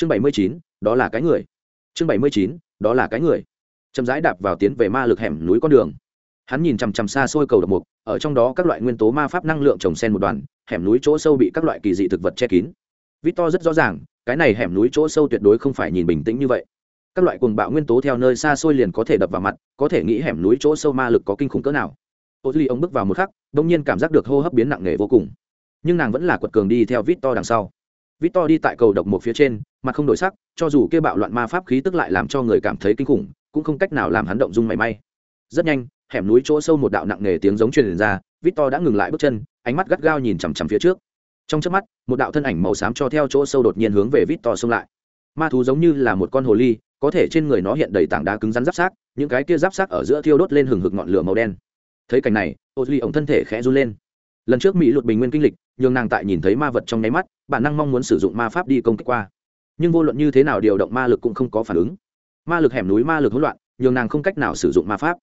chương bảy mươi chín, đó là cái người. Chương bảy mươi chín, đó là cái người. Chậm rãi đạp vào tiến về ma lực hẻm núi con đường. Hắn nhìn chằm chằm xa xôi cầu độc mục, ở trong đó các loại nguyên tố ma pháp năng lượng trồng sen một đoàn, hẻm núi chỗ sâu bị các loại kỳ dị thực vật che kín. Victor rất rõ ràng, cái này hẻm núi chỗ sâu tuyệt đối không phải nhìn bình tĩnh như vậy. Các loại cuồng bạo nguyên tố theo nơi xa xôi liền có thể đập vào mặt, có thể nghĩ hẻm núi chỗ sâu ma lực có kinh khủng cỡ nào. Ô duy ông bước vào một khắc, đông nhiên cảm giác được hô hấp biến nặng nề vô cùng. Nhưng nàng vẫn là quật cường đi theo victor đằng sau victor đi tại cầu độc một phía trên mặt không đổi sắc cho dù kia bạo loạn ma pháp khí tức lại làm cho người cảm thấy kinh khủng cũng không cách nào làm hắn động dung mảy may. Rất nhanh hẻm núi chỗ sâu một đạo nặng nề tiếng giống truyền ra victor đã ngừng lại bước chân ánh mắt gắt gao nhìn chằm chằm phía trước. Trong chớp mắt một đạo thân ảnh màu xám cho theo chỗ sâu đột nhiên hướng về victor xông lại. Ma thú giống như là một con hồ ly có thể trên người nó hiện đầy tảng đá cứng rắn giáp xác, những cái kia giáp xác ở giữa thiêu đốt lên hừng hực ngọn lửa màu đen. Thấy cảnh này Ozly ổng thân thể khẽ run lên. Lần trước mỹ lụt bình nguyên kinh lịch nhường nàng tại nhìn thấy ma vật trong nháy mắt, bản năng mong muốn sử dụng ma pháp đi công kích qua. Nhưng vô luận như thế nào điều động ma lực cũng không có phản ứng. Ma lực hẻm núi, ma lực hỗn loạn, nhường nàng không cách nào sử dụng ma pháp.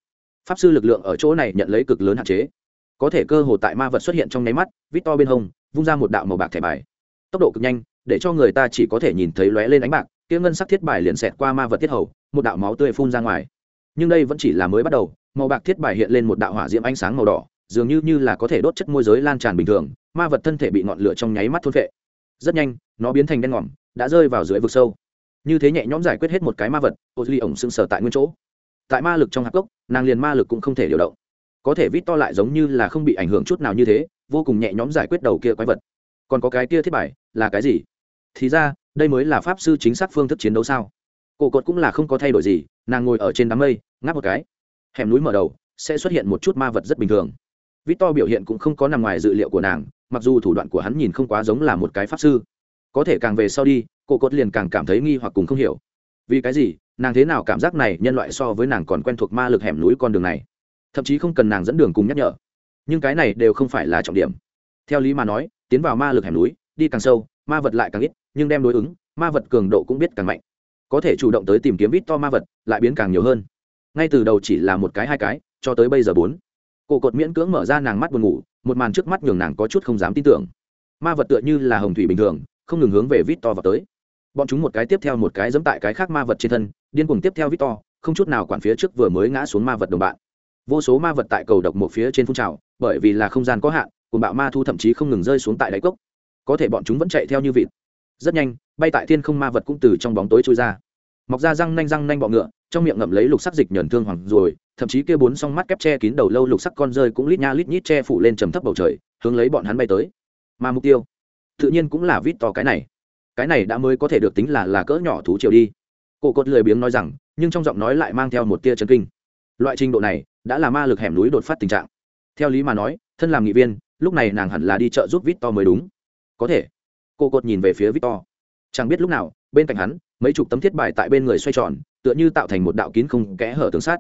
Pháp sư lực lượng ở chỗ này nhận lấy cực lớn hạn chế. Có thể cơ hồ tại ma vật xuất hiện trong nháy mắt, vít to bên hông, vung ra một đạo màu bạc thẻ bài. Tốc độ cực nhanh, để cho người ta chỉ có thể nhìn thấy lóe lên ánh bạc, kia ngân sắc thiết bài liền xẹt qua ma vật thiết hầu, một đạo máu tươi phun ra ngoài. Nhưng đây vẫn chỉ là mới bắt đầu, màu bạc thiết bài hiện lên một đạo hỏa diễm ánh sáng màu đỏ, dường như như là có thể đốt chất môi giới lan tràn bình thường ma vật thân thể bị ngọn lửa trong nháy mắt thôn vệ rất nhanh, nó biến thành đen ngòm, đã rơi vào dưới vực sâu. Như thế nhẹ nhõm giải quyết hết một cái ma vật ô duy ổng sưng sờ tại nguyên chỗ. Tại ma lực trong hạp gốc, nàng liền ma lực cũng không thể điều động. Có thể vít to lại giống như là không bị ảnh hưởng chút nào như thế, vô cùng nhẹ nhõm giải quyết đầu kia quái vật. Còn có cái kia thiết bài, là cái gì? Thì ra, đây mới là pháp sư chính xác phương thức chiến đấu sao? Cổ cột cũng là không có thay đổi gì, nàng ngồi ở trên đám mây, ngáp một cái. Hẻm núi mở đầu, sẽ xuất hiện một chút ma vật rất bình thường. Vít to biểu hiện cũng không có nằm ngoài dự liệu của nàng mặc dù thủ đoạn của hắn nhìn không quá giống là một cái pháp sư, có thể càng về sau đi, cổ cốt liền càng cảm thấy nghi hoặc cùng không hiểu. Vì cái gì, nàng thế nào cảm giác này nhân loại so với nàng còn quen thuộc ma lực hẻm núi con đường này? Thậm chí không cần nàng dẫn đường cùng nhắc nhở. Nhưng cái này đều không phải là trọng điểm. Theo lý mà nói, tiến vào ma lực hẻm núi, đi càng sâu, ma vật lại càng ít, nhưng đem đối ứng, ma vật cường độ cũng biết càng mạnh. Có thể chủ động tới tìm kiếm vít to ma vật, lại biến càng nhiều hơn. Ngay từ đầu chỉ là một cái hai cái, cho tới bây giờ bốn. Cổ cột miễn cưỡng mở ra nàng mắt buồn ngủ một màn trước mắt nhường nàng có chút không dám tin tưởng. Ma vật tựa như là hồng thủy bình thường, không ngừng hướng về vít to vào tới. Bọn chúng một cái tiếp theo một cái dẫm tại cái khác ma vật trên thân, điên cuồng tiếp theo vít to không chút nào quản phía trước vừa mới ngã xuống ma vật đồng bạn. Vô số ma vật tại cầu độc một phía trên phun trào, bởi vì là không gian có hạn cùng bạo ma thu thậm chí không ngừng rơi xuống tại đáy cốc. Có thể bọn chúng vẫn chạy theo như vịt. Rất nhanh, bay tại thiên không ma vật cũng từ trong bóng tối trôi ra. Mọc ra răng nanh răng nanh bọ ngựa trong miệng ngậm lấy lục sắc dịch nhờn thương hoàng rồi, thậm chí kia bốn song mắt kép che kín đầu lâu lục sắc con rơi cũng lít nha lít nhít che phủ lên trầm thấp bầu trời, hướng lấy bọn hắn bay tới. Mà mục tiêu, tự nhiên cũng là vít to cái này. Cái này đã mới có thể được tính là là cỡ nhỏ thú triều đi. Cổ cột lười biếng nói rằng, nhưng trong giọng nói lại mang theo một tia chân kinh. Loại trình độ này, đã là ma lực hẻm núi đột phát tình trạng. Theo lý mà nói, thân làm nghị viên, lúc này nàng hẳn là đi chợ giúp vít to mới đúng. Có thể. Cô cột nhìn về phía vít to. Chẳng biết lúc nào, bên cạnh hắn, mấy chục tấm thiết bài tại bên người xoay tròn tựa như tạo thành một đạo kín không kẽ hở tường sắt.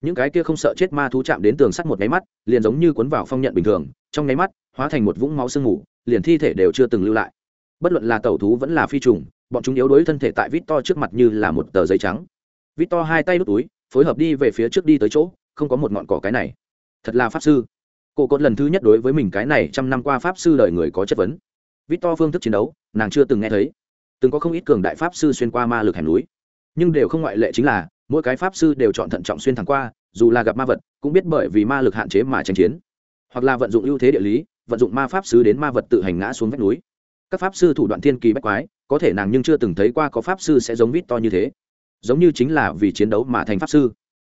Những cái kia không sợ chết ma thú chạm đến tường sắt một nháy mắt, liền giống như cuốn vào phong nhận bình thường, trong nháy mắt, hóa thành một vũng máu sương mù, liền thi thể đều chưa từng lưu lại. Bất luận là tẩu thú vẫn là phi trùng, bọn chúng yếu đuối thân thể tại vít to trước mặt như là một tờ giấy trắng. Vít to hai tay đút túi, phối hợp đi về phía trước đi tới chỗ, không có một ngọn cỏ cái này. Thật là pháp sư. Cô cốt lần thứ nhất đối với mình cái này trăm năm qua pháp sư đời người có chất vấn. Vít to phương thức chiến đấu, nàng chưa từng nghe thấy. Từng có không ít cường đại pháp sư xuyên qua ma lực hẻm núi nhưng đều không ngoại lệ chính là, mỗi cái pháp sư đều chọn thận trọng xuyên thẳng qua, dù là gặp ma vật, cũng biết bởi vì ma lực hạn chế mà tranh chiến. Hoặc là vận dụng ưu thế địa lý, vận dụng ma pháp sư đến ma vật tự hành ngã xuống vách núi. Các pháp sư thủ đoạn thiên kỳ bách quái, có thể nàng nhưng chưa từng thấy qua có pháp sư sẽ giống vít to như thế. Giống như chính là vì chiến đấu mà thành pháp sư.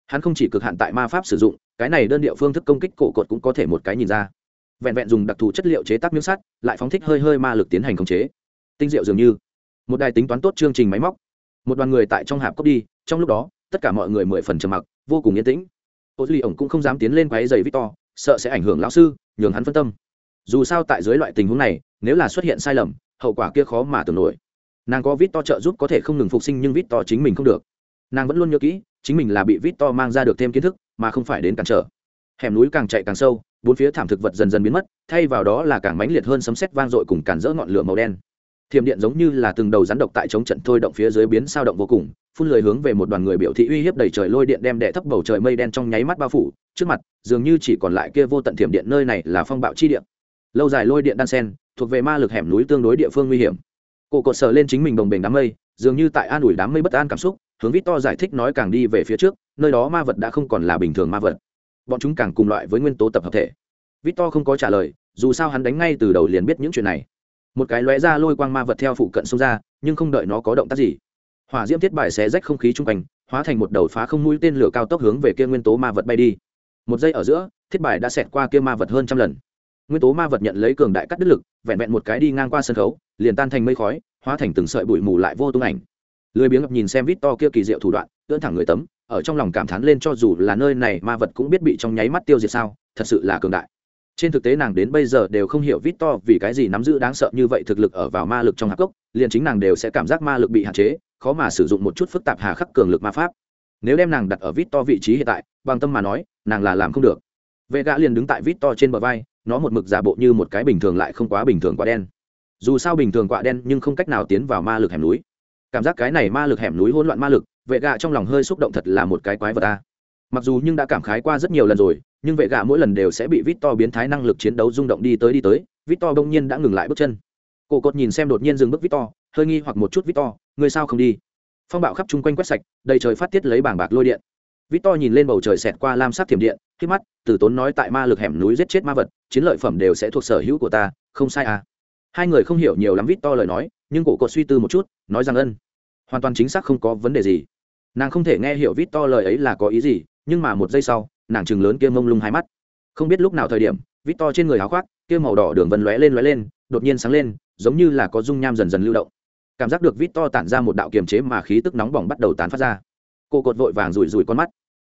Hắn không chỉ cực hạn tại ma pháp sử dụng, cái này đơn điệu phương thức công kích cổ cột cũng có thể một cái nhìn ra. Vẹn vẹn dùng đặc thù chất liệu chế tác miếng sắt, lại phóng thích hơi hơi ma lực tiến hành khống chế. Tinh diệu dường như. Một đài tính toán tốt chương trình máy móc một đoàn người tại trong hạp cốc đi, trong lúc đó, tất cả mọi người mười phần trầm mặc, vô cùng yên tĩnh. Ô duy ổng cũng không dám tiến lên quáy giày victor, sợ sẽ ảnh hưởng lão sư, nhường hắn phân tâm. Dù sao tại dưới loại tình huống này, nếu là xuất hiện sai lầm, hậu quả kia khó mà tưởng nổi. Nàng có victor trợ giúp có thể không ngừng phục sinh nhưng victor chính mình không được. Nàng vẫn luôn nhớ kỹ, chính mình là bị victor mang ra được thêm kiến thức, mà không phải đến cản trở. Hẻm núi càng chạy càng sâu, bốn phía thảm thực vật dần dần biến mất, thay vào đó là càng mãnh liệt hơn sấm sét vang dội cùng càn rỡ ngọn lửa màu đen thiểm điện giống như là từng đầu rắn độc tại chống trận thôi động phía dưới biến sao động vô cùng, phun lười hướng về một đoàn người biểu thị uy hiếp đầy trời lôi điện đem đệ thấp bầu trời mây đen trong nháy mắt bao phủ. Trước mặt, dường như chỉ còn lại kia vô tận thiểm điện nơi này là phong bạo chi điện lâu dài lôi điện đan sen, thuộc về ma lực hẻm núi tương đối địa phương nguy hiểm. Cổ cột sờ lên chính mình đồng bình đám mây, dường như tại an ủi đám mây bất an cảm xúc, hướng vít to giải thích nói càng đi về phía trước, nơi đó ma vật đã không còn là bình thường ma vật. Bọn chúng càng cùng loại với nguyên tố tập hợp thể. Vít to không có trả lời, dù sao hắn đánh ngay từ đầu liền biết những chuyện này một cái lóe ra lôi quang ma vật theo phụ cận xông ra, nhưng không đợi nó có động tác gì. Hỏa diễm thiết bài xé rách không khí chung quanh, hóa thành một đầu phá không mũi tên lửa cao tốc hướng về kia nguyên tố ma vật bay đi. Một giây ở giữa, thiết bài đã xẹt qua kia ma vật hơn trăm lần. Nguyên tố ma vật nhận lấy cường đại cắt đứt lực, vẹn vẹn một cái đi ngang qua sân khấu, liền tan thành mây khói, hóa thành từng sợi bụi mù lại vô tung ảnh. Lười biếng ngập nhìn xem vít to kia kỳ diệu thủ đoạn, ưỡn thẳng người tấm, ở trong lòng cảm thán lên cho dù là nơi này ma vật cũng biết bị trong nháy mắt tiêu diệt sao, thật sự là cường đại trên thực tế nàng đến bây giờ đều không hiểu vít to vì cái gì nắm giữ đáng sợ như vậy thực lực ở vào ma lực trong hạp cốc, liền chính nàng đều sẽ cảm giác ma lực bị hạn chế, khó mà sử dụng một chút phức tạp hà khắc cường lực ma pháp. Nếu đem nàng đặt ở vít to vị trí hiện tại, bằng tâm mà nói, nàng là làm không được. Vệ gã liền đứng tại vít to trên bờ vai, nó một mực giả bộ như một cái bình thường lại không quá bình thường quả đen. Dù sao bình thường quạ đen nhưng không cách nào tiến vào ma lực hẻm núi. Cảm giác cái này ma lực hẻm núi hỗn loạn ma lực vệ gạ trong lòng hơi xúc động thật là một cái quái vật ta mặc dù nhưng đã cảm khái qua rất nhiều lần rồi, nhưng vệ gạ mỗi lần đều sẽ bị vít to biến thái năng lực chiến đấu rung động đi tới đi tới vít to bỗng nhiên đã ngừng lại bước chân. Cổ cột nhìn xem đột nhiên dừng bước vít to hơi nghi hoặc một chút vít to người sao không đi? Phong bạo khắp chung quanh quét sạch, đầy trời phát tiết lấy bảng bạc lôi điện. Vít to nhìn lên bầu trời xẹt qua lam sắc thiểm điện, khi mắt từ tốn nói tại ma lực hẻm núi giết chết ma vật, chiến lợi phẩm đều sẽ thuộc sở hữu của ta, không sai à. Hai người không hiểu nhiều lắm vít to lời nói, nhưng cổ cột suy tư một chút, nói rằng ân. Hoàn toàn chính xác không có vấn đề gì. Nàng không thể nghe hiểu vít to lời ấy là có ý gì nhưng mà một giây sau, nàng chừng lớn kia mông lung hai mắt. Không biết lúc nào thời điểm, vít to trên người háo khoác, kia màu đỏ đường vân lóe lên lóe lên, đột nhiên sáng lên, giống như là có dung nham dần dần lưu động. Cảm giác được vít to tản ra một đạo kiềm chế mà khí tức nóng bỏng bắt đầu tán phát ra. Cô cột vội vàng rủi rủi con mắt.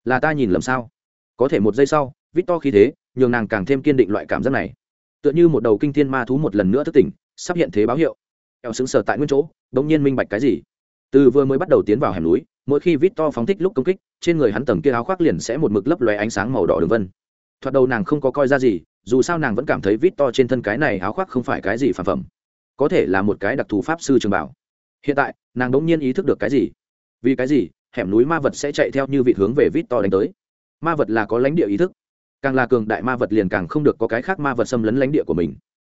Là ta nhìn lầm sao? Có thể một giây sau, vít to khí thế, nhường nàng càng thêm kiên định loại cảm giác này. Tựa như một đầu kinh thiên ma thú một lần nữa thức tỉnh, sắp hiện thế báo hiệu. Eo xứng sở tại nguyên chỗ đ ỗ n g nhiên minh bạch cái gì? Từ vừa mới bắt đầu tiến vào hẻm núi mỗi khi vít to phóng thích lúc công kích, trên người hắn tầng kia áo khoác liền sẽ một mực lấp lóe ánh sáng màu đỏ đường vân. Thoạt đầu nàng không có coi ra gì, dù sao nàng vẫn cảm thấy vít to trên thân cái này áo khoác không phải cái gì phản phẩm. Có thể là một cái đặc thù pháp sư trường bảo. Hiện tại, nàng đ ỗ n g nhiên ý thức được cái gì? Vì cái gì, hẻm núi ma vật sẽ chạy theo như vị hướng về vít to đánh tới? Ma vật là có lãnh địa ý thức. Càng là cường đại ma vật liền càng không được có cái khác ma vật xâm lấn lãnh địa của mình.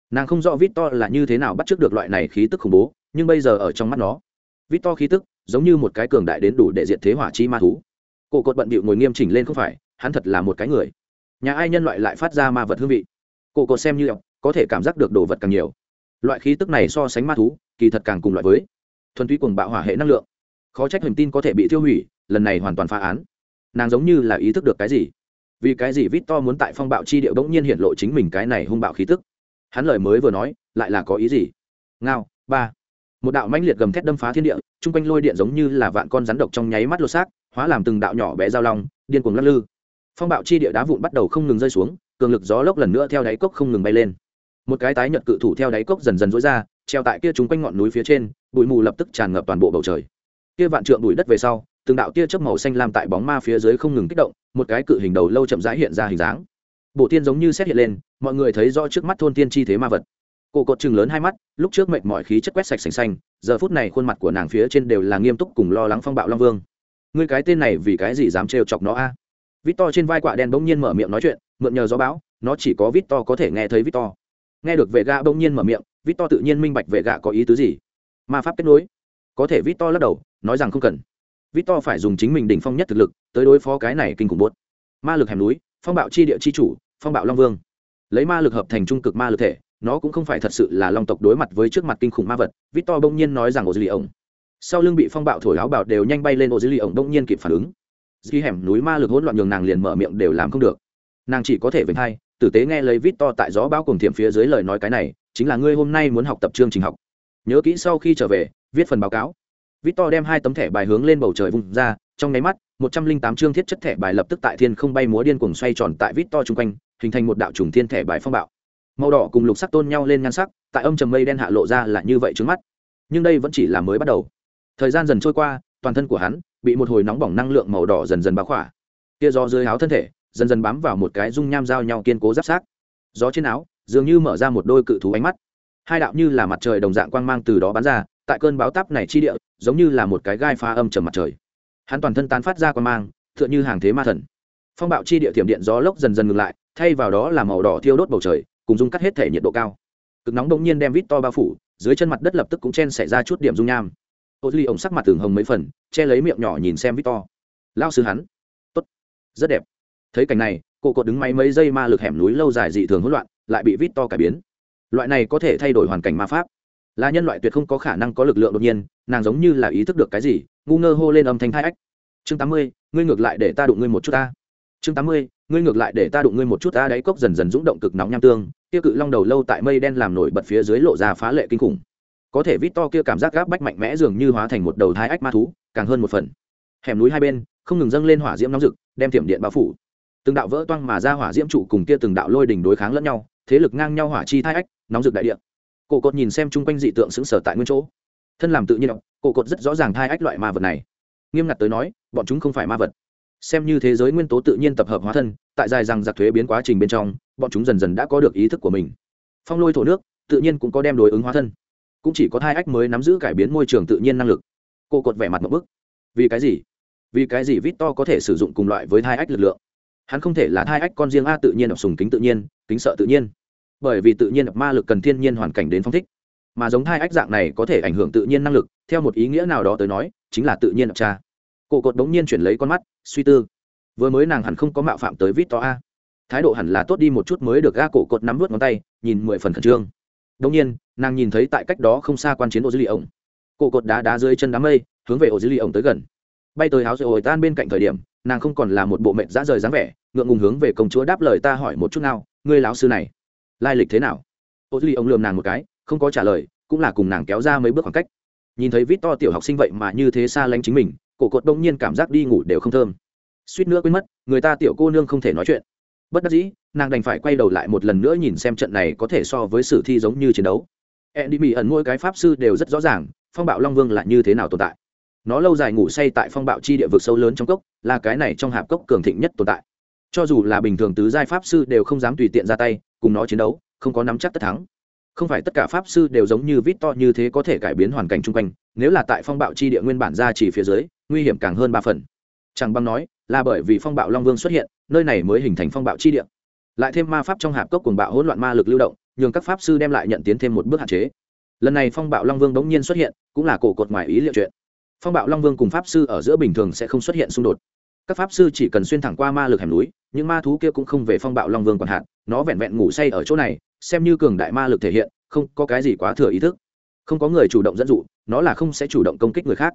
Nàng không rõ vít to là như thế nào bắt trước được loại này khí tức khủng bố, nhưng bây giờ ở trong mắt nó vít to khí tức giống như một cái cường đại đến đủ để diện thế hỏa chi ma thú. Cổ cột bận bịu ngồi nghiêm chỉnh lên không phải, hắn thật là một cái người. Nhà ai nhân loại lại phát ra ma vật hương vị? Cổ cột xem như có thể cảm giác được đồ vật càng nhiều. Loại khí tức này so sánh ma thú, kỳ thật càng cùng loại với thuần túy cùng bạo hỏa hệ năng lượng. Khó trách hình tin có thể bị tiêu hủy, lần này hoàn toàn phá án. Nàng giống như là ý thức được cái gì? Vì cái gì vít to muốn tại phong bạo chi điệu bỗng nhiên hiện lộ chính mình cái này hung bạo khí tức? Hắn lời mới vừa nói, lại là có ý gì? Ngao, ba một đạo mãnh liệt gầm thét đâm phá thiên địa, chung quanh lôi điện giống như là vạn con rắn độc trong nháy mắt lột xác, hóa làm từng đạo nhỏ bé giao long, điên cuồng lắc lư. Phong bạo chi địa đá vụn bắt đầu không ngừng rơi xuống, cường lực gió lốc lần nữa theo đáy cốc không ngừng bay lên. Một cái tái nhật cự thủ theo đáy cốc dần dần dối ra, treo tại kia chúng quanh ngọn núi phía trên, bụi mù lập tức tràn ngập toàn bộ bầu trời. Kia vạn trượng bụi đất về sau, từng đạo tia chớp màu xanh lam tại bóng ma phía dưới không ngừng kích động, một cái cự hình đầu lâu chậm rãi hiện ra hình dáng. Bộ tiên giống như xét hiện lên, mọi người thấy rõ trước mắt thôn tiên chi thế ma vật cổ cột chừng lớn hai mắt lúc trước mệt mỏi khí chất quét sạch sành xanh giờ phút này khuôn mặt của nàng phía trên đều là nghiêm túc cùng lo lắng phong bạo long vương. Ngươi cái tên này vì cái gì dám trêu chọc nó a? Vít to trên vai quạ đen bỗng nhiên mở miệng nói chuyện mượn nhờ gió bão nó chỉ có vít to có thể nghe thấy vít to nghe được vệ gạ bỗng nhiên mở miệng vít to tự nhiên minh bạch vệ gạ có ý tứ gì. Ma pháp kết nối. Có thể vít to lắc đầu nói rằng không cần. Victor phải dùng chính mình đỉnh phong nhất thực lực tới đối phó cái này kinh khủng bốt. Ma lực hẻm núi, phong bạo chi địa chi chủ, phong bạo long vương. Lấy ma lực hợp thành trung cực ma lực thể, nó cũng không phải thật sự là long tộc đối mặt với trước mặt kinh khủng ma vật. Victor bỗng nhiên nói rằng ô dư lì ổng. Sau lưng bị phong bạo thổi áo bào đều nhanh bay lên ô dư lì ổng bỗng nhiên kịp phản ứng. Dì hẻm núi ma lực hỗn loạn nhường nàng liền mở miệng đều làm không được. Nàng chỉ có thể vĩnh hai, tử tế nghe lấy Victor tại gió bão cùng thiểm phía dưới lời nói cái này, chính là ngươi hôm nay muốn học tập chương trình học. Nhớ kỹ sau khi trở về, viết phần báo cáo Victor đem hai tấm thẻ bài hướng lên bầu trời vung ra, trong nháy mắt, một trăm linh tám chương thiết chất thẻ bài lập tức tại thiên không bay múa điên cuồng xoay tròn tại Victor trung quanh, hình thành một đạo trùng thiên thẻ bài phong bạo. Màu đỏ cùng lục sắc tôn nhau lên nhan sắc, tại âm trầm mây đen hạ lộ ra là như vậy trước mắt. Nhưng đây vẫn chỉ là mới bắt đầu. Thời gian dần trôi qua, toàn thân của hắn bị một hồi nóng bỏng năng lượng màu đỏ dần dần bao khỏa. Tia gió dưới áo thân thể, dần dần bám vào một cái dung nham giao nhau kiên cố giáp sát. Gió trên áo, dường như mở ra một đôi cự thú ánh mắt. Hai đạo như là mặt trời đồng dạng quang mang từ đó bắn ra, tại cơn báo táp này chi địa giống như là một cái gai pha âm trầm mặt trời hắn toàn thân tán phát ra quang mang t h ư ợ n h ư hàng thế ma thần phong bạo chi địa thiểm điện gió lốc dần dần ngừng lại thay vào đó là màu đỏ thiêu đốt bầu trời cùng dung cắt hết thể nhiệt độ cao. Cực nóng đông nhiên đem vít to bao phủ, dưới chân mặt đất lập tức cũng chen xảy ra chút điểm dung nham. Ô duy ổng sắc mặt tường hồng mấy phần, che lấy miệng nhỏ nhìn xem victor lao sư hắn. Tốt. Rất đẹp. Thấy cảnh này, cô cột đứng máy mấy giây ma lực hẻm núi lâu dài dị thường hỗn loạn, lại bị victor cải biến. Loại này có thể thay đổi hoàn cảnh ma pháp. Là nhân loại tuyệt không có khả năng có lực lượng đột nhiên, nàng giống như là ý thức được cái gì, ngu ngơ hô lên âm thanh hai ách. Chương tám mươi, ngươi ngược lại để ta đụng ngươi một chút ta. Chương tám mươi, ngươi ngược lại để ta đụng ngươi một chút ta, đáy cốc dần dần rúng động cực nóng nham tương kia cự long đầu lâu tại mây đen làm nổi bật phía dưới lộ ra phá lệ kinh khủng. Có thể vít to kia cảm giác gáp bách mạnh mẽ dường như hóa thành một đầu thai ách ma thú, càng hơn một phần. Hẻm núi hai bên, không ngừng dâng lên hỏa diễm nóng rực, đem tiệm điện bao phủ. Từng đạo vỡ toang mà ra hỏa diễm trụ cùng kia từng đạo lôi đỉnh đối kháng lẫn nhau, thế lực ngang nhau hỏa chi thai ách, nóng rực đại địa. Cổ cột nhìn xem chung quanh dị tượng xứng sở tại nguyên chỗ. Thân làm tự nhiên cổ cột rất rõ ràng thai ách loại ma vật này. Nghiêm ngặt tới nói, bọn chúng không phải ma vật. Xem như thế giới nguyên tố tự nhiên tập hợp hóa thân tại dài rằng giặc thuế biến quá trình bên trong, bọn chúng dần dần đã có được ý thức của mình. Phong lôi thổ nước, tự nhiên cũng có đem đối ứng hóa thân. Cũng chỉ có thai ách mới nắm giữ cải biến môi trường tự nhiên năng lực. Cô cột vẻ mặt một bức. Vì cái gì? Vì cái gì vít to có thể sử dụng cùng loại với thai ách lực lượng? Hắn không thể là thai ách con riêng a tự nhiên đọc sùng kính tự nhiên, kính sợ tự nhiên. Bởi vì tự nhiên đọc ma lực cần thiên nhiên hoàn cảnh đến phong thích. Mà giống thai ách dạng này có thể ảnh hưởng tự nhiên năng lực, theo một ý nghĩa nào đó tới nói, chính là tự nhiên đọc cha. Cổ cột đống nhiên chuyển lấy con mắt, suy tư vừa mới nàng hẳn không có mạo phạm tới vít to a. Thái độ hẳn là tốt đi một chút mới được ga cổ cột nắm vút ngón tay, nhìn mười phần khẩn trương. Đông nhiên, nàng nhìn thấy tại cách đó không xa quan chiến ô dư lì ổng cổ cột đá đá dưới chân đám mây, hướng về ô dư lì ổng tới gần. Bay tới háo rồi ổi tan bên cạnh thời điểm, nàng không còn là một bộ mệnh dã rời dáng vẻ, ngượng ngùng hướng về công chúa đáp lời ta hỏi một chút nào, ngươi lão sư này, lai lịch thế nào? Ô dư lì ổng lườm nàng một cái, không có trả lời, cũng là cùng nàng kéo ra mấy bước khoảng cách. Nhìn thấy vít to tiểu học sinh vậy mà như thế xa lánh chính mình, cổ cột đông nhiên cảm giác đi ngủ đều không thơm suýt nữa quên mất người ta tiểu cô nương không thể nói chuyện bất đắc dĩ nàng đành phải quay đầu lại một lần nữa nhìn xem trận này có thể so với sử thi giống như chiến đấu Andy Mỹ ẩn mỗi cái pháp sư đều rất rõ ràng, phong bạo long vương là như thế nào tồn tại. Nó lâu dài ngủ say tại phong bạo chi địa vực sâu lớn trong cốc, là cái này trong hạp cốc cường thịnh nhất tồn tại. Cho dù là bình thường tứ giai pháp sư đều không dám tùy tiện ra tay, cùng nó chiến đấu, không có nắm chắc tất thắng. Không phải tất cả pháp sư đều giống như vít to như thế có thể cải biến hoàn cảnh xung quanh, nếu là tại phong bạo chi địa nguyên bản ra chỉ phía dưới, nguy hiểm càng hơn ba phần. Chẳng băng nói, là bởi vì phong bạo long vương xuất hiện, nơi này mới hình thành phong bạo chi địa. Lại thêm ma pháp trong hạp cốc cuồng bạo hỗn loạn ma lực lưu động nhường các pháp sư đem lại nhận tiến thêm một bước hạn chế. Lần này phong bạo long vương bỗng nhiên xuất hiện cũng là cổ cột ngoài ý liệu chuyện. Phong bạo long vương cùng pháp sư ở giữa bình thường sẽ không xuất hiện xung đột. Các pháp sư chỉ cần xuyên thẳng qua ma lực hẻm núi những ma thú kia cũng không về phong bạo long vương còn hạn nó vẹn vẹn ngủ say ở chỗ này xem như cường đại ma lực thể hiện không có cái gì quá thừa ý thức. Không có người chủ động dẫn dụ nó là không sẽ chủ động công kích người khác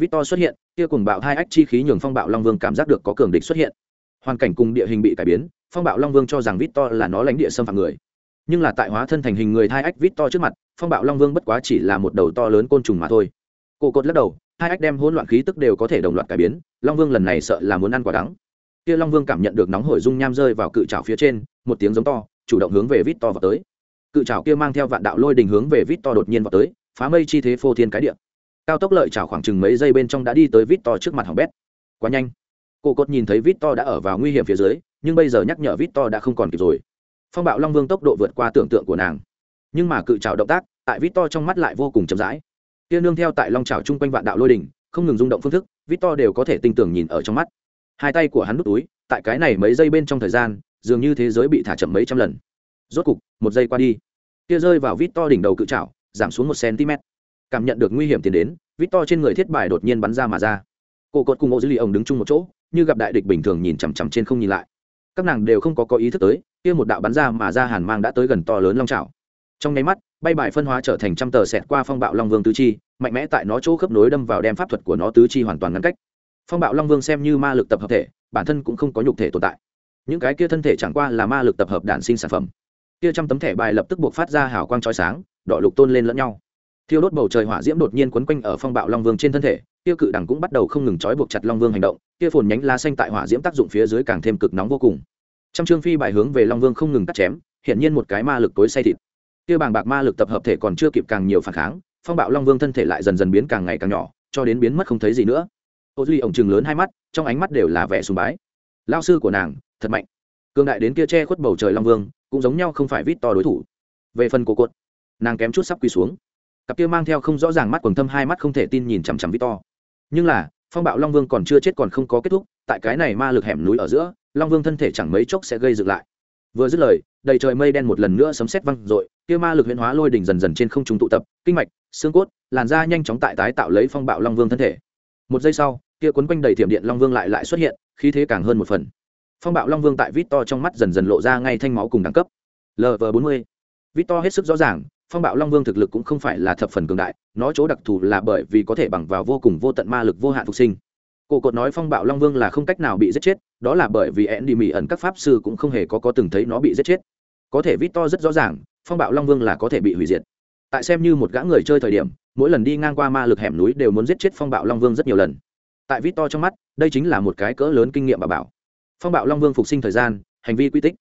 victor xuất hiện, kia cùng bạo hai ách chi khí nhường phong bạo long vương cảm giác được có cường địch xuất hiện. Hoàn cảnh cùng địa hình bị cải biến, phong bạo long vương cho rằng vít to là nó lãnh địa xâm phạm người. Nhưng là tại hóa thân thành hình người thai ách vít to trước mặt, phong bạo long vương bất quá chỉ là một đầu to lớn côn trùng mà thôi. Cổ cột lắc đầu, hai ách đem hỗn loạn khí tức đều có thể đồng loạt cải biến, long vương lần này sợ là muốn ăn quả đắng. Kia long vương cảm nhận được nóng hổi dung nham rơi vào cự trào phía trên, một tiếng giống to, chủ động hướng về vít to vào tới. Cự trào kia mang theo vạn đạo lôi đình hướng về vít to đột nhiên vào tới, phá mây chi thế phô thiên cái địa cao tốc lợi chảo khoảng chừng mấy giây bên trong đã đi tới vít to trước mặt hỏng bét quá nhanh cổ cột nhìn thấy vít to đã ở vào nguy hiểm phía dưới nhưng bây giờ nhắc nhở Victor đã không còn kịp rồi. Phong bạo Long Vương tốc độ vượt qua tưởng tượng của nàng. Nhưng mà cự trào động tác, tại Victor trong mắt lại vô cùng chậm rãi. tiên nương theo tại long trào trung quanh vạn đạo lôi đỉnh, không ngừng rung động phương thức, Victor đều có thể tinh tường nhìn ở trong mắt. Hai tay của hắn nút túi, tại cái này mấy giây bên trong thời gian, dường như thế giới bị thả chậm mấy trăm lần. Rốt cục, một giây qua đi, kia rơi vào Victor đỉnh đầu cự trào giảm xuống một cm. Cảm nhận được nguy hiểm tiến đến, vít to trên người thiết bài đột nhiên bắn ra mà ra. Cổ cột cùng Ô Dư lì ông đứng chung một chỗ, như gặp đại địch bình thường nhìn chằm chằm trên không nhìn lại. Các nàng đều không có có ý thức tới kia một đạo bắn ra mà ra hàn mang đã tới gần to lớn long trào trong nháy mắt bay bại phân hóa trở thành trăm tờ xẹt qua phong bạo long vương tứ chi mạnh mẽ tại nó chỗ khớp nối đâm vào đem pháp thuật của nó tứ chi hoàn toàn ngăn cách. Phong bạo long vương xem như ma lực tập hợp thể bản thân cũng không có nhục thể tồn tại. Những cái kia thân thể chẳng qua là ma lực tập hợp đản sinh sản phẩm. Kia trăm tấm thẻ bài lập tức buộc phát ra hào quang trói sáng đỏ lục tôn lên lẫn nhau thiêu đốt bầu trời hỏa diễm đột nhiên quấn quanh ở phong bạo long vương trên thân thể, kia cự đẳng cũng bắt đầu không ngừng trói buộc chặt long vương hành động, kia phồn nhánh lá xanh tại hỏa diễm tác dụng phía dưới càng thêm cực nóng vô cùng. Trong trương phi bài hướng về long vương không ngừng cắt chém hiện nhiên một cái ma lực tối say thịt. Kia bàng bạc ma lực tập hợp thể còn chưa kịp càng nhiều phản kháng, phong bạo long vương thân thể lại dần dần biến càng ngày càng nhỏ, cho đến biến mất không thấy gì nữa. Ô duy ổng chừng lớn hai mắt, trong ánh mắt đều là vẻ sùng bái. Lao sư của nàng, thật mạnh. Cương đại đến kia che khuất bầu trời long vương, cũng giống nhau không phải vít to đối thủ. Về phần cổ cột, nàng kém chút sắp quỳ xuống cặp kia mang theo không rõ ràng mắt quần thâm hai mắt không thể tin nhìn chằm chằm victor. Nhưng là, phong bạo long vương còn chưa chết còn không có kết thúc, tại cái này ma lực hẻm núi ở giữa, long vương thân thể chẳng mấy chốc sẽ gây dựng lại. Vừa dứt lời, đầy trời mây đen một lần nữa sấm sét văng r ộ i kia ma lực huyễn hóa lôi đỉnh dần dần trên không trung tụ tập, kinh mạch, xương cốt, làn da nhanh chóng tại tái tạo lấy phong bạo long vương thân thể. Một giây sau, kia quấn quanh đầy thiểm điện long vương lại lại xuất hiện, khí thế càng hơn một phần. Phong bạo long vương tại vít to trong mắt dần dần lộ ra ngay thanh máu cùng đẳng cấp. Lv bốn mươi. Vít to hết sức rõ ràng phong bạo long vương thực lực cũng không phải là thập phần cường đại, nó chỗ đặc thù là bởi vì có thể bằng vào vô cùng vô tận ma lực vô hạn phục sinh. Cổ cột nói phong bạo long vương là không cách nào bị giết chết, đó là bởi vì ẹn đi mỹ ẩn các pháp sư cũng không hề có có từng thấy nó bị giết chết. Có thể vít to rất rõ ràng, phong bạo long vương là có thể bị hủy diệt. Tại xem như một gã người chơi thời điểm, mỗi lần đi ngang qua ma lực hẻm núi đều muốn giết chết phong bạo long vương rất nhiều lần. Tại vít to trong mắt, đây chính là một cái cỡ lớn kinh nghiệm bà bảo. Phong bạo long vương phục sinh thời gian, hành vi quy tích.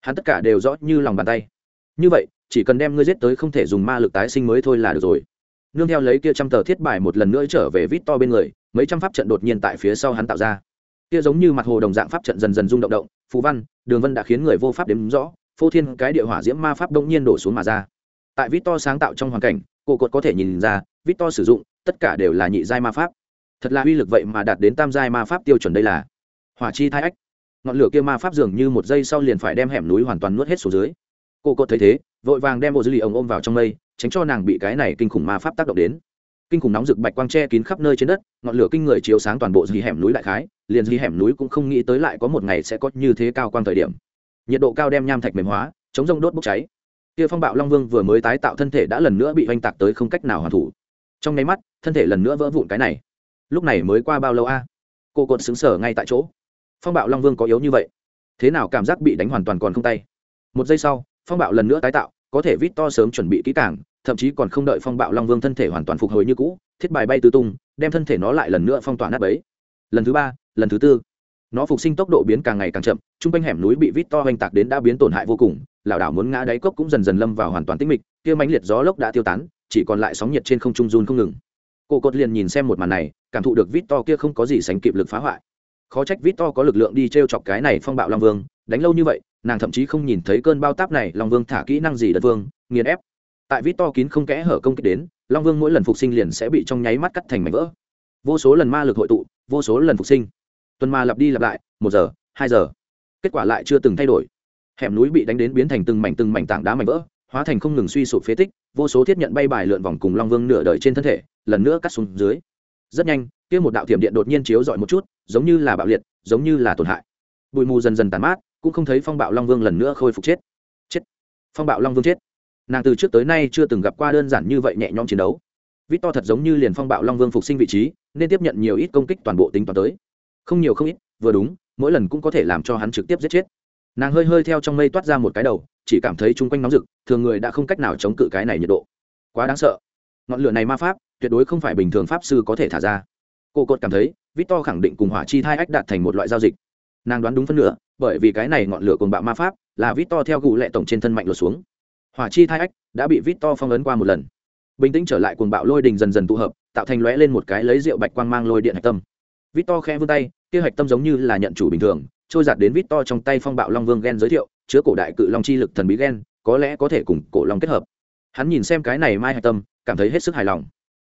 Hắn tất cả đều rõ như lòng bàn tay. Như vậy chỉ cần đem ngươi giết tới không thể dùng ma lực tái sinh mới thôi là được rồi. Nương theo lấy kia trăm tờ thiết bài một lần nữa trở về vít to bên người, mấy trăm pháp trận đột nhiên tại phía sau hắn tạo ra. Kia giống như mặt hồ đồng dạng pháp trận dần dần rung động động phú văn, đường vân đã khiến người vô pháp đếm rõ, phô thiên cái địa hỏa diễm ma pháp đông nhiên đổ xuống mà ra. Tại vít to sáng tạo trong hoàn cảnh cổ cột có thể nhìn ra, vít to sử dụng, tất cả đều là nhị giai ma pháp. Thật là uy lực vậy mà đạt đến tam giai ma pháp tiêu chuẩn đây là. Hỏa chi thai ách. Ngọn lửa kia ma pháp dường như một giây sau liền phải đem hẻm núi hoàn toàn nuốt hết xuống dưới. Cô cột thấy thế vội vàng đem bộ dư lì ổng ôm vào trong mây, tránh cho nàng bị cái này kinh khủng ma pháp tác động đến. Kinh khủng nóng rực bạch quang che kín khắp nơi trên đất, ngọn lửa kinh người chiếu sáng toàn bộ dì hẻm núi đại khái, liền dì hẻm núi cũng không nghĩ tới lại có một ngày sẽ có như thế cao quang thời điểm. Nhiệt độ cao đem nham thạch mềm hóa, chống rông đốt bốc cháy. Kia phong bạo long vương vừa mới tái tạo thân thể đã lần nữa bị oanh tạc tới không cách nào hoàn thủ. Trong nháy mắt, thân thể lần nữa vỡ vụn cái này. Lúc này mới qua bao lâu a? Cô cột xứng sở ngay tại chỗ. Phong bạo long vương có yếu như vậy. Thế nào cảm giác bị đánh hoàn toàn còn không tay? Một giây sau, phong bạo lần nữa tái tạo có thể vít to sớm chuẩn bị kỹ càng, thậm chí còn không đợi phong bạo long vương thân thể hoàn toàn phục hồi như cũ, thiết bài bay tứ tung, đem thân thể nó lại lần nữa phong tỏa nát ấy lần thứ ba, lần thứ tư. Nó phục sinh tốc độ biến càng ngày càng chậm t r u n g quanh hẻm núi bị vít to oanh tạc đến đã biến tổn hại vô cùng, lảo đảo muốn ngã đáy cốc cũng dần dần lâm vào hoàn toàn tĩnh mịch, kia mãnh liệt gió lốc đã tiêu tán, chỉ còn lại sóng nhiệt trên không trung run không ngừng. Cổ cột liền nhìn xem một màn này, cảm thụ được vít to kia không có gì sánh kịp lực phá hoại. Khó trách vít to có lực lượng đi t r e o chọc cái này phong bạo long vương đánh lâu như vậy, nàng thậm chí không nhìn thấy cơn bao táp này, long vương thả kỹ năng gì đất vương, nghiền ép. Tại vít to kín không kẽ hở công kích đến, long vương mỗi lần phục sinh liền sẽ bị trong nháy mắt cắt thành mảnh vỡ. Vô số lần ma lực hội tụ, vô số lần phục sinh. Tuần ma lặp đi lặp lại, một giờ, hai giờ. Kết quả lại chưa từng thay đổi. Hẻm núi bị đánh đến biến thành từng mảnh từng mảnh tảng đá mảnh vỡ, hóa thành không ngừng suy sụp phế tích, vô số thiết nhận bay bài lượn vòng cùng long vương nửa đời trên thân thể, lần nữa cắt xuống dưới. Rất nhanh, kia một đạo thiểm điện đột nhiên chiếu dọi một chút, giống như là bạo liệt, giống như là tổn hại. Bụi mù dần dần tàn mát cũng không thấy phong bạo long vương lần nữa khôi phục chết. Chết. Phong bạo long vương chết. Nàng từ trước tới nay chưa từng gặp qua đơn giản như vậy nhẹ nhõm chiến đấu. Vít to thật giống như liền phong bạo long vương phục sinh vị trí, nên tiếp nhận nhiều ít công kích toàn bộ tính toán tới. Không nhiều không ít, vừa đúng, mỗi lần cũng có thể làm cho hắn trực tiếp giết chết. Nàng hơi hơi theo trong mây toát ra một cái đầu, chỉ cảm thấy chung quanh nóng rực, thường người đã không cách nào chống cự cái này nhiệt độ. Quá đáng sợ. Ngọn lửa này ma pháp, tuyệt đối không phải bình thường pháp sư có thể thả ra. Cô cột cảm thấy victor khẳng định cùng hỏa chi thai ách đạt thành một loại giao dịch nàng đoán đúng phân nửa, bởi vì cái này ngọn lửa cồn bạo ma pháp là victor theo gù lệ tổng trên thân mạnh lột xuống. Hỏa chi thai ách đã bị victor phong ấn qua một lần. Bình tĩnh trở lại cuồng bạo lôi đình dần dần tụ hợp, tạo thành lóe lên một cái lấy rượu bạch quang mang lôi điện hạch tâm. Victor khẽ vươn tay, kia hạch tâm giống như là nhận chủ bình thường, trôi giạt đến vít to trong tay phong bạo long vương gen giới thiệu, chứa cổ đại cự long chi lực thần bí gen, có lẽ có thể cùng cổ long kết hợp. Hắn nhìn xem cái này mai hạch tâm, cảm thấy hết sức hài lòng.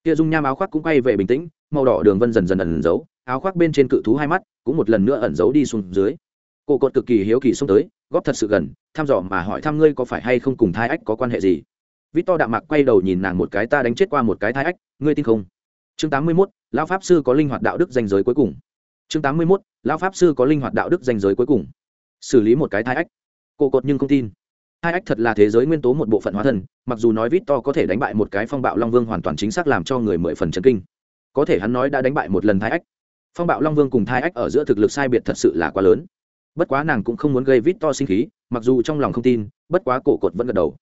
Kia dung nham áo khoác cũng quay về bình tĩnh, màu đỏ đường vân dần dần ẩn giấu áo khoác bên trên cự thú hai mắt cũng một lần nữa ẩn giấu đi xuống dưới. Cổ cột cực kỳ hiếu kỳ xông tới góp thật sự gần thăm dò mà hỏi thăm ngươi có phải hay không cùng thai ách có quan hệ gì. Vít to đạm mạc quay đầu nhìn nàng một cái ta đánh chết qua một cái thai ách ngươi tin không? Chương tám mươi 81, lão pháp sư có linh hoạt đạo đức danh giới cuối cùng. Chương tám mươi mốt lão pháp sư có linh hoạt đạo đức danh giới cuối cùng. Xử lý một cái thai ách. Cổ cột nhưng không tin. Hai ách thật là thế giới nguyên tố một bộ phận hóa thần mặc dù nói vít to có thể đánh bại một cái phong bạo long vương hoàn toàn chính xác làm cho người mười phần trấn kinh. Có thể hắn nói đã đánh bại một lần thai ách phong bạo long vương cùng thai ách ở giữa thực lực sai biệt thật sự là quá lớn. Bất quá nàng cũng không muốn gây vít to sinh khí, mặc dù trong lòng không tin, bất quá cổ cột vẫn gật đầu.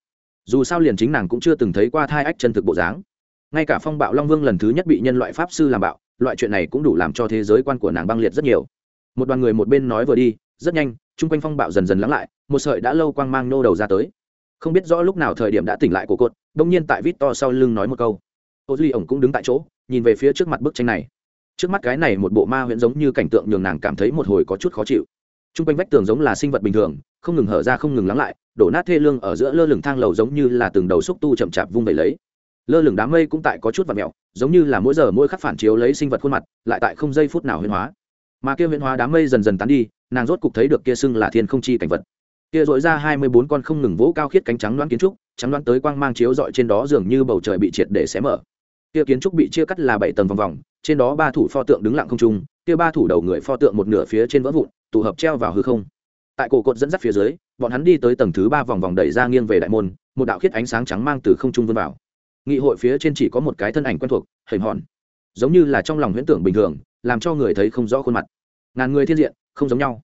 Dù sao liền chính nàng cũng chưa từng thấy qua thai ách chân thực bộ dáng. Ngay cả phong bạo long vương lần thứ nhất bị nhân loại pháp sư làm bạo, loại chuyện này cũng đủ làm cho thế giới quan của nàng băng liệt rất nhiều. Một đoàn người một bên nói vừa đi, rất nhanh, chung quanh phong bạo dần dần lắng lại, một sợi đã lâu quang mang nô đầu ra tới. Không biết rõ lúc nào thời điểm đã tỉnh lại của cột đông nhiên tại vít to sau lưng nói một câu. Ô duy ổng cũng đứng tại chỗ, nhìn về phía trước mặt bức tranh này trước mắt cái này một bộ ma huyễn giống như cảnh tượng nhường nàng cảm thấy một hồi có chút khó chịu. T r u n g quanh vách tường giống là sinh vật bình thường, không ngừng hở ra không ngừng lắng lại, đổ nát thê lương ở giữa lơ lửng thang lầu giống như là từng đầu xúc tu chậm chạp vung vẩy lấy. Lơ lửng đám mây cũng tại có chút vật mẹo giống như là mỗi giờ mỗi khắc phản chiếu lấy sinh vật khuôn mặt, lại tại không giây phút nào huyên hóa. Mà kia huyên hóa đám mây dần dần tán đi, nàng rốt cục thấy được kia sưng là thiên không chi cảnh vật. Kia dội ra hai mươi bốn con không ngừng vỗ cao khiết cánh trắng đoán kiến trúc, trắng đoán tới quang mang chiếu dọi trên đó dường như bầu trời bị triệt để xé mở kia kiến trúc bị chia cắt là bảy tầng vòng vòng, trên đó ba thủ pho tượng đứng lặng không trung, kia ba thủ đầu người pho tượng một nửa phía trên vỡ vụn, tụ hợp treo vào hư không. Tại cổ cột dẫn dắt phía dưới, bọn hắn đi tới tầng thứ ba vòng vòng đẩy ra nghiêng về đại môn, một đạo khiết ánh sáng trắng mang từ không trung vươn vào. Nghị hội phía trên chỉ có một cái thân ảnh quen thuộc, hình hòn. Giống như là trong lòng huyễn tưởng bình thường, làm cho người thấy không rõ khuôn mặt. Ngàn người thiên diện, không giống nhau.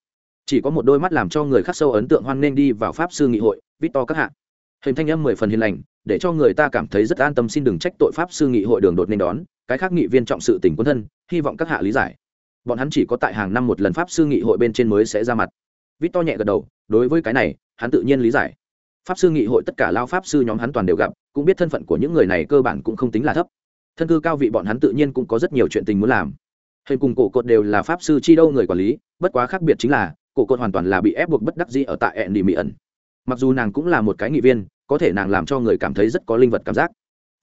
Chỉ có một đôi mắt làm cho người khắc sâu ấn tượng hoan nên đi vào pháp sư nghị hội, victor các hạ hình thanh âm mười phần hiền lành, để cho người ta cảm thấy rất an tâm. Xin đừng trách tội pháp sư nghị hội đường đột nên đón, cái khác nghị viên trọng sự tỉnh quân thân, hy vọng các hạ lý giải. Bọn hắn chỉ có tại hàng năm một lần pháp sư nghị hội bên trên mới sẽ ra mặt. Vít to nhẹ gật đầu, đối với cái này, hắn tự nhiên lý giải. Pháp sư nghị hội tất cả lao pháp sư nhóm hắn toàn đều gặp, cũng biết thân phận của những người này cơ bản cũng không tính là thấp. Thân cư cao vị bọn hắn tự nhiên cũng có rất nhiều chuyện tình muốn làm. Hình cùng cổ cột đều là pháp sư chi đâu người quản lý, bất quá khác biệt chính là, cổ cột hoàn toàn là bị ép buộc bất đắc dĩ ở tại ẹn đi mỹ ẩn mặc dù nàng cũng là một cái nghị viên, có thể nàng làm cho người cảm thấy rất có linh vật cảm giác.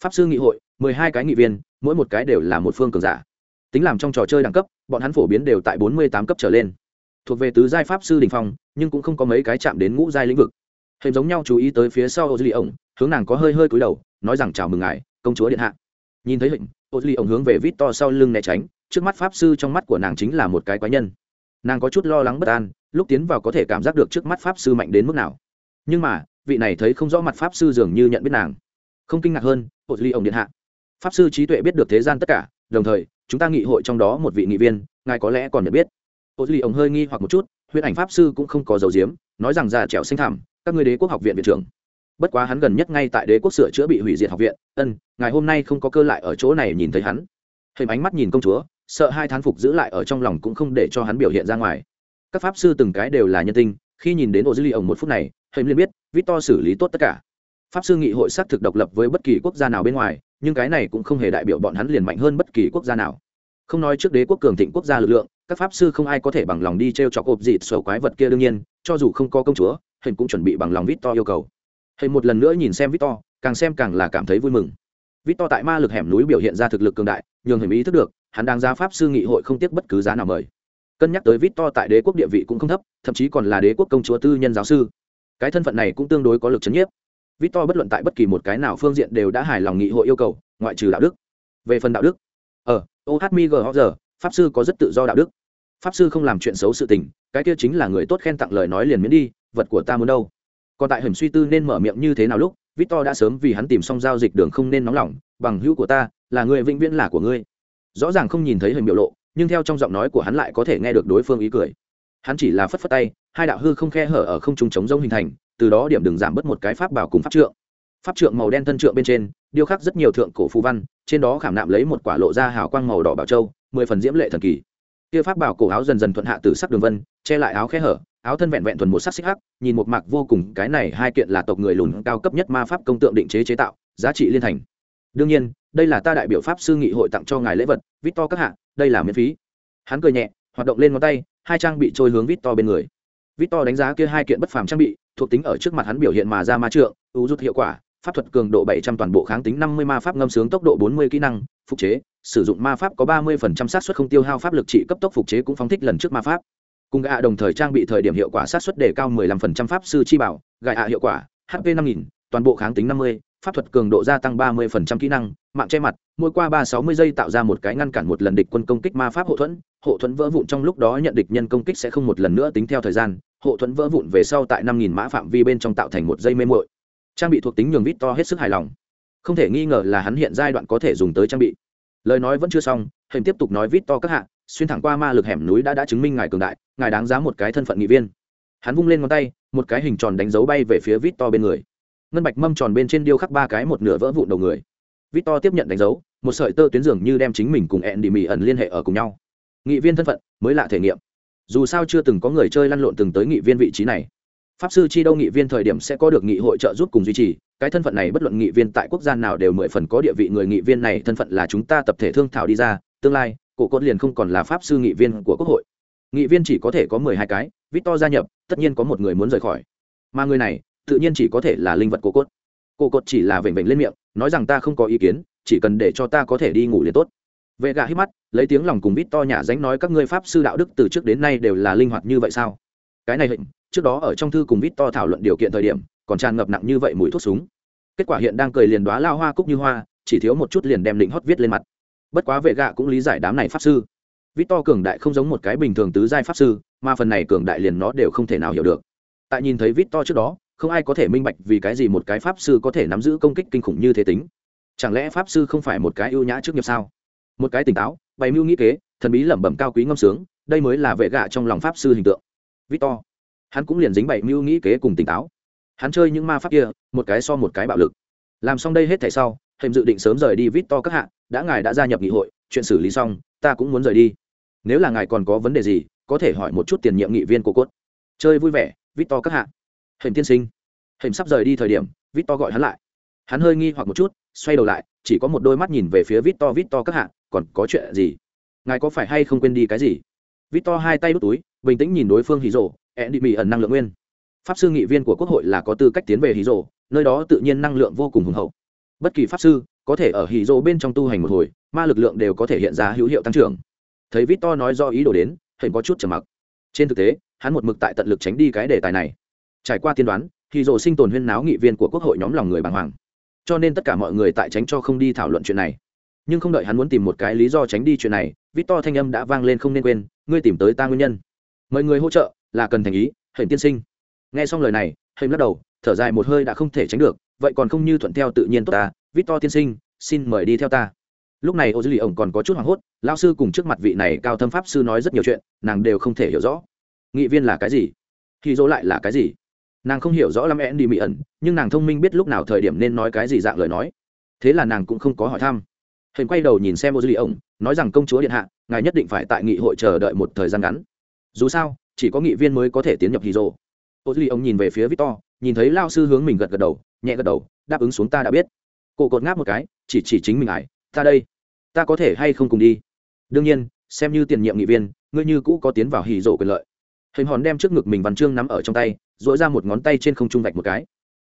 Pháp sư nghị hội, mười hai cái nghị viên, mỗi một cái đều là một phương cường giả. Tính làm trong trò chơi đẳng cấp, bọn hắn phổ biến đều tại bốn mươi tám cấp trở lên. Thuộc về tứ giai pháp sư đình phong, nhưng cũng không có mấy cái chạm đến ngũ giai lĩnh vực. Hình giống nhau chú ý tới phía sau ô duy ổng hướng nàng có hơi hơi cúi đầu, nói rằng chào mừng ngài, công chúa điện hạ. Nhìn thấy hình ô duy ổng hướng về vít to sau lưng né tránh, trước mắt pháp sư trong mắt của nàng chính là một cái quái nhân. Nàng có chút lo lắng bất an, lúc tiến vào có thể cảm giác được trước mắt pháp sư mạnh đến mức nào nhưng mà, vị này thấy không rõ mặt pháp sư dường như nhận biết nàng. Không kinh ngạc hơn hội ly ổng điện hạ. Pháp sư trí tuệ biết được thế gian tất cả, đồng thời, chúng ta nghị hội trong đó một vị nghị viên, ngài có lẽ còn nhận biết. Hội ly ổng hơi nghi hoặc một chút huyện ảnh pháp sư cũng không có dầu diếm, nói rằng già trẻo xanh thảm các ngươi đế quốc học viện viện trưởng. Bất quá hắn gần nhất ngay tại đế quốc sửa chữa bị hủy diệt học viện, ân ngày hôm nay không có cơ lại ở chỗ này nhìn thấy hắn. Hình ánh mắt nhìn công chúa, sợ hai thán phục giữ lại ở trong lòng cũng không để cho hắn biểu hiện ra ngoài. Các pháp sư từng cái đều là nhân tinh, khi nhìn đến ô dư ly ổng một phút này hình liên biết, victor xử lý tốt tất cả. Pháp sư nghị hội xác thực độc lập với bất kỳ quốc gia nào bên ngoài, nhưng cái này cũng không hề đại biểu bọn hắn liền mạnh hơn bất kỳ quốc gia nào. Không nói trước đế quốc cường thịnh quốc gia lực lượng, các pháp sư không ai có thể bằng lòng đi t r e o chọc ộp dịt sổ quái vật kia đương nhiên, cho dù không có công chúa hình cũng chuẩn bị bằng lòng vít to yêu cầu. Hình một lần nữa nhìn xem vít to càng xem càng là cảm thấy vui mừng. Vít to tại ma lực hẻm núi biểu hiện ra thực lực cường đại, nhường hình ý thức được, hắn đang ra pháp sư nghị hội không tiếc bất cứ giá nào mời. Cân nhắc tới vít to tại đế quốc địa vị cũng không thấp, thậm chí còn là đế quốc công chúa tư nhân giáo sư cái thân phận này cũng tương đối có lực c h ấ n nhiếp. Victor to bất luận tại bất kỳ một cái nào phương diện đều đã hài lòng nghị hội yêu cầu, ngoại trừ đạo đức. Về phần đạo đức ờ, ở ohmig pháp sư có rất tự do đạo đức. Pháp sư không làm chuyện xấu sự tình, cái kia chính là người tốt khen tặng lời nói liền miễn đi, vật của ta muốn đâu? Còn tại hầm suy tư nên mở miệng như thế nào lúc, victor đã sớm vì hắn tìm xong giao dịch đường không nên nóng lòng, bằng hữu của ta, là người vĩnh viễn là của ngươi. Rõ ràng không nhìn thấy hình biểu lộ, nhưng theo trong giọng nói của hắn lại có thể nghe được đối phương ý cười. Hắn chỉ là phất phất tay hai đạo hư không khe hở ở không trung chống rông hình thành, từ đó điểm đừng giảm bớt một cái pháp bảo cùng pháp trượng. Pháp trượng màu đen thân trượng bên trên, điêu khắc rất nhiều thượng cổ phù văn, trên đó khảm nạm lấy một quả lộ ra hào quang màu đỏ bảo châu, mười phần diễm lệ thần kỳ. Kia pháp bảo cổ áo dần dần thuận hạ từ sắc đường vân, che lại áo khe hở, áo thân vẹn vẹn thuần một sắc xích hắc, nhìn một mạc vô cùng, cái này hai kiện là tộc người lùn cao cấp nhất ma pháp công tượng định chế chế tạo, giá trị liên thành. Đương nhiên, đây là ta đại biểu pháp sư nghị hội tặng cho ngài lễ vật victor các hạ, đây là miễn phí. Hắn cười nhẹ, hoạt động lên ngón tay, hai trang bị trôi hướng victor bên người victor đánh giá kia hai kiện bất phàm trang bị, thuộc tính ở trước mặt hắn biểu hiện mà ra ma trượng ưu rút hiệu quả, pháp thuật cường độ 700 toàn bộ kháng tính 50 ma pháp ngâm sướng tốc độ 40 kỹ năng, phục chế, sử dụng ma pháp có 30% sát suất không tiêu hao pháp lực trị cấp tốc phục chế cũng phóng thích lần trước ma pháp. Cùng gã đồng thời trang bị thời điểm hiệu quả sát suất đề cao 15% pháp sư chi bảo gạ hiệu quả hp 5000 toàn bộ kháng tính 50 pháp thuật cường độ gia tăng 30% kỹ năng, mạng che mặt, mỗi qua 360 giây tạo ra một cái ngăn cản một lần địch quân công kích ma pháp hộ thuẫn hộ thuẫn vỡ vụn trong lúc đó nhận địch nhân công kích sẽ không một lần nữa tính theo thời gian. Hộ thuẫn vỡ vụn về sau tại 5000 mã phạm vi bên trong tạo thành một dây mê muội. Trang bị thuộc tính nhường vít to hết sức hài lòng. Không thể nghi ngờ là hắn hiện giai đoạn có thể dùng tới trang bị. Lời nói vẫn chưa xong hình tiếp tục nói vít to các hạ, xuyên thẳng qua ma lực hẻm núi đã đã chứng minh ngài cường đại, ngài đáng giá một cái thân phận nghị viên. Hắn vung lên ngón tay, một cái hình tròn đánh dấu bay về phía vít to bên người. Ngân bạch mâm tròn bên trên điêu khắc ba cái một nửa vỡ vụn đầu người. Vít to tiếp nhận đánh dấu, một sợi tơ tuyến dường như đem chính mình cùng ẹn đi mì ẩn liên hệ ở cùng nhau nghị viên thân phận, mới lạ thể nghiệm. Dù sao chưa từng có người chơi lăn lộn từng tới nghị viên vị trí này. Pháp sư chi đâu nghị viên thời điểm sẽ có được nghị hội trợ giúp cùng duy trì. Cái thân phận này bất luận nghị viên tại quốc gia nào đều mười phần có địa vị người nghị viên này thân phận là chúng ta tập thể thương thảo đi ra, tương lai, cổ cốt liền không còn là pháp sư nghị viên của quốc hội. Nghị viên chỉ có thể có mười hai cái, victor gia nhập, tất nhiên có một người muốn rời khỏi. Mà người này, tự nhiên chỉ có thể là linh vật cổ cốt. Cổ cốt chỉ là vểnh vểnh lên miệng, nói rằng ta không có ý kiến, chỉ cần để cho ta có thể đi ngủ liền tốt vệ gạ hít mắt, lấy tiếng lòng cùng victor nhả dánh nói các ngươi pháp sư đạo đức từ trước đến nay đều là linh hoạt như vậy sao? Cái này hình trước đó ở trong thư cùng vít to thảo luận điều kiện thời điểm, còn tràn ngập nặng như vậy mùi thuốc súng. Kết quả hiện đang cười liền đoá lao hoa cúc như hoa, chỉ thiếu một chút liền đem định hót viết lên mặt. Bất quá vệ gạ cũng lý giải đám này pháp sư. Vít to cường đại không giống một cái bình thường tứ giai pháp sư, mà phần này cường đại liền nó đều không thể nào hiểu được. Tại nhìn thấy vít to trước đó, không ai có thể minh bạch vì cái gì một cái pháp sư có thể nắm giữ công kích kinh khủng như thế tính. Chẳng lẽ pháp sư không phải một cái ưu nhã trước nghiệp sao? Một cái tỉnh táo, bày mưu nghĩ kế, thần bí lẩm bẩm cao quý ngâm sướng, đây mới là vệ gạ trong lòng pháp sư hình tượng. Victor, hắn cũng liền dính bày mưu nghĩ kế cùng tỉnh táo. Hắn chơi những ma pháp kia, một cái so một cái bạo lực. Làm xong đây hết thảy sau hình dự định sớm rời đi victor các hạ, đã ngài đã gia nhập nghị hội, chuyện xử lý xong, ta cũng muốn rời đi. Nếu là ngài còn có vấn đề gì, có thể hỏi một chút tiền nhiệm nghị viên của cốt. Chơi vui vẻ, victor các hạ. Hình tiên sinh. Hình sắp rời đi thời điểm, victor gọi hắn lại. Hắn hơi nghi hoặc một chút, xoay đầu lại, chỉ có một đôi mắt nhìn về phía victor victor các hạ còn có chuyện gì? Ngài có phải hay không quên đi cái gì? Victor hai tay đút túi, bình tĩnh nhìn đối phương hí rộ ẹn đi mỹ ẩn năng lượng nguyên. Pháp sư nghị viên của quốc hội là có tư cách tiến về hí rộ nơi đó tự nhiên năng lượng vô cùng hùng hậu. Bất kỳ pháp sư, có thể ở hí rộ bên trong tu hành một hồi, ma lực lượng đều có thể hiện ra hữu hiệu tăng trưởng. Thấy victor nói do ý đồ đến hình có chút trầm mặc. Trên thực tế, hắn một mực tại tận lực tránh đi cái đề tài này. Trải qua tiên đoán hí rộ sinh tồn huyên náo nghị viên của quốc hội nhóm lòng người bàng hoàng. Cho nên tất cả mọi người tại tránh cho không đi thảo luận chuyện này nhưng không đợi hắn muốn tìm một cái lý do tránh đi chuyện này, victor thanh âm đã vang lên không nên quên, ngươi tìm tới ta nguyên nhân. Mời người hỗ trợ, là cần thành ý hình tiên sinh. Nghe xong lời này hình lắc đầu, thở dài một hơi đã không thể tránh được, vậy còn không như thuận theo tự nhiên tốt ta, victor tiên sinh, xin mời đi theo ta. Lúc này ô dư lì ổng còn có chút hoảng hốt lao sư cùng trước mặt vị này cao thâm pháp sư nói rất nhiều chuyện, nàng đều không thể hiểu rõ. Nghị viên là cái gì? Khi dỗ lại là cái gì? Nàng không hiểu rõ lắm én đi mỹ ẩn, nhưng nàng thông minh biết lúc nào thời điểm nên nói cái gì dạng lời nói. Thế là nàng cũng không có hỏi thăm hình quay đầu nhìn xem ô dư lì ổng nói rằng công chúa điện hạ, ngài nhất định phải tại nghị hội chờ đợi một thời gian ngắn. Dù sao, chỉ có nghị viên mới có thể tiến nhập hì rồ. Ô dư lì ổng nhìn về phía victor, nhìn thấy lao sư hướng mình gật gật đầu, nhẹ gật đầu, đáp ứng xuống ta đã biết. Cô cột ngáp một cái, chỉ chỉ chính mình ải ta đây, ta có thể hay không cùng đi? Đương nhiên, xem như tiền nhiệm nghị viên, ngươi như cũ có tiến vào hì rộ quyền lợi. Hình hòn đem trước ngực mình văn chương nắm ở trong tay dỗi ra một ngón tay trên không trung vạch một cái.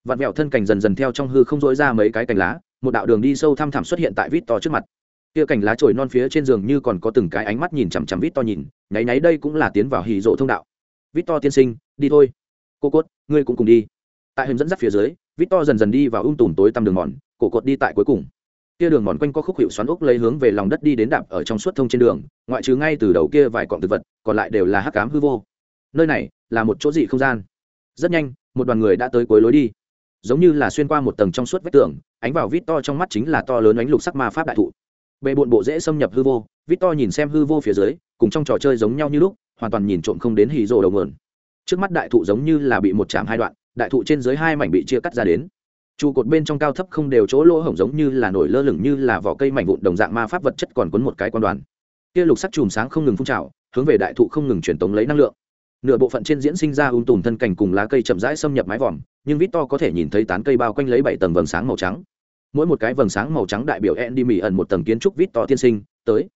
Vặn vẹo thân cành dần dần theo trong hư không dỗi ra mấy cái cành lá một đạo đường đi sâu thăm thẳm xuất hiện tại vít to trước mặt. Kia cảnh lá trồi non phía trên giường như còn có từng cái ánh mắt nhìn chằm chằm vít to nhìn, nháy nháy đây cũng là tiến vào hì rộ thông đạo. Vít to tiên sinh, đi thôi. Cô cốt, ngươi cũng cùng đi. Tại hình dẫn dắt phía dưới, vít to dần dần đi vào ung tùm tối tăm đường mòn, cổ cột đi tại cuối cùng. Kia đường mòn quanh có khúc hiệu xoắn ốc lấy hướng về lòng đất đi đến đạp ở trong suốt thông trên đường, ngoại trừ ngay từ đầu kia vài cọng thực vật, còn lại đều là hắc cám hư vô. Nơi này là một chỗ dị không gian. Rất nhanh, một đoàn người đã tới cuối lối đi giống như là xuyên qua một tầng trong suốt vách tường, ánh vào vít to trong mắt chính là to lớn ánh lục sắc ma pháp đại thụ. Bề bộn bộ dễ xâm nhập hư vô vít to nhìn xem hư vô phía dưới, cùng trong trò chơi giống nhau như lúc, hoàn toàn nhìn trộm không đến hì rồ đầu mườn trước mắt đại thụ giống như là bị một chạm hai đoạn, đại thụ trên dưới hai mảnh bị chia cắt ra đến. Trụ cột bên trong cao thấp không đều chỗ lỗ hổng giống như là nổi lơ lửng như là vỏ cây mảnh vụn đồng dạng ma pháp vật chất còn cuốn một cái quan đoàn. Kia lục sắc chùm sáng không ngừng phun trào, hướng về đại thụ không ngừng truyền tống lấy năng lượng. Nửa bộ phận trên diễn sinh ra ung tùm thân cảnh cùng lá cây chậm rãi xâm nhập mái vòm nhưng vít to có thể nhìn thấy tán cây bao quanh lấy bảy tầng vầng sáng màu trắng. Mỗi một cái vầng sáng màu trắng đại biểu endy mỹ ẩn một tầng kiến trúc vít to tiên sinh tới.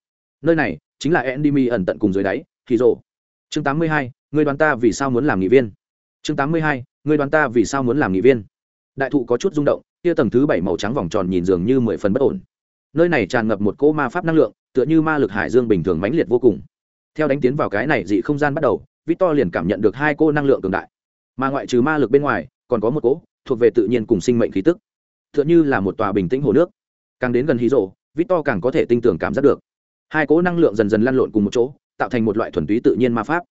Nơi này chính là endy mỹ ẩn tận cùng dưới đáy thì rộ chương 82, người đoán ta vì sao muốn làm nghị viên? Chương 82, người đoán ta vì sao muốn làm nghị viên? Đại thụ có chút rung động kia tầng thứ bảy màu trắng vòng tròn nhìn dường như mười phần bất ổn. Nơi này tràn ngập một cỗ ma pháp năng lượng tựa như ma lực hải dương bình thường mãnh liệt vô cùng. Theo đánh tiến vào cái này dị không gian bắt đầu victor liền cảm nhận được hai cô năng lượng cường đại. Mà ngoại trừ ma lực bên ngoài còn có một cỗ thuộc về tự nhiên cùng sinh mệnh khí tức. Tựa như là một tòa bình tĩnh hồ nước. Càng đến gần hí rộ, victor càng có thể tinh tưởng cảm giác được. Hai cỗ năng lượng dần dần lăn lộn cùng một chỗ, tạo thành một loại thuần túy tự nhiên ma pháp.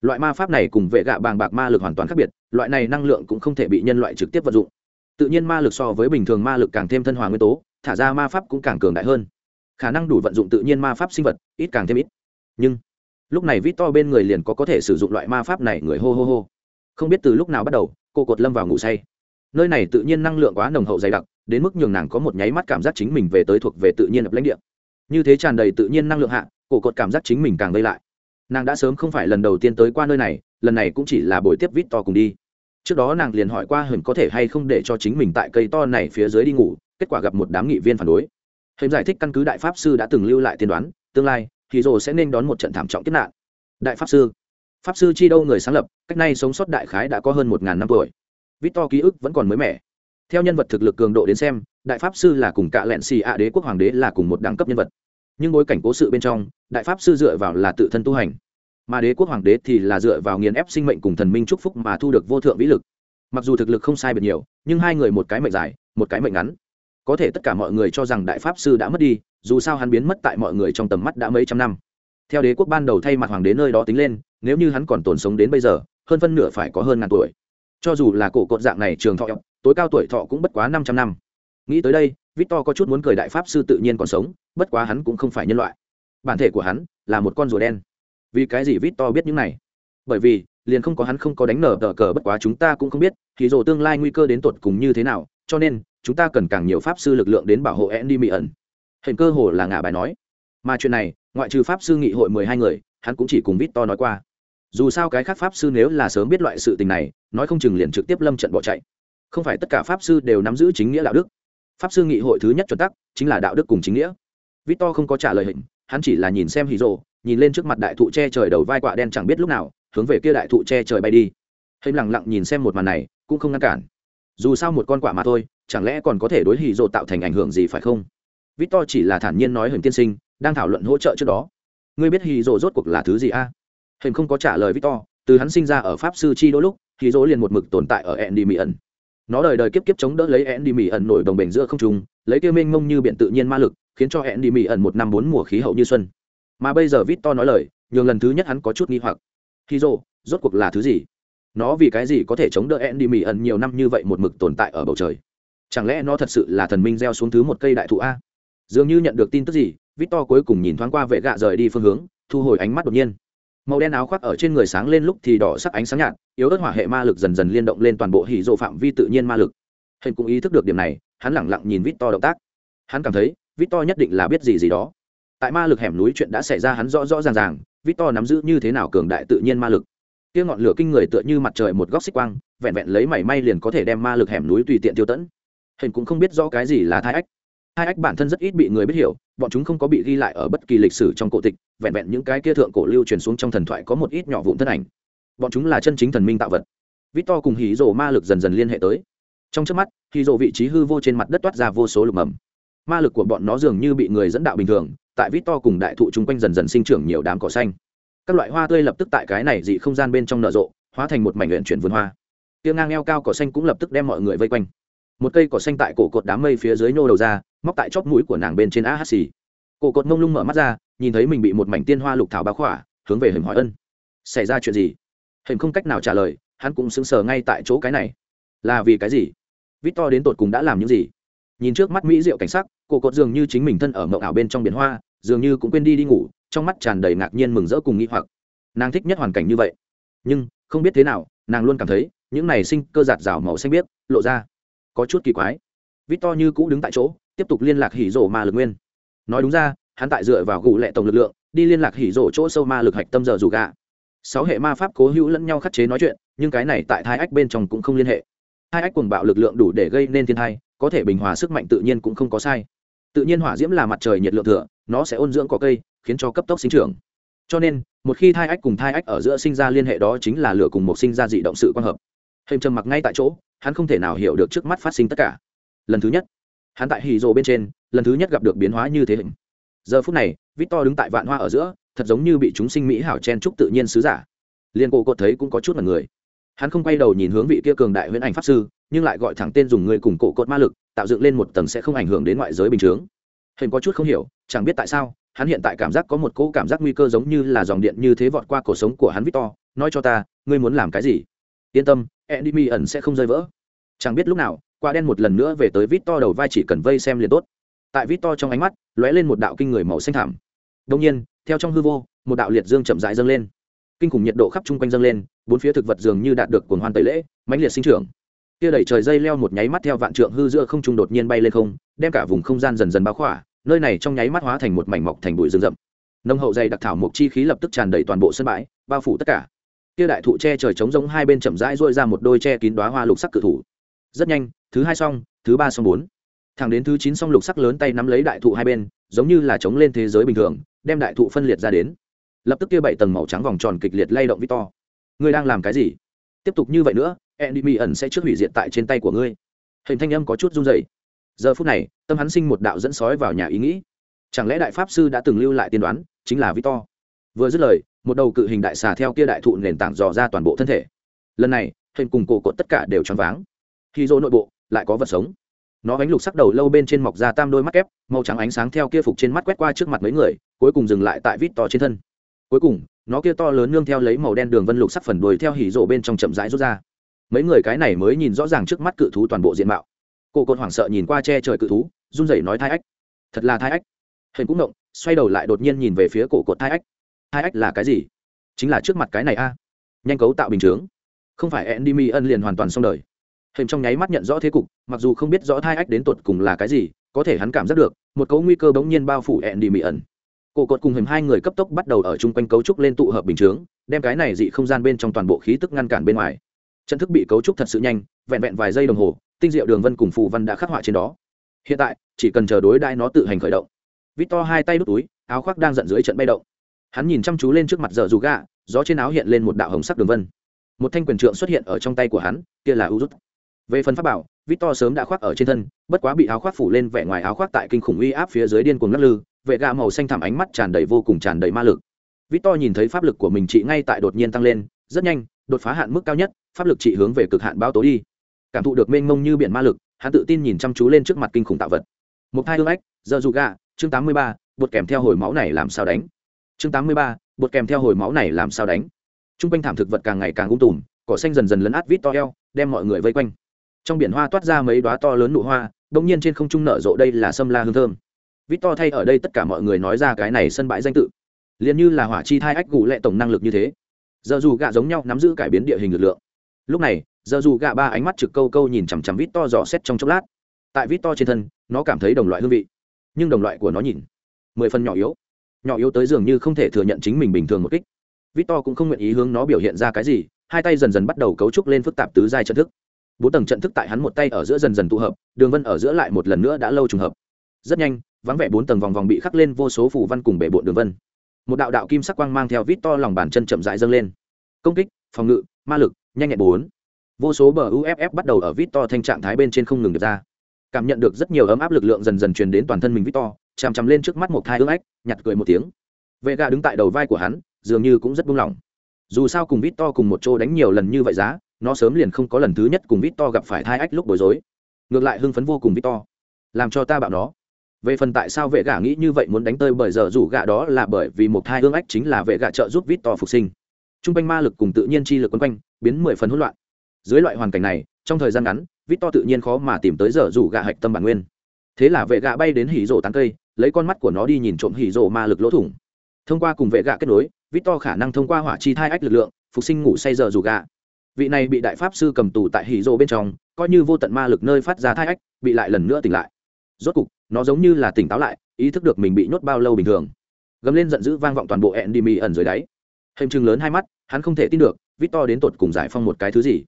Loại ma pháp này cùng vệ gạ bàng bạc ma lực hoàn toàn khác biệt, loại này năng lượng cũng không thể bị nhân loại trực tiếp vận dụng. Tự nhiên ma lực so với bình thường ma lực càng thêm thân hòa nguyên tố, thả ra ma pháp cũng càng cường đại hơn. Khả năng đủ vận dụng tự nhiên ma pháp sinh vật, ít càng thêm ít. Nhưng, lúc này vít to bên người liền có có thể sử dụng loại ma pháp này người hô hô hô. Không biết từ lúc nào bắt đầu cô cột lâm vào ngủ say. Nơi này tự nhiên năng lượng quá nồng hậu dày đặc, đến mức nhường nàng có một nháy mắt cảm giác chính mình về tới thuộc về tự nhiên ập lãnh địa. Như thế tràn đầy tự nhiên năng lượng hạ cổ cột cảm giác chính mình càng gây lại. Nàng đã sớm không phải lần đầu tiên tới qua nơi này, lần này cũng chỉ là buổi tiếp vít to cùng đi. Trước đó nàng liền hỏi qua hừm có thể hay không để cho chính mình tại cây to này phía dưới đi ngủ, kết quả gặp một đám nghị viên phản đối. Hừm giải thích căn cứ đại pháp sư đã từng lưu lại tiên đoán, tương lai, thì rồ sẽ nên đón một trận thảm trọng kiếp nạn. Đại pháp sư pháp sư chi đâu người sáng lập, cách nay sống sót đại khái đã có hơn một ngàn năm tuổi. Victor ký ức vẫn còn mới mẻ. Theo nhân vật thực lực cường độ đến xem, đại pháp sư là cùng cạ lẹn xì ạ đế quốc hoàng đế là cùng một đẳng cấp nhân vật. Nhưng bối cảnh cố sự bên trong, đại pháp sư dựa vào là tự thân tu hành. Mà đế quốc hoàng đế thì là dựa vào nghiền ép sinh mệnh cùng thần minh chúc phúc mà thu được vô thượng vĩ lực. Mặc dù thực lực không sai biệt nhiều, nhưng hai người một cái mệnh dài, một cái mệnh ngắn. Có thể tất cả mọi người cho rằng đại pháp sư đã mất đi, dù sao hắn biến mất tại mọi người trong tầm mắt đã mấy trăm năm theo đế quốc ban đầu thay mặt hoàng đế nơi đó tính lên, nếu như hắn còn tồn sống đến bây giờ, hơn phân nửa phải có hơn ngàn tuổi. Cho dù là cổ cột dạng này trường thọ, tối cao tuổi thọ cũng bất quá năm trăm năm. Nghĩ tới đây, victor có chút muốn cười đại pháp sư tự nhiên còn sống, bất quá hắn cũng không phải nhân loại. Bản thể của hắn là một con rùa đen. Vì cái gì victor biết những này? Bởi vì, liền không có hắn không có đánh nở tờ cờ bất quá chúng ta cũng không biết, thì rồ tương lai nguy cơ đến tột cùng như thế nào, cho nên, chúng ta cần càng nhiều pháp sư lực lượng đến bảo hộ andy mỹ ẩn hình cơ hồ là ngả bài nói. Mà chuyện này ngoại trừ pháp sư nghị hội mười hai người, hắn cũng chỉ cùng vít to nói qua. Dù sao cái khác pháp sư nếu là sớm biết loại sự tình này, nói không chừng liền trực tiếp lâm trận bỏ chạy. Không phải tất cả pháp sư đều nắm giữ chính nghĩa đạo đức. Pháp sư nghị hội thứ nhất chuẩn tắc chính là đạo đức cùng chính nghĩa. Vít to không có trả lời hình, hắn chỉ là nhìn xem hì rồ, nhìn lên trước mặt đại thụ che trời đầu vai quạ đen chẳng biết lúc nào, hướng về kia đại thụ che trời bay đi. Hình lẳng lặng nhìn xem một màn này, cũng không ngăn cản. Dù sao một con quả mà thôi, chẳng lẽ còn có thể đối hì rồ tạo thành ảnh hưởng gì phải không? Vít to chỉ là thản nhiên nói hình tiên sinh đang thảo luận hỗ trợ trước đó. Ngươi biết hì rỗ rốt cuộc là thứ gì a? À? hình không có trả lời vít to từ hắn sinh ra ở pháp sư chi đôi lúc hì rỗ liền một mực tồn tại ở endy mỹ ẩn nó đời đời kiếp kiếp chống đỡ lấy endy mỹ ẩn nổi đồng bể giữa không trung, lấy kia mênh mông như biện tự nhiên ma lực, khiến cho endy mỹ ẩn một năm bốn mùa khí hậu như xuân. Mà bây giờ vít to nói lời, nhường lần thứ nhất hắn có chút nghi hoặc. Hì rỗ rốt cuộc là thứ gì? Nó vì cái gì có thể chống đỡ endy mỹ ẩn nhiều năm như vậy một mực tồn tại ở bầu trời? Chẳng lẽ nó thật sự là thần minh gieo xuống thứ một cây đại thụ a? Dường như nhận được tin tức gì victor cuối cùng nhìn thoáng qua vệ gạ rời đi phương hướng, thu hồi ánh mắt đột nhiên. Màu đen áo khoác ở trên người sáng lên lúc thì đỏ sắc ánh sáng nhạt, yếu ớt hỏa hệ ma lực dần dần liên động lên toàn bộ hỉ rồ phạm vi tự nhiên ma lực. Hình cũng ý thức được điểm này, hắn lẳng lặng nhìn victor động tác. Hắn cảm thấy, victor nhất định là biết gì gì đó. Tại ma lực hẻm núi chuyện đã xảy ra hắn rõ rõ ràng ràng, victor nắm giữ như thế nào cường đại tự nhiên ma lực. Kia ngọn lửa kinh người tựa như mặt trời một góc xích quang, vẹn vẹn lấy mảy may liền có thể đem ma lực hẻm núi tùy tiện tiêu tận. hình cũng không biết rõ cái gì là thai ách hai ách bản thân rất ít bị người biết hiểu, bọn chúng không có bị ghi lại ở bất kỳ lịch sử trong cổ tịch, vẹn vẹn những cái kia thượng cổ lưu truyền xuống trong thần thoại có một ít nhỏ vụn thân ảnh. Bọn chúng là chân chính thần minh tạo vật. Vít to cùng hí rồ ma lực dần dần liên hệ tới. Trong trước mắt hí rồ vị trí hư vô trên mặt đất toát ra vô số lục mầm. Ma lực của bọn nó dường như bị người dẫn đạo bình thường, tại vít to cùng đại thụ chung quanh dần dần sinh trưởng nhiều đám cỏ xanh. Các loại hoa tươi lập tức tại cái này dị không gian bên trong nở rộ, hóa thành một mảnh luyện chuyển vườn hoa. Tiếng ngang eo cao cỏ xanh cũng lập tức đem mọi người vây quanh. Một cây cỏ xanh tại cổ cột đám mây phía dưới nhô đầu ra móc tại chóp mũi của nàng bên trên a hát xì cổ cột mông lung mở mắt ra, nhìn thấy mình bị một mảnh tiên hoa lục thảo báo khỏa, hướng về hình hỏi ân. Xảy ra chuyện gì? Hình không cách nào trả lời, hắn cũng sững sờ ngay tại chỗ cái này. Là vì cái gì? Victor đến tột cùng đã làm những gì? Nhìn trước mắt mỹ diệu cảnh sắc, cổ cột dường như chính mình thân ở mậu ảo bên trong biển hoa, dường như cũng quên đi đi ngủ, trong mắt tràn đầy ngạc nhiên mừng rỡ cùng nghĩ hoặc. Nàng thích nhất hoàn cảnh như vậy. Nhưng, không biết thế nào, nàng luôn cảm thấy, những này sinh cơ giạt rào màu xanh biếc, lộ ra có chút kỳ quái. Vít to như cũ đứng tại chỗ tiếp tục liên lạc hỉ rổ ma lực nguyên. Nói đúng ra, hắn tại dựa vào gù lệ tổng lực lượng, đi liên lạc hỉ rổ chỗ sâu ma lực hạch tâm giờ dù gạ. Sáu hệ ma pháp cố hữu lẫn nhau khắc chế nói chuyện, nhưng cái này tại thai ách bên trong cũng không liên hệ. Hai ách quần bạo lực lượng đủ để gây nên thiên thai, có thể bình hòa sức mạnh tự nhiên cũng không có sai. Tự nhiên hỏa diễm là mặt trời nhiệt lượng thừa, nó sẽ ôn dưỡng cỏ cây, khiến cho cấp tốc sinh trưởng. Cho nên, một khi thai ách cùng thai ách ở giữa sinh ra liên hệ đó chính là lửa cùng một sinh ra dị động sự quan hợp. Hình trầm mặc ngay tại chỗ, hắn không thể nào hiểu được trước mắt phát sinh tất cả. Lần thứ nhất hắn tại hì rồ bên trên, lần thứ nhất gặp được biến hóa như thế hình. Giờ phút này, victor đứng tại vạn hoa ở giữa, thật giống như bị chúng sinh mỹ hảo chen trúc tự nhiên sứ giả. Liên cổ cột thấy cũng có chút mật người. Hắn không quay đầu nhìn hướng vị kia cường đại huyễn ảnh pháp sư, nhưng lại gọi thẳng tên dùng người cùng cổ cột ma lực, tạo dựng lên một tầng sẽ không ảnh hưởng đến ngoại giới bình chướng. Hình có chút không hiểu, chẳng biết tại sao, hắn hiện tại cảm giác có một cỗ cảm giác nguy cơ giống như là dòng điện như thế vọt qua cuộc sống của hắn victor, nói cho ta, ngươi muốn làm cái gì? Yên tâm enemy ẩn sẽ không rơi vỡ. Chẳng biết lúc nào quả đen một lần nữa về tới vít to đầu vai chỉ cần vây xem liền tốt. Tại vít to trong ánh mắt, lóe lên một đạo kinh người màu xanh thảm đông nhiên, theo trong hư vô, một đạo liệt dương chậm rãi dâng lên. Kinh khủng nhiệt độ khắp chung quanh dâng lên, bốn phía thực vật dường như đạt được cuồng hoan tẩy lễ, mãnh liệt sinh trưởng. Kia đẩy trời dây leo một nháy mắt theo vạn trượng hư giữa không trung đột nhiên bay lên không, đem cả vùng không gian dần dần bao khỏa, nơi này trong nháy mắt hóa thành một mảnh mọc thành bụi rừng rậm. Nông hậu dày đặc thảo mộc chi khí lập tức tràn đầy toàn bộ sân bãi, bao phủ tất cả. Kia đại thụ che trời trống giống hai bên chậm rãi rôi ra một đôi che kín đoá hoa lục sắc cự thủ. Rất nhanh thứ hai xong thứ ba xong bốn. Thẳng đến thứ chín xong lục sắc lớn tay nắm lấy đại thụ hai bên, giống như là chống lên thế giới bình thường, đem đại thụ phân liệt ra đến. Lập tức kia bảy tầng màu trắng vòng tròn kịch liệt lay động victor. Ngươi đang làm cái gì? Tiếp tục như vậy nữa enemy ẩn sẽ trước hủy diệt tại trên tay của ngươi. Hình thanh âm có chút run rẩy. Giờ phút này, tâm hắn sinh một đạo dẫn sói vào nhà ý nghĩ. Chẳng lẽ đại pháp sư đã từng lưu lại tiên đoán, chính là victor? Vừa dứt lời, một đầu cự hình đại xà theo kia đại thụ nền tảng dò ra toàn bộ thân thể. Lần này, hình cùng cổ cột tất cả đều choáng váng. Khi dỗ nội bộ lại có vật sống. Nó ánh lục sắc đầu lâu bên trên mọc ra tam đôi mắt kép, màu trắng ánh sáng theo kia phục trên mắt quét qua trước mặt mấy người, cuối cùng dừng lại tại vít to trên thân. Cuối cùng, nó kia to lớn nương theo lấy màu đen đường vân lục sắc phần đuôi theo hỉ rộ bên trong chậm rãi rút ra. Mấy người cái này mới nhìn rõ ràng trước mắt cự thú toàn bộ diện mạo. Cổ cột hoảng sợ nhìn qua che trời cự thú, run rẩy nói thai ách. Thật là thai ách. Hình cũng động xoay đầu lại đột nhiên nhìn về phía cổ cột thai ách. Thai ách là cái gì? Chính là trước mặt cái này a. Nhanh cấu tạo bình chướng. Không phải endymion liền hoàn toàn xong đời hình trong nháy mắt nhận rõ thế cục, mặc dù không biết rõ thai ách đến tột cùng là cái gì, có thể hắn cảm giác được, một cấu nguy cơ bỗng nhiên bao phủ endymi ẩn. Cổ cột cùng hình hai người cấp tốc bắt đầu ở chung quanh cấu trúc lên tụ hợp bình chướng, đem cái này dị không gian bên trong toàn bộ khí tức ngăn cản bên ngoài. Trận thức bị cấu trúc thật sự nhanh, vẹn vẹn vài giây đồng hồ, tinh diệu đường vân cùng phù văn đã khắc họa trên đó. Hiện tại, chỉ cần chờ đối đai nó tự hành khởi động. Vít to hai tay đút túi, áo khoác đang giận dưới trận bay động. Hắn nhìn chăm chú lên trước mặt giờ dù gạ, gió trên áo hiện lên một đạo hồng sắc đường vân. Một thanh quyền trượng xuất hiện ở trong tay của hắn, kia là u rút về phần pháp bảo vít to sớm đã khoác ở trên thân, bất quá bị áo khoác phủ lên vẻ ngoài áo khoác tại kinh khủng uy áp phía dưới điên cuồng lắc lư vệ gà màu xanh thẳm ánh mắt tràn đầy vô cùng tràn đầy ma lực. Vít to nhìn thấy pháp lực của mình trị ngay tại đột nhiên tăng lên, rất nhanh, đột phá hạn mức cao nhất, pháp lực trị hướng về cực hạn bao tố đi. Cảm thụ được mênh mông như biển ma lực, hắn tự tin nhìn chăm chú lên trước mặt kinh khủng tạo vật. Một hai hương ách, giờ dù gà, chương tám mươi ba, bột kèm theo hồi máu này làm sao đánh? Chương tám mươi ba, bột kèm theo hồi máu này làm sao đánh? T r u n g quanh thảm thực vật càng ngày càng ung tùm, cỏ xanh dần dần lấn át vít to eo, đem mọi người vây quanh trong biển hoa toát ra mấy đoá to lớn nụ hoa bỗng nhiên trên không trung nở rộ đây là sâm la hương thơm. Vít to thay ở đây tất cả mọi người nói ra cái này sân bãi danh tự. Liền như là hỏa chi thai ách gù lệ tổng năng lực như thế. Giờ dù gạ giống nhau nắm giữ cải biến địa hình lực lượng. Lúc này, giờ dù gạ ba ánh mắt trực câu câu nhìn chằm chằm vít to dò xét trong chốc lát. Tại vít to trên thân, nó cảm thấy đồng loại hương vị, nhưng đồng loại của nó nhìn, mười phần nhỏ yếu. Nhỏ yếu tới dường như không thể thừa nhận chính mình bình thường một kích. To cũng không nguyện ý hướng nó biểu hiện ra cái gì, hai tay dần dần bắt đầu cấu trúc lên phức tạp tứ giai trận thức bốn tầng trận thức tại hắn một tay ở giữa dần dần tụ hợp, đường vân ở giữa lại một lần nữa đã lâu trùng hợp. Rất nhanh, vắng vẻ bốn tầng vòng vòng bị khắc lên vô số phù văn cùng bể bộn đường vân. Một đạo đạo kim sắc quang mang theo vít to lòng bàn chân chậm rãi dâng lên. Công kích, phòng ngự, ma lực, nhanh nhẹn bốn. Vô số bờ uff bắt đầu ở vít to thanh trạng thái bên trên không ngừng được ra. Cảm nhận được rất nhiều ấm áp lực lượng dần dần truyền đến toàn thân mình vít to, chằm chằm lên trước mắt một thai ương ách, nhặt cười một tiếng. Vệ gà đứng tại đầu vai của hắn, dường như cũng rất buông lỏng. Dù sao cùng vít to cùng một chỗ đánh nhiều lần như vậy giá nó sớm liền không có lần thứ nhất cùng vít to gặp phải thai ách lúc bối rối. Ngược lại hưng phấn vô cùng vít to làm cho ta bảo nó. Về phần tại sao vệ gà nghĩ như vậy muốn đánh tơi bởi giờ rủ gà đó là bởi vì một thai hương ách chính là vệ gà trợ giúp vít to phục sinh. T r u n g quanh ma lực cùng tự nhiên chi lực quấn quanh, biến mười phần hỗn loạn. Dưới loại hoàn cảnh này, trong thời gian ngắn vít to tự nhiên khó mà tìm tới giờ rủ gà hạch tâm bản nguyên. Thế là vệ gà bay đến hỉ rổ tán cây, lấy con mắt của nó đi nhìn trộm hỉ rổ ma lực lỗ thủng. Thông qua cùng vệ gã kết nối vít to khả năng thông qua hỏa chi thai ách lực lượng, phục sinh ngủ say giờ rủ gã vị này bị đại pháp sư cầm tù tại hỉ rô bên trong, coi như vô tận ma lực nơi phát ra thai ách, bị lại lần nữa tỉnh lại. Rốt cục, nó giống như là tỉnh táo lại, ý thức được mình bị nhốt bao lâu bình thường. Gấm lên giận dữ vang vọng toàn bộ ẹn đi mì ẩn dưới đáy. Hình chừng lớn hai mắt, hắn không thể tin được vít to đến tột cùng giải phong một cái thứ gì.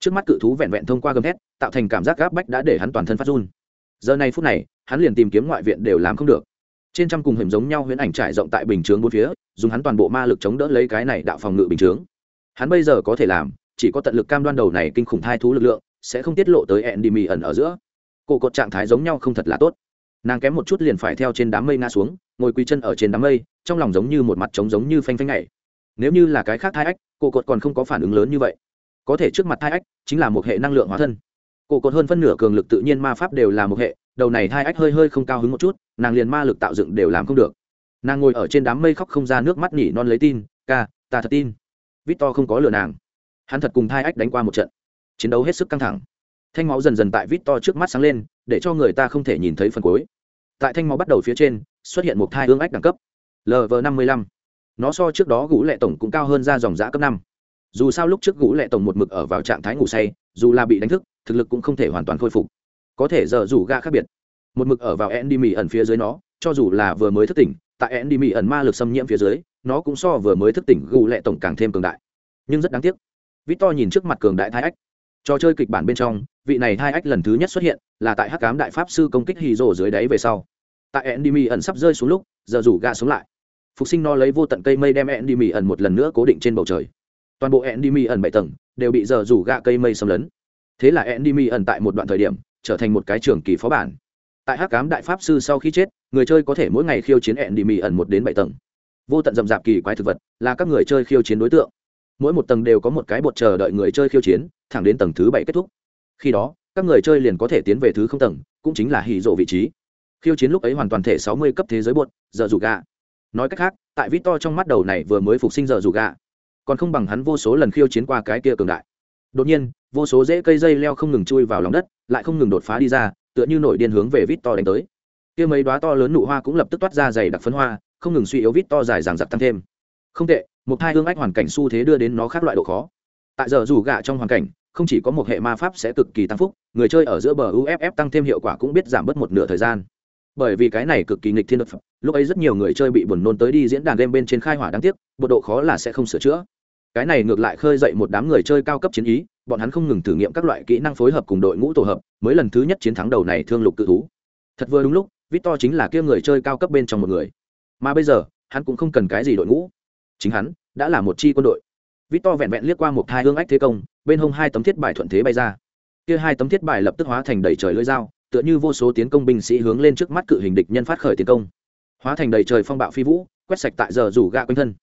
Trước mắt cự thú vẹn vẹn thông qua gầm thét, tạo thành cảm giác gáp bách đã để hắn toàn thân phát run. Giờ này phút này, hắn liền tìm kiếm ngoại viện đều làm không được. Trên trăm cùng hình giống nhau huyễn ảnh trải rộng tại bình chướng bốn phía, dùng hắn toàn bộ ma lực chống đỡ lấy cái này đạo phòng ngự bình chướng. Hắn bây giờ có thể làm chỉ có tận lực cam đoan đầu này kinh khủng thai thú lực lượng sẽ không tiết lộ tới ẹn đi mì ẩn ở giữa. Cổ cột trạng thái giống nhau không thật là tốt. Nàng kém một chút liền phải theo trên đám mây ngã xuống, ngồi quỳ chân ở trên đám mây, trong lòng giống như một mặt trống giống như phanh phanh này nếu như là cái khác thai ách, cổ cột còn không có phản ứng lớn như vậy. Có thể trước mặt thai ách chính là một hệ năng lượng hóa thân. Cổ cột hơn phân nửa cường lực tự nhiên ma pháp đều là một hệ, đầu này thai ách hơi hơi không cao hứng một chút, nàng liền ma lực tạo dựng đều làm không được. Nàng ngồi ở trên đám mây khóc không ra nước mắt nhỉ non lấy tin, ca, ta thật tin. Victor không có lừa nàng hắn thật cùng thai ách đánh qua một trận. Chiến đấu hết sức căng thẳng. Thanh máu dần dần tại vít to trước mắt sáng lên, để cho người ta không thể nhìn thấy phần cuối. Tại thanh máu bắt đầu phía trên, xuất hiện một thai hương ách đẳng cấp. Lv năm mươi lăm. Nó so trước đó gũ lệ tổng cũng cao hơn ra dòng giã cấp năm. Dù sao lúc trước gũ lệ tổng một mực ở vào trạng thái ngủ say, dù là bị đánh thức, thực lực cũng không thể hoàn toàn khôi phục. Có thể giờ rủ ga khác biệt. Một mực ở vào endy mỹ ẩn phía dưới nó, cho dù là vừa mới thức tỉnh, tại endy mỹ ẩn ma lực xâm nhiễm phía dưới, nó cũng so vừa mới thức tỉnh gù lệ tổng càng thêm cường đại. Nhưng rất đáng tiếc victor nhìn trước mặt cường đại thai ách. Trò chơi kịch bản bên trong, vị này thái ách lần thứ nhất xuất hiện, là tại hắc cám đại pháp sư công kích hì rồ dưới đáy về sau. Tại endymi ẩn sắp rơi xuống lúc, giờ rủ ga xuống lại. Phục sinh no lấy vô tận cây mây đem endymi ẩn một lần nữa cố định trên bầu trời. Toàn bộ endymi ẩn bảy tầng, đều bị giờ rủ ga cây mây xâm lấn. Thế là endymi ẩn tại một đoạn thời điểm, trở thành một cái trường kỳ phó bản. Tại hắc cám đại pháp sư sau khi chết, người chơi có thể mỗi ngày khiêu chiến hẹn đi mì ẩn một đến bảy tầng. Vô tận rậm rạp kỳ quái thực vật, là các người chơi khiêu chiến đối tượng mỗi một tầng đều có một cái bột chờ đợi người chơi khiêu chiến, thẳng đến tầng thứ bảy kết thúc. Khi đó, các người chơi liền có thể tiến về thứ không tầng, cũng chính là hỉ rộ vị trí. Khiêu chiến lúc ấy hoàn toàn thể sáu mươi cấp thế giới bột, giờ dù gà. Nói cách khác, tại vít to trong mắt đầu này vừa mới phục sinh giờ dù gà. Còn không bằng hắn vô số lần khiêu chiến qua cái kia cường đại. Đột nhiên, vô số rễ cây dây leo không ngừng chui vào lòng đất, lại không ngừng đột phá đi ra, tựa như nổi điên hướng về vít to đánh tới. Kia mấy đoá to lớn nụ hoa cũng lập tức toát ra dày đặc phấn hoa, không ngừng suy yếu vít to dài dàng giặc tăng thêm. Không tệ một hai hương ách hoàn cảnh xu thế đưa đến nó khác loại độ khó. Tại giờ dù gạ trong hoàn cảnh, không chỉ có một hệ ma pháp sẽ cực kỳ tăng phúc, người chơi ở giữa bờ uff tăng thêm hiệu quả cũng biết giảm bớt một nửa thời gian. Bởi vì cái này cực kỳ nghịch thiên đột phẩm lúc ấy rất nhiều người chơi bị buồn nôn tới đi diễn đàn game bên trên khai hỏa đáng tiếc bộ độ khó là sẽ không sửa chữa. Cái này ngược lại khơi dậy một đám người chơi cao cấp chiến ý, bọn hắn không ngừng thử nghiệm các loại kỹ năng phối hợp cùng đội ngũ tổ hợp, mới lần thứ nhất chiến thắng đầu này thương lục cự thú. Thật vừa đúng lúc, victor chính là kia người chơi cao cấp bên trong một người. Mà bây giờ, hắn cũng không cần cái gì đội ngũ. Chính hắn đã là một chi quân đội. Vít to vẹn vẹn liếc qua một hai hương ách thế công, bên hông hai tấm thiết bài thuận thế bay ra. Kia hai tấm thiết bài lập tức hóa thành đầy trời lưỡi dao, tựa như vô số tiến công binh sĩ hướng lên trước mắt cự hình địch nhân phát khởi tiến công. Hóa thành đầy trời phong bạo phi vũ, quét sạch tại giờ rủ gạ quanh thân.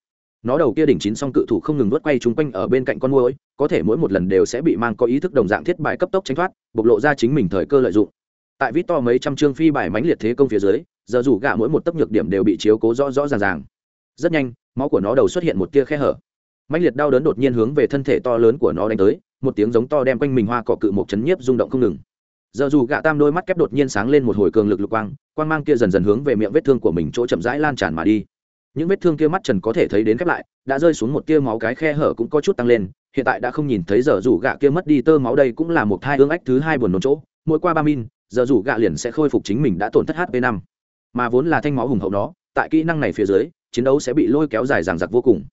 Nó đầu kia đỉnh chín song cự thủ không ngừng vớt quay chúng quanh ở bên cạnh con môi có thể mỗi một lần đều sẽ bị mang có ý thức đồng dạng thiết bài cấp tốc tránh thoát, bộc lộ ra chính mình thời cơ lợi dụng. Tại vít to mấy trăm chương phi bài mãnh liệt thế công phía dưới, giờ rủ gạ mỗi một tấc nhược điểm đều bị chiếu cố rõ rõ ràng ràng rất nhanh, máu của nó đầu xuất hiện một tia khe hở. Mạnh liệt đau đớn đột nhiên hướng về thân thể to lớn của nó đánh tới, một tiếng giống to đem quanh mình hoa cỏ cự một chấn nhiếp rung động không ngừng. Giờ dù gạ tam đôi mắt kép đột nhiên sáng lên một hồi cường lực lục quang quang mang kia dần dần hướng về miệng vết thương của mình chỗ chậm rãi lan tràn mà đi. Những vết thương kia mắt trần có thể thấy đến khép lại, đã rơi xuống một tia máu cái khe hở cũng có chút tăng lên, hiện tại đã không nhìn thấy giờ rủ gạ kia mất đi tơ máu đây cũng là một thai ương ách thứ hai buồn nôn chỗ. Mỗi qua ba min, giờ rủ gạ liền sẽ khôi phục chính mình đã tổn thất hp năm. Mà vốn là thanh máu hùng hậu đó, tại kỹ năng này phía dưới chiến đấu sẽ bị lôi kéo dài dằng dặc vô cùng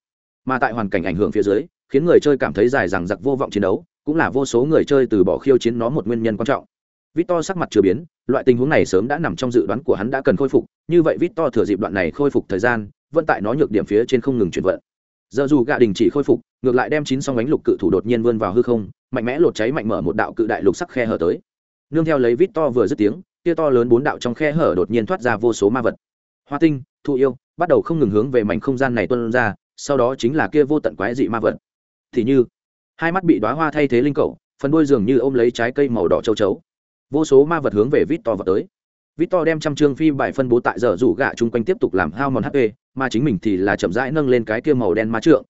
mà tại hoàn cảnh ảnh hưởng phía dưới khiến người chơi cảm thấy dài dằng dặc vô vọng chiến đấu cũng là vô số người chơi từ bỏ khiêu chiến nó một nguyên nhân quan trọng Victor sắc mặt chưa biến, loại tình huống này sớm đã nằm trong dự đoán của hắn đã cần khôi phục, như vậy Victor thừa dịp đoạn này khôi phục thời gian, vẫn tại nó nhược điểm phía trên không ngừng chuyển vận. Giờ dù gạ đình chỉ khôi phục, ngược lại đem chín song ánh lục cự thủ đột nhiên vươn vào hư không, mạnh mẽ lột cháy mạnh mở một đạo cự đại lục sắc khe hở tới. Nương theo lấy Victor vừa dứt tiếng, kia to lớn bốn đạo trong khe hở đột nhiên thoát ra vô số ma vật. Hoa tinh, thu yêu, bắt đầu không ngừng hướng về mảnh không gian này tuôn ra, sau đó chính là kia vô tận quái dị ma vật. Thì như, hai mắt bị đóa hoa thay thế linh cầu, phần đuôi dường như ôm lấy trái cây màu đỏ châu chấu. Vô số ma vật hướng về vít to vào tới. Vít to đem trăm chương phi bài phân bố tại giờ rủ gạ chung quanh tiếp tục làm hao mòn hp mà chính mình thì là chậm rãi nâng lên cái kia màu đen ma trượng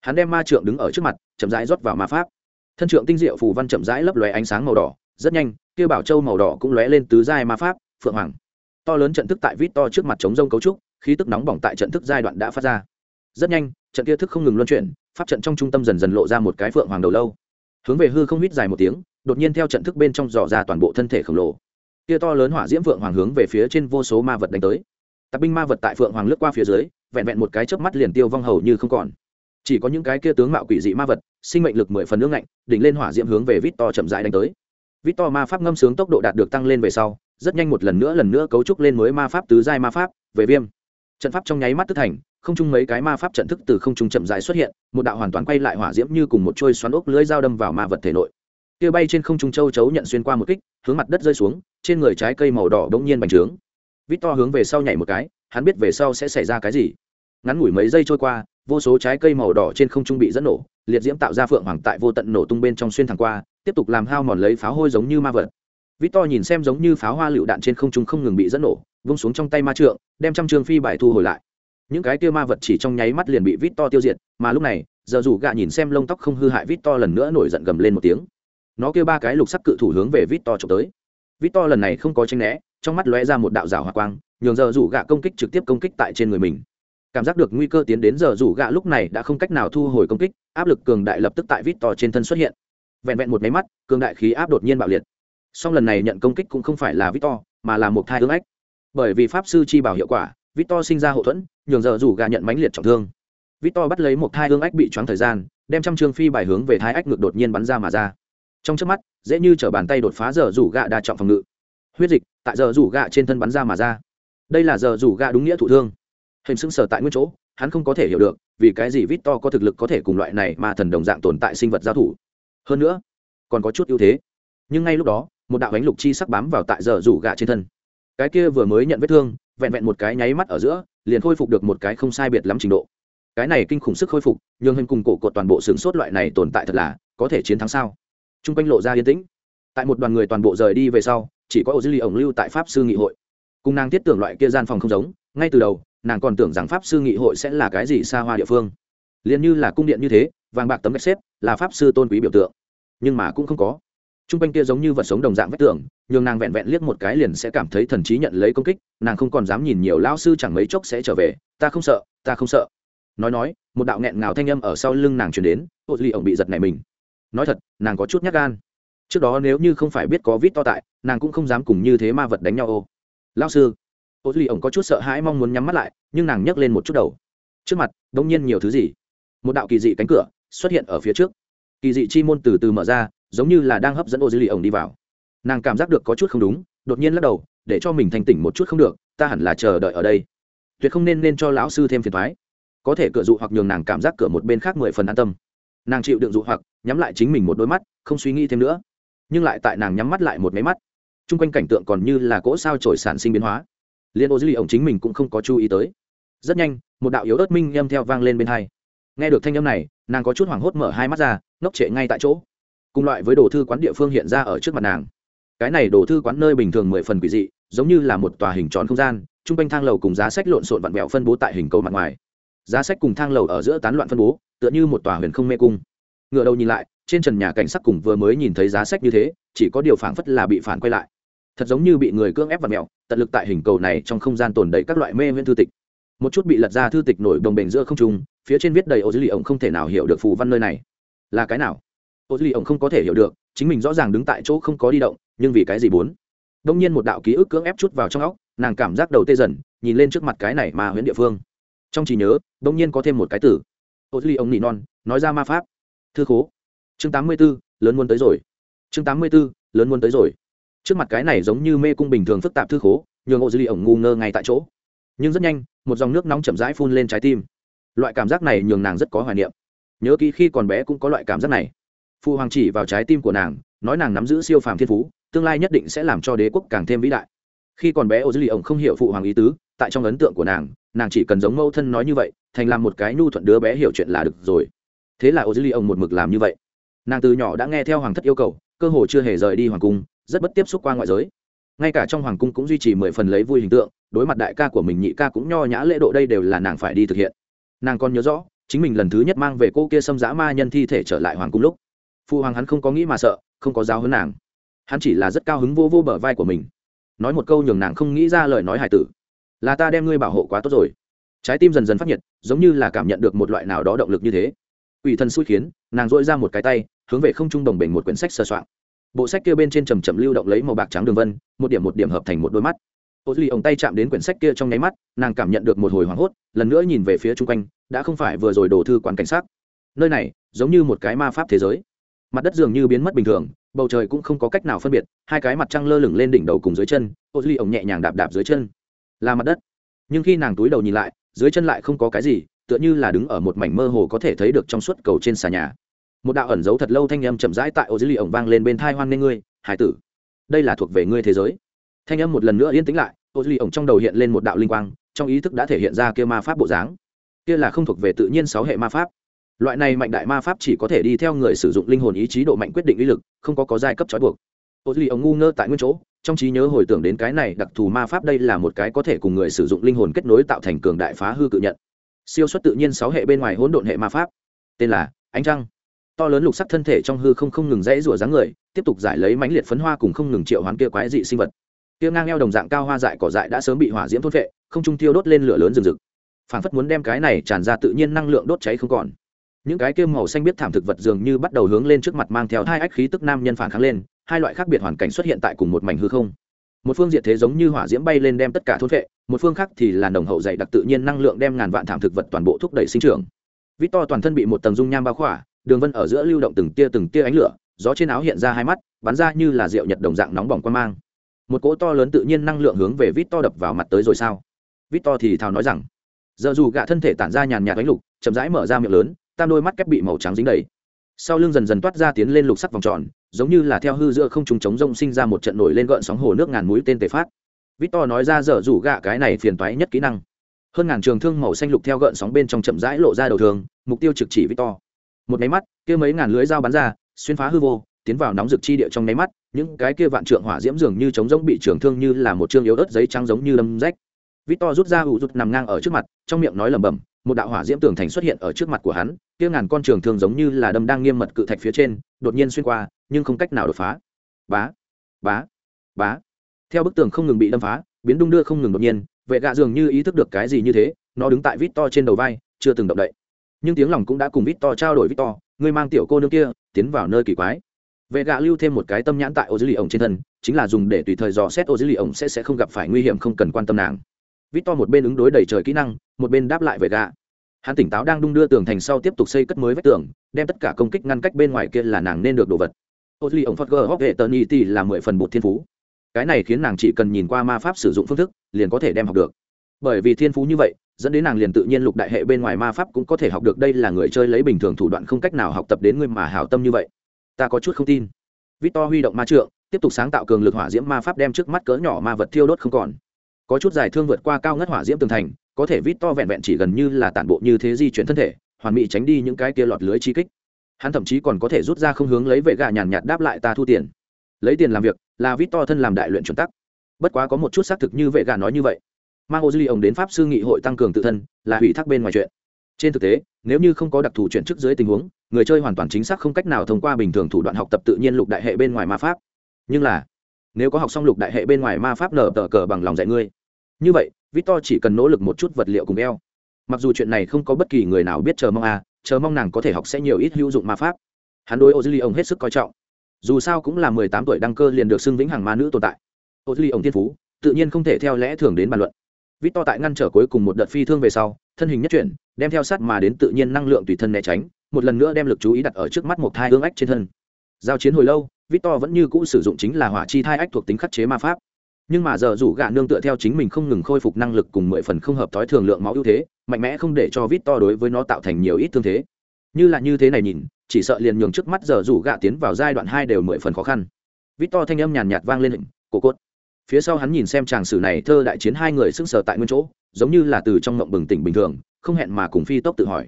hắn đem ma trượng đứng ở trước mặt chậm rãi rót vào ma pháp. Thân trượng tinh diệu phù văn chậm rãi lấp lóe ánh sáng màu đỏ rất nhanh kia bảo châu màu đỏ cũng lóe lên tứ giai ma pháp phượng hoàng to lớn trận thức tại vít to trước mặt chống rông cấu trúc, khí tức nóng bỏng tại trận thức giai đoạn đã phát ra. Rất nhanh, trận kia thức không ngừng luân chuyển, pháp trận trong trung tâm dần dần lộ ra một cái phượng hoàng đầu lâu. Hướng về hư không hít dài một tiếng, đột nhiên theo trận thức bên trong dò ra toàn bộ thân thể khổng lồ. Kia to lớn hỏa diễm phượng hoàng hướng về phía trên vô số ma vật đánh tới. Tạp binh ma vật tại phượng hoàng lướt qua phía dưới, vẹn vẹn một cái chớp mắt liền tiêu vong hầu như không còn. Chỉ có những cái kia tướng mạo quỷ dị ma vật, sinh mệnh lực mười phần nước lạnh đỉnh lên hỏa diễm hướng về vít to chậm rãi đánh tới. Vít to ma pháp ngâm sướng tốc độ đạt được tăng lên về sau rất nhanh một lần nữa lần nữa cấu trúc lên mới ma pháp tứ giai ma pháp, về viêm. Trận pháp trong nháy mắt tức thành, không chung mấy cái ma pháp trận thức từ không trung chậm rãi xuất hiện, một đạo hoàn toàn quay lại hỏa diễm như cùng một trôi xoắn ốc lưới dao đâm vào ma vật thể nội. Kia bay trên không trung châu chấu nhận xuyên qua một kích, hướng mặt đất rơi xuống, trên người trái cây màu đỏ đống nhiên bành trướng. Vít to hướng về sau nhảy một cái, hắn biết về sau sẽ xảy ra cái gì. Ngắn ngủi mấy giây trôi qua, vô số trái cây màu đỏ trên không trung bị dẫn nổ, liệt diễm tạo ra phượng hoàng tại vô tận nổ tung bên trong xuyên thẳng qua, tiếp tục làm hao mòn lấy pháo hôi giống như ma vật vít to nhìn xem giống như pháo hoa lựu đạn trên không trung không ngừng bị dẫn nổ, vung xuống trong tay ma trượng, đem trăm trường phi bài thu hồi lại. Những cái kia ma vật chỉ trong nháy mắt liền bị vít to tiêu diệt, mà lúc này, giờ rủ gạ nhìn xem lông tóc không hư hại vít to lần nữa nổi giận gầm lên một tiếng. Nó kêu ba cái lục sắc cự thủ hướng về vít to trộm tới. Vít to lần này không có tranh né, trong mắt lóe ra một đạo rào hỏa quang, nhường giờ rủ gạ công kích trực tiếp công kích tại trên người mình. Cảm giác được nguy cơ tiến đến giờ rủ gạ lúc này đã không cách nào thu hồi công kích, áp lực cường đại lập tức tại vít to trên thân xuất hiện. Vẹn vẹn một máy mắt, cường đại khí áp đột nhiên bạo liệt song lần này nhận công kích cũng không phải là victor, mà là một thai ương ách. Bởi vì pháp sư chi bảo hiệu quả, victor sinh ra hậu thuẫn, nhường giờ rủ gạ nhận mãnh liệt trọng thương. Victor bắt lấy một thai ương ách bị choáng thời gian, đem trăm trương phi bài hướng về thai ách ngược đột nhiên bắn ra mà ra. Trong trước mắt, dễ như trở bàn tay đột phá giờ rủ gạ đa trọng phòng ngự. Huyết dịch tại giờ rủ gạ trên thân bắn ra mà ra. Đây là giờ rủ gạ đúng nghĩa thụ thương. Hình sững sờ tại nguyên chỗ, hắn không có thể hiểu được, vì cái gì victor có thực lực có thể cùng loại này mà thần đồng dạng tồn tại sinh vật giao thủ. Hơn nữa, còn có chút ưu thế. Nhưng ngay lúc đó một đạo ánh lục chi sắc bám vào tại giờ rủ gạ trên thân. Cái kia vừa mới nhận vết thương, vẹn vẹn một cái nháy mắt ở giữa, liền khôi phục được một cái không sai biệt lắm trình độ. Cái này kinh khủng sức khôi phục, nhường hình cùng cổ cột toàn bộ sửng sốt loại này tồn tại thật là, có thể chiến thắng sao? T r u n g quanh lộ ra yên tĩnh. Tại một đoàn người toàn bộ rời đi về sau, chỉ có ô dư ly ổng lưu tại pháp sư nghị hội. Cùng nàng thiết tưởng loại kia gian phòng không giống, ngay từ đầu, nàng còn tưởng rằng pháp sư nghị hội sẽ là cái gì xa hoa địa phương. Liền như là cung điện như thế, vàng bạc tấm gạch xếp, là pháp sư tôn quý biểu tượng. Nhưng mà cũng không có t r u n g quanh kia giống như vật sống đồng dạng vách tường, nhường nàng vẹn vẹn liếc một cái liền sẽ cảm thấy thần trí nhận lấy công kích, nàng không còn dám nhìn nhiều lao sư chẳng mấy chốc sẽ trở về, ta không sợ, ta không sợ. Nói nói, một đạo nghẹn ngào thanh âm ở sau lưng nàng chuyển đến ô duy ổng bị giật này mình. Nói thật, nàng có chút nhát gan. Trước đó nếu như không phải biết có vít to tại, nàng cũng không dám cùng như thế ma vật đánh nhau ô. Lao sư. Ô duy ổng có chút sợ hãi mong muốn nhắm mắt lại, nhưng nàng nhấc lên một chút đầu. Trước mặt đ ỗ n g nhiên nhiều thứ gì? Một đạo kỳ dị cánh cửa xuất hiện ở phía trước. Kỳ dị chi môn từ từ mở ra giống như là đang hấp dẫn ô duy ổng đi vào. Nàng cảm giác được có chút không đúng, đột nhiên lắc đầu, để cho mình thành tỉnh một chút không được, ta hẳn là chờ đợi ở đây. Tuyệt không nên nên cho lão sư thêm phiền thoái có thể cửa dụ hoặc nhường nàng cảm giác cửa một bên khác mười phần an tâm. Nàng chịu đựng dụ hoặc, nhắm lại chính mình một đôi mắt, không suy nghĩ thêm nữa. Nhưng lại tại nàng nhắm mắt lại một máy mắt, chung quanh cảnh tượng còn như là cỗ sao trổi sản sinh biến hóa. Liên ô dư lì ổng chính mình cũng không có chú ý tới. Rất nhanh, một đạo yếu ớt minh âm theo vang lên bên hai. Nghe được thanh âm này, nàng có chút hoảng hốt mở hai mắt ra, ngốc trệ ngay tại chỗ cùng loại với đồ thư quán địa phương hiện ra ở trước mặt nàng. Cái này đồ thư quán nơi bình thường mười phần quỷ dị, giống như là một tòa hình tròn không gian chung quanh thang lầu cùng giá sách lộn xộn vặn vẹo phân bố tại hình cầu mặt ngoài. Giá sách cùng thang lầu ở giữa tán loạn phân bố, tựa như một tòa huyền không mê cung. Ngựa đầu nhìn lại, trên trần nhà cảnh sắc cùng vừa mới nhìn thấy giá sách như thế, chỉ có điều phảng phất là bị phản quay lại. Thật giống như bị người cưỡng ép vặn mẹo tận lực tại hình cầu này trong không gian tồn đầy các loại mê viễn thư tịch. Một chút bị lật ra thư tịch nổi đồng bền giữa không trung, phía trên viết đầy ô dữ lì ổng không thể nào hiểu được phù văn nơi này. Là cái nào? Ô duy ổng không có thể hiểu được, chính mình rõ ràng đứng tại chỗ không có đi động, nhưng vì cái gì bốn đông nhiên một đạo ký ức cưỡng ép chút vào trong óc, nàng cảm giác đầu tê dần, nhìn lên trước mặt cái này mà huyện địa phương. Trong trí nhớ, đông nhiên có thêm một cái tử ô duy ông nỉ non, nói ra ma pháp. Thư khố. Chương tám mươi b ố lớn muốn tới rồi. Chương tám mươi b ố lớn muốn tới rồi. Trước mặt cái này giống như mê cung bình thường phức tạp thư khố, nhường ô duy ông ngu ngơ ngay tại chỗ. Nhưng rất nhanh, một dòng nước nóng chậm rãi phun lên trái tim. Loại cảm giác này nhường nàng rất có hoài niệm. Nhớ kỹ khi còn bé cũng có loại cảm giác này phụ hoàng chỉ vào trái tim của nàng, nói nàng nắm giữ siêu phàm thiên phú, tương lai nhất định sẽ làm cho đế quốc càng thêm vĩ đại. Khi còn bé ô dư lì ổng không hiểu phụ hoàng ý tứ, tại trong ấn tượng của nàng nàng chỉ cần giống mẫu thân nói như vậy, thành làm một cái nhu thuận đứa bé hiểu chuyện là được rồi. Thế là ô dư ly ông một mực làm như vậy. Nàng từ nhỏ đã nghe theo hoàng thất yêu cầu, cơ hồ chưa hề rời đi hoàng cung, rất bất tiếp xúc qua ngoại giới. Ngay cả trong hoàng cung cũng duy trì mười phần lấy vui hình tượng, đối mặt đại ca của mình nhị ca cũng nho nhã lễ độ đây đều là nàng phải đi thực hiện. Nàng còn nhớ rõ, chính mình lần thứ nhất mang về cô kia xâm dã ma nhân thi thể trở lại hoàng cung lúc phụ hoàng hắn không có nghĩ mà sợ, không có giáo hơn nàng. Hắn chỉ là rất cao hứng vô vô bờ vai của mình. Nói một câu nhường nàng không nghĩ ra lời nói hài tử. Là ta đem ngươi bảo hộ quá tốt rồi. Trái tim dần dần phát nhiệt, giống như là cảm nhận được một loại nào đó động lực như thế. Ủy thần xui khiến, nàng dội ra một cái tay, hướng về không trung đồng bình một quyển sách sơ soạn bộ sách kia bên trên trầm trầm lưu động lấy màu bạc trắng đường vân, một điểm một điểm hợp thành một đôi mắt. Ô duy ổng tay chạm đến quyển sách kia trong nháy mắt, nàng cảm nhận được một hồi hoảng hốt, lần nữa nhìn về phía chung quanh, đã không phải vừa rồi đổ thư quán cảnh sát. Nơi này, giống như một cái ma pháp thế giới mặt đất dường như biến mất bình thường, bầu trời cũng không có cách nào phân biệt, hai cái mặt trăng lơ lửng lên đỉnh đầu cùng dưới chân, ô duy ổng nhẹ nhàng đạp đạp dưới chân. Là mặt đất. Nhưng khi nàng túi đầu nhìn lại, dưới chân lại không có cái gì, tựa như là đứng ở một mảnh mơ hồ có thể thấy được trong suốt cầu trên xà nhà. Một đạo ẩn giấu thật lâu thanh âm chậm rãi tại ô dưới lì ổng vang lên bên thai hoan nghê ngươi, hải tử. Đây là thuộc về ngươi thế giới. Thanh âm một lần nữa yên tĩnh lại, ô dưới lì ổng trong đầu hiện lên một đạo linh quang, trong ý thức đã thể hiện ra kia ma pháp bộ dáng. Kia là không thuộc về tự nhiên sáu hệ ma pháp loại này mạnh đại ma pháp chỉ có thể đi theo người sử dụng linh hồn ý chí độ mạnh quyết định uy lực, không có có giai cấp trói buộc. Ô duy ông ngu ngơ tại nguyên chỗ, trong trí nhớ hồi tưởng đến cái này đặc thù ma pháp đây là một cái có thể cùng người sử dụng linh hồn kết nối tạo thành cường đại phá hư cự nhận. Siêu xuất tự nhiên sáu hệ bên ngoài hỗn độn hệ ma pháp. Tên là ánh trăng. To lớn lục sắc thân thể trong hư không không ngừng rẽ rủa dáng người, tiếp tục giải lấy mãnh liệt phấn hoa cùng không ngừng triệu hoán kia quái dị sinh vật. Kia ngang eo đồng dạng cao hoa dại cỏ dại đã sớm bị hỏa diễm thôn vệ không trung tiêu đốt lên lửa lớn rừng rực. Phảng phất muốn đem cái này tràn ra tự nhiên năng lượng đốt cháy không còn những cái kia màu xanh biết thảm thực vật dường như bắt đầu hướng lên trước mặt mang theo hai ách khí tức nam nhân phản kháng lên, hai loại khác biệt hoàn cảnh xuất hiện tại cùng một mảnh hư không. Một phương diện thế giống như hỏa diễm bay lên đem tất cả thôn vệ, một phương khác thì là nồng hậu dày đặc tự nhiên năng lượng đem ngàn vạn thảm thực vật toàn bộ thúc đẩy sinh trưởng. Vít to toàn thân bị một tầng dung nham bao khỏa, đường vân ở giữa lưu động từng tia từng tia ánh lửa, gió trên áo hiện ra hai mắt, bắn ra như là rượu nhật đồng dạng nóng bỏng quan mang. Một cỗ to lớn tự nhiên năng lượng hướng về vít to đập vào mặt tới rồi sao? Vít to thì thào nói rằng, giờ dù gạ thân thể tản ra nhàn nhạt ánh lục, chậm rãi mở ra miệng lớn tam đôi mắt kép bị màu trắng dính đầy. Sau lưng dần dần toát ra tiến lên lục sắc vòng tròn, giống như là theo hư giữa không trùng chống rông sinh ra một trận nổi lên gợn sóng hồ nước ngàn mũi tên tề phát. Victor nói ra dở rủ gạ cái này phiền toái nhất kỹ năng. Hơn ngàn trường thương màu xanh lục theo gợn sóng bên trong chậm rãi lộ ra đầu thường, mục tiêu trực chỉ victor. Một máy mắt, kia mấy ngàn lưới dao bắn ra, xuyên phá hư vô, tiến vào nóng rực chi địa trong nháy mắt, những cái kia vạn trượng hỏa diễm dường như trống rỗng bị trường thương như là một chương yếu ớt giấy trắng giống như lâm rách. Victor rút ra ủ rút nằm ngang ở trước mặt, trong miệng nói lẩm bẩm một đạo hỏa diễm tường thành xuất hiện ở trước mặt của hắn, kia ngàn con trường thường giống như là đâm đang nghiêm mật cự thạch phía trên, đột nhiên xuyên qua, nhưng không cách nào đột phá. Bá bá bá. Theo bức tường không ngừng bị đâm phá, biến đung đưa không ngừng đột nhiên, vệ gạ dường như ý thức được cái gì như thế, nó đứng tại vít to trên đầu vai, chưa từng động đậy. Nhưng tiếng lòng cũng đã cùng vít to trao đổi vít to, ngươi mang tiểu cô nương kia, tiến vào nơi kỳ quái. Vệ gạ lưu thêm một cái tâm nhãn tại ô dữ lì ổng trên thân, chính là dùng để tùy thời dò xét ô dữ lì ổng sẽ sẽ không gặp phải nguy hiểm không cần quan tâm nàng vít to một bên ứng đối đầy trời kỹ năng, một bên đáp lại về gạ hắn tỉnh táo đang đung đưa tường thành sau tiếp tục xây cất mới vách tường, đem tất cả công kích ngăn cách bên ngoài kia là nàng nên được đồ vật. Ô dữ lì ổng phát gờ hóc hệ tờ ni ti là mười phần bột thiên phú. Cái này khiến nàng chỉ cần nhìn qua ma pháp sử dụng phương thức, liền có thể đem học được. Bởi vì thiên phú như vậy, dẫn đến nàng liền tự nhiên lục đại hệ bên ngoài ma pháp cũng có thể học được. Đây là người chơi lấy bình thường thủ đoạn không cách nào học tập đến người mà hảo tâm như vậy. Ta có chút không tin. Victor huy động ma trượng, tiếp tục sáng tạo cường lực hỏa diễm ma pháp đem trước mắt cỡ nhỏ ma vật thiêu đốt không còn có chút giải thương vượt qua cao ngất hỏa diễm tường thành, có thể vít to vẹn vẹn chỉ gần như là tản bộ như thế di chuyển thân thể, hoàn mỹ tránh đi những cái kia lọt lưới chi kích. Hắn thậm chí còn có thể rút ra không hướng lấy vệ gà nhàn nhạt đáp lại ta thu tiền. Lấy tiền làm việc, là vít to thân làm đại luyện chuẩn tắc. Bất quá có một chút xác thực như vệ gà nói như vậy. Mang ô duy ổng đến pháp sư nghị hội tăng cường tự thân, là hủy thác bên ngoài chuyện. Trên thực tế, nếu như không có đặc thù chuyển chức dưới tình huống, người chơi hoàn toàn chính xác không cách nào thông qua bình thường thủ đoạn học tập tự nhiên lục đại hệ bên ngoài ma pháp. Nhưng là nếu có học xong lục đại hệ bên ngoài ma pháp nở tờ cờ bằng lòng dạy ngươi. Như vậy, victor chỉ cần nỗ lực một chút vật liệu cùng eo. Mặc dù chuyện này không có bất kỳ người nào biết chờ mong à chờ mong nàng có thể học sẽ nhiều ít hữu dụng ma pháp. Hắn đối ô dư ly ông hết sức coi trọng. Dù sao cũng là mười tám tuổi đăng cơ liền được xưng vĩnh hằng ma nữ tồn tại. Ô duy ổng phú, tự nhiên không thể theo lẽ thường đến bàn luận. Victor tại ngăn trở cuối cùng một đợt phi thương về sau, thân hình nhất chuyển, đem theo sát mà đến tự nhiên năng lượng tùy thân né tránh, một lần nữa đem lực chú ý đặt ở trước mắt một thai hương ách trên thân. Giao chiến hồi lâu Victor vẫn như cũ sử dụng chính là hỏa chi thai ách thuộc tính khắc chế ma pháp. Nhưng mà giờ rủ gạ nương tựa theo chính mình không ngừng khôi phục năng lực cùng mười phần không hợp thói thường lượng máu ưu thế mạnh mẽ không để cho Victor đối với nó tạo thành nhiều ít thương thế. Như là như thế này nhìn chỉ sợ liền nhường trước mắt giờ rủ gạ tiến vào giai đoạn hai đều mười phần khó khăn. Victor thanh âm nhàn nhạt vang lên hình cổ cốt. Phía sau hắn nhìn xem chàng sử này thơ đại chiến hai người sững sờ tại nguyên chỗ giống như là từ trong mộng bừng tỉnh bình thường không hẹn mà cùng phi tốc tự hỏi.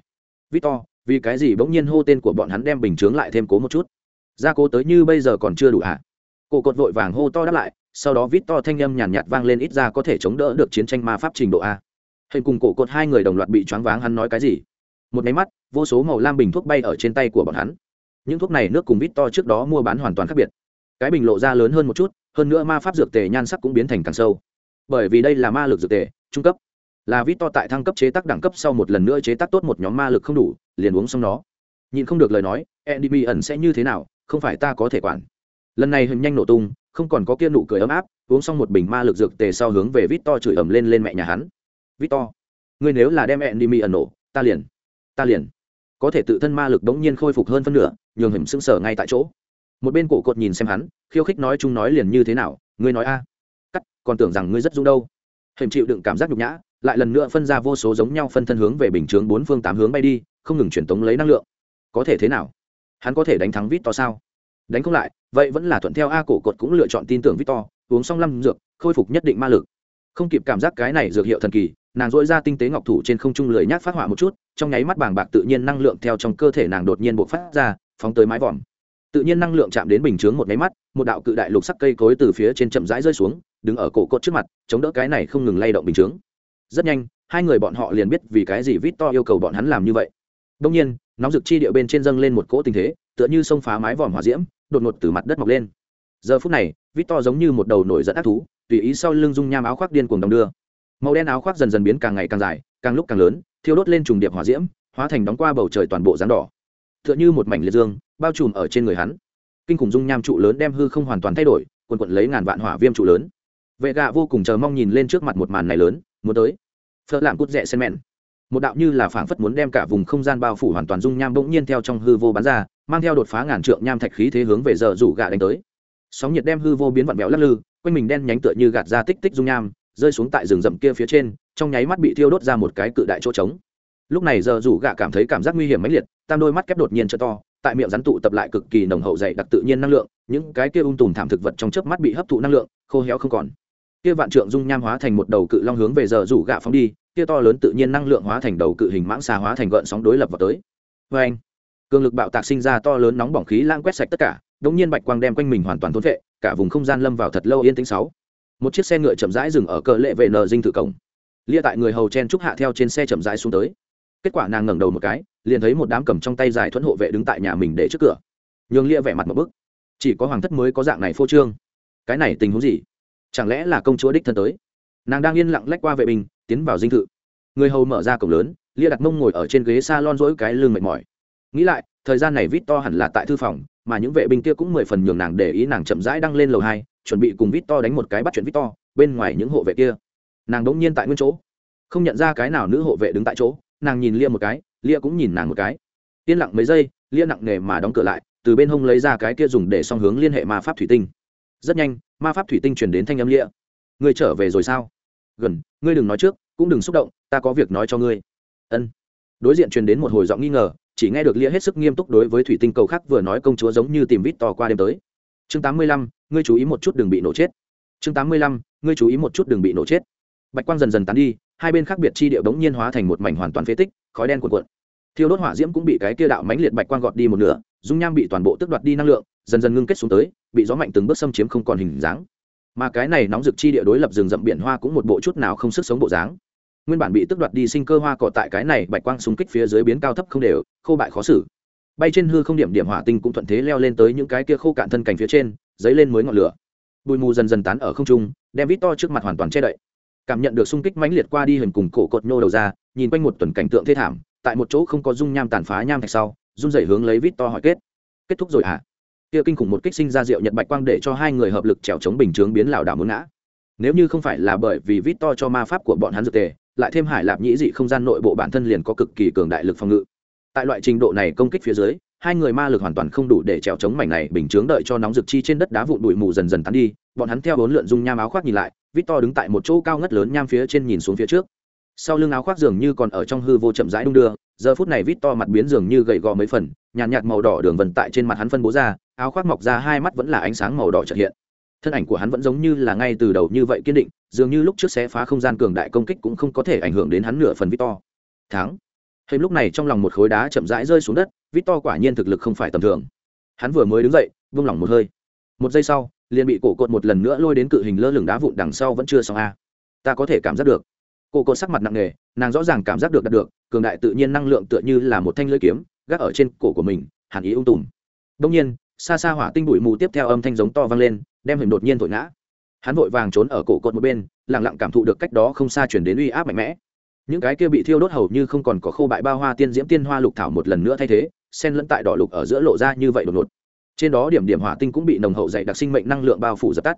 "Victor, vì cái gì bỗng nhiên hô tên của bọn hắn đem bình chướng lại thêm cố một chút? Gia cố tới như bây giờ còn chưa đủ ạ à? cổ cột vội vàng hô to đáp lại, sau đó vít to thanh âm nhàn nhạt vang lên ít ra có thể chống đỡ được chiến tranh ma pháp trình độ a. Hình cùng cổ cột hai người đồng loạt bị choáng váng hắn nói cái gì? Một máy mắt, vô số màu lam bình thuốc bay ở trên tay của bọn hắn. Những thuốc này nước cùng vít to trước đó mua bán hoàn toàn khác biệt. Cái bình lộ ra lớn hơn một chút, hơn nữa ma pháp dược tề nhan sắc cũng biến thành càng sâu. Bởi vì đây là ma lực dược tề, trung cấp. Là vít to tại thăng cấp chế tác đẳng cấp sau một lần nữa chế tác tốt một nhóm ma lực không đủ, liền uống xong nó. Nhìn không được lời nói ndb ẩn sẽ như thế nào? Không phải ta có thể quản. Lần này hình nhanh nổ tung, không còn có kia nụ cười ấm áp, uống xong một bình ma lực dược tề sau hướng về vít to chửi ầm lên lên mẹ nhà hắn. Vít to ngươi nếu là đem ndb ẩn nổ, ta liền ta liền. Có thể tự thân ma lực đống nhiên khôi phục hơn phân nửa, nhường hiểm sững sờ ngay tại chỗ. Một bên cổ cột nhìn xem hắn, khiêu khích nói chung nói liền như thế nào, ngươi nói a. Cắt, còn tưởng rằng ngươi rất dung đâu. Hình chịu đựng cảm giác nhục nhã, lại lần nữa phân ra vô số giống nhau phân thân hướng về bình chướng bốn phương tám hướng bay đi, không ngừng truyền tống lấy năng lượng. Có thể thế nào? Hắn có thể đánh thắng vít to sao? Đánh không lại, vậy vẫn là thuận theo a cổ cột cũng lựa chọn tin tưởng vít to uống xong năm dược, khôi phục nhất định ma lực. Không kịp cảm giác cái này dược hiệu thần kỳ, nàng dỗi ra tinh tế ngọc thủ trên không trung lười nhác phát họa một chút, trong nháy mắt bàng bạc tự nhiên năng lượng theo trong cơ thể nàng đột nhiên bộc phát ra, phóng tới mái vòm. Tự nhiên năng lượng chạm đến bình chướng một nháy mắt, một đạo cự đại lục sắc cây cối từ phía trên chậm rãi rơi xuống, đứng ở cổ cột trước mặt, chống đỡ cái này không ngừng lay động bình chướng. Rất nhanh, hai người bọn họ liền biết vì cái gì vít to yêu cầu bọn hắn làm như vậy. Đông nhiên nóng rực chi địa bên trên dâng lên một cỗ tình thế, tựa như sông phá mái vòm hỏa diễm, đột ngột từ mặt đất mọc lên. Giờ phút này vít to giống như một đầu nổi giận ác thú, tùy ý sau lưng dung nham áo khoác điên cuồng đồng đưa. Màu đen áo khoác dần dần biến càng ngày càng dài, càng lúc càng lớn, thiêu đốt lên trùng điệp hỏa diễm, hóa thành đóng qua bầu trời toàn bộ rán đỏ. Tựa như một mảnh liệt dương, bao trùm ở trên người hắn. Kinh khủng dung nham trụ lớn đem hư không hoàn toàn thay đổi quần quận lấy ngàn vạn hỏa viêm trụ lớn. Vệ gạ vô cùng chờ mong nhìn lên trước mặt một màn này lớn, muốn tới. Phở làm cút rẽ sen mèn một đạo như là phảng phất muốn đem cả vùng không gian bao phủ hoàn toàn dung nham bỗng nhiên theo trong hư vô bắn ra, mang theo đột phá ngàn trượng nham thạch khí thế hướng về giờ rủ gạ đánh tới. Sóng nhiệt đem hư vô biến vặn vẹo lắc lư, quanh mình đen nhánh tựa như gạt ra tích tích dung nham, rơi xuống tại rừng rậm kia phía trên, trong nháy mắt bị thiêu đốt ra một cái cự đại chỗ trống. Lúc này giờ rủ gạ cảm thấy cảm giác nguy hiểm mãnh liệt, tam đôi mắt kép đột nhiên trở to, tại miệng rắn tụ tập lại cực kỳ nồng hậu dày đặc tự nhiên năng lượng, những cái kia ung tùm thảm thực vật trong chớp mắt bị hấp thụ năng lượng, khô héo không còn kia vạn trượng dung nham hóa thành một đầu cự long hướng về giờ rủ gạ phóng đi, kia to lớn tự nhiên năng lượng hóa thành đầu cự hình mãng xà hóa thành gợn sóng đối lập vào tới. Vê anh, cường lực bạo tạc sinh ra to lớn nóng bỏng khí lãng quét sạch tất cả đống nhiên bạch quang đem quanh mình hoàn toàn thốn vệ cả vùng không gian lâm vào thật lâu yên tĩnh sáu. Một chiếc xe ngựa chậm rãi dừng ở cờ lệ vệ nờ dinh thự cổng. Lia tại người hầu chen trúc hạ theo trên xe chậm rãi xuống tới. Kết quả nàng ngẩng đầu một cái, liền thấy một đám cầm trong tay dài thuẫn hộ vệ đứng tại nhà mình để trước cửa. Nhường lia vẻ mặt một bức. Chỉ có hoàng thất mới có dạng này phô trương. Cái này tình huống gì? Chẳng lẽ là công chúa đích thân tới? Nàng đang yên lặng lách qua vệ binh, tiến vào dinh thự. Người hầu mở ra cổng lớn, lia đặt mông ngồi ở trên ghế s a lon rỗi cái lưng mệt mỏi. Nghĩ lại, thời gian này vít to hẳn là tại thư phòng, mà những vệ binh kia cũng mười phần nhường nàng để ý nàng chậm rãi đăng lên lầu hai, chuẩn bị cùng vít to đánh một cái bắt chuyện vít to, bên ngoài những hộ vệ kia. Nàng đ ỗ n g nhiên tại nguyên chỗ. Không nhận ra cái nào nữ hộ vệ đứng tại chỗ, nàng nhìn lia một cái, lia cũng nhìn nàng một cái. Yên lặng mấy giây, lia nặng nề mà đóng cửa lại, từ bên hông lấy ra cái kia dùng để song hướng liên hệ ma pháp thủy tinh rất nhanh, ma pháp thủy tinh chuyển đến thanh âm lịa. Người trở về rồi sao? Gần, ngươi đừng nói trước, cũng đừng xúc động, ta có việc nói cho ngươi. Ân. Đối diện truyền đến một hồi giọng nghi ngờ, chỉ nghe được lia hết sức nghiêm túc đối với thủy tinh cầu khác vừa nói công chúa giống như tìm vít to qua đêm tới. Chương tám mươi lăm, ngươi chú ý một chút đừng bị nổ chết. Chương tám mươi lăm, ngươi chú ý một chút đừng bị nổ chết. Bạch quang dần dần tán đi, hai bên khác biệt chi điệu đống nhiên hóa thành một mảnh hoàn toàn phế tích, khói đen cuộn cuộn. Thiêu đốt hỏa diễm cũng bị cái kia đạo mãnh liệt bạch quang gọt đi một nửa, dung nham bị toàn bộ tức đoạt đi năng lượng, dần dần ngưng kết xuống tới bị gió mạnh từng bước xâm chiếm không còn hình dáng. Mà cái này nóng rực chi địa đối lập rừng rậm biển hoa cũng một bộ chút nào không sức sống bộ dáng. Nguyên bản bị tức đoạt đi sinh cơ hoa cỏ tại cái này bạch quang xung kích phía dưới biến cao thấp không đều, khô bại khó xử. Bay trên hư không điểm điểm hỏa tinh cũng thuận thế leo lên tới những cái kia khô cạn thân cành phía trên, dấy lên mới ngọn lửa. Bụi mù dần dần tán ở không trung, đem vít to trước mặt hoàn toàn che đậy. Cảm nhận được xung kích mãnh liệt qua đi hình cùng cổ cột nhô đầu ra, nhìn quanh một tuần cảnh tượng thê thảm, tại một chỗ không có dung nham tàn phá nham thạch sau, run dậy hướng lấy vít to hỏi kết. Kết thúc rồi hả? à? Kia kinh khủng một kích sinh ra rượu nhật bạch quang để cho hai người hợp lực trèo chống bình chướng biến lảo đảo muốn ngã. Nếu như không phải là bởi vì vít to cho ma pháp của bọn hắn dược tề lại thêm hải lạp nhĩ dị không gian nội bộ bản thân liền có cực kỳ cường đại lực phòng ngự. Tại loại trình độ này công kích phía dưới hai người ma lực hoàn toàn không đủ để trèo chống mảnh này bình chướng đợi cho nóng rực chi trên đất đá vụn bụi mù dần dần tán đi bọn hắn theo bốn lượn dung nham áo khoác nhìn lại vít to đứng tại một chỗ cao ngất lớn nham phía trên nhìn xuống phía trước. Sau lưng áo khoác dường như còn ở trong hư vô chậm rãi đung đưa giờ phút này vít to mặt biến dường như gầy gò mấy phần nhàn nhạt, nhạt màu đỏ đường vần tại trên mặt hắn phân bố ra áo khoác mọc ra hai mắt vẫn là ánh sáng màu đỏ trợ hiện. Thân ảnh của hắn vẫn giống như là ngay từ đầu như vậy kiên định, dường như lúc trước xé phá không gian cường đại công kích cũng không có thể ảnh hưởng đến hắn nửa phần victor. Tháng. thêm lúc này trong lòng một khối đá chậm rãi rơi xuống đất, victor quả nhiên thực lực không phải tầm thường. Hắn vừa mới đứng dậy, vung lòng một hơi. Một giây sau, liền bị cổ cột một lần nữa lôi đến cự hình lơ lửng đá vụn đằng sau vẫn chưa xong a. Ta có thể cảm giác được. Cổ cột sắc mặt nặng nề, nàng rõ ràng cảm giác được đạt được, cường đại tự nhiên năng lượng tựa như là một thanh lưỡi kiếm, gác ở trên cổ của mình, hàn ý ung tùm. Đông nhiên xa xa hỏa tinh bụi mù tiếp theo âm thanh giống to vang lên, đem hình đột nhiên thổi ngã. Hắn vội vàng trốn ở cổ cột một bên lẳng lặng cảm thụ được cách đó không xa chuyển đến uy áp mạnh mẽ. Những cái kia bị thiêu đốt hầu như không còn có khô bại bao hoa tiên diễm tiên hoa lục thảo một lần nữa thay thế, sen lẫn tại đỏ lục ở giữa lộ ra như vậy đột ngột. Trên đó điểm điểm hỏa tinh cũng bị nồng hậu dày đặc sinh mệnh năng lượng bao phủ dập tắt.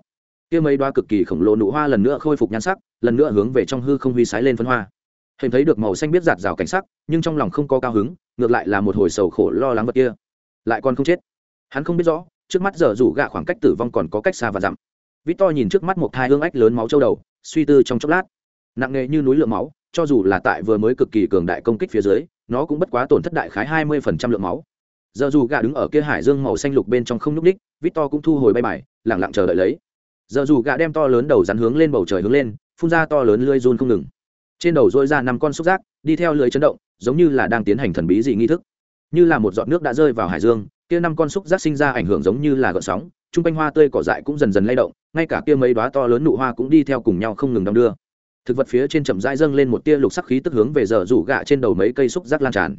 Kia mấy đoá cực kỳ khổng lồ nụ hoa lần nữa khôi phục nhan sắc, lần nữa hướng về trong hư không huy sái lên phân hoa. Hình thấy được màu xanh biết giạt rào cảnh sắc, nhưng trong lòng không có cao hứng, ngược lại là một hồi sầu khổ lo lắng vật kia. Lại còn không chết hắn không biết rõ, trước mắt giờ rủ gạ khoảng cách tử vong còn có cách xa và dặm. Vít to nhìn trước mắt một thai hương ách lớn máu châu đầu, suy tư trong chốc lát. Nặng nề như núi lượng máu, cho dù là tại vừa mới cực kỳ cường đại công kích phía dưới, nó cũng bất quá tổn thất đại khái hai mươi phần trăm lượng máu. Giờ dù gạ đứng ở kia hải dương màu xanh lục bên trong không nhúc ních vít to cũng thu hồi bay bài lẳng lặng chờ đợi lấy. Giờ dù gạ đem to lớn đầu rắn hướng lên bầu trời hướng lên, phun ra to lớn lưới run không ngừng. Trên đầu dôi ra năm con xúc giác đi theo lưới chấn động, giống như là đang tiến hành thần bí dị nghi thức. Như là một giọt nước đã rơi vào hải dương kia năm con xúc giác sinh ra ảnh hưởng giống như là gợn sóng, chung quanh hoa tươi cỏ dại cũng dần dần lay động, ngay cả kia mấy đoá to lớn nụ hoa cũng đi theo cùng nhau không ngừng đong đưa. Thực vật phía trên chậm rãi dâng lên một tia lục sắc khí tức hướng về giờ rủ gạ trên đầu mấy cây xúc giác lan tràn.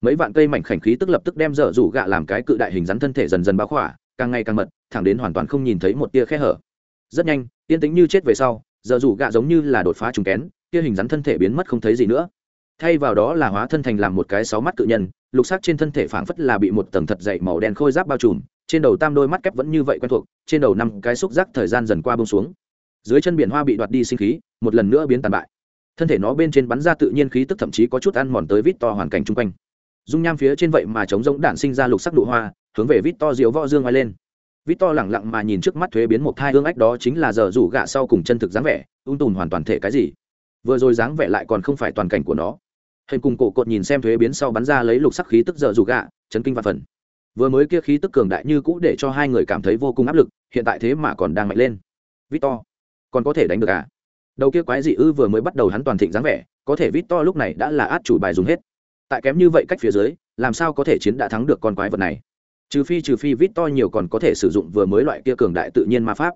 Mấy vạn cây mảnh khảnh khí tức lập tức đem giờ rủ gạ làm cái cự đại hình rắn thân thể dần dần bao khỏa, càng ngày càng mật, thẳng đến hoàn toàn không nhìn thấy một tia khe hở. Rất nhanh, yên tĩnh như chết về sau, giờ rủ gạ giống như là đột phá trùng kén tia hình rắn thân thể biến mất không thấy gì nữa thay vào đó là hóa thân thành làm một cái sáu mắt cự nhân, lục sắc trên thân thể phảng phất là bị một tầng thật dày màu đen khôi giáp bao trùm, trên đầu tam đôi mắt kép vẫn như vậy quen thuộc, trên đầu năm cái xúc giác thời gian dần qua bông xuống. Dưới chân biển hoa bị đoạt đi sinh khí, một lần nữa biến tàn bại. Thân thể nó bên trên bắn ra tự nhiên khí tức thậm chí có chút ăn mòn tới vít to hoàn cảnh chung quanh. Dung nham phía trên vậy mà chống giống đạn sinh ra lục sắc đụ hoa, hướng về vít to diếu võ dương ngoài lên. Vít to lẳng lặng mà nhìn trước mắt thuế biến một thai hương ách đó chính là giờ rủ gạ sau cùng chân thực dáng vẻ, ung tùn hoàn toàn thể cái gì? Vừa rồi dáng vẻ lại còn không phải toàn cảnh của nó hình cùng cổ cột nhìn xem thuế biến sau bắn ra lấy lục sắc khí tức giờ dù gạ, chấn kinh và phần. Vừa mới kia khí tức cường đại như cũ để cho hai người cảm thấy vô cùng áp lực, hiện tại thế mà còn đang mạnh lên. Victor, còn có thể đánh được à? Đầu kia quái dị ư vừa mới bắt đầu hắn toàn thịnh dáng vẻ, có thể vít to lúc này đã là át chủ bài dùng hết. Tại kém như vậy cách phía dưới, làm sao có thể chiến đã thắng được con quái vật này? Trừ phi trừ phi vít to nhiều còn có thể sử dụng vừa mới loại kia cường đại tự nhiên ma pháp.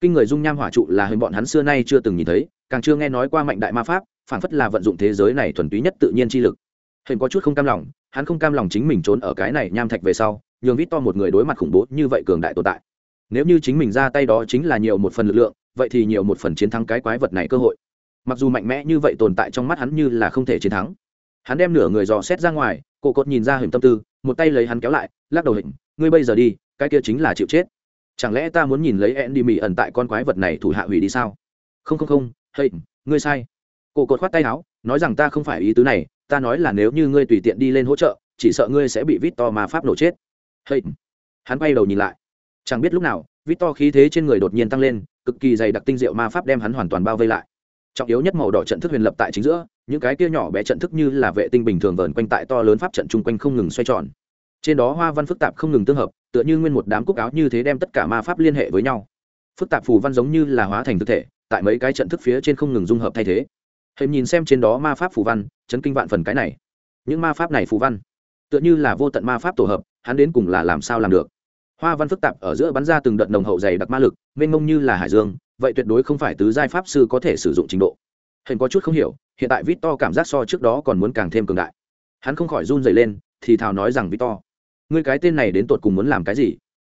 Kinh người dung nham hỏa trụ là hình bọn hắn xưa nay chưa từng nhìn thấy, càng chưa nghe nói qua mạnh đại ma pháp phản phất là vận dụng thế giới này thuần túy nhất tự nhiên chi lực. Hình có chút không cam lòng, hắn không cam lòng chính mình trốn ở cái này nham thạch về sau, nhường vít to một người đối mặt khủng bố như vậy cường đại tồn tại. Nếu như chính mình ra tay đó chính là nhiều một phần lực lượng, vậy thì nhiều một phần chiến thắng cái quái vật này cơ hội. Mặc dù mạnh mẽ như vậy tồn tại trong mắt hắn như là không thể chiến thắng. Hắn đem nửa người dò xét ra ngoài, cổ cột nhìn ra hình tâm tư, một tay lấy hắn kéo lại, lắc đầu hình ngươi bây giờ đi, cái kia chính là chịu chết. Chẳng lẽ ta muốn nhìn lấy ẹn đi mì ẩn tại con quái vật này thủ hạ hủy đi sao? Không không không hey ngươi sai cổ cột khoát tay áo, nói rằng ta không phải ý tứ này, ta nói là nếu như ngươi tùy tiện đi lên hỗ trợ, chỉ sợ ngươi sẽ bị vít to mà pháp nổ chết. Hey hắn quay đầu nhìn lại. Chẳng biết lúc nào vít to khí thế trên người đột nhiên tăng lên, cực kỳ dày đặc tinh diệu ma pháp đem hắn hoàn toàn bao vây lại. Trọng yếu nhất màu đỏ trận thức huyền lập tại chính giữa, những cái kia nhỏ bé trận thức như là vệ tinh bình thường vờn quanh tại to lớn pháp trận chung quanh không ngừng xoay tròn. Trên đó hoa văn phức tạp không ngừng tương hợp, tựa như nguyên một đám cúc áo như thế đem tất cả ma pháp liên hệ với nhau. Phức tạp phù văn giống như là hóa thành thực thể, tại mấy cái trận thức phía trên không ngừng dung hợp thay thế hình nhìn xem trên đó ma pháp phù văn, chấn kinh vạn phần cái này. Những ma pháp này phù văn, tựa như là vô tận ma pháp tổ hợp, hắn đến cùng là làm sao làm được? Hoa văn phức tạp ở giữa bắn ra từng đợt nồng hậu dày đặc ma lực, mênh mông như là hải dương, vậy tuyệt đối không phải tứ giai pháp sư có thể sử dụng trình độ. Hình có chút không hiểu, hiện tại vít to cảm giác so trước đó còn muốn càng thêm cường đại. Hắn không khỏi run dày lên, thì thào nói rằng vít to ngươi cái tên này đến tột cùng muốn làm cái gì?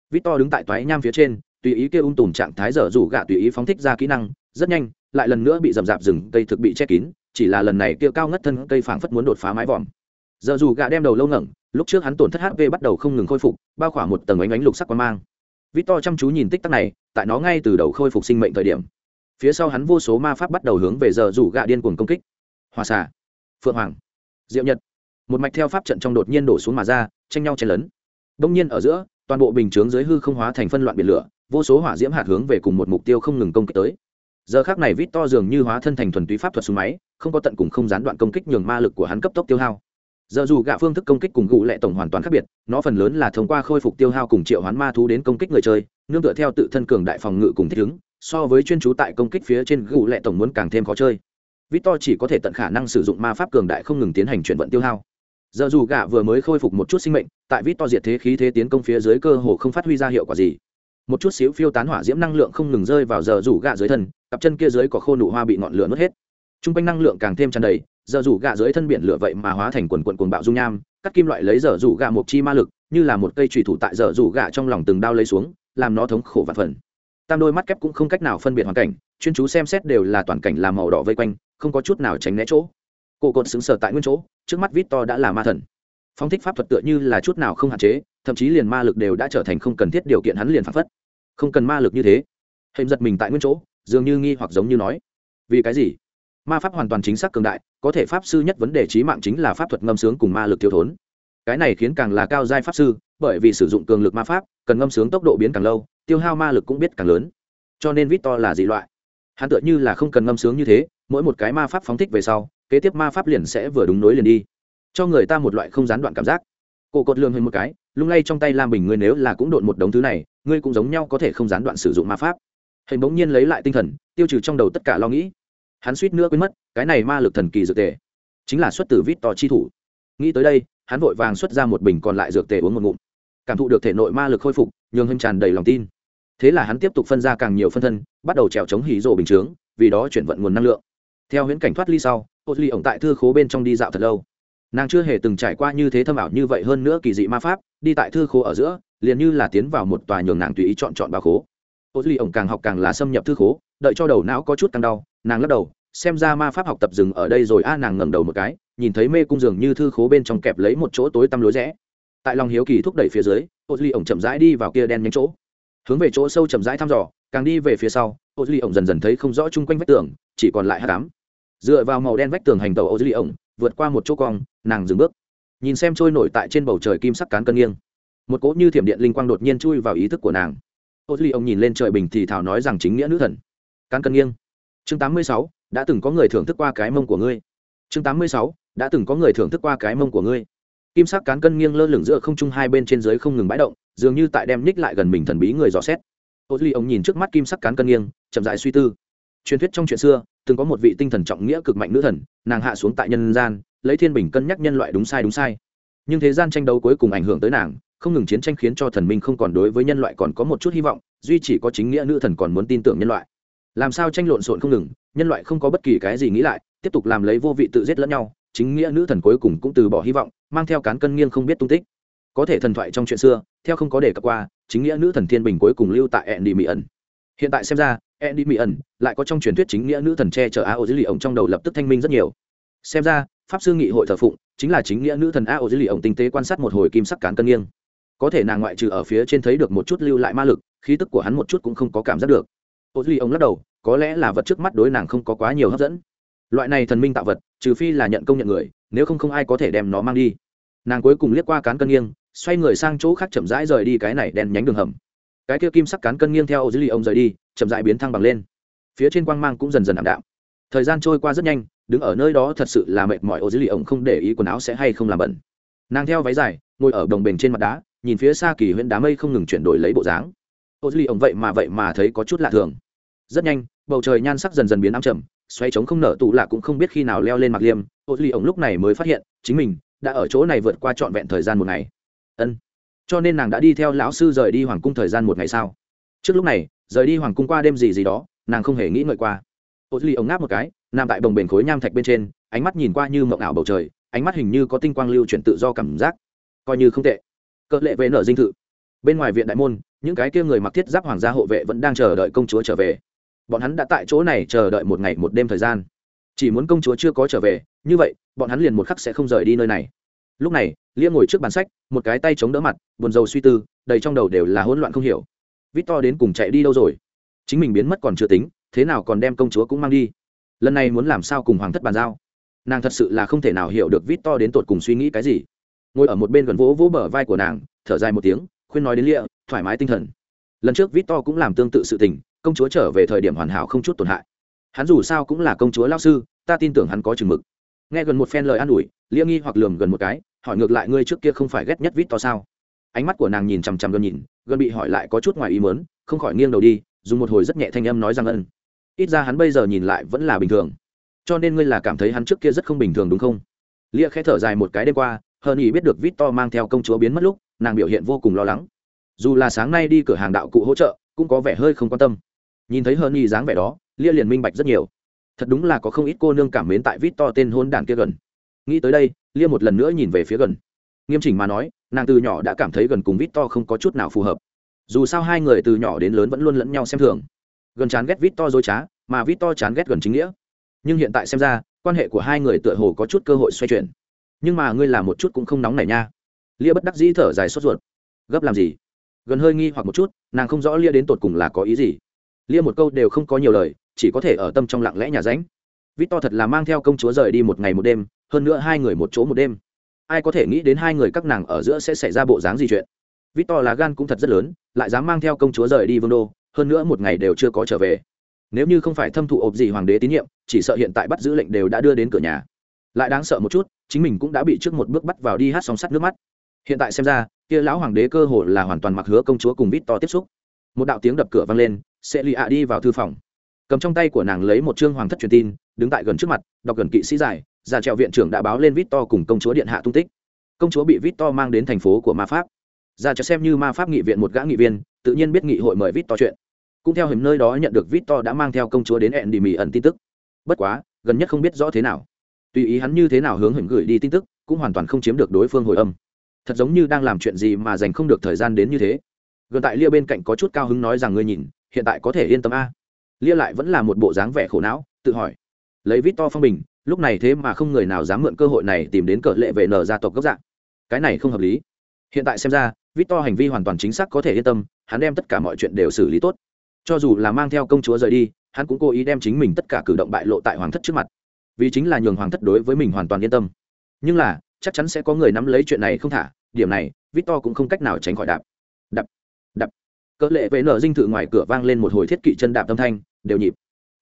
Vít to đứng tại toái nham phía trên, tùy ý kêu ung tùm trạng thái dở rủ gạ tùy ý phóng thích ra kỹ năng, rất nhanh lại lần nữa bị rậm rạp rừng cây thực bị che kín, chỉ là lần này kia cao ngất thân cây phảng phất muốn đột phá mái vòm. Giờ dù gạ đem đầu lâu ngẩng, lúc trước hắn tổn thất hp bắt đầu không ngừng khôi phục, bao khỏa một tầng ánh ánh lục sắc quan mang. Vít to chăm chú nhìn tích tắc này, tại nó ngay từ đầu khôi phục sinh mệnh thời điểm. Phía sau hắn vô số ma pháp bắt đầu hướng về giờ rủ gạ điên cuồng công kích. Hòa xà, phượng hoàng, diệu nhật. Một mạch theo pháp trận trong đột nhiên đổ xuống mà ra, tranh nhau chen lấn. Đông nhiên ở giữa, toàn bộ bình chướng dưới hư không hóa thành phân loạn biển lửa, vô số hỏa diễm hạt hướng về cùng một mục tiêu không ngừng công kích tới giờ khác này vít to dường như hóa thân thành thuần túy pháp thuật súng máy, không có tận cùng không gián đoạn công kích nhường ma lực của hắn cấp tốc tiêu hao. Giờ dù gạ phương thức công kích cùng gụ lệ tổng hoàn toàn khác biệt, nó phần lớn là thông qua khôi phục tiêu hao cùng triệu hoán ma thú đến công kích người chơi, nương tựa theo tự thân cường đại phòng ngự cùng thích ứng, so với chuyên chú tại công kích phía trên gụ lệ tổng muốn càng thêm khó chơi. Victor chỉ có thể tận khả năng sử dụng ma pháp cường đại không ngừng tiến hành chuyển vận tiêu hao. Giờ dù gạ vừa mới khôi phục một chút sinh mệnh, tại victor diệt thế khí thế tiến công phía dưới cơ hồ không phát huy ra hiệu quả gì một chút xíu phiêu tán hỏa diễm năng lượng không ngừng rơi vào giờ rủ gạ dưới thân, cặp chân kia dưới có khô nụ hoa bị ngọn lửa nuốt hết. T r u n g quanh năng lượng càng thêm tràn đầy, giờ rủ gạ dưới thân biển lửa vậy mà hóa thành quần quần cuồng bạo dung nham, cắt kim loại lấy giờ rủ gạ một chi ma lực, như là một cây trùy thủ tại giờ rủ gạ trong lòng từng đao lấy xuống, làm nó thống khổ và phần. Tam đôi mắt kép cũng không cách nào phân biệt hoàn cảnh, chuyên chú xem xét đều là toàn cảnh làm màu đỏ vây quanh, không có chút nào tránh né chỗ. Cổ cột xứng sở tại nguyên chỗ, trước mắt vít to đã là ma thần phóng thích pháp thuật tựa như là chút nào không hạn chế, thậm chí liền ma lực đều đã trở thành không cần thiết điều kiện hắn liền phản phất. Không cần ma lực như thế. Hình giật mình tại nguyên chỗ, dường như nghi hoặc giống như nói, vì cái gì? Ma pháp hoàn toàn chính xác cường đại, có thể pháp sư nhất vấn đề trí mạng chính là pháp thuật ngâm sướng cùng ma lực thiếu thốn. Cái này khiến càng là cao giai pháp sư, bởi vì sử dụng cường lực ma pháp, cần ngâm sướng tốc độ biến càng lâu, tiêu hao ma lực cũng biết càng lớn. Cho nên vít to là dị loại. Hắn tựa như là không cần ngâm sướng như thế, mỗi một cái ma pháp phóng thích về sau, kế tiếp ma pháp liền sẽ vừa đúng nối liền đi cho người ta một loại không gián đoạn cảm giác. Cổ cột lương hơn một cái, lung lay trong tay lam bình ngươi nếu là cũng độn một đống thứ này, ngươi cũng giống nhau có thể không gián đoạn sử dụng ma pháp. Hình bỗng nhiên lấy lại tinh thần, tiêu trừ trong đầu tất cả lo nghĩ. Hắn suýt nữa quên mất, cái này ma lực thần kỳ dược tề, chính là xuất từ vít to chi thủ. Nghĩ tới đây, hắn vội vàng xuất ra một bình còn lại dược tề uống một ngụm. Cảm thụ được thể nội ma lực khôi phục, nhường hưng tràn đầy lòng tin. Thế là hắn tiếp tục phân ra càng nhiều phân thân, bắt đầu trèo chống hỉ rộ bình chướng, vì đó chuyển vận nguồn năng lượng. Theo huyễn cảnh thoát ly sau ô ly ổng tại thư khố bên trong đi dạo thật lâu nàng chưa hề từng trải qua như thế thâm ảo như vậy hơn nữa kỳ dị ma pháp, đi tại thư khố ở giữa, liền như là tiến vào một tòa nhường nàng tùy ý chọn chọn ba khố. Ô duy ổng càng học càng là xâm nhập thư khố, đợi cho đầu não có chút căng đau, nàng lắc đầu, xem ra ma pháp học tập dừng ở đây rồi a, nàng ngẩng đầu một cái, nhìn thấy mê cung dường như thư khố bên trong kẹp lấy một chỗ tối tăm lối rẽ. Tại lòng hiếu kỳ thúc đẩy phía dưới, ô duy ổng chậm rãi đi vào kia đen nhánh chỗ. Hướng về chỗ sâu chậm rãi thăm dò, càng đi về phía sau, ô duy ổng dần dần thấy không rõ chung quanh vách tường, chỉ còn lại hát cám dựa vào màu đen vách tường hành tàu ô duy ổng vượt qua một chỗ cong nàng dừng bước. Nhìn xem trôi nổi tại trên bầu trời kim sắc cán cân nghiêng. Một cỗ như thiểm điện linh quang đột nhiên chui vào ý thức của nàng. Ô ly ông nhìn lên trời bình thì thảo nói rằng chính nghĩa nữ thần. Cán cân nghiêng. Chương 86, đã từng có người thưởng thức qua cái mông của ngươi. Chương 86, đã từng có người thưởng thức qua cái mông của ngươi. Kim sắc cán cân nghiêng lơ lửng giữa không trung hai bên trên dưới không ngừng bãi động dường như tại đem ních lại gần mình thần bí người dò xét. Ô duy ông nhìn trước mắt kim sắc cán cân nghiêng chậm dại suy tư. Truyền thuyết trong chuyện xưa từng có một vị tinh thần trọng nghĩa cực mạnh nữ thần, nàng hạ xuống tại nhân gian, lấy thiên bình cân nhắc nhân loại đúng sai đúng sai. Nhưng thế gian tranh đấu cuối cùng ảnh hưởng tới nàng, không ngừng chiến tranh khiến cho thần minh không còn đối với nhân loại còn có một chút hy vọng, duy chỉ có chính nghĩa nữ thần còn muốn tin tưởng nhân loại. Làm sao tranh lộn xộn không ngừng, nhân loại không có bất kỳ cái gì nghĩ lại, tiếp tục làm lấy vô vị tự giết lẫn nhau, chính nghĩa nữ thần cuối cùng cũng từ bỏ hy vọng, mang theo cán cân nghiêng không biết tung tích. Có thể thần thoại trong chuyện xưa, theo không có đề cập qua, chính nghĩa nữ thần thiên bình cuối cùng lưu tại ẹn đi Mỹ ẩn hiện tại xem ra Andy Mỹ ẩn lại có trong truyền thuyết chính nghĩa nữ thần che chở a Dĩ dữ lì ổng trong đầu lập tức thanh minh rất nhiều. Xem ra, pháp sư nghị hội thờ phụng chính là chính nghĩa nữ thần a Dĩ dữ lì ổng tinh tế quan sát một hồi kim sắc cán cân nghiêng. Có thể nàng ngoại trừ ở phía trên thấy được một chút lưu lại ma lực, khí tức của hắn một chút cũng không có cảm giác được. Ao Dĩ lì ổng lắc đầu, có lẽ là vật trước mắt đối nàng không có quá nhiều hấp dẫn. Loại này thần minh tạo vật, trừ phi là nhận công nhận người, nếu không không ai có thể đem nó mang đi. Nàng cuối cùng liếc qua cán cân nghiêng, xoay người sang chỗ khác chậm rãi rời đi cái này đèn nhánh đường hầm cái kia kim sắc cán cân nghiêng theo ô dữ lì ông rời đi, chậm rãi biến thăng bằng lên. Phía trên quang mang cũng dần dần ảm đạm. Thời gian trôi qua rất nhanh, đứng ở nơi đó thật sự là mệt mỏi ô dữ lì ông không để ý quần áo sẽ hay không làm bẩn. Nàng theo váy dài, ngồi ở đồng bền trên mặt đá, nhìn phía xa kỳ huyện đá mây không ngừng chuyển đổi lấy bộ dáng. Ô dữ lì ông vậy mà vậy mà thấy có chút lạ thường. Rất nhanh, bầu trời nhan sắc dần dần biến ám trầm xoay trống không nở tụ lạ cũng không biết khi nào leo lên mặt liêm ô dữ lì ông lúc này mới phát hiện, chính mình đã ở chỗ này vượt qua trọn vẹn thời gian một ngày. Ân cho nên nàng đã đi theo lão sư rời đi hoàng cung thời gian một ngày sau trước lúc này, rời đi hoàng cung qua đêm gì gì đó, nàng không hề nghĩ ngợi qua. Ô duy ống ngáp một cái, nằm tại bồng bềnh khối nham thạch bên trên, ánh mắt nhìn qua như mộng ảo bầu trời, ánh mắt hình như có tinh quang lưu chuyển tự do cảm giác. Coi như không tệ. Cỡ lệ về nở dinh thự. Bên ngoài viện đại môn, những cái kia người mặc thiết giáp hoàng gia hộ vệ vẫn đang chờ đợi công chúa trở về. Bọn hắn đã tại chỗ này chờ đợi một ngày một đêm thời gian. Chỉ muốn công chúa chưa có trở về, như vậy, bọn hắn liền một khắc sẽ không rời đi nơi này lúc này, lia ngồi trước bàn sách, một cái tay chống đỡ mặt, buồn rầu suy tư, đầy trong đầu đều là hỗn loạn không hiểu. Vít to đến cùng chạy đi đâu rồi? Chính mình biến mất còn chưa tính, thế nào còn đem công chúa cũng mang đi? Lần này muốn làm sao cùng hoàng thất bàn giao? Nàng thật sự là không thể nào hiểu được vít to đến tột cùng suy nghĩ cái gì. Ngồi ở một bên gần vỗ vỗ bờ vai của nàng, thở dài một tiếng, khuyên nói đến lia, thoải mái tinh thần. Lần trước vít to cũng làm tương tự sự tình, công chúa trở về thời điểm hoàn hảo không chút tổn hại. Hắn dù sao cũng là công chúa lao sư, ta tin tưởng hắn có chừng mực nghe gần một phen lời an ủi, lia nghi hoặc lường gần một cái, hỏi ngược lại ngươi trước kia không phải ghét nhất vít to sao? Ánh mắt của nàng nhìn chằm chằm gần nhìn, gần bị hỏi lại có chút ngoài ý mớn không khỏi nghiêng đầu đi, dùng một hồi rất nhẹ thanh âm nói rằng ân. Ít ra hắn bây giờ nhìn lại vẫn là bình thường. Cho nên ngươi là cảm thấy hắn trước kia rất không bình thường đúng không? Lia khẽ thở dài một cái đêm qua, hơn ý biết được vít to mang theo công chúa biến mất lúc, nàng biểu hiện vô cùng lo lắng. Dù là sáng nay đi cửa hàng đạo cụ hỗ trợ, cũng có vẻ hơi không quan tâm. Nhìn thấy hơn ý dáng vẻ đó, lia liền minh bạch rất nhiều thật đúng là có không ít cô nương cảm mến tại vít to tên hôn đản kia gần. Nghĩ tới đây lia một lần nữa nhìn về phía gần. Nghiêm chỉnh mà nói, nàng từ nhỏ đã cảm thấy gần cùng vít to không có chút nào phù hợp. Dù sao hai người từ nhỏ đến lớn vẫn luôn lẫn nhau xem thường. Gần chán ghét vít to dối trá, mà vít to chán ghét gần chính nghĩa. Nhưng hiện tại xem ra, quan hệ của hai người tựa hồ có chút cơ hội xoay chuyển. Nhưng mà ngươi làm một chút cũng không nóng này nha. Lia bất đắc dĩ thở dài sốt ruột. Gấp làm gì? Gần hơi nghi hoặc một chút, nàng không rõ lia đến tột cùng là có ý gì. Lia một câu đều không có nhiều lời chỉ có thể ở tâm trong lặng lẽ nhà ránh vít to thật là mang theo công chúa rời đi một ngày một đêm, hơn nữa hai người một chỗ một đêm. Ai có thể nghĩ đến hai người các nàng ở giữa sẽ xảy ra bộ dáng gì chuyện. Vít to là gan cũng thật rất lớn, lại dám mang theo công chúa rời đi vương đô, hơn nữa một ngày đều chưa có trở về. Nếu như không phải thâm thụ ộp gì hoàng đế tín nhiệm, chỉ sợ hiện tại bắt giữ lệnh đều đã đưa đến cửa nhà. Lại đáng sợ một chút, chính mình cũng đã bị trước một bước bắt vào đi hát song sắt nước mắt. Hiện tại xem ra, kia lão hoàng đế cơ hồ là hoàn toàn mặc hứa công chúa cùng vít to tiếp xúc. Một đạo tiếng đập cửa vang lên sẽ lì ạ đi vào thư phòng cầm trong tay của nàng lấy một chương hoàng thất truyền tin, đứng tại gần trước mặt, đọc gần kỵ sĩ giải già trèo viện trưởng đã báo lên vít to cùng công chúa điện hạ tung tích. Công chúa bị vít to mang đến thành phố của ma pháp. Già trèo xem như ma pháp nghị viện một gã nghị viên, tự nhiên biết nghị hội mời vít to chuyện. Cũng theo hình nơi đó nhận được vít to đã mang theo công chúa đến hẹn đi mì ẩn tin tức. Bất quá, gần nhất không biết rõ thế nào. Tùy ý hắn như thế nào hướng hình gửi đi tin tức, cũng hoàn toàn không chiếm được đối phương hồi âm. Thật giống như đang làm chuyện gì mà dành không được thời gian đến như thế. Gần tại lia bên cạnh có chút cao hứng nói rằng, ngươi nhìn, hiện tại có thể yên tâm a lia lại vẫn là một bộ dáng vẻ khổ não, tự hỏi. Lấy vít to phong bình, lúc này thế mà không người nào dám mượn cơ hội này tìm đến cờ lệ về nở gia tộc gốc dạng cái này không hợp lý. Hiện tại xem ra, vít to hành vi hoàn toàn chính xác có thể yên tâm, hắn đem tất cả mọi chuyện đều xử lý tốt. Cho dù là mang theo công chúa rời đi, hắn cũng cố ý đem chính mình tất cả cử động bại lộ tại hoàng thất trước mặt. Vì chính là nhường hoàng thất đối với mình hoàn toàn yên tâm. Nhưng là, chắc chắn sẽ có người nắm lấy chuyện này không thả, điểm này victor cũng không cách nào tránh khỏi đạp. Đập đập cỡ lệ vệ nở dinh thự ngoài cửa vang lên một hồi thiết kỵ chân đạp âm thanh đều nhịp.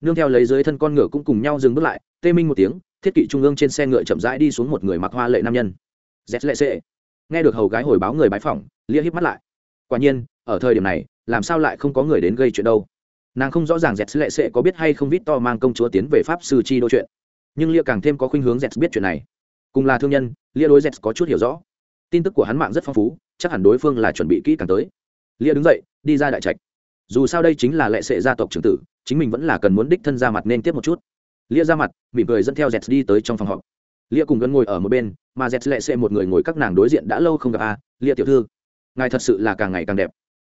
Nương theo lấy dưới thân con ngựa cũng cùng nhau dừng bước lại, tê minh một tiếng, thiết kỵ trung ương trên xe ngựa chậm rãi đi xuống một người mặc hoa lệ nam nhân. Z lệ xệ nghe được hầu gái hồi báo người bái phỏng, lia hít mắt lại. Quả nhiên, ở thời điểm này, làm sao lại không có người đến gây chuyện đâu? Nàng không rõ ràng z lệ sẽ có biết hay không vít to mang công chúa tiến về pháp sư chi đô chuyện. Nhưng lia càng thêm có khuynh hướng z biết chuyện này. Cùng là thương nhân, lia đối z có chút hiểu rõ. Tin tức của hắn mạng rất phong phú, chắc hẳn đối phương là chuẩn bị kỹ càng tới. Lia đứng dậy, đi ra đại trạch. Dù sao đây chính là lệ sệ gia tộc trưởng tử chính mình vẫn là cần muốn đích thân ra mặt nên tiếp một chút. Lia ra mặt, mỉm cười dẫn theo z đi tới trong phòng họp. Lia cùng gần ngồi ở một bên, mà z lệ sệ một người ngồi các nàng đối diện đã lâu không gặp a à. lia tiểu thư, ngài thật sự là càng ngày càng đẹp.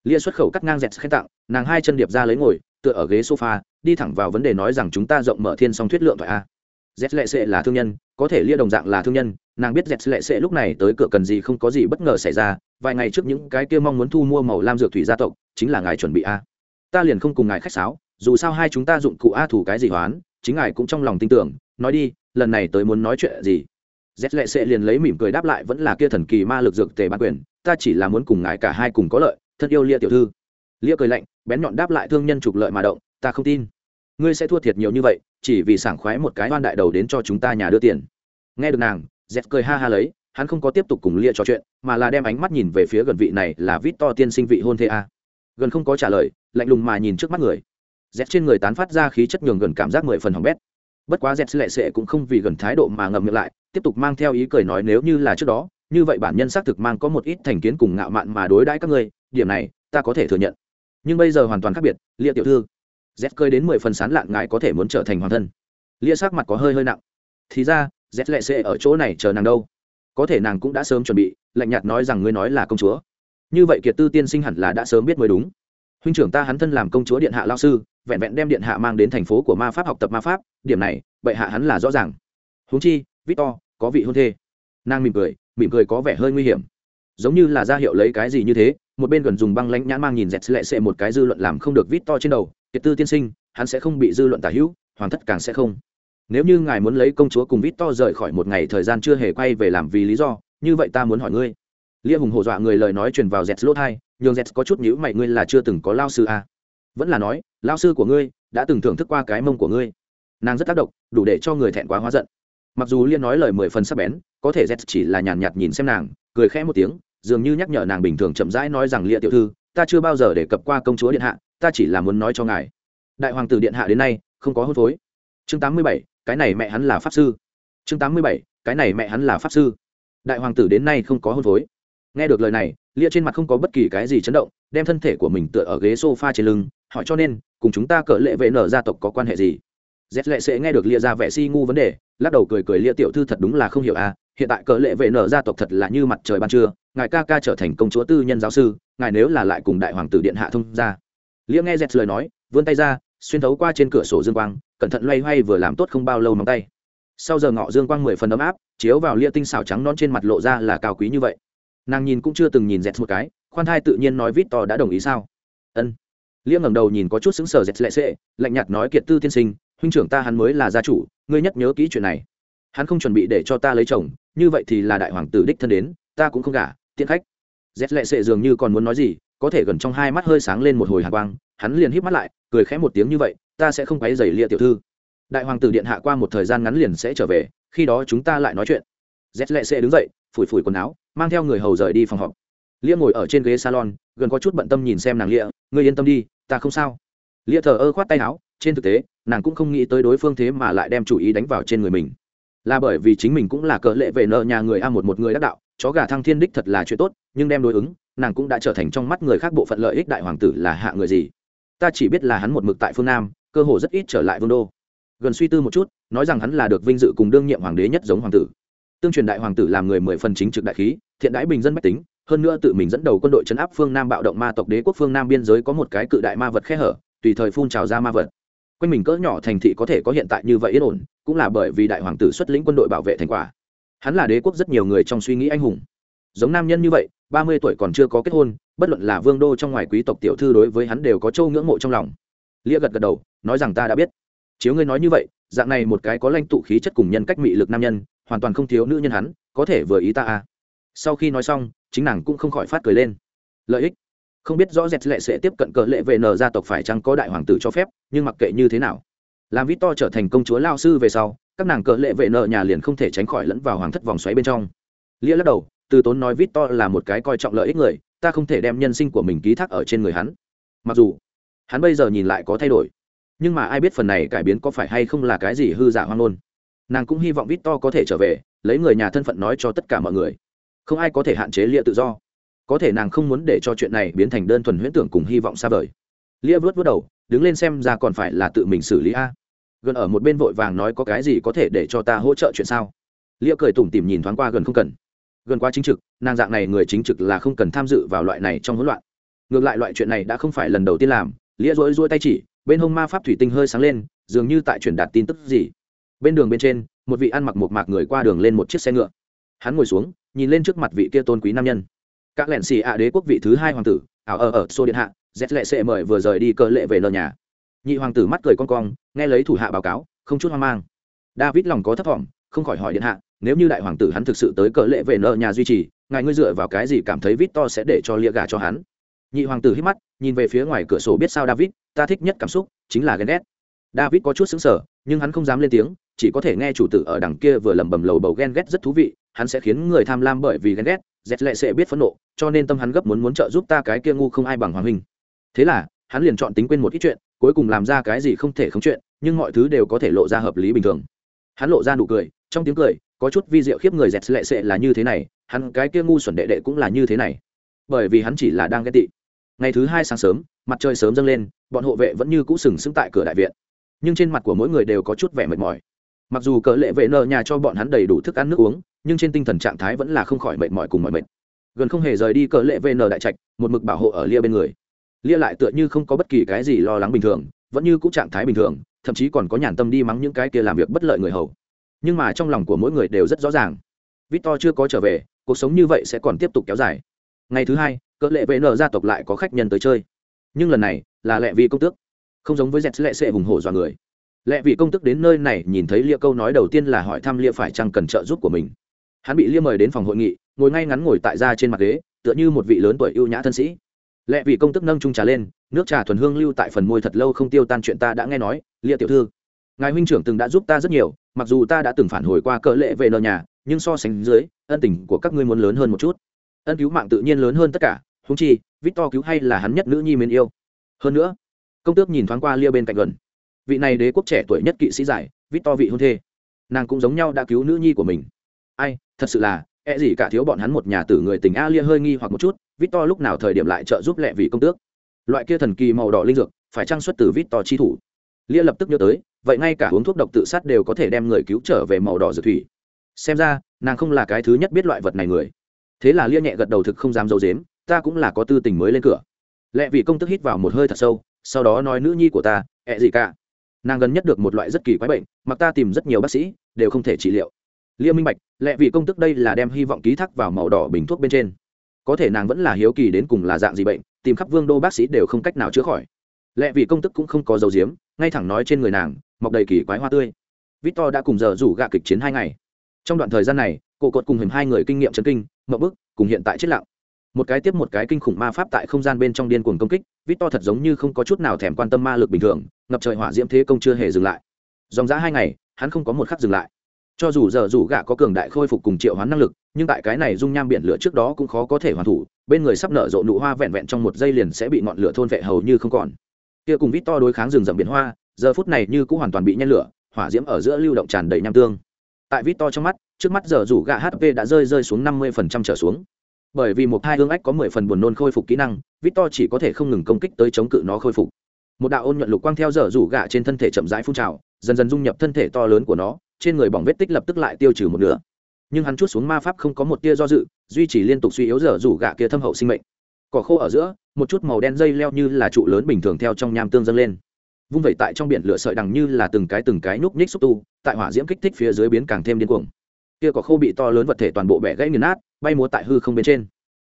Lia xuất khẩu cắt ngang z khen tặng, nàng hai chân điệp ra lấy ngồi, tựa ở ghế sofa, đi thẳng vào vấn đề nói rằng chúng ta rộng mở thiên song thuyết lượng thoại a z lệ sệ là thương nhân, có thể lia đồng dạng là thương nhân, nàng biết z lệ sệ lúc này tới cửa cần gì không có gì bất ngờ xảy ra, vài ngày trước những cái kia mong muốn thu mua màu lam dược thủy gia tộc, chính là ngài chuẩn bị a ta liền không cùng ngài khách sáo dù sao hai chúng ta dụng cụ a thủ cái gì hoán, chính ngài cũng trong lòng tin tưởng. Nói đi, lần này tới muốn nói chuyện gì? Z lệ sệ liền lấy mỉm cười đáp lại vẫn là kia thần kỳ ma lực dược tề bản quyền, ta chỉ là muốn cùng ngài cả hai cùng có lợi thân yêu lia tiểu thư. Lia cười lạnh, bén nhọn đáp lại thương nhân trục lợi mà động, ta không tin. Ngươi sẽ thua thiệt nhiều như vậy, chỉ vì sảng khoái một cái oan đại đầu đến cho chúng ta nhà đưa tiền. Nghe được nàng, z cười ha ha lấy, hắn không có tiếp tục cùng lia trò chuyện, mà là đem ánh mắt nhìn về phía gần vị này là vít to tiên sinh vị hôn thê a. Gần không có trả lời, lạnh lùng mà nhìn trước mắt người z trên người tán phát ra khí chất nhường gần cảm giác mười phần hỏng bét. Bất quá z lệ sệ cũng không vì gần thái độ mà ngậm miệng lại, tiếp tục mang theo ý cười nói nếu như là trước đó, như vậy bản nhân xác thực mang có một ít thành kiến cùng ngạo mạn mà đối đãi các ngươi, điểm này, ta có thể thừa nhận. Nhưng bây giờ hoàn toàn khác biệt, lia tiểu thư. Z cơi đến mười phần sán lạn ngài có thể muốn trở thành hoàng thân. Lia sắc mặt có hơi hơi nặng. Thì ra, z lệ sệ ở chỗ này chờ nàng đâu? Có thể nàng cũng đã sớm chuẩn bị, lạnh nhạt nói rằng ngươi nói là công chúa. Như vậy kiệt tư tiên sinh hẳn là đã sớm biết mới đúng. Huynh trưởng ta hắn thân làm công chúa điện hạ lao sư vẹn vẹn đem điện hạ mang đến thành phố của ma pháp học tập ma pháp, điểm này, bệ hạ hắn là rõ ràng. Huống chi, victor, có vị hôn thê. Nàng mỉm cười mỉm cười có vẻ hơi nguy hiểm. Giống như là ra hiệu lấy cái gì như thế, một bên gần dùng băng lãnh nhãn mang nhìn dẹt lệ sệ một cái dư luận làm không được vít to trên đầu, kiệt tư tiên sinh, hắn sẽ không bị dư luận tả hữu, hoàng thất càng sẽ không. Nếu như ngài muốn lấy công chúa cùng vít to rời khỏi một ngày thời gian chưa hề quay về làm vì lý do, như vậy ta muốn hỏi ngươi. Lia hùng hổ dọa người lời nói truyền vào dẹt lốt hai nhường dẹt có chút nhữ mày, ngươi là chưa từng có lao sư à vẫn là nói lao sư của ngươi đã từng thưởng thức qua cái mông của ngươi. Nàng rất tác động, đủ để cho người thẹn quá hóa giận. Mặc dù liên nói lời mười phần sắp bén, có thể z chỉ là nhàn nhạt nhìn xem nàng, cười khẽ một tiếng, dường như nhắc nhở nàng bình thường chậm rãi nói rằng lia tiểu thư, ta chưa bao giờ để cập qua công chúa điện hạ, ta chỉ là muốn nói cho ngài. Đại hoàng tử điện hạ đến nay, không có hôn phối. Chương tám mươi bảy, cái này mẹ hắn là pháp sư. Chương tám mươi bảy, cái này mẹ hắn là pháp sư. Đại hoàng tử đến nay không có hôn phối. Nghe được lời này lia trên mặt không có bất kỳ cái gì chấn động, đem thân thể của mình tựa ở ghế s o f a trên lưng, hỏi cho nên, cùng chúng ta cỡ lệ vệ nở gia tộc có quan hệ gì? Z lệ sẽ nghe được lia ra vẻ si ngu vấn đề, lắc đầu cười cười lia tiểu thư thật đúng là không hiểu à hiện tại cỡ lệ vệ nở gia tộc thật là như mặt trời ban trưa, ngài ca ca trở thành công chúa tư nhân giáo sư, ngài nếu là lại cùng đại hoàng tử điện hạ thông ra lia nghe z lời nói, vươn tay ra, xuyên thấu qua trên cửa sổ dương quang, cẩn thận loay hoay vừa làm tốt không bao lâu móng tay. Sau giờ ngọ dương quang mười phần ấm áp, chiếu vào lia tinh xảo trắng non trên mặt lộ ra là cao quý như vậy nàng nhìn cũng chưa từng nhìn dẹt một cái, khoan thai tự nhiên nói vít to đã đồng ý sao? Ân. Liễm ngẩng đầu nhìn có chút xứng sở dẹt lệ sệ lạnh nhạt nói kiệt tư tiên sinh, huynh trưởng ta hắn mới là gia chủ, ngươi nhất nhớ kỹ chuyện này. Hắn không chuẩn bị để cho ta lấy chồng, như vậy thì là đại hoàng tử đích thân đến, ta cũng không gả, tiện khách. Dẹt lệ sệ dường như còn muốn nói gì, có thể gần trong hai mắt hơi sáng lên một hồi hạ quang, hắn liền híp mắt lại, cười khẽ một tiếng như vậy, ta sẽ không quấy giày lia tiểu thư. Đại hoàng tử điện hạ qua một thời gian ngắn liền sẽ trở về, khi đó chúng ta lại nói chuyện. Z lệ sệ đứng dậy phủi phủi quần áo, mang theo người hầu rời đi phòng họp. Lia ngồi ở trên ghế salon, gần có chút bận tâm nhìn xem nàng lia, ngươi yên tâm đi, ta không sao. Lia thờ ơ khoát tay áo, trên thực tế, nàng cũng không nghĩ tới đối phương thế mà lại đem chủ ý đánh vào trên người mình. Là bởi vì chính mình cũng là cỡ lệ về nợ nhà người a một một người đắc đạo, chó gà thăng thiên đích thật là chuyện tốt, nhưng đem đối ứng, nàng cũng đã trở thành trong mắt người khác bộ phận lợi ích đại hoàng tử là hạ người gì. Ta chỉ biết là hắn một mực tại phương nam, cơ hồ rất ít trở lại vương đô. Gần suy tư một chút, nói rằng hắn là được vinh dự cùng đương nhiệm hoàng đế nhất giống hoàng tử tương truyền đại hoàng tử làm người mười phần chính trực đại khí, thiện đãi bình dân mách tính, hơn nữa tự mình dẫn đầu quân đội chấn áp phương nam bạo động ma tộc đế quốc phương nam biên giới có một cái cự đại ma vật khe hở, tùy thời phun trào ra ma vật. Quanh mình cỡ nhỏ thành thị có thể có hiện tại như vậy yên ổn, cũng là bởi vì đại hoàng tử xuất lĩnh quân đội bảo vệ thành quả. Hắn là đế quốc rất nhiều người trong suy nghĩ anh hùng. Giống nam nhân như vậy, ba mươi tuổi còn chưa có kết hôn, bất luận là vương đô trong ngoài quý tộc tiểu thư đối với hắn đều có châu ngưỡng mộ trong lòng. Lia gật gật đầu, nói rằng ta đã biết. Chiếu ngươi nói như vậy dạng này một cái có lãnh tụ khí chất cùng nhân cách mị lực nam nhân, hoàn toàn không thiếu nữ nhân hắn, có thể vừa ý ta à. Sau khi nói xong, chính nàng cũng không khỏi phát cười lên. Lợi ích. Không biết rõ dẹt lệ sẽ tiếp cận cờ lệ về nờ gia tộc phải chăng có đại hoàng tử cho phép, nhưng mặc kệ như thế nào. Làm vít to trở thành công chúa lao sư về sau, các nàng cờ lệ vệ nợ nhà liền không thể tránh khỏi lẫn vào hoàng thất vòng xoáy bên trong. Lia lắc đầu, từ tốn nói vít to là một cái coi trọng lợi ích người, ta không thể đem nhân sinh của mình ký thác ở trên người hắn. Mặc dù, hắn bây giờ nhìn lại có thay đổi nhưng mà ai biết phần này cải biến có phải hay không là cái gì hư giả hoang ngôn. Nàng cũng hy vọng vít to có thể trở về, lấy người nhà thân phận nói cho tất cả mọi người. Không ai có thể hạn chế lia tự do. Có thể nàng không muốn để cho chuyện này biến thành đơn thuần huyễn tưởng cùng hy vọng xa vời. Lia vớt vớt đầu, đứng lên xem ra còn phải là tự mình xử lý a. Gần ở một bên vội vàng nói có cái gì có thể để cho ta hỗ trợ chuyện sao? Lia cười tủm tỉm nhìn thoáng qua gần không cần. Gần quá chính trực, nàng dạng này người chính trực là không cần tham dự vào loại này trong hỗn loạn. Ngược lại loại chuyện này đã không phải lần đầu tiên làm, lia rối rối tay chỉ bên hông ma pháp thủy tinh hơi sáng lên, dường như tại truyền đạt tin tức gì. Bên đường bên trên, một vị ăn mặc một mạc người qua đường lên một chiếc xe ngựa. Hắn ngồi xuống, nhìn lên trước mặt vị kia tôn quý nam nhân. Các lẻn xì ạ đế quốc vị thứ hai hoàng tử, ảo ở ở xô điện hạ z lệ sệ mời vừa rời đi cờ lệ về nợ nhà. Nhị hoàng tử mắt cười con cong, nghe lấy thủ hạ báo cáo, không chút hoang mang. David lòng có thấp thỏm không khỏi hỏi điện hạ, nếu như đại hoàng tử hắn thực sự tới cờ lệ về nợ nhà duy trì, ngài ngươi dựa vào cái gì cảm thấy vít to sẽ để cho lia gà cho hắn? Nhị hoàng tử hít mắt nhìn về phía ngoài cửa sổ biết sao david, ta thích nhất cảm xúc chính là ghen ghét. David có chút xứng sở nhưng hắn không dám lên tiếng, chỉ có thể nghe chủ tử ở đằng kia vừa lẩm bẩm lầu bầu ghen ghét rất thú vị, hắn sẽ khiến người tham lam bởi vì ghen ghét, dẹt lệ sẽ biết phẫn nộ, cho nên tâm hắn gấp muốn muốn trợ giúp ta cái kia ngu không ai bằng hoàng huynh. Thế là, hắn liền chọn tính quên một ít chuyện, cuối cùng làm ra cái gì không thể không chuyện, nhưng mọi thứ đều có thể lộ ra hợp lý bình thường. Hắn lộ ra nụ cười, trong tiếng cười, có chút vi diệu khiếp người dẹt lệ sẽ là như thế này, hắn cái kia ngu xuẩn đệ đệ cũng là như thế này. Bởi vì hắn chỉ là đang ghét tị ngày thứ hai sáng sớm, mặt trời sớm dâng lên, bọn hộ vệ vẫn như cũ sừng sững tại cửa đại viện. Nhưng trên mặt của mỗi người đều có chút vẻ mệt mỏi. Mặc dù cỡ lệ vệ nợ nhà cho bọn hắn đầy đủ thức ăn nước uống, nhưng trên tinh thần trạng thái vẫn là không khỏi mệt mỏi cùng mọi mệt. Gần không hề rời đi cỡ lệ vn đại trạch, một mực bảo hộ ở lia bên người. Lia lại tựa như không có bất kỳ cái gì lo lắng bình thường, vẫn như cũng trạng thái bình thường, thậm chí còn có nhàn tâm đi mắng những cái kia làm việc bất lợi người hầu. Nhưng mà trong lòng của mỗi người đều rất rõ ràng. Victor chưa có trở về, cuộc sống như vậy sẽ còn tiếp tục kéo dài. Ngày thứ hai cỡ lệ vệ nợ gia tộc lại có khách nhân tới chơi. Nhưng lần này là lệ vị công tước, không giống với dẹt lệ sệ hùng hổ dọa người. Lệ vị công tước đến nơi này nhìn thấy lia câu nói đầu tiên là hỏi thăm lia phải chăng cần trợ giúp của mình. Hắn bị lia mời đến phòng hội nghị, ngồi ngay ngắn ngồi tại ra trên mặt ghế, tựa như một vị lớn tuổi ưu nhã thân sĩ. Lệ vị công tức nâng trung trà lên, nước trà thuần hương lưu tại phần môi thật lâu không tiêu tan chuyện ta đã nghe nói, lia tiểu thư. Ngài huynh trưởng từng đã giúp ta rất nhiều, mặc dù ta đã từng phản hồi qua cỡ lệ về nợ nhà, nhưng so sánh dưới, ân tình của các ngươi muốn lớn hơn một chút ân cứu mạng tự nhiên lớn hơn tất cả húng chi, victor cứu hay là hắn nhất nữ nhi mến yêu. Hơn nữa, công tước nhìn thoáng qua lia bên cạnh gần. Vị này đế quốc trẻ tuổi nhất kỵ sĩ giải, victor vị hôn thê. Nàng cũng giống nhau đã cứu nữ nhi của mình. Ai, thật sự là e gì cả thiếu bọn hắn một nhà tử người tình a lia hơi nghi hoặc một chút, victor lúc nào thời điểm lại trợ giúp lẹ vì công tước? Loại kia thần kỳ màu đỏ linh dược, phải trang xuất từ victor chi thủ. Lia lập tức nhớ tới, vậy ngay cả uống thuốc độc tự sát đều có thể đem người cứu trở về màu đỏ dược thủy. Xem ra, nàng không là cái thứ nhất biết loại vật này người thế là lia nhẹ gật đầu thực không dám d i ấ u dếm ta cũng là có tư tình mới lên cửa. Lẹ vì công tức hít vào một hơi thật sâu, sau đó nói nữ nhi của ta, ẹ gì cả? Nàng gần nhất được một loại rất kỳ quái bệnh, mặc ta tìm rất nhiều bác sĩ, đều không thể trị liệu. Lia minh bạch lẽ vì công tức đây là đem hy vọng ký thác vào màu đỏ bình thuốc bên trên. Có thể nàng vẫn là hiếu kỳ đến cùng là dạng gì bệnh, tìm khắp vương đô bác sĩ đều không cách nào chữa khỏi. Lẽ vì công tức cũng không có dầu diếm ngay thẳng nói trên người nàng, mọc đầy kỳ quái hoa tươi. Victor đã cùng giờ rủ gạ kịch chiến hai ngày. Trong đoạn thời gian này cổ cột cùng hình hai người kinh nghiệm chấn kinh mậu bức, cùng hiện tại chết lặng. Một cái tiếp một cái kinh khủng ma pháp tại không gian bên trong điên cuồng công kích victor thật giống như không có chút nào thèm quan tâm ma lực bình thường, ngập trời hỏa diễm thế công chưa hề dừng lại. Dòng giã hai ngày, hắn không có một khắc dừng lại. Cho dù giờ dù gã có cường đại khôi phục cùng triệu hoán năng lực, nhưng tại cái này dung nham biển lửa trước đó cũng khó có thể hoàn thủ, bên người sắp nở rộ nụ hoa vẹn vẹn trong một giây liền sẽ bị ngọn lửa thôn vệ hầu như không còn. Kia cùng vít to đối kháng rừng rậm biển hoa, giờ phút này như cũng hoàn toàn bị nhen lửa, hỏa diễm ở giữa lưu động tràn đầy nham tương. Tại vít to trong mắt trước mắt giờ rủ gạ hp đã rơi rơi xuống năm mươi phần trăm trở xuống. Bởi vì một hai hương ách có mười phần buồn nôn khôi phục kỹ năng vít to chỉ có thể không ngừng công kích tới chống cự nó khôi phục. Một đạo ôn nhuận lục quang theo giờ rủ gạ trên thân thể chậm rãi phun trào, dần dần dung nhập thân thể to lớn của nó, trên người bỏng vết tích lập tức lại tiêu trừ một nửa. Nhưng hắn chút xuống ma pháp không có một tia do dự, duy trì liên tục suy yếu dở rủ gạ kia thâm hậu sinh mệnh. Cỏ khô ở giữa, một chút màu đen dây leo như là trụ lớn bình thường theo trong nham tương dâng lên. Vung vẩy tại trong biển lửa sợi đằng như là từng cái từng cái núp nhích xúc tu, tại hỏa diễm kích thích phía dưới biến càng thêm điên cuồng kia có khô bị to lớn vật thể toàn bộ bẻ gãy nghiền nát, bay múa tại hư không bên trên.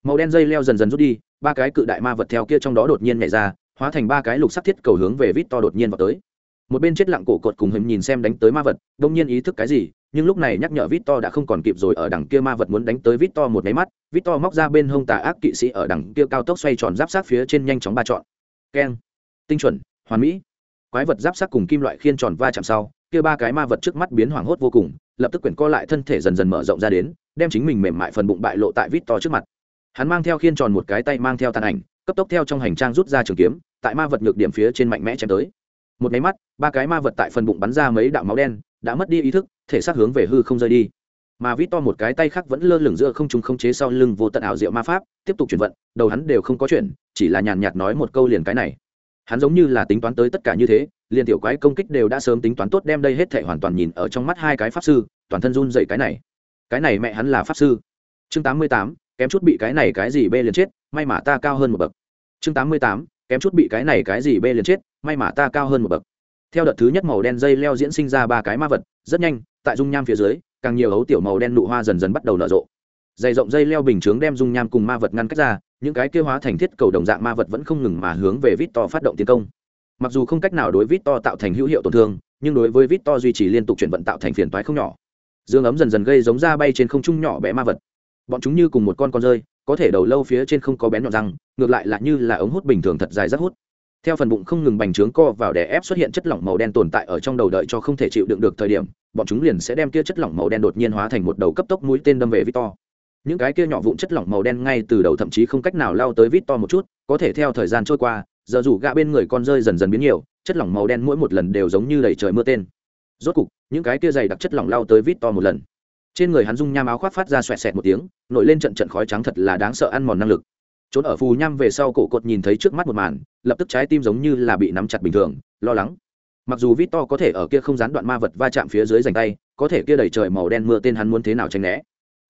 Màu đen dây leo dần dần rút đi, ba cái cự đại ma vật theo kia trong đó đột nhiên nhảy ra, hóa thành ba cái lục sắc thiết cầu hướng về vít to đột nhiên vào tới. Một bên chết lặng cổ cột cùng hình nhìn xem đánh tới ma vật, đông nhiên ý thức cái gì, nhưng lúc này nhắc nhở vít to đã không còn kịp rồi, ở đằng kia ma vật muốn đánh tới vít to một máy mắt, vít to móc ra bên hông tà ác kỵ sĩ ở đằng kia cao tốc xoay tròn giáp sát phía trên nhanh chóng ba trọn. Keng. Tinh chuẩn. Hoàn mỹ. Quái vật giáp sát cùng kim loại khiên tròn va chạm sau kia ba cái ma vật trước mắt biến hoảng hốt vô cùng, lập tức quyển co lại thân thể dần dần mở rộng ra đến, đem chính mình mềm mại phần bụng bại lộ tại vít to trước mặt. Hắn mang theo khiên tròn một cái tay mang theo tàn ảnh, cấp tốc theo trong hành trang rút ra trường kiếm, tại ma vật nhược điểm phía trên mạnh mẽ chém tới. Một máy mắt, ba cái ma vật tại phần bụng bắn ra mấy đạo máu đen, đã mất đi ý thức, thể xác hướng về hư không rơi đi. Mà vít to một cái tay khác vẫn lơ lửng giữa không trung không chế sau lưng vô tận ảo diệu ma pháp, tiếp tục chuyển vận, đầu hắn đều không có chuyện chỉ là nhàn nhạt nói một câu liền cái này hắn giống như là tính toán tới tất cả như thế, liền tiểu quái công kích đều đã sớm tính toán tốt đem đây hết thể hoàn toàn nhìn ở trong mắt hai cái pháp sư, toàn thân run dậy cái này. Cái này mẹ hắn là pháp sư. Chương tám mươi tám, kém chút bị cái này cái gì bê liền chết, may mà ta cao hơn một bậc. Chương tám mươi tám, kém chút bị cái này cái gì bê liền chết, may mà ta cao hơn một bậc. Theo đợt thứ nhất màu đen dây leo diễn sinh ra ba cái ma vật, rất nhanh, tại dung nham phía dưới, càng nhiều ấu tiểu màu đen nụ hoa dần dần bắt đầu nở rộ. Dày rộng dây leo bình chướng đem dung nham cùng ma vật ngăn cách ra những cái kêu hóa thành thiết cầu đồng dạng ma vật vẫn không ngừng mà hướng về vít to phát động tiến công. Mặc dù không cách nào đối vít to tạo thành hữu hiệu tổn thương, nhưng đối với vít to duy trì liên tục chuyển vận tạo thành phiền toái không nhỏ. Dương ấm dần dần gây giống ra bay trên không trung nhỏ bé ma vật. Bọn chúng như cùng một con con rơi, có thể đầu lâu phía trên không có bén nhọn răng, ngược lại là như là ống hút bình thường thật dài rất hút. Theo phần bụng không ngừng bành trướng co vào để ép xuất hiện chất lỏng màu đen tồn tại ở trong đầu đợi cho không thể chịu đựng được thời điểm, bọn chúng liền sẽ đem kia chất lỏng màu đen đột nhiên hóa thành một đầu cấp tốc mũi tên đâm về victor những cái kia nhỏ vụn chất lỏng màu đen ngay từ đầu thậm chí không cách nào lao tới vít to một chút, có thể theo thời gian trôi qua, giờ rủ gạ bên người con rơi dần dần biến nhiều, chất lỏng màu đen mỗi một lần đều giống như đầy trời mưa tên. Rốt cục, những cái kia dày đặc chất lỏng lao tới vít to một lần. Trên người hắn dung nham áo khoác phát ra xoẹt xẹt một tiếng, nổi lên trận trận khói trắng thật là đáng sợ ăn mòn năng lực. Trốn ở phù nham về sau cổ cột nhìn thấy trước mắt một màn, lập tức trái tim giống như là bị nắm chặt bình thường, lo lắng. Mặc dù vít to có thể ở kia không gián đoạn ma vật va chạm phía dưới dành tay, có thể kia đầy trời màu đen mưa tên hắn muốn thế nào tránh né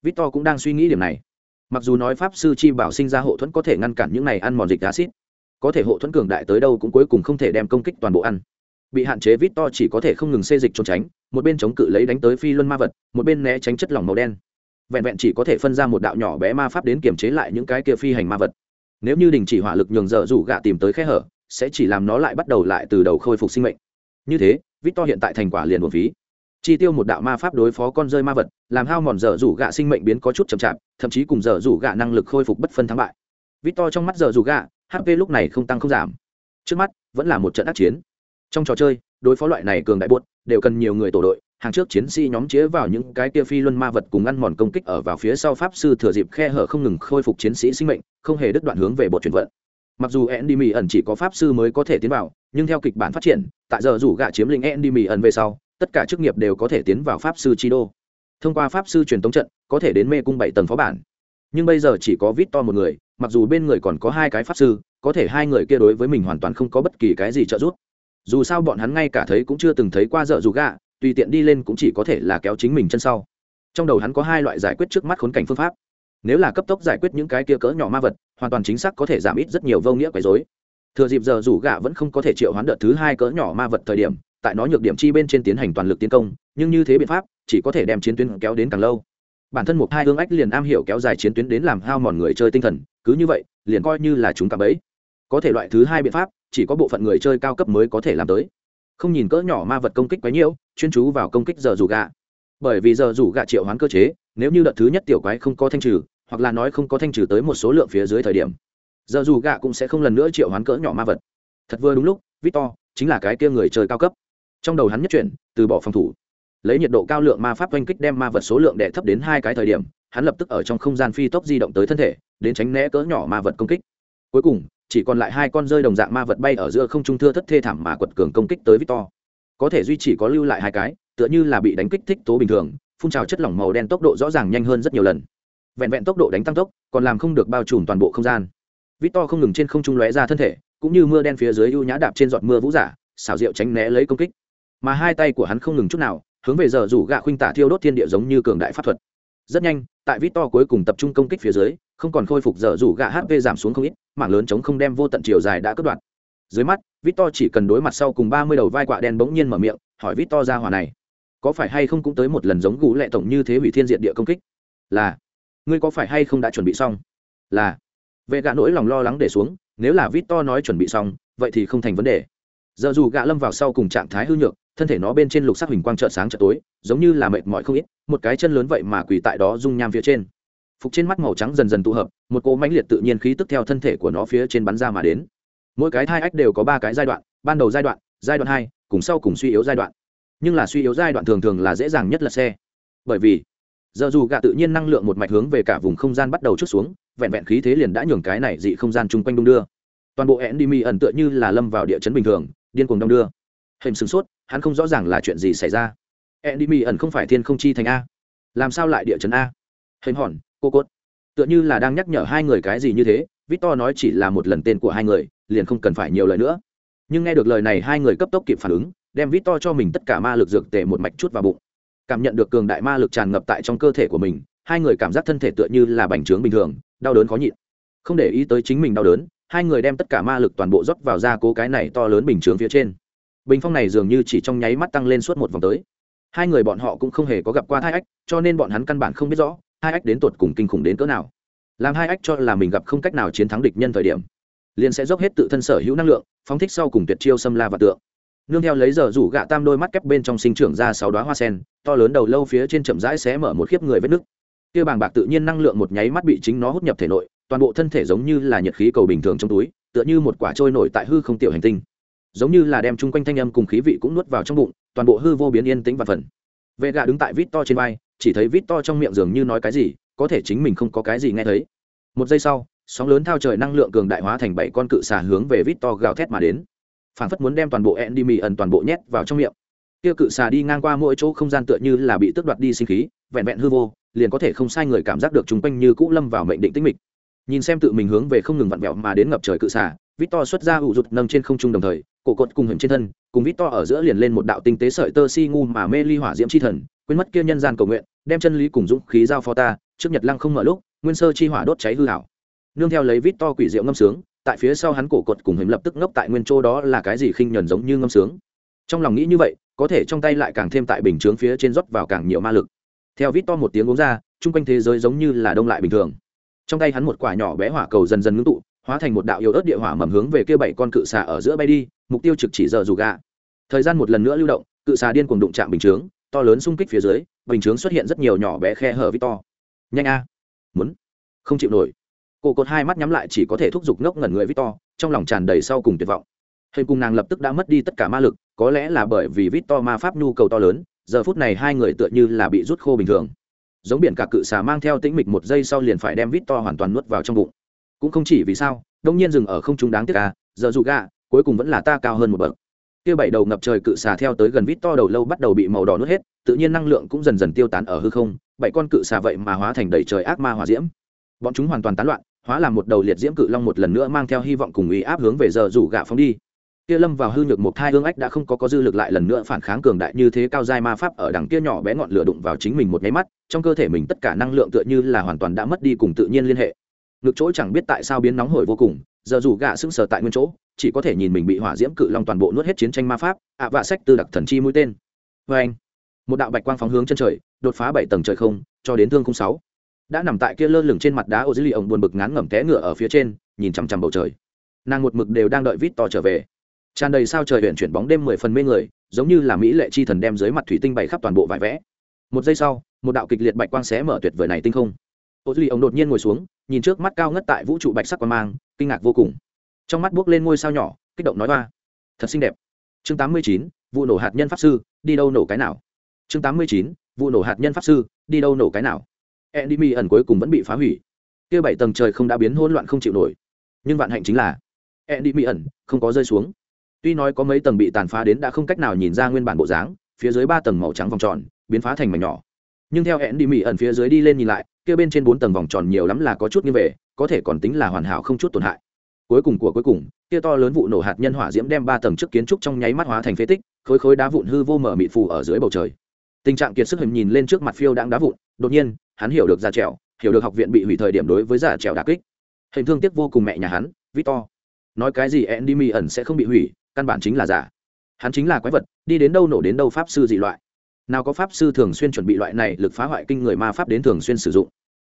victor cũng đang suy nghĩ điểm này. Mặc dù nói pháp sư chi bảo sinh ra hộ thuẫn có thể ngăn cản những này ăn mòn dịch acid có thể hộ thuẫn cường đại tới đâu cũng cuối cùng không thể đem công kích toàn bộ ăn. Bị hạn chế vít to chỉ có thể không ngừng xê dịch trốn tránh, một bên chống cự lấy đánh tới phi luân ma vật, một bên né tránh chất lỏng màu đen. Vẹn vẹn chỉ có thể phân ra một đạo nhỏ bé ma pháp đến kiềm chế lại những cái kia phi hành ma vật. Nếu như đình chỉ hỏa lực nhường dở rủ gạ tìm tới khe hở, sẽ chỉ làm nó lại bắt đầu lại từ đầu khôi phục sinh mệnh. Như thế, victor hiện tại thành quả liền một phí chi tiêu một đạo ma pháp đối phó con rơi ma vật, làm hao mòn dở rủ gạ sinh mệnh biến có chút chậm chạp, thậm chí cùng dở rủ gạ năng lực khôi phục bất phân thắng bại. Vít to trong mắt dở rủ gạ hp lúc này không tăng không giảm. Trước mắt, vẫn là một trận ác chiến. Trong trò chơi, đối phó loại này cường đại buốt đều cần nhiều người tổ đội, hàng trước chiến sĩ nhóm chế vào những cái tia phi luân ma vật cùng ăn mòn công kích ở vào phía sau pháp sư thừa dịp khe hở không ngừng khôi phục chiến sĩ sinh mệnh, không hề đứt đoạn hướng về bột chuyển vận. Mặc dù endy ẩn chỉ có pháp sư mới có thể tiến vào, nhưng theo kịch bản phát triển, tại giờ rủ gạ chiếm lĩnh endy ẩn về sau tất cả chức nghiệp đều có thể tiến vào pháp sư chi đô. Thông qua pháp sư truyền tống trận, có thể đến mê cung bảy tầng phó bản. Nhưng bây giờ chỉ có vít to một người, mặc dù bên người còn có hai cái pháp sư, có thể hai người kia đối với mình hoàn toàn không có bất kỳ cái gì trợ giúp. Dù sao bọn hắn ngay cả thấy cũng chưa từng thấy qua dở dù gạ, tùy tiện đi lên cũng chỉ có thể là kéo chính mình chân sau. Trong đầu hắn có hai loại giải quyết trước mắt khốn cảnh phương pháp. Nếu là cấp tốc giải quyết những cái kia cỡ nhỏ ma vật, hoàn toàn chính xác có thể giảm ít rất nhiều vô nghĩa quấy dối thừa dịp giờ rủ gạ vẫn không có thể triệu hoán đợt thứ hai cỡ nhỏ ma vật thời điểm tại nó nhược điểm chi bên trên tiến hành toàn lực tiến công, nhưng như thế biện pháp, chỉ có thể đem chiến tuyến kéo đến càng lâu. Bản thân một hai hương ách liền am hiểu kéo dài chiến tuyến đến làm hao mòn người chơi tinh thần, cứ như vậy, liền coi như là chúng cạm ấy có thể loại thứ hai biện pháp, chỉ có bộ phận người chơi cao cấp mới có thể làm tới. Không nhìn cỡ nhỏ ma vật công kích quá nhiễu chuyên chú vào công kích giờ rủ gạ. Bởi vì giờ rủ gạ triệu hoán cơ chế, nếu như đợt thứ nhất tiểu quái không có thanh trừ, hoặc là nói không có thanh trừ tới một số lượng phía dưới thời điểm, giờ dù gạ cũng sẽ không lần nữa triệu hoán cỡ nhỏ ma vật. Thật vừa đúng lúc, victor, chính là cái kia người chơi cao cấp trong đầu hắn nhất chuyển, từ bỏ phòng thủ, lấy nhiệt độ cao lượng ma pháp oanh kích đem ma vật số lượng đẻ thấp đến hai cái thời điểm, hắn lập tức ở trong không gian phi tốc di động tới thân thể, đến tránh né cỡ nhỏ ma vật công kích. Cuối cùng, chỉ còn lại hai con rơi đồng dạng ma vật bay ở giữa không trung thưa thất thê thảm mà quật cường công kích tới victor. Có thể duy chỉ có lưu lại hai cái, tựa như là bị đánh kích thích tố bình thường, phun trào chất lỏng màu đen tốc độ rõ ràng nhanh hơn rất nhiều lần. Vẹn vẹn tốc độ đánh tăng tốc, còn làm không được bao trùm toàn bộ không gian. Victor không ngừng trên không trung lóe ra thân thể, cũng như mưa đen phía dưới ưu nhã đạp trên giọt mưa vũ giả, xảo diệu tránh né lấy công kích mà hai tay của hắn không ngừng chút nào, hướng về giờ rủ gạ khuynh tả thiêu đốt thiên địa giống như cường đại pháp thuật. Rất nhanh, tại vít to cuối cùng tập trung công kích phía dưới, không còn khôi phục giờ rủ gạ hp giảm xuống không ít, mảng lớn chống không đem vô tận chiều dài đã cất đoạn. Dưới mắt vít to chỉ cần đối mặt sau cùng ba mươi đầu vai quạ đen bỗng nhiên mở miệng, hỏi vít to ra hỏa này, có phải hay không cũng tới một lần giống gũ lệ tổng như thế hủy thiên diện địa công kích? Là. Ngươi có phải hay không đã chuẩn bị xong? Là. Vệ gạ nỗi lòng lo lắng để xuống, nếu là vít to nói chuẩn bị xong, vậy thì không thành vấn đề. Giờ dù gạ lâm vào sau cùng trạng thái hư nhược thân thể nó bên trên lục sắc huỳnh quang trợ sáng trợ tối, giống như là mệt mỏi không ít, một cái chân lớn vậy mà quỳ tại đó rung nham phía trên. Phục trên mắt màu trắng dần dần tụ hợp, một cỗ mãnh liệt tự nhiên khí tức theo thân thể của nó phía trên bắn ra mà đến. Mỗi cái thai ách đều có ba cái giai đoạn, ban đầu giai đoạn giai đoạn hai, cùng sau cùng suy yếu giai đoạn. Nhưng là suy yếu giai đoạn thường thường là dễ dàng nhất là xe. Bởi vì, giờ dù gạ tự nhiên năng lượng một mạch hướng về cả vùng không gian bắt đầu chút xuống, vẹn vẹn khí thế liền đã nhường cái này dị không gian chung quanh đung đưa. Toàn bộ hẹn đi mi ẩn tựa như là lâm vào địa chấn bình thường, điên cuồng đông đưa hình sửng sốt, hắn không rõ ràng là chuyện gì xảy ra. Hẹn đi mi ẩn không phải thiên không chi thành a. Làm sao lại địa chấn a? Hình hòn, cô cốt. Tựa như là đang nhắc nhở hai người cái gì như thế, victor nói chỉ là một lần tên của hai người, liền không cần phải nhiều lời nữa. Nhưng nghe được lời này, hai người cấp tốc kịp phản ứng, đem victor cho mình tất cả ma lực dược tề một mạch chút vào bụng. Cảm nhận được cường đại ma lực tràn ngập tại trong cơ thể của mình, hai người cảm giác thân thể tựa như là bành trướng bình thường, đau đớn khó nhịn. Không để ý tới chính mình đau đớn, hai người đem tất cả ma lực toàn bộ rót vào ra cố cái này to lớn bình chướng phía trên bình phong này dường như chỉ trong nháy mắt tăng lên suốt một vòng tới. Hai người bọn họ cũng không hề có gặp qua hai ách, cho nên bọn hắn căn bản không biết rõ hai ách đến tột cùng kinh khủng đến cỡ nào. Làm hai ách cho là mình gặp không cách nào chiến thắng địch nhân thời điểm, liền sẽ dốc hết tự thân sở hữu năng lượng, phóng thích sau cùng tuyệt chiêu xâm la và tượng. Nương theo lấy giờ rủ gạ tam đôi mắt kép bên trong sinh trưởng ra sáu đoá hoa sen, to lớn đầu lâu phía trên chậm rãi xé mở một khiếp người vết nứt. Kia bàng bạc tự nhiên năng lượng một nháy mắt bị chính nó hút nhập thể nội, toàn bộ thân thể giống như là nhiệt khí cầu bình thường trong túi, tựa như một quả trôi nổi tại hư không tiểu hành tinh giống như là đem chung quanh thanh âm cùng khí vị cũng nuốt vào trong bụng toàn bộ hư vô biến yên tĩnh và phần. Vệ gà đứng tại vít to trên vai chỉ thấy vít to trong miệng dường như nói cái gì có thể chính mình không có cái gì nghe thấy. Một giây sau sóng lớn thao trời năng lượng cường đại hóa thành bảy con cự xà hướng về vít to gào thét mà đến. Phản phất muốn đem toàn bộ endymi ẩn toàn bộ nhét vào trong miệng. Kia cự xà đi ngang qua mỗi chỗ không gian tựa như là bị tước đoạt đi sinh khí vẹn vẹn hư vô liền có thể không sai người cảm giác được chúng quanh như cũ lâm vào mệnh định tĩnh mịch. Nhìn xem tự mình hướng về không ngừng vặn vẹo mà đến ngập trời cự xà to xuất ra ủ rụt nâng trên không trung đồng thời, cổ cột cùng hình trên thân, cùng vít to ở giữa liền lên một đạo tinh tế sợi tơ si ngu mà mê ly hỏa diễm chi thần, quên mất kia nhân gian cầu nguyện, đem chân lý cùng dũng khí giao pho ta, trước Nhật Lăng không mở lúc, nguyên sơ chi hỏa đốt cháy hư hảo Nương theo lấy vít to quỷ diệu ngâm sướng, tại phía sau hắn cổ cột cùng hình lập tức ngốc tại nguyên chỗ đó là cái gì khinh nhẫn giống như ngâm sướng. Trong lòng nghĩ như vậy, có thể trong tay lại càng thêm tại bình chướng phía trên rót vào càng nhiều ma lực. Theo vít to một tiếng uống ra, trung quanh thế giới giống như là đông lại bình thường. Trong tay hắn một quả nhỏ bé hỏa cầu dần dần ngưng tụ, hóa thành một đạo yếu ớt địa hỏa mầm hướng về kia bảy con cự xà ở giữa bay đi mục tiêu trực chỉ giờ dù gà. Thời gian một lần nữa lưu động cự xà điên cuồng đụng chạm bình chướng to lớn xung kích phía dưới bình chướng xuất hiện rất nhiều nhỏ bé khe hở to. nhanh a. Muốn. Không chịu nổi. Cổ cột hai mắt nhắm lại chỉ có thể thúc giục ngốc ngẩn người to, trong lòng tràn đầy sau cùng tuyệt vọng. Hình cùng nàng lập tức đã mất đi tất cả ma lực có lẽ là bởi vì vít to ma pháp nhu cầu to lớn giờ phút này hai người tựa như là bị rút khô bình thường. Giống biển cả cự xà mang theo tĩnh mịch một giây sau liền phải đem vít to hoàn toàn nuốt vào trong bụng cũng không chỉ vì sao, đông nhiên dừng ở không trung đáng tiếc à giờ dù gà cuối cùng vẫn là ta cao hơn một bậc. Kia bảy đầu ngập trời cự xà theo tới gần vít to đầu lâu bắt đầu bị màu đỏ nuốt hết, tự nhiên năng lượng cũng dần dần tiêu tán ở hư không, bảy con cự xà vậy mà hóa thành đầy trời ác ma hỏa diễm. Bọn chúng hoàn toàn tán loạn, hóa làm một đầu liệt diễm cự long một lần nữa mang theo hy vọng cùng ý áp hướng về giờ rủ gạ phóng đi. Kia lâm vào hư nhược một thai hương ách đã không có có dư lực lại lần nữa phản kháng cường đại như thế cao giai ma pháp ở đằng kia nhỏ bé ngọn lửa đụng vào chính mình một nháy mắt, trong cơ thể mình tất cả năng lượng tựa như là hoàn toàn đã mất đi cùng tự nhiên liên hệ ngực chỗ chẳng biết tại sao biến nóng hổi vô cùng, giờ dù gạ sững sờ tại nguyên chỗ, chỉ có thể nhìn mình bị hỏa diễm cự long toàn bộ nuốt hết chiến tranh ma pháp, ạ vạ sách từ đặc thần chi mũi tên. Vê anh. Một đạo bạch quang phóng hướng chân trời, đột phá bảy tầng trời không, cho đến thương không sáu. Đã nằm tại kia lơ lửng trên mặt đá ô dữ lì ổng buồn bực ngán ngẩm té ngựa ở phía trên, nhìn chằm chằm bầu trời. Nàng một mực đều đang đợi vít to trở về. Tràn đầy sao trời huyện chuyển bóng đêm mười phần mê người, giống như là mỹ lệ chi thần đem dưới mặt thủy tinh bày khắp toàn bộ vải vẽ. Một giây sau, một đạo kịch liệt bạch quang xé mở tuyệt vời này tinh không. Ô lì ông đột nhiên ngồi xuống nhìn trước mắt cao ngất tại vũ trụ bạch sắc quan mang, kinh ngạc vô cùng. Trong mắt buốc lên ngôi sao nhỏ, kích động nói hoa. Thật xinh đẹp. Chương tám mươi chín, vụ nổ hạt nhân pháp sư, đi đâu nổ cái nào? Chương tám mươi chín, vụ nổ hạt nhân pháp sư, đi đâu nổ cái nào? Endymi ẩn cuối cùng vẫn bị phá hủy. Kia bảy tầng trời không đã biến hỗn loạn không chịu nổi. Nhưng vạn hạnh chính là endymi ẩn không có rơi xuống. Tuy nói có mấy tầng bị tàn phá đến đã không cách nào nhìn ra nguyên bản bộ dáng, phía dưới ba tầng màu trắng vòng tròn, biến phá thành mảnh nhỏ nhưng theo hẹn đi mỹ ẩn phía dưới đi lên nhìn lại, kia bên trên bốn tầng vòng tròn nhiều lắm là có chút như về có thể còn tính là hoàn hảo không chút tổn hại. Cuối cùng của cuối cùng, kia to lớn vụ nổ hạt nhân hỏa diễm đem ba tầng trước kiến trúc trong nháy mắt hóa thành phế tích, khối khối đá vụn hư vô mở mịt phù ở dưới bầu trời. Tình trạng kiệt sức hình nhìn lên trước mặt phiêu đang đá vụn, đột nhiên, hắn hiểu được giả trèo hiểu được học viện bị hủy thời điểm đối với giả trèo đà kích. Hình thương tiếc vô cùng mẹ nhà hắn, victor. Nói cái gì endymion ẩn sẽ không bị hủy, căn bản chính là giả. Hắn chính là quái vật, đi đến đâu nổ đến đâu pháp sư dị loại nào có pháp sư thường xuyên chuẩn bị loại này lực phá hoại kinh người ma pháp đến thường xuyên sử dụng.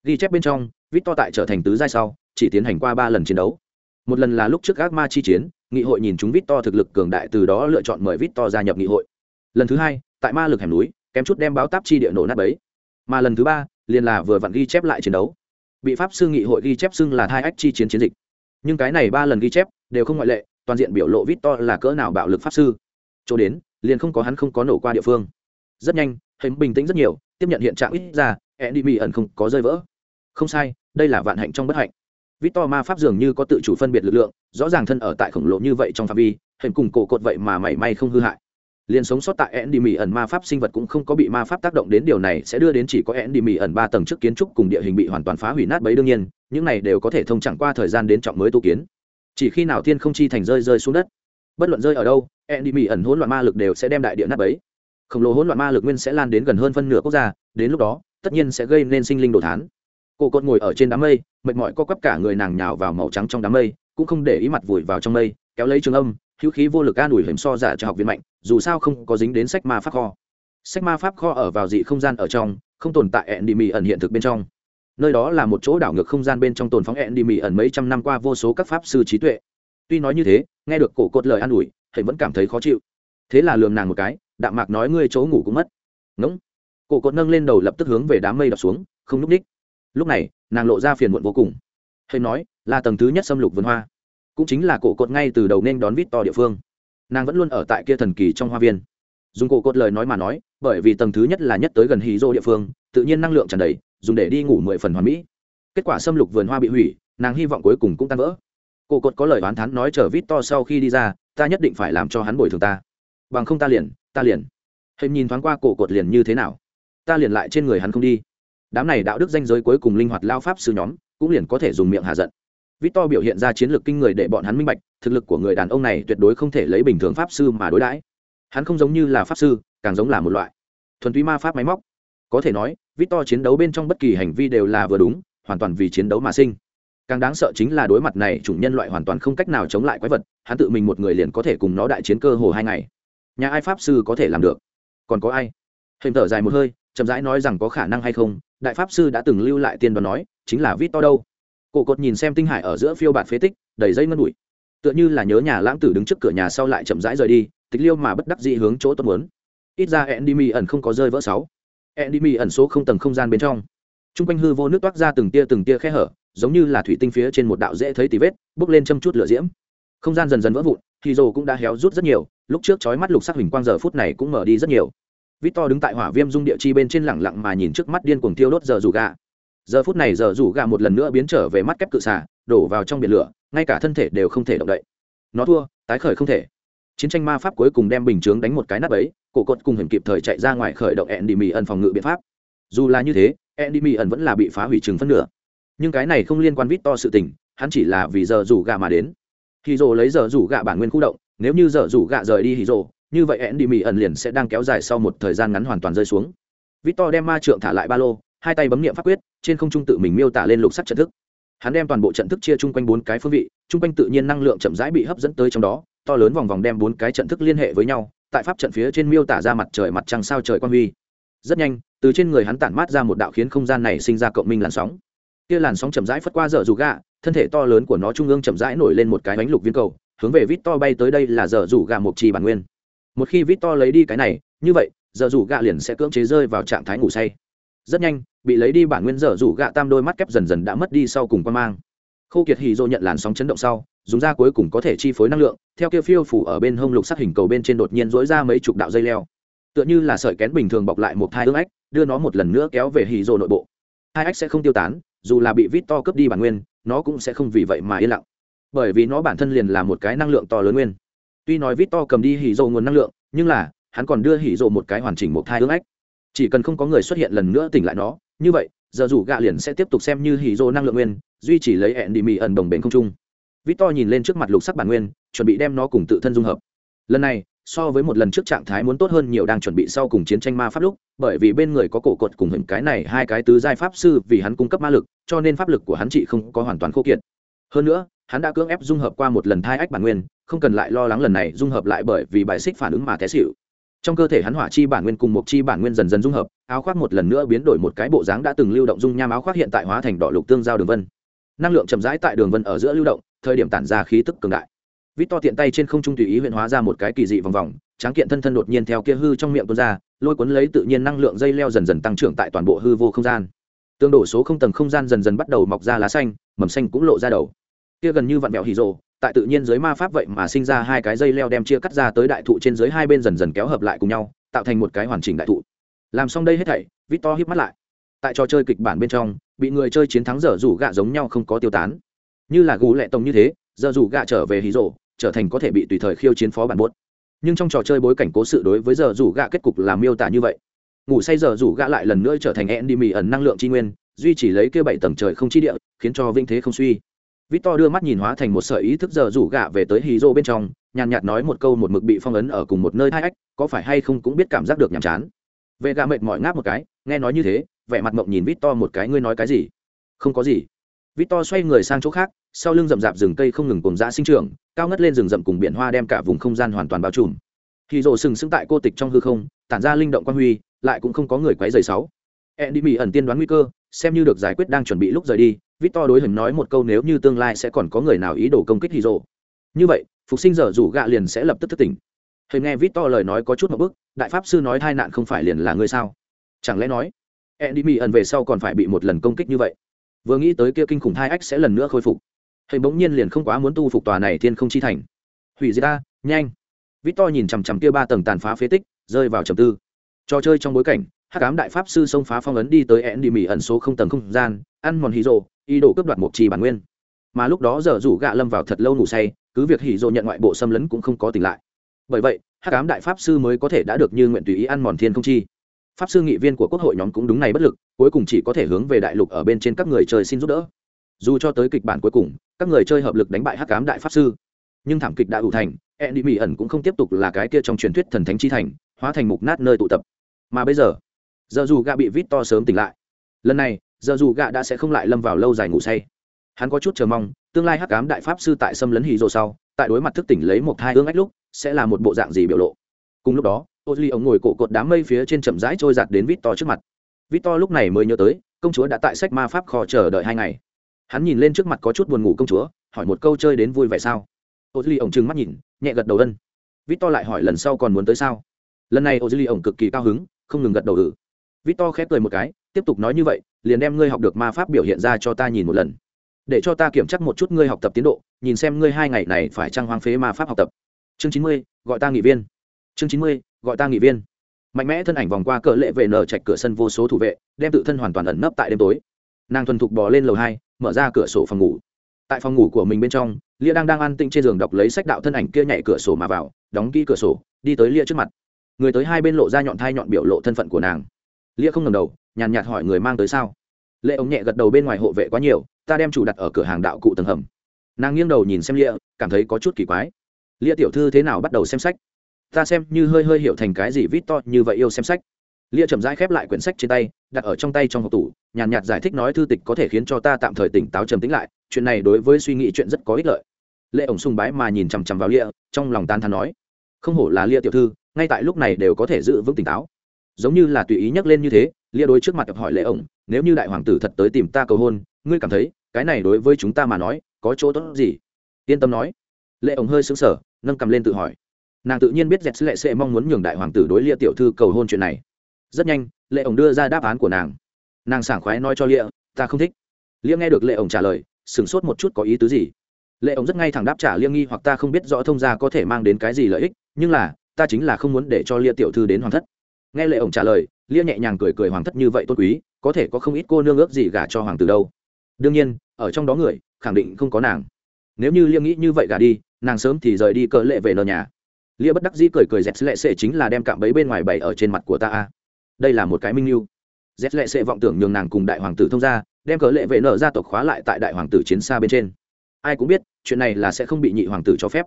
Ghi chép bên trong vít to tại trở thành tứ giai sau, chỉ tiến hành qua ba lần chiến đấu. Một lần là lúc trước ác ma chi chiến, nghị hội nhìn chúng vít to thực lực cường đại từ đó lựa chọn mời vít to gia nhập nghị hội. Lần thứ hai, tại ma lực hẻm núi, kém chút đem báo táp chi địa nổ nát bấy. Mà lần thứ ba, liền là vừa vặn ghi chép lại chiến đấu. Bị pháp sư nghị hội ghi chép xưng là hai ách chi chiến chiến dịch. Nhưng cái này ba lần ghi chép đều không ngoại lệ, toàn diện biểu lộ vít to là cỡ nào bạo lực pháp sư. Chỗ đến, liền không có hắn không có nổ qua địa phương rất nhanh hắn bình tĩnh rất nhiều tiếp nhận hiện trạng ít ra Andy Mỹ ẩn không có rơi vỡ. Không sai, đây là vạn hạnh trong bất hạnh. Victor ma pháp dường như có tự chủ phân biệt lực lượng, rõ ràng thân ở tại khổng lồ như vậy trong phạm vi hắn cùng cổ cột vậy mà mảy may không hư hại liền sống sót tại ẹn đi ẩn ma pháp sinh vật cũng không có bị ma pháp tác động đến điều này sẽ đưa đến chỉ có ẹn đi ẩn ba tầng trước kiến trúc cùng địa hình bị hoàn toàn phá hủy nát bấy đương nhiên những này đều có thể thông chẳng qua thời gian đến trọng mới tu kiến chỉ khi nào thiên không chi thành rơi rơi xuống đất bất luận rơi ở đâu ẹn đi ẩn hỗn loạn ma lực đều sẽ đem đại địa nát bấy khổng lồ hỗn loạn ma lực nguyên sẽ lan đến gần hơn phân nửa quốc gia, đến lúc đó, tất nhiên sẽ gây nên sinh linh đồ thán. Cô cột ngồi ở trên đám mây, mệt mỏi co quắp cả người nàng nhào vào màu trắng trong đám mây, cũng không để ý mặt vùi vào trong mây, kéo lấy trường âm, hữu khí vô lực an ủi hiểm so giả cho học viên mạnh, dù sao không có dính đến sách ma pháp kho. Sách ma pháp kho ở vào dị không gian ở trong, không tồn tại ẹn đi mì ẩn hiện thực bên trong. Nơi đó là một chỗ đảo ngược không gian bên trong tồn phóng ẹn đi mì ẩn mấy trăm năm qua vô số các pháp sư trí tuệ. Tuy nói như thế, nghe được cổ cột lời an ủi hệ vẫn cảm thấy khó chịu. Thế là lường nàng một cái đạm mạc nói ngươi chỗ ngủ cũng mất. Ngỗng. Cổ cột nâng lên đầu lập tức hướng về đám mây đập xuống, không núp ních lúc này, nàng lộ ra phiền muộn vô cùng. Hay nói, là tầng thứ nhất xâm lục vườn hoa. Cũng chính là cổ cột ngay từ đầu nên đón vít to địa phương. Nàng vẫn luôn ở tại kia thần kỳ trong hoa viên. Dùng cổ cột lời nói mà nói, bởi vì tầng thứ nhất là nhất tới gần hì dô địa phương, tự nhiên năng lượng tràn đầy, dùng để đi ngủ mười phần hoàn mỹ. Kết quả xâm lục vườn hoa bị hủy, nàng hy vọng cuối cùng cũng tan vỡ. Cổ cột có lời oán thán nói chờ vít to sau khi đi ra, ta nhất định phải làm cho hắn bồi thường ta. Bằng không ta liền ta liền hình nhìn thoáng qua cổ cột liền như thế nào ta liền lại trên người hắn không đi đám này đạo đức danh giới cuối cùng linh hoạt lao pháp sư nhóm cũng liền có thể dùng miệng hạ giận Victor biểu hiện ra chiến lược kinh người để bọn hắn minh bạch, thực lực của người đàn ông này tuyệt đối không thể lấy bình thường pháp sư mà đối đãi. Hắn không giống như là pháp sư, càng giống là một loại thuần túy ma pháp máy móc. Có thể nói, Victor chiến đấu bên trong bất kỳ hành vi đều là vừa đúng, hoàn toàn vì chiến đấu mà sinh. Càng đáng sợ chính là đối mặt này chủng nhân loại hoàn toàn không cách nào chống lại quái vật, hắn tự mình một người liền có thể cùng nó đại chiến cơ hồ hai ngày. Nhà ai pháp sư có thể làm được? Còn có ai? Hình thở dài một hơi, chậm rãi nói rằng có khả năng hay không, đại pháp sư đã từng lưu lại tiên đoán nói, chính là vít to đâu. Cổ cột nhìn xem tinh hải ở giữa phiêu bạt phế tích đầy dây ngân bụi. Tựa như là nhớ nhà lãng tử đứng trước cửa nhà sau lại chậm rãi rời đi tịch liêu mà bất đắc dị hướng chỗ tốt muốn. Ít ra endemy ẩn không có rơi vỡ sáu. Endemy ẩn số không tầng không gian bên trong. T r u n g quanh hư vô nước toát ra từng tia từng tia khe hở giống như là thủy tinh phía trên một đạo dễ thấy tì vết bước lên châm chút lửa diễm. Không gian dần dần vỡ vụn thì rồ cũng đã héo rút rất nhiều lúc trước chói mắt lục sắc hình quang giờ phút này cũng mở đi rất nhiều. Vít to đứng tại hỏa viêm dung địa chi bên trên lẳng lặng mà nhìn trước mắt điên cuồng tiêu đốt giờ rủ gà. Giờ phút này giờ rủ gà một lần nữa biến trở về mắt kép cự xả đổ vào trong biển lửa, ngay cả thân thể đều không thể động đậy. Nó thua, tái khởi không thể. Chiến tranh ma pháp cuối cùng đem bình chướng đánh một cái nắp ấy cổ cột cùng hình kịp thời chạy ra ngoài khởi động ẹn đi mì ẩn phòng ngự biện pháp. Dù là như thế ẹn đi mì ẩn vẫn là bị phá hủy chừng phân nửa. Nhưng cái này không liên quan vít to sự tình, hắn chỉ là vì giờ rủ gà mà đến. Khi rồ lấy giờ rủ gà bản nguyên khu động nếu như dở rủ gạ rời đi hì rồ như vậy ẹn đi mỹ ẩn liền sẽ đang kéo dài sau một thời gian ngắn hoàn toàn rơi xuống. Vít to đem ma trượng thả lại ba lô hai tay bấm nghiệm pháp quyết trên không trung tự mình miêu tả lên lục sắc trận thức. Hắn đem toàn bộ trận thức chia chung quanh bốn cái phương vị chung quanh tự nhiên năng lượng chậm rãi bị hấp dẫn tới trong đó to lớn vòng vòng đem bốn cái trận thức liên hệ với nhau tại pháp trận phía trên miêu tả ra mặt trời mặt trăng sao trời quan huy. Rất nhanh từ trên người hắn tản mát ra một đạo khiến không gian này sinh ra cộng minh làn sóng. Kia làn sóng chậm rãi phất qua dở dù gạ, thân thể to lớn của nó trung ương chậm rãi nổi lên một cái bánh lục viên cầu hướng về vít to bay tới đây là dở rủ gà mộc trì bản nguyên. Một khi vít to lấy đi cái này, như vậy dở rủ gà liền sẽ cưỡng chế rơi vào trạng thái ngủ say. Rất nhanh, bị lấy đi bản nguyên dở rủ gạ tam đôi mắt kép dần dần đã mất đi sau cùng quan mang. Khô kiệt hì dô nhận làn sóng chấn động sau, dùng ra cuối cùng có thể chi phối năng lượng, theo kia phiêu phủ ở bên hông lục sắc hình cầu bên trên đột nhiên dỗi ra mấy chục đạo dây leo. Tựa như là sợi kén bình thường bọc lại một thai ương ếch, đưa nó một lần nữa kéo về hì dô nội bộ. Hai ếch sẽ không tiêu tán, dù là bị vít to cướp đi bản nguyên, nó cũng sẽ không vì vậy mà yên lặng bởi vì nó bản thân liền là một cái năng lượng to lớn nguyên. Tuy nói vít to cầm đi hỉ dô nguồn năng lượng, nhưng là, hắn còn đưa hỉ dô một cái hoàn chỉnh một thai ương ách. Chỉ cần không có người xuất hiện lần nữa tỉnh lại nó, như vậy, giờ dù gạ liền sẽ tiếp tục xem như hỉ rô năng lượng nguyên, duy trì lấy hẹn đi mì ẩn đồng bền không trung. Victor nhìn lên trước mặt lục sắc bản nguyên, chuẩn bị đem nó cùng tự thân dung hợp. Lần này, so với một lần trước trạng thái muốn tốt hơn nhiều đang chuẩn bị sau cùng chiến tranh ma pháp lúc, bởi vì bên người có cổ cột cùng hình cái này hai cái tứ giai pháp sư vì hắn cung cấp ma lực, cho nên pháp lực của hắn chị không có hoàn toàn khô kiệt. Hơn nữa hắn đã cưỡng ép dung hợp qua một lần thai ách bản nguyên, không cần lại lo lắng lần này dung hợp lại bởi vì bài xích phản ứng mà té xịu trong cơ thể hắn hỏa chi bản nguyên cùng một chi bản nguyên dần dần dung hợp, áo khoác một lần nữa biến đổi một cái bộ dáng đã từng lưu động dung nham áo khoác hiện tại hóa thành đỏ lục tương giao đường vân. Năng lượng chậm rãi tại đường vân ở giữa lưu động, thời điểm tản ra khí tức cường đại. Vít to tiện tay trên không trung tùy ý huyện hóa ra một cái kỳ dị vòng vòng, tráng kiện thân thân đột nhiên theo kia hư trong miệng tuôn ra, lôi cuốn lấy tự nhiên năng lượng dây leo dần dần tăng trưởng tại toàn bộ hư vô không gian. Tương đổ số không tầng không gian dần dần bắt đầu mọc ra lá xanh, mầm xanh cũng lộ ra đầu kia gần như vặn vẹo hì rồ tại tự nhiên dưới ma pháp vậy mà sinh ra hai cái dây leo đem chia cắt ra tới đại thụ trên dưới hai bên dần dần kéo hợp lại cùng nhau tạo thành một cái hoàn chỉnh đại thụ. Làm xong đây hết thảy victor híp mắt lại. Tại trò chơi kịch bản bên trong bị người chơi chiến thắng dở rủ gạ giống nhau không có tiêu tán. Như là gù lệ tông như thế giờ dù gạ trở về hí rồ, trở thành có thể bị tùy thời khiêu chiến phó bản buốt. Nhưng trong trò chơi bối cảnh cố sự đối với giờ rủ gạ kết cục làm miêu tả như vậy. Ngủ say giờ rủ gạ lại lần nữa trở thành ẹn đi mì ẩn năng lượng tri nguyên duy chỉ lấy kia bảy tầng trời không chi địa khiến cho vinh thế không suy victor đưa mắt nhìn hóa thành một sợi ý thức giờ rủ gạ về tới hì rô bên trong nhàn nhạt nói một câu một mực bị phong ấn ở cùng một nơi hai ách có phải hay không cũng biết cảm giác được nhàm chán. Vệ gạ mệt mỏi ngáp một cái nghe nói như thế vẻ mặt mộng nhìn victor một cái ngươi nói cái gì? Không có gì. Victor xoay người sang chỗ khác sau lưng rậm rạp rừng cây không ngừng cùng dã sinh trưởng cao ngất lên rừng rậm cùng biển hoa đem cả vùng không gian hoàn toàn bao trùm. Hì rô sừng sững tại cô tịch trong hư không tản ra linh động quan huy lại cũng không có người quấy rầy sáu. Endymion ẩn tiên đoán nguy cơ, xem như được giải quyết đang chuẩn bị lúc rời đi, Victor đối hình nói một câu nếu như tương lai sẽ còn có người nào ý đồ công kích Hiro. Như vậy, phục sinh giờ rủ gạ liền sẽ lập tức thức tỉnh. Hình nghe Victor lời nói có chút một bước, đại pháp sư nói tai nạn không phải liền là ngươi sao? Chẳng lẽ nói, Andy Mỹ ẩn về sau còn phải bị một lần công kích như vậy? Vừa nghĩ tới kia kinh khủng hai ách sẽ lần nữa khôi phục, hình bỗng nhiên liền không quá muốn tu phục tòa này thiên không chi thành. Hủy diệt ta, nhanh. Victor nhìn chằm chằm kia ba tầng tàn phá phế tích, rơi vào trầm tư. Trò chơi trong bối cảnh, hắc ám đại pháp sư xông phá phong ấn đi tới ẹn đi mỹ ẩn số không tầng không gian, ăn mòn hì rồ, ý đồ cướp đoạt một trì bản nguyên. Mà lúc đó giờ rủ gạ lâm vào thật lâu ngủ say, cứ việc hì rồ nhận ngoại bộ xâm lấn cũng không có tỉnh lại. Bởi vậy, hắc ám đại pháp sư mới có thể đã được như nguyện tùy ý ăn mòn thiên không chi. Pháp sư nghị viên của quốc hội nhóm cũng đúng này bất lực, cuối cùng chỉ có thể hướng về đại lục ở bên trên các người chơi xin giúp đỡ. Dù cho tới kịch bản cuối cùng, các người chơi hợp lực đánh bại hắc ám đại pháp sư. Nhưng thảm kịch đã ủ thành e d đi mỹ ẩn cũng không tiếp tục là cái kia trong truyền thuyết thần thánh chi thành, hóa thành mục nát nơi tụ tập. Mà bây giờ giờ dù gạ bị vít to sớm tỉnh lại. Lần này, giờ dù gạ đã sẽ không lại lâm vào lâu dài ngủ say. Hắn có chút chờ mong, tương lai hắc cám đại pháp sư tại xâm lấn hì rồ sau, tại đối mặt thức tỉnh lấy một hai ương ách lúc, sẽ là một bộ dạng gì biểu lộ. Cùng lúc đó ô duy ông ngồi cổ cột đám mây phía trên chậm rãi trôi giặt đến vít to trước mặt. Vít to lúc này mới nhớ tới, công chúa đã tại sách ma pháp kho chờ đợi hai ngày. Hắn nhìn lên trước mặt có chút buồn ngủ công chúa, hỏi một câu chơi đến vui vẻ sao? Ô duy ông trừng mắt nhìn, nhẹ gật đầu ân. Vít to lại hỏi lần sau còn muốn tới sao? Lần này ô duy ông cực kỳ cao hứng, không ngừng gật đầu ử Victor khép cười một cái, tiếp tục nói như vậy, liền đem ngươi học được ma pháp biểu hiện ra cho ta nhìn một lần. Để cho ta kiểm tra một chút ngươi học tập tiến độ, nhìn xem ngươi hai ngày này phải trang hoang phế ma pháp học tập. Chương chín mươi, gọi ta nghị viên. Chương chín mươi, gọi ta nghị viên. Mạnh mẽ thân ảnh vòng qua cờ lệ về nở chạch cửa sân vô số thủ vệ, đem tự thân hoàn toàn ẩn nấp tại đêm tối. Nàng thuần thục bò lên lầu hai, mở ra cửa sổ phòng ngủ. Tại phòng ngủ của mình bên trong, Lia đang đang ăn tĩnh trên giường đọc lấy sách đạo thân ảnh kia nhảy cửa sổ mà vào, đóng kỹ cửa sổ, đi tới Lia trước mặt. Người tới hai bên lộ ra nhọn thai nhọn biểu lộ thân phận của nàng lia không ngầm đầu, nhàn nhạt hỏi người mang tới sao? Lệ ống nhẹ gật đầu bên ngoài hộ vệ quá nhiều, ta đem chủ đặt ở cửa hàng đạo cụ tầng hầm. Nàng nghiêng đầu nhìn xem lia, cảm thấy có chút kỳ quái. Lia tiểu thư thế nào bắt đầu xem sách? Ta xem như hơi hơi hiểu thành cái gì vít to như vậy yêu xem sách. Lia chậm rãi khép lại quyển sách trên tay, đặt ở trong tay trong hộp tủ, nhàn nhạt giải thích nói thư tịch có thể khiến cho ta tạm thời tỉnh táo trầm tính lại, chuyện này đối với suy nghĩ chuyện rất có ích lợi. Lệ ổng sung bái mà nhìn chằm chằm vào lia, trong lòng tan thắn nói, không hổ là lia tiểu thư, ngay tại lúc này đều có thể giữ vững tỉnh táo giống như là tùy ý nhắc lên như thế, lia đối trước mặt hỏi lệ ổng, nếu như đại hoàng tử thật tới tìm ta cầu hôn, ngươi cảm thấy cái này đối với chúng ta mà nói có chỗ tốt gì? Yên tâm nói. Lệ ổng hơi xứng sở nâng cầm lên tự hỏi. Nàng tự nhiên biết dẹt lệ sẽ mong muốn nhường đại hoàng tử đối lia tiểu thư cầu hôn chuyện này. Rất nhanh, lệ ổng đưa ra đáp án của nàng. Nàng sảng khoái nói cho lia, ta không thích. Lia nghe được lệ ổng trả lời, sửng sốt một chút có ý tứ gì. Lệ ổng rất ngay thẳng đáp trả lia nghi hoặc ta không biết rõ thông gia có thể mang đến cái gì lợi ích, nhưng là, ta chính là không muốn để cho lia tiểu thư đến hoàng thất nghe lệ ổng trả lời, lia nhẹ nhàng cười cười hoàng thất như vậy tốt quý, có thể có không ít cô nương ước gì gả cho hoàng tử đâu. Đương nhiên, ở trong đó người, khẳng định không có nàng. Nếu như lia nghĩ như vậy gả đi, nàng sớm thì rời đi cỡ lệ về nợ nhà. Lia bất đắc dĩ cười cười dẹt lệ sệ chính là đem cạm bẫy bên ngoài bày ở trên mặt của ta a. Đây là một cái minh lưu. Dẹt lệ sệ vọng tưởng nhường nàng cùng đại hoàng tử thông ra đem cỡ lệ vệ nợ gia tộc khóa lại tại đại hoàng tử chiến xa bên trên. Ai cũng biết, chuyện này là sẽ không bị nhị hoàng tử cho phép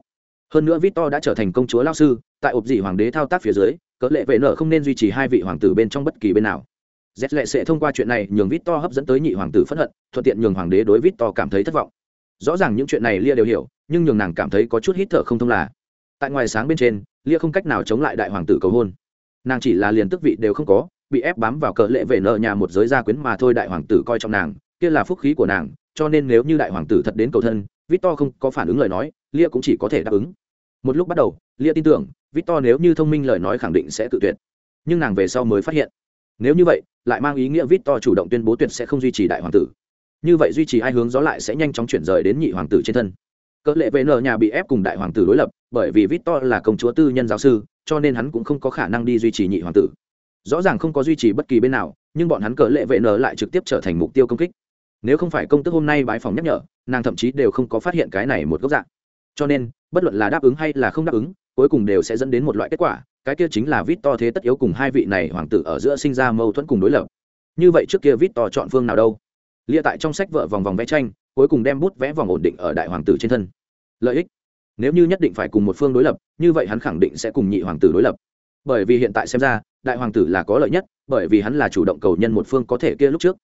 hơn nữa victor đã trở thành công chúa lao sư, tại ộp dị hoàng đế thao tác phía dưới, cỡ lệ vệ nợ không nên duy trì hai vị hoàng tử bên trong bất kỳ bên nào. Z lệ sẽ thông qua chuyện này nhường victor hấp dẫn tới nhị hoàng tử phẫn hận, thuận tiện nhường hoàng đế đối victor cảm thấy thất vọng. Rõ ràng những chuyện này lia đều hiểu, nhưng nhường nàng cảm thấy có chút hít thở không thông là, tại ngoài sáng bên trên, lia không cách nào chống lại đại hoàng tử cầu hôn. Nàng chỉ là liền tức vị đều không có, bị ép bám vào cỡ lệ vệ nợ nhà một giới gia quyến mà thôi đại hoàng tử coi trọng nàng, kia là phúc khí của nàng, cho nên nếu như đại hoàng tử thật đến cầu thân vít to không có phản ứng lời nói lia cũng chỉ có thể đáp ứng. Một lúc bắt đầu, lia tin tưởng, victor nếu như thông minh lời nói khẳng định sẽ tự tuyệt. Nhưng nàng về sau mới phát hiện, nếu như vậy, lại mang ý nghĩa victor chủ động tuyên bố tuyệt sẽ không duy trì đại hoàng tử. Như vậy duy trì hai hướng gió lại sẽ nhanh chóng chuyển rời đến nhị hoàng tử trên thân. Cỡ lệ vệ nợ nhà bị ép cùng đại hoàng tử đối lập, bởi vì victor là công chúa tư nhân giáo sư, cho nên hắn cũng không có khả năng đi duy trì nhị hoàng tử. Rõ ràng không có duy trì bất kỳ bên nào, nhưng bọn hắn cỡ lệ vệ nợ lại trực tiếp trở thành mục tiêu công kích. Nếu không phải công tức hôm nay bãi phòng nhắc nhở, nàng thậm chí đều không có phát hiện cái này một góc dạng cho nên, bất luận là đáp ứng hay là không đáp ứng, cuối cùng đều sẽ dẫn đến một loại kết quả, cái kia chính là vít to thế tất yếu cùng hai vị này hoàng tử ở giữa sinh ra mâu thuẫn cùng đối lập. Như vậy trước kia vít to chọn phương nào đâu? Lia tại trong sách vợ vòng vòng vẽ tranh, cuối cùng đem bút vẽ vòng ổn định ở đại hoàng tử trên thân. Lợi ích. Nếu như nhất định phải cùng một phương đối lập, như vậy hắn khẳng định sẽ cùng nhị hoàng tử đối lập. Bởi vì hiện tại xem ra, đại hoàng tử là có lợi nhất, bởi vì hắn là chủ động cầu nhân một phương có thể kia lúc trước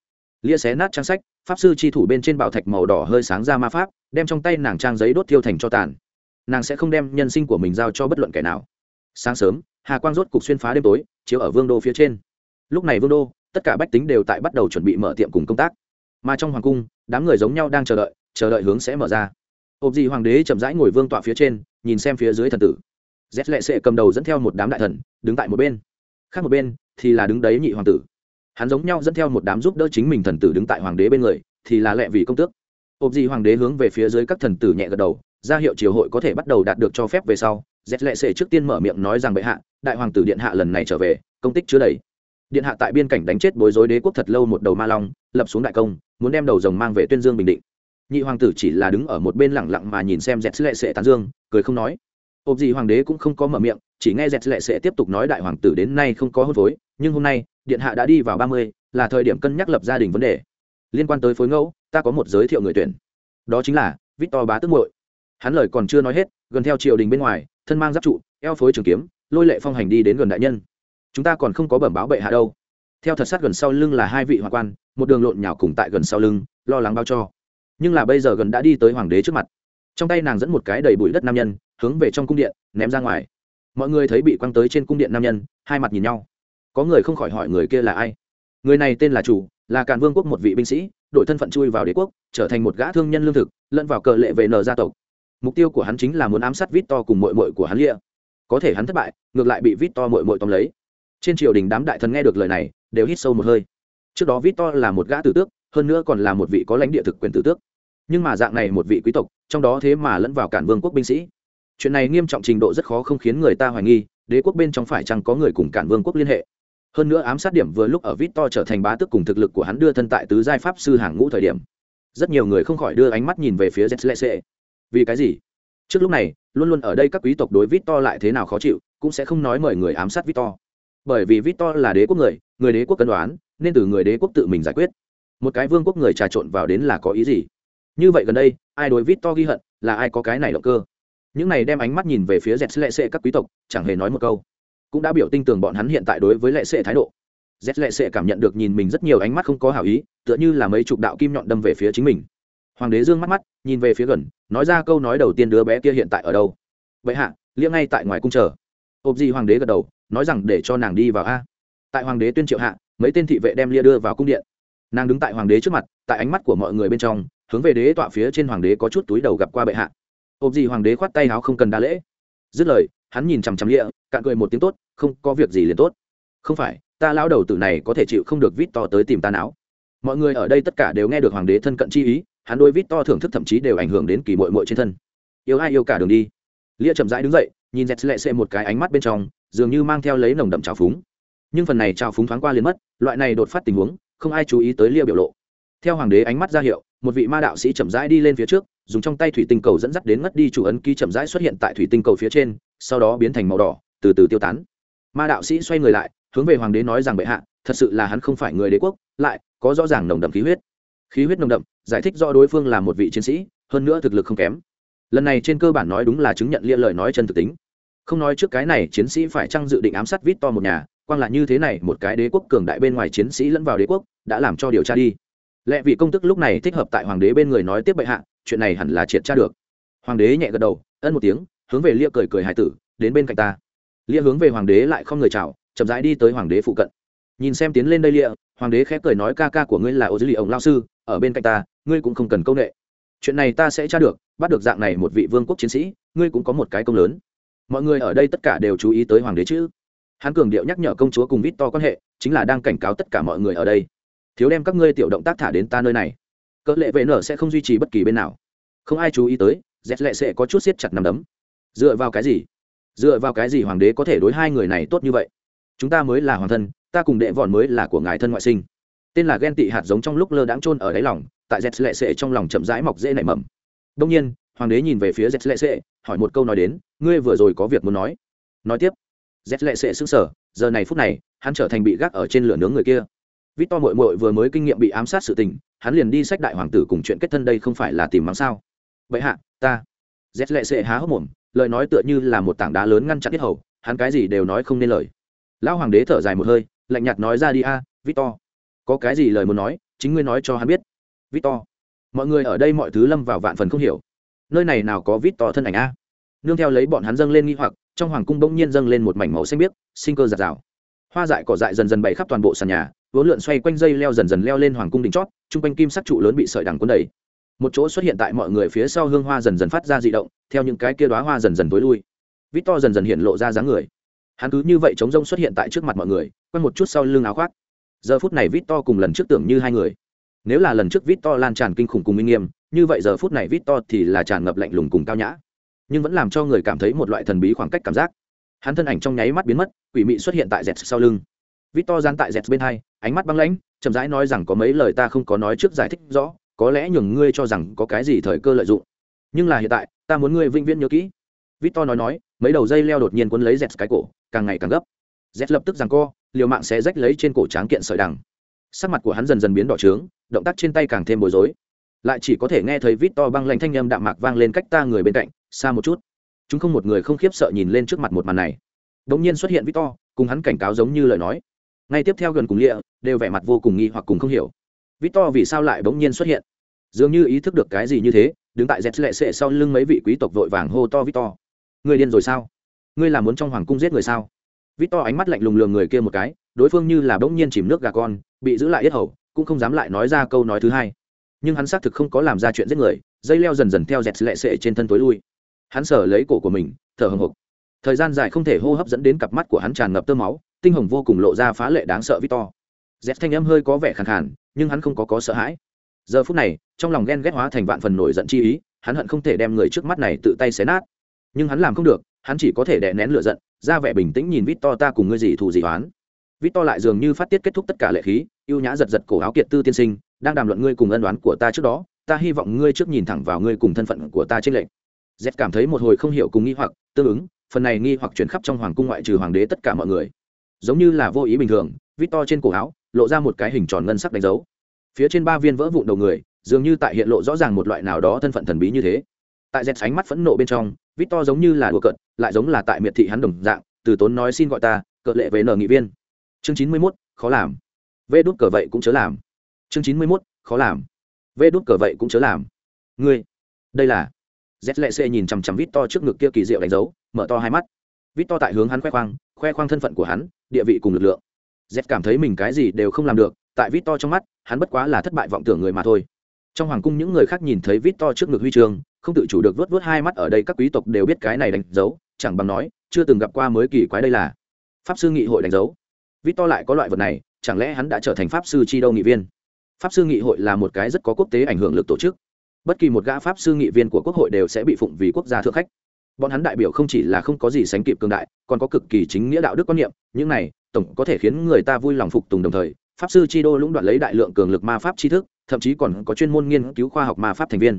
lia xé nát trang sách, pháp sư chi thủ bên trên bảo thạch màu đỏ hơi sáng ra ma pháp, đem trong tay nàng trang giấy đốt thiêu thành cho tàn. Nàng sẽ không đem nhân sinh của mình giao cho bất luận kẻ nào. Sáng sớm, hà quang rốt cục xuyên phá đêm tối, chiếu ở vương đô phía trên. Lúc này vương đô, tất cả bách tính đều tại bắt đầu chuẩn bị mở tiệm cùng công tác. Mà trong hoàng cung, đám người giống nhau đang chờ đợi chờ đợi hướng sẽ mở ra. Hộp gì hoàng đế chậm rãi ngồi vương tọa phía trên, nhìn xem phía dưới thần tử. Z lệ sệ cầm đầu dẫn theo một đám đại thần, đứng tại một bên. Khác một bên thì là đứng đấy nhị hoàng tử hắn giống nhau dẫn theo một đám giúp đỡ chính mình thần tử đứng tại hoàng đế bên người, thì là lệ vì công tước. Ộp gì hoàng đế hướng về phía dưới các thần tử nhẹ gật đầu, ra hiệu triều hội có thể bắt đầu đạt được cho phép về sau dẹt lệ sệ trước tiên mở miệng nói rằng bệ hạ, đại hoàng tử điện hạ lần này trở về, công tích chứa đầy. Điện hạ tại biên cảnh đánh chết bối rối đế quốc thật lâu một đầu ma long, lập xuống đại công, muốn đem đầu rồng mang về tuyên dương bình định. Nhị hoàng tử chỉ là đứng ở một bên lẳng lặng mà nhìn xem dẹt lệ sệ tán dương, cười không nói. Ộp gì hoàng đế cũng không có mở miệng, chỉ nghe dẹt lệ sệ tiếp tục nói đại hoàng tử đến nay không có hôn phối, nhưng hôm nay điện hạ đã đi vào ba mươi, là thời điểm cân nhắc lập gia đình vấn đề. Liên quan tới phối ngẫu, ta có một giới thiệu người tuyển. Đó chính là victor bá tức muội. Hắn lời còn chưa nói hết, gần theo triều đình bên ngoài, thân mang giáp trụ, eo phối trường kiếm, lôi lệ phong hành đi đến gần đại nhân. Chúng ta còn không có bẩm báo bệ hạ đâu. Theo thật sát gần sau lưng là hai vị hoàng quan, một đường lộn nhào cùng tại gần sau lưng, lo lắng bao cho. Nhưng là bây giờ gần đã đi tới hoàng đế trước mặt. Trong tay nàng dẫn một cái đầy bụi đất nam nhân, hướng về trong cung điện, ném ra ngoài. Mọi người thấy bị quăng tới trên cung điện nam nhân, hai mặt nhìn nhau có người không khỏi hỏi người kia là ai? Người này tên là chủ, là càn vương quốc một vị binh sĩ, đội thân phận chui vào đế quốc, trở thành một gã thương nhân lương thực, lẫn vào cờ lệ về nờ gia tộc. Mục tiêu của hắn chính là muốn ám sát vít to cùng mội mội của hắn lia có thể hắn thất bại, ngược lại bị vít to mội mội tóm lấy. Trên triều đình đám đại thần nghe được lời này, đều hít sâu một hơi. Trước đó vít to là một gã tử tước, hơn nữa còn là một vị có lãnh địa thực quyền tử tước. Nhưng mà dạng này một vị quý tộc, trong đó thế mà lẫn vào cản vương quốc binh sĩ. Chuyện này nghiêm trọng trình độ rất khó không khiến người ta hoài nghi, đế quốc bên trong phải chăng có người cùng cản vương quốc liên hệ hơn nữa ám sát điểm vừa lúc ở vít to trở thành bá tước cùng thực lực của hắn đưa thân tại tứ giai pháp sư hàng ngũ thời điểm. Rất nhiều người không khỏi đưa ánh mắt nhìn về phía z vì cái gì? Trước lúc này, luôn luôn ở đây các quý tộc đối vít to lại thế nào khó chịu, cũng sẽ không nói mời người ám sát vít to bởi vì vít to là đế quốc người người đế quốc cân đoán, nên từ người đế quốc tự mình giải quyết. Một cái vương quốc người trà trộn vào đến là có ý gì? Như vậy gần đây, ai đối vít to ghi hận, là ai có cái này động cơ? Những này đem ánh mắt nhìn về phía z lệ sệ các quý tộc, chẳng hề nói một câu cũng đã biểu tin tưởng bọn hắn hiện tại đối với lệ sệ thái độ. Z lệ sệ cảm nhận được nhìn mình rất nhiều ánh mắt không có hảo ý, tựa như là mấy chục đạo kim nhọn đâm về phía chính mình. Hoàng đế dương mắt mắt, nhìn về phía gần, nói ra câu nói đầu tiên đứa bé kia hiện tại ở đâu. Vậy hạ liễm ngay tại ngoài cung chờ. Ộp gì hoàng đế gật đầu, nói rằng để cho nàng đi vào a. Tại hoàng đế tuyên triệu hạ, mấy tên thị vệ đem lia đưa vào cung điện. Nàng đứng tại hoàng đế trước mặt, tại ánh mắt của mọi người bên trong, hướng về đế tọa phía trên hoàng đế có chút túi đầu gặp qua bệ hạ. Ộp gì hoàng đế khoát tay áo không cần đa lễ. Dứt lời, hắn nhìn chằm chằm lia, cạn cười một tiếng tốt không có việc gì liền tốt. Không phải, ta lão đầu tử này có thể chịu không được vít to tới tìm ta não. Mọi người ở đây tất cả đều nghe được hoàng đế thân cận chi ý, hắn đôi vít to thưởng thức thậm chí đều ảnh hưởng đến kỳ mội mội trên thân. Yêu ai yêu cả đường đi. Lia chậm rãi đứng dậy, nhìn dẹt lệ xệ một cái ánh mắt bên trong, dường như mang theo lấy nồng đậm trào phúng. Nhưng phần này trào phúng thoáng qua liền mất, loại này đột phát tình huống, không ai chú ý tới lia biểu lộ. Theo hoàng đế ánh mắt ra hiệu, một vị ma đạo sĩ chậm rãi đi lên phía trước, dùng trong tay thủy tinh cầu dẫn dắt đến ngất đi chủ ấn ký chậm rãi xuất hiện tại thủy tinh cầu phía trên, sau đó biến thành màu đỏ, từ từ tiêu tán ma đạo sĩ xoay người lại, hướng về hoàng đế nói rằng bệ hạ, thật sự là hắn không phải người đế quốc, lại có rõ ràng nồng đậm khí huyết. Khí huyết nồng đậm, giải thích do đối phương là một vị chiến sĩ, hơn nữa thực lực không kém. Lần này trên cơ bản nói đúng là chứng nhận lia lời nói chân thực tính. Không nói trước cái này chiến sĩ phải chăng dự định ám sát vít to một nhà, quang là như thế này, một cái đế quốc cường đại bên ngoài chiến sĩ lẫn vào đế quốc, đã làm cho điều tra đi. Lẽ vị công tức lúc này thích hợp tại hoàng đế bên người nói tiếp bệ hạ, chuyện này hẳn là triệt tra được. Hoàng đế nhẹ gật đầu, ân một tiếng, hướng về lia cười cười hải tử, đến bên cạnh ta lia hướng về hoàng đế lại không người chào, chậm rãi đi tới hoàng đế phụ cận. Nhìn xem tiến lên đây lia, hoàng đế khẽ cười nói ca ca của ngươi là ô dư lì ông lao sư, ở bên cạnh ta, ngươi cũng không cần công nghệ chuyện này ta sẽ tra được, bắt được dạng này một vị vương quốc chiến sĩ, ngươi cũng có một cái công lớn. Mọi người ở đây tất cả đều chú ý tới hoàng đế chứ. Hắn cường điệu nhắc nhở công chúa cùng vít to quan hệ, chính là đang cảnh cáo tất cả mọi người ở đây. Thiếu đem các ngươi tiểu động tác thả đến ta nơi này. Cỡ lệ vệ nở sẽ không duy trì bất kỳ bên nào. Không ai chú ý tới dẹt lệ sẽ có chút siết chặt nằm đấm. Dựa vào cái gì? Dựa vào cái gì hoàng đế có thể đối hai người này tốt như vậy? Chúng ta mới là hoàng thân, ta cùng đệ vọn mới là của ngài thân ngoại sinh. Tên là ghen tị hạt giống trong lúc lơ đãng trôn ở đáy lòng, tại dẹt lệ sệ trong lòng chậm rãi mọc dễ nảy mầm. Đông nhiên, hoàng đế nhìn về phía dẹt lệ sệ, hỏi một câu nói đến, ngươi vừa rồi có việc muốn nói? Nói tiếp. Dẹt lệ sệ xứng sở giờ này phút này, hắn trở thành bị gác ở trên lửa nướng người kia. Vít to mội mội vừa mới kinh nghiệm bị ám sát sự tình, hắn liền đi sách đại hoàng tử cùng chuyện kết thân đây không phải là tìm mắng sao? Vậy hạ, ta. Dẹt lệ sệ há hốc mồm lời nói tựa như là một tảng đá lớn ngăn chặn tiết hầu, hắn cái gì đều nói không nên lời. Lão hoàng đế thở dài một hơi, lạnh nhạt nói ra đi a à, victor. Có cái gì lời muốn nói, chính ngươi nói cho hắn biết. Victor. Mọi người ở đây mọi thứ lâm vào vạn phần không hiểu. Nơi này nào có victor thân ảnh a? Nương theo lấy bọn hắn dâng lên nghi hoặc, trong hoàng cung bỗng nhiên dâng lên một mảnh màu xanh biếc, sinh cơ giạt rào. Hoa dại cỏ dại dần dần bày khắp toàn bộ sàn nhà, vốn lượn xoay quanh dây leo dần dần leo lên hoàng cung đỉnh chót, chung quanh kim sắc trụ lớn bị sợi đằng cuốn đầy một chỗ xuất hiện tại mọi người phía sau hương hoa dần dần phát ra dị động, theo những cái kia đoá hoa dần dần tối lui. Vít to dần dần hiện lộ ra dáng người. Hắn cứ như vậy chống rông xuất hiện tại trước mặt mọi người quen một chút sau lưng áo khoác. Giờ phút này vít to cùng lần trước tưởng như hai người. Nếu là lần trước vít to lan tràn kinh khủng cùng minh nghiêm, như vậy giờ phút này vít to thì là tràn ngập lạnh lùng cùng cao nhã. Nhưng vẫn làm cho người cảm thấy một loại thần bí khoảng cách cảm giác. Hắn thân ảnh trong nháy mắt biến mất, quỷ mị xuất hiện tại dẹt sau lưng. Vít to gian tại dẹt bên hai, ánh mắt băng lãnh, chậm rãi nói rằng có mấy lời ta không có nói trước giải thích rõ có lẽ nhường ngươi cho rằng có cái gì thời cơ lợi dụng. Nhưng là hiện tại, ta muốn ngươi vĩnh viễn nhớ kỹ. Victor nói nói, mấy đầu dây leo đột nhiên cuốn lấy dẹt cái cổ, càng ngày càng gấp. Dẹt lập tức rằng co, liều mạng sẽ rách lấy trên cổ tráng kiện sợi đằng. Sắc mặt của hắn dần dần biến đỏ trướng, động tác trên tay càng thêm bối rối. Lại chỉ có thể nghe thấy victor băng lanh thanh âm đạm mạc vang lên cách ta người bên cạnh, xa một chút. Chúng không một người không khiếp sợ nhìn lên trước mặt một màn này. Đ ỗ n g nhiên xuất hiện victor, cùng hắn cảnh cáo giống như lời nói. Ngay tiếp theo gần cùng lịa, đều vẻ mặt vô cùng nghi hoặc cùng không hiểu. Victor vì sao lại bỗng nhiên xuất hiện? Dường như ý thức được cái gì như thế, đứng tại dẹt lệ sệ sau lưng mấy vị quý tộc vội vàng hô to victor. Người điên rồi sao? Ngươi làm muốn trong hoàng cung giết người sao? Victor ánh mắt lạnh lùng lường người kia một cái, đối phương như là bỗng nhiên chìm nước gà con, bị giữ lại yết hầu, cũng không dám lại nói ra câu nói thứ hai. Nhưng hắn xác thực không có làm ra chuyện giết người, dây leo dần dần theo dẹt lệ sệ trên thân tối lui. Hắn sở lấy cổ của mình, thở hồng hộc. Thời gian dài không thể hô hấp dẫn đến cặp mắt của hắn tràn ngập tơ máu, tinh hồng vô cùng lộ ra phá lệ đáng sợ victor. Dẹt thanh âm hơi có vẻ khàn khàn, nhưng hắn không có có sợ hãi giờ phút này, trong lòng ghen ghét hóa thành vạn phần nổi giận chi ý, hắn hận không thể đem người trước mắt này tự tay xé nát. Nhưng hắn làm không được, hắn chỉ có thể đè nén lửa giận, ra vẻ bình tĩnh nhìn vít to ta cùng ngươi gì thù gì oán. Vít to lại dường như phát tiết kết thúc tất cả lệ khí ưu nhã giật giật cổ áo kiệt tư tiên sinh, đang đàm luận ngươi cùng ân đoán của ta trước đó, ta hy vọng ngươi trước nhìn thẳng vào ngươi cùng thân phận của ta trên lệnh. Z cảm thấy một hồi không hiểu cùng nghi hoặc, tương ứng, phần này nghi hoặc chuyển khắp trong hoàng cung ngoại trừ hoàng đế tất cả mọi người. Giống như là vô ý bình thường vít to trên cổ áo, lộ ra một cái hình tròn ngân sắc đánh dấu phía trên ba viên vỡ vụn đầu người, dường như tại hiện lộ rõ ràng một loại nào đó thân phận thần bí như thế. Tại dẹt sánh mắt phẫn nộ bên trong vít to giống như là đùa cợt, lại giống là tại miệt thị hắn đồng dạng, từ tốn nói xin gọi ta, cợt lệ về nở nghị viên. Chương chín mươi mốt, khó làm. Vê đút cờ vậy cũng chớ làm. Chương chín mươi mốt, khó làm. Vê đút cờ vậy cũng chớ làm. Ngươi, đây là. Z lệ c nhìn chằm chằm vít to trước ngực kia kỳ diệu đánh dấu, mở to hai mắt. Vít to tại hướng hắn khoe khoang khoe khoang thân phận của hắn, địa vị cùng lực lượng. Z cảm thấy mình cái gì đều không làm được tại vít to trong mắt, hắn bất quá là thất bại vọng tưởng người mà thôi. Trong hoàng cung những người khác nhìn thấy vít to trước ngực huy chương, không tự chủ được vớt vớt hai mắt ở đây các quý tộc đều biết cái này đánh dấu, chẳng bằng nói, chưa từng gặp qua mới kỳ quái đây là pháp sư nghị hội đánh dấu. Vít to lại có loại vật này, chẳng lẽ hắn đã trở thành pháp sư chi đâu nghị viên? Pháp sư nghị hội là một cái rất có quốc tế ảnh hưởng lực tổ chức. Bất kỳ một gã pháp sư nghị viên của quốc hội đều sẽ bị phụng vì quốc gia thượng khách. Bọn hắn đại biểu không chỉ là không có gì sánh kịp cường đại, còn có cực kỳ chính nghĩa đạo đức quan niệm, những này tổng có thể khiến người ta vui lòng phục tùng đồng thời pháp sư chi đô lũng đoạn lấy đại lượng cường lực ma pháp tri thức, thậm chí còn có chuyên môn nghiên cứu khoa học ma pháp thành viên.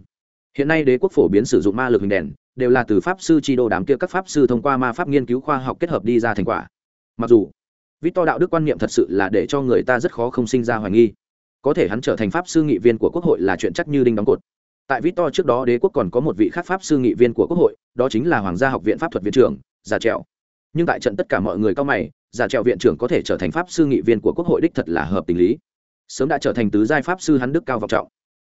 Hiện nay đế quốc phổ biến sử dụng ma lực hình đèn, đều là từ pháp sư chi đô đám kia các pháp sư thông qua ma pháp nghiên cứu khoa học kết hợp đi ra thành quả. Mặc dù vít to đạo đức quan niệm thật sự là để cho người ta rất khó không sinh ra hoài nghi. Có thể hắn trở thành pháp sư nghị viên của quốc hội là chuyện chắc như đinh đóng cột. Tại vít to trước đó đế quốc còn có một vị khác pháp sư nghị viên của quốc hội, đó chính là hoàng gia học viện pháp thuật viện trưởng, già trèo. Nhưng tại trận tất cả mọi người cao mày giả trèo viện trưởng có thể trở thành pháp sư nghị viên của quốc hội đích thật là hợp tình lý. Sớm đã trở thành tứ giai pháp sư hắn đức cao vọng trọng.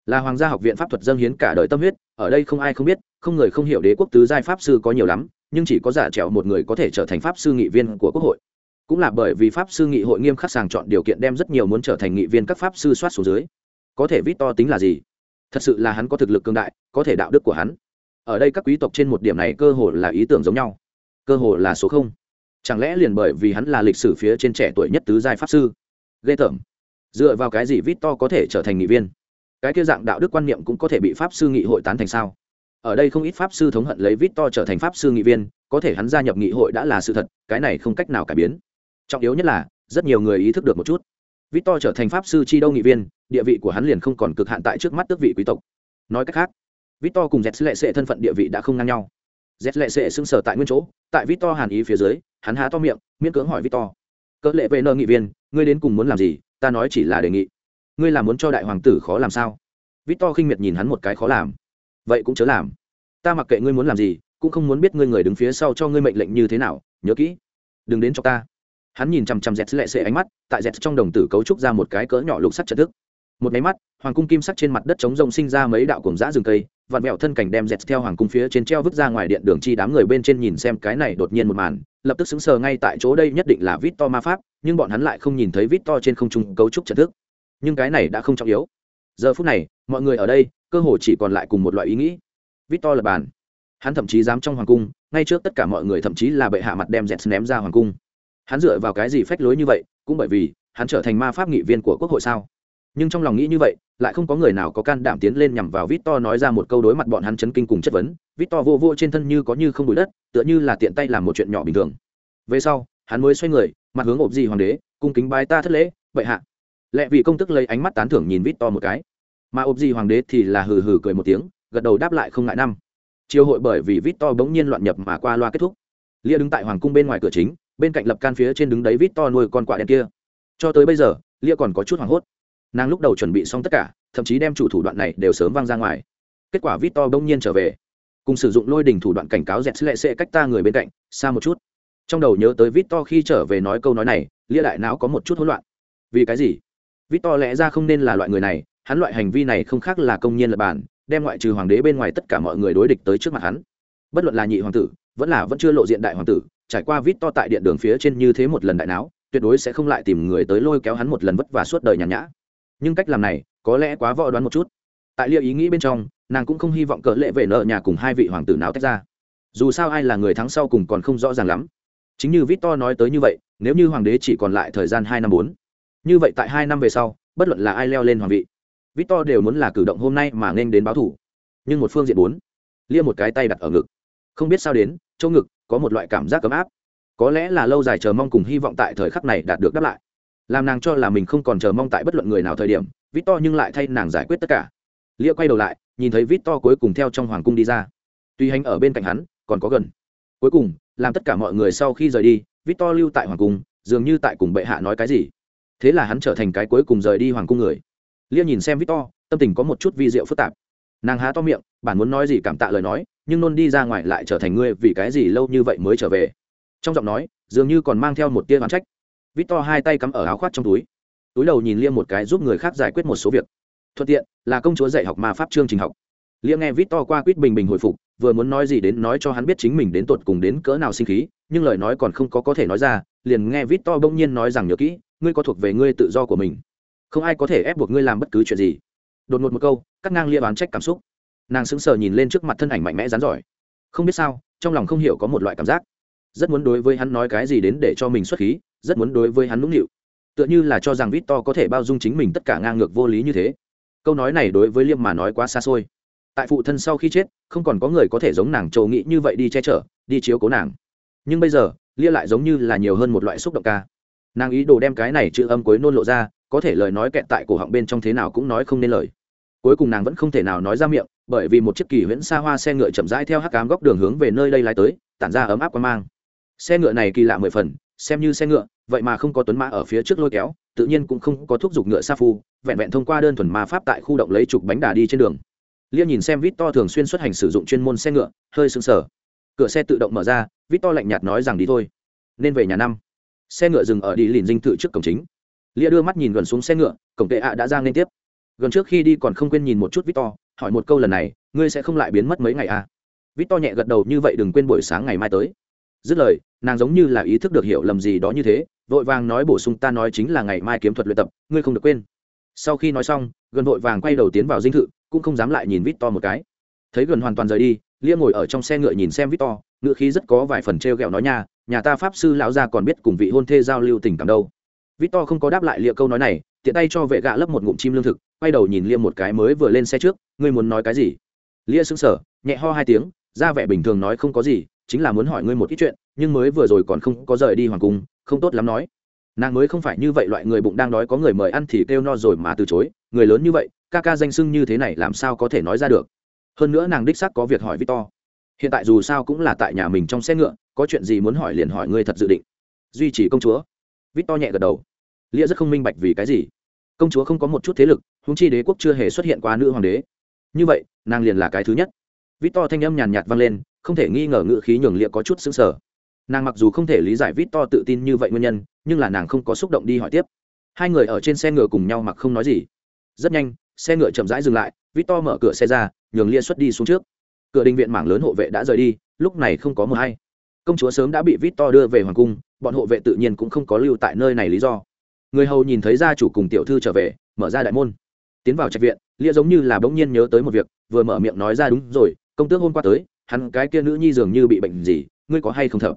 Là hoàng gia học viện pháp thuật dâng hiến cả đời tâm huyết, ở đây không ai không biết, không người không hiểu đế quốc tứ giai pháp sư có nhiều lắm, nhưng chỉ có giả trèo một người có thể trở thành pháp sư nghị viên của quốc hội. Cũng là bởi vì pháp sư nghị hội nghiêm khắc sàng chọn điều kiện đem rất nhiều muốn trở thành nghị viên các pháp sư soát xuống dưới. Có thể vít to tính là gì? Thật sự là hắn có thực lực cương đại, có thể đạo đức của hắn. Ở đây các quý tộc trên một điểm này cơ hồ là ý tưởng giống nhau. Cơ hồ là số không chẳng lẽ liền bởi vì hắn là lịch sử phía trên trẻ tuổi nhất tứ giai pháp sư? Ghê tởm. Dựa vào cái gì vít to có thể trở thành nghị viên? Cái kia dạng đạo đức quan niệm cũng có thể bị pháp sư nghị hội tán thành sao? Ở đây không ít pháp sư thống hận lấy vít to trở thành pháp sư nghị viên, có thể hắn gia nhập nghị hội đã là sự thật, cái này không cách nào cải biến. Trọng yếu nhất là, rất nhiều người ý thức được một chút. Victor trở thành pháp sư chi đâu nghị viên, địa vị của hắn liền không còn cực hạn tại trước mắt tước vị quý tộc. Nói cách khác, victor cùng dẹt lệ sệ thân phận địa vị đã không ngang nhau z lệ sệ sưng sở tại nguyên chỗ, tại victor hàn ý phía dưới, hắn há to miệng, miễn cưỡng hỏi victor. Cỡ lệ vệ nợ nghị viên, ngươi đến cùng muốn làm gì? Ta nói chỉ là đề nghị. Ngươi là muốn cho đại hoàng tử khó làm sao? Victor khinh miệt nhìn hắn một cái khó làm. Vậy cũng chớ làm. Ta mặc kệ ngươi muốn làm gì, cũng không muốn biết ngươi người đứng phía sau cho ngươi mệnh lệnh như thế nào, nhớ kỹ. Đừng đến cho ta. Hắn nhìn chằm chằm dẹt lệ sệ ánh mắt, tại dẹt trong đồng tử cấu trúc ra một cái cỡ nhỏ lục sắt trận thức một máy mắt, hoàng cung kim sắc trên mặt đất chống rông sinh ra mấy đạo cùng giã rừng cây, vặn vẹo thân cảnh đem dẹt theo hoàng cung phía trên treo vứt ra ngoài điện đường chi đám người bên trên nhìn xem cái này đột nhiên một màn, lập tức xứng sờ ngay tại chỗ đây nhất định là vít to ma pháp, nhưng bọn hắn lại không nhìn thấy vít to trên không trung cấu trúc trận thức. Nhưng cái này đã không trọng yếu. Giờ phút này, mọi người ở đây, cơ hồ chỉ còn lại cùng một loại ý nghĩ. Vít to là bàn. Hắn thậm chí dám trong hoàng cung, ngay trước tất cả mọi người thậm chí là bệ hạ mặt đem dẹt ném ra hoàng cung. Hắn dựa vào cái gì phách lối như vậy, cũng bởi vì hắn trở thành ma pháp nghị viên của quốc hội sao? Nhưng trong lòng nghĩ như vậy, lại không có người nào có can đảm tiến lên nhằm vào Victor nói ra một câu đối mặt bọn hắn chấn kinh cùng chất vấn. Victor vô vô trên thân như có như không bụi đất, tựa như là tiện tay làm một chuyện nhỏ bình thường. Về sau, hắn mới xoay người, mặt hướng ộp gì hoàng đế, cung kính bái ta thất lễ, vậy hạ. Lẽ vì công tức lấy ánh mắt tán thưởng nhìn Victor một cái. Mà ộp gì hoàng đế thì là hừ hừ cười một tiếng, gật đầu đáp lại không ngại năm. Chiều hội bởi vì Victor bỗng nhiên loạn nhập mà qua loa kết thúc. Lia đứng tại hoàng cung bên ngoài cửa chính, bên cạnh lập can phía trên đứng đấy Victor nuôi con quạ đen kia. Cho tới bây giờ, lia còn có chút hoảng hốt nàng lúc đầu chuẩn bị xong tất cả, thậm chí đem chủ thủ đoạn này đều sớm văng ra ngoài. Kết quả vít to đông nhiên trở về. Cùng sử dụng lôi đình thủ đoạn cảnh cáo dẹt lệ sẽ cách ta người bên cạnh, xa một chút. Trong đầu nhớ tới vít to khi trở về nói câu nói này, lia đại não có một chút hỗn loạn. Vì cái gì? Vít to lẽ ra không nên là loại người này, hắn loại hành vi này không khác là công nhiên lập bản, đem ngoại trừ hoàng đế bên ngoài tất cả mọi người đối địch tới trước mặt hắn. Bất luận là nhị hoàng tử, vẫn là vẫn chưa lộ diện đại hoàng tử, trải qua vít to tại điện đường phía trên như thế một lần đại não, tuyệt đối sẽ không lại tìm người tới lôi kéo hắn một lần vất vả suốt đời nhàn nhã nhưng cách làm này có lẽ quá võ đoán một chút. Tại liệu ý nghĩ bên trong, nàng cũng không hy vọng cỡ lệ về nợ nhà cùng hai vị hoàng tử nào tách ra. Dù sao ai là người thắng sau cùng còn không rõ ràng lắm. Chính như victor nói tới như vậy, nếu như hoàng đế chỉ còn lại thời gian hai năm bốn, như vậy tại hai năm về sau, bất luận là ai leo lên hoàng vị, victor đều muốn là cử động hôm nay mà nên đến báo thủ. Nhưng một phương diện bốn lia một cái tay đặt ở ngực. Không biết sao đến, chỗ ngực có một loại cảm giác ấm áp. Có lẽ là lâu dài chờ mong cùng hy vọng tại thời khắc này đạt được đáp lại làm nàng cho là mình không còn chờ mong tại bất luận người nào thời điểm vít to nhưng lại thay nàng giải quyết tất cả. Lia quay đầu lại, nhìn thấy vít to cuối cùng theo trong hoàng cung đi ra. Tuy hành ở bên cạnh hắn, còn có gần. Cuối cùng, làm tất cả mọi người sau khi rời đi vít to lưu tại hoàng cung, dường như tại cùng bệ hạ nói cái gì. Thế là hắn trở thành cái cuối cùng rời đi hoàng cung người. Lia nhìn xem vít to tâm tình có một chút vi diệu phức tạp. Nàng há to miệng, bản muốn nói gì cảm tạ lời nói, nhưng nôn đi ra ngoài lại trở thành ngươi vì cái gì lâu như vậy mới trở về. Trong giọng nói, dường như còn mang theo một tia oán trách vít to hai tay cắm ở áo khoác trong túi. Túi đầu nhìn liêm một cái giúp người khác giải quyết một số việc. Thuận tiện, là công chúa dạy học ma pháp chương trình học. Liêm nghe vít to qua quýt bình bình hồi phục, vừa muốn nói gì đến nói cho hắn biết chính mình đến tột cùng đến cỡ nào sinh khí, nhưng lời nói còn không có có thể nói ra, liền nghe vít to bỗng nhiên nói rằng, nhớ kỹ, ngươi có thuộc về ngươi tự do của mình. Không ai có thể ép buộc ngươi làm bất cứ chuyện gì. Đột ngột một câu, cắt ngang lia bán trách cảm xúc. Nàng sững sờ nhìn lên trước mặt thân ảnh mạnh mẽ rán giỏi. Không biết sao, trong lòng không hiểu có một loại cảm giác. Rất muốn đối với hắn nói cái gì đến để cho mình xuất khí rất muốn đối với hắn nũng nịu. Tựa như là cho rằng vít to có thể bao dung chính mình tất cả ngang ngược vô lý như thế. Câu nói này đối với liêm mà nói quá xa xôi. Tại phụ thân sau khi chết, không còn có người có thể giống nàng trầu nghĩ như vậy đi che chở, đi chiếu cố nàng. Nhưng bây giờ, lia lại giống như là nhiều hơn một loại xúc động ca. Nàng ý đồ đem cái này chữ âm cuối nôn lộ ra, có thể lời nói kẹt tại cổ họng bên trong thế nào cũng nói không nên lời. Cuối cùng nàng vẫn không thể nào nói ra miệng, bởi vì một chiếc kỳ huyễn xa hoa xe ngựa chậm rãi theo hắc cám góc đường hướng về nơi đây lái tới, tản ra ấm áp quan mang. Xe ngựa này kỳ lạ mười phần, xem như xe ngựa vậy mà không có tuấn mã ở phía trước lôi kéo, tự nhiên cũng không có thuốc giục ngựa sa phu, vẹn vẹn thông qua đơn thuần ma pháp tại khu động lấy trục bánh đà đi trên đường. Lia nhìn xem vít to thường xuyên xuất hành sử dụng chuyên môn xe ngựa, hơi sững sờ. Cửa xe tự động mở ra vít to lạnh nhạt nói rằng đi thôi. Nên về nhà năm. Xe ngựa dừng ở đi lìn dinh thự trước cổng chính. Lia đưa mắt nhìn gần xuống xe ngựa, cổng tệ ạ đã ra liên tiếp. Gần trước khi đi còn không quên nhìn một chút vít to hỏi một câu lần này, ngươi sẽ không lại biến mất mấy ngày à? Vít to nhẹ gật đầu, như vậy đừng quên buổi sáng ngày mai tới dứt lời, nàng giống như là ý thức được hiểu lầm gì đó như thế, vội vàng nói bổ sung ta nói chính là ngày mai kiếm thuật luyện tập, ngươi không được quên. Sau khi nói xong, gần vội vàng quay đầu tiến vào dinh thự, cũng không dám lại nhìn vít to một cái. Thấy gần hoàn toàn rời đi, lia ngồi ở trong xe ngựa nhìn xem vít to ngựa khí rất có vài phần t r e o g ẹ o nói nha, nhà ta pháp sư lão gia còn biết cùng vị hôn thê giao lưu tình cảm đâu. Vít to không có đáp lại lia câu nói này, tiện tay cho vệ gạ lấp một ngụm chim lương thực, quay đầu nhìn lia một cái mới vừa lên xe trước, ngươi muốn nói cái gì? Lia sững sờ, nhẹ ho hai tiếng, ra vẻ bình thường nói không có gì chính là muốn hỏi ngươi một ít chuyện, nhưng mới vừa rồi còn không có rời đi hoàng cung, không tốt lắm nói. Nàng mới không phải như vậy loại người bụng đang đói có người mời ăn thì kêu no rồi mà từ chối, người lớn như vậy, ca ca danh sưng như thế này làm sao có thể nói ra được? Hơn nữa nàng đích xác có việc hỏi victor. Hiện tại dù sao cũng là tại nhà mình trong xe ngựa, có chuyện gì muốn hỏi liền hỏi ngươi thật dự định. Duy trì công chúa. Victor nhẹ gật đầu. Lia rất không minh bạch vì cái gì. Công chúa không có một chút thế lực húng chi đế quốc chưa hề xuất hiện qua nữ hoàng đế. Như vậy, nàng liền là cái thứ nhất. Victor thanh âm nhàn nhạt vang lên không thể nghi ngờ ngự khí nhường lia có chút xứng sở nàng mặc dù không thể lý giải vít to tự tin như vậy nguyên nhân, nhưng là nàng không có xúc động đi hỏi tiếp. Hai người ở trên xe ngựa cùng nhau mặc không nói gì. Rất nhanh, xe ngựa chậm rãi dừng lại vít to mở cửa xe ra, nhường lia xuất đi xuống trước. Cửa đình viện mảng lớn hộ vệ đã rời đi, lúc này không có mờ hay. Công chúa sớm đã bị vít to đưa về hoàng cung, bọn hộ vệ tự nhiên cũng không có lưu tại nơi này lý do. Người hầu nhìn thấy gia chủ cùng tiểu thư trở về, mở ra đại môn. Tiến vào trạch viện, lia giống như là bỗng nhiên nhớ tới một việc, vừa mở miệng nói ra đúng rồi, công tước hôm qua tới hắn cái kia nữ nhi dường như bị bệnh gì, ngươi có hay không thở?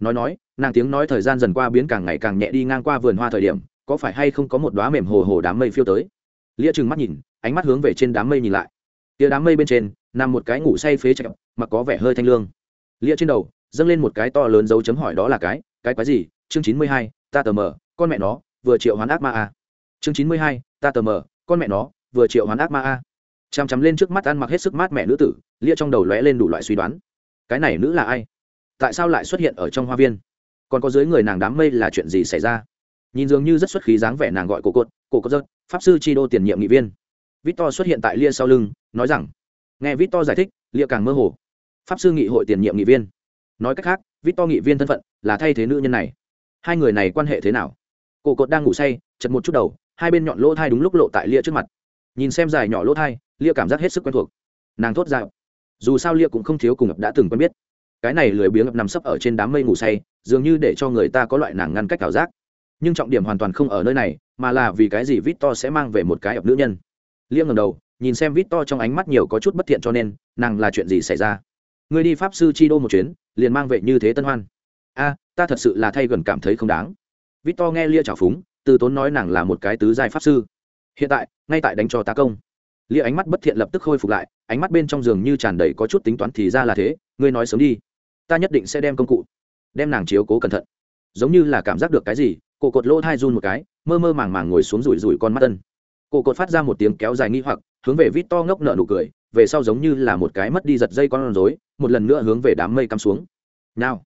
Nói nói, nàng tiếng nói thời gian dần qua biến càng ngày càng nhẹ đi ngang qua vườn hoa thời điểm, có phải hay không có một đoá mềm hồ hồ đám mây phiêu tới? Lia trừng mắt nhìn, ánh mắt hướng về trên đám mây nhìn lại. Tia đám mây bên trên, nằm một cái ngủ say phế chậm mà có vẻ hơi thanh lương. Lia trên đầu, dâng lên một cái to lớn dấu chấm hỏi đó là cái cái quái gì? Chương chín mươi hai, ta tờ mờ, con mẹ nó, vừa triệu hoán ác ma a. Chương chín mươi hai, ta tờ mờ, con mẹ nó, vừa triệu hoán ác ma a chằm chằm lên trước mắt ăn mặc hết sức mát mẻ nữ tử, lia trong đầu lóe lên đủ loại suy đoán. Cái này nữ là ai? Tại sao lại xuất hiện ở trong hoa viên? Còn có dưới người nàng đám mây là chuyện gì xảy ra? Nhìn dường như rất xuất khí dáng vẻ nàng gọi cổ cột cổ cột dơ pháp sư chi đô tiền nhiệm nghị viên. Victor xuất hiện tại lia sau lưng, nói rằng, nghe victor giải thích, lia càng mơ hồ. Pháp sư nghị hội tiền nhiệm nghị viên. Nói cách khác, victor nghị viên thân phận là thay thế nữ nhân này. Hai người này quan hệ thế nào? Cổ cột đang ngủ say, chật một chút đầu, hai bên nhọn lỗ thai đúng lúc lộ tại lia trước mặt. Nhìn xem dài nhỏ lỗ thai lia cảm giác hết sức quen thuộc. Nàng thốt ra, dù sao lia cũng không thiếu cùng ập đã từng quen biết. Cái này lười biếng ập nằm sấp ở trên đám mây ngủ say, dường như để cho người ta có loại nàng ngăn cách ảo giác. Nhưng trọng điểm hoàn toàn không ở nơi này, mà là vì cái gì vít to sẽ mang về một cái ập nữ nhân. Lia ngầm đầu, nhìn xem vít to trong ánh mắt nhiều có chút bất thiện cho nên, nàng là chuyện gì xảy ra? Người đi pháp sư chi đô một chuyến, liền mang về như thế tân hoan. A, ta thật sự là thay gần cảm thấy không đáng. Vít to nghe lia trào phúng, từ tốn nói nàng là một cái tứ giai pháp sư. Hiện tại, ngay tại đánh cho tá công lia ánh mắt bất thiện lập tức khôi phục lại, ánh mắt bên trong giường như tràn đầy có chút tính toán thì ra là thế, ngươi nói sớm đi, ta nhất định sẽ đem công cụ, đem nàng chiếu cố cẩn thận. Giống như là cảm giác được cái gì, cổ cột lỗ thai run một cái, mơ mơ màng màng ngồi xuống rủi rủi con mắt tân cổ cột phát ra một tiếng kéo dài nghi hoặc, hướng về vít to ngốc nợ nụ cười, về sau giống như là một cái mất đi giật dây con rối, một lần nữa hướng về đám mây cắm xuống. Nào,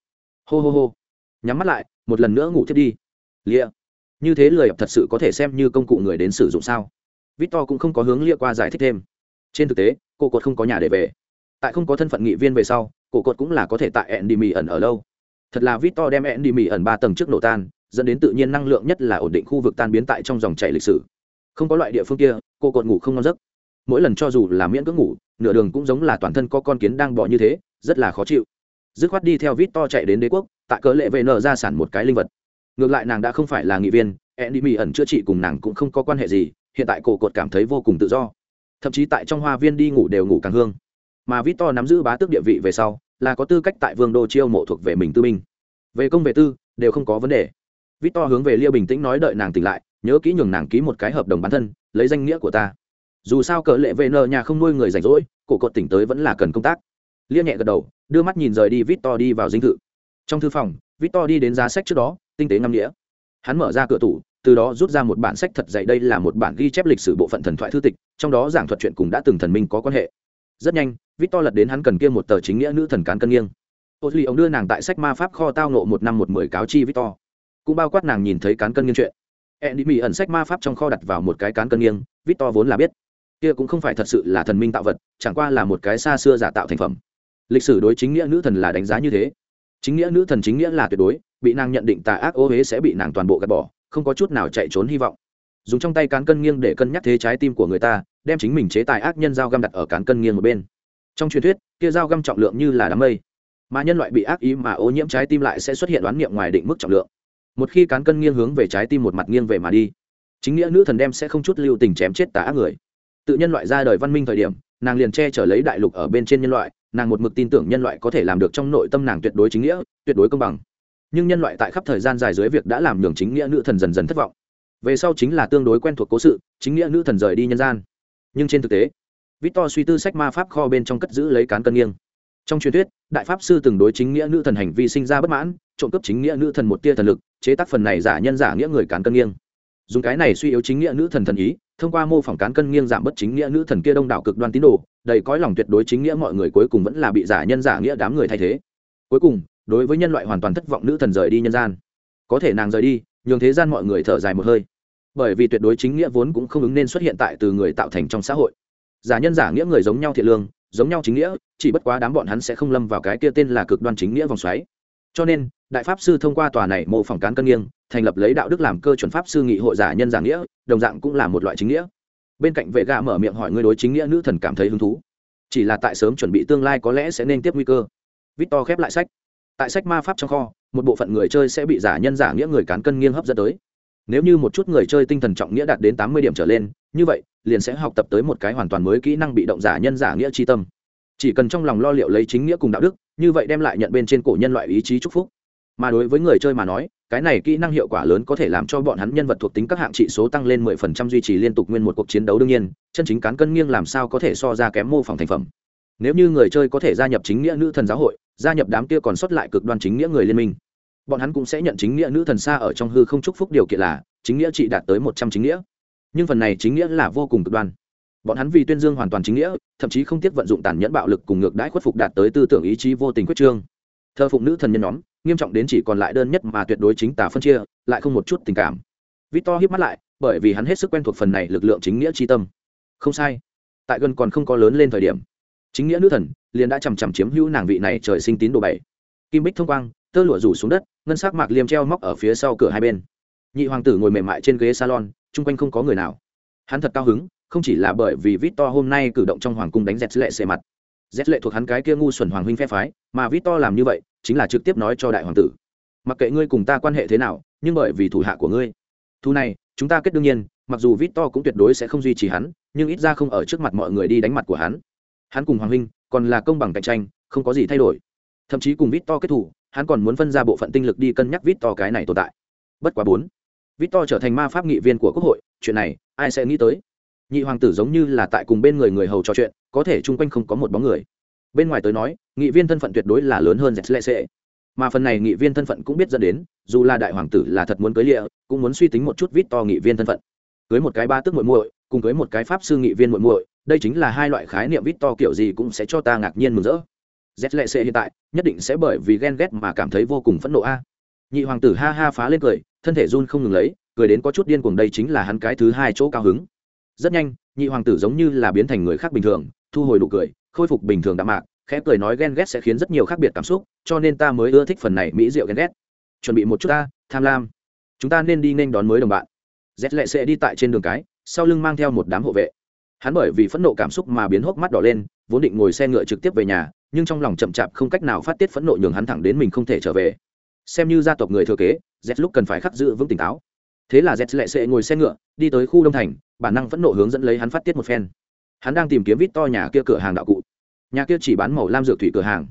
hô hô hô. Nhắm mắt lại, một lần nữa ngủ thiết đi. Lia, như thế lười thật sự có thể xem như công cụ người đến sử dụng sao? Victor cũng không có hướng lia qua giải thích thêm. Trên thực tế cô cột không có nhà để về. Tại không có thân phận nghị viên về sau, cổ cột cũng là có thể tại endy ẩn ở lâu. Thật là victor đem endy ẩn ba tầng trước nổ tan, dẫn đến tự nhiên năng lượng nhất là ổn định khu vực tan biến tại trong dòng chảy lịch sử. Không có loại địa phương kia cô cột ngủ không ngon giấc. Mỗi lần cho dù là miễn cưỡng ngủ, nửa đường cũng giống là toàn thân có con kiến đang bỏ như thế, rất là khó chịu. Dứt khoát đi theo vít to chạy đến đế quốc, tại cớ lệ về nở ra sản một cái linh vật. Ngược lại nàng đã không phải là nghị viên ẹn đi ẩn chữa trị cùng nàng cũng không có quan hệ gì hiện tại cổ cột cảm thấy vô cùng tự do. Thậm chí tại trong hoa viên đi ngủ đều ngủ càng hương. Mà vít to nắm giữ bá tước địa vị về sau là có tư cách tại vương đô chiêu mộ thuộc về mình tư minh, về công về tư đều không có vấn đề. Vít to hướng về liêu bình tĩnh nói đợi nàng tỉnh lại nhớ kỹ nhường nàng ký một cái hợp đồng bản thân lấy danh nghĩa của ta. Dù sao cờ lệ vệ nợ nhà không nuôi người rảnh rỗi cổ cột tỉnh tới vẫn là cần công tác. Lia nhẹ gật đầu đưa mắt nhìn rời đi vít to đi vào dinh thự. Trong thư phòng victor đi đến giá sách trước đó tinh tế ngâm nghĩa. Hắn mở ra cửa tủ từ đó rút ra một bản sách thật dày đây là một bản ghi chép lịch sử bộ phận thần thoại thư tịch, trong đó giảng thuật chuyện cùng đã từng thần minh có quan hệ. Rất nhanh, victor lật đến hắn cần kia một tờ chính nghĩa nữ thần cán cân nghiêng. Ô duy ông đưa nàng tại sách ma pháp kho tao nộ một năm một mười cáo chi victor. Cũng bao quát nàng nhìn thấy cán cân nghiêng chuyện. Ẹn đi mỹ ẩn sách ma pháp trong kho đặt vào một cái cán cân nghiêng, victor vốn là biết. Kia cũng không phải thật sự là thần minh tạo vật, chẳng qua là một cái xa xưa giả tạo thành phẩm. Lịch sử đối chính nghĩa nữ thần là đánh giá như thế. Chính nghĩa nữ thần chính nghĩa là tuyệt đối, bị nàng nhận định tà ác ô huế sẽ bị nàng toàn bộ gạt bỏ không có chút nào chạy trốn hy vọng. Dùng trong tay cán cân nghiêng để cân nhắc thế trái tim của người ta, đem chính mình chế tài ác nhân dao găm đặt ở cán cân nghiêng một bên. Trong truyền thuyết, kia dao găm trọng lượng như là đám mây. Mà nhân loại bị ác ý mà ô nhiễm trái tim lại sẽ xuất hiện đoán niệm ngoài định mức trọng lượng. Một khi cán cân nghiêng hướng về trái tim một mặt nghiêng về mà đi, chính nghĩa nữ thần đem sẽ không chút lưu tình chém chết tà ác người. Tự nhân loại ra đời văn minh thời điểm, nàng liền che chở lấy đại lục ở bên trên nhân loại, nàng một mực tin tưởng nhân loại có thể làm được trong nội tâm nàng tuyệt đối chính nghĩa, tuyệt đối công bằng nhưng nhân loại tại khắp thời gian dài dưới việc đã làm nhường chính nghĩa nữ thần dần dần thất vọng. Về sau chính là tương đối quen thuộc cố sự, chính nghĩa nữ thần rời đi nhân gian. Nhưng trên thực tế, victor suy tư sách ma pháp kho bên trong cất giữ lấy cán cân nghiêng. Trong truyền thuyết, đại pháp sư từng đối chính nghĩa nữ thần hành vi sinh ra bất mãn, trộm cướp chính nghĩa nữ thần một tia thần lực, chế tác phần này giả nhân giả nghĩa người cán cân nghiêng. Dùng cái này suy yếu chính nghĩa nữ thần thần ý, thông qua mô phỏng cán cân nghiêng giảm bất chính nghĩa nữ thần kia đông đảo cực đoan tín đồ, đầy cõi lòng tuyệt đối chính nghĩa mọi người cuối cùng vẫn là bị giả nhân giả nghĩa đám người thay thế. Cuối cùng đối với nhân loại hoàn toàn thất vọng nữ thần rời đi nhân gian. Có thể nàng rời đi, nhường thế gian mọi người thở dài một hơi. Bởi vì tuyệt đối chính nghĩa vốn cũng không ứng nên xuất hiện tại từ người tạo thành trong xã hội. Giả nhân giả nghĩa người giống nhau thiện lương, giống nhau chính nghĩa, chỉ bất quá đám bọn hắn sẽ không lâm vào cái kia tên là cực đoan chính nghĩa vòng xoáy. Cho nên, đại pháp sư thông qua tòa này mô phỏng cán cân nghiêng, thành lập lấy đạo đức làm cơ chuẩn pháp sư nghị hội giả nhân giả nghĩa, đồng dạng cũng là một loại chính nghĩa. Bên cạnh vệ gạ mở miệng hỏi người đối chính nghĩa nữ thần cảm thấy hứng thú. Chỉ là tại sớm chuẩn bị tương lai có lẽ sẽ nên tiếp nguy cơ. Victor khép lại sách tại sách ma pháp trong kho, một bộ phận người chơi sẽ bị giả nhân giả nghĩa người cán cân nghiêng hấp dẫn tới. Nếu như một chút người chơi tinh thần trọng nghĩa đạt đến tám mươi điểm trở lên, như vậy, liền sẽ học tập tới một cái hoàn toàn mới kỹ năng bị động giả nhân giả nghĩa tri tâm. Chỉ cần trong lòng lo liệu lấy chính nghĩa cùng đạo đức, như vậy đem lại nhận bên trên cổ nhân loại ý chí chúc phúc. Mà đối với người chơi mà nói, cái này kỹ năng hiệu quả lớn có thể làm cho bọn hắn nhân vật thuộc tính các hạng trị số tăng lên mười phần trăm duy trì liên tục nguyên một cuộc chiến đấu đương nhiên, chân chính cán cân nghiêng làm sao có thể so ra kém mô phỏng thành phẩm nếu như người chơi có thể gia nhập chính nghĩa nữ thần giáo hội, gia nhập đám kia còn sót lại cực đoan chính nghĩa người liên minh, bọn hắn cũng sẽ nhận chính nghĩa nữ thần xa ở trong hư không chúc phúc điều kiện là, chính nghĩa trị đạt tới một trăm chính nghĩa. Nhưng phần này chính nghĩa là vô cùng cực đoan. Bọn hắn vì tuyên dương hoàn toàn chính nghĩa, thậm chí không tiếc vận dụng tàn nhẫn bạo lực cùng ngược đãi khuất phục đạt tới tư tưởng ý chí vô tình quyết trương. Thơ phụng nữ thần nhân nhóm, nghiêm trọng đến chỉ còn lại đơn nhất mà tuyệt đối chính tả phân chia, lại không một chút tình cảm. Victor hiếp mắt lại, bởi vì hắn hết sức quen thuộc phần này lực lượng chính nghĩa tri tâm. Không sai. Tại gần còn không có lớn lên thời điểm chính nghĩa nữ thần liền đã chằm chằm chiếm hữu nàng vị này trời sinh tín đồ bảy. Kim bích thông quang, tơ lụa rủ xuống đất, ngân sắc mạc liêm treo móc ở phía sau cửa hai bên. Nhị hoàng tử ngồi mềm mại trên ghế salon, chung quanh không có người nào. Hắn thật cao hứng, không chỉ là bởi vì vít to hôm nay cử động trong hoàng cung đánh dẹt lệ xề mặt. Dẹt lệ thuộc hắn cái kia ngu xuẩn hoàng huynh phe phái, mà vít to làm như vậy, chính là trực tiếp nói cho đại hoàng tử. Mặc kệ ngươi cùng ta quan hệ thế nào, nhưng bởi vì thủ hạ của ngươi. Thu này, chúng ta kết đương nhiên, mặc dù vít to cũng tuyệt đối sẽ không duy trì hắn, nhưng ít ra không ở trước mặt mọi người đi đánh mặt của hắn hắn cùng hoàng huynh còn là công bằng cạnh tranh, không có gì thay đổi. Thậm chí cùng vít to kết thủ, hắn còn muốn phân ra bộ phận tinh lực đi cân nhắc vít to cái này tồn tại. Bất quá bốn vít to trở thành ma pháp nghị viên của quốc hội, chuyện này, ai sẽ nghĩ tới? Nhị hoàng tử giống như là tại cùng bên người người hầu trò chuyện, có thể chung quanh không có một bóng người. Bên ngoài tới nói, nghị viên thân phận tuyệt đối là lớn hơn dẹt lệ xệ mà phần này nghị viên thân phận cũng biết dẫn đến, dù là đại hoàng tử là thật muốn cưới lịa, cũng muốn suy tính một chút vít to nghị viên thân phận. Cưới một cái ba tức muội muội, cùng cưới một cái pháp sư nghị viên muội muội đây chính là hai loại khái niệm vít to kiểu gì cũng sẽ cho ta ngạc nhiên mừng rỡ. Z lệ xệ hiện tại, nhất định sẽ bởi vì ghen ghét mà cảm thấy vô cùng phẫn nộ a. Nhị hoàng tử ha ha phá lên cười, thân thể run không ngừng lấy, cười đến có chút điên cuồng đây chính là hắn cái thứ hai chỗ cao hứng. Rất nhanh, nhị hoàng tử giống như là biến thành người khác bình thường, thu hồi nụ cười, khôi phục bình thường đạm mạc, khẽ cười nói ghen ghét sẽ khiến rất nhiều khác biệt cảm xúc, cho nên ta mới ưa thích phần này mỹ diệu ghen ghét. Chuẩn bị một chút ta, tham lam. Chúng ta nên đi nên đón mới đồng bạn. Z lệ sẽ đi tại trên đường cái, sau lưng mang theo một đám hộ vệ hắn bởi vì phẫn nộ cảm xúc mà biến hốc mắt đỏ lên, vốn định ngồi xe ngựa trực tiếp về nhà, nhưng trong lòng chậm chạp không cách nào phát tiết phẫn nộ nhường hắn thẳng đến mình không thể trở về. Xem như gia tộc người thừa kế, z lúc cần phải khắc giữ vững tỉnh táo. Thế là z lệ sẽ ngồi xe ngựa, đi tới khu đông thành, bản năng phẫn nộ hướng dẫn lấy hắn phát tiết một phen. Hắn đang tìm kiếm vít to nhà kia cửa hàng đạo cụ. Nhà kia chỉ bán màu lam dược thủy cửa hàng.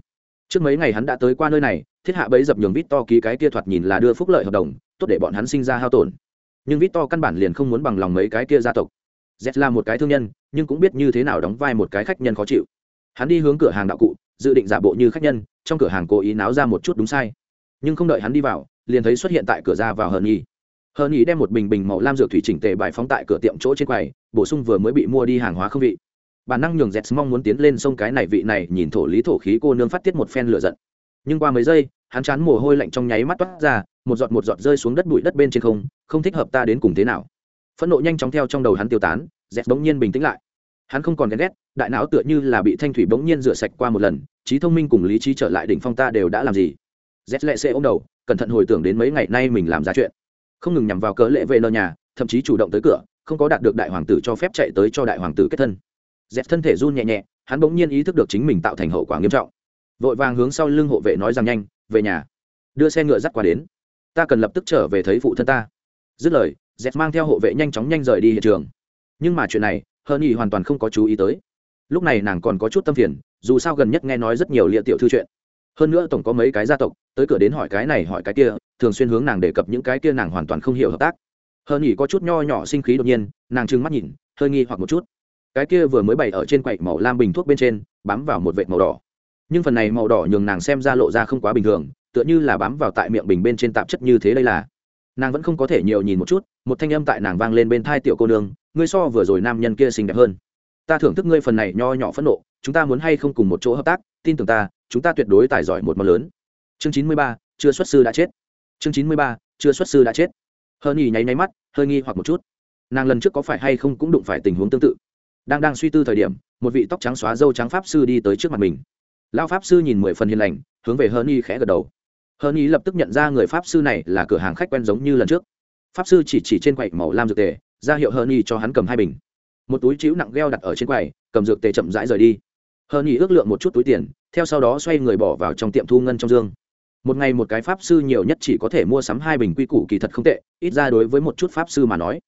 Trước mấy ngày hắn đã tới qua nơi này, thiết hạ bấy dập nhường vít to ký cái kia thoạt nhìn là đưa phúc lợi hợp đồng, tốt để bọn hắn sinh ra hao tổn. Nhưng vít to căn bản liền không muốn bằng lòng mấy cái kia gia tộc z là một cái thương nhân, nhưng cũng biết như thế nào đóng vai một cái khách nhân khó chịu. Hắn đi hướng cửa hàng đạo cụ, dự định giả bộ như khách nhân, trong cửa hàng cố ý náo ra một chút đúng sai. Nhưng không đợi hắn đi vào, liền thấy xuất hiện tại cửa ra vào hờn nhi. Hờn nhi đem một bình bình màu lam dược thủy chỉnh tề bài phóng tại cửa tiệm chỗ trên quầy, bổ sung vừa mới bị mua đi hàng hóa không vị. Bản năng nhường z mong muốn tiến lên sông cái này vị này, nhìn thổ lý thổ khí cô nương phát tiết một phen lửa giận. Nhưng qua mấy giây, hắn chán mồ hôi lạnh trong nháy mắt toát ra, một giọt một giọt rơi xuống đất bụi đất bên trên không không thích hợp ta đến cùng thế nào phẫn nộ nhanh chóng theo trong đầu hắn tiêu tán dẹt bỗng nhiên bình tĩnh lại. Hắn không còn ghen ghét, đại não tựa như là bị thanh thủy bỗng nhiên rửa sạch qua một lần, trí thông minh cùng lý trí trở lại đỉnh phong ta đều đã làm gì? Z lệ xê ô m đầu, cẩn thận hồi tưởng đến mấy ngày nay mình làm ra chuyện. Không ngừng nhằm vào cớ lệ về nợ nhà, thậm chí chủ động tới cửa, không có đạt được đại hoàng tử cho phép chạy tới cho đại hoàng tử kết thân. Z thân thể run nhẹ nhẹ, hắn bỗng nhiên ý thức được chính mình tạo thành hậu quả nghiêm trọng. Vội vàng hướng sau lưng hộ vệ nói rằng nhanh, về nhà, đưa xe ngựa dắt qua đến. Ta cần lập tức trở về thấy phụ thân ta. Dứt lời z mang theo hộ vệ nhanh chóng nhanh rời đi hiện trường. Nhưng mà chuyện này hơn nhì hoàn toàn không có chú ý tới. Lúc này nàng còn có chút tâm phiền, dù sao gần nhất nghe nói rất nhiều liệu tiểu thư chuyện. Hơn nữa tổng có mấy cái gia tộc, tới cửa đến hỏi cái này hỏi cái kia, thường xuyên hướng nàng đề cập những cái kia nàng hoàn toàn không hiểu hợp tác. Hơn nhì có chút nho nhỏ sinh khí đột nhiên, nàng trừng mắt nhìn, hơi nghi hoặc một chút. Cái kia vừa mới bày ở trên quậy màu lam bình thuốc bên trên, bám vào một vệt màu đỏ. Nhưng phần này màu đỏ nhường nàng xem ra lộ ra không quá bình thường, tựa như là bám vào tại miệng bình bên trên tạp chất như thế đây là nàng vẫn không có thể nhiều nhìn một chút, một thanh âm tại nàng vang lên bên thai tiểu cô nương, ngươi so vừa rồi nam nhân kia xinh đẹp hơn. Ta thưởng thức ngươi phần này nho nhỏ phẫn nộ, chúng ta muốn hay không cùng một chỗ hợp tác, tin tưởng ta, chúng ta tuyệt đối tài giỏi một món lớn. Chương chín mươi ba, chưa xuất sư đã chết. Chương chín mươi ba, chưa xuất sư đã chết. Hơn nhì nháy nháy mắt, hơi nghi hoặc một chút. Nàng lần trước có phải hay không cũng đụng phải tình huống tương tự. Đang đang suy tư thời điểm, một vị tóc trắng xóa dâu trắng pháp sư đi tới trước mặt mình. Lao pháp sư nhìn mười phần hiền lành, hướng về hơn y khẽ gật đầu hơn ý lập tức nhận ra người pháp sư này là cửa hàng khách quen giống như lần trước. Pháp sư chỉ chỉ trên quầy màu lam dược tề, ra hiệu hơn ý cho hắn cầm hai bình. Một túi chữ nặng gheo đặt ở trên quầy, cầm dược tề chậm rãi rời đi. Hơn ý ước lượng một chút túi tiền, theo sau đó xoay người bỏ vào trong tiệm thu ngân trong dương. Một ngày một cái pháp sư nhiều nhất chỉ có thể mua sắm hai bình quy củ kỳ thật không tệ, ít ra đối với một chút pháp sư mà nói.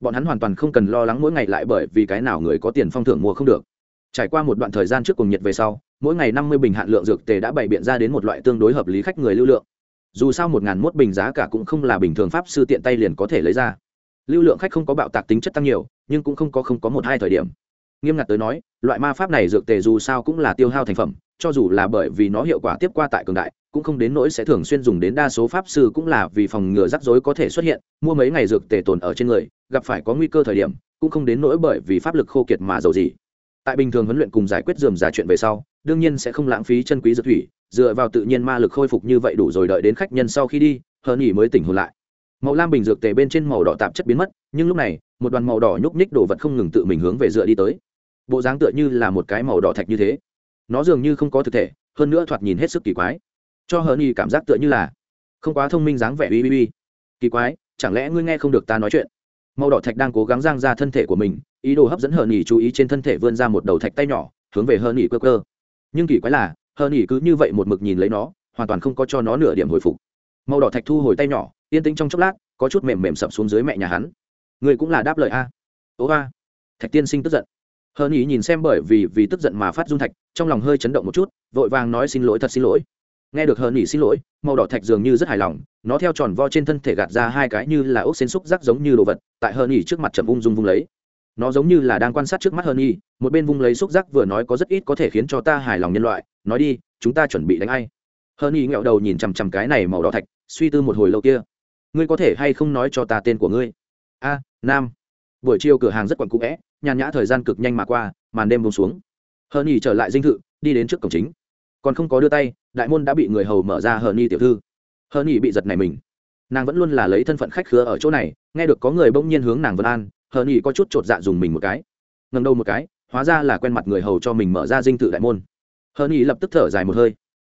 Bọn hắn hoàn toàn không cần lo lắng mỗi ngày lại bởi vì cái nào người có tiền phong thưởng mua không được trải qua một đoạn thời gian trước cùng nhiệt về sau, mỗi ngày năm mươi bình hạn lượng dược tề đã bày biện ra đến một loại tương đối hợp lý khách người lưu lượng. Dù sao một ngàn mốt bình giá cả cũng không là bình thường pháp sư tiện tay liền có thể lấy ra. Lưu lượng khách không có bạo tạc tính chất tăng nhiều, nhưng cũng không có không có một hai thời điểm. Nghiêm ngặt tới nói, loại ma pháp này dược tề dù sao cũng là tiêu hao thành phẩm, cho dù là bởi vì nó hiệu quả tiếp qua tại cường đại, cũng không đến nỗi sẽ thường xuyên dùng đến đa số pháp sư cũng là vì phòng ngừa rắc rối có thể xuất hiện, mua mấy ngày dược tề tồn ở trên người, gặp phải có nguy cơ thời điểm, cũng không đến nỗi bởi vì pháp lực khô kiệt mà giàu gì tại bình thường huấn luyện cùng giải quyết dườm giả chuyện về sau, đương nhiên sẽ không lãng phí chân quý dược thủy, dựa vào tự nhiên ma lực khôi phục như vậy đủ rồi đợi đến khách nhân sau khi đi, hờ nghỉ mới tỉnh hồn lại. Màu lam bình dược tề bên trên màu đỏ tạp chất biến mất, nhưng lúc này, một đoàn màu đỏ nhúc nhích đồ vật không ngừng tự mình hướng về dựa đi tới. Bộ dáng tựa như là một cái màu đỏ thạch như thế. Nó dường như không có thực thể, hơn nữa thoạt nhìn hết sức kỳ quái. Cho hờ nghỉ cảm giác tựa như là không quá thông minh dáng vẻ uy uy uy. Kỳ quái, chẳng lẽ ngươi nghe không được ta nói chuyện? Màu đỏ thạch đang cố gắng giang ra thân thể của mình ý đồ hấp dẫn hờ nhỉ chú ý trên thân thể vươn ra một đầu thạch tay nhỏ, hướng về hờ nhỉ cơ cơ nhưng kỳ quái là, hờ nhỉ cứ như vậy một mực nhìn lấy nó, hoàn toàn không có cho nó nửa điểm hồi phục. Màu đỏ thạch thu hồi tay nhỏ, yên tĩnh trong chốc lát, có chút mềm mềm sập xuống dưới mẹ nhà hắn. Người cũng là đáp lời a. Ố a. Thạch tiên sinh tức giận. Hờ nhỉ nhìn xem bởi vì vì tức giận mà phát run thạch, trong lòng hơi chấn động một chút, vội vàng nói xin lỗi thật xin lỗi. Nghe được hờ nhỉ xin lỗi, màu đỏ thạch dường như rất hài lòng, nó theo tròn vo trên thân thể gạt ra hai cái như là ốc xến xúc rác giống như đồ vật, tại hờ nhỉ trước mặt chậm ung dung vung lấy nó giống như là đang quan sát trước mắt hơn y một bên vung lấy xúc giác vừa nói có rất ít có thể khiến cho ta hài lòng nhân loại, nói đi, chúng ta chuẩn bị đánh ai? Hơn y nghẹo đầu nhìn chằm chằm cái này màu đỏ thạch, suy tư một hồi lâu kia. Ngươi có thể hay không nói cho ta tên của ngươi? A, nam. Buổi chiều cửa hàng rất quặn cũ vẽ nhàn nhã thời gian cực nhanh mà qua, màn đêm bông xuống. Hơn y trở lại dinh thự, đi đến trước cổng chính. Còn không có đưa tay, đại môn đã bị người hầu mở ra hờ nhi tiểu thư. Hờ nhi bị giật này mình. Nàng vẫn luôn là lấy thân phận khách khứa ở chỗ này, nghe được có người bỗng nhiên hướng nàng vân an hờ nhi có chút chột dạ dùng mình một cái. Ngầm đầu một cái, hóa ra là quen mặt người hầu cho mình mở ra dinh thự đại môn. Hờ nhi lập tức thở dài một hơi.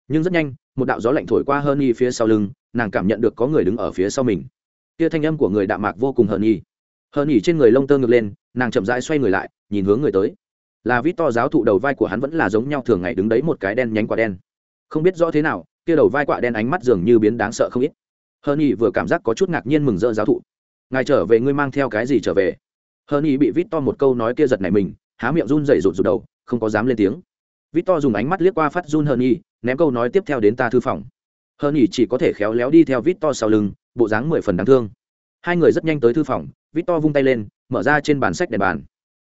Nhưng rất nhanh, một đạo gió lạnh thổi qua hờ nhi phía sau lưng, nàng cảm nhận được có người đứng ở phía sau mình. Kia thanh âm của người đạm mạc vô cùng hờ nhi hờ nhi trên người lông tơ ngược lên, nàng chậm rãi xoay người lại, nhìn hướng người tới. Là vít to giáo thụ đầu vai của hắn vẫn là giống nhau thường ngày đứng đấy một cái đen nhánh quả đen. Không biết rõ thế nào, kia đầu vai quạ đen ánh mắt dường như biến đáng sợ không ít. Hơn y vừa cảm giác có chút ngạc nhiên mừng rỡ giáo thụ ngài trở về ngươi mang theo cái gì trở về? Hơn ý bị vít to một câu nói kia giật này mình há miệng run dậy rụt rụt đầu không có dám lên tiếng. Vít to dùng ánh mắt liếc qua phát run hơn ý, ném câu nói tiếp theo đến ta thư phòng. Hơn ý chỉ có thể khéo léo đi theo vít to sau lưng bộ dáng mười phần đáng thương. Hai người rất nhanh tới thư phòng vít to vung tay lên mở ra trên bàn sách đèn bàn.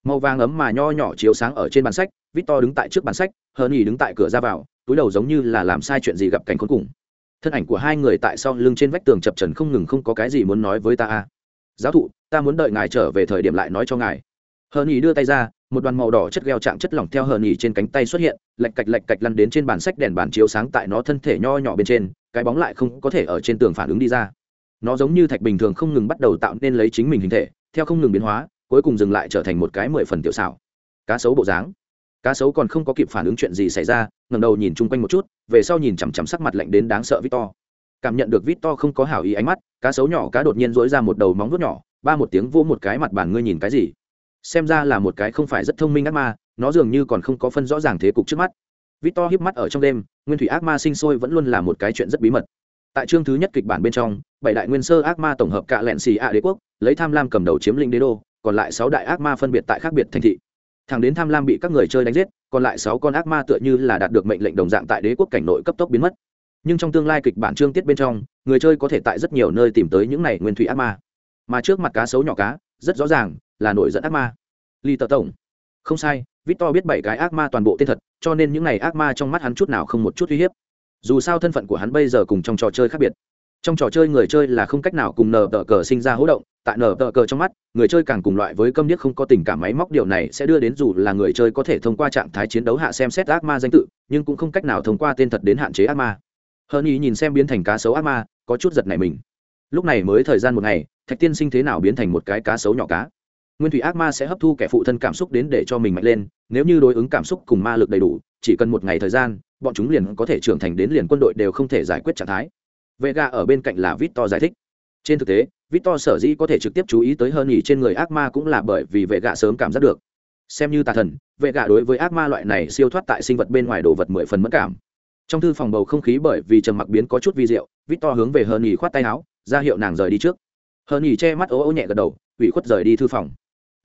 Màu vàng ấm mà nho nhỏ chiếu sáng ở trên bàn sách vít to đứng tại trước bàn sách hơn ý đứng tại cửa ra vào túi đầu giống như là làm sai chuyện gì gặp cảnh khốn cùng. Thân ảnh của hai người tại sau lưng trên vách tường chập trần không ngừng không có cái gì muốn nói với ta à giáo thụ, ta muốn đợi ngài trở về thời điểm lại nói cho ngài. Hờ nhì đưa tay ra, một đoàn màu đỏ chất gheo chạm chất lỏng theo hờ nhì trên cánh tay xuất hiện, lạch cạch lạch cạch lăn đến trên bàn sách đèn bàn chiếu sáng tại nó thân thể nho nhỏ bên trên, cái bóng lại không có thể ở trên tường phản ứng đi ra. Nó giống như thạch bình thường không ngừng bắt đầu tạo nên lấy chính mình hình thể, theo không ngừng biến hóa, cuối cùng dừng lại trở thành một cái mười phần tiểu xảo. Cá sấu bộ dáng. Cá sấu còn không có kịp phản ứng chuyện gì xảy ra, ngẩng đầu nhìn chung quanh một chút, về sau nhìn chằm chằm sắc mặt lạnh đến đáng sợ victor cảm nhận được victor không có hảo ý ánh mắt, cá sấu nhỏ cá đột nhiên dỗi ra một đầu móng vuốt nhỏ, ba một tiếng vỗ một cái mặt bàn ngươi nhìn cái gì? Xem ra là một cái không phải rất thông minh ác ma, nó dường như còn không có phân rõ ràng thế cục trước mắt. Victor híp mắt ở trong đêm, nguyên thủy ác ma sinh sôi vẫn luôn là một cái chuyện rất bí mật. Tại chương thứ nhất kịch bản bên trong, bảy đại nguyên sơ ác ma tổng hợp cạ lẹn xì ạ đế quốc, lấy tham lam cầm đầu chiếm lĩnh đế đô, còn lại sáu đại ác ma phân biệt tại khác biệt thành thị. Thằng đến tham lam bị các người chơi đánh giết, còn lại sáu con ác ma tựa như là đạt được mệnh lệnh đồng dạng tại đế quốc cảnh nội cấp tốc biến mất nhưng trong tương lai kịch bản chương tiết bên trong, người chơi có thể tại rất nhiều nơi tìm tới những này nguyên thủy ác ma. Mà trước mặt cá sấu nhỏ cá, rất rõ ràng là nổi dẫn ác ma. Ly tờ tổng. Không sai, victor biết bảy cái ác ma toàn bộ tên thật, cho nên những n à y ác ma trong mắt hắn chút nào không một chút uy hiếp. Dù sao thân phận của hắn bây giờ cùng trong trò chơi khác biệt. Trong trò chơi người chơi là không cách nào cùng nở tờ cờ sinh ra hỗ động, tại nở tờ cờ trong mắt, người chơi càng cùng loại với câm điếc không có tình cảm máy móc, điều này sẽ đưa đến dù là người chơi có thể thông qua trạng thái chiến đấu hạ xem xét ác ma danh tự, nhưng cũng không cách nào thông qua tên thật đến hạn chế ác ma hơn ý nhìn xem biến thành cá sấu ác ma, có chút giật này mình. Lúc này mới thời gian một ngày, thạch tiên sinh thế nào biến thành một cái cá sấu nhỏ cá? Nguyên thủy ác ma sẽ hấp thu kẻ phụ thân cảm xúc đến để cho mình mạnh lên, nếu như đối ứng cảm xúc cùng ma lực đầy đủ, chỉ cần một ngày thời gian, bọn chúng liền có thể trưởng thành đến liền quân đội đều không thể giải quyết trạng thái. Vệ gà ở bên cạnh là Vít To giải thích. Trên thực tế Vít To sở dĩ có thể trực tiếp chú ý tới hơn nhỉ trên người ác ma cũng là bởi vì vệ gà sớm cảm giác được. Xem như tà thần vệ gà đối với ác ma loại này siêu thoát tại sinh vật bên ngoài đồ vật mười phần mất cảm trong thư phòng bầu không khí bởi vì trầm mặc biến có chút vi diệu, victor hướng về Hờn nghỉ khoát tay áo, ra hiệu nàng rời đi trước. Hờn nghỉ che mắt ố ố nhẹ gật đầu, ủy khuất rời đi thư phòng.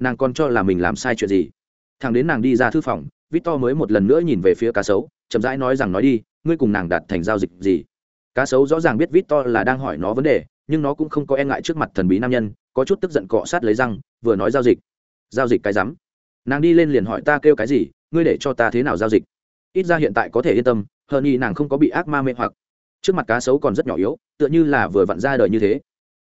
Nàng còn cho là mình làm sai chuyện gì? Thằng đến nàng đi ra thư phòng, victor mới một lần nữa nhìn về phía cá sấu, chậm rãi nói rằng nói đi, ngươi cùng nàng đặt thành giao dịch gì? Cá sấu rõ ràng biết victor là đang hỏi nó vấn đề, nhưng nó cũng không có e ngại trước mặt thần bí nam nhân, có chút tức giận cọ sát lấy răng, vừa nói giao dịch. Giao dịch cái rắm? Nàng đi lên liền hỏi ta kêu cái gì, ngươi để cho ta thế nào giao dịch? Ít ra hiện tại có thể yên tâm hờ nhi nàng không có bị ác ma mê hoặc. Trước mặt cá sấu còn rất nhỏ yếu, tựa như là vừa vặn ra đời như thế.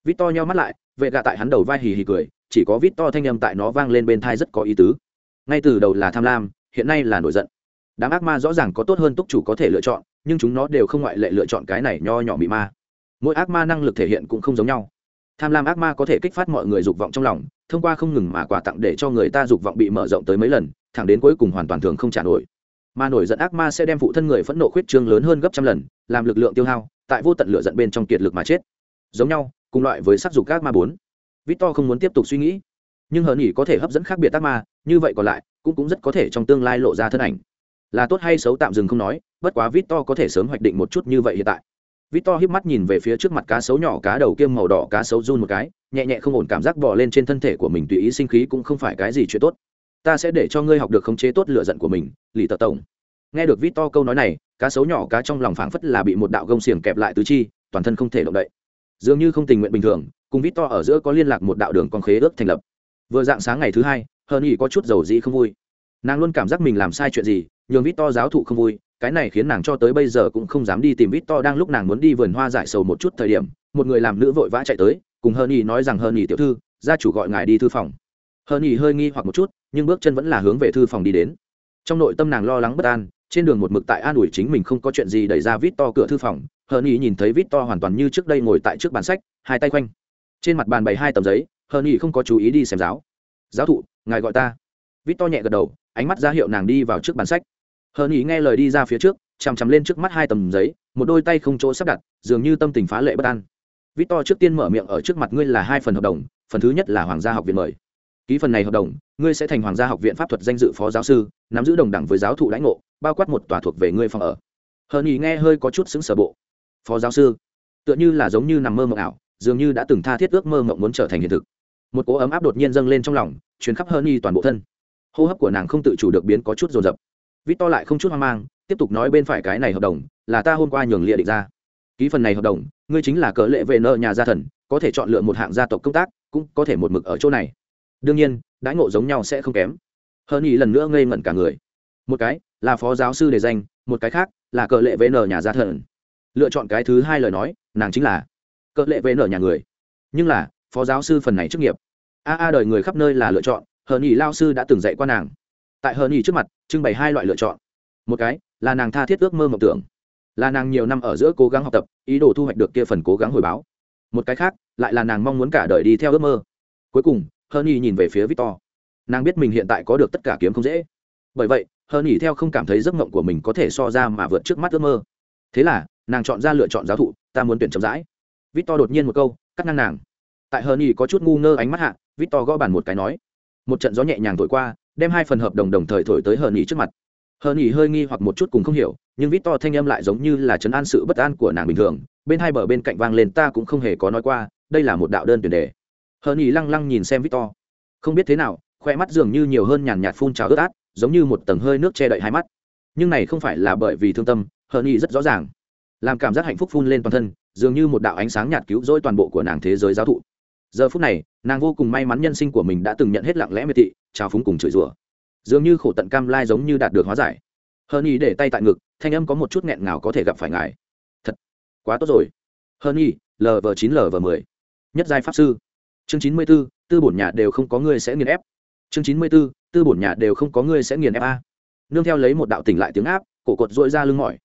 Vít to nhau mắt lại, vệ gạ tại hắn đầu vai hì hì cười, chỉ có vít to thanh â m tại nó vang lên bên thai rất có ý tứ. Ngay từ đầu là tham lam, hiện nay là nổi giận. Đám ác ma rõ ràng có tốt hơn túc chủ có thể lựa chọn, nhưng chúng nó đều không ngoại lệ lựa chọn cái này nho nhỏ mị ma. Mỗi ác ma năng lực thể hiện cũng không giống nhau. Tham lam ác ma có thể kích phát mọi người dục vọng trong lòng, thông qua không ngừng mà quà tặng để cho người ta dục vọng bị mở rộng tới mấy lần, thẳng đến cuối cùng hoàn toàn thường không trả nổi mà nổi giận ác ma sẽ đem phụ thân người phẫn nộ khuyết trương lớn hơn gấp trăm lần, làm lực lượng tiêu hao, tại vô tận lửa giận bên trong kiệt lực mà chết. Giống nhau, cùng loại với sắc dục ác ma bốn. Victor không muốn tiếp tục suy nghĩ. Nhưng hờ nghỉ có thể hấp dẫn khác biệt ác ma, như vậy còn lại, cũng cũng rất có thể trong tương lai lộ ra thân ảnh. Là tốt hay xấu tạm dừng không nói, bất quá victor có thể sớm hoạch định một chút như vậy hiện tại. Victor híp mắt nhìn về phía trước mặt cá sấu nhỏ, cá đầu kiêm màu đỏ, cá sấu run một cái, nhẹ nhẹ không ổn cảm giác bỏ lên trên thân thể của mình, tùy ý sinh khí cũng không phải cái gì chuyện tốt ta sẽ để cho ngươi học được khống chế tốt lựa giận của mình lì tờ tổng. Nghe được vít to câu nói này, cá sấu nhỏ cá trong lòng phảng phất là bị một đạo gông xiềng kẹp lại tứ chi, toàn thân không thể động đậy. Dường như không tình nguyện bình thường, cùng vít to ở giữa có liên lạc một đạo đường con khế ước thành lập. Vừa dạng sáng ngày thứ hai hơn ý có chút dầu dĩ không vui. Nàng luôn cảm giác mình làm sai chuyện gì, nhường vít to giáo thụ không vui, cái này khiến nàng cho tới bây giờ cũng không dám đi tìm vít to đang lúc nàng muốn đi vườn hoa giải sầu một chút thời điểm, một người làm nữ vội vã chạy tới, cùng hơn ý nói rằng hơn ý tiểu thư, gia chủ gọi ngài đi thư phòng hơn ý hơi nghi hoặc một chút, nhưng bước chân vẫn là hướng về thư phòng đi đến. Trong nội tâm nàng lo lắng bất an, trên đường một mực tại an ủi chính mình không có chuyện gì đẩy ra vít to cửa thư phòng Hơn ý nhìn thấy vít to hoàn toàn như trước đây ngồi tại trước bàn sách, hai tay quanh trên mặt bàn bày hai tấm giấy hơn ý không có chú ý đi xem giáo. Giáo thụ, ngài gọi ta. Vít to nhẹ gật đầu, ánh mắt ra hiệu nàng đi vào trước bàn sách. Hơn ý nghe lời đi ra phía trước, chằm chằm lên trước mắt hai tấm giấy, một đôi tay không chỗ sắp đặt, dường như tâm tình phá lệ bất an. Vít to trước tiên mở miệng, ở trước mặt ngươi là hai phần hợp đồng, phần thứ nhất là hoàng gia học viện mời ký phần này hợp đồng, ngươi sẽ thành hoàng gia học viện pháp thuật danh dự phó giáo sư, nắm giữ đồng đẳng với giáo thụ lãnh ngộ, bao quát một tòa thuộc về ngươi phòng ở. Hờn ý nghe hơi có chút xứng sở bộ. Phó giáo sư, tựa như là giống như nằm mơ mộng ảo, dường như đã từng tha thiết ước mơ mộng muốn trở thành hiện thực. Một cỗ ấm áp đột nhiên dâng lên trong lòng chuyến khắp hơn y toàn bộ thân. Hô hấp của nàng không tự chủ được biến có chút rồn rập vít to lại không chút hoang mang, tiếp tục nói bên phải cái này hợp đồng, là ta hôm qua nhường lịa định ra. Ký phần này hợp đồng, ngươi chính là cỡ lệ về nợ nhà gia thần, có thể chọn lựa một hạng gia tộc công tác, cũng có thể một mực ở chỗ này đương nhiên, đãi ngộ giống nhau sẽ không kém. Hơn ý lần nữa ngây ngẩn cả người. Một cái là phó giáo sư đề danh, một cái khác là cờ lệ vn nhà gia thần. Lựa chọn cái thứ hai lời nói, nàng chính là cờ lệ vn nhà người. Nhưng là, phó giáo sư phần này chức nghiệp. A a đời người khắp nơi là lựa chọn hờn ý lao sư đã từng dạy qua nàng. Tại hờn ý trước mặt, trưng bày hai loại lựa chọn. Một cái là nàng tha thiết ước mơ mộng tưởng, là nàng nhiều năm ở giữa cố gắng học tập, ý đồ thu hoạch được kia phần cố gắng hồi báo. Một cái khác lại là nàng mong muốn cả đời đi theo ước mơ. Cuối cùng hơn y nhìn về phía victor. Nàng biết mình hiện tại có được tất cả kiếm không dễ. Bởi vậy hơn y theo không cảm thấy giấc mộng của mình có thể so ra mà vượt trước mắt ước mơ. Thế là, nàng chọn ra lựa chọn giáo thụ, ta muốn tuyển chậm rãi. Victor đột nhiên một câu, cắt ngang nàng. Tại hơn y có chút ngu ngơ ánh mắt hạ, victor gõ bàn một cái nói, một trận gió nhẹ nhàng thổi qua, đem hai phần hợp đồng đồng thời thổi tới hơn y trước mặt. Hơn y hơi nghi hoặc một chút cùng không hiểu, nhưng victor thanh âm lại giống như là chấn an sự bất an của nàng bình thường. Bên hai bờ bên cạnh vang lên, ta cũng không hề có nói qua, đây là một đạo đơn tuyển đề hờ nhì lăng lăng nhìn xem victor. Không biết thế nào khoe mắt dường như nhiều hơn nhàn nhạt phun trào ướt át, giống như một tầng hơi nước che đậy hai mắt. Nhưng này không phải là bởi vì thương tâm, hờ nhì rất rõ ràng. Làm cảm giác hạnh phúc phun lên toàn thân, dường như một đạo ánh sáng nhạt cứu rỗi toàn bộ của nàng thế giới giáo thụ. Giờ phút này, nàng vô cùng may mắn nhân sinh của mình đã từng nhận hết lặng lẽ miệt thị, trào phúng cùng chửi rủa. Dường như khổ tận cam lai giống như đạt được hóa giải. Hơn y để tay tại ngực, thanh âm có một chút nghẹn ngào có thể gặp phải ngài. Thật, quá tốt rồi. Hơn y lv chín lv mười. Nhất giai pháp sư chương chín mươi b ố tư bổn nhà đều không có ngươi sẽ nghiền ép. Chương chín mươi b ố tư bổn nhà đều không có ngươi sẽ nghiền ép a. Nương theo lấy một đạo tỉnh lại tiếng áp, cổ cột dội ra lưng mỏi.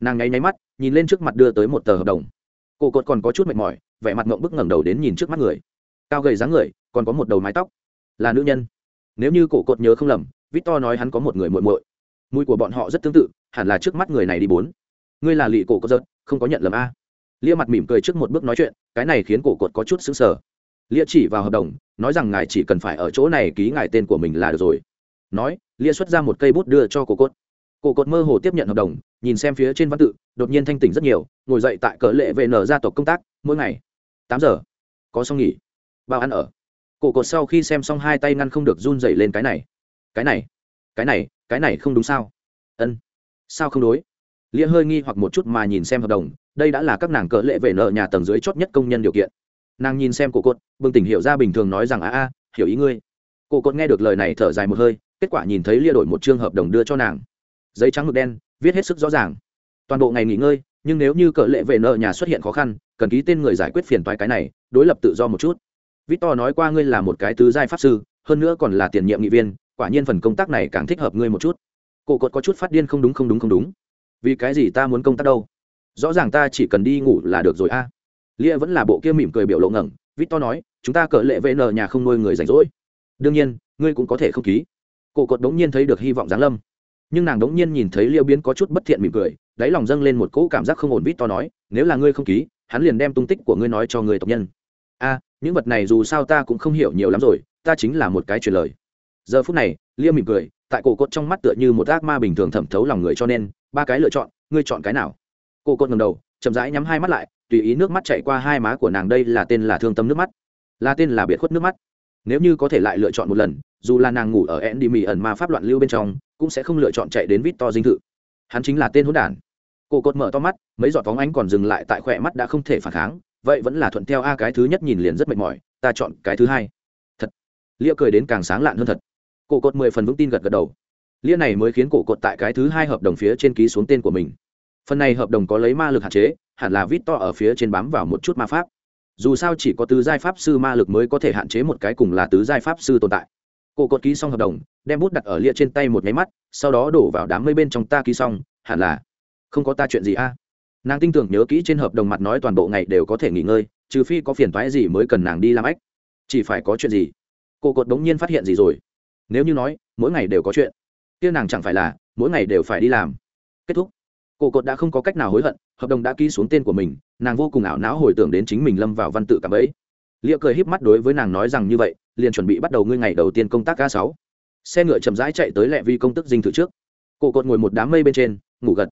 Nàng nháy nháy mắt, nhìn lên trước mặt đưa tới một tờ hợp đồng. Cổ cột còn có chút mệt mỏi, vẻ mặt ngộng bức ngẩng đầu đến nhìn trước mắt người. Cao gầy dáng người, còn có một đầu mái tóc. Là nữ nhân. Nếu như cổ cột nhớ không lầm, victor nói hắn có một người muội muội. Mũi của bọn họ rất tương tự, hẳn là trước mắt người này đi bốn. Ngươi là lị cổ cột giật, không có nhận lầm a. Lia mặt mỉm cười trước một bước nói chuyện, cái này khiến cổ cột có chút xứng sở lia chỉ vào hợp đồng, nói rằng ngài chỉ cần phải ở chỗ này ký ngài tên của mình là được rồi. Nói, lia xuất ra một cây bút đưa cho cổ Cốt. cổ cột mơ hồ tiếp nhận hợp đồng, nhìn xem phía trên văn tự, đột nhiên thanh tỉnh rất nhiều, ngồi dậy tại cỡ lệ về nở gia tộc công tác, mỗi ngày, tám giờ, có xong nghỉ, bao ăn ở. Cổ cột sau khi xem xong hai tay ngăn không được run dậy lên cái này cái này cái này cái này không đúng sao? Ân, sao không đối? Lia hơi nghi hoặc một chút mà nhìn xem hợp đồng, đây đã là các nàng cỡ lệ về nợ nhà tầng dưới chót nhất công nhân điều kiện nàng nhìn xem cổ cột, bừng tỉnh hiểu ra bình thường nói rằng, a a, hiểu ý ngươi. Cổ cột nghe được lời này thở dài một hơi, kết quả nhìn thấy lia đổi một chương hợp đồng đưa cho nàng. Giấy trắng ngực đen, viết hết sức rõ ràng. Toàn bộ ngày nghỉ ngơi, nhưng nếu như cỡ lệ về nợ nhà xuất hiện khó khăn, cần ký tên người giải quyết phiền toái cái này, đối lập tự do một chút. Victor nói qua ngươi là một cái tứ giai pháp sư, hơn nữa còn là tiền nhiệm nghị viên, quả nhiên phần công tác này càng thích hợp ngươi một chút. Cổ cột có chút phát điên không đúng không đúng không đúng. Vì cái gì ta muốn công tác đâu? Rõ ràng ta chỉ cần đi ngủ là được rồi a. à lia vẫn là bộ kia mỉm cười biểu lộ ngẩng, victor nói, chúng ta cỡ lệ vn nhà không nuôi người rảnh rỗi. Đương nhiên, ngươi cũng có thể không ký. Cổ cột đống nhiên thấy được hy vọng giáng lâm. Nhưng nàng đống nhiên nhìn thấy liêu biến có chút bất thiện mỉm cười, đáy lòng dâng lên một cỗ cảm giác không ổn. Vít to nói, nếu là ngươi không ký, hắn liền đem tung tích của ngươi nói cho người tộc nhân. A, những vật này dù sao ta cũng không hiểu nhiều lắm rồi, ta chính là một cái truyền lời. Giờ phút này liêu mỉm cười, tại cổ cột trong mắt tựa như một ác ma bình thường thẩm thấu lòng người cho nên, ba cái lựa chọn, ngươi chọn cái nào? Cổ cột ngầm đầu, chậm rãi nhắm hai mắt lại tùy ý nước mắt chạy qua hai má của nàng đây là tên là thương tâm nước mắt, là tên là biệt khuất nước mắt. Nếu như có thể lại lựa chọn một lần, dù là nàng ngủ ở ẩn đi mì ẩn ma pháp loạn lưu bên trong, cũng sẽ không lựa chọn chạy đến vít to dinh thự. Hắn chính là tên hỗn đản. Cổ cột mở to mắt, mấy giọt phóng ánh còn dừng lại tại khỏe mắt đã không thể phản kháng, vậy vẫn là thuận theo a cái thứ nhất nhìn liền rất mệt mỏi, ta chọn cái thứ hai. Thật. Lia cười đến càng sáng lạn hơn thật. Cổ cột mười phần vững tin gật gật đầu. Lia này mới khiến cổ cột tại cái thứ hai hợp đồng phía trên ký xuống tên của mình phần này hợp đồng có lấy ma lực hạn chế, hẳn là vít to ở phía trên bám vào một chút ma pháp. Dù sao chỉ có tứ giai pháp sư ma lực mới có thể hạn chế một cái cùng là tứ giai pháp sư tồn tại. Cổ cột ký xong hợp đồng, đem bút đặt ở lia trên tay một máy mắt, sau đó đổ vào đám mây bên trong ta ký xong, hẳn là không có ta chuyện gì a. Nàng tin tưởng nhớ kỹ trên hợp đồng mặt nói toàn bộ ngày đều có thể nghỉ ngơi, trừ phi có phiền toái gì mới cần nàng đi làm ách. Chỉ phải có chuyện gì? Cô cột đống nhiên phát hiện gì rồi? Nếu như nói, mỗi ngày đều có chuyện, kia nàng chẳng phải là, mỗi ngày đều phải đi làm. Kết thúc cô cột đã không có cách nào hối hận, hợp đồng đã ký xuống tên của mình, nàng vô cùng ảo não hồi tưởng đến chính mình lâm vào văn tự cảm ấy. Lia cười híp mắt đối với nàng nói rằng như vậy, liền chuẩn bị bắt đầu ngươi ngày đầu tiên công tác ca sáu. Xe ngựa chậm rãi chạy tới lẹ vi công tức dinh thự trước. Cổ cột ngồi một đám mây bên trên, ngủ gật.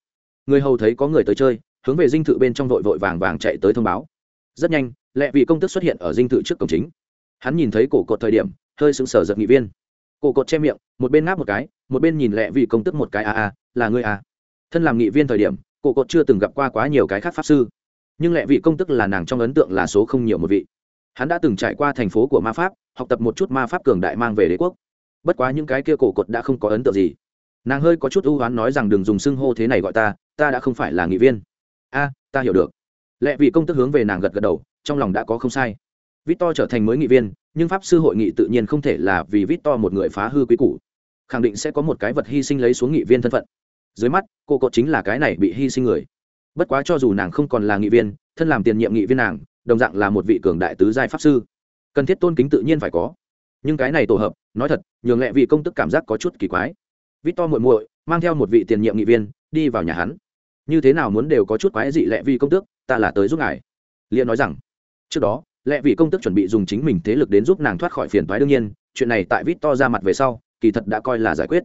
Người hầu thấy có người tới chơi, hướng về dinh thự bên trong vội vội vàng vàng chạy tới thông báo. Rất nhanh, lẹ vị công tức xuất hiện ở dinh thự trước cổng chính. Hắn nhìn thấy cổ cột thời điểm, hơi sững sờ giật nghị viên. Cổ cột che miệng, một bên ngáp một cái, một bên nhìn lẹ vị công tức một cái, a a, là ngươi a thân làm nghị viên thời điểm, cổ cột chưa từng gặp qua quá nhiều cái khác pháp sư. Nhưng lẹ vị công tức là nàng trong ấn tượng là số không nhiều một vị. Hắn đã từng trải qua thành phố của ma pháp, học tập một chút ma pháp cường đại mang về đế quốc. Bất quá những cái kia cổ cột đã không có ấn tượng gì. Nàng hơi có chút ưu oán nói rằng đừng dùng xưng hô thế này gọi ta ta đã không phải là nghị viên. A, ta hiểu được. Lệ vị công tức hướng về nàng gật gật đầu, trong lòng đã có không sai. Vít to trở thành mới nghị viên, nhưng pháp sư hội nghị tự nhiên không thể là vì vít to một người phá hư quý củ. Khẳng định sẽ có một cái vật hy sinh lấy xuống nghị viên thân phận dưới mắt, cô cột chính là cái này bị hy sinh người. Bất quá cho dù nàng không còn là nghị viên, thân làm tiền nhiệm nghị viên nàng, đồng dạng là một vị cường đại tứ giai pháp sư. Cần thiết tôn kính tự nhiên phải có. Nhưng cái này tổ hợp, nói thật, nhường lẹ vị công tức cảm giác có chút kỳ quái. Vít to muội muội, mang theo một vị tiền nhiệm nghị viên, đi vào nhà hắn. Như thế nào muốn đều có chút quái dị lẹ vị công tước, ta là tới giúp ngài. Lia nói rằng, trước đó lẹ vị công tước chuẩn bị dùng chính mình thế lực đến giúp nàng thoát khỏi phiền toái đương nhiên, chuyện này tại vít to ra mặt về sau, kỳ thật đã coi là giải quyết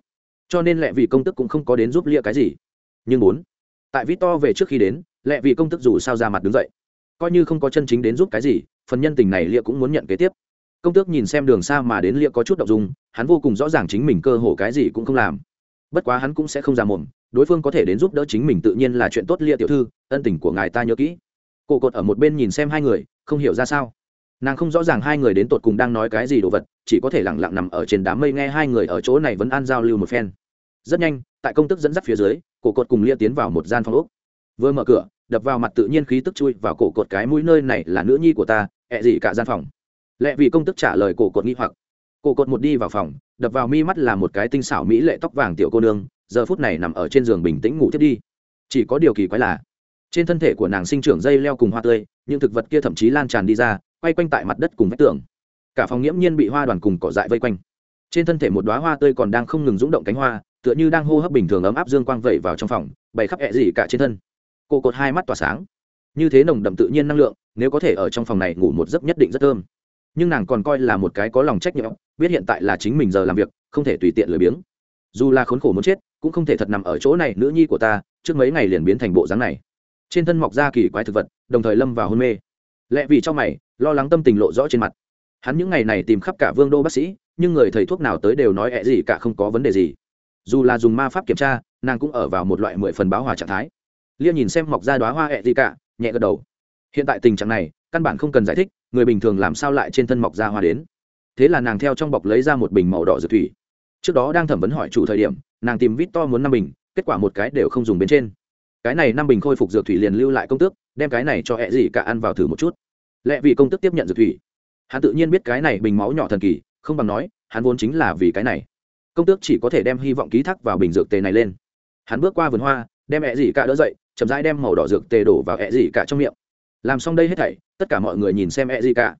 cho nên lẹ vị công tức cũng không có đến giúp lia cái gì. Nhưng bốn tại vít to về trước khi đến lẹ vị công tức dù sao ra mặt đứng dậy. Coi như không có chân chính đến giúp cái gì, phần nhân tình này lia cũng muốn nhận kế tiếp. Công tước nhìn xem đường xa mà đến lia có chút đ ộ n g dung, hắn vô cùng rõ ràng chính mình cơ hồ cái gì cũng không làm. Bất quá hắn cũng sẽ không ra mồm, đối phương có thể đến giúp đỡ chính mình tự nhiên là chuyện tốt lia tiểu thư, ân tình của ngài ta nhớ kỹ. Cổ cột ở một bên nhìn xem hai người, không hiểu ra sao nàng không rõ ràng hai người đến tột cùng đang nói cái gì đồ vật, chỉ có thể lẳng lặng nằm ở trên đám mây nghe hai người ở chỗ này vẫn an giao lưu một phen. Rất nhanh, tại công tức dẫn dắt phía dưới, cổ cột cùng lia tiến vào một gian phòng úc vừa mở cửa, đập vào mặt tự nhiên khí tức chui vào cổ cột cái mũi nơi này là nữ nhi của ta, ẹ gì cả gian phòng. Lẽ vì công tức trả lời cổ cột nghi hoặc. Cổ cột một đi vào phòng, đập vào mi mắt là một cái tinh xảo mỹ lệ tóc vàng tiểu cô nương, giờ phút này nằm ở trên giường bình tĩnh ngủ thiết đi. Chỉ có điều kỳ quái là, trên thân thể của nàng sinh trưởng dây leo cùng hoa tươi, những thực vật kia thậm chí lan tràn đi ra quay quanh tại mặt đất cùng vách tường. Cả phòng nghiễm nhiên bị hoa đoàn cùng cỏ dại vây quanh. Trên thân thể một đoá hoa tươi còn đang không ngừng rúng động cánh hoa, tựa như đang hô hấp bình thường ấm áp dương quang vẩy vào trong phòng, bày khắp ẹ gì cả trên thân. Cô cột hai mắt tỏa sáng. Như thế nồng đậm tự nhiên năng lượng, nếu có thể ở trong phòng này ngủ một giấc nhất định rất thơm. Nhưng nàng còn coi là một cái có lòng trách nhiệm, biết hiện tại là chính mình giờ làm việc, không thể tùy tiện lười biếng. Dù là khốn khổ muốn chết, cũng không thể thật nằm ở chỗ này nữ nhi của ta, trước mấy ngày liền biến thành bộ dáng này. Trên thân mọc ra kỳ quái thực vật, đồng thời lâm vào hôn mê. Lẽ vì trong mày lo lắng tâm tình lộ rõ trên mặt. Hắn những ngày này tìm khắp cả vương đô bác sĩ, nhưng người thầy thuốc nào tới đều nói ẹ gì cả không có vấn đề gì. Dù là dùng ma pháp kiểm tra, nàng cũng ở vào một loại mười phần báo hòa trạng thái. Lia nhìn xem mọc ra đoá hoa ẹ gì cả, nhẹ gật đầu. Hiện tại tình trạng này, căn bản không cần giải thích, người bình thường làm sao lại trên thân mọc ra hoa đến. Thế là nàng theo trong bọc lấy ra một bình màu đỏ dược thủy. Trước đó đang thẩm vấn hỏi chủ thời điểm, nàng tìm vít to muốn năm bình, kết quả một cái đều không dùng bên trên. Cái này năm bình khôi phục dược thủy liền lưu lại công tước, đem cái này cho hẹ gì cả ăn vào thử một chút lẽ vì công tước tiếp nhận dược thủy. Hắn tự nhiên biết cái này bình máu nhỏ thần kỳ, không bằng nói, hắn vốn chính là vì cái này. Công tước chỉ có thể đem hy vọng ký thác vào bình dược tề này lên. Hắn bước qua vườn hoa, đem ẹ dị cả đỡ dậy, chậm rãi đem màu đỏ dược tề đổ vào ẹ dị cả trong miệng. Làm xong đây hết thảy, tất cả mọi người nhìn xem ẹ dị cả.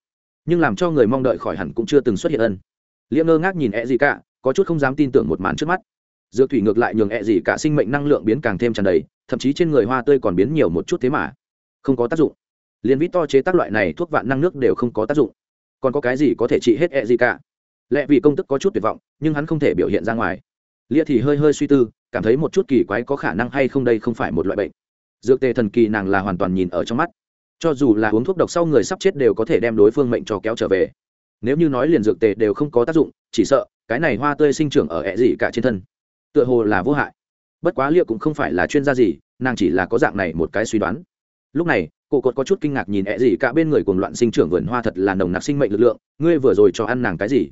Nhưng làm cho người mong đợi khỏi hẳn cũng chưa từng xuất hiện ân. Liễm ngơ ngác nhìn ẹ dị cả, có chút không dám tin tưởng một màn trước mắt. Dược thủy ngược lại nhường ẹ dị cả sinh mệnh năng lượng biến càng thêm tràn đầy, thậm chí trên người hoa tươi còn biến nhiều một chút thế mà. Không có tác dụng liền vít to chế tác loại này thuốc vạn năng nước đều không có tác dụng. Còn có cái gì có thể trị hết e gì cả? Lẽ vì công tức có chút tuyệt vọng, nhưng hắn không thể biểu hiện ra ngoài. Lia thì hơi hơi suy tư, cảm thấy một chút kỳ quái có khả năng hay không đây không phải một loại bệnh. Dược tề thần kỳ nàng là hoàn toàn nhìn ở trong mắt. Cho dù là uống thuốc độc sau người sắp chết đều có thể đem đối phương mệnh cho kéo trở về. Nếu như nói liền dược tề đều không có tác dụng, chỉ sợ cái này hoa tươi sinh trưởng ở e ẹ gì cả trên thân, tựa hồ là vô hại. Bất quá liệu cũng không phải là chuyên gia gì, nàng chỉ là có dạng này một cái suy đoán. Lúc này cô cột có chút kinh ngạc nhìn ẹ gì cả bên người cuồng loạn sinh trưởng vườn hoa thật là nồng nặc sinh mệnh lực lượng, ngươi vừa rồi cho ăn nàng cái gì?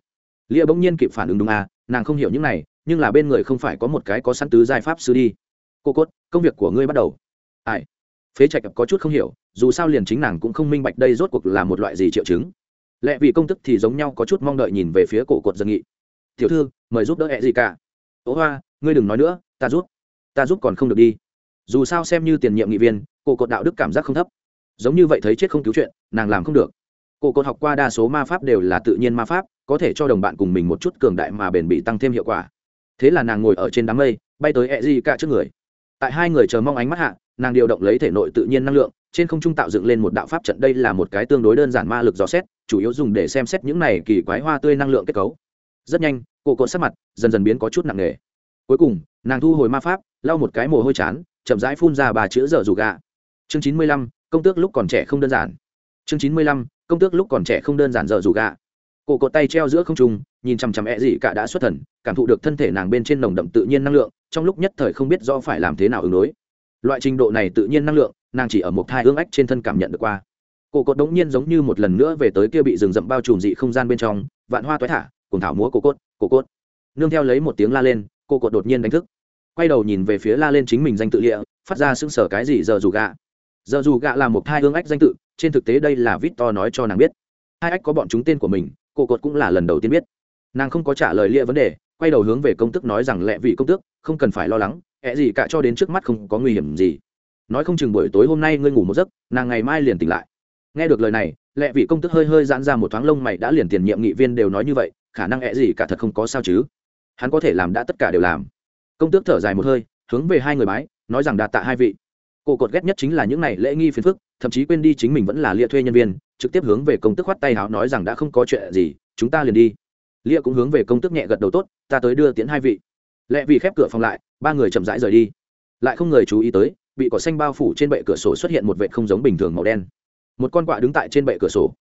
Lia bỗng nhiên kịp phản ứng đúng à nàng không hiểu những này, nhưng là bên người không phải có một cái có sẵn tứ giai pháp sư đi. Cô cốt công việc của ngươi bắt đầu. Ai? Phế trạch có chút không hiểu, dù sao liền chính nàng cũng không minh bạch đây rốt cuộc là một loại gì triệu chứng. Lẽ vì công tức thì giống nhau có chút mong đợi nhìn về phía cổ cột dân nghị. Tiểu thư, mời giúp đỡ ẹ gì cả. Ố hoa, ngươi đừng nói nữa, ta giúp. Ta giúp còn không được đi. Dù sao xem như tiền nhiệm nghị viên, cổ cột đạo đức cảm giác không thấp giống như vậy thấy chết không cứu chuyện, nàng làm không được. Cổ cột học qua đa số ma pháp đều là tự nhiên ma pháp, có thể cho đồng bạn cùng mình một chút cường đại mà bền bị tăng thêm hiệu quả. Thế là nàng ngồi ở trên đám mây, bay tới e di cả trước người. Tại hai người chờ mong ánh mắt hạ, nàng điều động lấy thể nội tự nhiên năng lượng, trên không trung tạo dựng lên một đạo pháp trận. Đây là một cái tương đối đơn giản ma lực dò xét, chủ yếu dùng để xem xét những này kỳ quái hoa tươi năng lượng kết cấu. Rất nhanh, cổ cột sắc mặt dần dần biến có chút nặng nề. Cuối cùng, nàng thu hồi ma pháp, lau một cái mồ hôi chán, chậm rãi phun ra bà chữ dở dù gà. Chương chín mươi lăm công tước lúc còn trẻ không đơn giản. Chương chín mươi lăm, công tước lúc còn trẻ không đơn giản dở dù gà. Cổ cột tay treo giữa không trung, nhìn chằm chằm ẹ、e、gì cả đã xuất thần, cảm thụ được thân thể nàng bên trên nồng đậm tự nhiên năng lượng, trong lúc nhất thời không biết do phải làm thế nào ứng đối. Loại trình độ này tự nhiên năng lượng, nàng chỉ ở một thai ương ách trên thân cảm nhận được qua. Cổ cột đống nhiên giống như một lần nữa về tới kia bị rừng rậm bao trùm dị không gian bên trong, vạn hoa toái thả cùng thảo múa cổ cốt cổ cốt nương theo lấy một tiếng la lên cô cột đột nhiên đánh thức. Quay đầu nhìn về phía la lên chính mình danh tự địa, phát ra xưng sở cái gì giờ dù gạ giờ dù gạ là một hai hương ách danh tự, trên thực tế đây là vít to nói cho nàng biết. Hai ách có bọn chúng tên của mình, cô cột cũng là lần đầu tiên biết. Nàng không có trả lời lia vấn đề, quay đầu hướng về công tức nói rằng lẹ vị công tước, không cần phải lo lắng, ẹ gì cả cho đến trước mắt không có nguy hiểm gì. Nói không chừng buổi tối hôm nay ngươi ngủ một giấc, nàng ngày mai liền tỉnh lại. Nghe được lời này, lẹ vị công tức hơi hơi giãn ra một thoáng lông mày đã liền tiền nhiệm nghị viên đều nói như vậy, khả năng ẹ gì cả thật không có sao chứ. Hắn có thể làm đã tất cả đều làm. Công tước thở dài một hơi, hướng về hai người bái, nói rằng đạt tạ hai vị cổ cột ghét nhất chính là những này lễ nghi phiền phức, thậm chí quên đi chính mình vẫn là lia thuê nhân viên, trực tiếp hướng về công tức khoát tay háo nói rằng đã không có chuyện gì, chúng ta liền đi. Lia cũng hướng về công tức nhẹ gật đầu tốt, ta tới đưa tiễn hai vị. Lẽ vì khép cửa phòng lại, ba người chậm rãi rời đi. Lại không người chú ý tới, bị cỏ xanh bao phủ trên bệ cửa sổ xuất hiện một vệ không giống bình thường màu đen. Một con quạ đứng tại trên bệ cửa sổ.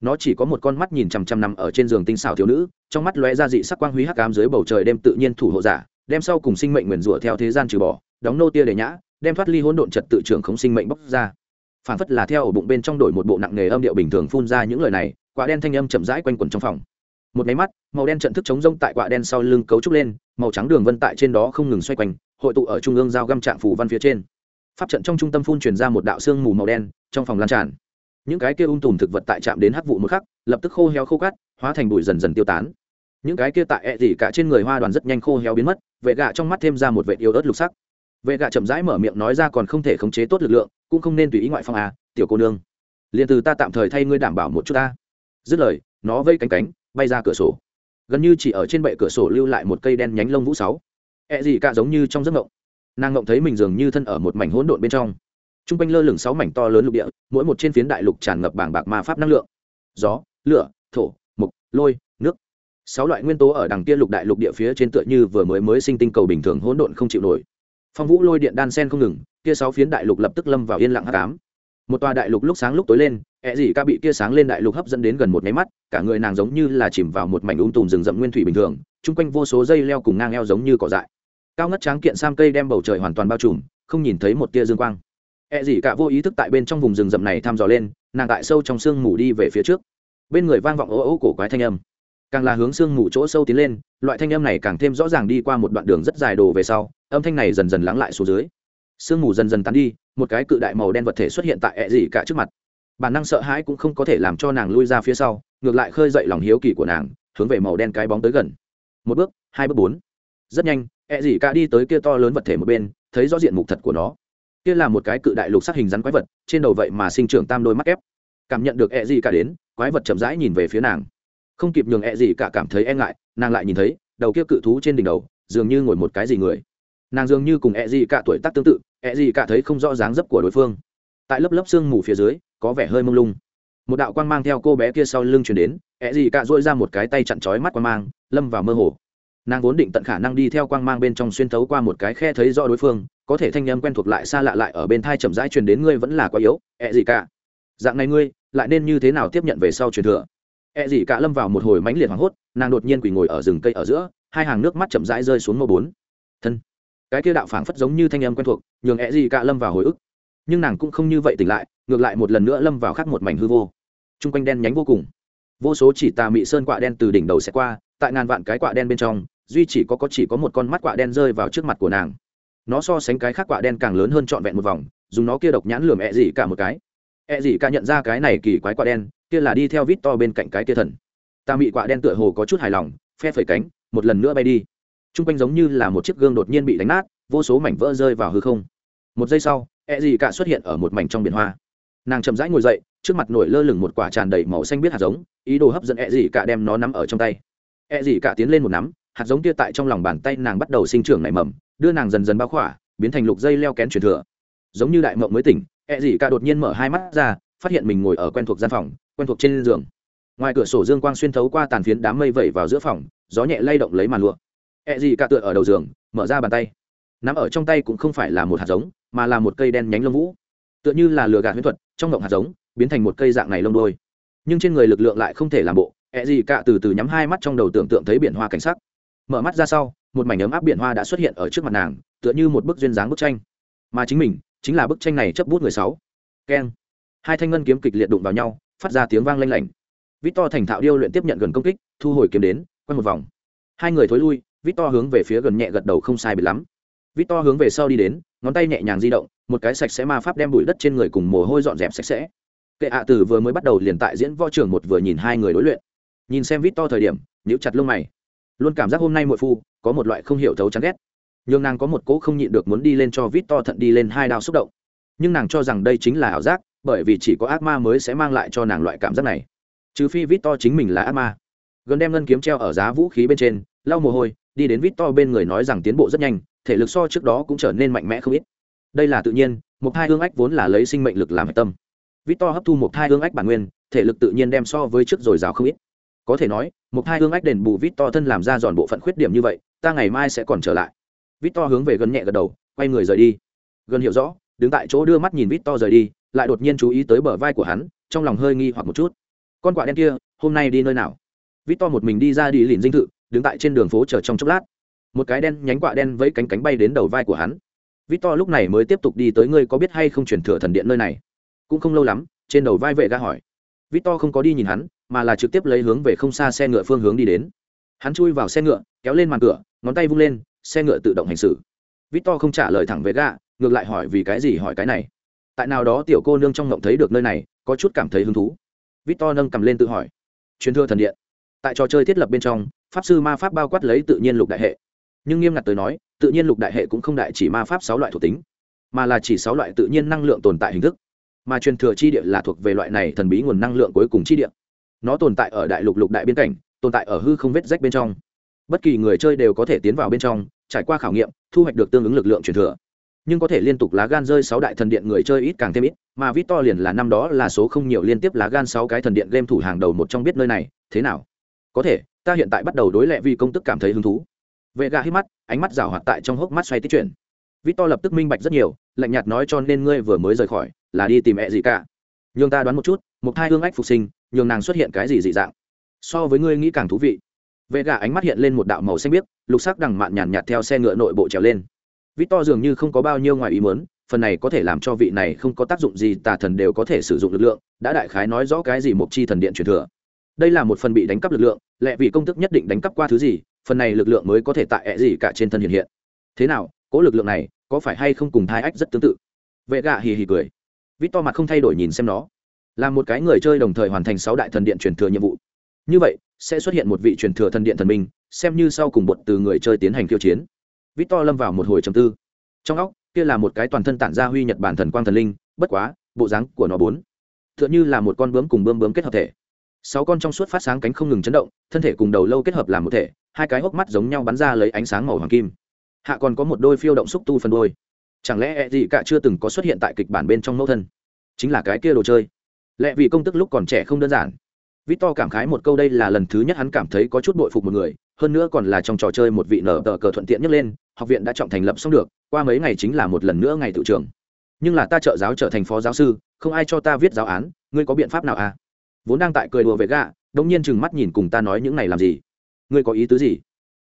Nó chỉ có một con mắt nhìn chằm chằm nằm ở trên giường tinh xảo thiếu nữ, trong mắt lóe ra dị sắc quang huy hắc ám dưới bầu trời đem tự nhiên thủ hộ giả, đem sau cùng sinh mệnh nguyền rủa theo thế gian trừ bỏ, đóng nô tia để nhã đem thoát ly hỗn độn trật tự trưởng khống sinh mệnh bóc ra. Phản phất là theo ổ bụng bên trong đổi một bộ nặng nghề âm điệu bình thường phun ra những lời này, quả đen thanh âm chậm rãi quanh quẩn trong phòng. Một máy mắt, màu đen trận thức chống rông tại quả đen sau lưng cấu trúc lên, màu trắng đường vân tại trên đó không ngừng xoay quanh, hội tụ ở trung ương giao găm trạng phủ văn phía trên. Pháp trận trong trung tâm phun truyền ra một đạo sương mù màu đen, trong phòng lan tràn. Những cái kia um tùm thực vật tại chạm đến hắc vụ một khắc, lập tức khô héo khô cát, hóa thành bụi dần dần tiêu tán. Những cái kia tại e ẹ gì cả trên người hoa đoàn rất nhanh khô héo biến mất, vệ gạ trong mắt thêm ra một vệ yêu ớt lục sắc vệ gạ chậm rãi mở miệng nói ra còn không thể khống chế tốt lực lượng, cũng không nên tùy ý ngoại phong à tiểu cô nương. Liền từ ta tạm thời thay ngươi đảm bảo một chút ta. Dứt lời, nó vây cánh cánh, bay ra cửa sổ. Gần như chỉ ở trên bệ cửa sổ lưu lại một cây đen nhánh lông vũ sáu. E gì cả giống như trong giấc mộng. Nàng ngộng thấy mình dường như thân ở một mảnh hỗn độn bên trong. T r u n g quanh lơ lửng sáu mảnh to lớn lục địa, mỗi một trên phiến đại lục tràn ngập bảng bạc ma pháp năng lượng. Gió, lửa, thổ, mục, lôi, nước. Sáu loại nguyên tố ở đằng kia lục đại lục địa phía trên tựa như vừa mới mới sinh tinh cầu bình thường hỗn độn không chịu nổi phong vũ lôi điện đan sen không ngừng, kia sáu phiến đại lục lập tức lâm vào yên lặng hát cám một tòa đại lục lúc sáng lúc tối lên ẹ dị ca bị kia sáng lên đại lục hấp dẫn đến gần một máy mắt, cả người nàng giống như là chìm vào một mảnh ung tùm rừng rậm nguyên thủy bình thường, chung quanh vô số dây leo cùng ngang eo giống như cỏ dại. Cao ngất tráng kiện sam cây đem bầu trời hoàn toàn bao trùm, không nhìn thấy một tia dương quang. Ẹ dị cả vô ý thức tại bên trong vùng rừng rậm này thăm dò lên, nàng tại sâu trong sương mù đi về phía trước. Bên người vang vọng ố ô cổ quái thanh âm càng là hướng sương mù chỗ sâu tiến lên, loại thanh âm này càng thêm rõ ràng đi qua một đoạn đường rất dài đồ về sau, âm thanh này dần dần lắng lại xuống dưới. Sương mù dần dần tắn đi, một cái cự đại màu đen vật thể xuất hiện tại ẹ dị cả trước mặt. Bản năng sợ hãi cũng không có thể làm cho nàng lui ra phía sau, ngược lại khơi dậy lòng hiếu kỳ của nàng, hướng về màu đen cái bóng tới gần. Một bước, hai bước bốn. Rất nhanh, ẹ dị cả đi tới kia to lớn vật thể một bên, thấy rõ diện mục thật của nó. Kia là một cái cự đại lục sắc hình rắn quái vật, trên đầu vậy mà sinh trưởng tam đôi mắt ép cảm nhận được ẹ dị cả đến, quái vật chậm rãi nhìn về phía nàng không kịp nhường ẹ gì cả cảm thấy e ngại, nàng lại nhìn thấy, đầu kia cự thú trên đỉnh đầu, dường như ngồi một cái gì người. Nàng dường như cùng ẹ gì cả tuổi tác tương tự ẹ gì cả thấy không rõ dáng dấp của đối phương. Tại lớp lớp xương mù phía dưới, có vẻ hơi mông lung. Một đạo quang mang theo cô bé kia sau lưng chuyển đến ẹ gì cả dội ra một cái tay chặn trói mắt quang mang, lâm vào mơ hồ. Nàng vốn định tận khả năng đi theo quang mang bên trong xuyên thấu qua một cái khe thấy rõ đối phương, có thể thanh âm quen thuộc lại xa lạ lại ở bên thai chậm rãi truyền đến ngươi vẫn là quá yếu ẹ gì cả. Dạng này ngươi, lại nên như thế nào tiếp nhận về sau truyền thừa? E gì cả lâm vào một hồi mãnh liệt hoảng hốt, nàng đột nhiên quỳ ngồi ở rừng cây ở giữa, hai hàng nước mắt chậm rãi rơi xuống mô bốn. Thân. Cái kia đạo phảng phất giống như thanh âm quen thuộc, nhường E gì cả lâm vào hồi ức. Nhưng nàng cũng không như vậy tỉnh lại, ngược lại một lần nữa lâm vào khắc một mảnh hư vô. Trung quanh đen nhánh vô cùng. Vô số chỉ tà mị sơn quạ đen từ đỉnh đầu sẽ qua, tại ngàn vạn cái quạ đen bên trong, duy chỉ có có chỉ có một con mắt quạ đen rơi vào trước mặt của nàng. Nó so sánh cái khác quạ đen càng lớn hơn trọn vẹn một vòng, dùng nó kia độc nhãn lườm E gì cả một cái. E gì cả nhận ra cái này kỳ quái quạ đen kia là đi theo vít to bên cạnh cái kia thần. Ta mị quạ đen tựa hồ có chút hài lòng, phe phẩy cánh, một lần nữa bay đi. T r u n g quanh giống như là một chiếc gương đột nhiên bị đánh nát, vô số mảnh vỡ rơi vào hư không. Một giây sau e gì cả xuất hiện ở một mảnh trong biển hoa. Nàng chậm rãi ngồi dậy, trước mặt nổi lơ lửng một quả tràn đầy màu xanh biết hạt giống, ý đồ hấp dẫn e gì cả đem nó nắm ở trong tay. E gì cả tiến lên một nắm, hạt giống kia tại trong lòng bàn tay nàng bắt đầu sinh trưởng nảy mầm, đưa nàng dần dần bao khỏa, biến thành lục dây leo kén truyền thừa. Giống như đại mộng mới tỉnh e gì cả đột nhiên mở hai mắt ra, phát hiện mình ngồi ở quen thuộc gian phòng quen thuộc trên giường. Ngoài cửa sổ dương quang xuyên thấu qua tàn phiến đám mây vẩy vào giữa phòng, gió nhẹ lay động lấy màn lụa. E gì cả tựa ở đầu giường, mở ra bàn tay. Nắm ở trong tay cũng không phải là một hạt giống, mà là một cây đen nhánh lông vũ. Tựa như là lừa gạt huyễn thuật, trong ngộng hạt giống, biến thành một cây dạng này lông đôi nhưng trên người lực lượng lại không thể làm bộ ẹ gì cả từ từ nhắm hai mắt trong đầu tưởng tượng thấy biển hoa cảnh sắc. Mở mắt ra sau, một mảnh ấm áp biển hoa đã xuất hiện ở trước mặt nàng, tựa như một bức duyên dáng bức tranh. Mà chính mình, chính là bức tranh này chấp bút người sáu. Keng. Hai thanh ngân kiếm kịch liệt đụng vào nhau phát ra tiếng vang lanh lảnh. Vít to thành thạo điêu luyện tiếp nhận gần công kích, thu hồi kiếm đến, quay một vòng. Hai người thối lui vít to hướng về phía gần nhẹ gật đầu không sai biệt lắm. Vít to hướng về sau đi đến, ngón tay nhẹ nhàng di động, một cái sạch sẽ ma pháp đem bụi đất trên người cùng mồ hôi dọn dẹp sạch sẽ. Kệ hạ tử vừa mới bắt đầu liền tại diễn võ trưởng một vừa nhìn hai người đối luyện. Nhìn xem vít to thời điểm, nhíu chặt lông mày. Luôn cảm giác hôm nay muội phu, có một loại không hiểu thấu chán ghét. Nhưng nàng có một cỗ không nhịn được muốn đi lên cho vít to thận đi lên hai đao xúc động. Nhưng nàng cho rằng đây chính là ảo giác bởi vì chỉ có ác ma mới sẽ mang lại cho nàng loại cảm giác này. Trừ phi vít to chính mình là ác ma. Gần đem ngân kiếm treo ở giá vũ khí bên trên, lau mồ hôi, đi đến vít to bên người nói rằng tiến bộ rất nhanh, thể lực so trước đó cũng trở nên mạnh mẽ không ít. Đây là tự nhiên, một hai hương ách vốn là lấy sinh mệnh lực làm hạch tâm. Vít to hấp thu một hai hương ách bản nguyên, thể lực tự nhiên đem so với trước dồi dào không ít. Có thể nói, một hai hương ách đền bù vít to thân làm ra giòn bộ phận khuyết điểm như vậy, ta ngày mai sẽ còn trở lại. Vít to hướng về gần nhẹ gật đầu, quay người rời đi. Gần hiểu rõ, đứng tại chỗ đưa mắt nhìn vít to rời đi lại đột nhiên chú ý tới bờ vai của hắn, trong lòng hơi nghi hoặc một chút. Con quạ đen kia, hôm nay đi nơi nào? Vít to một mình đi ra đi lìn dinh thự, đứng tại trên đường phố chờ trong chốc lát. Một cái đen nhánh quạ đen với cánh cánh bay đến đầu vai của hắn. Victor lúc này mới tiếp tục đi tới ngươi có biết hay không chuyển thừa thần điện nơi này? Cũng không lâu lắm, trên đầu vai vệ ga hỏi. Victor không có đi nhìn hắn, mà là trực tiếp lấy hướng về không xa xe ngựa phương hướng đi đến. Hắn chui vào xe ngựa, kéo lên màn cửa, ngón tay vung lên, xe ngựa tự động hành xử. Victor không trả lời thẳng với ga ngược lại hỏi vì cái gì hỏi cái này tại nào đó tiểu cô nương trong ngộng thấy được nơi này, có chút cảm thấy hứng thú. Victor nâng cầm lên tự hỏi. Truyền thừa thần điện. Tại trò chơi thiết lập bên trong, pháp sư ma pháp bao quát lấy tự nhiên lục đại hệ. Nhưng nghiêm ngặt tới nói, tự nhiên lục đại hệ cũng không đại chỉ ma pháp sáu loại thuộc tính, mà là chỉ sáu loại tự nhiên năng lượng tồn tại hình thức. Mà truyền thừa chi địa là thuộc về loại này thần bí nguồn năng lượng cuối cùng chi địa. Nó tồn tại ở đại lục lục đại biên cảnh, tồn tại ở hư không vết rách bên trong. Bất kỳ người chơi đều có thể tiến vào bên trong, trải qua khảo nghiệm, thu hoạch được tương ứng lực lượng truyền thừa nhưng có thể liên tục lá gan rơi sáu đại thần điện người chơi ít càng thêm ít, mà vít to liền là năm đó là số không nhiều liên tiếp lá gan sáu cái thần điện game thủ hàng đầu một trong biết nơi này, thế nào? Có thể, ta hiện tại bắt đầu đối lệ vì công tức cảm thấy hứng thú. Vệ gà hít mắt, ánh mắt rào hoạt tại trong hốc mắt xoay tích chuyển. Vít to lập tức minh bạch rất nhiều, lạnh nhạt nói cho nên ngươi vừa mới rời khỏi, là đi tìm mẹ gì cả. Nhường ta đoán một chút một thai hương ách phục sinh, nhường nàng xuất hiện cái gì dị dạng? So với ngươi nghĩ càng thú vị. Vệ gà ánh mắt hiện lên một đạo màu xanh biếc, lục sắc đằng mạn nhàn nhạt theo xe ngựa nội bộ trèo lên vít to dường như không có bao nhiêu ngoài ý muốn, phần này có thể làm cho vị này không có tác dụng gì, tà thần đều có thể sử dụng lực lượng, đã đại khái nói rõ cái gì một chi thần điện truyền thừa. Đây là một phần bị đánh cắp lực lượng, lẽ vì công thức nhất định đánh cắp qua thứ gì, phần này lực lượng mới có thể tại ẹ gì cả trên thân hiện hiện. Thế nào, cố lực lượng này có phải hay không cùng thai ách rất tương tự? Vệ gạ hì hì cười. Vít to mặt không thay đổi nhìn xem nó. Là một cái người chơi đồng thời hoàn thành sáu đại thần điện truyền thừa nhiệm vụ. Như vậy, sẽ xuất hiện một vị truyền thừa thần điện thần minh, xem như sau cùng bột từ người chơi tiến hành khiêu chiến vít to lâm vào một hồi trầm tư. Trong óc, kia là một cái toàn thân tản ra huy nhật bản thần quang thần linh, bất quá, bộ dáng của nó bốn t h ư ợ n h ư là một con bướm cùng bướm bướm kết hợp thể. Sáu con trong suốt phát sáng cánh không ngừng chấn động, thân thể cùng đầu lâu kết hợp làm một thể, hai cái hốc mắt giống nhau bắn ra lấy ánh sáng màu hoàng kim. Hạ còn có một đôi phiêu động xúc tu phân đôi. Chẳng lẽ e gì cả chưa từng có xuất hiện tại kịch bản bên trong mẫu thân? Chính là cái kia đồ chơi. Lẽ vì công tức lúc còn trẻ không đơn giản. Victor cảm khái một câu đây là lần thứ nhất hắn cảm thấy có chút bội phục một người, hơn nữa còn là trong trò chơi một vị nở tờ cờ thuận tiện nhất lên, học viện đã trọng thành lập xong được, qua mấy ngày chính là một lần nữa ngày tự trường. Nhưng là ta trợ giáo trở thành phó giáo sư, không ai cho ta viết giáo án, ngươi có biện pháp nào à? Vốn đang tại cười đùa về gạ, đột nhiên chừng mắt nhìn cùng ta nói những này làm gì? Ngươi có ý tứ gì?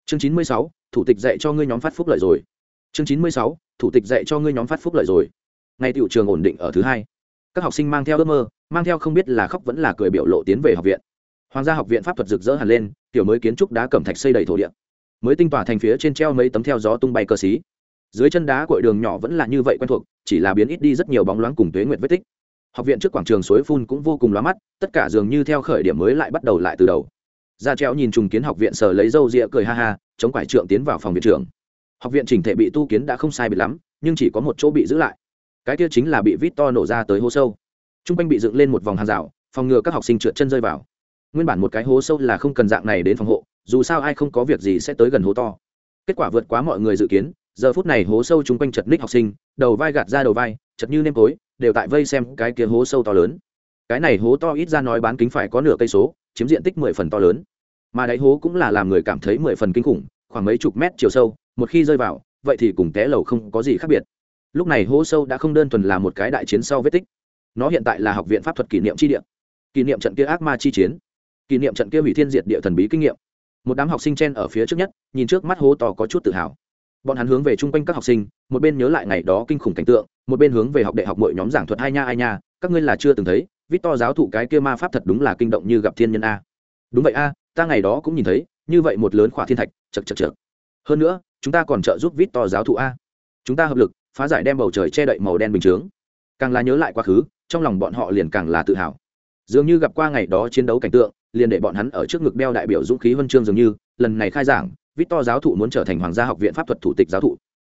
Chương chín mươi sáu, thủ tịch dạy cho ngươi nhóm phát phúc lợi rồi. Chương chín mươi sáu, thủ tịch dạy cho ngươi nhóm phát phúc lợi rồi. Ngày tiểu trường ổn định ở thứ hai các học sinh mang theo ước mơ mang theo không biết là khóc vẫn là cười biểu lộ tiến về học viện. Hoàng gia học viện pháp thuật rực rỡ hẳn lên tiểu mới kiến trúc đá cẩm thạch xây đầy thổ địa. Mới tinh tỏa thành phía trên treo mấy tấm theo gió tung bay cơ xí. Dưới chân đá cội đường nhỏ vẫn là như vậy quen thuộc, chỉ là biến ít đi rất nhiều bóng loáng cùng tuế nguyệt vết tích. Học viện trước quảng trường suối phun cũng vô cùng lóa mắt, tất cả dường như theo khởi điểm mới lại bắt đầu lại từ đầu. Ra treo nhìn trùng kiến học viện sở lấy râu rịa cười ha ha, chống quải trượng tiến vào phòng viện trưởng. Học viện chỉnh thể bị tu kiến đã không sai bị lắm, nhưng chỉ có một chỗ bị giữ lại. Cái kia chính là bị vít to nổ ra tới hố sâu t r u n g quanh bị dựng lên một vòng hàng rào, phòng ngừa các học sinh trượt chân rơi vào. Nguyên bản một cái hố sâu là không cần dạng này đến phòng hộ, dù sao ai không có việc gì sẽ tới gần hố to. Kết quả vượt quá mọi người dự kiến, giờ phút này hố sâu chung quanh chật ních học sinh, đầu vai gạt ra đầu vai, chật như nêm tối, đều tại vây xem cái kia hố sâu to lớn. Cái này hố to ít ra nói bán kính phải có nửa cây số, chiếm diện tích mười phần to lớn. Mà đáy hố cũng là làm người cảm thấy mười phần kinh khủng, khoảng mấy chục mét chiều sâu, một khi rơi vào, vậy thì cùng té lầu không có gì khác biệt. Lúc này hố sâu đã không đơn thuần là một cái đại chiến sau vết tích nó hiện tại là học viện pháp thuật kỷ niệm chi địa. Kỷ niệm trận kia ác ma chi chiến. Kỷ niệm trận kia hủy thiên diệt địa thần bí kinh nghiệm. Một đám học sinh chen ở phía trước nhất, nhìn trước mắt hố to có chút tự hào. Bọn hắn hướng về chung quanh các học sinh, một bên nhớ lại ngày đó kinh khủng cảnh tượng, một bên hướng về học đại học mọi nhóm giảng thuật hai nha, ai nha, các ngươi là chưa từng thấy vít to giáo thụ cái kia ma pháp thật đúng là kinh động như gặp thiên nhân a. Đúng vậy a, ta ngày đó cũng nhìn thấy, như vậy một lớn khỏa thiên thạch chật chật chật hơn nữa, chúng ta còn trợ giúp vít to giáo thụ a. Chúng ta hợp lực, phá giải đem bầu trời che đậy màu đen bình chướng. Càng là nhớ lại quá khứ trong lòng bọn họ liền càng là tự hào. Dường như gặp qua ngày đó chiến đấu cảnh tượng, liền để bọn hắn ở trước ngực đeo đại biểu dũng khí huân chương dường như, lần này khai giảng, victor giáo thụ muốn trở thành hoàng gia học viện pháp thuật thủ tịch giáo thụ.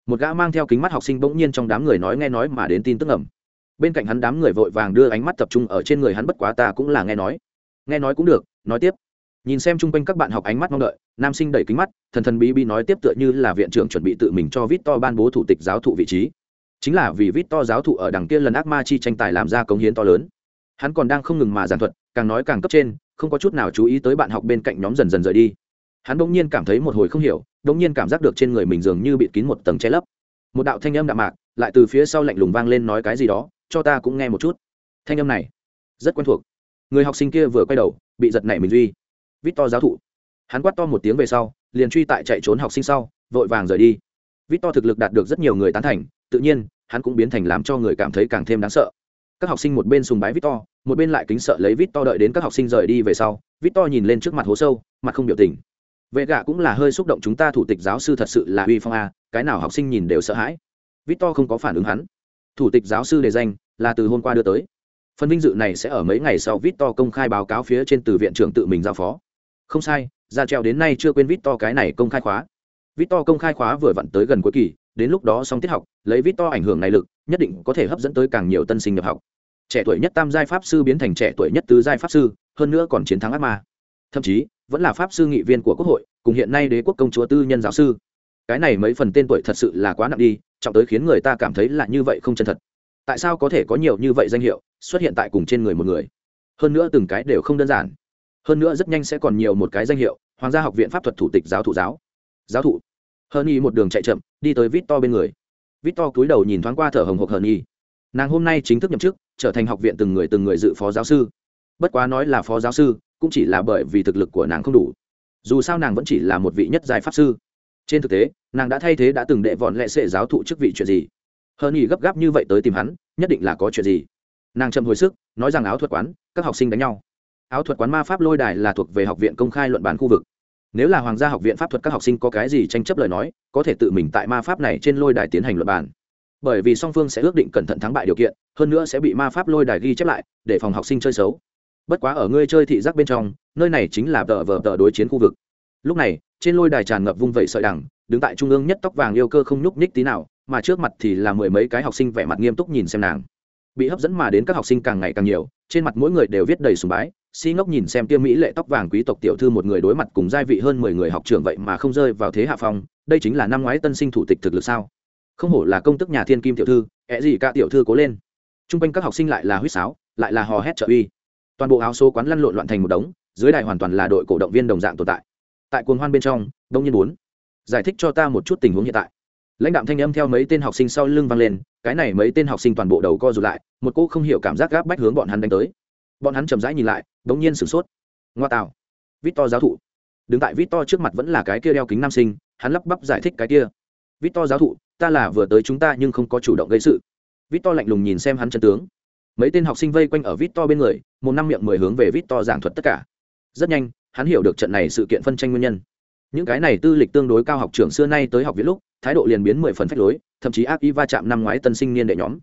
Một gã mang theo kính mắt học sinh bỗng nhiên trong đám người nói nghe nói mà đến tin tức ẩm. Bên cạnh hắn đám người vội vàng đưa ánh mắt tập trung ở trên người hắn bất quá ta cũng là nghe nói. Nghe nói cũng được, nói tiếp. Nhìn xem chung quanh các bạn học ánh mắt mong đợi, nam sinh đẩy kính mắt, thần thần bí bí nói tiếp tựa như là viện trưởng chuẩn bị tự mình cho vít to ban bố thủ tịch giáo thụ vị trí chính là vì vít to giáo thụ ở đằng kia lần ác ma chi tranh tài làm ra cống hiến to lớn. Hắn còn đang không ngừng mà giảng thuật, càng nói càng cấp trên, không có chút nào chú ý tới bạn học bên cạnh nhóm dần dần rời đi. Hắn bỗng nhiên cảm thấy một hồi không hiểu, bỗng nhiên cảm giác được trên người mình dường như bị kín một tầng che lấp. Một đạo thanh âm đạm mạc, lại từ phía sau lạnh lùng vang lên nói cái gì đó, cho ta cũng nghe một chút. Thanh âm này, rất quen thuộc. Người học sinh kia vừa quay đầu, bị giật nảy mình duy. Vít to giáo thụ. Hắn quát to một tiếng về sau, liền truy tại chạy trốn học sinh sau, vội vàng rời đi. Vít to thực lực đạt được rất nhiều người tán thành tự nhiên, hắn cũng biến thành làm cho người cảm thấy càng thêm đáng sợ. Các học sinh một bên sùng bái vít to một bên lại kính sợ lấy vít to đợi đến các học sinh rời đi về sau vít to nhìn lên trước mặt hố sâu, mặt không biểu tình. Vệ gạ cũng là hơi xúc động chúng ta thủ tịch giáo sư thật sự là uy phong a, cái nào học sinh nhìn đều sợ hãi. Vít to không có phản ứng hắn. Thủ tịch giáo sư đề danh là từ hôm qua đưa tới. Phần vinh dự này sẽ ở mấy ngày sau vít to công khai báo cáo phía trên từ viện trưởng tự mình giao phó. Không sai, ra treo đến nay chưa quên vít to cái này công khai khóa. Vít to công khai khóa vừa vặn tới gần cuối kỳ đến lúc đó xong tiết học, lấy vít to ảnh hưởng này lực, nhất định có thể hấp dẫn tới càng nhiều tân sinh nhập học. Trẻ tuổi nhất tam giai pháp sư biến thành trẻ tuổi nhất tứ giai pháp sư, hơn nữa còn chiến thắng ác ma. Thậm chí, vẫn là pháp sư nghị viên của quốc hội, cùng hiện nay đế quốc công chúa tư nhân giáo sư. Cái này mấy phần tên tuổi thật sự là quá nặng đi, trọng tới khiến người ta cảm thấy là như vậy không chân thật. Tại sao có thể có nhiều như vậy danh hiệu xuất hiện tại cùng trên người một người? Hơn nữa từng cái đều không đơn giản. Hơn nữa rất nhanh sẽ còn nhiều một cái danh hiệu, hoàng gia học viện pháp thuật thủ tịch giáo thụ giáo. Giáo thụ hơn y một đường chạy chậm, đi tới vít to bên người. Vít to cúi đầu nhìn thoáng qua thở hồng hộc hơn y nàng hôm nay chính thức nhậm chức, trở thành học viện từng người từng người dự phó giáo sư. Bất quá nói là phó giáo sư, cũng chỉ là bởi vì thực lực của nàng không đủ. Dù sao nàng vẫn chỉ là một vị nhất giai pháp sư. Trên thực tế, nàng đã thay thế đã từng đệ vọn lệ sệ giáo thụ chức vị chuyện gì? Hơn y gấp gáp như vậy tới tìm hắn, nhất định là có chuyện gì? Nàng chậm hồi sức, nói rằng áo thuật quán, các học sinh đánh nhau. Áo thuật quán ma pháp lôi đài là thuộc về học viện công khai luận bàn khu vực nếu là hoàng gia học viện pháp thuật các học sinh có cái gì tranh chấp lời nói, có thể tự mình tại ma pháp này trên lôi đài tiến hành luận bàn. Bởi vì song phương sẽ ước định cẩn thận thắng bại điều kiện, hơn nữa sẽ bị ma pháp lôi đài ghi chép lại, để phòng học sinh chơi xấu. Bất quá ở ngươi chơi thị giác bên trong, nơi này chính là tờ vờ tờ đối chiến khu vực. Lúc này, trên lôi đài tràn ngập vung vẩy sợi đằng, đứng tại trung ương nhất tóc vàng yêu cơ không nhúc nhích tí nào, mà trước mặt thì là mười mấy cái học sinh vẻ mặt nghiêm túc nhìn xem nàng bị hấp dẫn mà đến các học sinh càng ngày càng nhiều, trên mặt mỗi người đều viết đầy sùng bái, si ngốc nhìn xem tiêu mỹ lệ tóc vàng quý tộc tiểu thư một người đối mặt cùng giai vị hơn mười người học trưởng vậy mà không rơi vào thế hạ phong, đây chính là năm ngoái tân sinh thủ tịch thực lực sao? Không hổ là công tức nhà thiên kim tiểu thư ẹ gì cả tiểu thư cố lên. T r u n g quanh các học sinh lại là huýt sáo, lại là hò hét trợ uy. Toàn bộ áo số quán lăn lộn loạn thành một đống, dưới đài hoàn toàn là đội cổ động viên đồng dạng tồn tại. Tại cuồng hoan bên trong, đông nhiên bốn. Giải thích cho ta một chút tình huống hiện tại. Lãnh đạo thanh âm theo mấy tên học sinh sau lưng vang lên, cái này mấy tên học sinh toàn bộ đầu co rụt lại một cô không hiểu cảm giác gáp bách hướng bọn hắn đánh tới. Bọn hắn chầm rãi nhìn lại, đống nhiên sửng sốt. Ngoa tạo. Vít to giáo thụ. Đứng tại vít to trước mặt vẫn là cái kia đeo kính nam sinh, hắn lắp bắp giải thích cái kia. Vít to giáo thụ, ta là vừa tới chúng ta nhưng không có chủ động gây sự. Vít to lạnh lùng nhìn xem hắn chân tướng. Mấy tên học sinh vây quanh ở vít to bên người, một năm miệng mười hướng về vít to giảng thuật tất cả. Rất nhanh, hắn hiểu được trận này sự kiện phân tranh nguyên nhân. Những cái này tư lịch tương đối cao học trưởng xưa nay tới học viện lúc, thái độ liền biến mười phần phách lối, thậm chí ác y va chạm năm ngoái tân sinh niên đệ nhóm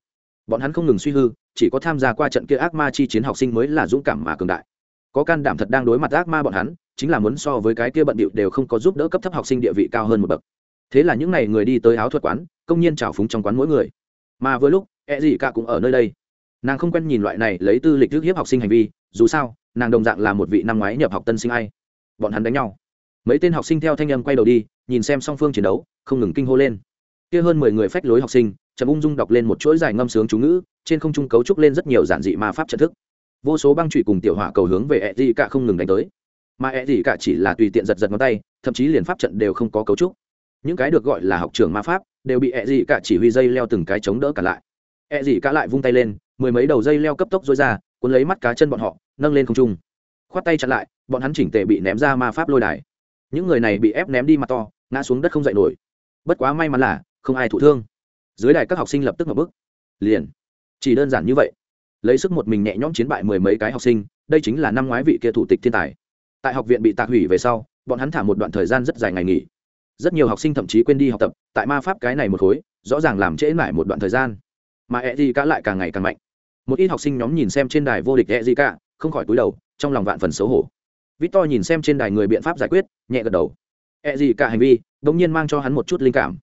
bọn hắn không ngừng suy hư, chỉ có tham gia qua trận kia ác ma chi chiến học sinh mới là dũng cảm mà cường đại. Có can đảm thật đang đối mặt ác ma bọn hắn, chính là muốn so với cái kia bận bịu đều không có giúp đỡ cấp thấp học sinh địa vị cao hơn một bậc. Thế là những n à y người đi tới áo thuật quán, công nhiên trào phúng trong quán mỗi người. Mà với lúc e gì cả cũng ở nơi đây. Nàng không quen nhìn loại này lấy tư lịch thức hiếp học sinh hành vi, dù sao, nàng đồng dạng là một vị năm ngoái nhập học tân sinh ai. Bọn hắn đánh nhau. Mấy tên học sinh theo thanh âm quay đầu đi, nhìn xem song phương chiến đấu, không ngừng kinh hô lên. Kia hơn mười người phách lối học sinh Trầm ung dung đọc lên một chuỗi dài ngâm sướng chú ngữ, trên không trung cấu trúc lên rất nhiều giản dị ma pháp trận thức. Vô số băng trụy cùng tiểu hỏa cầu hướng về e gì cả không ngừng đánh tới. Mà e gì cả chỉ là tùy tiện giật giật ngón tay, thậm chí liền pháp trận đều không có cấu trúc. Những cái được gọi là học trường ma pháp, đều bị E dị cả chỉ huy dây leo từng cái chống đỡ cả lại. E dị cả lại vung tay lên, mười mấy đầu dây leo cấp tốc dối ra, cuốn lấy mắt cá chân bọn họ, nâng lên không trung. Khoát tay chặn lại, bọn hắn chỉnh tệ bị ném ra ma pháp lôi đài. Những người này bị ép ném đi mặt to, ngã xuống đất không dậy nổi. Bất quá may mắn là, không ai thụ thương dưới đài các học sinh lập tức một bước. Liền. Chỉ đơn giản như vậy. Lấy sức một mình nhẹ nhõm chiến bại mười mấy cái học sinh, đây chính là năm ngoái vị kia thủ tịch thiên tài. Tại học viện bị tạc hủy về sau, bọn hắn thả một đoạn thời gian rất dài ngày nghỉ. Rất nhiều học sinh thậm chí quên đi học tập, tại ma pháp cái này một khối, rõ ràng làm trễ mãi một đoạn thời gian. Mà e gì cả lại càng ngày càng mạnh. Một ít học sinh nhóm nhìn xem trên đài vô địch e gì cả không khỏi túi đầu, trong lòng vạn phần xấu hổ. Victor nhìn xem trên đài người biện pháp giải quyết, nhẹ gật đầu. E gì cả hành vi đ nhiên mang cho hắn một chút linh cảm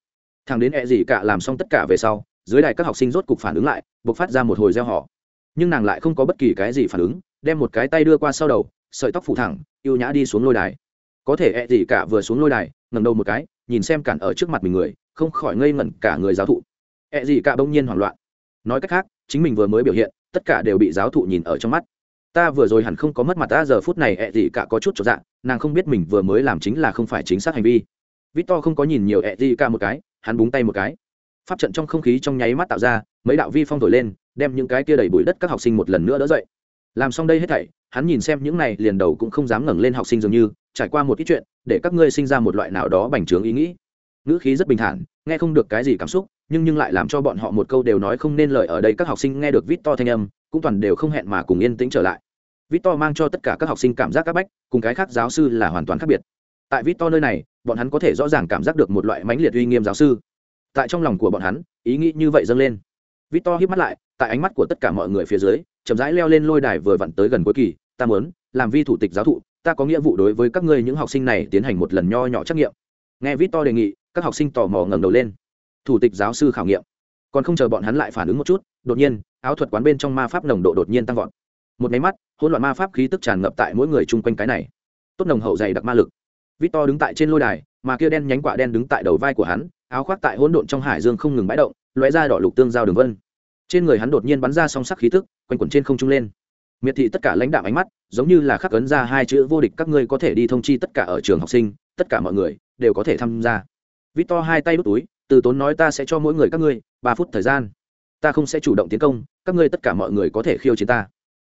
thằng đến e gì cả làm xong tất cả về sau, dưới đài các học sinh rốt cục phản ứng lại buộc phát ra một hồi gieo họ nhưng nàng lại không có bất kỳ cái gì phản ứng, đem một cái tay đưa qua sau đầu, sợi tóc phủ thẳng y ê u nhã đi xuống lôi đài. Có thể e gì cả vừa xuống lôi đài ngầm đầu một cái, nhìn xem cản ở trước mặt mình người, không khỏi ngây ngẩn cả người giáo thụ. E gì cả bỗng nhiên hoảng loạn. Nói cách khác, chính mình vừa mới biểu hiện, tất cả đều bị giáo thụ nhìn ở trong mắt. Ta vừa rồi hẳn không có mất mặt, ta giờ phút này ẹ gì cả có chút cho dạng nàng không biết mình vừa mới làm chính là không phải chính xác hành vi. Victor không có nhìn nhiều ẹ gì cả một cái hắn búng tay một cái. Pháp trận trong không khí trong nháy mắt tạo ra, mấy đạo vi phong thổi lên, đem những cái kia đầy bụi đất các học sinh một lần nữa đỡ dậy. Làm xong đây hết thảy, hắn nhìn xem những này liền đầu cũng không dám ngẩng lên học sinh dường như, trải qua một ít chuyện, để các ngươi sinh ra một loại nào đó bành trướng ý nghĩ. Ngữ khí rất bình thản, nghe không được cái gì cảm xúc, nhưng nhưng lại làm cho bọn họ một câu đều nói không nên lời ở đây các học sinh nghe được vít to thanh âm, cũng toàn đều không hẹn mà cùng yên tĩnh trở lại. Vít to mang cho tất cả các học sinh cảm giác các bách, cùng cái khác giáo sư là hoàn toàn khác biệt tại victor nơi này, bọn hắn có thể rõ ràng cảm giác được một loại mãnh liệt uy nghiêm giáo sư. Tại trong lòng của bọn hắn, ý nghĩ như vậy dâng lên. Victor hít mắt lại, tại ánh mắt của tất cả mọi người phía dưới, chậm rãi leo lên lôi đài vừa vặn tới gần cuối kỳ. Ta muốn làm vi thủ tịch giáo thụ, ta có nghĩa vụ đối với các ngươi những học sinh này tiến hành một lần nho nhỏ trắc nghiệm. Nghe victor đề nghị, các học sinh tò mò ngẩng đầu lên. Thủ tịch giáo sư khảo nghiệm. Còn không chờ bọn hắn lại phản ứng một chút, đột nhiên, áo thuật quán bên trong ma pháp nồng độ đột nhiên tăng vọt. Một máy mắt, hỗn loạn ma pháp khí tức tràn ngập tại mỗi người chung quanh cái này. Tốt nồng hậu dày đặc ma lực victor đứng tại trên lôi đài, mà kia đen nhánh quạ đen đứng tại đầu vai của hắn, áo khoác tại hỗn độn trong hải dương không ngừng bãi động, lóe ra đỏ lục tương giao đường vân. Trên người hắn đột nhiên bắn ra song sắc khí tức, quanh quẩn trên không trung lên. Miệt thị tất cả lãnh đạo ánh mắt, giống như là khắc ấn ra hai chữ vô địch các ngươi có thể đi thông chi tất cả ở trường học sinh, tất cả mọi người đều có thể tham gia. Victor hai tay đút túi, từ tốn nói ta sẽ cho mỗi người các ngươi ba phút thời gian. Ta không sẽ chủ động tiến công, các ngươi tất cả mọi người có thể khiêu chiến ta.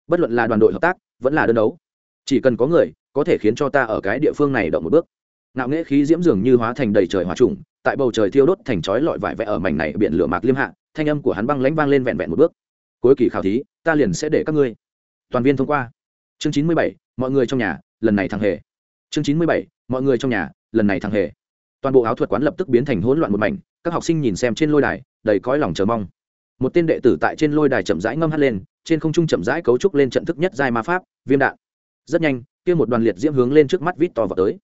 Bất luận là đoàn đội hợp tác, vẫn là đơn đấu. Chỉ cần có người có thể khiến cho ta ở cái địa phương này động một bước. Ngạo nghễ khí diễm dường như hóa thành đầy trời hòa trùng, tại bầu trời thiêu đốt thành chói lọi vải vẽ ở mảnh này biển lửa mạc liêm hạ, thanh âm của hắn băng lãnh vang lên vẹn vẹn một bước. Cuối kỳ khảo thí, ta liền sẽ để các ngươi. Toàn viên thông qua. Chương chín mươi bảy, mọi người trong nhà, lần này thằng hề. Chương chín mươi bảy, mọi người trong nhà, lần này thằng hề. Toàn bộ áo thuật quán lập tức biến thành hỗn loạn một mảnh, các học sinh nhìn xem trên lôi đài, đầy cõi lòng chờ mong. Một tên đệ tử tại trên lôi đài chậm rãi ngâm hắt lên, trên không trung chậm rãi cấu trúc lên trận thức nhất giai ma pháp, viêm đạn. Rất nhanh kia một đoàn liệt diễm hướng lên trước mắt vít to vào tới.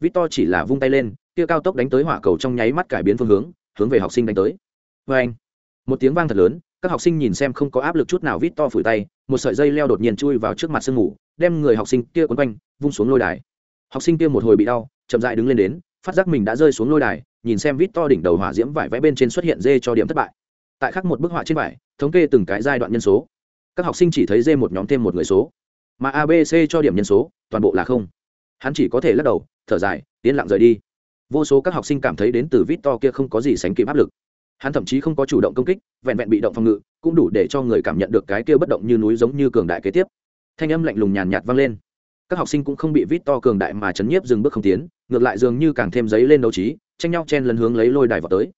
Vít to chỉ là vung tay lên, kia cao tốc đánh tới hỏa cầu trong nháy mắt cải biến phương hướng hướng về học sinh đánh tới. Vê anh, một tiếng vang thật lớn, các học sinh nhìn xem không có áp lực chút nào vít to phủi tay, một sợi dây leo đột nhiên chui vào trước mặt sương ngủ đem người học sinh kia quấn quanh, vung xuống lôi đài. Học sinh kia một hồi bị đau, chậm dại đứng lên đến, phát giác mình đã rơi xuống lôi đài, nhìn xem vít to đỉnh đầu hỏa diễm vải vẽ bên trên xuất hiện dê cho điểm thất bại. Tại khắc một bức họa trên vải, thống kê từng cái giai đoạn nhân số. Các học sinh chỉ thấy dê một nhóm thêm một người số mà abc cho điểm nhân số, toàn bộ là không. Hắn chỉ có thể lắc đầu, thở dài tiến lặng rời đi. Vô số các học sinh cảm thấy đến từ vít to kia không có gì sánh kịp áp lực. Hắn thậm chí không có chủ động công kích, vẹn vẹn bị động phòng ngự, cũng đủ để cho người cảm nhận được cái kia bất động như núi giống như cường đại kế tiếp. Thanh âm lạnh lùng nhàn nhạt vang lên. Các học sinh cũng không bị vít to cường đại mà chấn nhiếp dừng bước không tiến, ngược lại dường như càng thêm giấy lên đấu trí, tranh nhau chen lần hướng lấy lôi đài vào tới.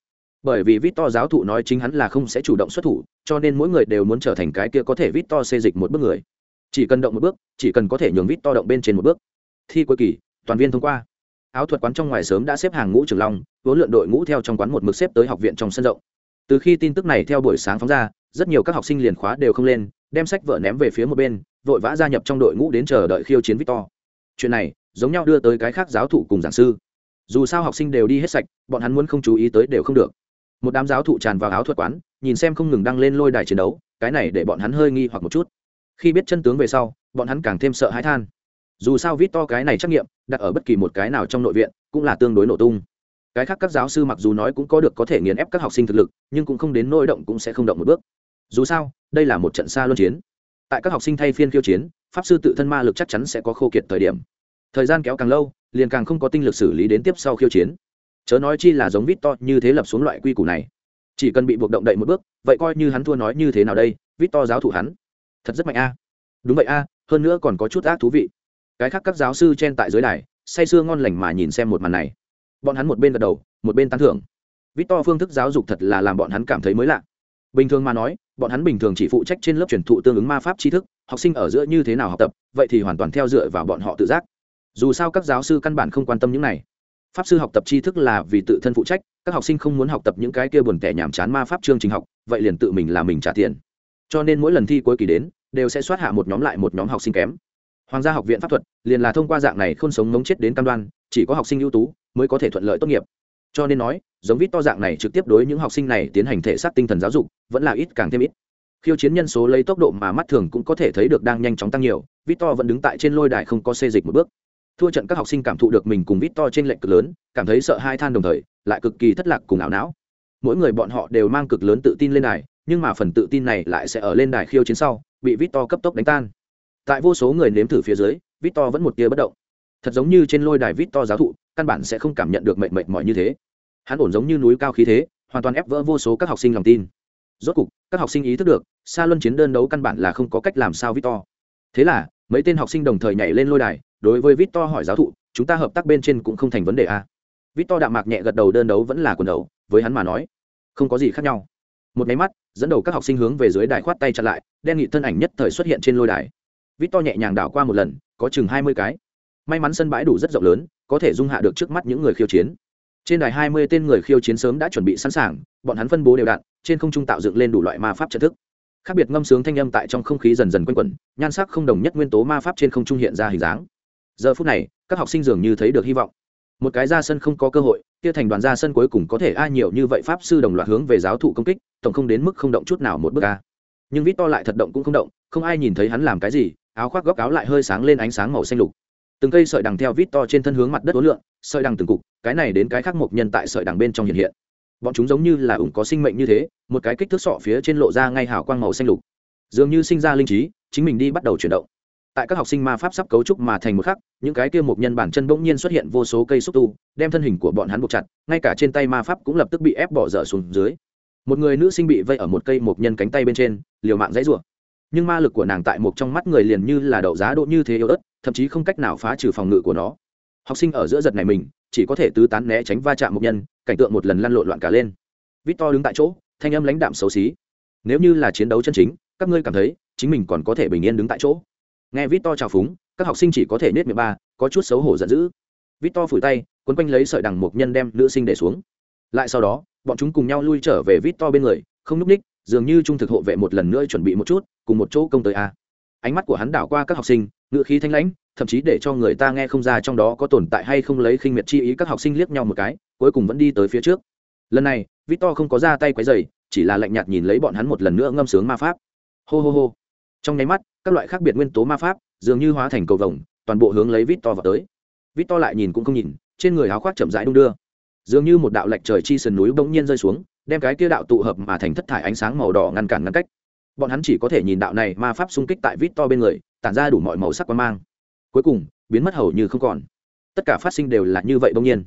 Bởi vì vít to giáo thụ nói chính hắn là không sẽ chủ động xuất thủ, cho nên mỗi người đều muốn trở thành cái kia có thể vít to xê dịch một bước người chỉ cần động một bước, chỉ cần có thể nhường vít to động bên trên một bước. Thi cuối kỳ, toàn viên thông qua. Áo thuật quán trong ngoài sớm đã xếp hàng ngũ trường long vốn lượn đội ngũ theo trong quán một mực xếp tới học viện trong sân rộng. Từ khi tin tức này theo buổi sáng phóng ra, rất nhiều các học sinh liền khóa đều không lên, đem sách vợ ném về phía một bên, vội vã gia nhập trong đội ngũ đến chờ đợi khiêu chiến victor chuyện này, giống nhau đưa tới cái khác giáo thụ cùng giảng sư. Dù sao học sinh đều đi hết sạch, bọn hắn muốn không chú ý tới đều không được. Một đám giáo thụ tràn vào áo thuật quán, nhìn xem không ngừng đăng lên lôi đài chiến đấu, cái này để bọn hắn hơi nghi hoặc một chút khi biết chân tướng về sau, bọn hắn càng thêm sợ hãi than. Dù sao vít to cái này trắc nghiệm, đặt ở bất kỳ một cái nào trong nội viện, cũng là tương đối nổ tung. Cái khác các giáo sư mặc dù nói cũng có được có thể nghiền ép các học sinh thực lực, nhưng cũng không đến nỗi động cũng sẽ không động một bước. Dù sao, đây là một trận xa luân chiến. Tại các học sinh thay phiên khiêu chiến, pháp sư tự thân ma lực chắc chắn sẽ có khô kiệt thời điểm. Thời gian kéo càng lâu, liền càng không có tinh lực xử lý đến tiếp sau khiêu chiến. Chớ nói chi là giống vít to như thế lập xuống loại quy củ này. Chỉ cần bị buộc động đậy một bước, vậy coi như hắn thua nói như thế nào đây, vít to giáo thụ hắn thật rất mạnh a. Đúng vậy a, hơn nữa còn có chút ác thú vị. Cái khác các giáo sư chen tại dưới đài, say sưa ngon lành mà nhìn xem một màn này. Bọn hắn một bên gật đầu, một bên tán thưởng. Vít to phương thức giáo dục thật là làm bọn hắn cảm thấy mới lạ. Bình thường mà nói, bọn hắn bình thường chỉ phụ trách trên lớp truyền thụ tương ứng ma pháp tri thức, học sinh ở giữa như thế nào học tập, vậy thì hoàn toàn theo dựa vào bọn họ tự giác. Dù sao các giáo sư căn bản không quan tâm những này. Pháp sư học tập tri thức là vì tự thân phụ trách, các học sinh không muốn học tập những cái kia buồn tẻ nhàm chán ma pháp chương trình học, vậy liền tự mình là mình trả tiền cho nên mỗi lần thi cuối kỳ đến, đều sẽ soát hạ một nhóm lại một nhóm học sinh kém. Hoàng gia học viện pháp thuật, liền là thông qua dạng này không sống ngống chết đến cam đoan, chỉ có học sinh ưu tú mới có thể thuận lợi tốt nghiệp. Cho nên nói, giống vít to dạng này trực tiếp đối những học sinh này tiến hành thể xác tinh thần giáo dục, vẫn là ít càng thêm ít. Khiêu chiến nhân số lấy tốc độ mà mắt thường cũng có thể thấy được đang nhanh chóng tăng nhiều, vít to vẫn đứng tại trên lôi đài không có xê dịch một bước. Thua trận các học sinh cảm thụ được mình cùng vít to trên lệnh cực lớn, cảm thấy sợ hai than đồng thời, lại cực kỳ thất lạc cùng ảo não. Mỗi người bọn họ đều mang cực lớn tự tin lên đài nhưng mà phần tự tin này lại sẽ ở lên đài khiêu chiến sau, bị victor cấp tốc đánh tan. Tại vô số người nếm thử phía dưới, victor vẫn một tia bất động. Thật giống như trên lôi đài victor giáo thụ, căn bản sẽ không cảm nhận được mệt mệt mỏi như thế. Hắn ổn giống như núi cao khí thế, hoàn toàn ép vỡ vô số các học sinh lòng tin. Rốt cục, các học sinh ý thức được xa luân chiến đơn đấu căn bản là không có cách làm sao victor. Thế là, mấy tên học sinh đồng thời nhảy lên lôi đài, đối với victor hỏi giáo thụ, chúng ta hợp tác bên trên cũng không thành vấn đề a à. đạm mạc nhẹ gật đầu, đơn đấu vẫn là quần đấu, với hắn mà nói, không có gì khác nhau một máy mắt, dẫn đầu các học sinh hướng về dưới đài khoát tay chặn lại, đen nghị thân ảnh nhất thời xuất hiện trên lôi đài. Vít to nhẹ nhàng đảo qua một lần, có chừng hai mươi cái. May mắn sân bãi đủ rất rộng lớn, có thể dung hạ được trước mắt những người khiêu chiến. Trên đài hai mươi tên người khiêu chiến sớm đã chuẩn bị sẵn sàng, bọn hắn phân bố đều đặn, trên không trung tạo dựng lên đủ loại ma pháp trận thức. Khác biệt ngâm sướng thanh âm tại trong không khí dần dần quanh quẩn, nhan sắc không đồng nhất nguyên tố ma pháp trên không trung hiện ra hình dáng. Giờ phút này, các học sinh dường như thấy được hy vọng một cái ra sân không có cơ hội, kia thành đoàn ra sân cuối cùng có thể ai nhiều như vậy pháp sư đồng loạt hướng về giáo thụ công kích, tổng không đến mức không động chút nào một bước a. Nhưng vít to lại thật động cũng không động, không ai nhìn thấy hắn làm cái gì, áo khoác góc áo lại hơi sáng lên ánh sáng màu xanh lục. Từng cây sợi đằng theo vít to trên thân hướng mặt đất ố lượng sợi đằng từng cục, cái này đến cái khác một nhân tại sợi đằng bên trong hiện hiện. Bọn chúng giống như là ủng có sinh mệnh như thế, một cái kích thước sọ phía trên lộ ra ngay hào quang màu xanh lục. Dường như sinh ra linh trí, chính mình đi bắt đầu chuyển động tại các học sinh ma pháp sắp cấu trúc mà thành một khắc, những cái kia một nhân bản chân bỗng nhiên xuất hiện vô số cây xúc tu, đem thân hình của bọn hắn buộc chặt, ngay cả trên tay ma pháp cũng lập tức bị ép bỏ dở xuống dưới. Một người nữ sinh bị vây ở một cây một nhân cánh tay bên trên, liều mạng dãy rủa. Nhưng ma lực của nàng tại một trong mắt người liền như là đậu giá độ như thế yếu ớt, thậm chí không cách nào phá trừ phòng ngự của nó. Học sinh ở giữa giật này mình, chỉ có thể tứ tán né tránh va chạm một nhân, cảnh tượng một lần lăn lộn loạn cả lên. Victor đứng tại chỗ, thanh âm lãnh đạm xấu xí. Nếu như là chiến đấu chân chính, các ngươi cảm thấy chính mình còn có thể bình yên đứng tại chỗ nghe victor chào phúng, các học sinh chỉ có thể nết miệng ba, có chút xấu hổ giận dữ. Victor phủi tay, quấn quanh lấy sợi đằng một nhân đem nữ sinh để xuống. Lại sau đó, bọn chúng cùng nhau lui trở về victor bên người, không núp ních, dường như trung thực hộ vệ một lần nữa chuẩn bị một chút, cùng một chỗ công tới a. Ánh mắt của hắn đảo qua các học sinh ngự khí thanh lãnh, thậm chí để cho người ta nghe không ra trong đó có tồn tại hay không lấy khinh miệt chi ý các học sinh liếc nhau một cái, cuối cùng vẫn đi tới phía trước. Lần này, victor không có ra tay quấy dày chỉ là lạnh nhạt nhìn lấy bọn hắn một lần nữa ngâm sướng ma pháp. Hô hô hô trong nháy mắt, các loại khác biệt nguyên tố ma pháp dường như hóa thành cầu vồng, toàn bộ hướng lấy victor vào tới. Victor lại nhìn cũng không nhìn, trên người áo khoác chậm rãi đung đưa. Dường như một đạo lệch trời chi sườn núi bỗng nhiên rơi xuống, đem cái kia đạo tụ hợp mà thành thất thải ánh sáng màu đỏ ngăn cản ngăn cách. Bọn hắn chỉ có thể nhìn đạo này ma pháp xung kích tại vít to bên người, tản ra đủ mọi màu sắc quan mang. Cuối cùng, biến mất hầu như không còn. Tất cả phát sinh đều là như vậy bỗng nhiên.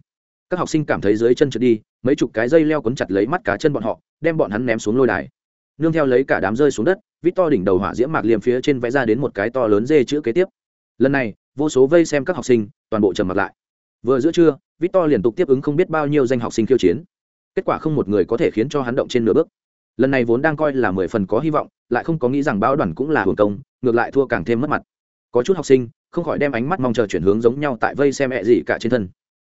Các học sinh cảm thấy dưới chân trượt đi, mấy chục cái dây leo cuốn chặt lấy mắt cá chân bọn họ, đem bọn hắn ném xuống lôi đài nương theo lấy cả đám rơi xuống đất vít to đỉnh đầu hỏa diễm mạc liềm phía trên vẽ ra đến một cái to lớn dê chữ kế tiếp. Lần này, vô số vây xem các học sinh, toàn bộ trầm mặt lại. Vừa giữa trưa vít to liên tục tiếp ứng không biết bao nhiêu danh học sinh khiêu chiến. Kết quả không một người có thể khiến cho hắn động trên nửa bước. Lần này vốn đang coi là mười phần có hy vọng, lại không có nghĩ rằng bão đoàn cũng là hưởng công, ngược lại thua càng thêm mất mặt. Có chút học sinh, không khỏi đem ánh mắt mong chờ chuyển hướng giống nhau tại vây xem ẹ gì cả trên thân.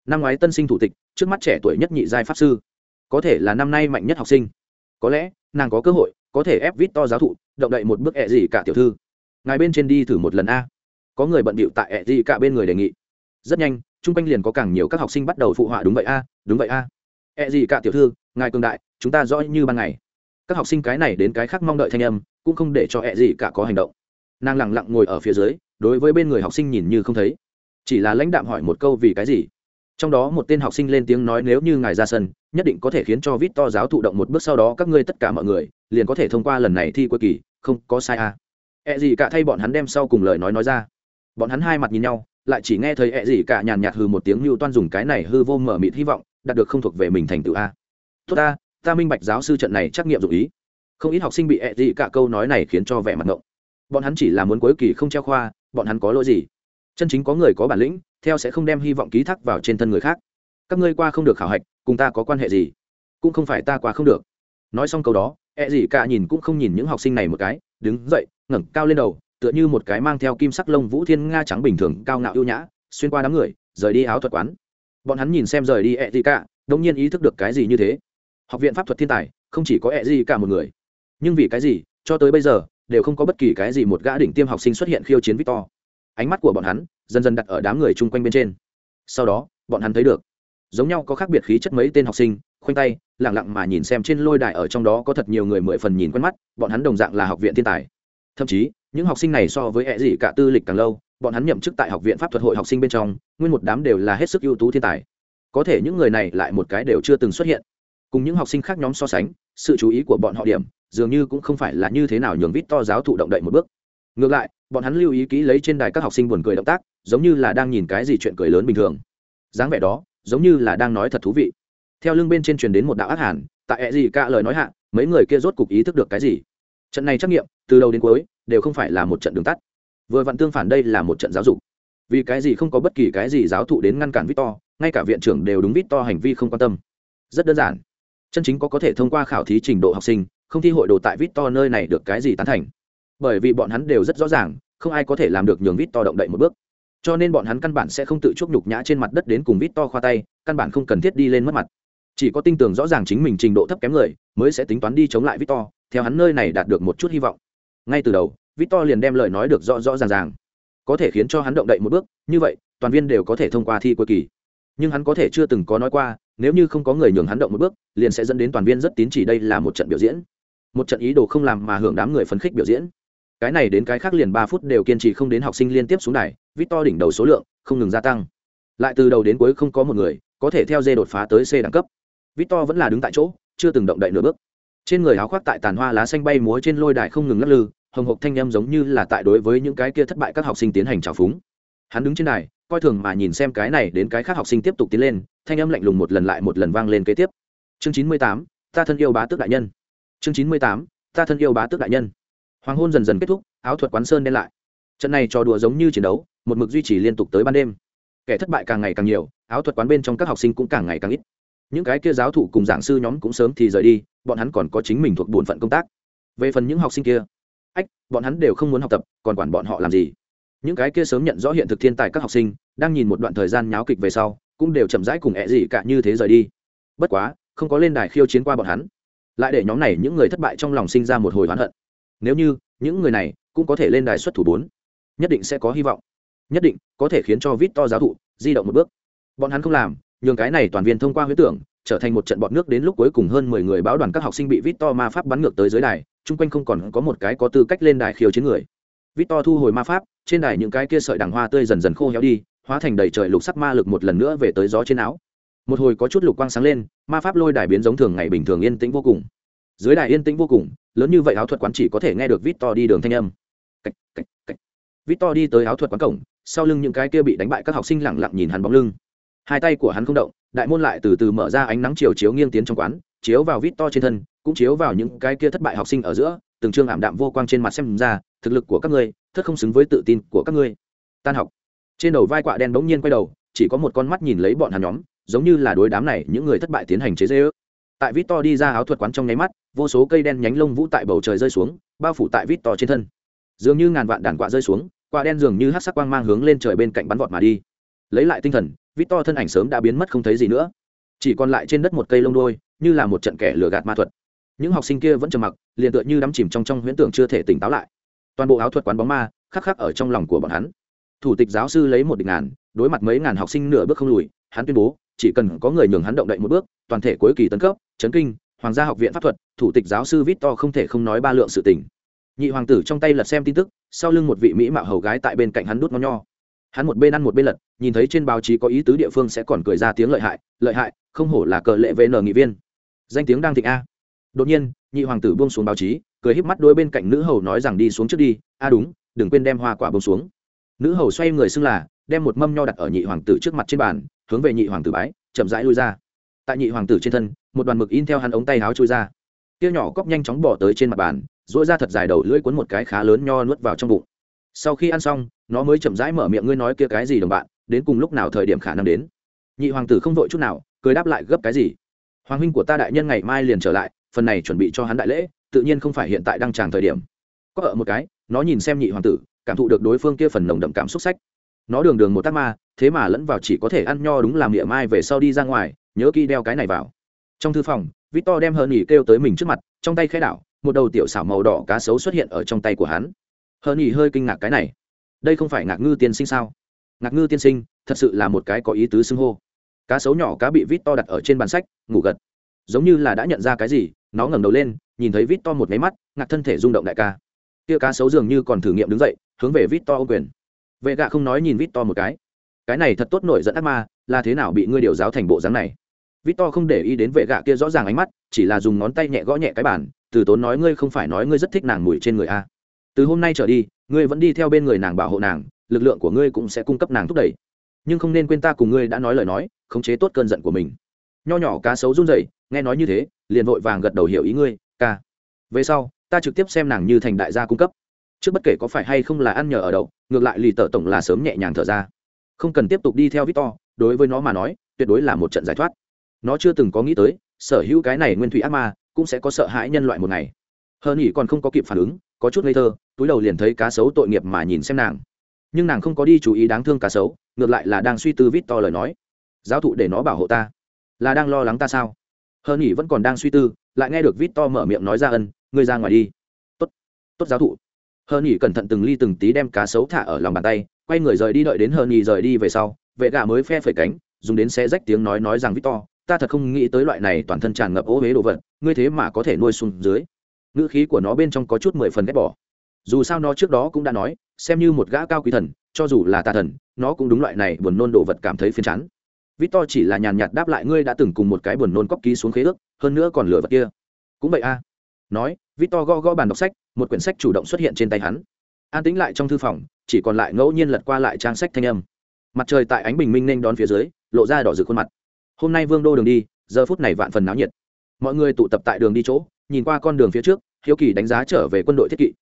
Năm ngoái tân sinh thủ tịch, trước mắt trẻ tuổi nhất nhị giai pháp sư. Có thể là năm nay mạnh nhất học sinh có lẽ, nàng có cơ hội, có thể ép vít to giáo thụ, động đậy một bước ẹ gì cả tiểu thư. Ngài bên trên đi thử một lần a. Có người bận bịu tại ẹ gì cả bên người đề nghị. Rất nhanh, chung quanh liền có càng nhiều các học sinh bắt đầu phụ họa đúng vậy a, đúng vậy a. Ẹ gì cả tiểu thư, ngài cường đại, chúng ta rõ như ban ngày. Các học sinh cái này đến cái khác mong đợi thanh âm, cũng không để cho ẹ gì cả có hành động. Nàng lẳng lặng ngồi ở phía dưới, đối với bên người học sinh nhìn như không thấy. Chỉ là lãnh đạm hỏi một câu vì cái gì? Trong đó một tên học sinh lên tiếng nói, nếu như ngài ra sân, nhất định có thể khiến cho vít to giáo thụ động một bước, sau đó các ngươi tất cả mọi người liền có thể thông qua lần này thi cuối kỳ, không, có sai à. E ẹ gì cả thay bọn hắn đem sau cùng lời nói nói ra. Bọn hắn hai mặt nhìn nhau, lại chỉ nghe thấy e ẹ gì cả nhàn nhạt hư một tiếng mưu toan dùng cái này hư vô mở mịt hy vọng, đạt được không thuộc về mình thành tựu a. Tốt ta ta minh bạch giáo sư trận này trắc nghiệm dụng ý. Không ít học sinh bị e ẹ gì cả câu nói này khiến cho vẻ mặt ngộng. Bọn hắn chỉ là muốn cuối kỳ không treo khoa, bọn hắn có lỗi gì? Chân chính có người có bản lĩnh theo sẽ không đem hy vọng ký thác vào trên thân người khác. Các ngươi qua không được khảo hạch, cùng ta có quan hệ gì? Cũng không phải ta qua không được. Nói xong câu đó e ẹ gì cả nhìn cũng không nhìn những học sinh này một cái, đứng dậy, ngẩng cao lên đầu, tựa như một cái mang theo kim sắc lông vũ thiên nga trắng bình thường, cao ngạo yêu nhã, xuyên qua đám người, rời đi áo thuật quán. Bọn hắn nhìn xem rời đi e ẹ gì cả, đống nhiên ý thức được cái gì như thế. Học viện pháp thuật thiên tài, không chỉ có e ẹ gì cả một người. Nhưng vì cái gì, cho tới bây giờ, đều không có bất kỳ cái gì một gã đỉnh tiêm học sinh xuất hiện khiêu chiến victor. Ánh mắt của bọn hắn dần dần đặt ở đám người chung quanh bên trên. Sau đó, bọn hắn thấy được, giống nhau có khác biệt khí chất mấy tên học sinh, khoanh tay lẳng lặng mà nhìn xem trên lôi đài ở trong đó có thật nhiều người mười phần nhìn quen mắt, bọn hắn đồng dạng là học viện thiên tài. Thậm chí, những học sinh này so với hệ gì cả tư lịch càng lâu, bọn hắn nhậm chức tại học viện pháp thuật hội học sinh bên trong, nguyên một đám đều là hết sức ưu tú thiên tài. Có thể những người này lại một cái đều chưa từng xuất hiện. Cùng những học sinh khác nhóm so sánh, sự chú ý của bọn họ điểm, dường như cũng không phải là như thế nào nhường vít to giáo thụ động đậy một bước ngược lại, bọn hắn lưu ý kỹ lấy trên đài các học sinh buồn cười động tác, giống như là đang nhìn cái gì chuyện cười lớn bình thường. Dáng vẻ đó, giống như là đang nói thật thú vị. Theo lưng bên trên truyền đến một đạo ác hàn, tại ẹ gì cả lời nói hạ, mấy người kia rốt cục ý thức được cái gì? Trận này trắc nghiệm, từ đầu đến cuối, đều không phải là một trận đường tắt. Vừa vặn tương phản đây là một trận giáo dục. Vì cái gì không có bất kỳ cái gì giáo thụ đến ngăn cản victor, ngay cả viện trưởng đều đúng victor hành vi không quan tâm. Rất đơn giản. Chân chính có có thể thông qua khảo thí trình độ học sinh, không thi hội đồ tại vít to nơi này được cái gì tán thành bởi vì bọn hắn đều rất rõ ràng, không ai có thể làm được nhường vít to động đậy một bước. Cho nên bọn hắn căn bản sẽ không tự chuốc nhục nhã trên mặt đất đến cùng vít to khoa tay, căn bản không cần thiết đi lên mất mặt. Chỉ có tin tưởng rõ ràng chính mình trình độ thấp kém người, mới sẽ tính toán đi chống lại vít to, theo hắn nơi này đạt được một chút hy vọng. Ngay từ đầu, vít to liền đem lời nói được rõ rõ ràng ràng. Có thể khiến cho hắn động đậy một bước, như vậy, toàn viên đều có thể thông qua thi cuối kỳ. Nhưng hắn có thể chưa từng có nói qua, nếu như không có người nhường hắn động một bước, liền sẽ dẫn đến toàn viên rất tín chỉ đây là một trận biểu diễn. Một trận ý đồ không làm mà hưởng đám người phấn khích biểu diễn cái này đến cái khác liền ba phút đều kiên trì không đến học sinh liên tiếp xuống đài, Victor đỉnh đầu số lượng, không ngừng gia tăng. Lại từ đầu đến cuối không có một người có thể theo dê đột phá tới c đẳng cấp. Victor vẫn là đứng tại chỗ, chưa từng động đậy nửa bước. Trên người áo khoác tại tàn hoa lá xanh bay múa trên lôi đài không ngừng lắc lư, hồng hộc thanh âm giống như là tại đối với những cái kia thất bại các học sinh tiến hành trào phúng. Hắn đứng trên đài, coi thường mà nhìn xem cái này đến cái khác học sinh tiếp tục tiến lên, thanh âm lạnh lùng một lần lại một lần vang lên kế tiếp. Chương chín mươi tám, ta thân yêu bá tước đại nhân. Chương chín mươi tám, ta thân yêu bá tước đại nhân hoàng hôn dần dần kết thúc, áo thuật quán sơn đen lại. Trận này trò đùa giống như chiến đấu, một mực duy trì liên tục tới ban đêm. Kẻ thất bại càng ngày càng nhiều, áo thuật quán bên trong các học sinh cũng càng ngày càng ít. Những cái kia giáo thủ cùng giảng sư nhóm cũng sớm thì rời đi, bọn hắn còn có chính mình thuộc bổn phận công tác. Về phần những học sinh kia, ách, bọn hắn đều không muốn học tập, còn quản bọn họ làm gì? Những cái kia sớm nhận rõ hiện thực thiên tài các học sinh, đang nhìn một đoạn thời gian nháo kịch về sau, cũng đều chậm rãi cùng ẹ gì cả như thế rời đi. Bất quá, không có lên đài khiêu chiến qua bọn hắn. Lại để nhóm này những người thất bại trong lòng sinh ra một hồi oán hận nếu như, những người này cũng có thể lên đài xuất thủ bốn, nhất định sẽ có hy vọng. Nhất định có thể khiến cho vít to giáo thụ di động một bước. Bọn hắn không làm, nhường cái này toàn viên thông qua huyết tưởng, trở thành một trận bọn nước đến lúc cuối cùng hơn mười người báo đoàn các học sinh bị vít to ma pháp bắn ngược tới dưới đài, chung quanh không còn có một cái có tư cách lên đài khiêu chiến người. Vít to thu hồi ma pháp, trên đài những cái kia sợi đằng hoa tươi dần dần khô héo đi, hóa thành đầy trời lục sắc ma lực một lần nữa về tới gió trên áo. Một hồi có chút lục quang sáng lên, ma pháp lôi đài biến giống thường ngày bình thường yên tĩnh vô cùng dưới đài yên tĩnh vô cùng lớn như vậy áo thuật quán chỉ có thể nghe được vít to đi đường thanh âm. Cách, cách, cách. vít to đi tới áo thuật quán cổng sau lưng những cái kia bị đánh bại các học sinh lẳng lặng nhìn hắn bóng lưng. Hai tay của hắn không động đại môn lại từ từ mở ra ánh nắng chiều chiếu nghiêng tiến trong quán chiếu vào vít to trên thân cũng chiếu vào những cái kia thất bại học sinh ở giữa từng trương ảm đạm vô quang trên mặt xem ra thực lực của các ngươi thất không xứng với tự tin của các ngươi. Tan học. Trên đầu vai quạ đen bỗng nhiên quay đầu chỉ có một con mắt nhìn lấy bọn hắn nhóm giống như là đối đám này những người thất bại tiến hành chế dễ ước tại vít to đi ra áo thuật quán trong nháy mắt vô số cây đen nhánh lông vũ tại bầu trời rơi xuống, bao phủ tại vít to trên thân. Dường như ngàn vạn đàn quạ rơi xuống quạ đen dường như hát sắc quang mang hướng lên trời bên cạnh bắn vọt mà đi. Lấy lại tinh thần, vít to thân ảnh sớm đã biến mất không thấy gì nữa. Chỉ còn lại trên đất một cây lông đôi như là một trận kẻ lừa gạt ma thuật. Những học sinh kia vẫn trầm mặc, liền tựa như đắm chìm trong trong huyễn tưởng chưa thể tỉnh táo lại. Toàn bộ áo thuật quán bóng ma, khắc khắc ở trong lòng của bọn hắn. Thủ tịch giáo sư lấy một địch ngàn, đối mặt mấy ngàn học sinh nửa bước không lùi, hắn tuyên bố, chỉ cần có người nhường hắn động đậy một bước, toàn thể cuối kỳ tấn cấp, chấn kinh hoàng gia học viện pháp thuật, thủ tịch giáo sư victor không thể không nói ba lượng sự tình. Nhị hoàng tử trong tay lật xem tin tức, sau lưng một vị mỹ mạo hầu gái tại bên cạnh hắn đút ngón nho. Hắn một bên ăn một bên lật, nhìn thấy trên báo chí có ý tứ địa phương sẽ còn cười ra tiếng lợi hại lợi hại, không hổ là cờ lệ vn nghị viên. Danh tiếng đang thịnh a. Đột nhiên, nhị hoàng tử buông xuống báo chí, cười híp mắt đôi bên cạnh nữ hầu nói rằng đi xuống trước đi, a đúng, đừng quên đem hoa quả buông xuống. Nữ hầu xoay người xưng là, đem một mâm nho đặt ở nhị hoàng tử trước mặt trên bàn, hướng về nhị hoàng tử bái, chậm rãi lui ra tại nhị hoàng tử trên thân, một đoàn mực in theo hắn ống tay áo trôi ra. Tiêu nhỏ cóc nhanh chóng bỏ tới trên mặt bàn dỗi ra thật dài đầu lưỡi cuốn một cái khá lớn nho nuốt vào trong bụng. Sau khi ăn xong, nó mới chậm rãi mở miệng ngươi nói kia cái gì đồng bạn, đến cùng lúc nào thời điểm khả năng đến. Nhị hoàng tử không vội chút nào, cười đáp lại gấp cái gì? Hoàng huynh của ta đại nhân ngày mai liền trở lại, phần này chuẩn bị cho hắn đại lễ, tự nhiên không phải hiện tại đang tràng thời điểm. Có ở một cái, nó nhìn xem nhị hoàng tử, cảm thụ được đối phương kia phần nồng đậm cảm xúc sách. Nó đường đường một tác ma, thế mà lẫn vào chỉ có thể ăn nho đúng làm địa mai về sau đi ra ngoài nhớ kỹ đeo cái này vào. Trong thư phòng, victor đem hờ nhỉ kêu tới mình trước mặt, trong tay khai đảo, một đầu tiểu xảo màu đỏ cá sấu xuất hiện ở trong tay của hắn. Hờ nhỉ hơi kinh ngạc cái này. Đây không phải ngạc ngư tiên sinh sao? Ngạc ngư tiên sinh, thật sự là một cái có ý tứ xưng hô. Cá sấu nhỏ cá bị victor đặt ở trên bàn sách, ngủ gật. Giống như là đã nhận ra cái gì, nó ngẩng đầu lên, nhìn thấy victor một máy mắt, ngạc thân thể rung động đại ca. Kia cá sấu dường như còn thử nghiệm đứng dậy, hướng về victor ô quyền. Vệ gạ không nói nhìn victor một cái. Cái này thật tốt nổi dẫn ác ma, là thế nào bị ngươi điều giáo thành bộ dáng này? Victor không để ý đến vệ gạ kia rõ ràng ánh mắt, chỉ là dùng ngón tay nhẹ gõ nhẹ cái bàn, từ tốn nói ngươi không phải nói ngươi rất thích nàng mùi trên người a. Từ hôm nay trở đi, ngươi vẫn đi theo bên người nàng bảo hộ nàng, lực lượng của ngươi cũng sẽ cung cấp nàng thúc đẩy. Nhưng không nên quên ta cùng ngươi đã nói lời nói, khống chế tốt cơn giận của mình. Nho nhỏ cá sấu run rẩy, nghe nói như thế, liền vội vàng gật đầu hiểu ý ngươi, ca, về sau, ta trực tiếp xem nàng như thành đại gia cung cấp. Trước bất kể có phải hay không là ăn nhờ ở đậu, ngược lại lì tợ tổng là sớm nhẹ nhàng thở ra. Không cần tiếp tục đi theo victor, đối với nó mà nói, tuyệt đối là một trận giải thoát nó chưa từng có nghĩ tới, sở hữu cái này nguyên thủy ác ma cũng sẽ có sợ hãi nhân loại một ngày. Hờ nhỉ còn không có kịp phản ứng, có chút ngây thơ, túi đầu liền thấy cá sấu tội nghiệp mà nhìn xem nàng. Nhưng nàng không có đi chú ý đáng thương cá sấu, ngược lại là đang suy tư vít to lời nói. Giáo thụ để nó bảo hộ ta. Là đang lo lắng ta sao? Hờ nhỉ vẫn còn đang suy tư, lại nghe được vít to mở miệng nói ra ân, ngươi ra ngoài đi. Tốt tốt giáo thụ. Hờ nhỉ cẩn thận từng ly từng tí đem cá sấu thả ở lòng bàn tay, quay người rời đi đợi đến hờ nhỉ rời đi về sau, vệ gà mới phe phẩy cánh, dùng đến xe rách tiếng nói nói rằng vít to ta thật không nghĩ tới loại này toàn thân tràn ngập ố huế đồ vật, ngươi thế mà có thể nuôi xuống dưới. Ngữ khí của nó bên trong có chút mười phần ghét bỏ. Dù sao nó trước đó cũng đã nói, xem như một gã cao quý thần, cho dù là tà thần, nó cũng đúng loại này buồn nôn đồ vật cảm thấy phiền chán. Victor chỉ là nhàn nhạt đáp lại, ngươi đã từng cùng một cái buồn nôn cóc ký xuống khế ước, hơn nữa còn lửa vật kia. Cũng vậy a. Nói, victor gõ gõ bàn đọc sách, một quyển sách chủ động xuất hiện trên tay hắn. An tĩnh lại trong thư phòng, chỉ còn lại ngẫu nhiên lật qua lại trang sách thanh âm. Mặt trời tại ánh bình minh nên đón phía dưới, lộ ra đỏ rực khuôn mặt hôm nay vương đô đường đi giờ phút này vạn phần náo nhiệt. Mọi người tụ tập tại đường đi chỗ nhìn qua con đường phía trước hiếu kỳ đánh giá trở về quân đội thiết kỵ.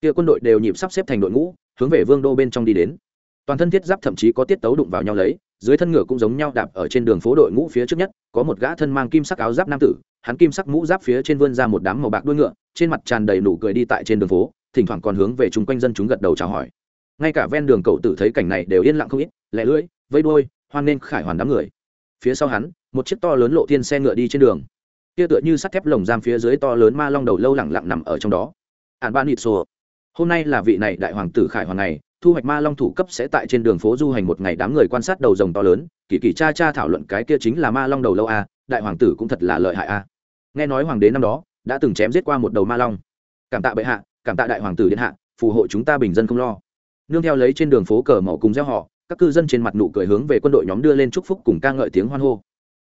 Kia quân đội đều nhịp sắp xếp thành đội ngũ hướng về vương đô bên trong đi đến. Toàn thân thiết giáp thậm chí có tiết tấu đụng vào nhau lấy dưới thân ngựa cũng giống nhau đạp ở trên đường phố đội ngũ phía trước nhất có một gã thân mang kim sắc áo giáp nam tử hắn kim sắc mũ giáp phía trên vươn ra một đám màu bạc đuôi ngựa trên mặt tràn đầy nụ cười đi tại trên đường phố thỉnh thoảng còn hướng về chung quanh dân chúng gật đầu chào hỏi. Ngay cả ven đường cậu tử thấy cảnh này đều yên lặng không ít lẻ lưỡi vây đuôi, hoan nên khải hoàn đám người phía sau hắn, một chiếc to lớn lộ thiên xe ngựa đi trên đường. Kia tựa như sắt thép lồng giam phía dưới to lớn ma long đầu lâu lẳng lặng nằm ở trong đó. Ạn ban nịt sổ hôm nay là vị này đại hoàng tử khải hoàng này thu hoạch ma long thủ cấp sẽ tại trên đường phố du hành một ngày đám người quan sát đầu rồng to lớn, kỳ kỳ cha cha thảo luận cái kia chính là ma long đầu lâu a, đại hoàng tử cũng thật là lợi hại a. Nghe nói hoàng đế năm đó đã từng chém giết qua một đầu ma long. Cảm tạ bệ hạ, cảm tạ đại hoàng tử điện hạ, phù hộ chúng ta bình dân không lo. Nương theo lấy trên đường phố cờ màu cùng gieo họ các cư dân trên mặt nụ cười hướng về quân đội nhóm đưa lên chúc phúc cùng ca ngợi tiếng hoan hô.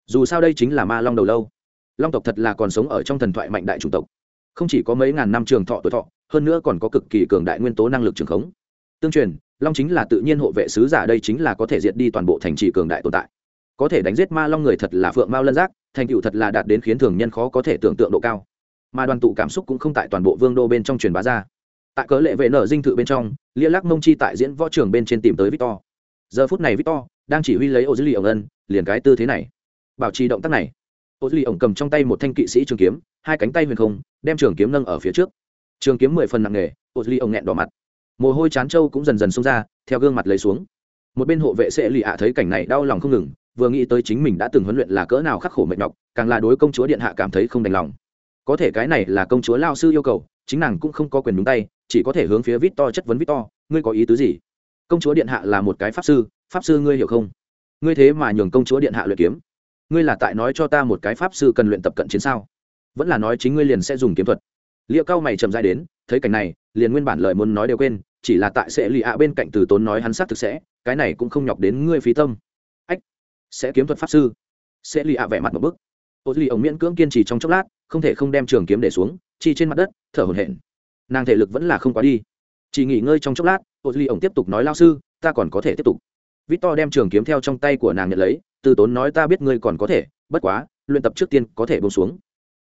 Dù sao đây chính là ma long đầu lâu. Long tộc thật là còn sống ở trong thần thoại mạnh đại chủng tộc. Không chỉ có mấy ngàn năm trường thọ tuổi thọ, hơn nữa còn có cực kỳ cường đại nguyên tố năng lực trường khống. Tương truyền, long chính là tự nhiên hộ vệ sứ giả đây chính là có thể diệt đi toàn bộ thành trì cường đại tồn tại. Có thể đánh giết ma long người thật là phượng mao lân giác, thành tựu thật là đạt đến khiến thường nhân khó có thể tưởng tượng độ cao. Mà đoàn tụ cảm xúc cũng không tại toàn bộ vương đô bên trong truyền bá ra. Tại cớ lệ vệ nở dinh thự bên trong, lia lắc mông chi tại diễn võ trường bên trên tìm tới victor giờ phút này victor đang chỉ huy lấy ô dữ liệu ân, liền cái tư thế này. Bảo trì động tác này. Ô dữ liệu cầm trong tay một thanh kỵ sĩ trường kiếm, hai cánh tay huyền không, đem trường kiếm nâng ở phía trước. Trường kiếm mười phần nặng nghề ô dữ liệu nghẹn đỏ mặt. Mồ hôi chán trâu cũng dần dần xông ra, theo gương mặt lấy xuống. Một bên hộ vệ sẽ lì ạ thấy cảnh này đau lòng không ngừng, vừa nghĩ tới chính mình đã từng huấn luyện là cỡ nào khắc khổ mệt nhọc, càng là đối công chúa điện hạ cảm thấy không đành lòng. Có thể cái này là công chúa lao sư yêu cầu, chính nàng cũng không có quyền đúng tay, chỉ có thể hướng phía vít to chất vấn vít to ngươi có ý tứ gì? Công chúa điện hạ là một cái pháp sư pháp sư ngươi hiểu không? Ngươi thế mà nhường công chúa điện hạ luyện kiếm. Ngươi là tại nói cho ta một cái pháp sư cần luyện tập cận chiến sao? Vẫn là nói chính ngươi liền sẽ dùng kiếm thuật. Liệu cao mày chậm dài đến, thấy cảnh này, liền nguyên bản lời muốn nói đều quên, chỉ là tại sẽ lì ạ bên cạnh từ tốn nói hắn sát thực sẽ, cái này cũng không nhọc đến ngươi phí tâm. Ách, sẽ kiếm thuật pháp sư. Sẽ lì ạ vẻ mặt một bức. Ô lì ổng miễn cưỡng kiên trì trong chốc lát, không thể không đem trường kiếm để xuống, chi trên mặt đất, thở hổn hển. Nàng thể lực vẫn là không quá đi chỉ nghỉ ngơi trong chốc lát ô duy ổng tiếp tục nói lao sư, ta còn có thể tiếp tục. Victor đem trường kiếm theo trong tay của nàng nhận lấy, từ tốn nói, ta biết ngươi còn có thể, bất quá, luyện tập trước tiên có thể bông xuống.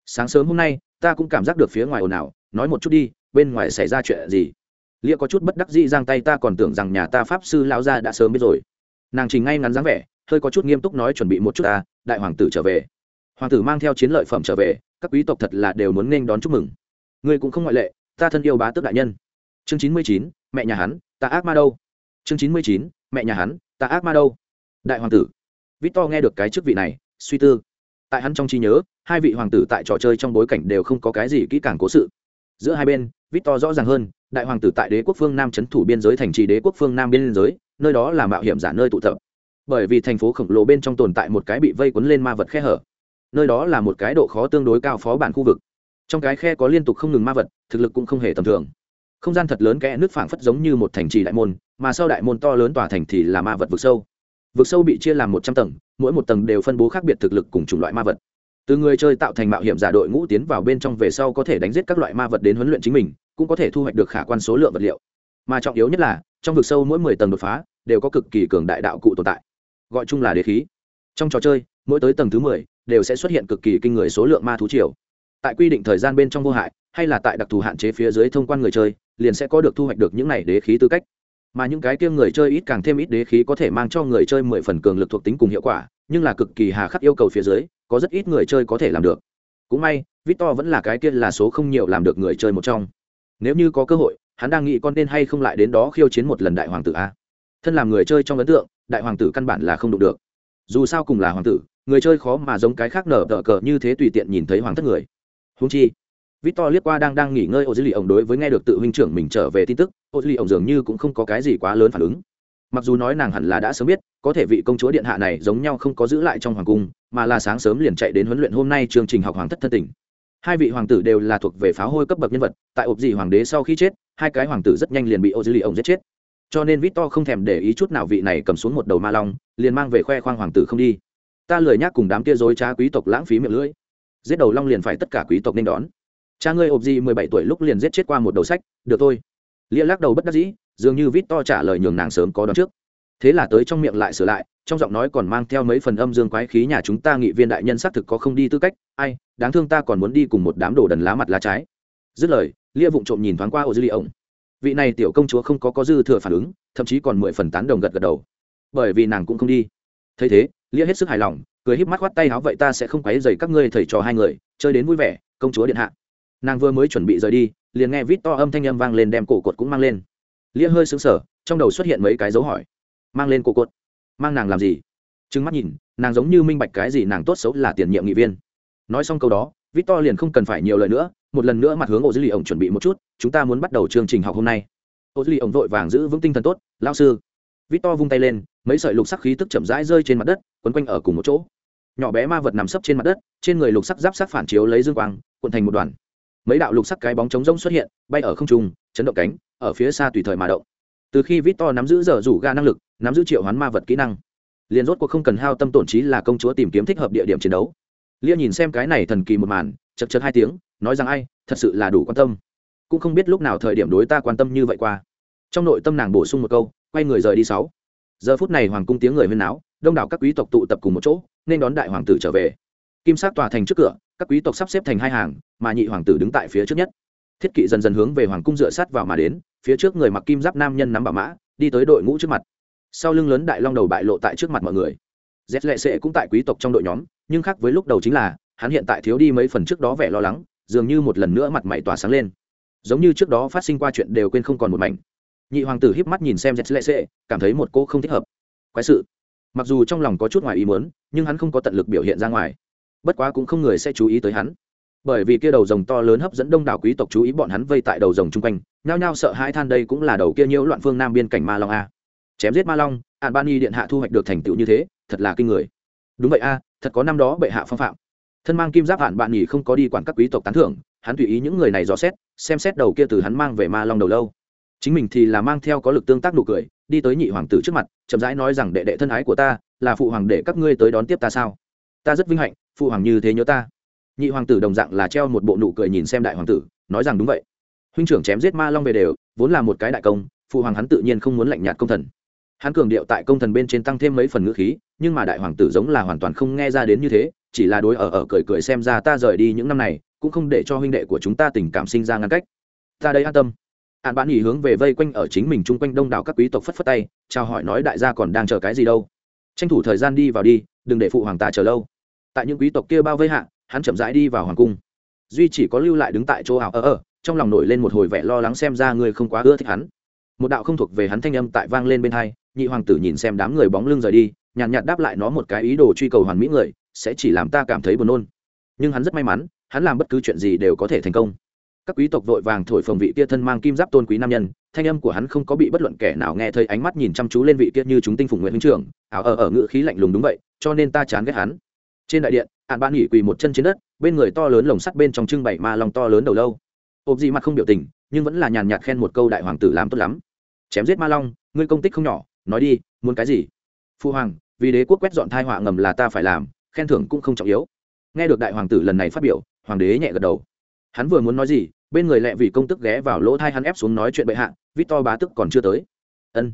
Sáng sớm hôm nay, ta cũng cảm giác được phía ngoài ồn ào, nói một chút đi, bên ngoài xảy ra chuyện gì? Lia có chút bất đắc dĩ giang tay, ta còn tưởng rằng nhà ta pháp sư lão gia đã sớm biết rồi. Nàng trình ngay ngắn dáng vẻ, hơi có chút nghiêm túc nói, chuẩn bị một chút ta, đại hoàng tử trở về. Hoàng tử mang theo chiến lợi phẩm trở về, các quý tộc thật là đều muốn nên đón chúc mừng. Ngươi cũng không ngoại lệ, ta thân yêu bá tước đại nhân chương chín mươi chín, mẹ nhà hắn, ta ác ma đâu? Chương chín mươi chín, mẹ nhà hắn, ta ác ma đâu? Đại hoàng tử. Victor nghe được cái chức vị này, suy tư. Tại hắn trong trí nhớ, hai vị hoàng tử tại trò chơi trong bối cảnh đều không có cái gì kỹ càng cố sự. Giữa hai bên, victor rõ ràng hơn, đại hoàng tử tại đế quốc phương nam c h ấ n thủ biên giới thành trì đế quốc phương nam biên giới, nơi đó là mạo hiểm giả nơi tụ tập. Bởi vì thành phố khổng lồ bên trong tồn tại một cái bị vây quấn lên ma vật khe hở. Nơi đó là một cái độ khó tương đối cao phó bản khu vực. Trong cái khe có liên tục không ngừng ma vật, thực lực cũng không hề tầm thường không gian thật lớn kẽ nước phảng phất giống như một thành trì đại môn, mà sau đại môn to lớn tòa thành thì là ma vật vực sâu. Vực sâu bị chia làm một trăm tầng, mỗi một tầng đều phân bố khác biệt thực lực cùng chủng loại ma vật. Từ người chơi tạo thành mạo hiểm giả đội ngũ tiến vào bên trong về sau có thể đánh giết các loại ma vật đến huấn luyện chính mình, cũng có thể thu hoạch được khả quan số lượng vật liệu. Mà trọng yếu nhất là, trong vực sâu mỗi mười tầng đột phá, đều có cực kỳ cường đại đạo cụ tồn tại. Gọi chung là đế khí. Trong trò chơi, mỗi tới tầng thứ mười, đều sẽ xuất hiện cực kỳ kinh người số lượng ma thú triều. Tại quy định thời gian bên trong vô hại, hay là tại đặc thù hạn chế phía dưới thông quan người chơi liền sẽ có được thu hoạch được những này đế khí tư cách. Mà những cái kia người chơi ít càng thêm ít đế khí có thể mang cho người chơi mười phần cường lực thuộc tính cùng hiệu quả, nhưng là cực kỳ hà khắc yêu cầu phía dưới, có rất ít người chơi có thể làm được. Cũng may, victor vẫn là cái kia là số không nhiều làm được người chơi một trong. Nếu như có cơ hội, hắn đang nghĩ con nên hay không lại đến đó khiêu chiến một lần đại hoàng tử a. Thân làm người chơi trong ấn tượng, đại hoàng tử căn bản là không đụng được. Dù sao cùng là hoàng tử, người chơi khó mà giống cái khác nở tờ cờ như thế tùy tiện nhìn thấy hoàng thất người. Húng chi victor liếc qua đang đang nghỉ ngơi Ozili lì ổng đối với nghe được tự huynh trưởng mình trở về tin tức Ozili lì ổng dường như cũng không có cái gì quá lớn phản ứng. Mặc dù nói nàng hẳn là đã sớm biết, có thể vị công chúa điện hạ này giống nhau không có giữ lại trong hoàng cung, mà là sáng sớm liền chạy đến huấn luyện hôm nay chương trình học hoàng thất thân tình. Hai vị hoàng tử đều là thuộc về pháo hôi cấp bậc nhân vật, tại ộp dị hoàng đế sau khi chết, hai cái hoàng tử rất nhanh liền bị Ozili lì ổng giết chết. Cho nên victor không thèm để ý chút nào vị này cầm xuống một đầu ma long, liền mang về khoe khoang hoàng tử không đi. Ta lười nhác cùng đám kia dối trá quý tộc lãng phí miệng lưỡi. Giết đầu long liền phải tất cả quý tộc nên đón cha ngươi ộp gì mười bảy tuổi lúc liền giết chết qua một đầu sách, được thôi. Lia lắc đầu bất đắc dĩ, dường như vít to trả lời nhường nàng sớm có đón trước. Thế là tới trong miệng lại sửa lại, trong giọng nói còn mang theo mấy phần âm dương quái khí nhà chúng ta nghị viên đại nhân xác thực có không đi tư cách, ai, đáng thương ta còn muốn đi cùng một đám đồ đần lá mặt lá trái. Dứt lời, lia vụng trộm nhìn thoáng qua ô dư ly ổng vị này tiểu công chúa không có có dư thừa phản ứng, thậm chí còn mười phần tán đồng gật gật đầu. Bởi vì nàng cũng không đi. Thấy thế, lia hết sức hài lòng, cười híp mắt khoát tay áo vậy ta sẽ không quấy dày các ngươi thầy trò hai người, chơi đến vui vẻ, công chúa điện hạ nàng vừa mới chuẩn bị rời đi, liền nghe vít to âm thanh âm vang lên đem cổ cột cũng mang lên. Lia hơi xứng sở trong đầu xuất hiện mấy cái dấu hỏi. Mang lên cổ cột. Mang nàng làm gì? Trừng mắt nhìn, nàng giống như minh bạch cái gì nàng tốt xấu là tiền nhiệm nghị viên. Nói xong câu đó, vít to liền không cần phải nhiều lời nữa, một lần nữa mặt hướng ô dư lì ổng chuẩn bị một chút, chúng ta muốn bắt đầu chương trình học hôm nay. Ô dư lì ổng vội vàng giữ vững tinh thần tốt lao sư. Vít to vung tay lên, mấy sợi lục sắc khí tức chậm rãi rơi trên mặt đất, quấn quanh ở cùng một chỗ. Nhỏ bé ma vật nằm sấp trên mặt đất, trên người lục sắc giáp sắc phản chiếu lấy dương quang, cuộn thành một đoàn mấy đạo lục sắc cái bóng trống rông xuất hiện, bay ở không trung, chấn động cánh, ở phía xa tùy thời mà động. Từ khi vít to nắm giữ giờ rủ ga năng lực, nắm giữ triệu hoán ma vật kỹ năng, liền rốt cuộc không cần hao tâm tổn trí là công chúa tìm kiếm thích hợp địa điểm chiến đấu. Lia nhìn xem cái này thần kỳ một màn, chật chật hai tiếng, nói rằng, ai, thật sự là đủ quan tâm. Cũng không biết lúc nào thời điểm đối ta quan tâm như vậy qua. Trong nội tâm nàng bổ sung một câu, quay người rời đi sáu. Giờ phút này hoàng cung tiếng người huyên náo, đông đảo các quý tộc tụ tập cùng một chỗ, nên đón đại hoàng tử trở về kim sát tòa thành trước cửa, các quý tộc sắp xếp thành hai hàng, mà nhị hoàng tử đứng tại phía trước nhất. Thiết kỵ dần dần hướng về hoàng cung dựa sát vào mà đến, phía trước người mặc kim giáp nam nhân nắm bảo mã, đi tới đội ngũ trước mặt. Sau lưng lớn đại long đầu bại lộ tại trước mặt mọi người. Z lệ sệ cũng tại quý tộc trong đội nhóm, nhưng khác với lúc đầu chính là, hắn hiện tại thiếu đi mấy phần trước đó vẻ lo lắng, dường như một lần nữa mặt mày tỏa sáng lên. Giống như trước đó phát sinh qua chuyện đều quên không còn một mảnh. Nhị hoàng tử híp mắt nhìn xem z lệ sệ, cảm thấy một cô không thích hợp. Quái sự. Mặc dù trong lòng có chút ngoài ý muốn, nhưng hắn không có tận lực biểu hiện ra ngoài bất quá cũng không người sẽ chú ý tới hắn. Bởi vì kia đầu rồng to lớn hấp dẫn đông đảo quý tộc chú ý bọn hắn vây tại đầu rồng chung quanh, nhao nhao sợ hãi than đây cũng là đầu kia nhiễu loạn phương nam biên cảnh ma long a. Chém giết ma long an y điện hạ thu hoạch được thành tựu như thế, thật là kinh người. Đúng vậy a, thật có năm đó bệ hạ phong phạm. Thân mang kim giáp hạn bạn nhỉ không có đi quản các quý tộc tán thưởng, hắn tùy ý những người này dò xét, xem xét đầu kia từ hắn mang về ma long đầu lâu. Chính mình thì là mang theo có lực tương tác nụ cười, đi tới nhị hoàng tử trước mặt, chậm rãi nói rằng đệ đệ thân ái của ta, là phụ hoàng để các ngươi tới đón tiếp ta sao? Ta rất vinh hạnh phụ hoàng như thế nhớ ta. Nhị hoàng tử đồng dạng là treo một bộ nụ cười nhìn xem đại hoàng tử, nói rằng đúng vậy. Huynh trưởng chém giết ma long về đều, vốn là một cái đại công phụ hoàng hắn tự nhiên không muốn lạnh nhạt công thần. Hắn cường điệu tại công thần bên trên tăng thêm mấy phần ngữ khí, nhưng mà đại hoàng tử giống là hoàn toàn không nghe ra đến như thế, chỉ là đối ở ở cười cười xem ra ta rời đi những năm này, cũng không để cho huynh đệ của chúng ta tình cảm sinh ra ngăn cách. Ta đây an tâm. Hạn bán nghỉ hướng về vây quanh ở chính mình chung quanh đông đảo các quý tộc phất phất tay, chào hỏi nói đại gia còn đang chờ cái gì đâu. Tranh thủ thời gian đi vào đi, đừng để phụ hoàng ta chờ lâu tại những quý tộc kia bao vây hạ hắn chậm rãi đi vào hoàng cung. Duy chỉ có lưu lại đứng tại chỗ ảo ở ở trong lòng nổi lên một hồi vẻ lo lắng xem ra người không quá ưa thích hắn. Một đạo không thuộc về hắn thanh âm tại vang lên bên hai nhị hoàng tử nhìn xem đám người bóng lưng rời đi nhàn nhạt, nhạt đáp lại nó một cái ý đồ truy cầu hoàn mỹ người sẽ chỉ làm ta cảm thấy buồn nôn. Nhưng hắn rất may mắn hắn làm bất cứ chuyện gì đều có thể thành công. Các quý tộc vội vàng thổi phồng vị kia thân mang kim giáp tôn quý nam nhân thanh âm của hắn không có bị bất luận kẻ nào nghe thấy ánh mắt nhìn chăm chú lên vị kia như chúng tinh phùng nguyễn huynh trưởng ảo ờ, ở ở ngự khí lạnh lùng đúng vậy cho nên ta chán ghét hắn trên đại điện, ạn ban nghỉ quỳ một chân trên đất, bên người to lớn lồng sắt bên trong trưng bày ma long to lớn đầu lâu. Ộp gì mặt không biểu tình, nhưng vẫn là nhàn nhạt khen một câu đại hoàng tử làm tốt lắm. Chém giết ma long, ngươi công tích không nhỏ, nói đi, muốn cái gì? Phu hoàng, vì đế quốc quét dọn thai họa ngầm là ta phải làm, khen thưởng cũng không trọng yếu. Nghe được đại hoàng tử lần này phát biểu, hoàng đế nhẹ gật đầu. Hắn vừa muốn nói gì, bên người lẹ vì công tức ghé vào lỗ thai hắn ép xuống nói chuyện bệ hạ vít to bá tức còn chưa tới. Ân.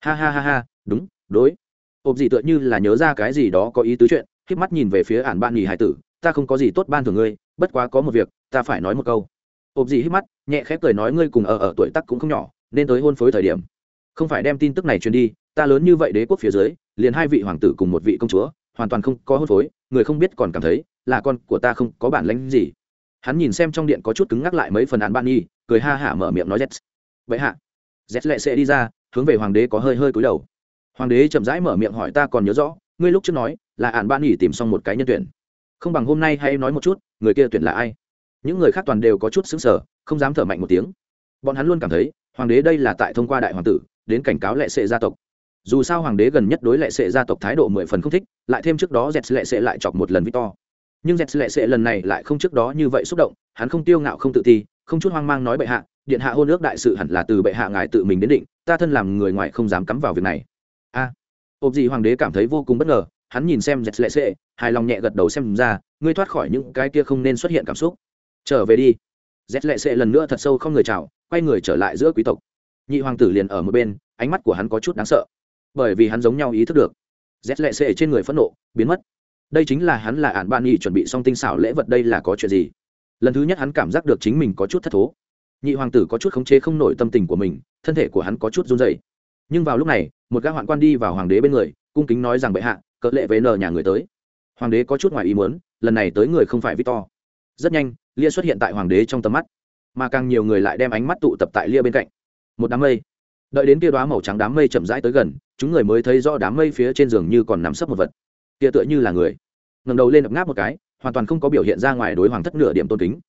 Ha ha ha ha, đúng, đối. Ộp gì tựa như là nhớ ra cái gì đó có ý tứ chuyện k mắt nhìn về phía ản ban nghỉ hải tử, ta không có gì tốt ban thưởng ngươi, bất quá có một việc, ta phải nói một câu. Ộp gì hít mắt, nhẹ khép cười nói, ngươi cùng ở ở tuổi tắc cũng không nhỏ, nên tới hôn phối thời điểm. Không phải đem tin tức này truyền đi, ta lớn như vậy đế quốc phía dưới, liền hai vị hoàng tử cùng một vị công chúa, hoàn toàn không có hôn phối, người không biết còn cảm thấy là con của ta không có bản lãnh gì. Hắn nhìn xem trong điện có chút cứng ngắc lại mấy phần án ban nhi cười ha hả mở miệng nói z vậy hạ. Z lệ sẽ đi ra, hướng về hoàng đế có hơi hơi cúi đầu. Hoàng đế chậm rãi mở miệng hỏi, ta còn nhớ rõ, ngươi lúc trước nói là ạn bạn nghỉ tìm xong một cái nhân tuyển. Không bằng hôm nay hãy nói một chút người kia tuyển là ai? Những người khác toàn đều có chút xứng sở không dám thở mạnh một tiếng. Bọn hắn luôn cảm thấy hoàng đế đây là tại thông qua đại hoàng tử đến cảnh cáo lệ sệ gia tộc. Dù sao hoàng đế gần nhất đối lệ sệ gia tộc thái độ mười phần không thích lại thêm trước đó dẹt lệ sệ lại chọc một lần victor. Nhưng dẹt lệ sệ lần này lại không trước đó như vậy xúc động hắn không tiêu ngạo không tự ti không chút hoang mang nói bệ hạ điện hạ hôn ước đại sự hẳn là từ bệ hạ ngài tự mình đến định ta thân làm người ngoài không dám cắm vào việc này. A. À, ộp gì hoàng đế cảm thấy vô cùng bất ngờ hắn nhìn xem dẹt lệ sệ hài lòng nhẹ gật đầu xem ra, ngươi thoát khỏi những cái kia không nên xuất hiện cảm xúc. Trở về đi. Dẹt lệ sệ lần nữa thật sâu không người chào, quay người trở lại giữa quý tộc. Nhị hoàng tử liền ở một bên, ánh mắt của hắn có chút đáng sợ. Bởi vì hắn giống nhau ý thức được dẹt lệ xệ trên người phẫn nộ, biến mất. Đây chính là hắn là ản ban nhị chuẩn bị xong tinh xảo lễ vật đây là có chuyện gì? Lần thứ nhất hắn cảm giác được chính mình có chút thất thố. Nhị hoàng tử có chút khống chế không nổi tâm tình của mình, thân thể của hắn có chút run dày nhưng vào lúc này, một gã hoạn quan đi vào hoàng đế bên người, cung kính nói rằng bệ hạ cỡ lệ với nờ nhà người tới. Hoàng đế có chút ngoài ý muốn, lần này tới người không phải victor. Rất nhanh, lia xuất hiện tại hoàng đế trong tầm mắt. Mà càng nhiều người lại đem ánh mắt tụ tập tại lia bên cạnh. Một đám mây. Đợi đến kia đoá màu trắng đám mây chậm rãi tới gần, chúng người mới thấy rõ đám mây phía trên giường như còn nằm sấp một vật. Kia tựa như là người. Ngầm đầu lên ập ngáp một cái, hoàn toàn không có biểu hiện ra ngoài đối hoàng thất nửa điểm tôn kính.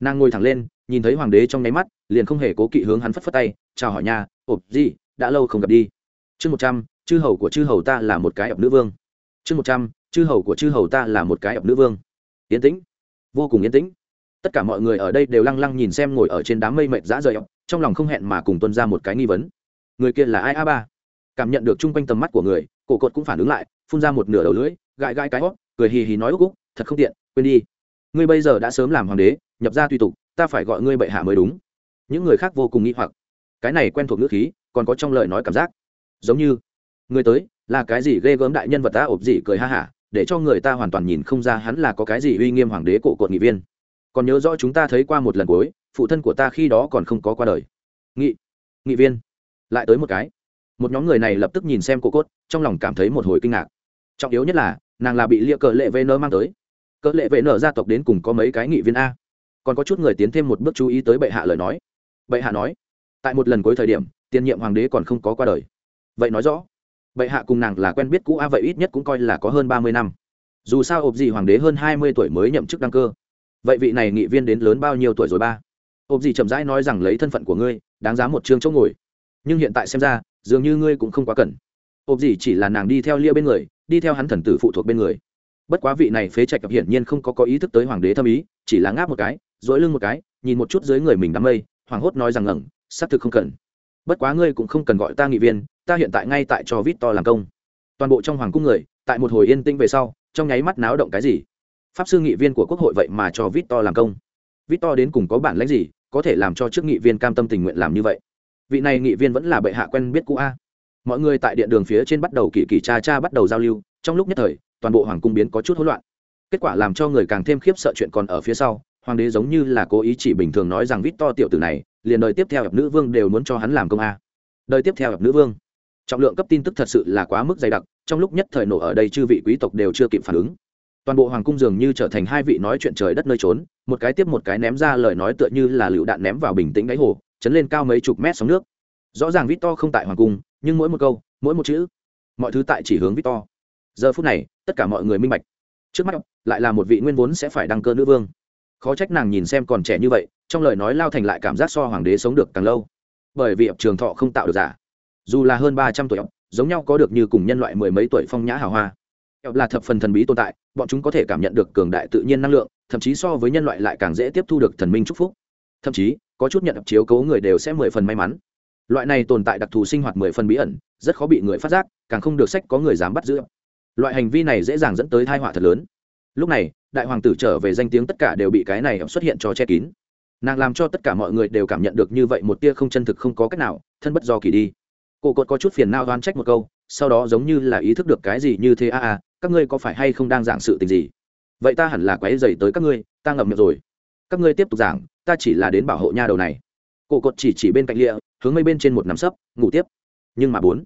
Nàng ngồi thẳng lên, nhìn thấy hoàng đế trong nháy mắt, liền không hề cố kỵ hướng hắn phất phất tay, chào hỏi nhà ộp gì, đã lâu không gặp đi. Chương một trăm, chư hầu của chư hầu ta là một cái ập nữ vương chương một trăm, chư hầu của chư hầu ta là một cái ập nữ vương. Yên tĩnh. Vô cùng yên tĩnh. Tất cả mọi người ở đây đều lăng lăng nhìn xem ngồi ở trên đám mây mệt dã rời trong lòng không hẹn mà cùng tuân ra một cái nghi vấn. Người kia là ai a ba? Cảm nhận được chung quanh tầm mắt của người, cổ cột cũng phản ứng lại, phun ra một nửa đầu lưỡi, gãi gãi cái hót, cười hì hì nói úc úc, thật không tiện, quên đi. Ngươi bây giờ đã sớm làm hoàng đế, nhập ra tùy tục, ta phải gọi ngươi bệ hạ mới đúng. Những người khác vô cùng nghi hoặc. Cái này quen thuộc ngữ khí, còn có trong lời nói cảm giác. Giống như người tới là cái gì ghê gớm đại nhân vật ta ộp gì cười ha hả, để cho người ta hoàn toàn nhìn không ra hắn là có cái gì uy nghiêm hoàng đế cổ cột nghị viên. Còn nhớ rõ chúng ta thấy qua một lần cuối, phụ thân của ta khi đó còn không có qua đời. Nghị nghị viên. Lại tới một cái. Một nhóm người này lập tức nhìn xem cổ cốt, trong lòng cảm thấy một hồi kinh ngạc. Trọng yếu nhất là, nàng là bị lia cờ lệ vê nơ mang tới. Cờ lệ vệ nở gia tộc đến cùng có mấy cái nghị viên a. Còn có chút người tiến thêm một bước chú ý tới bệ hạ lời nói. Bệ hạ nói, tại một lần cuối thời điểm, tiền nhiệm hoàng đế còn không có qua đời. Vậy nói rõ bệ hạ cùng nàng là quen biết cũ a, vậy ít nhất cũng coi là có hơn ba mươi năm. Dù sao ộp gì hoàng đế hơn hai mươi tuổi mới nhậm chức đăng cơ. Vậy vị này nghị viên đến lớn bao nhiêu tuổi rồi ba? Ộp gì chậm rãi nói rằng lấy thân phận của ngươi, đáng giá một chương chỗ ngồi. Nhưng hiện tại xem ra, dường như ngươi cũng không quá cần. Ộp gì chỉ là nàng đi theo lia bên người, đi theo hắn thần tử phụ thuộc bên người. Bất quá vị này phế trạch hiển nhiên không có có ý thức tới hoàng đế thâm ý, chỉ là ngáp một cái dỗi lưng một cái, nhìn một chút dưới người mình đám mây hoàng hốt nói rằng ngẩng, xác thực không cần bất quá ngươi cũng không cần gọi ta nghị viên, ta hiện tại ngay tại cho vít to làm công. Toàn bộ trong hoàng cung người, tại một hồi yên tĩnh về sau, trong nháy mắt náo động cái gì? Pháp sư nghị viên của quốc hội vậy mà cho vít to làm công. Vít to đến cùng có bản lãnh gì, có thể làm cho trước nghị viên cam tâm tình nguyện làm như vậy? Vị này nghị viên vẫn là bệ hạ quen biết cũ a. Mọi người tại điện đường phía trên bắt đầu kỳ kỳ cha cha bắt đầu giao lưu, trong lúc nhất thời, toàn bộ hoàng cung biến có chút hỗn loạn. Kết quả làm cho người càng thêm khiếp sợ chuyện còn ở phía sau, hoàng đế giống như là cố ý chỉ bình thường nói rằng vít to tiểu tử này liền đời tiếp theo hợp nữ vương đều muốn cho hắn làm công a. Đời tiếp theo hợp nữ vương. Trọng lượng cấp tin tức thật sự là quá mức dày đặc, trong lúc nhất thời nổ ở đây chư vị quý tộc đều chưa kịp phản ứng. Toàn bộ hoàng cung dường như trở thành hai vị nói chuyện trời đất nơi trốn, một cái tiếp một cái ném ra lời nói tựa như là lựu đạn ném vào bình tĩnh đáy hồ, chấn lên cao mấy chục mét sóng nước. Rõ ràng victor không tại hoàng cung, nhưng mỗi một câu, mỗi một chữ, mọi thứ tại chỉ hướng victor. Giờ phút này, tất cả mọi người minh bạch. Trước mắt, lại là một vị nguyên vốn sẽ phải đăng cơ nữ vương khó trách nàng nhìn xem còn trẻ như vậy, trong lời nói lao thành lại cảm giác so hoàng đế sống được càng lâu. Bởi vì ập trường thọ không tạo được giả. Dù là hơn ba trăm tuổi, ập, giống nhau có được như cùng nhân loại mười mấy tuổi phong nhã hào hoa. Ập là thập phần thần bí tồn tại, bọn chúng có thể cảm nhận được cường đại tự nhiên năng lượng, thậm chí so với nhân loại lại càng dễ tiếp thu được thần minh chúc phúc. Thậm chí, có chút nhận ập chiếu cấu người đều sẽ mười phần may mắn. Loại này tồn tại đặc thù sinh hoạt mười phần bí ẩn, rất khó bị người phát giác, càng không được sách có người dám bắt giữ loại hành vi này dễ dàng dẫn tới thai họa thật lớn lúc này, đại hoàng tử trở về danh tiếng tất cả đều bị cái này xuất hiện cho che kín. Nàng làm cho tất cả mọi người đều cảm nhận được như vậy một tia không chân thực không có cách nào, thân bất do kỳ đi. Cổ cột có chút phiền nao đoán trách một câu, sau đó giống như là ý thức được cái gì như thế a à, a, các ngươi có phải hay không đang giảng sự tình gì? Vậy ta hẳn là quái dày tới các ngươi, ta ngậm miệng rồi. Các ngươi tiếp tục giảng, ta chỉ là đến bảo hộ nha đầu này. Cổ cột chỉ chỉ bên cạnh lịa, hướng mây bên trên một nắm sấp, ngủ tiếp. Nhưng mà bốn,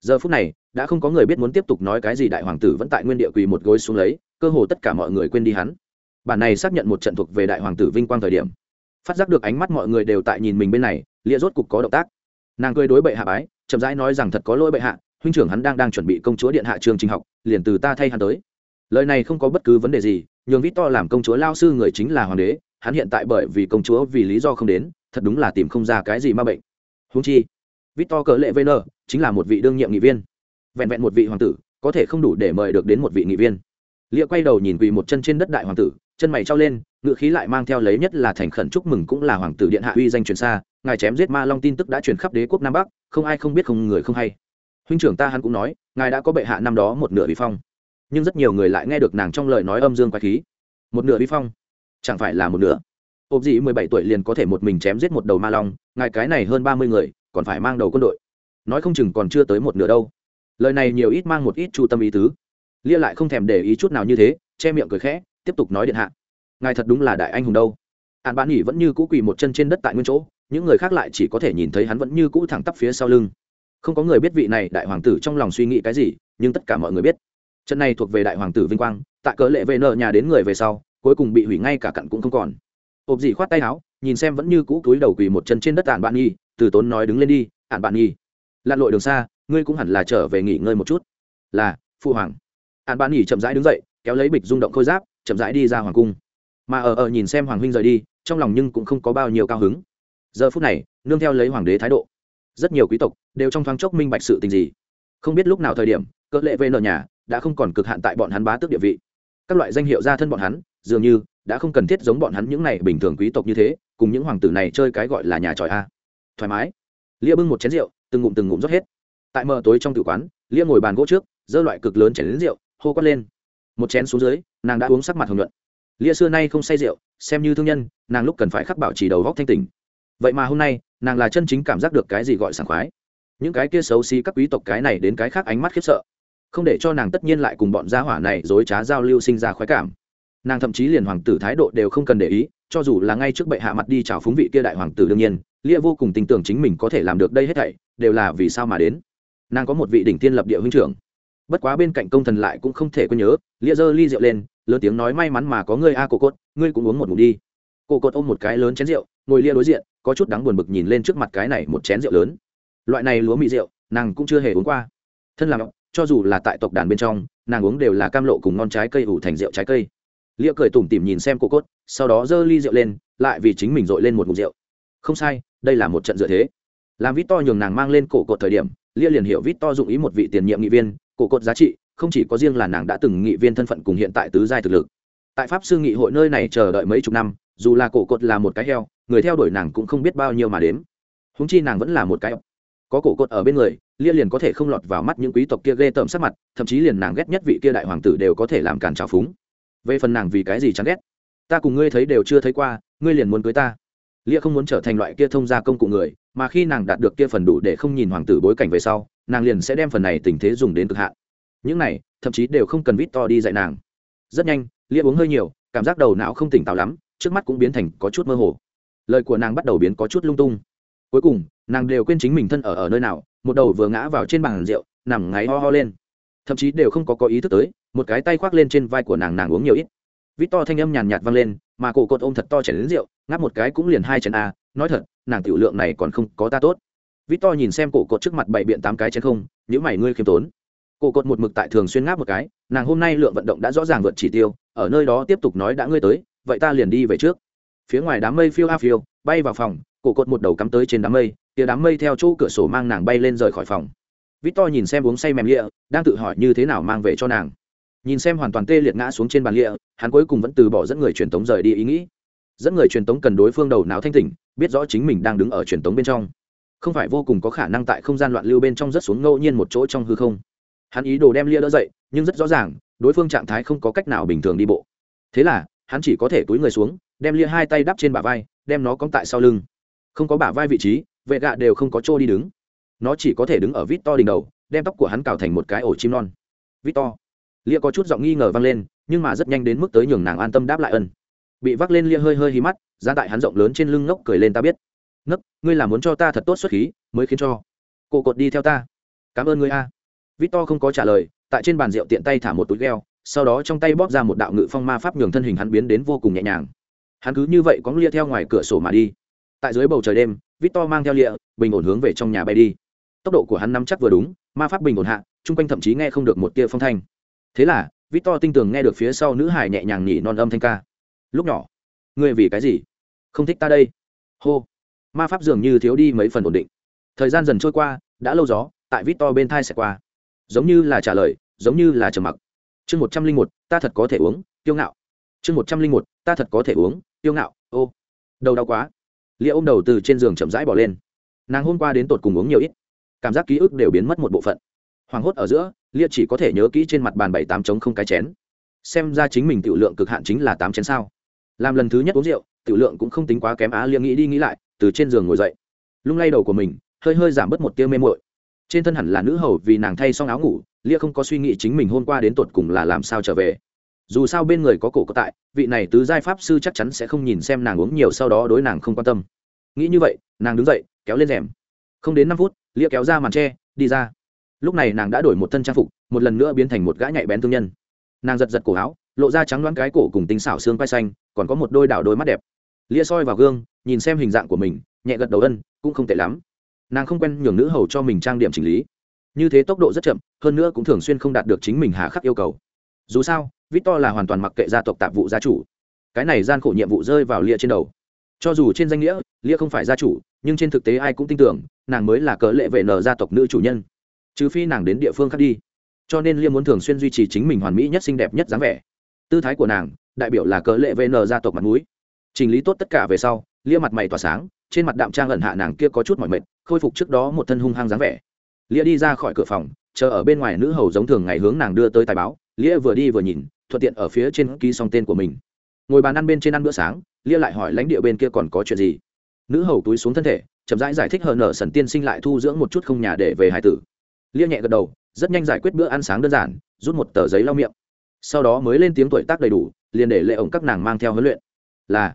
giờ phút này, đã không có người biết muốn tiếp tục nói cái gì đại hoàng tử vẫn tại nguyên địa quỳ một gối xuống lấy cơ hồ tất cả mọi người quên đi hắn. Bản này xác nhận một trận thuộc về đại hoàng tử vinh quang thời điểm, phát giác được ánh mắt mọi người đều tại nhìn mình bên này, lia rốt cục có động tác. Nàng cười đối bệ hạ bái, chậm rãi nói rằng thật có lỗi bệ hạ, huynh trưởng hắn đang đang chuẩn bị công chúa điện hạ trường trình học, liền từ ta thay hắn tới. Lời này không có bất cứ vấn đề gì, nhường vít to làm công chúa lao sư người chính là hoàng đế, hắn hiện tại bởi vì công chúa vì lý do không đến, thật đúng là tìm không ra cái gì ma bệnh. Húng chi vít to cỡ lệ vn chính là một vị đương nhiệm nghị viên. Vẹn vẹn một vị hoàng tử, có thể không đủ để mời được đến một vị nghị viên lia quay đầu nhìn quỳ một chân trên đất đại hoàng tử, chân mày trao lên ngự khí lại mang theo lấy nhất là thành khẩn chúc mừng cũng là hoàng tử điện hạ uy danh truyền xa, ngài chém giết ma long tin tức đã truyền khắp đế quốc nam bắc, không ai không biết không người không hay. Huynh trưởng ta hắn cũng nói, ngài đã có bệ hạ năm đó một nửa vi phong. Nhưng rất nhiều người lại nghe được nàng trong lời nói âm dương quái khí. Một nửa vi phong? Chẳng phải là một nửa. Ộp dị mười bảy tuổi liền có thể một mình chém giết một đầu ma long, ngài cái này hơn ba mươi người, còn phải mang đầu quân đội. Nói không chừng còn chưa tới một nửa đâu. Lời này nhiều ít mang một ít chu tâm ý tứ lia lại không thèm để ý chút nào như thế, che miệng cười khẽ, tiếp tục nói điện hạ. Ngài thật đúng là đại anh hùng đâu. Hạn bạn nghỉ vẫn như cũ quỳ một chân trên đất tại nguyên chỗ, những người khác lại chỉ có thể nhìn thấy hắn vẫn như cũ thẳng tắp phía sau lưng. Không có người biết vị này đại hoàng tử trong lòng suy nghĩ cái gì, nhưng tất cả mọi người biết. Trận này thuộc về đại hoàng tử vinh quang, tại cỡ lệ về nợ nhà đến người về sau, cuối cùng bị hủy ngay cả cặn cũng không còn. Ộp dị khoát tay áo, nhìn xem vẫn như cũ túi đầu quỳ một chân trên đất ạn bạn nghi từ tốn nói đứng lên đi ạn bạn nghi lặn lội đường xa, ngươi cũng hẳn là trở về nghỉ ngơi một chút. Là phụ hoàng an bạn nhỉ chậm rãi đứng dậy, kéo lấy bịch rung động khôi giáp, chậm rãi đi ra hoàng cung. Mà ở ở nhìn xem hoàng huynh rời đi, trong lòng nhưng cũng không có bao nhiêu cao hứng. Giờ phút này, nương theo lấy hoàng đế thái độ, rất nhiều quý tộc đều trong thoáng chốc minh bạch sự tình gì. Không biết lúc nào thời điểm, cỡ lệ về nợ nhà đã không còn cực hạn tại bọn hắn bá tước địa vị. Các loại danh hiệu gia thân bọn hắn, dường như đã không cần thiết giống bọn hắn những này bình thường quý tộc như thế, cùng những hoàng tử này chơi cái gọi là nhà tròi a. Thoải mái. Lia bưng một chén rượu, từng ngụm từng ngụm rót hết. Tại mờ tối trong tử quán, lia ngồi bàn gỗ trước dơ loại cực lớn chén đến rượu hô quát lên. Một chén xuống dưới, nàng đã uống sắc mặt hồng nhuận. Lia xưa nay không say rượu, xem như thương nhân, nàng lúc cần phải khắc bảo trì đầu góc thanh tình vậy mà hôm nay, nàng là chân chính cảm giác được cái gì gọi sảng khoái. Những cái kia xấu xí các quý tộc cái này đến cái khác ánh mắt khiếp sợ. Không để cho nàng tất nhiên lại cùng bọn gia hỏa này dối trá giao lưu sinh ra khoái cảm. Nàng thậm chí liền hoàng tử thái độ đều không cần để ý, cho dù là ngay trước bệ hạ mặt đi chào phúng vị kia đại hoàng tử đương nhiên, lia vô cùng tin tưởng chính mình có thể làm được đây hết thảy, đều là vì sao mà đến. Nàng có một vị đỉnh tiên lập địa huynh trưởng bất quá bên cạnh công thần lại cũng không thể quên nhớ, lia giơ ly rượu lên, lớn tiếng nói may mắn mà có ngươi a à cổ cốt ngươi cũng uống một ngụm đi. Cổ cốt ôm một cái lớn chén rượu, ngồi lia đối diện, có chút đắng buồn bực nhìn lên trước mặt cái này một chén rượu lớn. Loại này lúa mì rượu, nàng cũng chưa hề uống qua. Thân làm cho dù là tại tộc đàn bên trong, nàng uống đều là cam lộ cùng ngon trái cây ủ thành rượu trái cây. Lia cười tủm tỉm nhìn xem cổ cốt sau đó giơ ly rượu lên, lại vì chính mình dội lên một ngụm rượu. Không sai, đây là một trận dựa thế. Làm vít to nhường nàng mang lên cổ cột thời điểm, lia liền hiểu vít to dụng ý một vị tiền nhiệm nghị viên cổ cột giá trị, không chỉ có riêng là nàng đã từng nghị viên thân phận cùng hiện tại tứ giai thực lực. Tại pháp sư nghị hội nơi này chờ đợi mấy chục năm, dù là cổ cột là một cái heo, người theo đuổi nàng cũng không biết bao nhiêu mà đếm. Húng chi nàng vẫn là một cái có cổ cột ở bên người, lia liền có thể không lọt vào mắt những quý tộc kia ghê tởm sắc mặt, thậm chí liền nàng ghét nhất vị kia đại hoàng tử đều có thể làm càn trào phúng. Về phần nàng vì cái gì chán ghét? Ta cùng ngươi thấy đều chưa thấy qua, ngươi liền muốn cưới ta. Lia không muốn trở thành loại kia thông gia công cụ người, mà khi nàng đạt được kia phần đủ để không nhìn hoàng tử bối cảnh về sau nàng liền sẽ đem phần này tình thế dùng đến cực hạn. Những này, thậm chí đều không cần vít to đi dạy nàng. Rất nhanh, lia uống hơi nhiều, cảm giác đầu não không tỉnh táo lắm, trước mắt cũng biến thành có chút mơ hồ. Lời của nàng bắt đầu biến có chút lung tung. Cuối cùng, nàng đều quên chính mình thân ở ở nơi nào, một đầu vừa ngã vào trên bàn rượu, nằm ngáy ho ho lên. Thậm chí đều không có có ý thức tới, một cái tay khoác lên trên vai của nàng nàng uống nhiều ít. Vít to thanh âm nhàn nhạt vang lên, mà cổ cột ôm thật to chảy đến rượu, ngáp một cái cũng liền hai chén a, nói thật, nàng tiểu lượng này còn không có ta tốt vít to nhìn xem cổ cột trước mặt bảy biện tám cái chén không những mày, ngươi khiêm tốn. Cổ cột một mực tại thường xuyên ngáp một cái, nàng hôm nay lượng vận động đã rõ ràng vượt chỉ tiêu, ở nơi đó tiếp tục nói đã ngươi tới, vậy ta liền đi về trước. Phía ngoài đám mây phiêu a phiêu, bay vào phòng, cổ cột một đầu cắm tới trên đám mây tia đám mây theo chỗ cửa sổ mang nàng bay lên rời khỏi phòng. Vít to nhìn xem uống say mềm lịa, đang tự hỏi như thế nào mang về cho nàng. Nhìn xem hoàn toàn tê liệt ngã xuống trên bàn lịa, hắn cuối cùng vẫn từ bỏ dẫn người truyền tống rời đi ý nghĩ. Dẫn người truyền tống cần đối phương đầu não thanh tỉnh, biết rõ chính mình đang đứng ở truyền tống bên trong không phải vô cùng có khả năng tại không gian loạn lưu bên trong rất xuống ngẫu nhiên một chỗ trong hư không. Hắn ý đồ đem lia đỡ dậy, nhưng rất rõ ràng, đối phương trạng thái không có cách nào bình thường đi bộ. Thế là, hắn chỉ có thể túi người xuống, đem lia hai tay đắp trên bả vai, đem nó cóng tại sau lưng. Không có bả vai vị trí, vệ gạ đều không có chỗ đi đứng. Nó chỉ có thể đứng ở vít to đỉnh đầu, đem tóc của hắn cào thành một cái ổ chim non. Vít to. Lia có chút giọng nghi ngờ vang lên, nhưng mà rất nhanh đến mức tới nhường nàng an tâm đáp lại ân. Bị vác lên lia hơi hơi hí mắt ra tại hắn rộng lớn trên lưng ngốc cười lên ta biết nấc, ngươi là muốn cho ta thật tốt xuất khí mới khiến cho cô cột đi theo ta. Cảm ơn ngươi a. Vít to không có trả lời tại trên bàn rượu tiện tay thả một túi gheo sau đó trong tay bóp ra một đạo ngự phong ma pháp nhường thân hình hắn biến đến vô cùng nhẹ nhàng. Hắn cứ như vậy có lia theo ngoài cửa sổ mà đi. Tại dưới bầu trời đêm victor mang theo lịa bình ổn hướng về trong nhà bay đi. Tốc độ của hắn nắm chắc vừa đúng ma pháp bình ổn hạ chung quanh thậm chí nghe không được một tia phong thanh. Thế là victor tinh tường nghe được phía sau nữ hải nhẹ nhàng nhỉ non âm thanh ca. Lúc nhỏ ngươi vì cái gì không thích ta đây? Hô ma pháp dường như thiếu đi mấy phần ổn định. Thời gian dần trôi qua, đã lâu gió, tại vít to bên thai sẽ qua. Giống như là trả lời, giống như là trầm mặc. Chương một trăm linh một, ta thật có thể uống tiêu ngạo. Chương một trăm linh một, ta thật có thể uống tiêu ngạo, ô. Đầu đau quá. Lia ôm đầu từ trên giường chậm rãi bỏ lên. Nàng hôm qua đến tột cùng uống nhiều ít. Cảm giác ký ức đều biến mất một bộ phận. Hoảng hốt ở giữa, lia chỉ có thể nhớ kỹ trên mặt bàn bảy tám trống không cái chén. Xem ra chính mình tiểu lượng cực hạn chính là tám chén sao. Làm lần thứ nhất uống rượu, tiểu lượng cũng không tính quá kém á, lia nghĩ đi nghĩ lại từ trên giường ngồi dậy. Lung lay đầu của mình, hơi hơi giảm bớt một tiêu mê mội trên thân hẳn là nữ hầu vì nàng thay xong áo ngủ, lia không có suy nghĩ chính mình hôm qua đến tột cùng là làm sao trở về. Dù sao bên người có cổ có tại, vị này tứ giai pháp sư chắc chắn sẽ không nhìn xem nàng uống nhiều sau đó đối nàng không quan tâm. Nghĩ như vậy, nàng đứng dậy, kéo lên rèm. Không đến năm phút, lia kéo ra màn tre, đi ra. Lúc này nàng đã đổi một thân trang phục, một lần nữa biến thành một gã nhạy bén thương nhân. Nàng giật giật cổ áo, lộ ra trắng đoán cái cổ cùng tinh xảo xương quay xanh, còn có một đôi đảo đôi mắt đẹp lia soi vào gương, nhìn xem hình dạng của mình, nhẹ gật đầu ân, cũng không tệ lắm. Nàng không quen nhường nữ hầu cho mình trang điểm chỉnh lý. Như thế tốc độ rất chậm, hơn nữa cũng thường xuyên không đạt được chính mình hà khắc yêu cầu. Dù sao, victor là hoàn toàn mặc kệ gia tộc tạp vụ gia chủ. Cái này gian khổ nhiệm vụ rơi vào lia trên đầu. Cho dù trên danh nghĩa, lia không phải gia chủ, nhưng trên thực tế ai cũng tin tưởng, nàng mới là cớ lệ vệ nở gia tộc nữ chủ nhân. Trừ phi nàng đến địa phương khác đi. Cho nên lia muốn thường xuyên duy trì chính mình hoàn mỹ nhất xinh đẹp nhất dáng vẻ. Tư thái của nàng, đại biểu là cớ lệ vệ nở gia tộc mặt mũi chỉnh lý tốt tất cả về sau lia mặt mày tỏa sáng trên mặt đạm trang ẩn hạ nàng kia có chút mỏi mệt khôi phục trước đó một thân hung hăng dáng vẻ. Lia đi ra khỏi cửa phòng chờ ở bên ngoài nữ hầu giống thường ngày hướng nàng đưa tới tài báo. Lia vừa đi vừa nhìn thuận tiện ở phía trên ký xong tên của mình. Ngồi bàn ăn bên trên ăn bữa sáng lia lại hỏi lãnh địa bên kia còn có chuyện gì? Nữ hầu túi xuống thân thể chậm rãi giải, giải thích hờ nở sần tiên sinh lại thu dưỡng một chút không nhà để về hải tử. Lia nhẹ gật đầu rất nhanh giải quyết bữa ăn sáng đơn giản rút một tờ giấy lau miệng. Sau đó mới lên tiếng tuổi tác đầy đủ liền để lệ ổng các nàng mang theo huấn luyện. Là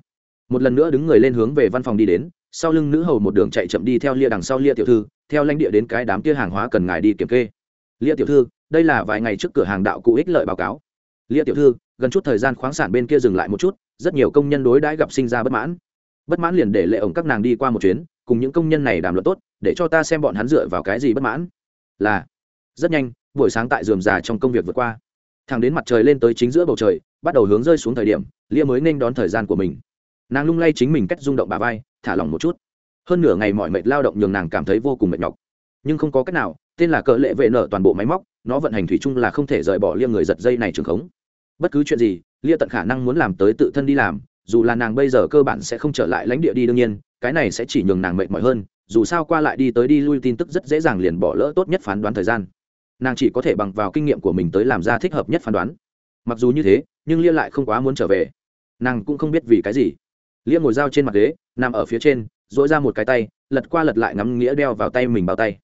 một lần nữa đứng người lên hướng về văn phòng đi đến, sau lưng nữ hầu một đường chạy chậm đi theo lia đằng sau lia tiểu thư, theo lãnh địa đến cái đám kia hàng hóa cần ngài đi kiểm kê. Lia tiểu thư, đây là vài ngày trước cửa hàng đạo cụ ích lợi báo cáo. Lia tiểu thư, gần chút thời gian khoáng sản bên kia dừng lại một chút, rất nhiều công nhân đối đãi gặp sinh ra bất mãn. Bất mãn liền để lệ ổng các nàng đi qua một chuyến, cùng những công nhân này đàm luận tốt, để cho ta xem bọn hắn dựa vào cái gì bất mãn. Là, rất nhanh, buổi sáng tại giường già trong công việc vượt qua. Thẳng đến mặt trời lên tới chính giữa bầu trời, bắt đầu hướng rơi xuống thời điểm, lia mới nên đón thời gian của mình nàng lung lay chính mình cách rung động bà vai, thả lỏng một chút. Hơn nửa ngày mọi mệt lao động nhường nàng cảm thấy vô cùng mệt nhọc. Nhưng không có cách nào, tên là cờ lệ vệ nở toàn bộ máy móc, nó vận hành thủy chung là không thể rời bỏ lia người giật dây này trường khống. Bất cứ chuyện gì, lia tận khả năng muốn làm tới tự thân đi làm, dù là nàng bây giờ cơ bản sẽ không trở lại lãnh địa đi đương nhiên, cái này sẽ chỉ nhường nàng mệt mỏi hơn, dù sao qua lại đi tới đi lui tin tức rất dễ dàng liền bỏ lỡ tốt nhất phán đoán thời gian. Nàng chỉ có thể bằng vào kinh nghiệm của mình tới làm ra thích hợp nhất phán đoán. Mặc dù như thế, nhưng lia lại không quá muốn trở về. Nàng cũng không biết vì cái gì. Liêm ngồi dao trên mặt ghế, nằm ở phía trên dỗi ra một cái tay, lật qua lật lại ngắm nghĩa đeo vào tay mình bao tay.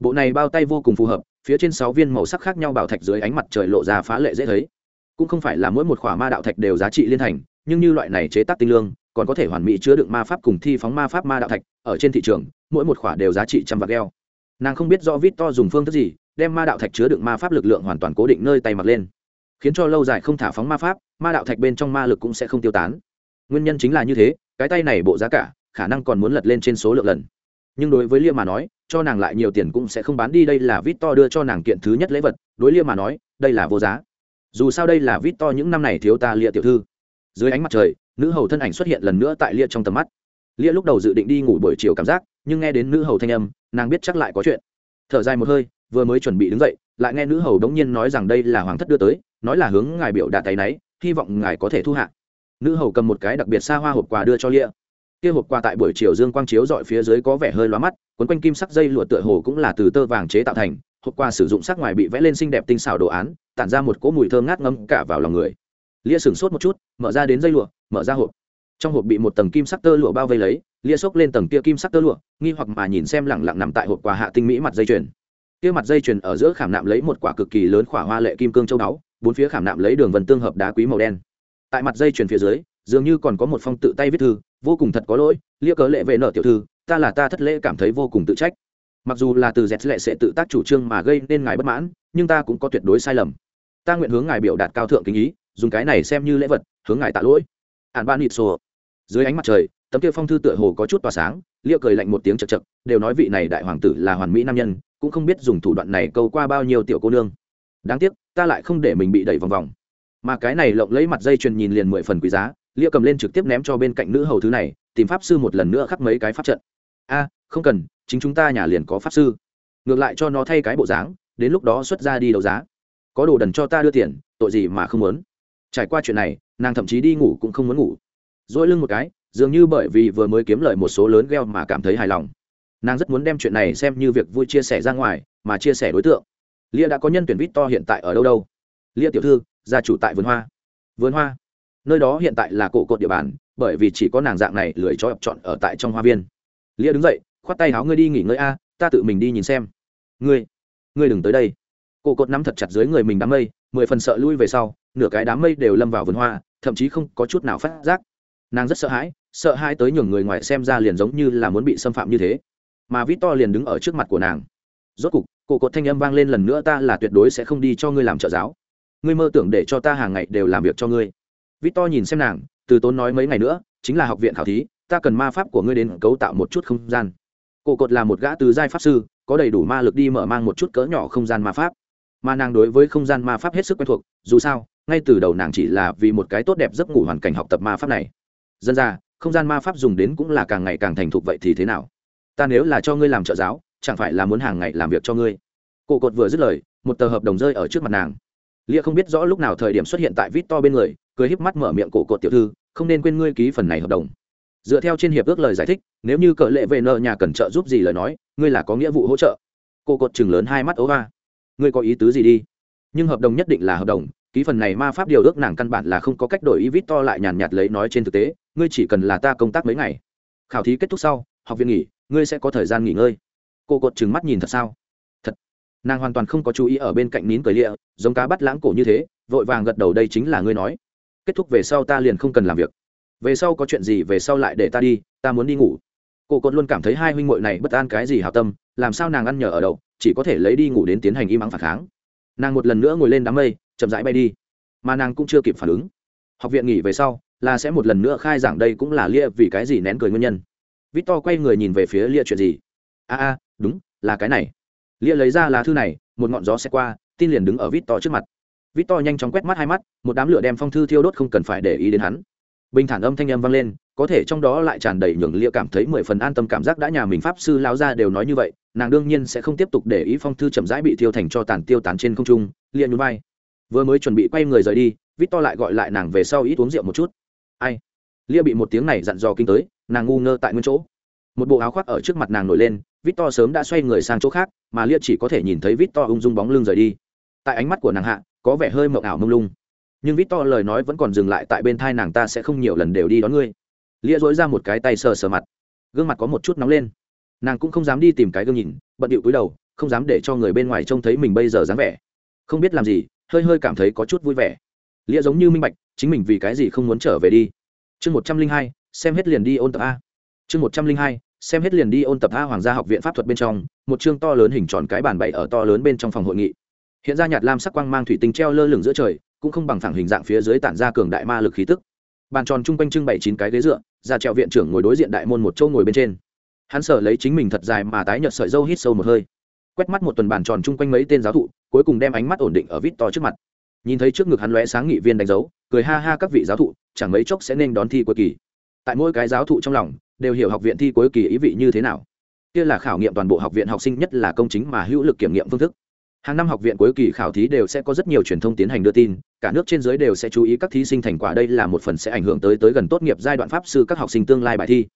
Bộ này bao tay vô cùng phù hợp, phía trên sáu viên màu sắc khác nhau bảo thạch dưới ánh mặt trời lộ ra phá lệ dễ thấy. Cũng không phải là mỗi một khỏa ma đạo thạch đều giá trị liên thành, nhưng như loại này chế tác tinh lương, còn có thể hoàn mỹ chứa đựng ma pháp cùng thi phóng ma pháp ma đạo thạch, ở trên thị trường, mỗi một khỏa đều giá trị trăm vạt gheo nàng không biết do vít to dùng phương thức gì, đem ma đạo thạch chứa đựng ma pháp lực lượng hoàn toàn cố định nơi tay mặc lên. Khiến cho lâu dài không thả phóng ma pháp, ma đạo thạch bên trong ma lực cũng sẽ không tiêu tán nguyên nhân chính là như thế, cái tay này bộ giá cả, khả năng còn muốn lật lên trên số lượng lần. Nhưng đối với lia mà nói, cho nàng lại nhiều tiền cũng sẽ không bán đi, đây là vít to đưa cho nàng kiện thứ nhất lễ vật, đối lia mà nói, đây là vô giá. Dù sao đây là vít to những năm này thiếu ta lia tiểu thư. Dưới ánh mặt trời, nữ hầu thân ảnh xuất hiện lần nữa tại lia trong tầm mắt. Lia lúc đầu dự định đi ngủ buổi chiều cảm giác, nhưng nghe đến nữ hầu thanh âm, nàng biết chắc lại có chuyện. Thở dài một hơi, vừa mới chuẩn bị đứng dậy, lại nghe nữ hầu đống nhiên nói rằng đây là hoàng thất đưa tới, nói là hướng ngài biểu đạt tay náy, hy vọng ngài có thể thu hạ nữ hầu cầm một cái đặc biệt xa hoa hộp quà đưa cho lia kia hộp quà tại buổi chiều dương quang chiếu dọi phía dưới có vẻ hơi lóa mắt quấn quanh kim sắc dây lụa tựa hồ cũng là từ tơ vàng chế tạo thành. Hộp quà sử dụng sắc ngoài bị vẽ lên xinh đẹp tinh xảo đồ án, tản ra một cỗ mùi thơm ngát ngâm cả vào lòng người. Lia sửng sốt một chút, mở ra đến dây lụa, mở ra hộp. Trong hộp bị một tầng kim sắc tơ lụa bao vây lấy lia xốc lên tầng kia kim sắc tơ lụa, nghi hoặc mà nhìn xem lẳng lặng nằm tại hộp quà hạ tinh mỹ mặt dây chuyền. Kia mặt dây chuyền ở giữa khảm nạm lấy một quả cực kỳ lớn khỏa hoa lệ kim cương châu đáo bốn phía khảm nạm lấy đường vân tương hợp đá quý màu đen tại mặt dây chuyền phía dưới, dường như còn có một phong tự tay viết thư, vô cùng thật có lỗi, lia cớ lệ vệ nợ tiểu thư, ta là ta thất lễ cảm thấy vô cùng tự trách. Mặc dù là từ dẹt lệ sẽ tự tác chủ trương mà gây nên ngài bất mãn, nhưng ta cũng có tuyệt đối sai lầm. Ta nguyện hướng ngài biểu đạt cao thượng kính ý, dùng cái này xem như lễ vật, hướng ngài tạ lỗi. Ạn ban nịt sổ dưới ánh mặt trời, tấm kia phong thư tựa hồ có chút tỏa sáng, lia cười lạnh một tiếng chật chật đều nói vị này đại hoàng tử là hoàn mỹ nam nhân, cũng không biết dùng thủ đoạn này câu qua bao nhiêu tiểu cô nương. Đáng tiếc, ta lại không để mình bị đẩy vòng vòng mà cái này lộng lấy mặt dây chuyền nhìn liền mười phần quý giá, lia cầm lên trực tiếp ném cho bên cạnh nữ hầu thứ này, tìm pháp sư một lần nữa khắc mấy cái pháp trận. A, không cần, chính chúng ta nhà liền có pháp sư. Ngược lại cho nó thay cái bộ dáng, đến lúc đó xuất ra đi đấu giá. Có đồ đần cho ta đưa tiền, tội gì mà không muốn. Trải qua chuyện này, nàng thậm chí đi ngủ cũng không muốn ngủ. Dỗi lưng một cái, dường như bởi vì vừa mới kiếm lời một số lớn gheo mà cảm thấy hài lòng. Nàng rất muốn đem chuyện này xem như việc vui chia sẻ ra ngoài, mà chia sẻ đối tượng. Lia đã có nhân tuyển vít to hiện tại ở đâu đâu. Lia tiểu thư gia chủ tại vườn hoa. Vườn hoa? Nơi đó hiện tại là cổ cột địa bàn, bởi vì chỉ có nàng dạng này lười cho chọn ở tại trong hoa viên. Lia đứng dậy, khoát tay áo ngươi đi nghỉ ngơi a, ta tự mình đi nhìn xem. Ngươi ngươi đừng tới đây. Cổ cột nắm thật chặt dưới người mình đám mây, mười phần sợ lui về sau, nửa cái đám mây đều lâm vào vườn hoa, thậm chí không có chút nào phát giác. Nàng rất sợ hãi sợ hãi tới nhường người ngoài xem ra liền giống như là muốn bị xâm phạm như thế. Mà vít to liền đứng ở trước mặt của nàng. Rốt cục, cổ cột thanh âm vang lên lần nữa, ta là tuyệt đối sẽ không đi cho ngươi làm trợ giáo ngươi mơ tưởng để cho ta hàng ngày đều làm việc cho ngươi. Vít to nhìn xem nàng, từ tốn nói mấy ngày nữa, chính là học viện khảo thí, ta cần ma pháp của ngươi đến cấu tạo một chút không gian. Cổ cột là một gã từ giai pháp sư, có đầy đủ ma lực đi mở mang một chút cỡ nhỏ không gian ma pháp. Mà nàng đối với không gian ma pháp hết sức quen thuộc, dù sao, ngay từ đầu nàng chỉ là vì một cái tốt đẹp giấc ngủ hoàn cảnh học tập ma pháp này. Dân ra, không gian ma pháp dùng đến cũng là càng ngày càng thành thục vậy thì thế nào? Ta nếu là cho ngươi làm trợ giáo, chẳng phải là muốn hàng ngày làm việc cho ngươi? Cổ cột vừa dứt lời, một tờ hợp đồng rơi ở trước mặt nàng lia không biết rõ lúc nào thời điểm xuất hiện tại vít to bên người, cười híp mắt mở miệng cổ cột tiểu thư, không nên quên ngươi ký phần này hợp đồng. Dựa theo trên hiệp ước lời giải thích, nếu như cỡ lệ về nợ nhà cần trợ giúp gì lời nói, ngươi là có nghĩa vụ hỗ trợ. Cô cột chừng lớn hai mắt ấu va. Ngươi có ý tứ gì đi? Nhưng hợp đồng nhất định là hợp đồng, ký phần này ma pháp điều ước nàng căn bản là không có cách đổi ý vít to lại nhàn nhạt lấy nói trên thực tế, ngươi chỉ cần là ta công tác mấy ngày. Khảo thí kết thúc sau, học viên nghỉ, ngươi sẽ có thời gian nghỉ ngơi. Cô cột trừng mắt nhìn thật sao? Nàng hoàn toàn không có chú ý ở bên cạnh nín cười lịa, giống cá bắt lãng cổ như thế, vội vàng gật đầu đây chính là ngươi nói. Kết thúc về sau ta liền không cần làm việc. Về sau có chuyện gì về sau lại để ta đi, ta muốn đi ngủ. Cô cột luôn cảm thấy hai huynh muội này bất an cái gì hào tâm, làm sao nàng ăn nhờ ở đậu, chỉ có thể lấy đi ngủ đến tiến hành im ắng phản kháng. Nàng một lần nữa ngồi lên đám mây, chậm rãi bay đi. Mà nàng cũng chưa kịp phản ứng. Học viện nghỉ về sau, là sẽ một lần nữa khai giảng đây cũng là lia vì cái gì nén cười nguyên nhân. Victor quay người nhìn về phía lia chuyện gì. A a, đúng, là cái này lia lấy ra lá thư này, một ngọn gió sẽ qua, tin liền đứng ở vít to trước mặt. Vít to nhanh chóng quét mắt hai mắt, một đám lửa đem phong thư thiêu đốt không cần phải để ý đến hắn. Bình thản âm thanh âm vang lên, có thể trong đó lại tràn đầy nhường lia cảm thấy mười phần an tâm cảm giác đã nhà mình pháp sư lao ra đều nói như vậy, nàng đương nhiên sẽ không tiếp tục để ý phong thư chậm rãi bị thiêu thành cho tàn tiêu tán trên không trung. Lia nhún vai. Vừa mới chuẩn bị quay người rời đi vít to lại gọi lại nàng về sau ít uống rượu một chút. Ai? Lia bị một tiếng này dặn dò kinh tới, nàng ngu ngơ tại nguyên chỗ một bộ áo khoác ở trước mặt nàng nổi lên vít to sớm đã xoay người sang chỗ khác, mà lia chỉ có thể nhìn thấy vít to ung dung bóng lưng rời đi. Tại ánh mắt của nàng hạ, có vẻ hơi mộng ảo mông lung. Nhưng vít to lời nói vẫn còn dừng lại tại bên thai nàng ta sẽ không nhiều lần đều đi đón ngươi. Lia dối ra một cái tay sờ sờ mặt. Gương mặt có một chút nóng lên. Nàng cũng không dám đi tìm cái gương nhìn, bận điệu cúi đầu, không dám để cho người bên ngoài trông thấy mình bây giờ dáng vẻ. Không biết làm gì, hơi hơi cảm thấy có chút vui vẻ. Lia giống như minh bạch, chính mình vì cái gì không muốn trở về đi. Chương một trăm linh hai, xem hết liền đi ôn tập a chương một trăm linh hai, xem hết liền đi ôn tập a hoàng gia học viện pháp thuật bên trong, một chương to lớn hình tròn cái bàn bậy ở to lớn bên trong phòng hội nghị. Hiện ra nhạt lam sắc quang mang thủy tinh treo lơ lửng giữa trời, cũng không bằng thẳng hình dạng phía dưới tản ra cường đại ma lực khí tức. Bàn tròn chung quanh trưng bày chín cái ghế dựa, ra trèo viện trưởng ngồi đối diện đại môn một châu ngồi bên trên. Hắn sở lấy chính mình thật dài mà tái nhợt sợi dâu hít sâu một hơi. Quét mắt một tuần bàn tròn chung quanh mấy tên giáo thụ, cuối cùng đem ánh mắt ổn định ở vít to trước mặt. Nhìn thấy trước ngực hắn lóe sáng nghị viên đánh dấu, cười ha ha các vị giáo thụ, chẳng mấy chốc sẽ nên đón thi cuối kỳ. Tại mỗi cái giáo thụ trong lòng đều hiểu học viện thi cuối kỳ ý vị như thế nào. Kia là khảo nghiệm toàn bộ học viện học sinh nhất là công chính mà hữu lực kiểm nghiệm phương thức. Hàng năm học viện cuối kỳ khảo thí đều sẽ có rất nhiều truyền thông tiến hành đưa tin, cả nước trên giới đều sẽ chú ý các thí sinh thành quả đây là một phần sẽ ảnh hưởng tới tới gần tốt nghiệp giai đoạn pháp sư các học sinh tương lai bài thi.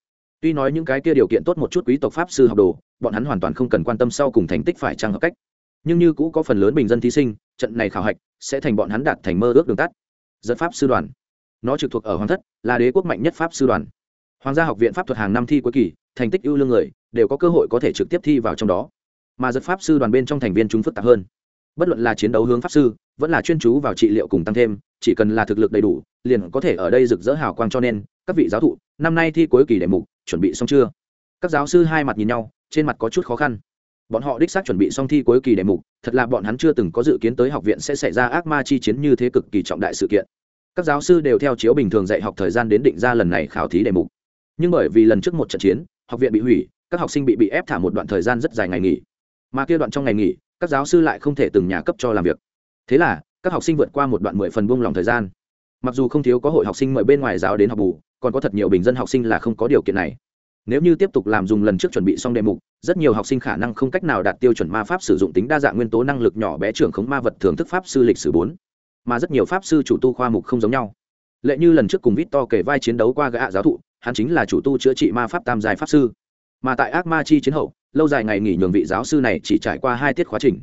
Tuy nói những cái kia điều kiện tốt một chút quý tộc pháp sư học đồ, bọn hắn hoàn toàn không cần quan tâm sau cùng thành tích phải trang hợp cách. Nhưng như cũ có phần lớn bình dân thí sinh, trận này khảo hạch sẽ thành bọn hắn đạt thành mơ ước đường tắt. Dẫn pháp sư đoàn. Nó trực thuộc ở hoàng thất, là đế quốc mạnh nhất pháp sư đoàn hoàng gia học viện pháp thuật hàng năm thi cuối kỳ, thành tích ưu lương người, đều có cơ hội có thể trực tiếp thi vào trong đó. Mà giật pháp sư đoàn bên trong thành viên chúng phức tạp hơn. Bất luận là chiến đấu hướng pháp sư, vẫn là chuyên chú vào trị liệu cùng tăng thêm, chỉ cần là thực lực đầy đủ, liền có thể ở đây rực rỡ hào quang cho nên, các vị giáo thụ, năm nay thi cuối kỳ đề mục, chuẩn bị xong chưa? Các giáo sư hai mặt nhìn nhau, trên mặt có chút khó khăn. Bọn họ đích xác chuẩn bị xong thi cuối kỳ đề mục, thật là bọn hắn chưa từng có dự kiến tới học viện sẽ xảy ra ác ma chi chiến như thế cực kỳ trọng đại sự kiện. Các giáo sư đều theo chiếu bình thường dạy học thời gian đến định ra lần này khảo thí đề mục nhưng bởi vì lần trước một trận chiến, học viện bị hủy, các học sinh bị bị ép thả một đoạn thời gian rất dài ngày nghỉ. Mà kia đoạn trong ngày nghỉ, các giáo sư lại không thể từng nhà cấp cho làm việc. Thế là, các học sinh vượt qua một đoạn mười phần buông lòng thời gian. Mặc dù không thiếu có hội học sinh mời bên ngoài giáo đến học bù, còn có thật nhiều bình dân học sinh là không có điều kiện này. Nếu như tiếp tục làm dùng lần trước chuẩn bị xong đề mục, rất nhiều học sinh khả năng không cách nào đạt tiêu chuẩn ma pháp sử dụng tính đa dạng nguyên tố năng lực nhỏ bé trưởng khống ma vật thưởng thức pháp sư lịch sử bốn. Mà rất nhiều pháp sư chủ tu khoa mục không giống nhau. Lệ như lần trước cùng vít to kể vai chiến đấu qua gã giáo thụ hắn chính là chủ tu chữa trị ma pháp tam giai pháp sư. Mà tại ác ma chi chiến hậu, lâu dài ngày nghỉ nhường vị giáo sư này chỉ trải qua hai tiết khóa trình.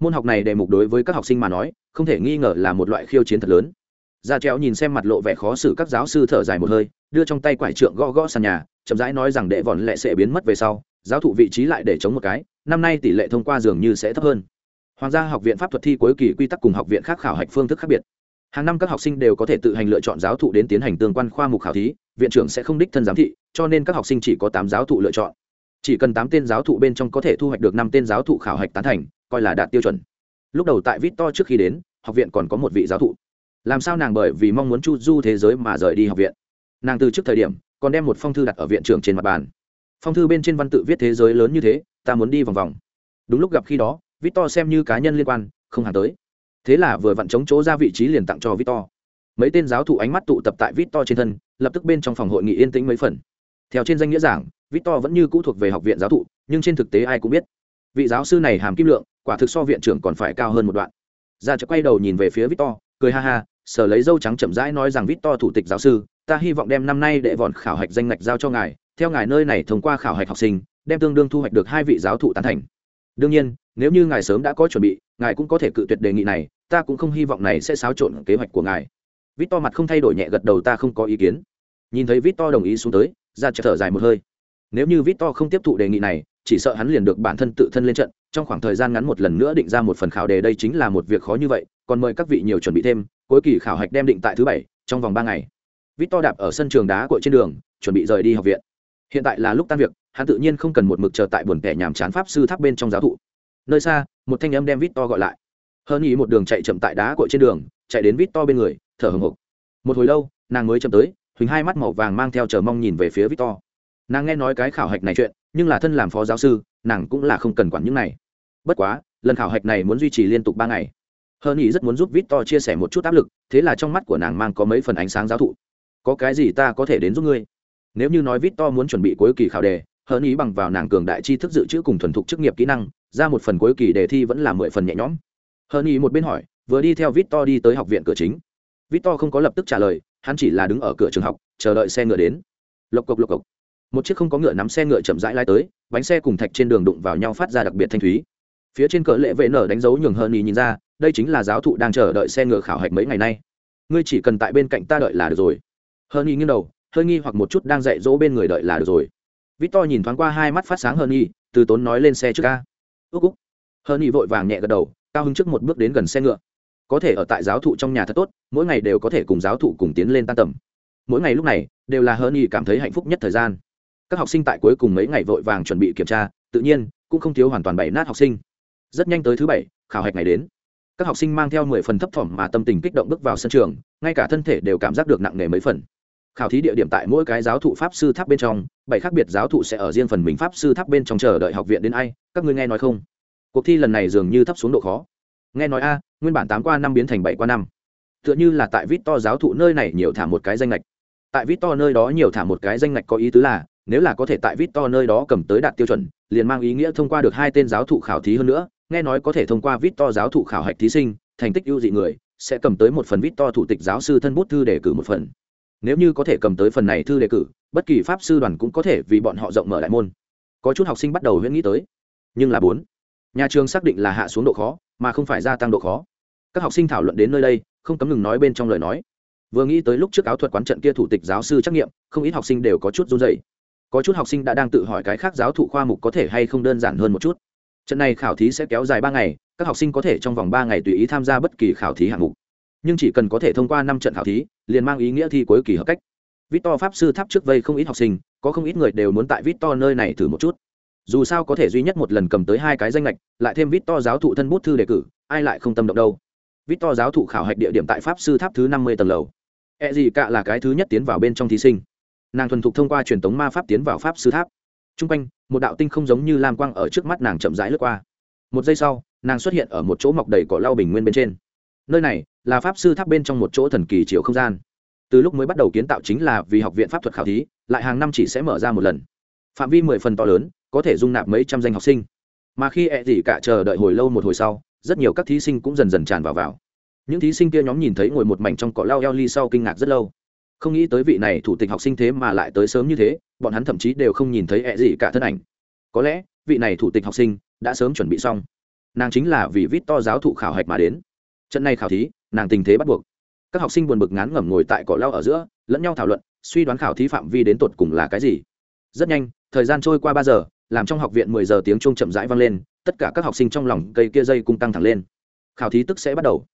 Môn học này đề mục đối với các học sinh mà nói, không thể nghi ngờ là một loại khiêu chiến thật lớn. Ra treo nhìn xem mặt lộ vẻ khó xử các giáo sư thở dài một hơi, đưa trong tay quải trượng gõ gõ sàn nhà, chậm rãi nói rằng đệ vòn lệ sẽ biến mất về sau, giáo thụ vị trí lại để chống một cái, năm nay tỷ lệ thông qua dường như sẽ thấp hơn. Hoàng gia học viện pháp thuật thi cuối kỳ quy tắc cùng học viện khác khảo hạch phương thức khác biệt hàng năm các học sinh đều có thể tự hành lựa chọn giáo thụ đến tiến hành tương quan khoa mục khảo thí, viện trưởng sẽ không đích thân giám thị, cho nên các học sinh chỉ có tám giáo thụ lựa chọn. Chỉ cần tám tên giáo thụ bên trong có thể thu hoạch được năm tên giáo thụ khảo hạch tán thành, coi là đạt tiêu chuẩn. Lúc đầu tại vít to trước khi đến, học viện còn có một vị giáo thụ. Làm sao nàng bởi vì mong muốn chu du thế giới mà rời đi học viện? Nàng từ trước thời điểm, còn đem một phong thư đặt ở viện trưởng trên mặt bàn. Phong thư bên trên văn tự viết thế giới lớn như thế, ta muốn đi vòng vòng. Đúng lúc gặp khi đó, victor xem như cá nhân liên quan, không hẳn tới thế là vừa vặn chống chỗ ra vị trí liền tặng cho victor. Mấy tên giáo thụ ánh mắt tụ tập tại victor trên thân, lập tức bên trong phòng hội nghị yên tĩnh mấy phần. Theo trên danh nghĩa giảng, victor vẫn như cũ thuộc về học viện giáo thụ, nhưng trên thực tế ai cũng biết. Vị giáo sư này hàm kim lượng, quả thực so viện trưởng còn phải cao hơn một đoạn. Ra chợ quay đầu nhìn về phía victor, cười ha ha, sở lấy dâu trắng chậm rãi nói rằng, victor thủ tịch giáo sư, ta hy vọng đem năm nay đệ vòn khảo hạch danh ngạch giao cho ngài, theo ngài nơi này thông qua khảo hạch học sinh, đem tương đương thu hoạch được hai vị giáo thụ tán thành. Đương nhiên nếu như ngài sớm đã có chuẩn bị, ngài cũng có thể cự tuyệt đề nghị này, ta cũng không hy vọng này sẽ xáo trộn kế hoạch của ngài. Vít to mặt không thay đổi nhẹ gật đầu ta không có ý kiến. Nhìn thấy vít to đồng ý xuống tới, ra chợ thở dài một hơi. Nếu như vít to không tiếp thụ đề nghị này, chỉ sợ hắn liền được bản thân tự thân lên trận, trong khoảng thời gian ngắn một lần nữa định ra một phần khảo đề đây chính là một việc khó như vậy, còn mời các vị nhiều chuẩn bị thêm, cuối kỳ khảo hạch đem định tại thứ bảy, trong vòng ba ngày. Vít to đạp ở sân trường đá cội trên đường, chuẩn bị rời đi học viện. Hiện tại là lúc tan việc, hắn tự nhiên không cần một mực chờ tại buồn kẻ nhàm chán pháp sư tháp bên trong giáo thụ nơi xa, một thanh âm đem vít to gọi lại. Hơn ý một đường chạy chậm tại đá cội trên đường, chạy đến vít to bên người, thở hồng hộc. Một hồi lâu, nàng mới chậm tới, huỳnh hai mắt màu vàng mang theo chờ mong nhìn về phía vít to. Nàng nghe nói cái khảo hạch này chuyện, nhưng là thân làm phó giáo sư, nàng cũng là không cần quản những này. Bất quá, lần khảo hạch này muốn duy trì liên tục ba ngày. Hơn ý rất muốn giúp vít to chia sẻ một chút áp lực, thế là trong mắt của nàng mang có mấy phần ánh sáng giáo thụ. Có cái gì ta có thể đến giúp ngươi? Nếu như nói vít to muốn chuẩn bị cuối kỳ khảo đề hơn ý bằng vào nàng cường đại chi thức dự trữ cùng thuần thục chức nghiệp kỹ năng ra một phần cuối kỳ đề thi vẫn là mười phần nhẹ nhõm. Hơn ý một bên hỏi, vừa đi theo vít to đi tới học viện cửa chính. Vít to không có lập tức trả lời, hắn chỉ là đứng ở cửa trường học, chờ đợi xe ngựa đến. Lộc cộc lộc cộc. Một chiếc không có ngựa nắm xe ngựa chậm rãi lai tới, bánh xe cùng thạch trên đường đụng vào nhau phát ra đặc biệt thanh thúy. Phía trên cỡ lệ vệ nở đánh dấu nhường hơn ý nhìn ra, đây chính là giáo thụ đang chờ đợi xe ngựa khảo hạch mấy ngày nay. Ngươi chỉ cần tại bên cạnh ta đợi là được rồi. Hơn ý nghiêng đầu, hơi nghi hoặc một chút đang dạy dỗ bên người đợi là được rồi. Victor nhìn thoáng qua hai mắt phát sáng hơn y từ tốn nói lên xe trước ca ước úc hơn nghi vội vàng nhẹ gật đầu, cao hứng trước một bước đến gần xe ngựa. Có thể ở tại giáo thụ trong nhà thật tốt, mỗi ngày đều có thể cùng giáo thụ cùng tiến lên tan tầm. Mỗi ngày lúc này, đều là hơn nghi cảm thấy hạnh phúc nhất thời gian. Các học sinh tại cuối cùng mấy ngày vội vàng chuẩn bị kiểm tra, tự nhiên, cũng không thiếu hoàn toàn bảy nát học sinh. Rất nhanh tới thứ bảy, khảo hạch ngày đến. Các học sinh mang theo mười phần thấp thỏm mà tâm tình kích động bước vào sân trường, ngay cả thân thể đều cảm giác được nặng nề mấy phần khảo thí địa điểm tại mỗi cái giáo thụ pháp sư tháp bên trong, bảy khác biệt giáo thụ sẽ ở riêng phần mình pháp sư tháp bên trong chờ đợi học viện đến ai, các ngươi nghe nói không? Cuộc thi lần này dường như thấp xuống độ khó. Nghe nói a, nguyên bản tám qua năm biến thành bảy qua năm. Tựa như là tại vít to giáo thụ nơi này nhiều thả một cái danh lệch tại vít to nơi đó nhiều thả một cái danh lệch có ý tứ là, nếu là có thể tại vít to nơi đó cầm tới đạt tiêu chuẩn, liền mang ý nghĩa thông qua được hai tên giáo thụ khảo thí hơn nữa, nghe nói có thể thông qua vít to giáo thụ khảo hạch thí sinh, thành tích ưu dị người, sẽ cầm tới một phần vít to thủ tịch giáo sư thân bút thư để cử một phần nếu như có thể cầm tới phần này thư đề cử, bất kỳ pháp sư đoàn cũng có thể vì bọn họ rộng mở đại môn. Có chút học sinh bắt đầu huyễn nghĩ tới. Nhưng là bốn, nhà trường xác định là hạ xuống độ khó, mà không phải gia tăng độ khó. Các học sinh thảo luận đến nơi đây, không cấm ngừng nói bên trong lời nói. Vừa nghĩ tới lúc trước áo thuật quán trận kia thủ tịch giáo sư trắc nghiệm, không ít học sinh đều có chút run dày có chút học sinh đã đang tự hỏi cái khác giáo thụ khoa mục có thể hay không đơn giản hơn một chút. Trận này khảo thí sẽ kéo dài ba ngày, các học sinh có thể trong vòng ba ngày tùy ý tham gia bất kỳ khảo thí hạng mục. Nhưng chỉ cần có thể thông qua năm trận khảo thí liền mang ý nghĩa thi cuối kỳ hợp cách. Victor pháp sư tháp trước vây không ít học sinh, có không ít người đều muốn tại victor nơi này thử một chút. Dù sao có thể duy nhất một lần cầm tới hai cái danh lệch, lại thêm vít to giáo thụ thân bút thư đề cử, ai lại không tâm động đâu. Vít to giáo thụ khảo hạch địa điểm tại pháp sư tháp thứ năm mươi tầng lầu. E gì cả là cái thứ nhất tiến vào bên trong thí sinh. Nàng thuần thục thông qua truyền tống ma pháp tiến vào pháp sư tháp. Trung quanh, một đạo tinh không giống như lam quang ở trước mắt nàng chậm rãi lướt qua. Một giây sau, nàng xuất hiện ở một chỗ mọc đầy cỏ lau bình nguyên bên trên. Nơi này là pháp sư tháp bên trong một chỗ thần kỳ chiều không gian. Từ lúc mới bắt đầu kiến tạo chính là vì học viện pháp thuật khảo thí, lại hàng năm chỉ sẽ mở ra một lần. Phạm vi mười phần to lớn, có thể dung nạp mấy trăm danh học sinh. Mà khi ẹ gì cả chờ đợi hồi lâu một hồi sau, rất nhiều các thí sinh cũng dần dần tràn vào vào. Những thí sinh kia nhóm nhìn thấy ngồi một mảnh trong cỏ lao eo ly sau kinh ngạc rất lâu. Không nghĩ tới vị này thủ tịch học sinh thế mà lại tới sớm như thế, bọn hắn thậm chí đều không nhìn thấy ẹ gì cả thân ảnh. Có lẽ, vị này thủ tịch học sinh đã sớm chuẩn bị xong. Nàng chính là vì vít to giáo thụ khảo hạch mà đến trận này khảo thí, nàng tình thế bắt buộc. Các học sinh buồn bực ngán ngẩm ngồi tại cỏ lao ở giữa, lẫn nhau thảo luận, suy đoán khảo thí phạm vi đến tột cùng là cái gì. Rất nhanh, thời gian trôi qua ba giờ, làm trong học viện mười giờ tiếng chuông chậm rãi vang lên, tất cả các học sinh trong lòng cây kia dây cung tăng thẳng lên. Khảo thí tức sẽ bắt đầu.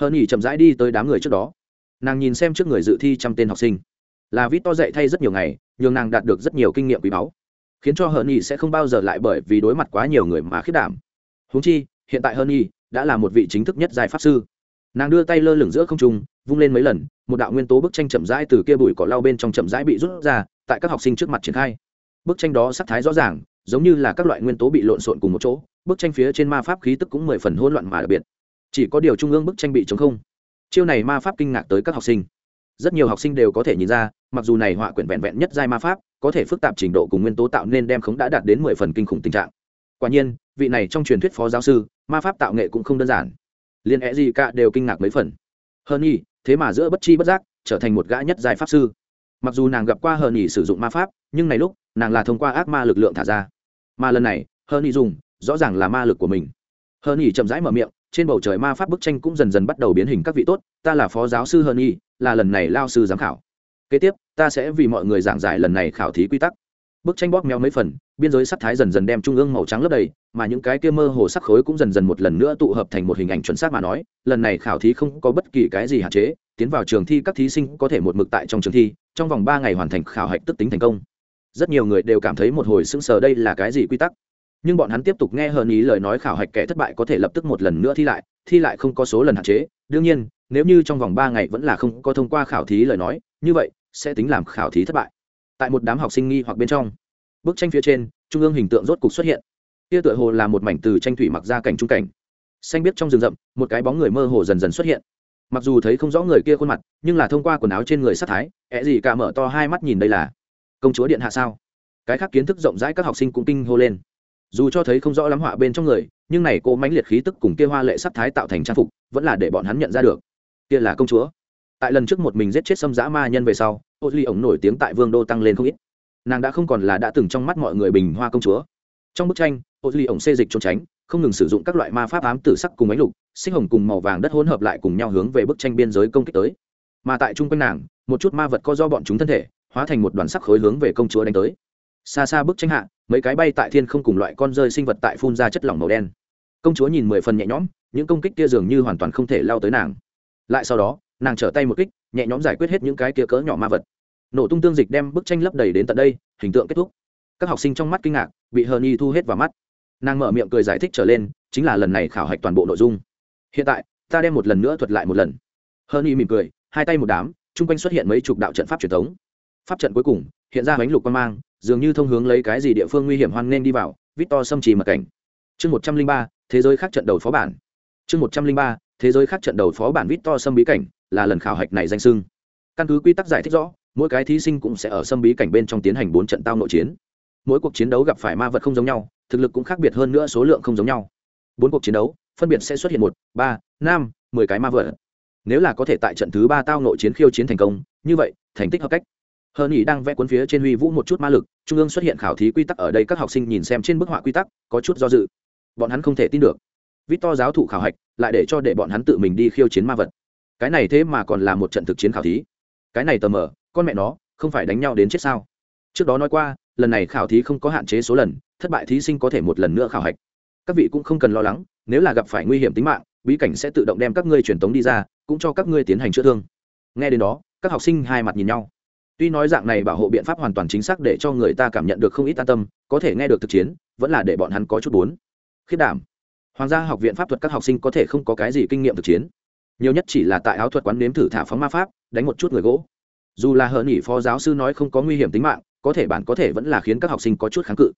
Hơn nhỉ chậm rãi đi tới đám người trước đó. Nàng nhìn xem trước người dự thi trăm tên học sinh. Là vít to dạy thay rất nhiều ngày, nhường nàng đạt được rất nhiều kinh nghiệm quý báu. Khiến cho hơn nhỉ sẽ không bao giờ lại bởi vì đối mặt quá nhiều người mà khiết đảm. Húng chi, hiện tại hơn nhỉ đã là một vị chính thức nhất giải pháp sư. Nàng đưa tay lơ lửng giữa không trung, vung lên mấy lần, một đạo nguyên tố bức tranh chậm rãi từ kia bụi cỏ lau bên trong chậm rãi bị rút ra, tại các học sinh trước mặt triển khai. Bức tranh đó sắc thái rõ ràng, giống như là các loại nguyên tố bị lộn xộn cùng một chỗ, bức tranh phía trên ma pháp khí tức cũng mười phần hỗn loạn mà đặc biệt. Chỉ có điều trung ương bức tranh bị chống không. Chiêu này ma pháp kinh ngạc tới các học sinh. Rất nhiều học sinh đều có thể nhìn ra, mặc dù này họa quyển vẹn vẹn nhất giai ma pháp, có thể phức tạp trình độ cùng nguyên tố tạo nên đem khống đã đạt đến mười phần kinh khủng tình trạng quả nhiên vị này trong truyền thuyết phó giáo sư ma pháp tạo nghệ cũng không đơn giản. Liên e é gì cả đều kinh ngạc mấy phần. Hơn nhi thế mà giữa bất chi bất giác trở thành một gã nhất giai pháp sư. Mặc dù nàng gặp qua hờ nhỉ sử dụng ma pháp nhưng này lúc nàng là thông qua ác ma lực lượng thả ra. Mà lần này hờ nhỉ dùng rõ ràng là ma lực của mình. Hờ nhỉ chậm rãi mở miệng trên bầu trời ma pháp bức tranh cũng dần dần bắt đầu biến hình các vị tốt ta là phó giáo sư hờ nhỉ, là lần này lao sư giám khảo. Kế tiếp ta sẽ vì mọi người giảng giải lần này khảo thí quy tắc bức tranh bóp méo mấy phần, biên giới sắc thái dần dần đem trung ương màu trắng lấp đầy, mà những cái kia mơ hồ sắc khối cũng dần dần một lần nữa tụ hợp thành một hình ảnh chuẩn xác mà nói, lần này khảo thí không có bất kỳ cái gì hạn chế, tiến vào trường thi các thí sinh có thể một mực tại trong trường thi, trong vòng ba ngày hoàn thành khảo hạch tức tính thành công. Rất nhiều người đều cảm thấy một hồi sững sờ đây là cái gì quy tắc. Nhưng bọn hắn tiếp tục nghe hờn ý lời nói khảo hạch kẻ thất bại có thể lập tức một lần nữa thi lại thi lại không có số lần hạn chế. Đương nhiên, nếu như trong vòng ba ngày vẫn là không có thông qua khảo thí lời nói, như vậy sẽ tính làm khảo thí thất bại tại một đám học sinh nghi hoặc bên trong. Bức tranh phía trên, trung ương hình tượng rốt cục xuất hiện. Kia tựa hồ là một mảnh từ tranh thủy mặc ra cảnh trung cảnh. Xanh biết trong rừng rậm, một cái bóng người mơ hồ dần dần xuất hiện. Mặc dù thấy không rõ người kia khuôn mặt, nhưng là thông qua quần áo trên người sát thái ẹ gì cả mở to hai mắt nhìn đây là công chúa điện hạ sao? Cái khác kiến thức rộng rãi các học sinh cũng kinh hô lên. Dù cho thấy không rõ lắm họa bên trong người, nhưng này cô mãnh liệt khí tức cùng kia hoa lệ sắc thái tạo thành trang phục, vẫn là để bọn hắn nhận ra được. Kia là công chúa. Tại lần trước một mình giết chết xâm dã ma nhân về sau ô duy ổng nổi tiếng tại vương đô tăng lên không ít. Nàng đã không còn là đã từng trong mắt mọi người bình hoa công chúa. Trong bức tranh, ô duy ổng xê dịch trốn tránh, không ngừng sử dụng các loại ma pháp ám tử sắc cùng ánh lục sinh hồng cùng màu vàng đất hỗn hợp lại cùng nhau hướng về bức tranh biên giới công kích tới. Mà tại trung quanh nàng, một chút ma vật co do bọn chúng thân thể, hóa thành một đoàn sắc khối hướng về công chúa đánh tới. Xa xa bức tranh hạ, mấy cái bay tại thiên không cùng loại con rơi sinh vật tại phun ra chất lỏng màu đen. Công chúa nhìn mười phần nhẹ nhõm, những công kích kia dường như hoàn toàn không thể lao tới nàng. Lại sau đó, nàng trở tay một kích, nhẹ nhõm giải quyết hết những cái kia cỡ nhỏ ma vật nổ tung tương dịch đem bức tranh lấp đầy đến tận đây, hình tượng kết thúc. Các học sinh trong mắt kinh ngạc, bị hờ nhi thu hết vào mắt. Nàng mở miệng cười giải thích trở lên, chính là lần này khảo hạch toàn bộ nội dung. Hiện tại, ta đem một lần nữa thuật lại một lần. Hờ nhi mỉm cười, hai tay một đám, chung quanh xuất hiện mấy chục đạo trận pháp truyền thống. Pháp trận cuối cùng, hiện ra bánh lục quan mang, dường như thông hướng lấy cái gì địa phương nguy hiểm hoan nên đi vào Vít To xâm trì mật cảnh. Chương một trăm linh ba, thế giới khác trận đầu phó bản. Chương một trăm linh ba, thế giới khác trận đầu phó bản Vít To xâm bí cảnh, là lần khảo hạch này danh sưng căn cứ quy tắc giải thích rõ mỗi cái thí sinh cũng sẽ ở xâm bí cảnh bên trong tiến hành bốn trận tao nội chiến. Mỗi cuộc chiến đấu gặp phải ma vật không giống nhau, thực lực cũng khác biệt hơn nữa số lượng không giống nhau. Bốn cuộc chiến đấu, phân biệt sẽ xuất hiện một, ba, năm, mười cái ma vật. Nếu là có thể tại trận thứ ba tao nội chiến khiêu chiến thành công, như vậy, thành tích hợp cách. Hơn ý đang vẽ cuốn phía trên huy vũ một chút ma lực, trung ương xuất hiện khảo thí quy tắc ở đây các học sinh nhìn xem trên bức họa quy tắc, có chút do dự. Bọn hắn không thể tin được. Vít to giáo thụ khảo hạch, lại để cho để bọn hắn tự mình đi khiêu chiến ma vật. Cái này thế mà còn là một trận thực chiến khảo thí. Cái này tờ mờ con mẹ nó, không phải đánh nhau đến chết sao? Trước đó nói qua, lần này khảo thí không có hạn chế số lần, thất bại thí sinh có thể một lần nữa khảo hạch. Các vị cũng không cần lo lắng, nếu là gặp phải nguy hiểm tính mạng, bí cảnh sẽ tự động đem các ngươi truyền tống đi ra, cũng cho các ngươi tiến hành chữa thương. Nghe đến đó, các học sinh hai mặt nhìn nhau. Tuy nói dạng này bảo hộ biện pháp hoàn toàn chính xác để cho người ta cảm nhận được không ít an tâm, có thể nghe được thực chiến, vẫn là để bọn hắn có chút bốn khiết đảm. Hoàng gia học viện pháp thuật các học sinh có thể không có cái gì kinh nghiệm thực chiến. Nhiều nhất chỉ là tại áo thuật quán nếm thử thả phóng ma pháp, đánh một chút người gỗ dù là hờ nghỉ phó giáo sư nói không có nguy hiểm tính mạng, có thể bản có thể vẫn là khiến các học sinh có chút kháng cự.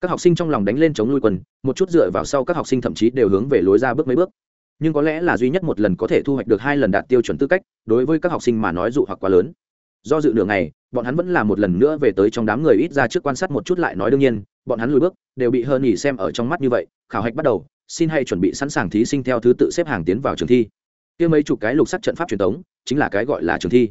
Các học sinh trong lòng đánh lên chống lui quân một chút dựa vào sau các học sinh thậm chí đều hướng về lối ra bước mấy bước. Nhưng có lẽ là duy nhất một lần có thể thu hoạch được hai lần đạt tiêu chuẩn tư cách, đối với các học sinh mà nói dụ hoặc quá lớn. Do dự nửa ngày, bọn hắn vẫn là một lần nữa về tới trong đám người ít ra trước quan sát một chút lại nói đương nhiên, bọn hắn lùi bước, đều bị hơn nghỉ xem ở trong mắt như vậy, khảo hạch bắt đầu, xin hãy chuẩn bị sẵn sàng thí sinh theo thứ tự xếp hàng tiến vào trường thi. Kia mấy chục cái lục sắc trận pháp truyền thống chính là cái gọi là trường thi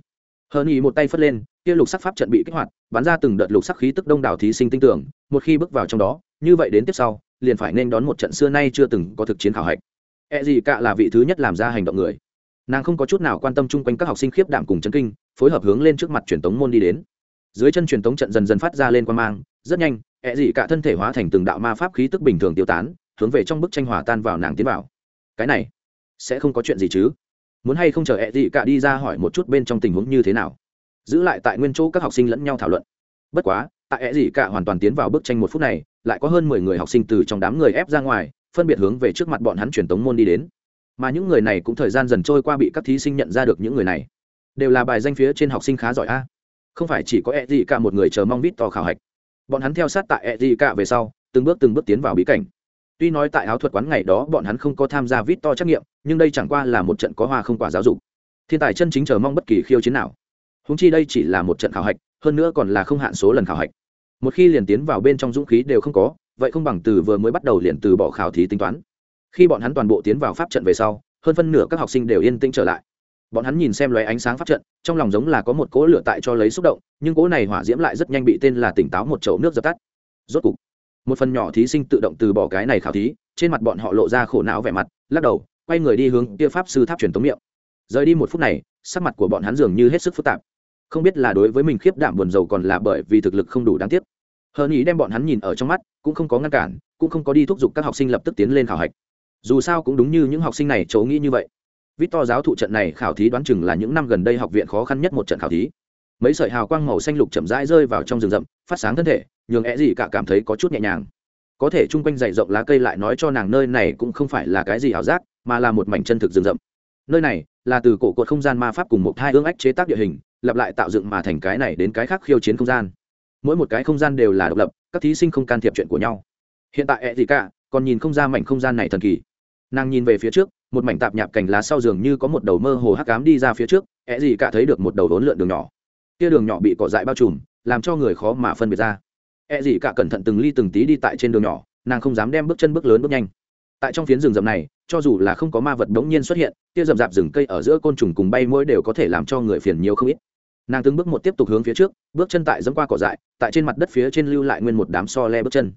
hơn nghỉ một tay phất lên, kia lục sắc pháp trận bị kích hoạt, bắn ra từng đợt lục sắc khí tức đông đảo thí sinh tinh tưởng, một khi bước vào trong đó, như vậy đến tiếp sau, liền phải nên đón một trận xưa nay chưa từng có thực chiến khảo hạch. E gì cả là vị thứ nhất làm ra hành động người. Nàng không có chút nào quan tâm chung quanh các học sinh khiếp đảm cùng chấn kinh, phối hợp hướng lên trước mặt truyền tống môn đi đến. Dưới chân truyền tống trận dần dần phát ra lên quan mang, rất nhanh e ẹ dị cả thân thể hóa thành từng đạo ma pháp khí tức bình thường tiêu tán, hướng về trong bức tranh hòa tan vào nàng tiến vào. Cái này, sẽ không có chuyện gì chứ? Muốn hay không chờ ẹ dị cả đi ra hỏi một chút bên trong tình huống như thế nào. Giữ lại tại nguyên chỗ các học sinh lẫn nhau thảo luận. Bất quá, tại ẹ dị cả hoàn toàn tiến vào bức tranh một phút này, lại có hơn mười người học sinh từ trong đám người ép ra ngoài, phân biệt hướng về trước mặt bọn hắn truyền tống môn đi đến. Mà những người này cũng thời gian dần trôi qua bị các thí sinh nhận ra được những người này. Đều là bài danh phía trên học sinh khá giỏi a. Không phải chỉ có e d cả một người chờ mong vít to khảo hạch. Bọn hắn theo sát tại e d cả về sau, từng bước từng bước tiến vào bí cảnh tuy nói tại áo thuật quán ngày đó bọn hắn không có tham gia vít to trắc nghiệm, nhưng đây chẳng qua là một trận có hoa không quả giáo dục. Thiên tài chân chính chờ mong bất kỳ khiêu chiến nào. Húng chi đây chỉ là một trận khảo hạch, hơn nữa còn là không hạn số lần khảo hạch. Một khi liền tiến vào bên trong dũng khí đều không có, vậy không bằng từ vừa mới bắt đầu liền từ bỏ khảo thí tính toán. Khi bọn hắn toàn bộ tiến vào pháp trận về sau, hơn phân nửa các học sinh đều yên tĩnh trở lại. Bọn hắn nhìn xem loé ánh sáng pháp trận, trong lòng giống là có một cỗ lửa tại cho lấy xúc động, nhưng cỗ này hỏa diễm lại rất nhanh bị tên là tỉnh táo một chậu nước dập tắt. Rốt cục một phần nhỏ thí sinh tự động từ bỏ cái này khảo thí, trên mặt bọn họ lộ ra khổ não vẻ mặt, lắc đầu, quay người đi hướng kia pháp sư tháp truyền tống miệng. Rời đi một phút này, sắc mặt của bọn hắn dường như hết sức phức tạp. Không biết là đối với mình khiếp đảm buồn rầu còn là bởi vì thực lực không đủ đáng tiếc. Hờn ý đem bọn hắn nhìn ở trong mắt, cũng không có ngăn cản, cũng không có đi thúc giục các học sinh lập tức tiến lên khảo hạch. Dù sao cũng đúng như những học sinh này chấu nghĩ như vậy. Vít to giáo thụ trận này khảo thí đoán chừng là những năm gần đây học viện khó khăn nhất một trận khảo thí. Mấy sợi hào quang màu xanh lục chậm rãi rơi vào trong rừng rậm, phát sáng thân thể nhường é gì cả cảm thấy có chút nhẹ nhàng. Có thể chung quanh dày rộng lá cây lại nói cho nàng nơi này cũng không phải là cái gì ảo giác, mà là một mảnh chân thực rừng rậm. Nơi này là từ cổ cột không gian ma pháp cùng một hai ương ách chế tác địa hình, lặp lại tạo dựng mà thành cái này đến cái khác khiêu chiến không gian. Mỗi một cái không gian đều là độc lập, các thí sinh không can thiệp chuyện của nhau. Hiện tại ẹ gì cả còn nhìn không ra mảnh không gian này thần kỳ. Nàng nhìn về phía trước, một mảnh tạp nhạp cành lá sau giường như có một đầu mơ hồ hắc cám đi ra phía trước, ẹ gì cả thấy được một đầu đốn lượn đường nhỏ. Kia đường nhỏ bị cỏ dại bao trùm, làm cho người khó mà phân biệt ra. E gì cả cẩn thận từng ly từng tí đi tại trên đường nhỏ, nàng không dám đem bước chân bước lớn bước nhanh. Tại trong phiến rừng rậm này, cho dù là không có ma vật đống nhiên xuất hiện, kia rậm rạp rừng cây ở giữa côn trùng cùng bay muỗi đều có thể làm cho người phiền nhiều không ít. Nàng từng bước một tiếp tục hướng phía trước, bước chân tại dẫm qua cỏ dại, tại trên mặt đất phía trên lưu lại nguyên một đám so le bước chân.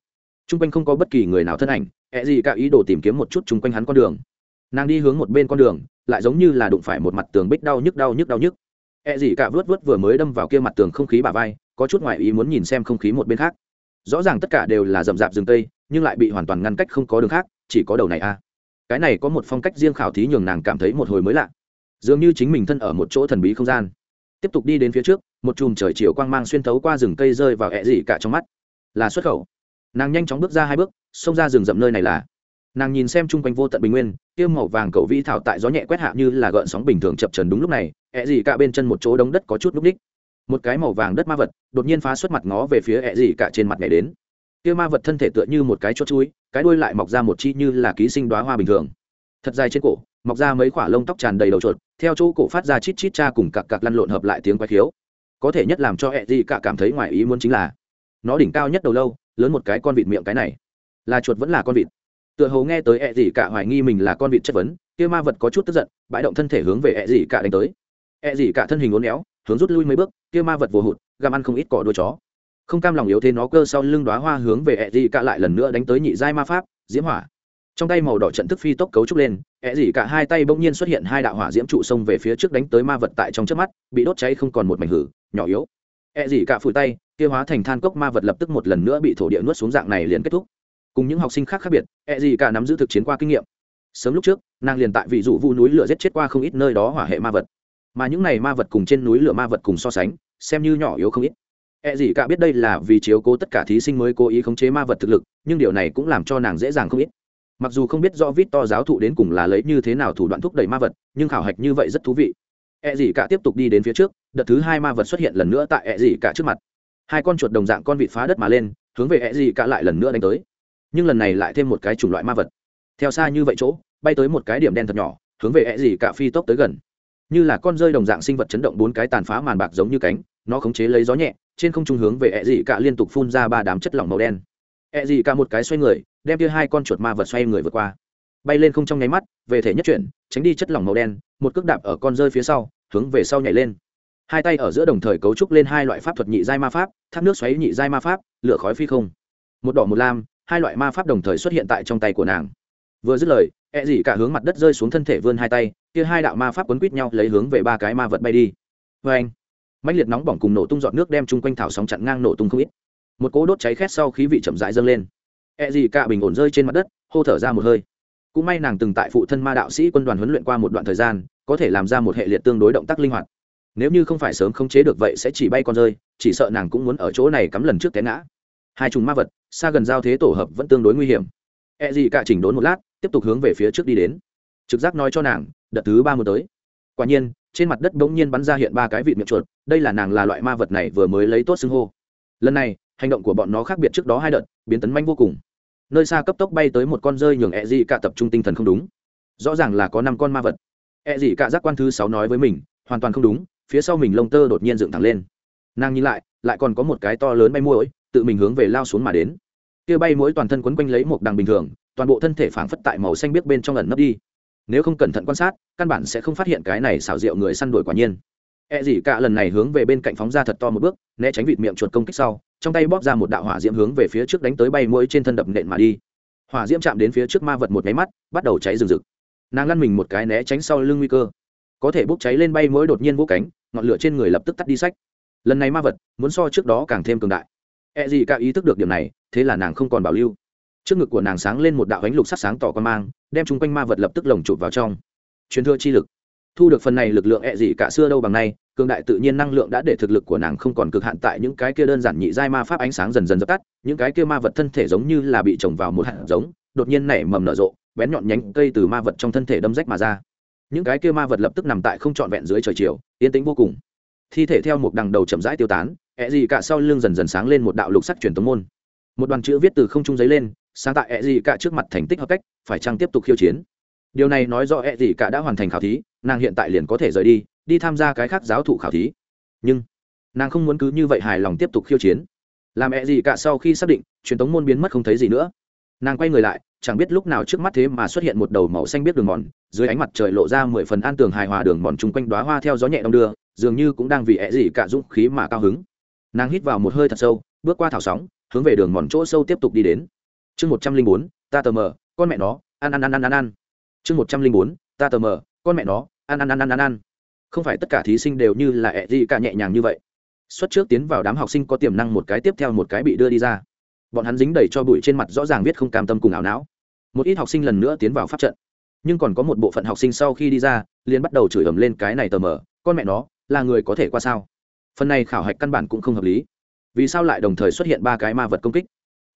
Trung quanh không có bất kỳ người nào thân ảnh e gì cả ý đồ tìm kiếm một chút chung quanh hắn con đường. Nàng đi hướng một bên con đường, lại giống như là đụng phải một mặt tường bích đau nhức đau nhức đau nhức. E gì cả vớt vớt vừa mới đâm vào kia mặt tường không khí bà vai, có chút ngoại ý muốn nhìn xem không khí một bên khác rõ ràng tất cả đều là rậm rạp rừng tây, nhưng lại bị hoàn toàn ngăn cách không có đường khác, chỉ có đầu này a. À. cái này có một phong cách riêng khảo thí nhường nàng cảm thấy một hồi mới lạ. Dường như chính mình thân ở một chỗ thần bí không gian. Tiếp tục đi đến phía trước, một chùm trời chiều quang mang xuyên thấu qua rừng cây rơi vào ẹ dị cả trong mắt. Là xuất khẩu. Nàng nhanh chóng bước ra hai bước, xông ra rừng rậm nơi này là. Nàng nhìn xem chung quanh vô tận bình nguyên, tiêu màu vàng cầu vĩ thảo tại gió nhẹ quét hạ như là gợn sóng bình thường chập trần đúng lúc này, ẹ dị cả bên chân một chỗ đống đất có chút núp ních một cái màu vàng đất ma vật, đột nhiên phá xuất mặt ngó về phía ẹ dị cả trên mặt nhảy đến. Kia ma vật thân thể tựa như một cái chốt chuối cái đuôi lại mọc ra một chi như là ký sinh đoá hoa bình thường. Thật dài trên cổ, mọc ra mấy khoả lông tóc tràn đầy đầu chuột, theo chỗ cổ phát ra chít chít cha cùng cặc cặc lăn lộn hợp lại tiếng quái khiếu. Có thể nhất làm cho ẹ dị cả cảm thấy ngoài ý muốn chính là, nó đỉnh cao nhất đầu lâu, lớn một cái con vịt miệng cái này. Là chuột vẫn là con vịt. Tựa hồ nghe tới ẹ dị cả hoài nghi mình là con vịt chất vấn, kia ma vật có chút tức giận, bãi động thân thể hướng về ẹ dị cả đánh tới. E gì cả thân hình uốn éo, hướng rút lui mấy bước, kia ma vật vồ hụt găm ăn không ít cỏ đuôi chó. Không cam lòng yếu thế nó cơ sau lưng đoá hoa hướng về E gì cả lại lần nữa đánh tới nhị giai ma pháp, diễm hỏa. Trong tay màu đỏ trận thức phi tốc cấu trúc lên E gì cả hai tay bỗng nhiên xuất hiện hai đạo hỏa diễm trụ sông về phía trước đánh tới ma vật tại trong chớp mắt, bị đốt cháy không còn một mảnh hử, nhỏ yếu. E gì cả phủi tay, kia hóa thành than cốc ma vật lập tức một lần nữa bị thổ địa nuốt xuống dạng này liền kết thúc. Cùng những học sinh khác khác biệt E gì cả nắm giữ thực chiến qua kinh nghiệm. Sớm lúc trước, nàng liền tại vị dụ vu núi lửa giết chết qua không ít nơi đó hỏa hệ ma vật mà những này ma vật cùng trên núi lửa ma vật cùng so sánh xem như nhỏ yếu không ít E gì cả biết đây là vì chiếu cố tất cả thí sinh mới cố ý khống chế ma vật thực lực, nhưng điều này cũng làm cho nàng dễ dàng không ít. Mặc dù không biết rõ vít to giáo thụ đến cùng là lấy như thế nào thủ đoạn thúc đẩy ma vật, nhưng khảo hạch như vậy rất thú vị. E gì cả tiếp tục đi đến phía trước, đợt thứ hai ma vật xuất hiện lần nữa tại E gì cả trước mặt. Hai con chuột đồng dạng con vịt phá đất mà lên, hướng về E gì cả lại lần nữa đánh tới. Nhưng lần này lại thêm một cái chủng loại ma vật. Theo xa như vậy chỗ, bay tới một cái điểm đen thật nhỏ, hướng về E gì cả phi tốc tới gần. Như là con rơi đồng dạng sinh vật chấn động bốn cái tàn phá màn bạc giống như cánh, nó khống chế lấy gió nhẹ, trên không trung hướng về ẹ dị cả liên tục phun ra ba đám chất lỏng màu đen. Ẹ dị cả một cái xoay người đem kia hai con chuột ma vật xoay người vượt qua. Bay lên không trong nháy mắt về thể nhất chuyển tránh đi chất lỏng màu đen một cước đạp ở con rơi phía sau hướng về sau nhảy lên. Hai tay ở giữa đồng thời cấu trúc lên hai loại pháp thuật nhị giai ma pháp thác nước xoáy nhị giai ma pháp lửa khói phi không. Một đỏ một lam hai loại ma pháp đồng thời xuất hiện tại trong tay của nàng. Vừa dứt lời ẹ dị cả hướng mặt đất rơi xuống thân thể vươn hai tay kia hai đạo ma pháp quấn quít nhau, lấy hướng về ba cái ma vật bay đi. Vê anh, mãnh liệt nóng bỏng cùng nổ tung giọt nước đem chung quanh thảo sóng chặn ngang nổ tung không ít. Một cỗ đốt cháy khét sau khí vị chậm rãi dâng lên. E gì cả bình ổn rơi trên mặt đất, hô thở ra một hơi. Cũng may nàng từng tại phụ thân ma đạo sĩ quân đoàn huấn luyện qua một đoạn thời gian, có thể làm ra một hệ liệt tương đối động tác linh hoạt. Nếu như không phải sớm không chế được vậy sẽ chỉ bay con rơi, chỉ sợ nàng cũng muốn ở chỗ này cắm lần trước té ngã. Hai trùng ma vật, xa gần giao thế tổ hợp vẫn tương đối nguy hiểm. E gì cả chỉnh đốn một lát, tiếp tục hướng về phía trước đi đến trực giác nói cho nàng, đợt thứ ba muốn tới. Quả nhiên, trên mặt đất bỗng nhiên bắn ra hiện ba cái vịt miệng chuột, đây là nàng là loại ma vật này vừa mới lấy tốt xưng hô. Lần này, hành động của bọn nó khác biệt trước đó hai đợt, biến tấn manh vô cùng. Nơi xa cấp tốc bay tới một con rơi nhường e ẹ dị cả tập trung tinh thần không đúng. Rõ ràng là có năm con ma vật. E ẹ dị cả giác quan thứ sáu nói với mình, hoàn toàn không đúng, phía sau mình lông tơ đột nhiên dựng thẳng lên. Nàng nhìn lại lại còn có một cái to lớn bay mũi tự mình hướng về lao xuống mà đến. Kia bay mũi toàn thân quấn quanh lấy một đằng bình thường, toàn bộ thân thể phảng phất tại màu xanh biếc bên trong ẩn nấp đi nếu không cẩn thận quan sát, căn bản sẽ không phát hiện cái này xảo diệu người săn đuổi quả nhiên. E gì cả lần này hướng về bên cạnh phóng ra thật to một bước, né tránh vịt miệng chuột công kích sau, trong tay bóp ra một đạo hỏa diễm hướng về phía trước đánh tới bay mũi trên thân đập nện mà đi. Hỏa diễm chạm đến phía trước ma vật một máy mắt, bắt đầu cháy rừng rực. Nàng lăn mình một cái né tránh sau lưng nguy cơ. Có thể bốc cháy lên bay mũi đột nhiên vỗ cánh, ngọn lửa trên người lập tức tắt đi sách. Lần này ma vật, muốn so trước đó càng thêm cường đại. E gì cả ý thức được điểm này, thế là nàng không còn bảo lưu trước ngực của nàng sáng lên một đạo ánh lục sắc sáng tỏ quan mang, đem chung quanh ma vật lập tức lồng chụp vào trong. Truyền thừa chi lực. Thu được phần này lực lượng e ẹ gì cả xưa đâu bằng nay, cường đại tự nhiên năng lượng đã để thực lực của nàng không còn cực hạn tại những cái kia đơn giản nhị giai ma pháp ánh sáng dần dần dập tắt, những cái kia ma vật thân thể giống như là bị trồng vào một hạt giống, đột nhiên nảy mầm nở rộ, bén nhọn nhánh cây từ ma vật trong thân thể đâm rách mà ra. Những cái kia ma vật lập tức nằm tại không trọn vẹn dưới trời chiều, yên tĩnh vô cùng. Thi thể theo một đằng đầu chậm rãi tiêu tán e ẹ gì cả sau lưng dần dần sáng lên một đạo lục sắc truyền tống môn. Một đoàn chữ viết từ không trung giấy lên sáng tại e gì cả trước mặt thành tích hợp cách, phải chăng tiếp tục khiêu chiến? Điều này nói rõ e gì cả đã hoàn thành khảo thí, nàng hiện tại liền có thể rời đi đi tham gia cái khác giáo thụ khảo thí. Nhưng, nàng không muốn cứ như vậy hài lòng tiếp tục khiêu chiến. Làm e gì cả sau khi xác định, truyền tống môn biến mất không thấy gì nữa. Nàng quay người lại, chẳng biết lúc nào trước mắt thế mà xuất hiện một đầu màu xanh biết đường mòn, dưới ánh mặt trời lộ ra mười phần an tường hài hòa đường mòn chung quanh đoá hoa theo gió nhẹ đong đưa, dường như cũng đang vì ẹ gì cả dũng khí mà cao hứng. Nàng hít vào một hơi thật sâu, bước qua thảo sóng, hướng về đường mòn chỗ sâu tiếp tục đi đến chương một trăm linh bốn, ta tờ mờ, con mẹ nó, ăn ăn ăn ăn ăn ăn. Chương một trăm linh bốn, ta tờ mờ, con mẹ nó, ăn ăn ăn ăn ăn ăn. Không phải tất cả thí sinh đều như là ẹ gì cả nhẹ nhàng như vậy. Xuất trước tiến vào đám học sinh có tiềm năng một cái tiếp theo một cái bị đưa đi ra. Bọn hắn dính đầy cho bụi trên mặt rõ ràng biết không cam tâm cùng ảo não. Một ít học sinh lần nữa tiến vào pháp trận. Nhưng còn có một bộ phận học sinh sau khi đi ra, liền bắt đầu chửi ầm lên cái này tờ mờ, con mẹ nó, là người có thể qua sao? Phần này khảo hạch căn bản cũng không hợp lý. Vì sao lại đồng thời xuất hiện ba cái ma vật công kích?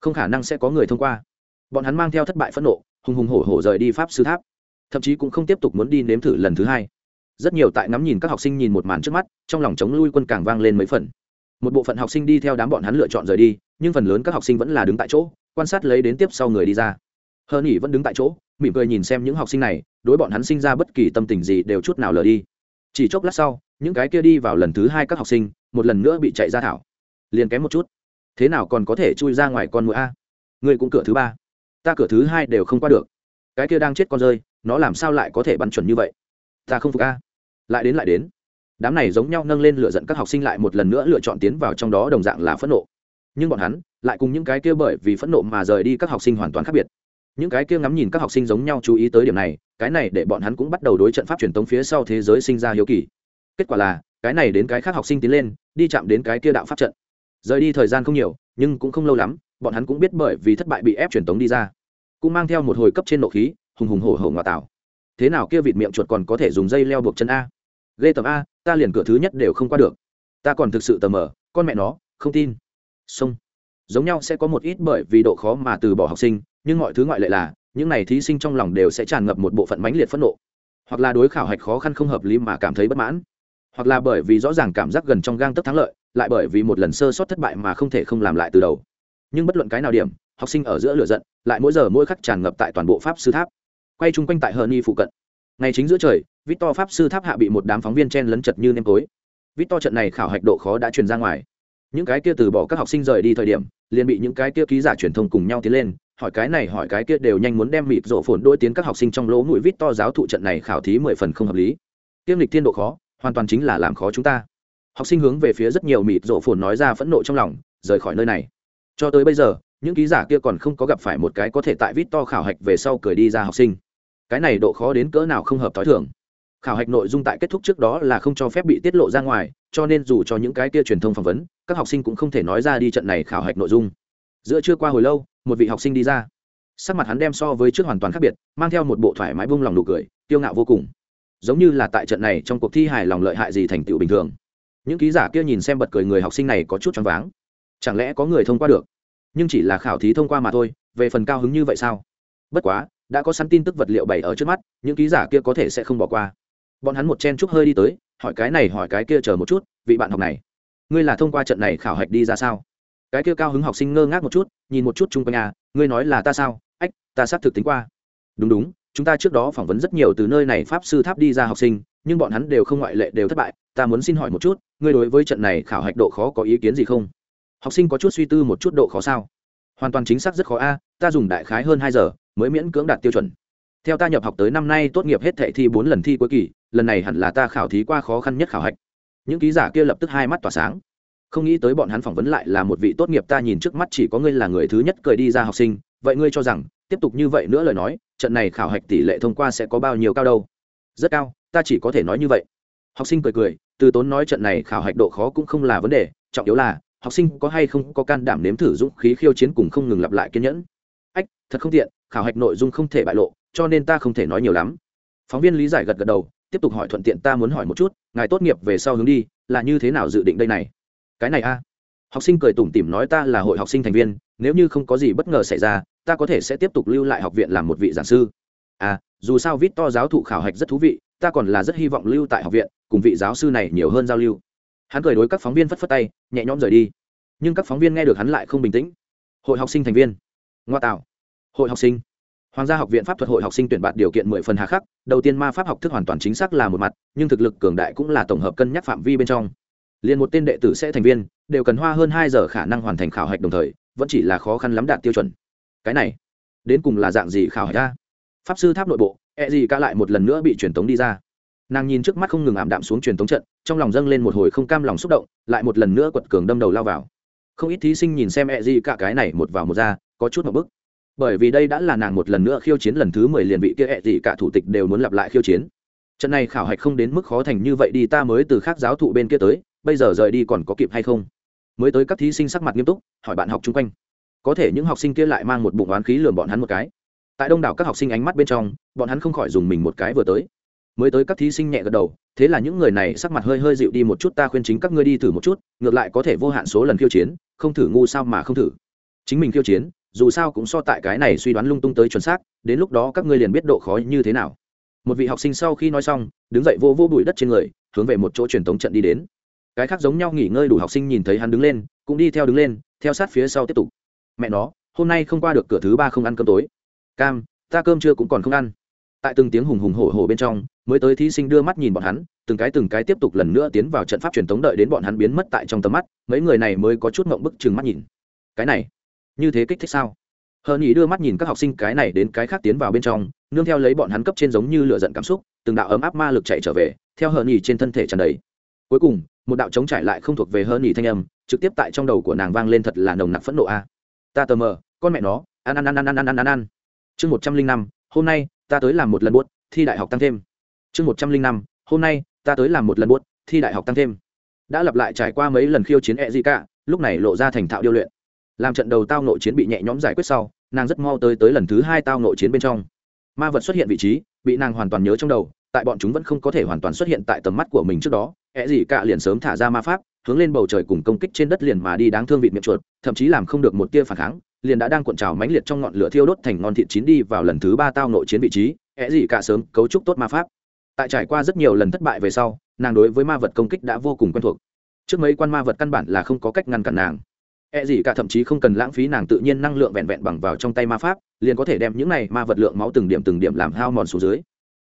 Không khả năng sẽ có người thông qua. Bọn hắn mang theo thất bại phẫn nộ, hùng hùng hổ hổ rời đi pháp sư tháp, thậm chí cũng không tiếp tục muốn đi nếm thử lần thứ hai. Rất nhiều tại ngắm nhìn các học sinh nhìn một màn trước mắt, trong lòng chống lui quân càng vang lên mấy phần. Một bộ phận học sinh đi theo đám bọn hắn lựa chọn rời đi, nhưng phần lớn các học sinh vẫn là đứng tại chỗ, quan sát lấy đến tiếp sau người đi ra. Hơn ỉ vẫn đứng tại chỗ, mỉm cười nhìn xem những học sinh này, đối bọn hắn sinh ra bất kỳ tâm tình gì đều chút nào lờ đi. Chỉ chốc lát sau, những cái kia đi vào lần thứ hai các học sinh, một lần nữa bị chạy ra thảo. Liền kém một chút thế nào còn có thể chui ra ngoài con mũi a? Người cũng cửa thứ ba. Ta cửa thứ hai đều không qua được. Cái kia đang chết con rơi, nó làm sao lại có thể bắn chuẩn như vậy? Ta không phục a. Lại đến lại đến. Đám này giống nhau nâng lên lựa dẫn các học sinh lại một lần nữa lựa chọn tiến vào trong đó đồng dạng là phẫn nộ. Nhưng bọn hắn lại cùng những cái kia bởi vì phẫn nộ mà rời đi các học sinh hoàn toàn khác biệt. Những cái kia ngắm nhìn các học sinh giống nhau chú ý tới điểm này, cái này để bọn hắn cũng bắt đầu đối trận pháp truyền tống phía sau thế giới sinh ra hiếu kỳ. Kết quả là, cái này đến cái khác học sinh tiến lên, đi chạm đến cái kia đạo pháp trận rời đi thời gian không nhiều, nhưng cũng không lâu lắm, bọn hắn cũng biết bởi vì thất bại bị ép truyền tống đi ra. Cũng mang theo một hồi cấp trên nộ khí, hùng hùng hổ hổ ngoại tảo thế nào kia vịt miệng chuột còn có thể dùng dây leo buộc chân a? Ghê tầm a, ta liền cửa thứ nhất đều không qua được. Ta còn thực sự tờ mờ, con mẹ nó, không tin. Xong. Giống nhau sẽ có một ít bởi vì độ khó mà từ bỏ học sinh, nhưng mọi thứ ngoại lệ là, những này thí sinh trong lòng đều sẽ tràn ngập một bộ phận mãnh liệt phẫn nộ. Hoặc là đối khảo hạch khó khăn không hợp lý mà cảm thấy bất mãn. Hoặc là bởi vì rõ ràng cảm giác gần trong gang tấc thắng lợi lại bởi vì một lần sơ sót thất bại mà không thể không làm lại từ đầu. Nhưng bất luận cái nào điểm, học sinh ở giữa lửa giận, lại mỗi giờ mỗi khắc tràn ngập tại toàn bộ pháp sư tháp. Quay chung quanh tại hờ ni phụ cận. Ngày chính giữa trời, victor pháp sư tháp hạ bị một đám phóng viên chen lấn chật như nêm tối. Victor trận này khảo hạch độ khó đã truyền ra ngoài. Những cái kia từ bỏ các học sinh rời đi thời điểm, liền bị những cái kia ký giả truyền thông cùng nhau tiến lên, hỏi cái này, hỏi cái kia đều nhanh muốn đem mịt rổ phồn đôi tiến các học sinh trong lỗ mũi vít to giáo thụ trận này khảo thí mười phần không hợp lý. Tiêm lịch thiên độ khó, hoàn toàn chính là làm khó chúng ta học sinh hướng về phía rất nhiều mịt rộ phồn nói ra phẫn nộ trong lòng, rời khỏi nơi này. Cho tới bây giờ, những ký giả kia còn không có gặp phải một cái có thể tại vít to khảo hạch về sau cười đi ra học sinh. Cái này độ khó đến cỡ nào không hợp t h ó i thường. Khảo hạch nội dung tại kết thúc trước đó là không cho phép bị tiết lộ ra ngoài, cho nên dù cho những cái kia truyền thông phỏng vấn, các học sinh cũng không thể nói ra đi trận này khảo hạch nội dung. Giữa chưa qua hồi lâu, một vị học sinh đi ra. Sắc mặt hắn đem so với trước hoàn toàn khác biệt, mang theo một bộ thoải mái bung lòng nụ cười, kiêu ngạo vô cùng. Giống như là tại trận này trong cuộc thi hài lòng lợi hại gì thành tựu bình thường những ký giả kia nhìn xem bật cười người học sinh này có chút choáng váng. Chẳng lẽ có người thông qua được? Nhưng chỉ là khảo thí thông qua mà thôi, về phần cao hứng như vậy sao? Bất quá, đã có sẵn tin tức vật liệu bày ở trước mắt, những ký giả kia có thể sẽ không bỏ qua. Bọn hắn một chen chúc hơi đi tới, hỏi cái này hỏi cái kia chờ một chút, vị bạn học này. Ngươi là thông qua trận này khảo hạch đi ra sao? Cái kia cao hứng học sinh ngơ ngác một chút, nhìn một chút chung quanh nhà, ngươi nói là ta sao? Ách, ta xác thực tính qua. Đúng đúng chúng ta trước đó phỏng vấn rất nhiều từ nơi này pháp sư tháp đi ra học sinh, nhưng bọn hắn đều không ngoại lệ, đều thất bại. Ta muốn xin hỏi một chút, ngươi đối với trận này khảo hạch độ khó có ý kiến gì không? Học sinh có chút suy tư một chút độ khó sao? Hoàn toàn chính xác rất khó a, ta dùng đại khái hơn hai giờ mới miễn cưỡng đạt tiêu chuẩn. Theo ta nhập học tới năm nay tốt nghiệp hết thệ thi bốn lần thi cuối kỳ, lần này hẳn là ta khảo thí qua khó khăn nhất khảo hạch. Những ký giả kia lập tức hai mắt tỏa sáng. Không nghĩ tới bọn hắn phỏng vấn lại là một vị tốt nghiệp, ta nhìn trước mắt chỉ có ngươi là người thứ nhất cười đi ra học sinh, vậy ngươi cho rằng tiếp tục như vậy nữa lời nói, trận này khảo hạch tỷ lệ thông qua sẽ có bao nhiêu cao đâu? Rất cao, ta chỉ có thể nói như vậy. Học sinh cười cười, từ tốn nói trận này khảo hạch độ khó cũng không là vấn đề, trọng yếu là, học sinh có hay không có can đảm nếm thử dũng khí khiêu chiến cùng không ngừng lặp lại kiên nhẫn. Ách, thật không tiện, khảo hạch nội dung không thể bại lộ, cho nên ta không thể nói nhiều lắm. Phóng viên lý giải gật gật đầu, tiếp tục hỏi thuận tiện ta muốn hỏi một chút, ngài tốt nghiệp về sau hướng đi, là như thế nào dự định đây này? Cái này a học sinh cười tủm tỉm nói ta là hội học sinh thành viên, nếu như không có gì bất ngờ xảy ra, ta có thể sẽ tiếp tục lưu lại học viện làm một vị giảng sư. À dù sao vít to giáo thụ khảo hạch rất thú vị, ta còn là rất hy vọng lưu tại học viện, cùng vị giáo sư này nhiều hơn giao lưu. Hắn cười đối các phóng viên phất phất tay, nhẹ nhõm rời đi. Nhưng các phóng viên nghe được hắn lại không bình tĩnh. Hội học sinh thành viên. Ngoa tạo. Hội học sinh. Hoàng gia học viện pháp thuật hội học sinh tuyển bạt điều kiện mười phần hà khắc, đầu tiên ma pháp học thức hoàn toàn chính xác là một mặt, nhưng thực lực cường đại cũng là tổng hợp cân nhắc phạm vi bên trong. Liền một tên đệ tử sẽ thành viên đều cần hoa hơn hai giờ khả năng hoàn thành khảo hạch đồng thời, vẫn chỉ là khó khăn lắm đạt tiêu chuẩn. Cái này, đến cùng là dạng gì khảo hạch ra pháp sư tháp nội bộ e gì ca lại một lần nữa bị truyền tống đi ra. Nàng nhìn trước mắt không ngừng ảm đạm xuống truyền tống trận, trong lòng dâng lên một hồi không cam lòng xúc động, lại một lần nữa quật cường đâm đầu lao vào. Không ít thí sinh nhìn xem e gì cả cái này một vào một ra, có chút một bức. Bởi vì đây đã là nàng một lần nữa khiêu chiến lần thứ mười liền vị kia e gì cả thủ tịch đều muốn lặp lại khiêu chiến. Trận này khảo hạch không đến mức khó thành như vậy đi, ta mới từ khác giáo thụ bên kia tới, bây giờ rời đi còn có kịp hay không? Mới tới các thí sinh sắc mặt nghiêm túc, hỏi bạn học chung quanh. Có thể những học sinh kia lại mang một bụng oán khí lườm bọn hắn một cái. Tại đông đảo các học sinh ánh mắt bên trong, bọn hắn không khỏi dùng mình một cái vừa tới. Mới tới các thí sinh nhẹ gật đầu, thế là những người này sắc mặt hơi hơi dịu đi một chút, ta khuyên chính các ngươi đi thử một chút, ngược lại có thể vô hạn số lần khiêu chiến, không thử ngu sao mà không thử. Chính mình khiêu chiến, dù sao cũng so tại cái này suy đoán lung tung tới chuẩn xác, đến lúc đó các ngươi liền biết độ khó như thế nào. Một vị học sinh sau khi nói xong, đứng dậy vô vô bụi đất trên người, hướng về một chỗ truyền thống trận đi đến cái khác giống nhau nghỉ ngơi đủ học sinh nhìn thấy hắn đứng lên, cũng đi theo đứng lên, theo sát phía sau tiếp tục. Mẹ nó, hôm nay không qua được cửa thứ ba không ăn cơm tối. Cam, ta cơm trưa cũng còn không ăn. Tại từng tiếng hùng hùng hổ hổ bên trong, mới tới thí sinh đưa mắt nhìn bọn hắn, từng cái từng cái tiếp tục lần nữa tiến vào trận pháp truyền thống đợi đến bọn hắn biến mất tại trong tầm mắt, mấy người này mới có chút mộng bức chừng mắt nhìn. Cái này, như thế kích thích sao? Hờn ý đưa mắt nhìn các học sinh cái này đến cái khác tiến vào bên trong, nương theo lấy bọn hắn cấp trên giống như lựa giận cảm xúc, từng đạo ấm áp ma lực chạy trở về, theo hờn ý trên thân thể tràn đầy cuối cùng, một đạo chống trải lại không thuộc về hơn ý thanh âm, trực tiếp tại trong đầu của nàng vang lên thật là nồng nặc phẫn nộ a. Ta tờ mờ, con mẹ nó ăn ăn ăn ăn ăn ăn ăn ăn ăn chương một trăm linh năm, hôm nay, ta tới làm một lần buốt, thi đại học tăng thêm. Chương một trăm linh năm, hôm nay, ta tới làm một lần buốt, thi đại học tăng thêm. Đã lặp lại trải qua mấy lần khiêu chiến e gì cả lúc này lộ ra thành thạo điêu luyện. Làm trận đầu tao nội chiến bị nhẹ nhõm giải quyết sau, nàng rất mau tới tới lần thứ hai tao nội chiến bên trong. Ma vật xuất hiện vị trí, bị nàng hoàn toàn nhớ trong đầu, tại bọn chúng vẫn không có thể hoàn toàn xuất hiện tại tầm mắt của mình trước đó ẹ gì cả liền sớm thả ra ma pháp hướng lên bầu trời cùng công kích trên đất liền mà đi đáng thương vịt miệng chuột thậm chí làm không được một tia phản kháng liền đã đang cuộn trào mãnh liệt trong ngọn lửa thiêu đốt thành ngon thịt chín đi vào lần thứ ba tao nội chiến vị trí ẹ gì cả sớm cấu trúc tốt ma pháp. Tại trải qua rất nhiều lần thất bại về sau nàng đối với ma vật công kích đã vô cùng quen thuộc. Trước mấy quan ma vật căn bản là không có cách ngăn cản nàng. E gì cả thậm chí không cần lãng phí nàng tự nhiên năng lượng vẹn vẹn bằng vào trong tay ma pháp, liền có thể đem những này ma vật lượng máu từng điểm từng điểm làm hao mòn xuống dưới.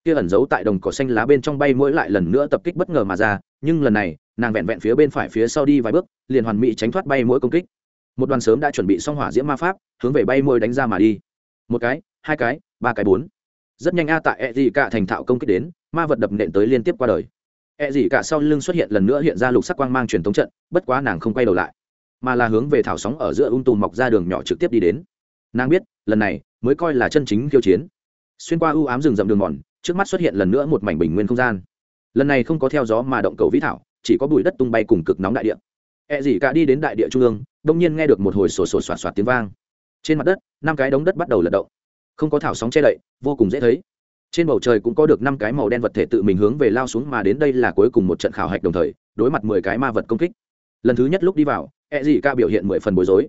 Kia ẩn giấu tại đồng cỏ xanh lá bên trong bay mỗi lại lần nữa tập kích bất ngờ mà ra, nhưng lần này, nàng vẹn vẹn phía bên phải phía sau đi vài bước, liền hoàn mỹ tránh thoát bay mỗi công kích. Một đoàn sớm đã chuẩn bị xong hỏa diễm ma pháp, hướng về bay môi đánh ra mà đi. Một cái, hai cái, ba cái bốn. Rất nhanh a tại E dị cả thành thạo công kích đến, ma vật đập nện tới liên tiếp qua đời. E dị cả sau lưng xuất hiện lần nữa hiện ra lục sắc quang mang truyền thống trận, bất quá nàng không quay đầu lại mà là hướng về thảo sóng ở giữa ung tùm mọc ra đường nhỏ trực tiếp đi đến nàng biết lần này mới coi là chân chính khiêu chiến xuyên qua ưu ám rừng rậm đường mòn trước mắt xuất hiện lần nữa một mảnh bình nguyên không gian lần này không có theo gió mà động cầu vĩ thảo, chỉ có bụi đất tung bay cùng cực nóng đại địa. E gì cả đi đến đại địa trung ương, đông nhiên nghe được một hồi sổ sổ soạt soạt tiếng vang. Trên mặt đất, năm cái đống đất bắt đầu lật động. Không có thảo sóng che đậy, vô cùng dễ thấy. Trên bầu trời cũng có được năm cái màu đen vật thể tự mình hướng về lao xuống mà đến đây là cuối cùng một trận khảo hạch đồng thời, đối mặt mười cái ma vật công kích. Lần thứ nhất lúc đi vào e gì ca biểu hiện mười phần bối rối.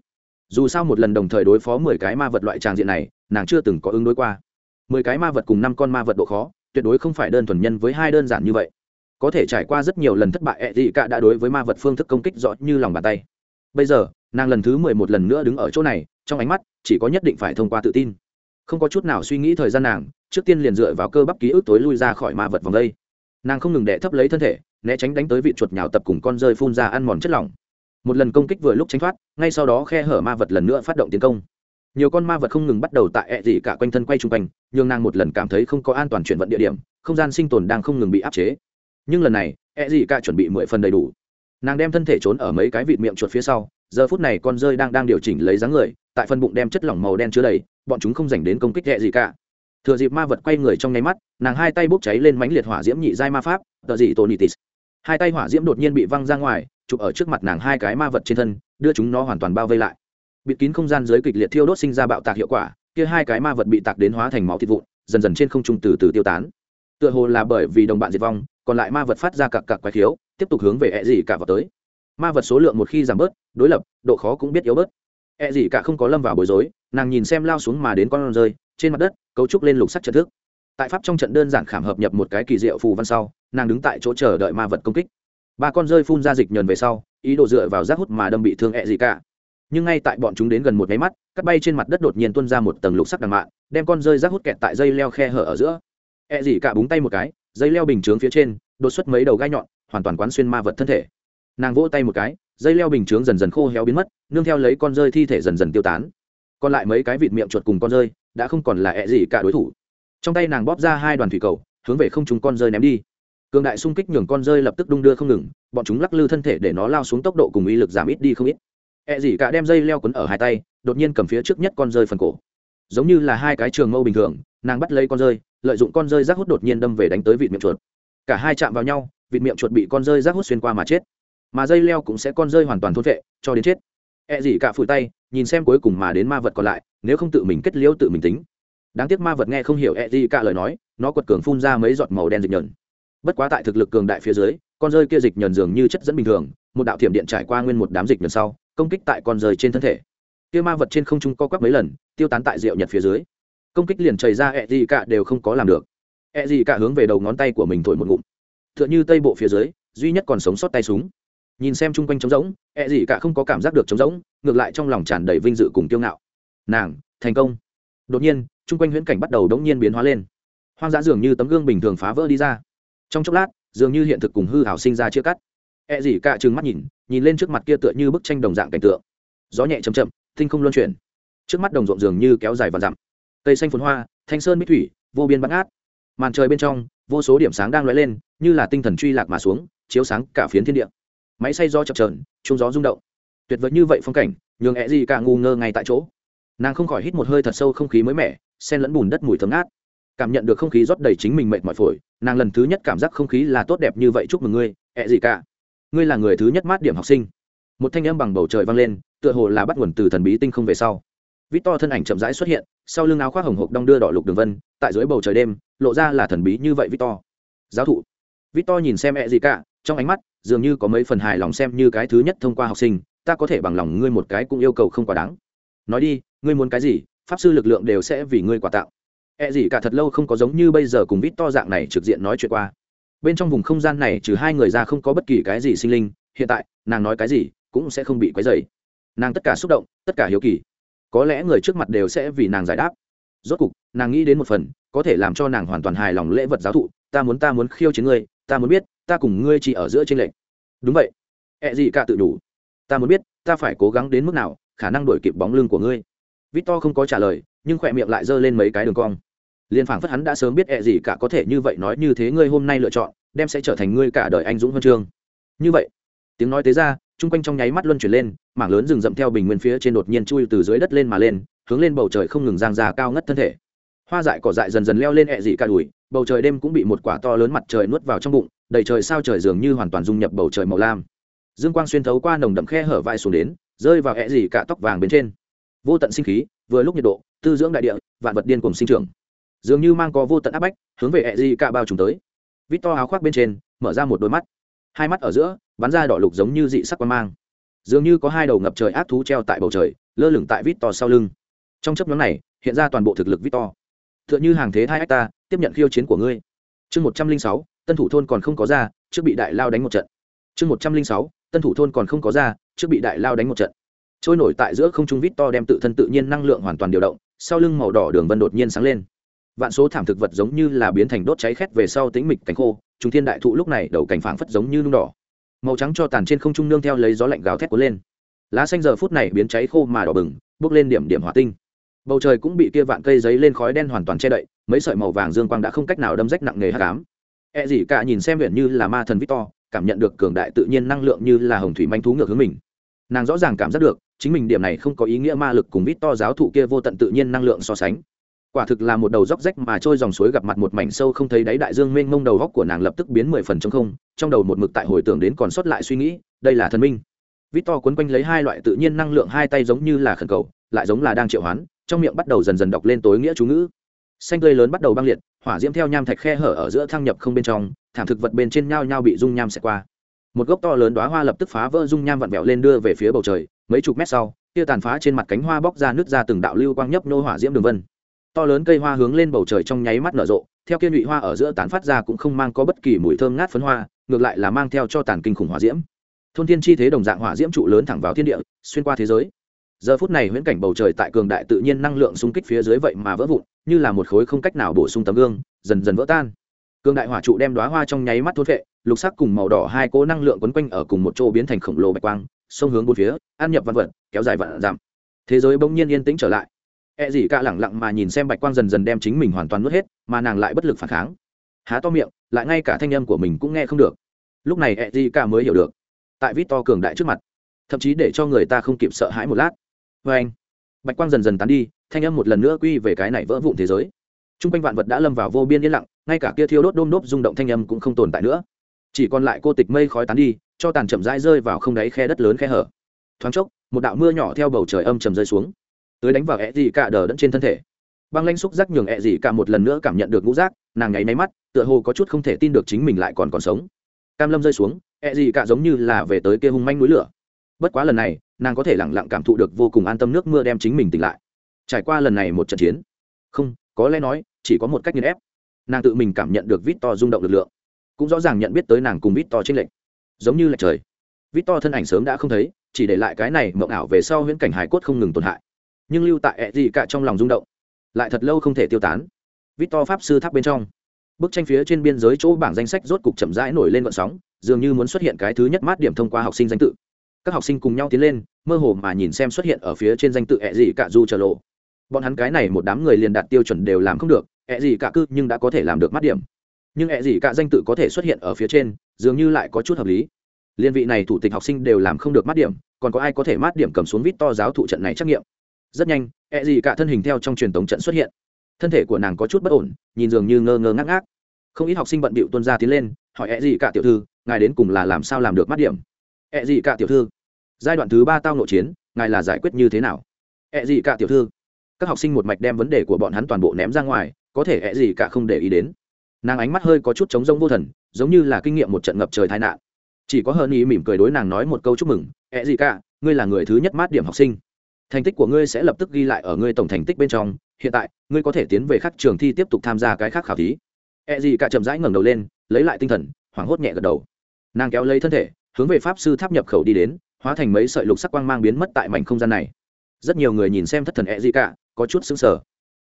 Dù sao một lần đồng thời đối phó mười cái ma vật loại tràng diện này, nàng chưa từng có ứng đối qua. Mười cái ma vật cùng năm con ma vật độ khó tuyệt đối không phải đơn thuần nhân với hai đơn giản như vậy. Có thể trải qua rất nhiều lần thất bại ẹ gì cả đã đối với ma vật phương thức công kích rõ như lòng bàn tay. Bây giờ, nàng lần thứ mười một lần nữa đứng ở chỗ này, trong ánh mắt, chỉ có nhất định phải thông qua tự tin. Không có chút nào suy nghĩ thời gian nàng, trước tiên liền dựa vào cơ bắp ký ức tối lui ra khỏi ma vật vòng đây. Nàng không ngừng đẻ thấp lấy thân thể, né tránh đánh tới vị chuột nhào tập cùng con rơi phun ra ăn mòn chất lỏng. Một lần công kích vừa lúc tránh thoát, ngay sau đó khe hở ma vật lần nữa phát động tiến công nhiều con ma vật không ngừng bắt đầu tại ẹ dị cả quanh thân quay chung quanh nhưng nàng một lần cảm thấy không có an toàn chuyển vận địa điểm, không gian sinh tồn đang không ngừng bị áp chế. Nhưng lần này, ẹ dị cả chuẩn bị mười phần đầy đủ. Nàng đem thân thể trốn ở mấy cái vịt miệng chuột phía sau, giờ phút này con rơi đang đang điều chỉnh lấy dáng người, tại phần bụng đem chất lỏng màu đen chứa đầy, bọn chúng không dành đến công kích ẹ dị cả. Thừa dịp ma vật quay người trong nháy mắt, nàng hai tay bốc cháy lên mánh liệt hỏa diễm nhị giai ma pháp, tờ dị tonitis hai tay hỏa diễm đột nhiên bị văng ra ngoài, chụp ở trước mặt nàng hai cái ma vật trên thân, đưa chúng nó hoàn toàn bao vây lại bịt kín không gian dưới kịch liệt thiêu đốt sinh ra bạo tạc hiệu quả, kia hai cái ma vật bị tạc đến hóa thành máu thịt vụn, dần dần trên không trung từ từ tiêu tán. Tựa hồ là bởi vì đồng bạn diệt vong, còn lại ma vật phát ra cặp cặp quái khiếu, tiếp tục hướng về e ẹ dị cả vào tới. Ma vật số lượng một khi giảm bớt, đối lập, độ khó cũng biết yếu bớt. E ẹ dị cả không có lâm vào bối rối, nàng nhìn xem lao xuống mà đến con rơi, trên mặt đất, cấu trúc lên lục sắc trận thức. Tại pháp trong trận đơn giản khảm hợp nhập một cái kỳ diệu phù văn sau, nàng đứng tại chỗ chờ đợi ma vật công kích. Ba con rơi phun ra dịch nhờn về sau, ý đồ dựa vào rác hút mà đâm bị thương e ẹ dị cả nhưng ngay tại bọn chúng đến gần một máy mắt, cắt bay trên mặt đất đột nhiên tuôn ra một tầng lục sắc đằng mạn, đem con rơi rác hút kẹt tại dây leo khe hở ở giữa. E gì cả búng tay một cái, dây leo bình chướng phía trên, đột xuất mấy đầu gai nhọn, hoàn toàn quán xuyên ma vật thân thể. Nàng vỗ tay một cái, dây leo bình chướng dần dần khô héo biến mất, nương theo lấy con rơi thi thể dần dần tiêu tán. Còn lại mấy cái vịt miệng chuột cùng con rơi, đã không còn là e gì cả đối thủ. Trong tay nàng bóp ra hai đoàn thủy cầu, hướng về không chúng con rơi ném đi. Cường đại xung kích nhường con rơi lập tức đung đưa không ngừng, bọn chúng lắc lư thân thể để nó lao xuống tốc độ cùng uy lực giảm ít đi không ít. E gì cả đem dây leo quấn ở hai tay, đột nhiên cầm phía trước nhất con rơi phần cổ. Giống như là hai cái trường mâu bình thường, nàng bắt lấy con rơi, lợi dụng con rơi rác hút đột nhiên đâm về đánh tới vịt miệng chuột. Cả hai chạm vào nhau, vịt miệng chuột bị con rơi rác hút xuyên qua mà chết. Mà dây leo cũng sẽ con rơi hoàn toàn thôn vệ cho đến chết. E gì cả phủi tay, nhìn xem cuối cùng mà đến ma vật còn lại, nếu không tự mình kết liễu tự mình tính. Đáng tiếc ma vật nghe không hiểu E gì cả lời nói, nó quật cường phun ra mấy giọt màu đen dịch nhợn bất quá tại thực lực cường đại phía dưới, con rơi kia dịch nhờn dường như chất dẫn bình thường, một đạo thiểm điện trải qua nguyên một đám dịch nhờn sau công kích tại con rời trên thân thể. Kia ma vật trên không trung co quắp mấy lần, tiêu tán tại rượu nhật phía dưới. Công kích liền chảy ra e ẹ gì cả đều không có làm được. E ẹ gì cả hướng về đầu ngón tay của mình thổi một ngụm. T h ư ợ n h ư tây bộ phía dưới, duy nhất còn sống sót tay súng. Nhìn xem chung quanh trống rỗng e ẹ gì cả không có cảm giác được trống rỗng, ngược lại trong lòng tràn đầy vinh dự cùng kiêu ngạo. Nàng, thành công. Đột nhiên, chung quanh huyễn cảnh bắt đầu đống nhiên biến hóa lên. Hoang dã dường như tấm gương bình thường phá vỡ đi ra. Trong chốc lát, dường như hiện thực cùng hư hảo sinh ra chia cắt. E gì cả trừng mắt nhìn nhìn lên trước mặt kia tựa như bức tranh đồng dạng cảnh tượng. Gió nhẹ chậm chậm tinh không luân chuyển. Trước mắt đồng ruộng dường như kéo dài và dặm. Cây xanh phồn hoa thanh sơn mỹ thủy vô biên bắn át. Màn trời bên trong vô số điểm sáng đang lóe lên như là tinh thần truy lạc mà xuống chiếu sáng cả phiến thiên địa. Máy xay gió chập chờn, trung gió rung động. Tuyệt vời như vậy phong cảnh nhường E gì cả ngu ngơ ngay tại chỗ. Nàng không khỏi hít một hơi thật sâu không khí mới mẻ xen lẫn bùn đất mùi thấm ngát. Cảm nhận được không khí rót đầy chính mình mệt mỏi phổi nàng lần thứ nhất cảm giác không khí là tốt đẹp như vậy chúc mừng ngươi e ẹ gì cả ngươi là người thứ nhất mát điểm học sinh. Một thanh âm bằng bầu trời vang lên, tựa hồ là bắt nguồn từ thần bí tinh không về sau. Vít to thân ảnh chậm rãi xuất hiện, sau lưng áo khoác hồng hộc đong đưa đỏ lục đường vân, tại dưới bầu trời đêm, lộ ra là thần bí như vậy vít to giáo thụ. Vít to nhìn xem e ẹ gì cả, trong ánh mắt, dường như có mấy phần hài lòng xem như cái thứ nhất thông qua học sinh, ta có thể bằng lòng ngươi một cái cũng yêu cầu không quá đáng. Nói đi, ngươi muốn cái gì, pháp sư lực lượng đều sẽ vì ngươi quà tặng. E gì cả thật lâu không có giống như bây giờ cùng vít to dạng này trực diện nói chuyện qua bên trong vùng không gian này trừ hai người ra không có bất kỳ cái gì sinh linh, hiện tại, nàng nói cái gì cũng sẽ không bị quấy dày nàng tất cả xúc động, tất cả hiếu kỳ. Có lẽ người trước mặt đều sẽ vì nàng giải đáp. Rốt cục, nàng nghĩ đến một phần, có thể làm cho nàng hoàn toàn hài lòng lễ vật giáo thụ, ta muốn ta muốn khiêu chiến ngươi, ta muốn biết, ta cùng ngươi chỉ ở giữa trên lệnh đúng vậy. Ẹ gì cả tự đủ. Ta muốn biết, ta phải cố gắng đến mức nào, khả năng đổi kịp bóng lưng của ngươi. Victor không có trả lời, nhưng khỏe miệng lại giơ lên mấy cái đường cong liên phảng phất hắn đã sớm biết ẹ gì cả có thể như vậy nói như thế ngươi hôm nay lựa chọn, đem sẽ trở thành ngươi cả đời anh dũng huân chương. Như vậy, tiếng nói tế ra, chung quanh trong nháy mắt luân chuyển lên, mảng lớn rừng rậm theo bình nguyên phía trên đột nhiên chui từ dưới đất lên mà lên, hướng lên bầu trời không ngừng giang ra cao ngất thân thể. Hoa dại cỏ dại dần dần leo lên e ẹ dị cả đùi, bầu trời đêm cũng bị một quả to lớn mặt trời nuốt vào trong bụng, đầy trời sao trời dường như hoàn toàn dung nhập bầu trời màu lam. Dương quang xuyên thấu qua nồng đậm khe hở vai xuống đến, rơi vào e ẹ dị cả tóc vàng bên trên. Vô tận sinh khí, vừa lúc nhiệt độ, tư dưỡng đại địa, vạn vật điên cùng sinh trưởng dường như mang có vô tận áp bách, hướng về ẹ di cả bao trùm tới. Vít to áo khoác bên trên, mở ra một đôi mắt. Hai mắt ở giữa, bắn ra đỏ lục giống như dị sắc quan mang. Dường như có hai đầu ngập trời ác thú treo tại bầu trời, lơ lửng tại vít to sau lưng. Trong chấp nhóm này, hiện ra toàn bộ thực lực vít to t h ư ợ n h ư hàng thế hai ách ta, tiếp nhận khiêu chiến của ngươi. Chương một trăm linh sáu, tân thủ thôn còn không có ra, trước bị đại lao đánh một trận. Chương một trăm linh sáu, tân thủ thôn còn không có ra, trước bị đại lao đánh một trận. Trôi nổi tại giữa không trung vít to đem tự thân tự nhiên năng lượng hoàn toàn điều động, sau lưng màu đỏ đường vân đột nhiên sáng lên vạn số thảm thực vật giống như là biến thành đốt cháy khét về sau tính mịch cánh khô chúng thiên đại thụ lúc này đầu cảnh phảng phất giống như nung đỏ. Màu trắng cho tàn trên không trung nương theo lấy gió lạnh gào thét cuốn lên. Lá xanh giờ phút này biến cháy khô mà đỏ bừng, bước lên điểm điểm hỏa tinh. Bầu trời cũng bị kia vạn cây giấy lên khói đen hoàn toàn che đậy, mấy sợi màu vàng dương quang đã không cách nào đâm rách nặng nề hạ cám E gì cả nhìn xem huyện như là ma thần victor, cảm nhận được cường đại tự nhiên năng lượng như là hồng thủy manh thú ngược hướng mình. Nàng rõ ràng cảm giác được, chính mình điểm này không có ý nghĩa ma lực cùng victor giáo thụ kia vô tận tự nhiên năng lượng so sánh quả thực là một đầu róc rách mà trôi dòng suối gặp mặt một mảnh sâu không thấy đáy đại dương mênh mông đầu góc của nàng lập tức biến mười phần trong không, trong đầu một mực tại hồi tưởng đến còn sót lại suy nghĩ, đây là thần minh. Vít to quấn quanh lấy hai loại tự nhiên năng lượng hai tay giống như là khẩn cầu, lại giống là đang triệu hoán, trong miệng bắt đầu dần dần đọc lên tối nghĩa chú ngữ. Xanh tươi lớn bắt đầu băng liệt, hỏa diễm theo nham thạch khe hở ở giữa thăng nhập không bên trong, thảm thực vật bên trên nhao nhao bị dung nham xẹt qua. Một gốc to lớn đoá hoa lập tức phá vỡ dung nham vặn vẹo lên đưa về phía bầu trời, mấy chục mét sau kia tàn phá trên mặt cánh hoa bóc ra nước ra từng đạo lưu quang nhấp nô hỏa diễm đường vân to lớn cây hoa hướng lên bầu trời trong nháy mắt nở rộ, theo kia nhụy hoa ở giữa tán phát ra cũng không mang có bất kỳ mùi thơm ngát phấn hoa, ngược lại là mang theo cho tàn kinh khủng hỏa diễm. Thôn thiên chi thế đồng dạng hỏa diễm trụ lớn thẳng vào thiên địa, xuyên qua thế giới. Giờ phút này huyễn cảnh bầu trời tại cường đại tự nhiên năng lượng xung kích phía dưới vậy mà vỡ vụn, như là một khối không cách nào bổ sung tấm gương, dần dần vỡ tan. Cường đại hỏa trụ đem đoá hoa trong nháy mắt thôn vệ lục sắc cùng màu đỏ hai cỗ năng lượng quấn quanh ở cùng một chỗ biến thành khổng lồ bạch quang sông hướng bốn phía, an nhập văn vật, kéo dài vạn giảm thế giới bỗng nhiên yên tĩnh trở lại. E gì cả lẳng lặng mà nhìn xem bạch quang dần dần đem chính mình hoàn toàn nuốt hết, mà nàng lại bất lực phản kháng. Há to miệng, lại ngay cả thanh âm của mình cũng nghe không được. Lúc này E gì cả mới hiểu được, tại Victor to cường đại trước mặt, thậm chí để cho người ta không kịp sợ hãi một lát. Và anh, bạch quang dần dần tán đi, thanh âm một lần nữa quy về cái này vỡ vụn thế giới. Trung quanh vạn vật đã lâm vào vô biên yên lặng, ngay cả kia thiêu đốt đôm đốp rung động thanh âm cũng không tồn tại nữa. Chỉ còn lại cô tịch mây khói tán đi, cho tàn chậm rãi rơi vào không đáy khe đất lớn khe hở. Thoáng chốc, một đạo mưa nhỏ theo bầu trời âm trầm rơi xuống tới đánh vào ẹ dị cả đờ đẫn trên thân thể. Băng lanh xúc giác nhường ẹ dị cả một lần nữa cảm nhận được ngũ giác, nàng nháy máy mắt, tựa hồ có chút không thể tin được chính mình lại còn còn sống. Cam lâm rơi xuống, ẹ dị cả giống như là về tới kia hung manh núi lửa. Bất quá lần này, nàng có thể lẳng lặng cảm thụ được vô cùng an tâm nước mưa đem chính mình tỉnh lại. Trải qua lần này một trận chiến, không, có lẽ nói, chỉ có một cách nghiền ép. Nàng tự mình cảm nhận được vít to rung động lực lượng. Cũng rõ ràng nhận biết tới nàng cùng vít to trên lệnh giống như lệch trời. Vít to thân ảnh sớm đã không thấy, chỉ để lại cái này mộng ảo về sau huyễn cảnh hải cốt không ngừng tổn hại nhưng lưu tại ẹ gì cả trong lòng rung động, lại thật lâu không thể tiêu tán. Vít to pháp sư tháp bên trong, bức tranh phía trên biên giới chỗ bảng danh sách rốt cục chậm rãi nổi lên vận sóng, dường như muốn xuất hiện cái thứ nhất mát điểm thông qua học sinh danh tự. Các học sinh cùng nhau tiến lên, mơ hồ mà nhìn xem xuất hiện ở phía trên danh tự ẹ gì cả du trở lộ. Bọn hắn cái này một đám người liền đạt tiêu chuẩn đều làm không được, ẹ gì cả cư nhưng đã có thể làm được mát điểm. Nhưng ẹ gì cả danh tự có thể xuất hiện ở phía trên, dường như lại có chút hợp lý. Liên vị này thủ tịch học sinh đều làm không được mát điểm, còn có ai có thể mát điểm cầm xuống vít to giáo thụ trận này trắc nghiệm? Rất nhanh e ẹ gì cả thân hình theo trong truyền tống trận xuất hiện. Thân thể của nàng có chút bất ổn, nhìn dường như ngơ ngơ ngác ngác. Không ít học sinh bận bịu tuân ra tiến lên, hỏi e ẹ gì cả tiểu thư, ngài đến cùng là làm sao làm được mắt điểm? E ẹ gì cả tiểu thư, giai đoạn thứ ba tao nội chiến, ngài là giải quyết như thế nào? Ẹ gì cả tiểu thư. Các học sinh một mạch đem vấn đề của bọn hắn toàn bộ ném ra ngoài, có thể ẹ gì cả không để ý đến. Nàng ánh mắt hơi có chút trống rông vô thần, giống như là kinh nghiệm một trận ngập trời tai nạn. Chỉ có hơn ý mỉm cười đối nàng nói một câu chúc mừng ẹ gì cả, ngươi là người thứ nhất mát điểm học sinh thành tích của ngươi sẽ lập tức ghi lại ở ngươi tổng thành tích bên trong. Hiện tại, ngươi có thể tiến về khắc trường thi tiếp tục tham gia cái khác khảo thí. E gì cả chậm rãi ngẩng đầu lên, lấy lại tinh thần, hoảng hốt nhẹ gật đầu. Nàng kéo lấy thân thể, hướng về pháp sư tháp nhập khẩu đi đến, hóa thành mấy sợi lục sắc quang mang biến mất tại mảnh không gian này. Rất nhiều người nhìn xem thất thần E gì cả có chút sững sờ.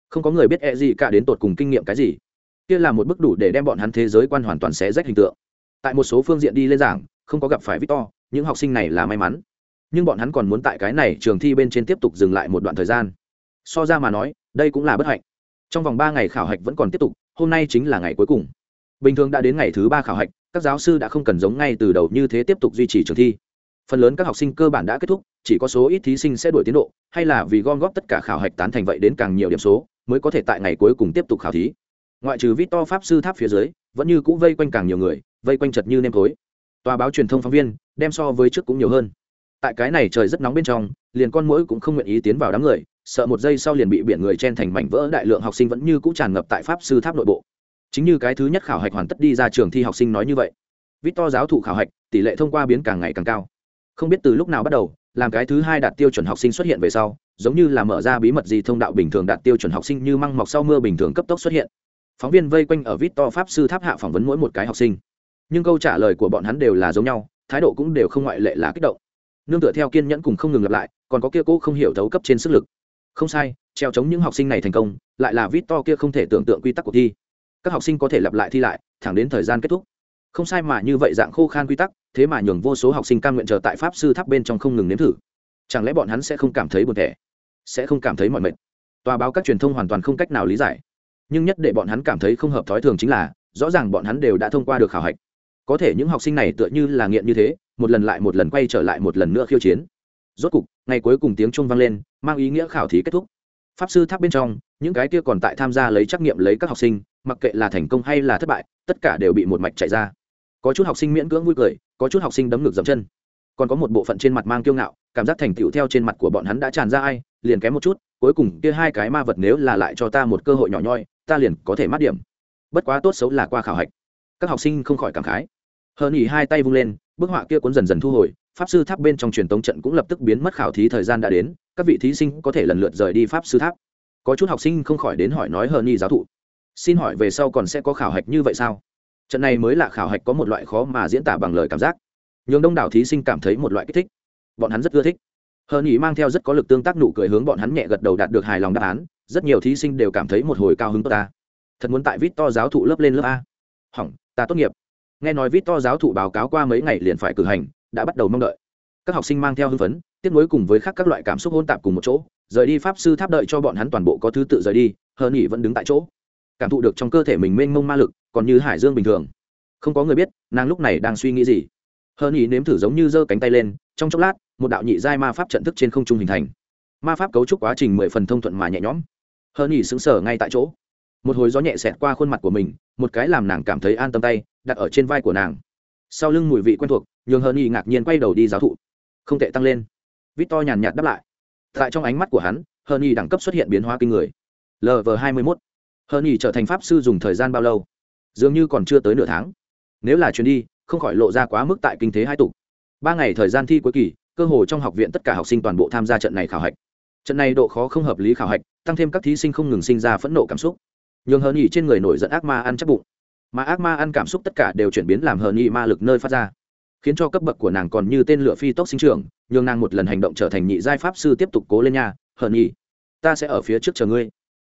Không có người biết E gì cả đến tột cùng kinh nghiệm cái gì. Kia là một bức đủ để đem bọn hắn thế giới quan hoàn toàn xé rách hình tượng. Tại một số phương diện đi lên giảng, không có gặp phải victor, những học sinh này là may mắn nhưng bọn hắn còn muốn tại cái này trường thi bên trên tiếp tục dừng lại một đoạn thời gian. So ra mà nói, đây cũng là bất hạnh. Trong vòng ba ngày khảo hạch vẫn còn tiếp tục, hôm nay chính là ngày cuối cùng. Bình thường đã đến ngày thứ ba khảo hạch, các giáo sư đã không cần giống ngay từ đầu như thế tiếp tục duy trì trường thi. Phần lớn các học sinh cơ bản đã kết thúc, chỉ có số ít thí sinh sẽ đổi tiến độ, hay là vì gom góp tất cả khảo hạch tán thành vậy đến càng nhiều điểm số, mới có thể tại ngày cuối cùng tiếp tục khảo thí. Ngoại trừ vít to pháp sư tháp phía dưới, vẫn như cũ vây quanh càng nhiều người, vây quanh chật như nêm tối. Tòa báo truyền thông phóng viên, đem so với trước cũng nhiều hơn tại cái này trời rất nóng bên trong, liền con mũi cũng không nguyện ý tiến vào đám người, sợ một giây sau liền bị biển người chen thành mảnh vỡ, đại lượng học sinh vẫn như cũ tràn ngập tại pháp sư tháp nội bộ. Chính như cái thứ nhất khảo hạch hoàn tất đi ra trường thi học sinh nói như vậy. Vít to giáo thụ khảo hạch, tỷ lệ thông qua biến càng ngày càng cao. Không biết từ lúc nào bắt đầu, làm cái thứ hai đạt tiêu chuẩn học sinh xuất hiện về sau, giống như là mở ra bí mật gì thông đạo bình thường đạt tiêu chuẩn học sinh như măng mọc sau mưa bình thường cấp tốc xuất hiện. Phóng viên vây quanh ở vít to pháp sư tháp hạ phỏng vấn mỗi một cái học sinh. Nhưng câu trả lời của bọn hắn đều là giống nhau, thái độ cũng đều không ngoại lệ là kích động nương tựa theo kiên nhẫn cùng không ngừng lặp lại, còn có kia cô không hiểu thấu cấp trên sức lực. Không sai, treo chống những học sinh này thành công, lại là vít to kia không thể tưởng tượng quy tắc cuộc thi. Các học sinh có thể lặp lại thi lại, thẳng đến thời gian kết thúc. Không sai mà như vậy dạng khô khan quy tắc, thế mà nhường vô số học sinh cam nguyện chờ tại pháp sư tháp bên trong không ngừng nếm thử. Chẳng lẽ bọn hắn sẽ không cảm thấy buồn thẻ sẽ không cảm thấy mọi mệt? Tòa báo các truyền thông hoàn toàn không cách nào lý giải. Nhưng nhất để bọn hắn cảm thấy không hợp thói thường chính là, rõ ràng bọn hắn đều đã thông qua được khảo hạch. Có thể những học sinh này tựa như là nghiện như thế một lần lại một lần quay trở lại một lần nữa khiêu chiến. Rốt cục, ngày cuối cùng tiếng chuông vang lên, mang ý nghĩa khảo thí kết thúc. Pháp sư tháp bên trong, những cái kia còn tại tham gia lấy trắc nghiệm lấy các học sinh, mặc kệ là thành công hay là thất bại, tất cả đều bị một mạch chạy ra. Có chút học sinh miễn cưỡng vui cười, có chút học sinh đấm ngực dậm chân. Còn có một bộ phận trên mặt mang kiêu ngạo, cảm giác thành tựu theo trên mặt của bọn hắn đã tràn ra ai, liền kém một chút, cuối cùng kia hai cái ma vật nếu là lại cho ta một cơ hội nhỏ nhoi, ta liền có thể mát điểm. Bất quá tốt xấu là qua khảo hạch. Các học sinh không khỏi cảm khái. Hờ ỉ hai tay vung lên bức họa kia cuốn dần dần thu hồi, pháp sư tháp bên trong truyền tống trận cũng lập tức biến mất khảo thí thời gian đã đến, các vị thí sinh có thể lần lượt rời đi pháp sư tháp. Có chút học sinh không khỏi đến hỏi nói hờ Nhi giáo thụ, xin hỏi về sau còn sẽ có khảo hạch như vậy sao? Trận này mới là khảo hạch có một loại khó mà diễn tả bằng lời cảm giác. Nhường đông đảo thí sinh cảm thấy một loại kích thích. Bọn hắn rất ưa thích. Hờ Nhi mang theo rất có lực tương tác nụ cười hướng bọn hắn nhẹ gật đầu đạt được hài lòng đáp án, rất nhiều thí sinh đều cảm thấy một hồi cao hứng tốt ta. Thật muốn tại vít to giáo thụ lớp lên lớp a. Hỏng, ta tốt nghiệp nghe nói vít to giáo thụ báo cáo qua mấy ngày liền phải cử hành, đã bắt đầu mong đợi. Các học sinh mang theo hưng phấn tiếp nối cùng với khác các loại cảm xúc hôn tạp cùng một chỗ, rời đi pháp sư tháp đợi cho bọn hắn toàn bộ có thứ tự rời đi, hờ nghỉ vẫn đứng tại chỗ. Cảm thụ được trong cơ thể mình mênh mông ma lực, còn như hải dương bình thường. Không có người biết, nàng lúc này đang suy nghĩ gì. Hờ nghỉ nếm thử giống như giơ cánh tay lên, trong chốc lát, một đạo nhị giai ma pháp trận thức trên không trung hình thành. Ma pháp cấu trúc quá trình mười phần thông thuận mà nhẹ nhõm. Hờ nghỉ sững sờ ngay tại chỗ. Một hồi gió nhẹ xẹt qua khuôn mặt của mình, một cái làm nàng cảm thấy an tâm tay đặt ở trên vai của nàng. Sau lưng mùi vị quen thuộc, nhường hờ Nhi ngạc nhiên quay đầu đi giáo thụ. Không tệ tăng lên. Vít to nhàn nhạt đáp lại. Tại trong ánh mắt của hắn, hờ Nhi đẳng cấp xuất hiện biến hóa kinh người. Lv hai mươi mốt. Hờ nghỉ trở thành pháp sư dùng thời gian bao lâu? Dường như còn chưa tới nửa tháng. Nếu là chuyến đi, không khỏi lộ ra quá mức tại kinh thế hai tục. Ba ngày thời gian thi cuối kỳ, cơ hồ trong học viện tất cả học sinh toàn bộ tham gia trận này khảo hạch. Trận này độ khó không hợp lý khảo hạch, tăng thêm các thí sinh không ngừng sinh ra phẫn nộ cảm xúc. Nhường hờ Nhi trên người nổi giận ác ma ăn chắc bụng mà ác ma ăn cảm xúc tất cả đều chuyển biến làm hờ nhị ma lực nơi phát ra, khiến cho cấp bậc của nàng còn như tên lửa phi tốc sinh trưởng, nhường nàng một lần hành động trở thành nhị giai pháp sư tiếp tục cố lên nhà hờ nhị, ta sẽ ở phía trước chờ ngươi.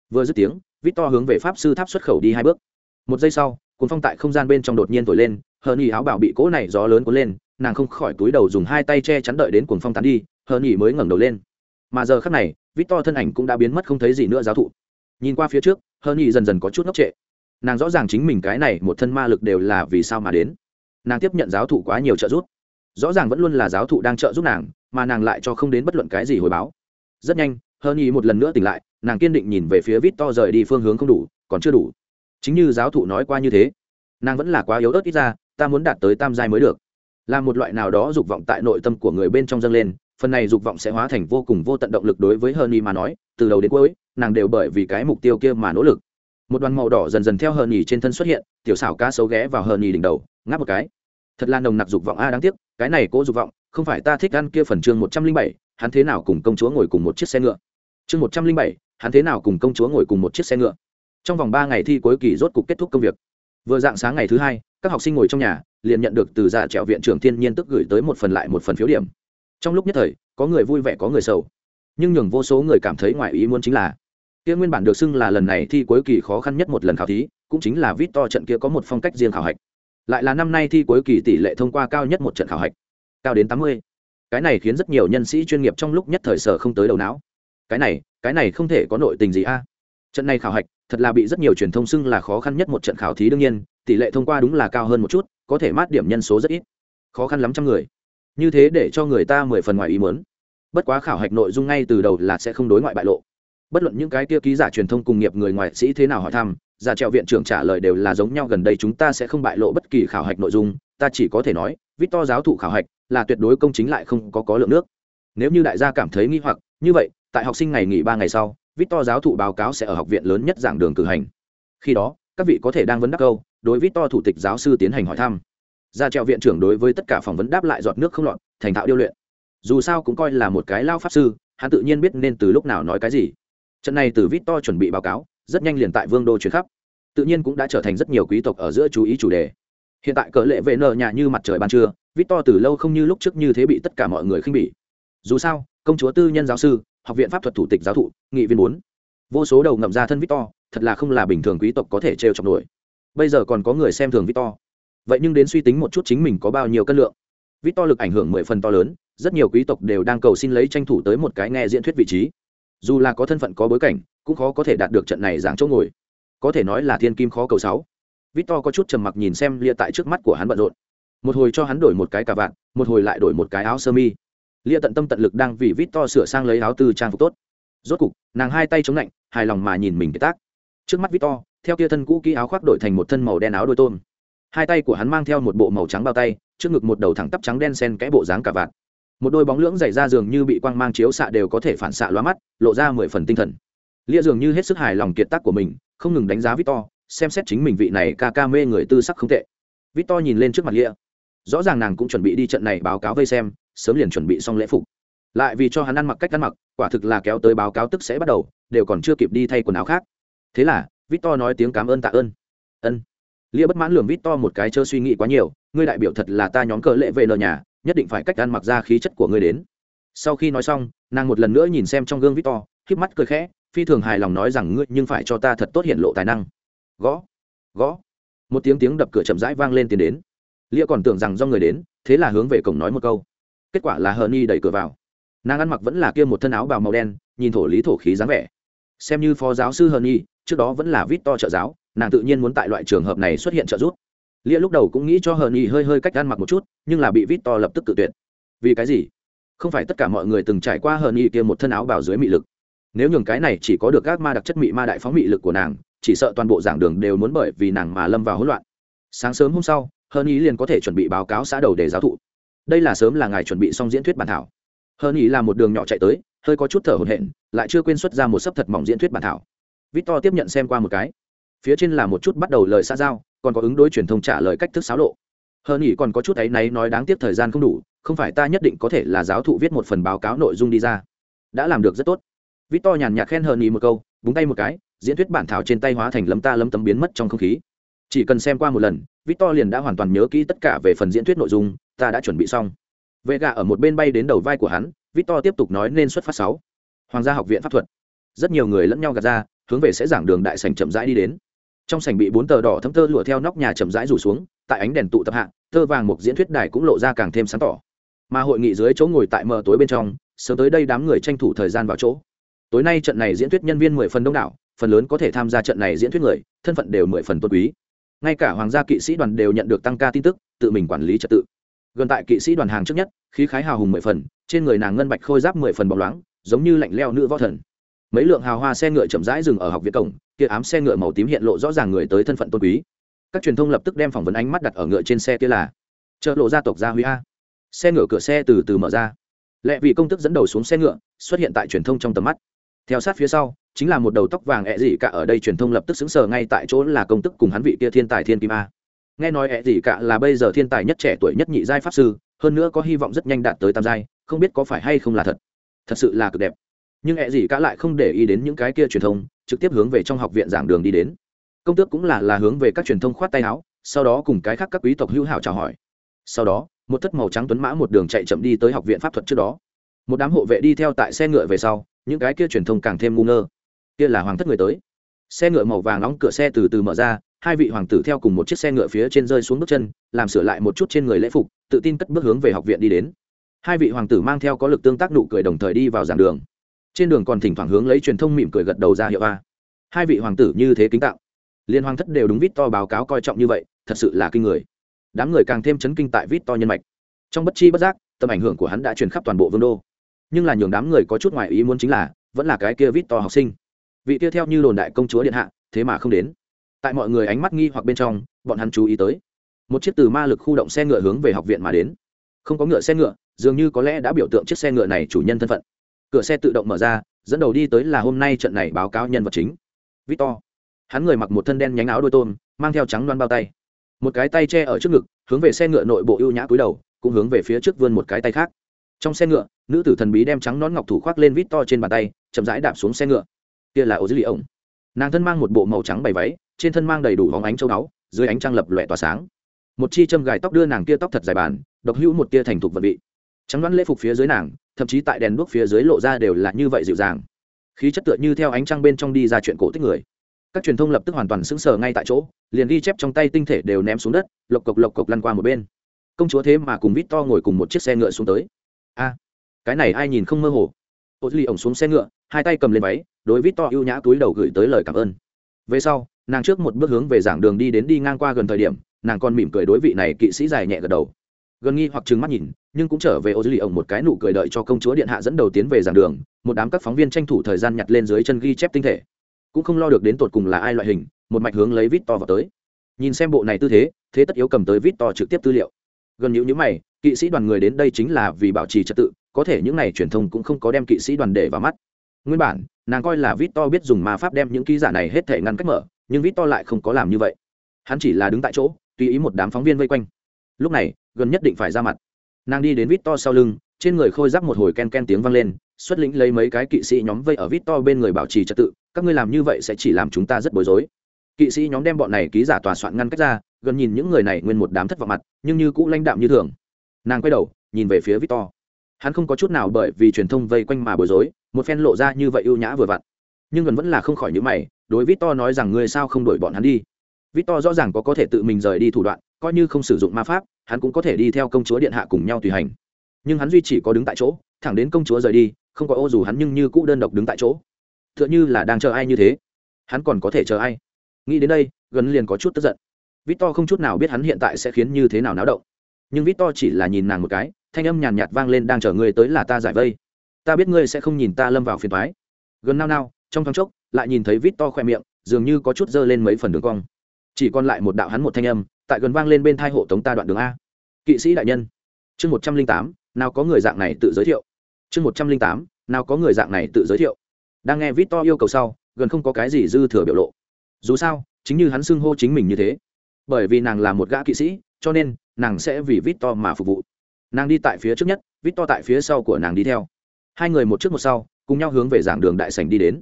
Vừa dứt tiếng vít to hướng về pháp sư tháp xuất khẩu đi hai bước. Một giây sau, cuốn phong tại không gian bên trong đột nhiên thổi lên, hờ nhị áo bảo bị cỗ này gió lớn cuốn lên, nàng không khỏi túi đầu dùng hai tay che chắn đợi đến cuồng phong tán đi, hờ nhị mới ngẩng đầu lên. Mà giờ khắc này vít to thân ảnh cũng đã biến mất không thấy gì nữa giáo thụ. Nhìn qua phía trước, hờ nhị dần dần có chút ngốc trệ nàng rõ ràng chính mình cái này một thân ma lực đều là vì sao mà đến. Nàng tiếp nhận giáo thụ quá nhiều trợ giúp. Rõ ràng vẫn luôn là giáo thụ đang trợ giúp nàng, mà nàng lại cho không đến bất luận cái gì hồi báo. Rất nhanh hơn nhị một lần nữa tỉnh lại, nàng kiên định nhìn về phía vít to rời đi phương hướng không đủ, còn chưa đủ. Chính như giáo thụ nói qua như thế, nàng vẫn là quá yếu ớt ít ra, ta muốn đạt tới tam giai mới được. Là một loại nào đó dục vọng tại nội tâm của người bên trong dâng lên, phần này dục vọng sẽ hóa thành vô cùng vô tận động lực đối với hơn nhi mà nói, từ đầu đến cuối, nàng đều bởi vì cái mục tiêu kia mà nỗ lực một đoàn màu đỏ dần dần theo hờ nhì trên thân xuất hiện, tiểu xảo cá sấu ghé vào hờ nhì đỉnh đầu, ngáp một cái. Thật là nồng nặc dục vọng a, đáng tiếc, cái này cố dục vọng, không phải ta thích ăn kia phần chương một trăm linh bảy, hắn thế nào cùng công chúa ngồi cùng một chiếc xe ngựa? Chương một trăm linh bảy, hắn thế nào cùng công chúa ngồi cùng một chiếc xe ngựa? Trong vòng ba ngày thi cuối kỳ rốt cục kết thúc công việc. Vừa dạng sáng ngày thứ hai, các học sinh ngồi trong nhà, liền nhận được từ dạ già trẹo viện trưởng thiên nhiên tức gửi tới một phần lại một phần phiếu điểm. Trong lúc nhất thời, có người vui vẻ có người sầu. Nhưng nhường vô số người cảm thấy ngoài ý muốn chính là kia nguyên bản được xưng là lần này thi cuối kỳ khó khăn nhất một lần khảo thí, cũng chính là vít to trận kia có một phong cách riêng khảo hạch. Lại là năm nay thi cuối kỳ tỷ lệ thông qua cao nhất một trận khảo hạch, cao đến tám mươi. Cái này khiến rất nhiều nhân sĩ chuyên nghiệp trong lúc nhất thời sở không tới đầu não. Cái này cái này không thể có nội tình gì a. Trận này khảo hạch, thật là bị rất nhiều truyền thông xưng là khó khăn nhất một trận khảo thí đương nhiên, tỷ lệ thông qua đúng là cao hơn một chút, có thể mát điểm nhân số rất ít. Khó khăn lắm trăm người. Như thế để cho người ta mười phần ngoài ý muốn. Bất quá khảo hạch nội dung ngay từ đầu là sẽ không đối ngoại bại lộ bất luận những cái kia ký giả truyền thông cùng nghiệp người ngoại sĩ thế nào hỏi thăm, giả trèo viện trưởng trả lời đều là giống nhau gần đây chúng ta sẽ không bại lộ bất kỳ khảo hạch nội dung, ta chỉ có thể nói, victor giáo thụ khảo hạch là tuyệt đối công chính lại không có có lượng nước. Nếu như đại gia cảm thấy nghi hoặc, như vậy, tại học sinh ngày nghỉ ba ngày sau, victor giáo thụ báo cáo sẽ ở học viện lớn nhất giảng đường cử hành. Khi đó, các vị có thể đang vấn đáp câu, đối victor thủ tịch giáo sư tiến hành hỏi thăm. Gia trèo viện trưởng đối với tất cả phỏng vấn đáp lại giọt nước không lọt, thành thạo điêu luyện. Dù sao cũng coi là một cái lao pháp sư, hắn tự nhiên biết nên từ lúc nào nói cái gì trận này từ victor chuẩn bị báo cáo, rất nhanh liền tại vương đô chuyển khắp. Tự nhiên cũng đã trở thành rất nhiều quý tộc ở giữa chú ý chủ đề. Hiện tại cờ lệ vệ nợ nhà như mặt trời ban trưa victor từ lâu không như lúc trước như thế bị tất cả mọi người khinh bỉ. Dù sao, công chúa tư nhân giáo sư, học viện pháp thuật thủ tịch giáo thụ, nghị viên bốn. Vô số đầu ngậm ra thân victor thật là không là bình thường quý tộc có thể trêu chọc nổi. Bây giờ còn có người xem thường victor vậy nhưng đến suy tính một chút chính mình có bao nhiêu cân lượng. Victor lực ảnh hưởng mười phần to lớn, rất nhiều quý tộc đều đang cầu xin lấy tranh thủ tới một cái nghe diễn thuyết vị trí dù là có thân phận có bối cảnh, cũng khó có thể đạt được trận này giảng chỗ ngồi. Có thể nói là thiên kim khó cầu sáu. Victor có chút trầm mặc nhìn xem lia tại trước mắt của hắn bận rộn. Một hồi cho hắn đổi một cái cà vạt, một hồi lại đổi một cái áo sơ mi. Lia tận tâm tận lực đang vì victor sửa sang lấy áo tư trang phục tốt. Rốt cục, nàng hai tay chống lạnh, hài lòng mà nhìn mình cái tác. Trước mắt victor, theo kia thân cũ kỹ áo khoác đổi thành một thân màu đen áo đôi tôm. Hai tay của hắn mang theo một bộ màu trắng bao tay, trước ngực một đầu thẳng tắp trắng đen sen kẽ bộ dáng cà vạt một đôi bóng lưỡng dày ra giường như bị quang mang chiếu xạ đều có thể phản xạ loa mắt, lộ ra mười phần tinh thần. Lia dường như hết sức hài lòng kiệt tác của mình, không ngừng đánh giá victor, xem xét chính mình vị này ca ca mê người tư sắc không tệ. Victor nhìn lên trước mặt lia. Rõ ràng nàng cũng chuẩn bị đi trận này báo cáo vây xem, sớm liền chuẩn bị xong lễ phục. Lại vì cho hắn ăn mặc cách ăn mặc, quả thực là kéo tới báo cáo tức sẽ bắt đầu, đều còn chưa kịp đi thay quần áo khác. Thế là, victor nói tiếng cảm ơn tạ ơn. Ân. Lia bất mãn lường victor một cái chơ suy nghĩ quá nhiều, ngươi đại biểu thật là ta nhóm cờ lệ về nợ nhà nhất định phải cách ăn mặc ra khí chất của ngươi đến. Sau khi nói xong, nàng một lần nữa nhìn xem trong gương victor k mắt cười khẽ, phi thường hài lòng nói rằng ngươi nhưng phải cho ta thật tốt hiện lộ tài năng. Gõ gõ. Một tiếng tiếng đập cửa chậm rãi vang lên tiến đến. Lia còn tưởng rằng do người đến, thế là hướng về cổng nói một câu. Kết quả là hờ ni đẩy cửa vào. Nàng ăn mặc vẫn là kia một thân áo bào màu đen, nhìn thổ lý thổ khí dáng vẻ. Xem như phó giáo sư hờ ni trước đó vẫn là vít to trợ giáo, nàng tự nhiên muốn tại loại trường hợp này xuất hiện trợ giúp lia lúc đầu cũng nghĩ cho hờ Nhi hơi hơi cách ăn mặc một chút, nhưng là bị vít to lập tức tự tuyệt. Vì cái gì? Không phải tất cả mọi người từng trải qua hờ Nhi kia một thân áo bào dưới mị lực. Nếu nhường cái này chỉ có được các ma đặc chất mị ma đại phóng mị lực của nàng, chỉ sợ toàn bộ giảng đường đều muốn bởi vì nàng mà lâm vào hỗn loạn. Sáng sớm hôm sau, hờ nhi liền có thể chuẩn bị báo cáo xã đầu để giáo thụ. Đây là sớm là ngài chuẩn bị xong diễn thuyết bản thảo. Hờ nhi là một đường nhỏ chạy tới, hơi có chút thở hổn hển, lại chưa quên xuất ra một sấp thật mỏng diễn thuyết bản thảo. Vít To tiếp nhận xem qua một cái. Phía trên là một chút bắt đầu lời xã giao còn có ứng đối truyền thông trả lời cách thức xáo lộ. Hơn ý còn có chút ấy náy nói đáng tiếc thời gian không đủ, không phải ta nhất định có thể là giáo thụ viết một phần báo cáo nội dung đi ra. Đã làm được rất tốt. Victor nhàn nhạt khen hơn ý một câu, búng tay một cái, diễn thuyết bản thảo trên tay hóa thành lấm ta lấm tấm biến mất trong không khí. Chỉ cần xem qua một lần, victor liền đã hoàn toàn nhớ kỹ tất cả về phần diễn thuyết nội dung, ta đã chuẩn bị xong. Vệ gà ở một bên bay đến đầu vai của hắn, victor tiếp tục nói nên xuất phát sáu. Hoàng gia học viện pháp thuật. Rất nhiều người lẫn nhau gạt ra, hướng về sẽ giảng đường đại sảnh chậm rãi đi đến trong sảnh bị bốn tờ đỏ thấm tơ lụa theo nóc nhà chậm rãi rủ xuống, tại ánh đèn tụ tập hạ, tơ vàng một diễn thuyết đài cũng lộ ra càng thêm sáng tỏ. Mà hội nghị dưới chỗ ngồi tại mờ tối bên trong, sớm tới đây đám người tranh thủ thời gian vào chỗ. Tối nay trận này diễn thuyết nhân viên mười phần đông đảo, phần lớn có thể tham gia trận này diễn thuyết người, thân phận đều mười phần tôn quý. Ngay cả hoàng gia kỵ sĩ đoàn đều nhận được tăng ca tin tức, tự mình quản lý trật tự. Gần tại kỵ sĩ đoàn hàng trước nhất, khí khái hào hùng mười phần, trên người nàng ngân bạch khôi giáp mười phần bóng loáng, giống như lạnh leo nữ võ thần. Mấy lượng hào hoa xe ngựa chậm rãi dừng ở học viện cổng kia ám xe ngựa màu tím hiện lộ rõ ràng người tới thân phận tôn quý. Các truyền thông lập tức đem phỏng vấn ánh mắt đặt ở ngựa trên xe kia là chợ lộ gia tộc gia huy a. Xe ngựa cửa xe từ từ mở ra. Lệ vị công tức dẫn đầu xuống xe ngựa, xuất hiện tại truyền thông trong tầm mắt. Theo sát phía sau, chính là một đầu tóc vàng ẹ dị cả ở đây truyền thông lập tức xứng sờ ngay tại chỗ là công tức cùng hắn vị kia thiên tài thiên kim a. Nghe nói ẹ dị cả là bây giờ thiên tài nhất trẻ tuổi nhất nhị giai pháp sư, hơn nữa có hy vọng rất nhanh đạt tới tam giai, không biết có phải hay không là thật. Thật sự là cực đẹp. Nhưng ẹ dị cả lại không để ý đến những cái kia truyền thông trực tiếp hướng về trong học viện giảng đường đi đến. Công tước cũng là là hướng về các truyền thông khoát tay áo, sau đó cùng cái khác các quý tộc hữu hảo chào hỏi. Sau đó, một thất màu trắng tuấn mã một đường chạy chậm đi tới học viện pháp thuật trước đó. Một đám hộ vệ đi theo tại xe ngựa về sau, những cái kia truyền thông càng thêm ngu ngơ. Kia là hoàng thất người tới. Xe ngựa màu vàng nóng cửa xe từ từ mở ra, hai vị hoàng tử theo cùng một chiếc xe ngựa phía trên rơi xuống bước chân, làm sửa lại một chút trên người lễ phục, tự tin cất bước hướng về học viện đi đến. Hai vị hoàng tử mang theo có lực tương tác nụ cười đồng thời đi vào giảng đường trên đường còn thỉnh thoảng hướng lấy truyền thông mỉm cười gật đầu ra hiệu a. Hai vị hoàng tử như thế kính tạo. Liên hoàng thất đều đúng vít to báo cáo coi trọng như vậy, thật sự là kinh người. Đám người càng thêm chấn kinh tại vít to nhân mạch. Trong bất chi bất giác, tầm ảnh hưởng của hắn đã truyền khắp toàn bộ vương đô. Nhưng là nhường đám người có chút ngoài ý muốn chính là, vẫn là cái kia vít to học sinh. Vị kia theo như đồn đại công chúa điện hạ, thế mà không đến. Tại mọi người ánh mắt nghi hoặc bên trong, bọn hắn chú ý tới. Một chiếc từ ma lực khu động xe ngựa hướng về học viện mà đến. Không có ngựa xe ngựa, dường như có lẽ đã biểu tượng chiếc xe ngựa này chủ nhân thân phận cửa xe tự động mở ra, dẫn đầu đi tới là hôm nay trận này báo cáo nhân vật chính. Victor. Hắn người mặc một thân đen nhánh áo đôi tôm, mang theo trắng loan bao tay. Một cái tay che ở trước ngực, hướng về xe ngựa nội bộ ưu nhã cúi đầu, cũng hướng về phía trước vươn một cái tay khác. Trong xe ngựa, nữ tử thần bí đem trắng nón ngọc thủ khoác lên vít to trên bàn tay, chậm rãi đạp xuống xe ngựa. Kia là ô dư lì ổng nàng thân mang một bộ màu trắng bày váy, trên thân mang đầy đủ vóng ánh châu báu, dưới ánh trăng lập lòe tỏa sáng. Một chi châm gài tóc đưa nàng kia tóc thật dài bàn, độc hữu một tia thành thục vật vị trắng đoán lễ phục phía dưới nàng, thậm chí tại đèn đuốc phía dưới lộ ra đều là như vậy dịu dàng. Khí chất tựa như theo ánh trăng bên trong đi ra chuyện cổ tích người. Các truyền thông lập tức hoàn toàn sững sờ ngay tại chỗ, liền ghi chép trong tay tinh thể đều ném xuống đất, lộc cộc lộc cộc lăn qua một bên. Công chúa thế mà cùng vít to ngồi cùng một chiếc xe ngựa xuống tới. A, cái này ai nhìn không mơ hồ? Ô duy ổng xuống xe ngựa, hai tay cầm lên váy, đối vít to ưu nhã túi đầu gửi tới lời cảm ơn. Về sau, nàng trước một bước hướng về giảng đường đi đến đi ngang qua gần thời điểm, nàng còn mỉm cười đối vị này kỵ sĩ dài nhẹ gật đầu gần nghi hoặc trừng mắt nhìn, nhưng cũng trở về ô duy ổng một cái nụ cười đợi cho công chúa điện hạ dẫn đầu tiến về giảng đường, một đám các phóng viên tranh thủ thời gian nhặt lên dưới chân ghi chép tinh thể. Cũng không lo được đến tột cùng là ai loại hình, một mạch hướng lấy vít to vào tới. Nhìn xem bộ này tư thế thế tất yếu cầm tới vít to trực tiếp tư liệu. Gần những những mày, kỵ sĩ đoàn người đến đây chính là vì bảo trì trật tự, có thể những này truyền thông cũng không có đem kỵ sĩ đoàn để vào mắt. Nguyên bản, nàng coi là vít to biết dùng ma pháp đem những ký giả này hết thể ngăn cách mở, nhưng vít to lại không có làm như vậy. Hắn chỉ là đứng tại chỗ, tùy ý một đám phóng viên vây quanh lúc này, gần nhất định phải ra mặt. Nàng đi đến vít to sau lưng, trên người khôi giáp một hồi ken ken tiếng vang lên, xuất lĩnh lấy mấy cái kỵ sĩ nhóm vây ở vít to bên người bảo trì trật tự, các ngươi làm như vậy sẽ chỉ làm chúng ta rất bối rối. Kỵ sĩ nhóm đem bọn này ký giả tòa soạn ngăn cách ra, gần nhìn những người này nguyên một đám thất vọng mặt, nhưng như cũ lãnh đạm như thường. Nàng quay đầu, nhìn về phía victor. Hắn không có chút nào bởi vì truyền thông vây quanh mà bối rối, một phen lộ ra như vậy ưu nhã vừa vặn. Nhưng gần vẫn là không khỏi những mày, đối victor nói rằng, ngươi sao không đổi bọn hắn đi? Victor rõ ràng có có thể tự mình rời đi thủ đoạn coi như không sử dụng ma pháp hắn cũng có thể đi theo công chúa điện hạ cùng nhau tùy hành. Nhưng hắn duy chỉ có đứng tại chỗ thẳng đến công chúa rời đi không có ô dù hắn nhưng như cũ đơn độc đứng tại chỗ. Tựa như là đang chờ ai như thế. Hắn còn có thể chờ ai? Nghĩ đến đây gần liền có chút tức giận. Victor không chút nào biết hắn hiện tại sẽ khiến như thế nào náo động. Nhưng victor chỉ là nhìn nàng một cái thanh âm nhàn nhạt, vang lên đang chờ ngươi tới là ta giải vây. Ta biết ngươi sẽ không nhìn ta lâm vào phiền toái. Gần nao nao trong thoáng chốc lại nhìn thấy victor khoe miệng dường như có chút dơ lên mấy phần đường cong chỉ còn lại một đạo hắn một thanh âm, tại gần vang lên bên thai hộ tống ta đoạn đường a. Kỵ sĩ đại nhân. Chương một trăm linh tám, nào có người dạng này tự giới thiệu. Chương một trăm linh tám, nào có người dạng này tự giới thiệu. Đang nghe victor yêu cầu sau, gần không có cái gì dư thừa biểu lộ. Dù sao, chính như hắn xưng hô chính mình như thế. Bởi vì nàng là một gã kỵ sĩ, cho nên, nàng sẽ vì vít to mà phục vụ. Nàng đi tại phía trước nhất vít to tại phía sau của nàng đi theo. Hai người một trước một sau, cùng nhau hướng về giảng đường đại sành đi đến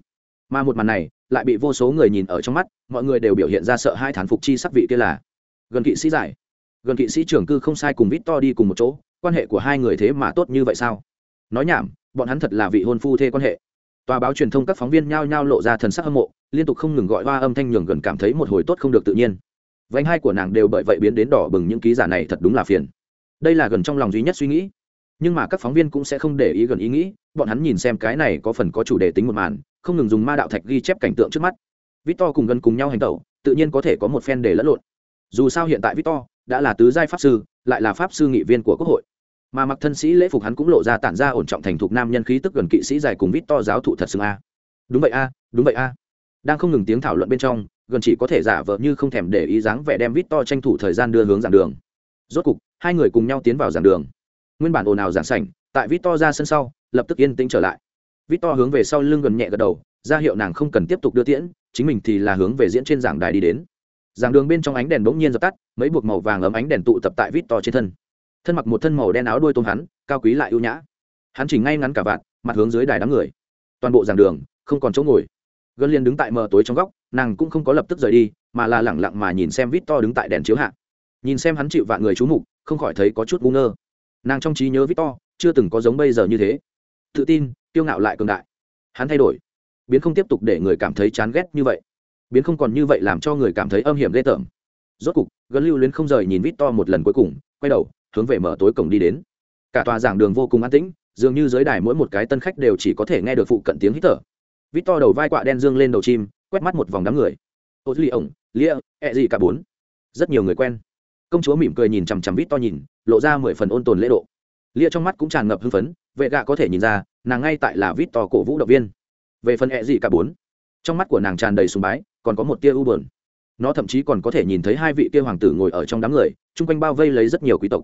mà một màn này lại bị vô số người nhìn ở trong mắt, mọi người đều biểu hiện ra sợ hai thán phục chi sắc vị kia là gần kỵ sĩ giải. Gần kỵ sĩ trưởng cư không sai cùng vít to đi cùng một chỗ, quan hệ của hai người thế mà tốt như vậy sao? Nói nhảm, bọn hắn thật là vị hôn phu thê quan hệ. Tòa báo truyền thông các phóng viên nhao nhao lộ ra thần sắc hâm mộ, liên tục không ngừng gọi hoa âm thanh nhường gần cảm thấy một hồi tốt không được tự nhiên. Vánh hai của nàng đều bởi vậy biến đến đỏ bừng những ký giả này thật đúng là phiền. Đây là gần trong lòng duy nhất suy nghĩ. Nhưng mà các phóng viên cũng sẽ không để ý gần ý nghĩ, bọn hắn nhìn xem cái này có phần có chủ đề tính một màn không ngừng dùng ma đạo thạch ghi chép cảnh tượng trước mắt. Victor cùng gần cùng nhau hành tẩu, tự nhiên có thể có một phen để lẫn lộn. Dù sao hiện tại victor đã là tứ giai pháp sư, lại là pháp sư nghị viên của quốc hội. Mà mặc thân sĩ lễ phục hắn cũng lộ ra tản ra ổn trọng thành thục nam nhân khí tức gần kỵ sĩ dài cùng victor giáo thụ thật xưng a. Đúng vậy a, đúng vậy a. Đang không ngừng tiếng thảo luận bên trong, gần chỉ có thể giả vờ như không thèm để ý dáng vẻ đem victor tranh thủ thời gian đưa hướng giảng đường. Rốt cục, hai người cùng nhau tiến vào giảng đường. Nguyên bản ồn ào giảng sảnh, tại victor ra sân sau, lập tức yên tĩnh trở lại vít to hướng về sau lưng gần nhẹ gật đầu, ra hiệu nàng không cần tiếp tục đưa tiễn, chính mình thì là hướng về diễn trên giảng đài đi đến. Giảng đường bên trong ánh đèn bỗng nhiên dập tắt, mấy buộc màu vàng ấm ánh đèn tụ tập tại vít to trên thân. Thân mặc một thân màu đen áo đuôi tôm hắn, cao quý lại ưu nhã. Hắn chỉnh ngay ngắn cả vạn mặt hướng dưới đài đám người. Toàn bộ giảng đường, không còn chỗ ngồi. Gần liền đứng tại mờ tối trong góc, nàng cũng không có lập tức rời đi, mà là lẳng lặng mà nhìn xem vít to đứng tại đèn chiếu hạ. Nhìn xem hắn chịu vạn người chú mục, không khỏi thấy có chút ngu ngơ. Nàng trong trí nhớ vít to chưa từng có giống bây giờ như thế. Tự tin kiêu ngạo lại cường đại. Hắn thay đổi. Biến không tiếp tục để người cảm thấy chán ghét như vậy. Biến không còn như vậy làm cho người cảm thấy âm hiểm ghê tởm. Rốt cục gần lưu luyến không rời nhìn vít to một lần cuối cùng, quay đầu, hướng về mở tối cổng đi đến. Cả tòa giảng đường vô cùng an tĩnh, dường như dưới đài mỗi một cái tân khách đều chỉ có thể nghe được phụ cận tiếng hít thở. Vít to đầu vai quạ đen dương lên đầu chim, quét mắt một vòng đám người. Ô duy ổng lia ẹ gì cả bốn. Rất nhiều người quen. Công chúa mỉm cười nhìn chằm chằm vít to nhìn, lộ ra mười phần ôn tồn lễ độ. Lia trong mắt cũng tràn ngập hưng phấn, vệ gạ có thể nhìn ra nàng ngay tại là vít to cổ vũ động viên. Về phần hẹ gì cả bốn, trong mắt của nàng tràn đầy sùng bái, còn có một tia u bờn nó thậm chí còn có thể nhìn thấy hai vị kia hoàng tử ngồi ở trong đám người, chung quanh bao vây lấy rất nhiều quý tộc.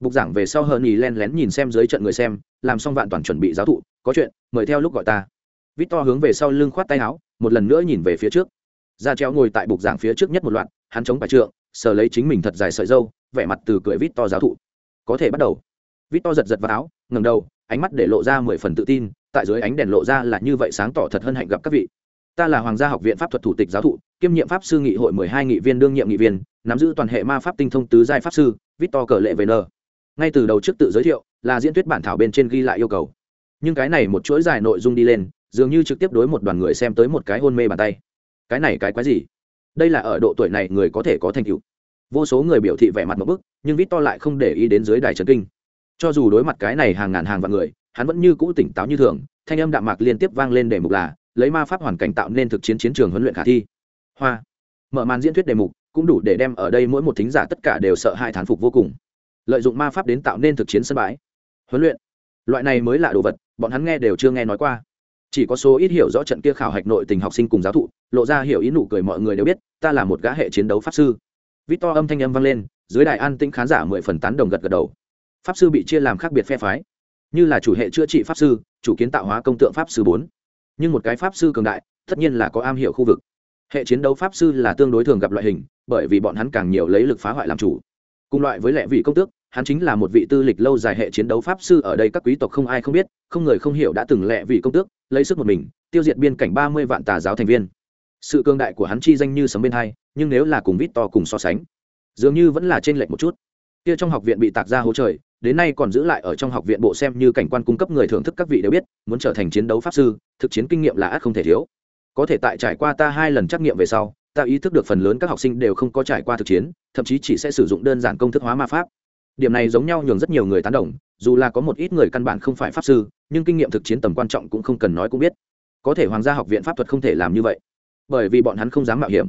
Bục giảng về sau hờ nhì len lén nhìn xem dưới trận người xem, làm xong vạn toàn chuẩn bị giáo thụ, có chuyện, mời theo lúc gọi ta. Vít to hướng về sau lưng khoát tay áo, một lần nữa nhìn về phía trước. Ra treo ngồi tại bục giảng phía trước nhất một loạt, hắn chống bài trượng, sờ lấy chính mình thật dài sợi dâu, vẻ mặt từ cười vít to giáo thụ. Có thể bắt đầu. Vít to giật giật vào áo ngầm đầu ánh mắt để lộ ra mười phần tự tin, tại dưới ánh đèn lộ ra là như vậy sáng tỏ thật hân hạnh gặp các vị. Ta là hoàng gia học viện pháp thuật thủ tịch giáo thụ, kiêm nhiệm pháp sư nghị hội mười hai nghị viên, đương nhiệm nghị viên, nắm giữ toàn hệ ma pháp tinh thông tứ giai pháp sư, victor cờ lệ về n ngay từ đầu trước tự giới thiệu, là diễn thuyết bản thảo bên trên ghi lại yêu cầu. Nhưng cái này một chuỗi dài nội dung đi lên, dường như trực tiếp đối một đoàn người xem tới một cái hôn mê bàn tay. Cái này cái quái gì? Đây là ở độ tuổi này người có thể có thành tựu. Vô số người biểu thị vẻ mặt một bức, nhưng vít to lại không để ý đến dưới đài trần kinh cho dù đối mặt cái này hàng ngàn hàng vạn người, hắn vẫn như cũ tỉnh táo như thường, thanh âm đạm mạc liên tiếp vang lên đề mục là, lấy ma pháp hoàn cảnh tạo nên thực chiến chiến trường huấn luyện khả thi. Hoa. Mở màn diễn thuyết đề mục, cũng đủ để đem ở đây mỗi một thính giả tất cả đều sợ hai thán phục vô cùng. Lợi dụng ma pháp đến tạo nên thực chiến sân bãi. Huấn luyện. Loại này mới là đồ vật, bọn hắn nghe đều chưa nghe nói qua. Chỉ có số ít hiểu rõ trận kia khảo hạch nội tình học sinh cùng giáo thụ, lộ ra hiểu ý nụ cười mọi người đều biết, ta là một gã hệ chiến đấu pháp sư. Vít to âm thanh âm vang lên, dưới đài an tĩnh khán giả mười phần tán đồng gật gật đầu pháp sư bị chia làm khác biệt phe phái. Như là chủ hệ chữa trị pháp sư, chủ kiến tạo hóa công tượng pháp sư bốn. Nhưng một cái pháp sư cường đại, tất nhiên là có am hiểu khu vực. Hệ chiến đấu pháp sư là tương đối thường gặp loại hình, bởi vì bọn hắn càng nhiều lấy lực phá hoại làm chủ. Cùng loại với lệ vị công tước, hắn chính là một vị tư lịch lâu dài hệ chiến đấu pháp sư ở đây các quý tộc không ai không biết, không người không hiểu đã từng lệ vị công tước, lấy sức một mình, tiêu diệt biên cảnh ba mươi vạn tà giáo thành viên. Sự cương đại của hắn chi danh như sấm bên hai, nhưng nếu là cùng vít to cùng so sánh, dường như vẫn là trên lệch một chút. Kia trong học viện bị tạc ra hố trời đến nay còn giữ lại ở trong học viện bộ xem như cảnh quan cung cấp người thưởng thức các vị đều biết, muốn trở thành chiến đấu pháp sư, thực chiến kinh nghiệm là ắt không thể thiếu. Có thể tại trải qua ta hai lần trắc nghiệm về sau, ta ý thức được phần lớn các học sinh đều không có trải qua thực chiến, thậm chí chỉ sẽ sử dụng đơn giản công thức hóa ma pháp. Điểm này giống nhau nhường rất nhiều người tán đồng, dù là có một ít người căn bản không phải pháp sư, nhưng kinh nghiệm thực chiến tầm quan trọng cũng không cần nói cũng biết. Có thể hoàng gia học viện pháp thuật không thể làm như vậy, bởi vì bọn hắn không dám mạo hiểm.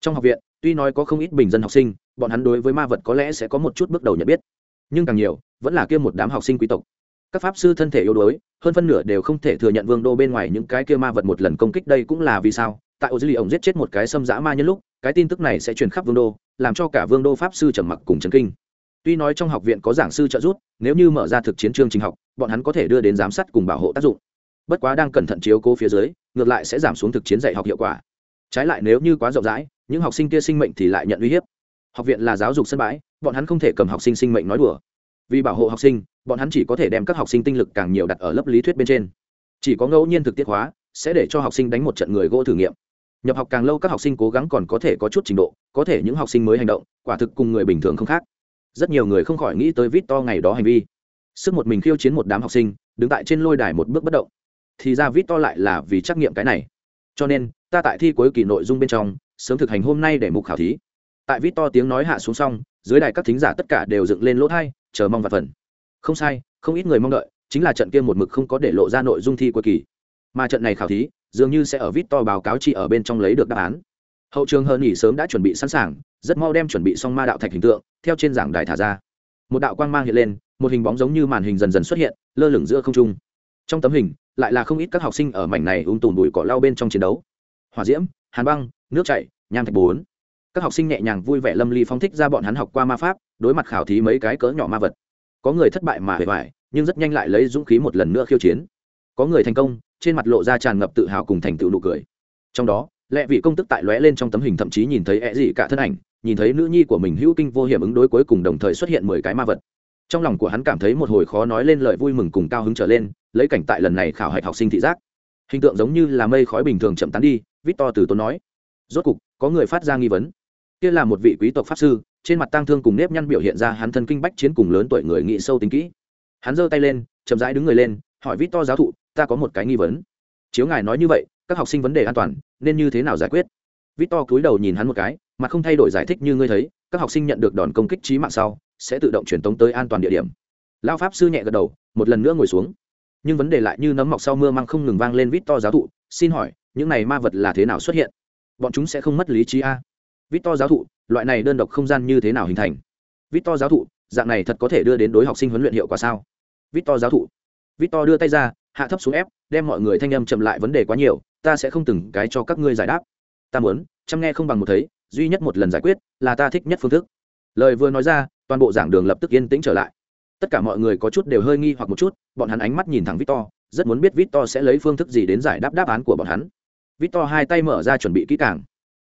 Trong học viện, tuy nói có không ít bình dân học sinh, bọn hắn đối với ma vật có lẽ sẽ có một chút bước đầu nhận biết nhưng càng nhiều, vẫn là kia một đám học sinh quý tộc. Các pháp sư thân thể yếu đuối, hơn phân nửa đều không thể thừa nhận vương đô bên ngoài những cái kia ma vật một lần công kích đây cũng là vì sao. Tại ô dư lì ổng giết chết một cái xâm dã ma nhân lúc, cái tin tức này sẽ truyền khắp vương đô, làm cho cả vương đô pháp sư trầm mặc cùng trấn kinh. Tuy nói trong học viện có giảng sư trợ giúp, nếu như mở ra thực chiến chương trình học, bọn hắn có thể đưa đến giám sát cùng bảo hộ tác dụng. Bất quá đang cẩn thận chiếu cố phía dưới, ngược lại sẽ giảm xuống thực chiến dạy học hiệu quả. Trái lại nếu như quá rộng rãi, những học sinh kia sinh mệnh thì lại nhận uy hiếp. Học viện là giáo dục sân bãi bọn hắn không thể cầm học sinh sinh mệnh nói đùa. Vì bảo hộ học sinh, bọn hắn chỉ có thể đem các học sinh tinh lực càng nhiều đặt ở lớp lý thuyết bên trên. Chỉ có ngẫu nhiên thực tiết hóa sẽ để cho học sinh đánh một trận người gỗ thử nghiệm. Nhập học càng lâu các học sinh cố gắng còn có thể có chút trình độ, có thể những học sinh mới hành động, quả thực cùng người bình thường không khác. Rất nhiều người không khỏi nghĩ tới vít to ngày đó hành vi. Sức một mình khiêu chiến một đám học sinh, đứng tại trên lôi đài một bước bất động. Thì ra vít to lại là vì trắc nghiệm cái này. Cho nên, ta tại thi cuối kỳ nội dung bên trong, sớm thực hành hôm nay để mục khảo thí. Tại vít to tiếng nói hạ xuống xong dưới đài các thính giả tất cả đều dựng lên lỗ thai, chờ mong và phần. Không sai, không ít người mong đợi, chính là trận kia một mực không có để lộ ra nội dung thi cuối kỳ. Mà trận này khảo thí, dường như sẽ ở vít to báo cáo chị ở bên trong lấy được đáp án. Hậu trường hơn nghỉ sớm đã chuẩn bị sẵn sàng, rất mau đem chuẩn bị xong ma đạo thạch hình tượng, theo trên giảng đài thả ra. Một đạo quang mang hiện lên, một hình bóng giống như màn hình dần dần xuất hiện, lơ lửng giữa không trung. Trong tấm hình, lại là không ít các học sinh ở mảnh này ung tùm bụi cỏ lao bên trong chiến đấu. Hỏa diễm, hàn băng, nước chảy, nham thạch bốn các học sinh nhẹ nhàng vui vẻ lâm ly phong thích ra bọn hắn học qua ma pháp, đối mặt khảo thí mấy cái cỡ nhỏ ma vật. Có người thất bại mà hề vải nhưng rất nhanh lại lấy dũng khí một lần nữa khiêu chiến. Có người thành công, trên mặt lộ ra tràn ngập tự hào cùng thành tựu nụ cười. Trong đó lẽ vị công tức tại lóe lên trong tấm hình thậm chí nhìn thấy ẹ gì cả thân ảnh, nhìn thấy nữ nhi của mình hữu kinh vô hiểm ứng đối cuối cùng đồng thời xuất hiện mười cái ma vật. Trong lòng của hắn cảm thấy một hồi khó nói lên lời vui mừng cùng cao hứng trở lên, lấy cảnh tại lần này khảo hạch học sinh thị giác. Hình tượng giống như là mây khói bình thường chậm tán đi, victor từ tốn nói. Rốt cục, có người phát ra nghi vấn kia là một vị quý tộc pháp sư, trên mặt tang thương cùng nếp nhăn biểu hiện ra hắn thân kinh bách chiến cùng lớn tuổi người nghĩ sâu tính kỹ. Hắn giơ tay lên, chậm rãi đứng người lên, hỏi vít to giáo thụ, ta có một cái nghi vấn. Chiếu ngài nói như vậy, các học sinh vấn đề an toàn, nên như thế nào giải quyết? Vít to cúi đầu nhìn hắn một cái, mà không thay đổi giải thích như ngươi thấy, các học sinh nhận được đòn công kích trí mạng sau, sẽ tự động truyền tống tới an toàn địa điểm. Lao pháp sư nhẹ gật đầu, một lần nữa ngồi xuống. Nhưng vấn đề lại như nấm mọc sau mưa mang không ngừng vang lên vít to giáo thụ, xin hỏi, những này ma vật là thế nào xuất hiện? Bọn chúng sẽ không mất lý trí a vít to giáo thụ, loại này đơn độc không gian như thế nào hình thành? Vít to giáo thụ, dạng này thật có thể đưa đến đối học sinh huấn luyện hiệu quả sao? Vít to giáo thụ. Vít to đưa tay ra, hạ thấp xuống ép, đem mọi người thanh âm chậm lại vấn đề quá nhiều, ta sẽ không từng cái cho các ngươi giải đáp. Ta muốn, chăm nghe không bằng một thấy, duy nhất một lần giải quyết, là ta thích nhất phương thức. Lời vừa nói ra, toàn bộ giảng đường lập tức yên tĩnh trở lại. Tất cả mọi người có chút đều hơi nghi hoặc một chút, bọn hắn ánh mắt nhìn thẳng victor rất muốn biết victor sẽ lấy phương thức gì đến giải đáp đáp án của bọn hắn. Victor hai tay mở ra chuẩn bị kỹ càng.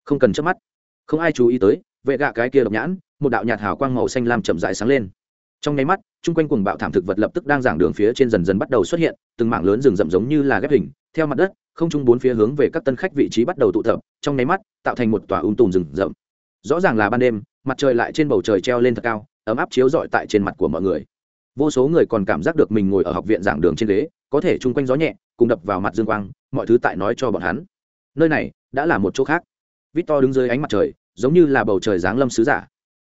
Không cần chớp mắt không ai chú ý tới, vệ gạ cái kia độc nhãn, một đạo nhạt hào quang màu xanh lam chậm rãi sáng lên. Trong nháy mắt, chung quanh cùng bạo thảm thực vật lập tức đang giảng đường phía trên dần dần bắt đầu xuất hiện, từng mảng lớn rừng rậm giống như là ghép hình, theo mặt đất, không trung bốn phía hướng về các tân khách vị trí bắt đầu tụ tập, trong nháy mắt, tạo thành một tòa ung tùm rừng rậm. Rõ ràng là ban đêm, mặt trời lại trên bầu trời treo lên thật cao, ấm áp chiếu rọi tại trên mặt của mọi người. Vô số người còn cảm giác được mình ngồi ở học viện giảng đường trên ghế, có thể chung quanh gió nhẹ, cùng đập vào mặt dương quang, mọi thứ tại nói cho bọn hắn. Nơi này, đã là một chỗ khác. Victor đứng dưới ánh mặt trời giống như là bầu trời giáng lâm sứ giả.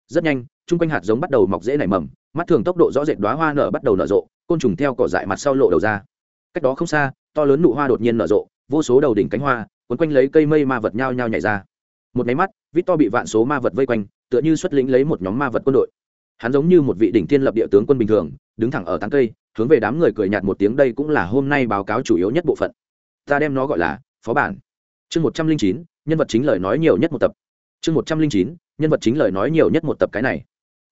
Rất nhanh, chung quanh hạt giống bắt đầu mọc rễ nảy mầm, mắt thường tốc độ rõ rệt đoá hoa nở bắt đầu nở rộ, côn trùng theo cỏ dại mặt sau lộ đầu ra. Cách đó không xa, to lớn nụ hoa đột nhiên nở rộ, vô số đầu đỉnh cánh hoa, quấn quanh lấy cây mây ma vật nhao nhao nhảy ra. Một máy mắt vít to bị vạn số ma vật vây quanh, tựa như xuất lĩnh lấy một nhóm ma vật quân đội. Hắn giống như một vị đỉnh thiên lập địa tướng quân bình thường, đứng thẳng ở tán cây, hướng về đám người cười nhạt một tiếng, đây cũng là hôm nay báo cáo chủ yếu nhất bộ phận. Ta đem nó gọi là phó bản. Chương một trăm linh chín, nhân vật chính lời nói nhiều nhất một tập chương một trăm linh chín, nhân vật chính lời nói nhiều nhất một tập cái này.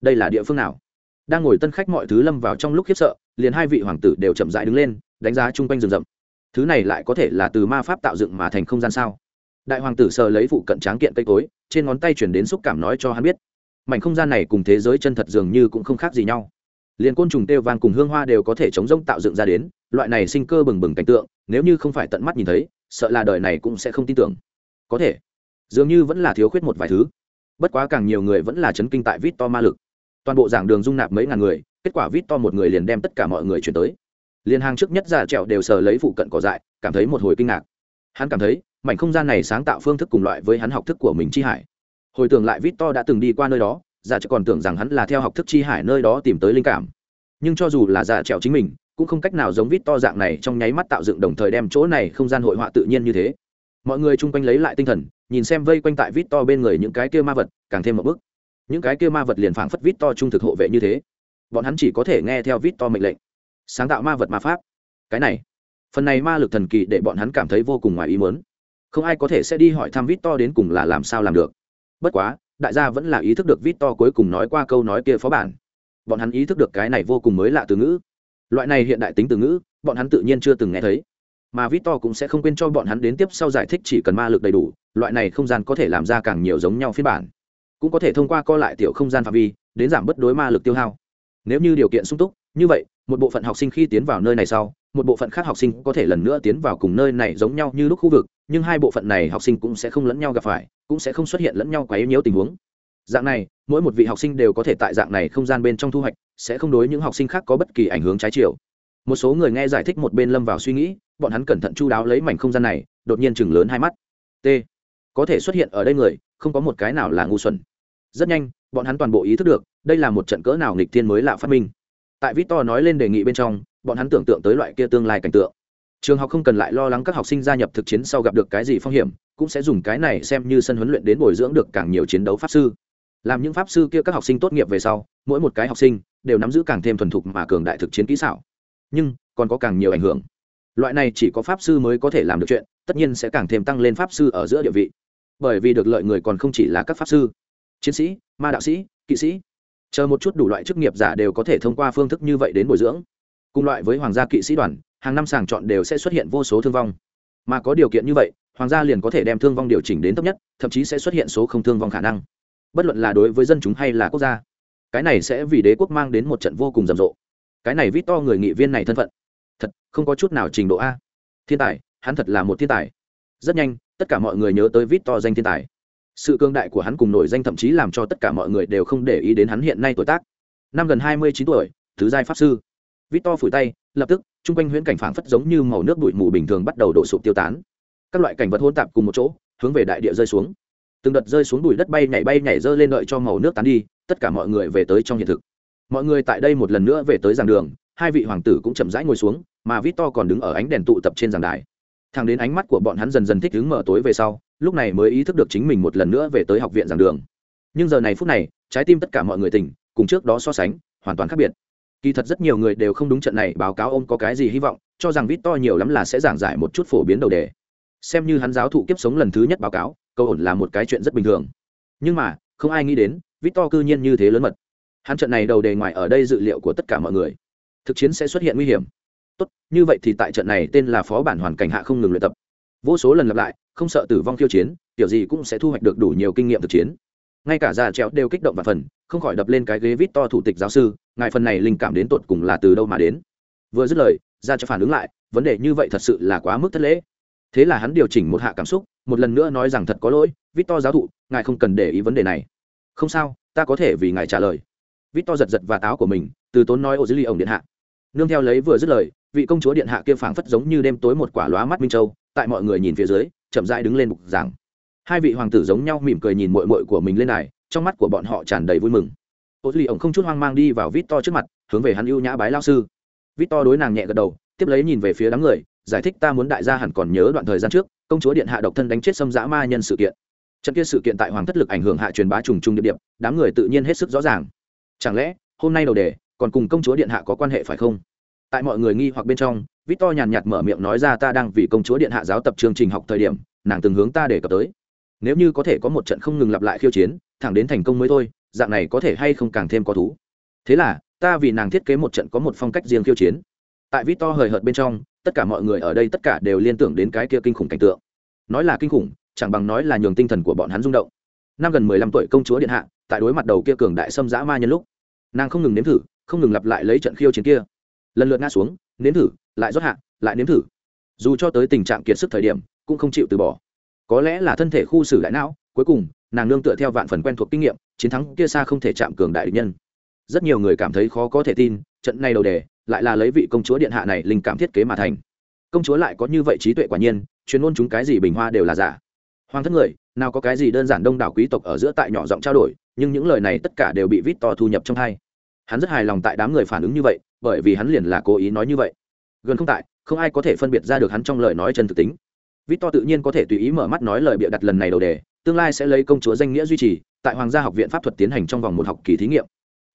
Đây là địa phương nào? Đang ngồi tân khách mọi thứ lâm vào trong lúc khiếp sợ, liền hai vị hoàng tử đều chậm rãi đứng lên, đánh giá chung quanh rừng rậm. Thứ này lại có thể là từ ma pháp tạo dựng mà thành không gian sao? Đại hoàng tử sờ lấy phụ cận tráng kiện cây cối, trên ngón tay chuyển đến xúc cảm nói cho hắn biết. Mảnh không gian này cùng thế giới chân thật dường như cũng không khác gì nhau. Liền côn trùng têu vang cùng hương hoa đều có thể chống rông tạo dựng ra đến, loại này sinh cơ bừng bừng cảnh tượng, nếu như không phải tận mắt nhìn thấy, sợ là đời này cũng sẽ không tin tưởng. Có thể dường như vẫn là thiếu khuyết một vài thứ. Bất quá càng nhiều người vẫn là chấn kinh tại vít to ma lực. Toàn bộ giảng đường dung nạp mấy ngàn người, kết quả vít to một người liền đem tất cả mọi người chuyển tới. Liền hàng trước nhất già trẹo đều sờ lấy phụ cận cỏ dại, cảm thấy một hồi kinh ngạc. Hắn cảm thấy, mảnh không gian này sáng tạo phương thức cùng loại với hắn học thức của mình chi hải. Hồi tưởng lại vít to đã từng đi qua nơi đó giả chợ còn tưởng rằng hắn là theo học thức chi hải nơi đó tìm tới linh cảm. Nhưng cho dù là giả trèo chính mình, cũng không cách nào giống vít to dạng này trong nháy mắt tạo dựng đồng thời đem chỗ này không gian hội họa tự nhiên như thế mọi người chung quanh lấy lại tinh thần, nhìn xem vây quanh tại vít to bên người những cái kia ma vật, càng thêm một bước. Những cái kia ma vật liền phảng phất vít to trung thực hộ vệ như thế. Bọn hắn chỉ có thể nghe theo vít to mệnh lệnh. Sáng tạo ma vật ma pháp. Cái này, phần này ma lực thần kỳ để bọn hắn cảm thấy vô cùng ngoài ý muốn. Không ai có thể sẽ đi hỏi thăm vít to đến cùng là làm sao làm được. Bất quá, đại gia vẫn là ý thức được vít to cuối cùng nói qua câu nói kia phó bản. Bọn hắn ý thức được cái này vô cùng mới lạ từ ngữ. Loại này hiện đại tính từ ngữ, bọn hắn tự nhiên chưa từng nghe thấy mà Victor cũng sẽ không quên cho bọn hắn đến tiếp sau giải thích chỉ cần ma lực đầy đủ, loại này không gian có thể làm ra càng nhiều giống nhau phiên bản. Cũng có thể thông qua co lại tiểu không gian phạm vi, đến giảm bất đối ma lực tiêu hao. Nếu như điều kiện sung túc, như vậy, một bộ phận học sinh khi tiến vào nơi này sau, một bộ phận khác học sinh có thể lần nữa tiến vào cùng nơi này giống nhau như lúc khu vực, nhưng hai bộ phận này học sinh cũng sẽ không lẫn nhau gặp phải, cũng sẽ không xuất hiện lẫn nhau quá yếu nhiễu tình huống. Dạng này, mỗi một vị học sinh đều có thể tại dạng này không gian bên trong thu hoạch, sẽ không đối những học sinh khác có bất kỳ ảnh hưởng trái chiều. Một số người nghe giải thích một bên lâm vào suy nghĩ bọn hắn cẩn thận chu đáo lấy mảnh không gian này, đột nhiên chừng lớn hai mắt. T. Có thể xuất hiện ở đây người, không có một cái nào là ngu xuẩn. Rất nhanh, bọn hắn toàn bộ ý thức được, đây là một trận cỡ nào nghịch thiên mới lạ phát minh. Tại victor nói lên đề nghị bên trong, bọn hắn tưởng tượng tới loại kia tương lai cảnh tượng. Trường học không cần lại lo lắng các học sinh gia nhập thực chiến sau gặp được cái gì phong hiểm, cũng sẽ dùng cái này xem như sân huấn luyện đến bồi dưỡng được càng nhiều chiến đấu pháp sư. Làm những pháp sư kia các học sinh tốt nghiệp về sau, mỗi một cái học sinh đều nắm giữ càng thêm thuần thục mà cường đại thực chiến kỹ xảo. Nhưng, còn có càng nhiều ảnh hưởng loại này chỉ có pháp sư mới có thể làm được chuyện, tất nhiên sẽ càng thêm tăng lên pháp sư ở giữa địa vị. Bởi vì được lợi người còn không chỉ là các pháp sư. Chiến sĩ, ma đạo sĩ, kỵ sĩ. Chờ một chút đủ loại chức nghiệp giả đều có thể thông qua phương thức như vậy đến bồi dưỡng. Cùng loại với hoàng gia kỵ sĩ đoàn, hàng năm sàng chọn đều sẽ xuất hiện vô số thương vong. Mà có điều kiện như vậy, hoàng gia liền có thể đem thương vong điều chỉnh đến thấp nhất, thậm chí sẽ xuất hiện số không thương vong khả năng. Bất luận là đối với dân chúng hay là quốc gia, cái này sẽ vì đế quốc mang đến một trận vô cùng rầm rộ. Cái này vít to người nghị viên này thân phận thật, không có chút nào trình độ a. Thiên tài, hắn thật là một thiên tài. Rất nhanh, tất cả mọi người nhớ tới vít to danh thiên tài. Sự cương đại của hắn cùng nổi danh thậm chí làm cho tất cả mọi người đều không để ý đến hắn hiện nay tuổi tác. Năm gần hai mươi chín tuổi thứ giai pháp sư. Vít to phủi tay, lập tức, chung quanh huyễn cảnh phảng phất giống như màu nước bụi mù bình thường bắt đầu đổ sụp tiêu tán. Các loại cảnh vật hỗn tạp cùng một chỗ, hướng về đại địa rơi xuống. Từng đợt rơi xuống bụi đất bay nhảy bay nhảy rơi lên đợi cho màu nước tán đi, tất cả mọi người về tới trong hiện thực. Mọi người tại đây một lần nữa về tới giảng đường, hai vị hoàng tử cũng chậm rãi ngồi xuống mà vít to còn đứng ở ánh đèn tụ tập trên giảng đài. Thằng đến ánh mắt của bọn hắn dần dần thích ứng mở tối về sau, lúc này mới ý thức được chính mình một lần nữa về tới học viện giảng đường. Nhưng giờ này phút này, trái tim tất cả mọi người tỉnh, cùng trước đó so sánh, hoàn toàn khác biệt. Kỳ thật rất nhiều người đều không đúng trận này, báo cáo ông có cái gì hy vọng, cho rằng vít to nhiều lắm là sẽ giảng giải một chút phổ biến đầu đề. Xem như hắn giáo thụ kiếp sống lần thứ nhất báo cáo, câu ổn là một cái chuyện rất bình thường. Nhưng mà, không ai nghĩ đến vít to cư nhiên như thế lớn mật. Hắn trận này đầu đề ngoài ở đây dự liệu của tất cả mọi người. Thực chiến sẽ xuất hiện nguy hiểm tốt, như vậy thì tại trận này tên là phó bản hoàn cảnh hạ không ngừng luyện tập. Vô số lần lặp lại, không sợ tử vong khiêu chiến, kiểu gì cũng sẽ thu hoạch được đủ nhiều kinh nghiệm thực chiến. Ngay cả già trèo đều kích động và phần, không khỏi đập lên cái ghế vít to thủ tịch giáo sư, ngài phần này linh cảm đến tột cùng là từ đâu mà đến? Vừa dứt lời, ra cho phản ứng lại, vấn đề như vậy thật sự là quá mức thất lễ. Thế là hắn điều chỉnh một hạ cảm xúc, một lần nữa nói rằng thật có lỗi, vít to giáo thụ, ngài không cần để ý vấn đề này. Không sao, ta có thể vì ngài trả lời. Vít to giật giật và táo của mình, từ tốn nói ô dưới ly ổng điện hạ. Nương theo lấy vừa dứt lời vị công chúa điện hạ kia phảng phất giống như đêm tối một quả lóa mắt minh châu, tại mọi người nhìn phía dưới, chậm rãi đứng lên mục giảng. Hai vị hoàng tử giống nhau mỉm cười nhìn mội mội của mình lên này trong mắt của bọn họ tràn đầy vui mừng. Ô duy ổng không chút hoang mang đi vào vít to trước mặt, hướng về hắn ưu nhã bái lao sư. Vít to đối nàng nhẹ gật đầu, tiếp lấy nhìn về phía đám người, giải thích ta muốn đại gia hẳn còn nhớ đoạn thời gian trước, công chúa điện hạ độc thân đánh chết xâm dã ma nhân sự kiện. Trận kia sự kiện tại hoàng thất lực ảnh hưởng hạ truyền bá trùng trùng địa điểm, đám người tự nhiên hết sức rõ ràng. Chẳng lẽ, hôm nay đầu đề, còn cùng công chúa điện hạ có quan hệ phải không? Tại mọi người nghi hoặc bên trong, victor nhàn nhạt mở miệng nói ra ta đang vì công chúa điện hạ giáo tập chương trình học thời điểm, nàng từng hướng ta để cập tới. Nếu như có thể có một trận không ngừng lặp lại khiêu chiến, thẳng đến thành công mới thôi, dạng này có thể hay không càng thêm có thú. Thế là, ta vì nàng thiết kế một trận có một phong cách riêng khiêu chiến. Tại victor hời hợt bên trong, tất cả mọi người ở đây tất cả đều liên tưởng đến cái kia kinh khủng cảnh tượng. Nói là kinh khủng, chẳng bằng nói là nhường tinh thần của bọn hắn rung động. Năm gần mười lăm tuổi công chúa điện hạ, tại đối mặt đầu kia cường đại xâm dã ma nhân lúc, nàng không ngừng nếm thử, không ngừng lặp lại lấy trận khiêu chiến kia lần lượt ngã xuống, nếm thử, lại rót hạ, lại nếm thử. Dù cho tới tình trạng kiệt sức thời điểm, cũng không chịu từ bỏ. Có lẽ là thân thể khu xử đại não, cuối cùng, nàng nương tựa theo vạn phần quen thuộc kinh nghiệm, chiến thắng kia xa không thể chạm cường đại địch nhân. Rất nhiều người cảm thấy khó có thể tin, trận này đầu đề, lại là lấy vị công chúa điện hạ này linh cảm thiết kế mà thành. Công chúa lại có như vậy trí tuệ quả nhiên, chuyên môn chúng cái gì bình hoa đều là giả. Hoàng thất người, nào có cái gì đơn giản đông đảo quý tộc ở giữa tại nhỏ giọng trao đổi, nhưng những lời này tất cả đều bị vít to thu nhập trong hai. Hắn rất hài lòng tại đám người phản ứng như vậy bởi vì hắn liền là cố ý nói như vậy. Gần không tại, không ai có thể phân biệt ra được hắn trong lời nói chân thực tính. Vít to tự nhiên có thể tùy ý mở mắt nói lời bịa đặt lần này đầu đề, tương lai sẽ lấy công chúa danh nghĩa duy trì, tại hoàng gia học viện pháp thuật tiến hành trong vòng một học kỳ thí nghiệm.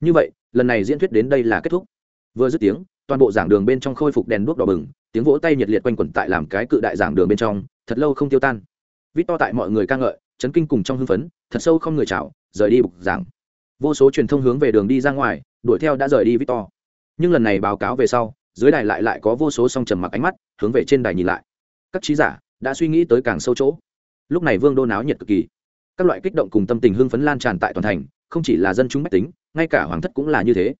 Như vậy, lần này diễn thuyết đến đây là kết thúc. Vừa dứt tiếng, toàn bộ giảng đường bên trong khôi phục đèn đuốc đỏ bừng, tiếng vỗ tay nhiệt liệt quanh quẩn tại làm cái cự đại giảng đường bên trong, thật lâu không tiêu tan. Vít to tại mọi người ca ngợi, chấn kinh cùng trong hưng phấn, thật sâu không người chào, rời đi bục giảng. Vô số truyền thông hướng về đường đi ra ngoài, đuổi theo đã rời đi vít to nhưng lần này báo cáo về sau, dưới đài lại lại có vô số song trầm mặc ánh mắt, hướng về trên đài nhìn lại. Các trí giả đã suy nghĩ tới càng sâu chỗ. Lúc này vương đô náo nhiệt cực kỳ. Các loại kích động cùng tâm tình hưng phấn lan tràn tại toàn thành, không chỉ là dân chúng mách tính, ngay cả hoàng thất cũng là như thế.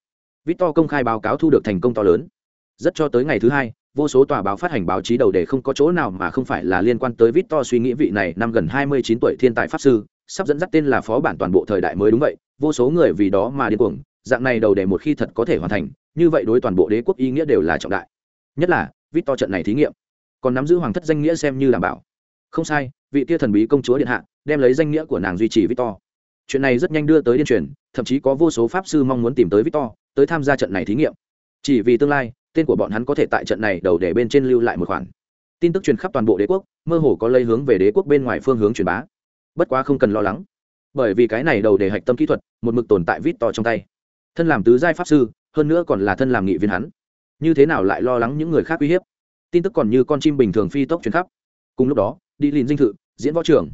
Victor công khai báo cáo thu được thành công to lớn. Rất cho tới ngày thứ hai, vô số tòa báo phát hành báo chí đầu đề không có chỗ nào mà không phải là liên quan tới victor suy nghĩ vị này năm gần hai mươi chín tuổi thiên tài pháp sư, sắp dẫn dắt tên là phó bản toàn bộ thời đại mới đúng vậy, vô số người vì đó mà điên cuồng, dạng này đầu đề một khi thật có thể hoàn thành như vậy đối toàn bộ đế quốc ý nghĩa đều là trọng đại. Nhất là vít to trận này thí nghiệm. Còn nắm giữ hoàng thất danh nghĩa xem như đảm bảo. Không sai, vị tia thần bí công chúa điện hạ, đem lấy danh nghĩa của nàng duy trì vít to chuyện này rất nhanh đưa tới điên truyền, thậm chí có vô số pháp sư mong muốn tìm tới vít to tới tham gia trận này thí nghiệm. Chỉ vì tương lai, tên của bọn hắn có thể tại trận này đầu để bên trên lưu lại một khoản. Tin tức truyền khắp toàn bộ đế quốc, mơ hồ có lây hướng về đế quốc bên ngoài phương hướng truyền bá. Bất quá không cần lo lắng. Bởi vì cái này đầu để hạch tâm kỹ thuật, một mực tồn tại vít to trong tay. Thân làm tứ giai pháp sư hơn nữa còn là thân làm nghị viên hắn. Như thế nào lại lo lắng những người khác uy hiếp? Tin tức còn như con chim bình thường phi tốc chuyến khắp. Cùng lúc đó, đi lìn dinh thự, diễn võ trưởng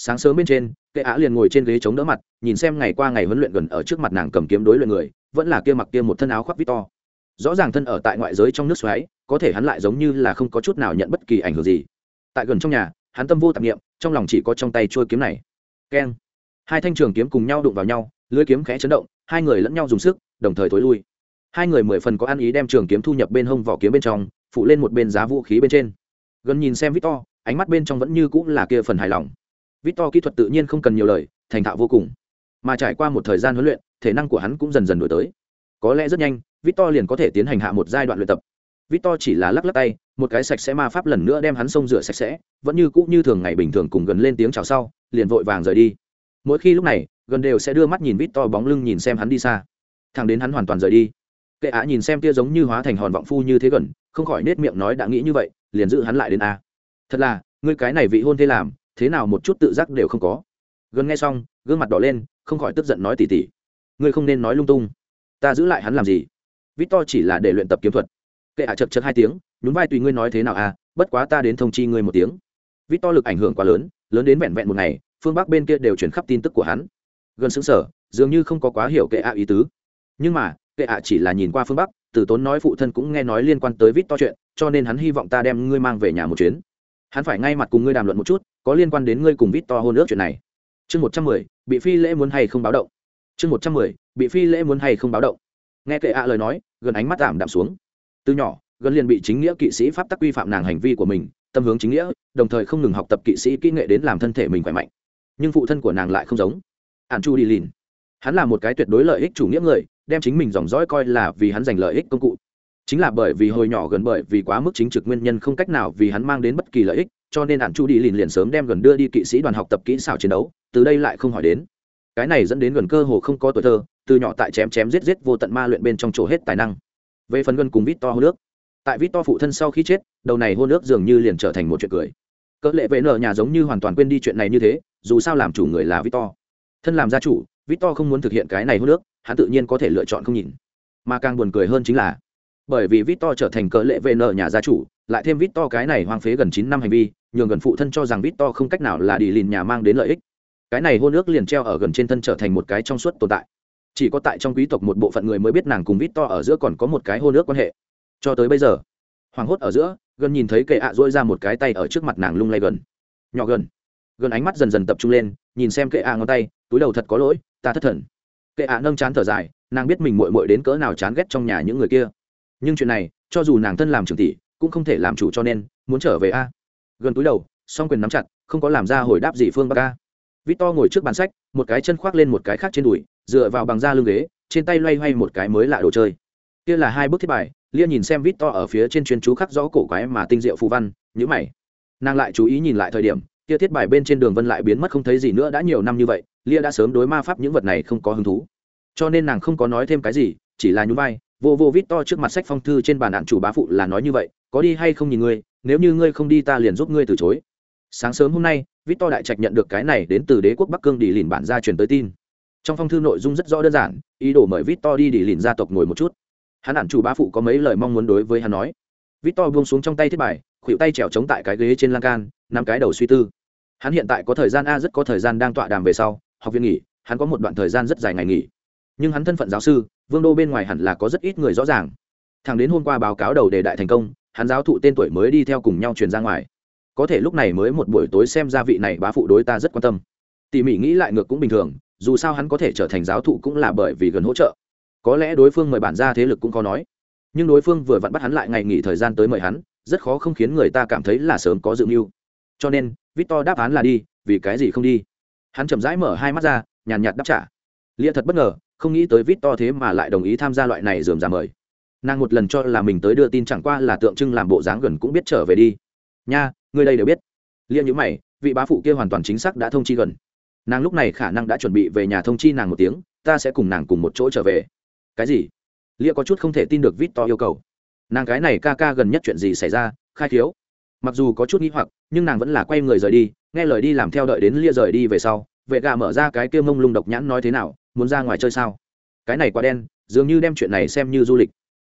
sáng sớm bên trên, kệ á liền ngồi trên ghế chống đỡ mặt, nhìn xem ngày qua ngày huấn luyện gần ở trước mặt nàng cầm kiếm đối luyện người, vẫn là kia mặc kia một thân áo khoác vít to. Rõ ràng thân ở tại ngoại giới trong nước xoáy, có thể hắn lại giống như là không có chút nào nhận bất kỳ ảnh hưởng gì. Tại gần trong nhà, hắn tâm vô tạp nghiệm trong lòng chỉ có trong tay trôi kiếm này. Keng. Hai thanh trường kiếm cùng nhau đụng vào nhau, lưới kiếm khẽ chấn động, hai người lẫn nhau dùng sức, đồng thời thối lui hai người mười phần có ăn ý đem trường kiếm thu nhập bên hông vỏ kiếm bên trong, phụ lên một bên giá vũ khí bên trên. Gần nhìn xem victor, ánh mắt bên trong vẫn như cũng là kia phần hài lòng. Victor kỹ thuật tự nhiên không cần nhiều lời, thành thạo vô cùng. Mà trải qua một thời gian huấn luyện, thể năng của hắn cũng dần dần đổi tới. Có lẽ rất nhanh, victor liền có thể tiến hành hạ một giai đoạn luyện tập. Victor chỉ là lắc lắc tay, một cái sạch sẽ ma pháp lần nữa đem hắn xông rửa sạch sẽ, vẫn như cũ như thường ngày bình thường cùng gần lên tiếng chào sau, liền vội vàng rời đi. Mỗi khi lúc này, gần đều sẽ đưa mắt nhìn victor bóng lưng nhìn xem hắn đi xa. Thằng đến hắn hoàn toàn rời đi kệ Á nhìn xem tia giống như hóa thành hòn vọng phu như thế gần, không khỏi nết miệng nói đã nghĩ như vậy, liền giữ hắn lại đến a. Thật là, ngươi cái này vị hôn thế làm, thế nào một chút tự giác đều không có. Gần nghe xong, gương mặt đỏ lên, không khỏi tức giận nói tỉ tỉ. Ngươi không nên nói lung tung. Ta giữ lại hắn làm gì? Vít to chỉ là để luyện tập kiếm thuật. Kệ ạ chật chật hai tiếng, nhún vai tùy ngươi nói thế nào à bất quá ta đến thông chi ngươi một tiếng. Vít to lực ảnh hưởng quá lớn lớn đến vẹn vẹn một ngày, phương bắc bên kia đều chuyển khắp tin tức của hắn. Gần xứng sở dường như không có quá hiểu kệ ạ ý tứ. Nhưng mà kệ ạ chỉ là nhìn qua phương bắc, từ tốn nói phụ thân cũng nghe nói liên quan tới vít to chuyện, cho nên hắn hy vọng ta đem ngươi mang về nhà một chuyến. Hắn phải ngay mặt cùng ngươi đàm luận một chút, có liên quan đến ngươi cùng vít to hôn ước chuyện này. Chương một trăm mười, bị phi lễ muốn hay không báo động? Chương một trăm mười, bị phi lễ muốn hay không báo động? Nghe kệ ạ lời nói, gần ánh mắt giảm đạm xuống. Từ nhỏ, gần liền bị chính nghĩa kỵ sĩ pháp tắc quy phạm nàng hành vi của mình, tâm hướng chính nghĩa, đồng thời không ngừng học tập kỵ sĩ kỹ nghệ đến làm thân thể mình khỏe mạnh. Nhưng phụ thân của nàng lại không giống. Ạn chu đi lìn. Hắn là một cái tuyệt đối lợi ích chủ nghĩa người đem chính mình dòng dõi coi là vì hắn giành lợi ích công cụ. Chính là bởi vì hồi nhỏ gần bởi vì quá mức chính trực nguyên nhân không cách nào vì hắn mang đến bất kỳ lợi ích, cho nên ạn chu đi liền liền sớm đem gần đưa đi kỵ sĩ đoàn học tập kỹ xảo chiến đấu, từ đây lại không hỏi đến. Cái này dẫn đến gần cơ hồ không có tuổi thơ, từ nhỏ tại chém chém giết giết vô tận ma luyện bên trong chỗ hết tài năng. Về phần gần cùng vít to hô nước tại vít to phụ thân sau khi chết, đầu này hô nước dường như liền trở thành một chuyện cười. Cỡ lệ vệ nở nhà giống như hoàn toàn quên đi chuyện này như thế, dù sao làm chủ người là vít to. Thân làm gia chủ, vít to không muốn thực hiện cái này hô nước hắn tự nhiên có thể lựa chọn không nhìn. Mà càng buồn cười hơn chính là, bởi vì Victor trở thành cỡ lệ về nợ nhà gia chủ, lại thêm Victor cái này hoang phế gần chín năm hành vi, nhường gần phụ thân cho rằng Victor không cách nào là đi lìn nhà mang đến lợi ích. Cái này hôn ước liền treo ở gần trên thân trở thành một cái trong suốt tồn tại. Chỉ có tại trong quý tộc một bộ phận người mới biết nàng cùng Victor ở giữa còn có một cái hôn ước quan hệ. Cho tới bây giờ, hoàng hốt ở giữa, gần nhìn thấy kệ ạ duỗi ra một cái tay ở trước mặt nàng lung lay gần. Nhỏ gần. Gần ánh mắt dần dần tập trung lên, nhìn xem kệ ạ ngón tay, túi đầu thật có lỗi, ta thất thần kệ ạ nâng chán thở dài nàng biết mình mội mội đến cỡ nào chán ghét trong nhà những người kia nhưng chuyện này cho dù nàng thân làm trưởng tỷ cũng không thể làm chủ cho nên muốn trở về a gần túi đầu song quyền nắm chặt không có làm ra hồi đáp gì phương bắc a To ngồi trước bàn sách, một cái chân khoác lên một cái khác trên đùi, dựa vào bằng da lưng ghế, trên tay loay hoay một cái mới lạ đồ chơi. Kia là hai bức thiết bài, Lia nhìn xem Victor ở phía trên chuyên chú khắc rõ cổ quái mà tinh diệu phù văn, nhữ mày. Nàng lại chú ý nhìn lại thời điểm, kia thiết bài bên trên đường vân lại biến mất không thấy gì nữa đã nhiều năm như vậy, Lia đã sớm đối ma pháp những vật này không có hứng thú. Cho nên nàng không có nói thêm cái gì, chỉ là nhún vai, vô vô vít to trước mặt sách phong thư trên bàn đạn chủ bá phụ là nói như vậy, có đi hay không nhìn ngươi, nếu như ngươi không đi ta liền giúp ngươi từ chối. Sáng sớm hôm nay, vít to đại trạch nhận được cái này đến từ đế quốc Bắc Cương đi lìn bản gia truyền tới tin. Trong phong thư nội dung rất rõ đơn giản, ý đồ mời vít to đi đi lìn gia tộc ngồi một chút. Hắn đạn chủ bá phụ có mấy lời mong muốn đối với hắn nói. Vít to buông xuống trong tay thiết bài, khuỷu tay trèo chống tại cái ghế trên lan can, nắm cái đầu suy tư. Hắn hiện tại có thời gian a rất có thời gian đang tọa đàm về sau, học viên nghỉ, hắn có một đoạn thời gian rất dài ngày nghỉ. Nhưng hắn thân phận giáo sư, vương đô bên ngoài hẳn là có rất ít người rõ ràng. Thằng đến hôm qua báo cáo đầu đề đại thành công, hắn giáo thụ tên tuổi mới đi theo cùng nhau truyền ra ngoài. Có thể lúc này mới một buổi tối xem ra vị này bá phụ đối ta rất quan tâm. Tỉ mỉ nghĩ lại ngược cũng bình thường dù sao hắn có thể trở thành giáo thụ cũng là bởi vì gần hỗ trợ. Có lẽ đối phương mời bản ra thế lực cũng khó nói. Nhưng đối phương vừa vặn bắt hắn lại ngày nghỉ thời gian tới mời hắn rất khó không khiến người ta cảm thấy là sớm có dự mưu cho nên, victor đáp án là đi, vì cái gì không đi? Hắn chậm rãi mở hai mắt ra, nhàn nhạt đáp trả. Lia thật bất ngờ, không nghĩ tới victor thế mà lại đồng ý tham gia loại này dườm giả mời. Nàng một lần cho là mình tới đưa tin chẳng qua là tượng trưng làm bộ dáng gần cũng biết trở về đi. Nha, người đây đều biết. Lia nhữ mày, vị bá phụ kia hoàn toàn chính xác đã thông chi gần. Nàng lúc này khả năng đã chuẩn bị về nhà thông chi nàng một tiếng, ta sẽ cùng nàng cùng một chỗ trở về. Cái gì? Lia có chút không thể tin được vít to yêu cầu. Nàng cái này ca ca gần nhất chuyện gì xảy ra, khai thiếu? Mặc dù có chút nghĩ hoặc, nhưng nàng vẫn là quay người rời đi, nghe lời đi làm theo đợi đến lia rời đi về sau, vệ gà mở ra cái kia mông lung độc nhãn nói thế nào, muốn ra ngoài chơi sao? Cái này quá đen, dường như đem chuyện này xem như du lịch.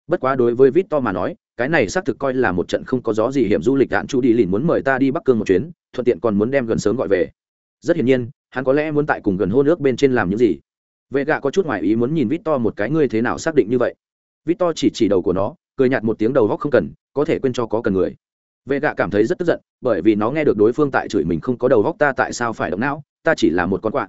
Bất quá đối với vít to mà nói, cái này xác thực coi là một trận không có gió gì hiểm du lịch đạn chu đi lìn muốn mời ta đi bắc cương một chuyến, thuận tiện còn muốn đem gần sớm gọi về. Rất hiển nhiên, hắn có lẽ muốn tại cùng gần hôn nước bên trên làm những gì. Vệ gạ có chút ngoài ý muốn nhìn vít to một cái ngươi thế nào xác định như vậy. Vít to chỉ chỉ đầu của nó, cười nhạt một tiếng đầu góc không cần, có thể quên cho có cần người vệ gạ cảm thấy rất tức giận bởi vì nó nghe được đối phương tại chửi mình không có đầu góc ta tại sao phải động não ta chỉ là một con quạ.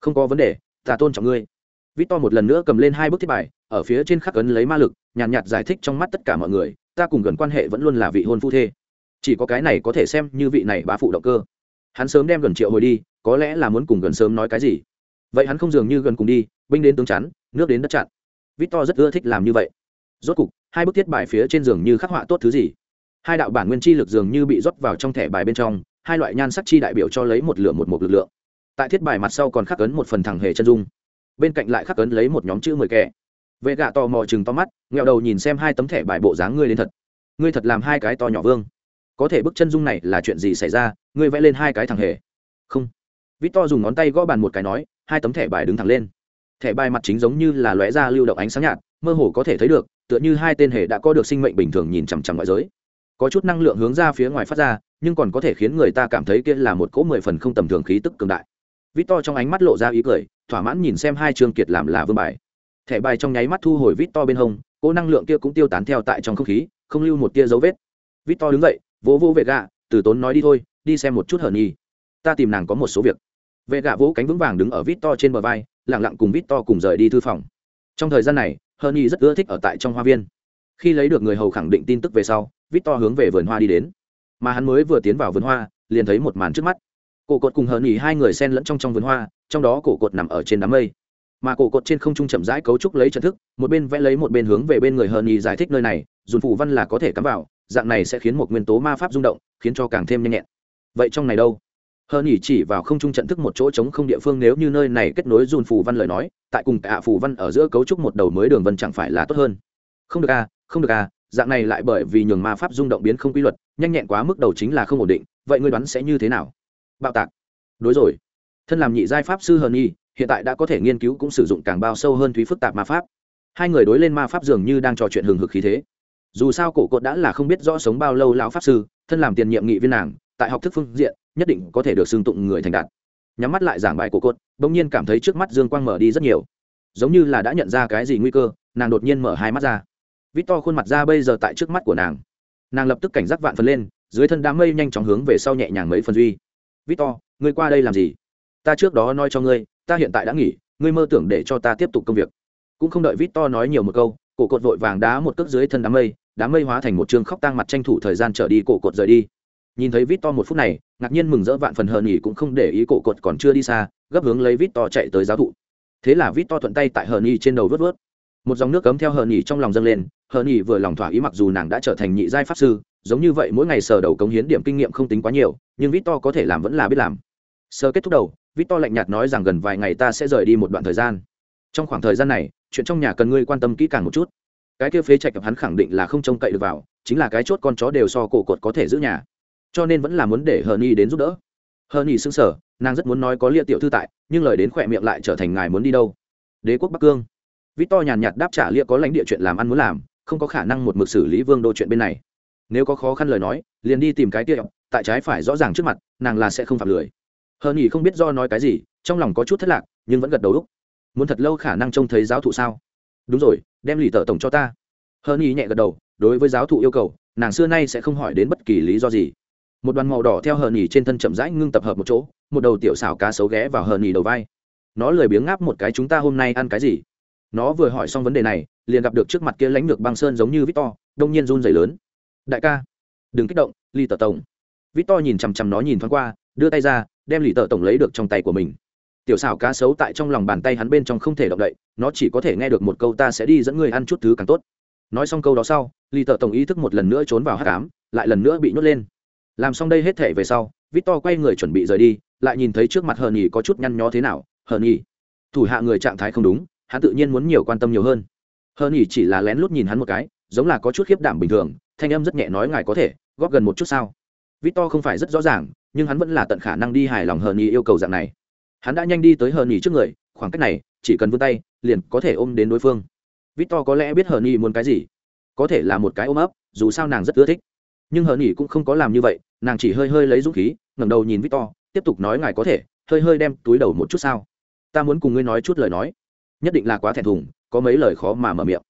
Không có vấn đề ta tôn trọng ngươi. Vít to một lần nữa cầm lên hai bức thiết bài ở phía trên khắc ấn lấy ma lực nhàn nhạt, nhạt giải thích trong mắt tất cả mọi người ta cùng gần quan hệ vẫn luôn là vị hôn phu thê. Chỉ có cái này có thể xem như vị này bá phụ động cơ. Hắn sớm đem gần triệu hồi đi có lẽ là muốn cùng gần sớm nói cái gì. Vậy hắn không dường như gần cùng đi binh đến tướng chắn nước đến đất chặn. Victor rất ưa thích làm như vậy. Rốt cục hai bức thiết bài phía trên giường như khắc họa tốt thứ gì hai đạo bản nguyên chi lực dường như bị rót vào trong thẻ bài bên trong, hai loại nhan sắc chi đại biểu cho lấy một lửa một một lực lượng. Tại thiết bài mặt sau còn khắc ấn một phần thẳng hề chân dung. Bên cạnh lại khắc ấn lấy một nhóm chữ mười kẻ. Vệ gạ tò mò chừng to mắt, nghẹo đầu nhìn xem hai tấm thẻ bài bộ dáng ngươi đến thật. Ngươi thật làm hai cái to nhỏ vương. Có thể bức chân dung này là chuyện gì xảy ra, ngươi vẽ lên hai cái thẳng hề. Không. Vít to dùng ngón tay gõ bàn một cái nói, hai tấm thẻ bài đứng thẳng lên. Thẻ bài mặt chính giống như là lóe ra lưu động ánh sáng nhạt, mơ hồ có thể thấy được, tựa như hai tên hề đã có được sinh mệnh bình thường nhìn chằm chằm ngoại giới có chút năng lượng hướng ra phía ngoài phát ra, nhưng còn có thể khiến người ta cảm thấy kia là một cỗ mười phần không tầm thường khí tức cường đại. Vít to trong ánh mắt lộ ra ý cười, thỏa mãn nhìn xem hai trường kiệt làm là vương bài. Thẻ bài trong nháy mắt thu hồi vít to bên hông, cỗ năng lượng kia cũng tiêu tán theo tại trong không khí, không lưu một tia dấu vết. Vít to đứng dậy, vỗ vỗ vệ gạ từ tốn nói đi thôi, đi xem một chút hờn nhi ta tìm nàng có một số việc. Vệ gạ vỗ cánh vững vàng đứng ở vít to trên bờ vai lẳng lặng cùng vít to cùng rời đi thư phòng. Trong thời gian này hờn nhi rất ưa thích ở tại trong hoa viên. Khi lấy được người hầu khẳng định tin tức về sau vít to hướng về vườn hoa đi đến. Mà hắn mới vừa tiến vào vườn hoa, liền thấy một màn trước mắt. Cổ cột cùng hờn nhi hai người xen lẫn trong trong vườn hoa, trong đó cổ cột nằm ở trên đám mây. Mà cổ cột trên không trung chậm rãi cấu trúc lấy trận thức, một bên vẽ lấy một bên hướng về bên người hờn nhi giải thích nơi này, dùng phù văn là có thể cắm vào, dạng này sẽ khiến một nguyên tố ma pháp rung động, khiến cho càng thêm nhanh nhẹn. Vậy trong này đâu? Hơn nhỉ chỉ vào không trung trận thức một chỗ trống không địa phương, nếu như nơi này kết nối dùn phù văn lời nói, tại cùng cả phù văn ở giữa cấu trúc một đầu mới đường vân chẳng phải là tốt hơn. Không được à không được à dạng này lại bởi vì nhường ma pháp rung động biến không quy luật, nhanh nhẹn quá mức đầu chính là không ổn định, vậy ngươi đoán sẽ như thế nào? Bạo tạc. Đối rồi. Thân làm nhị giai pháp sư hờn nhi, hiện tại đã có thể nghiên cứu cũng sử dụng càng bao sâu hơn thúy phức tạp ma pháp. Hai người đối lên ma pháp dường như đang trò chuyện hừng hực khí thế. Dù sao cổ cột đã là không biết rõ sống bao lâu lão pháp sư, thân làm tiền nhiệm nghị viên nàng, tại học thức phương diện, nhất định có thể được xưng tụng người thành đạt. Nhắm mắt lại giảng bài cổ cột, bỗng nhiên cảm thấy trước mắt dương quang mở đi rất nhiều. Giống như là đã nhận ra cái gì nguy cơ, nàng đột nhiên mở hai mắt ra vít to khuôn mặt ra bây giờ tại trước mắt của nàng. Nàng lập tức cảnh giác vạn phần lên, dưới thân đám mây nhanh chóng hướng về sau nhẹ nhàng mấy phần duy. Vít to ngươi qua đây làm gì? Ta trước đó nói cho ngươi, ta hiện tại đã nghỉ, ngươi mơ tưởng để cho ta tiếp tục công việc. Cũng không đợi vít to nói nhiều một câu, cổ cột vội vàng đá một cước dưới thân đám mây đám mây hóa thành một trường khóc tang mặt tranh thủ thời gian trở đi cổ cột rời đi. Nhìn thấy vít to một phút này, ngạc nhiên mừng rỡ vạn phần hờn nhỉ cũng không để ý cổ cột còn chưa đi xa, gấp hướng lấy vít to chạy tới giáo thụ. Thế là vít to thuận tay tại hờn nhỉ trên đầu vớt vớt. Một dòng nước cấm theo hờn nhỉ trong lòng dâng lên hờ nhỉ vừa lòng thỏa ý mặc dù nàng đã trở thành nhị giai pháp sư, giống như vậy mỗi ngày sờ đầu cống hiến điểm kinh nghiệm không tính quá nhiều, nhưng vít to có thể làm vẫn là biết làm. Sơ kết thúc đầu, vít to lạnh nhạt nói rằng gần vài ngày ta sẽ rời đi một đoạn thời gian. Trong khoảng thời gian này, chuyện trong nhà cần ngươi quan tâm kỹ càng một chút. Cái kia phế trạch hắn khẳng định là không trông cậy được vào, chính là cái chốt con chó đều so cổ cột có thể giữ nhà. Cho nên vẫn là muốn để hờ nhi đến giúp đỡ. Hờ nhi xứng sở nàng rất muốn nói có lia tiểu thư tại, nhưng lời đến khỏe miệng lại trở thành ngài muốn đi đâu. Đế quốc bắc cương. Vít to nhàn nhạt đáp trả lia có lãnh địa chuyện làm ăn muốn làm không có khả năng một mực xử lý vương đô chuyện bên này nếu có khó khăn lời nói liền đi tìm cái tiệm tại trái phải rõ ràng trước mặt nàng là sẽ không phạm lười hờ nhi không biết do nói cái gì trong lòng có chút thất lạc nhưng vẫn gật đầu đúc muốn thật lâu khả năng trông thấy giáo thụ sao đúng rồi đem lì tờ tổng cho ta hơn y nhẹ gật đầu đối với giáo thụ yêu cầu nàng xưa nay sẽ không hỏi đến bất kỳ lý do gì một đoàn màu đỏ theo Hờ nhì trên thân chậm rãi ngưng tập hợp một chỗ một đầu tiểu xảo cá sấu ghé vào Hờ nhì đầu vai nó lười biếng ngáp một cái chúng ta hôm nay ăn cái gì nó vừa hỏi xong vấn đề này, liền gặp được trước mặt kia lãnh lược băng sơn giống như victor, đông nhiên run dày lớn. Đại ca, đừng kích động lì tờ tổng. Victor nhìn chằm chằm nó nhìn thoáng qua, đưa tay ra, đem lì tờ tổng lấy được trong tay của mình. Tiểu xảo cá sấu tại trong lòng bàn tay hắn bên trong không thể động đậy, nó chỉ có thể nghe được một câu ta sẽ đi dẫn người ăn chút thứ càng tốt. Nói xong câu đó sau lì tờ tổng ý thức một lần nữa trốn vào hát cám lại lần nữa bị nhốt lên. Làm xong đây hết thể về sau, victor quay người chuẩn bị rời đi, lại nhìn thấy trước mặt hờ nhì có chút nhăn nhó thế nào, hờ nhì, thủ hạ người trạng thái không đúng hắn tự nhiên muốn nhiều quan tâm nhiều hơn. Hơn nhì chỉ là lén lút nhìn hắn một cái giống là có chút khiếp đảm bình thường thanh âm rất nhẹ nói ngài có thể góp gần một chút sao? Vít To không phải rất rõ ràng nhưng hắn vẫn là tận khả năng đi hài lòng hờn ý yêu cầu dạng này. Hắn đã nhanh đi tới hờn ý trước người khoảng cách này chỉ cần vươn tay liền có thể ôm đến đối phương. Vít To có lẽ biết hờn ý muốn cái gì. Có thể là một cái ôm ấp dù sao nàng rất ưa thích. Nhưng hờn ý cũng không có làm như vậy nàng chỉ hơi hơi lấy dũng khí ngẩng đầu nhìn Vít To, tiếp tục nói ngài có thể hơi hơi đem túi đầu một chút sao? Ta muốn cùng ngươi nói chút lời nói nhất định là quá thẹn thùng, có mấy lời khó mà mở miệng.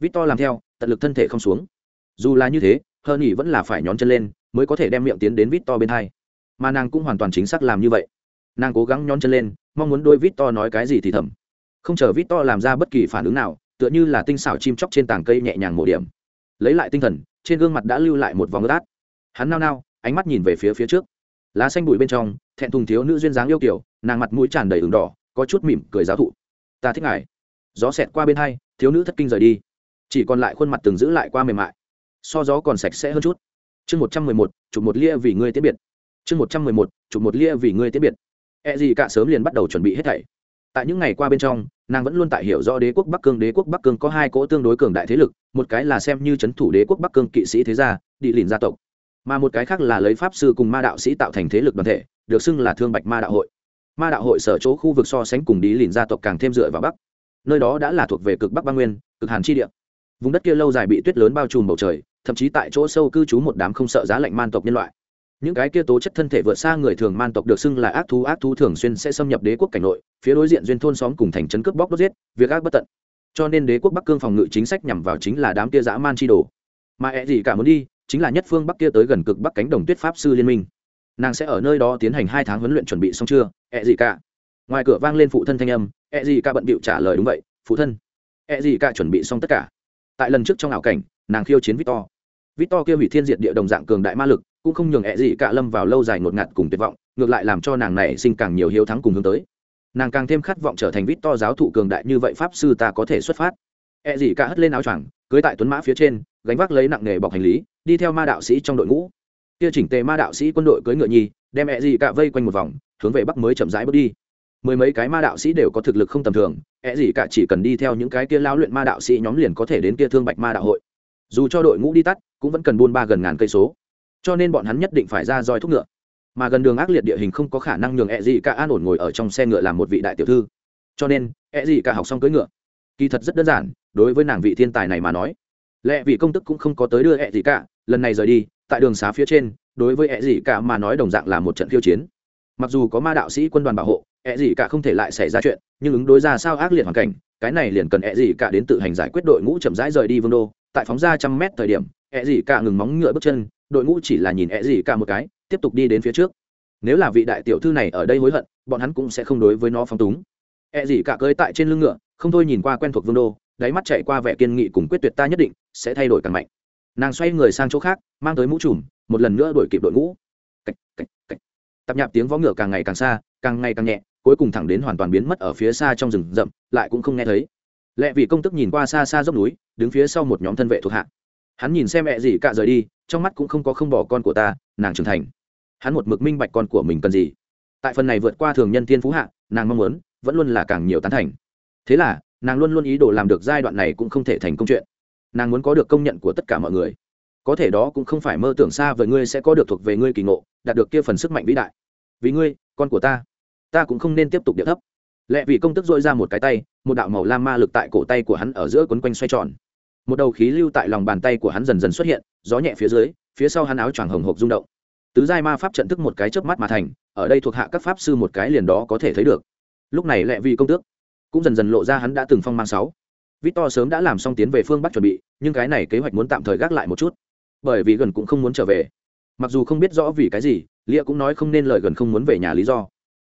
Victor làm theo, tận lực thân thể không xuống. Dù là như thế hờ nghỉ vẫn là phải nhón chân lên, mới có thể đem miệng tiến đến vít to bên hai. Mà nàng cũng hoàn toàn chính xác làm như vậy. Nàng cố gắng nhón chân lên, mong muốn đôi vít to nói cái gì thì thầm. Không chờ vít to làm ra bất kỳ phản ứng nào, tựa như là tinh xảo chim chóc trên tảng cây nhẹ nhàng mổ điểm. Lấy lại tinh thần, trên gương mặt đã lưu lại một vòng ướt át. Hắn nao nao, ánh mắt nhìn về phía phía trước. Lá xanh bụi bên trong, thẹn thùng thiếu nữ duyên dáng yêu kiểu nàng mặt mũi tràn đầy ửng đỏ, có chút mỉm cười giáo thụ ta thích ngài. Gió xẹt qua bên hai, thiếu nữ thất kinh rời đi. Chỉ còn lại khuôn mặt từng giữ lại qua mềm mại. So gió còn sạch sẽ hơn chút. Chương một trăm mười một, chụp một lia vì ngươi tiễn biệt. Chương một trăm mười một, chụp một lia vì ngươi tiễn biệt. E gì cả sớm liền bắt đầu chuẩn bị hết thảy. Tại những ngày qua bên trong, nàng vẫn luôn tại hiểu rõ đế quốc bắc cương. Đế quốc bắc cương có hai cỗ tương đối cường đại thế lực, một cái là xem như c h ấ n thủ đế quốc bắc cương kỵ sĩ thế gia đi lìn gia tộc, mà một cái khác là lấy pháp sư cùng ma đạo sĩ tạo thành thế lực đoàn thể, được xưng là thương bạch ma đạo hội ma đạo hội sở chỗ khu vực so sánh cùng đi lìn gia tộc càng thêm dựa vào bắc. Nơi đó đã là thuộc về cực bắc băng nguyên, cực hàn chi địa. Vùng đất kia lâu dài bị tuyết lớn bao trùm bầu trời, thậm chí tại chỗ sâu cư trú một đám không sợ giá lạnh man tộc nhân loại. Những cái kia tố chất thân thể vượt xa người thường man tộc được xưng là ác thú ác thú thường xuyên sẽ xâm nhập đế quốc cảnh nội, phía đối diện duyên thôn xóm cùng thành trấn cướp bóc đốt giết, việc ác bất tận. Cho nên đế quốc bắc cương phòng ngự chính sách nhằm vào chính là đám kia dã man chi đồ. Mà ẹ gì cả muốn đi, chính là nhất phương bắc kia tới gần cực bắc cánh đồng tuyết pháp sư liên minh nàng sẽ ở nơi đó tiến hành hai tháng huấn luyện chuẩn bị xong chưa? Ẹ gì cả ngoài cửa vang lên phụ thân thanh âm ẹ gì cả bận bịu trả lời đúng vậy, phụ thân. Ẹ gì cả chuẩn bị xong tất cả. Tại lần trước trong ảo cảnh, nàng khiêu chiến victor. Victor kia hủy thiên diệt địa đồng dạng cường đại ma lực, cũng không nhường ẹ gì cả lâm vào lâu dài ngột ngạt cùng tuyệt vọng, ngược lại làm cho nàng này sinh càng nhiều hiếu thắng cùng hướng tới. Nàng càng thêm khát vọng trở thành vít to giáo thụ cường đại như vậy pháp sư ta có thể xuất phát. Ẹ gì cả hất lên áo choàng cưới tại tuấn mã phía trên, gánh vác lấy nặng nghề bọc hành lý, đi theo ma đạo sĩ trong đội ngũ kia chỉnh tề ma đạo sĩ quân đội cưới ngựa nhi đem ẹ gì cả vây quanh một vòng, hướng về bắc mới chậm rãi bước đi. Mười mấy cái ma đạo sĩ đều có thực lực không tầm thường, ẹ gì cả chỉ cần đi theo những cái kia lao luyện ma đạo sĩ nhóm liền có thể đến kia thương bạch ma đạo hội. Dù cho đội ngũ đi tắt, cũng vẫn cần buôn ba gần ngàn cây số. Cho nên bọn hắn nhất định phải ra roi thúc ngựa. Mà gần đường ác liệt địa hình không có khả năng nhường ẹ gì cả an ổn ngồi ở trong xe ngựa làm một vị đại tiểu thư. Cho nên, ẹ gì cả học xong cưỡi ngựa. Kỳ thật rất đơn giản, đối với nàng vị thiên tài này mà nói, lẽ vị công tức cũng không có tới đưa ẹ gì cả, lần này rời đi tại đường xá phía trên, đối với ẹ dị cả mà nói đồng dạng là một trận khiêu chiến. Mặc dù có ma đạo sĩ quân đoàn bảo hộ ẹ dị cả không thể lại xảy ra chuyện, nhưng ứng đối ra sao ác liệt hoàn cảnh, cái này liền cần ẹ dị cả đến tự hành giải quyết đội ngũ chậm rãi rời đi vương đô. Tại phóng ra trăm mét thời điểm ẹ dị cả ngừng móng ngựa bước chân, đội ngũ chỉ là nhìn ẹ dị cả một cái, tiếp tục đi đến phía trước. Nếu là vị đại tiểu thư này ở đây hối hận, bọn hắn cũng sẽ không đối với nó phong túng. Ẹ dị cả cơi tại trên lưng ngựa, không thôi nhìn qua quen thuộc vương đô, đáy mắt chạy qua vẻ kiên nghị cùng quyết tuyệt ta nhất định sẽ thay đổi càng mạnh nàng xoay người sang chỗ khác mang tới mũ trùm một lần nữa đuổi kịp đội ngũ. Cách, cách, cách. tập nhạp tiếng vó ngựa càng ngày càng xa càng ngày càng nhẹ cuối cùng thẳng đến hoàn toàn biến mất ở phía xa trong rừng rậm lại cũng không nghe thấy. Lẽ vì công tức nhìn qua xa xa dốc núi đứng phía sau một nhóm thân vệ thuộc hạ. Hắn nhìn xem mẹ gì cả rời đi trong mắt cũng không có không bỏ con của ta nàng trưởng thành. Hắn một mực minh bạch con của mình cần gì. Tại phần này vượt qua thường nhân tiên phú hạ nàng mong muốn vẫn luôn là càng nhiều tán thành. Thế là nàng luôn luôn ý đồ làm được giai đoạn này cũng không thể thành công chuyện nàng muốn có được công nhận của tất cả mọi người. Có thể đó cũng không phải mơ tưởng xa với ngươi sẽ có được thuộc về ngươi kỳ ngộ, đạt được kia phần sức mạnh vĩ đại. Vì ngươi, con của ta ta cũng không nên tiếp tục điệu thấp. Lẽ vì công tức dội ra một cái tay, một đạo màu lam ma lực tại cổ tay của hắn ở giữa quấn quanh xoay tròn. Một đầu khí lưu tại lòng bàn tay của hắn dần dần xuất hiện, gió nhẹ phía dưới, phía sau hắn áo choàng hồng hộc rung động. Tứ giai ma pháp trận thức một cái chớp mắt mà thành, ở đây thuộc hạ các pháp sư một cái liền đó có thể thấy được. Lúc này lẹ vì công tước cũng dần dần lộ ra hắn đã từng phong mang sáu victor sớm đã làm xong tiến về phương bắc chuẩn bị, nhưng cái này kế hoạch muốn tạm thời gác lại một chút, bởi vì gần cũng không muốn trở về. Mặc dù không biết rõ vì cái gì, lia cũng nói không nên lời gần không muốn về nhà lý do.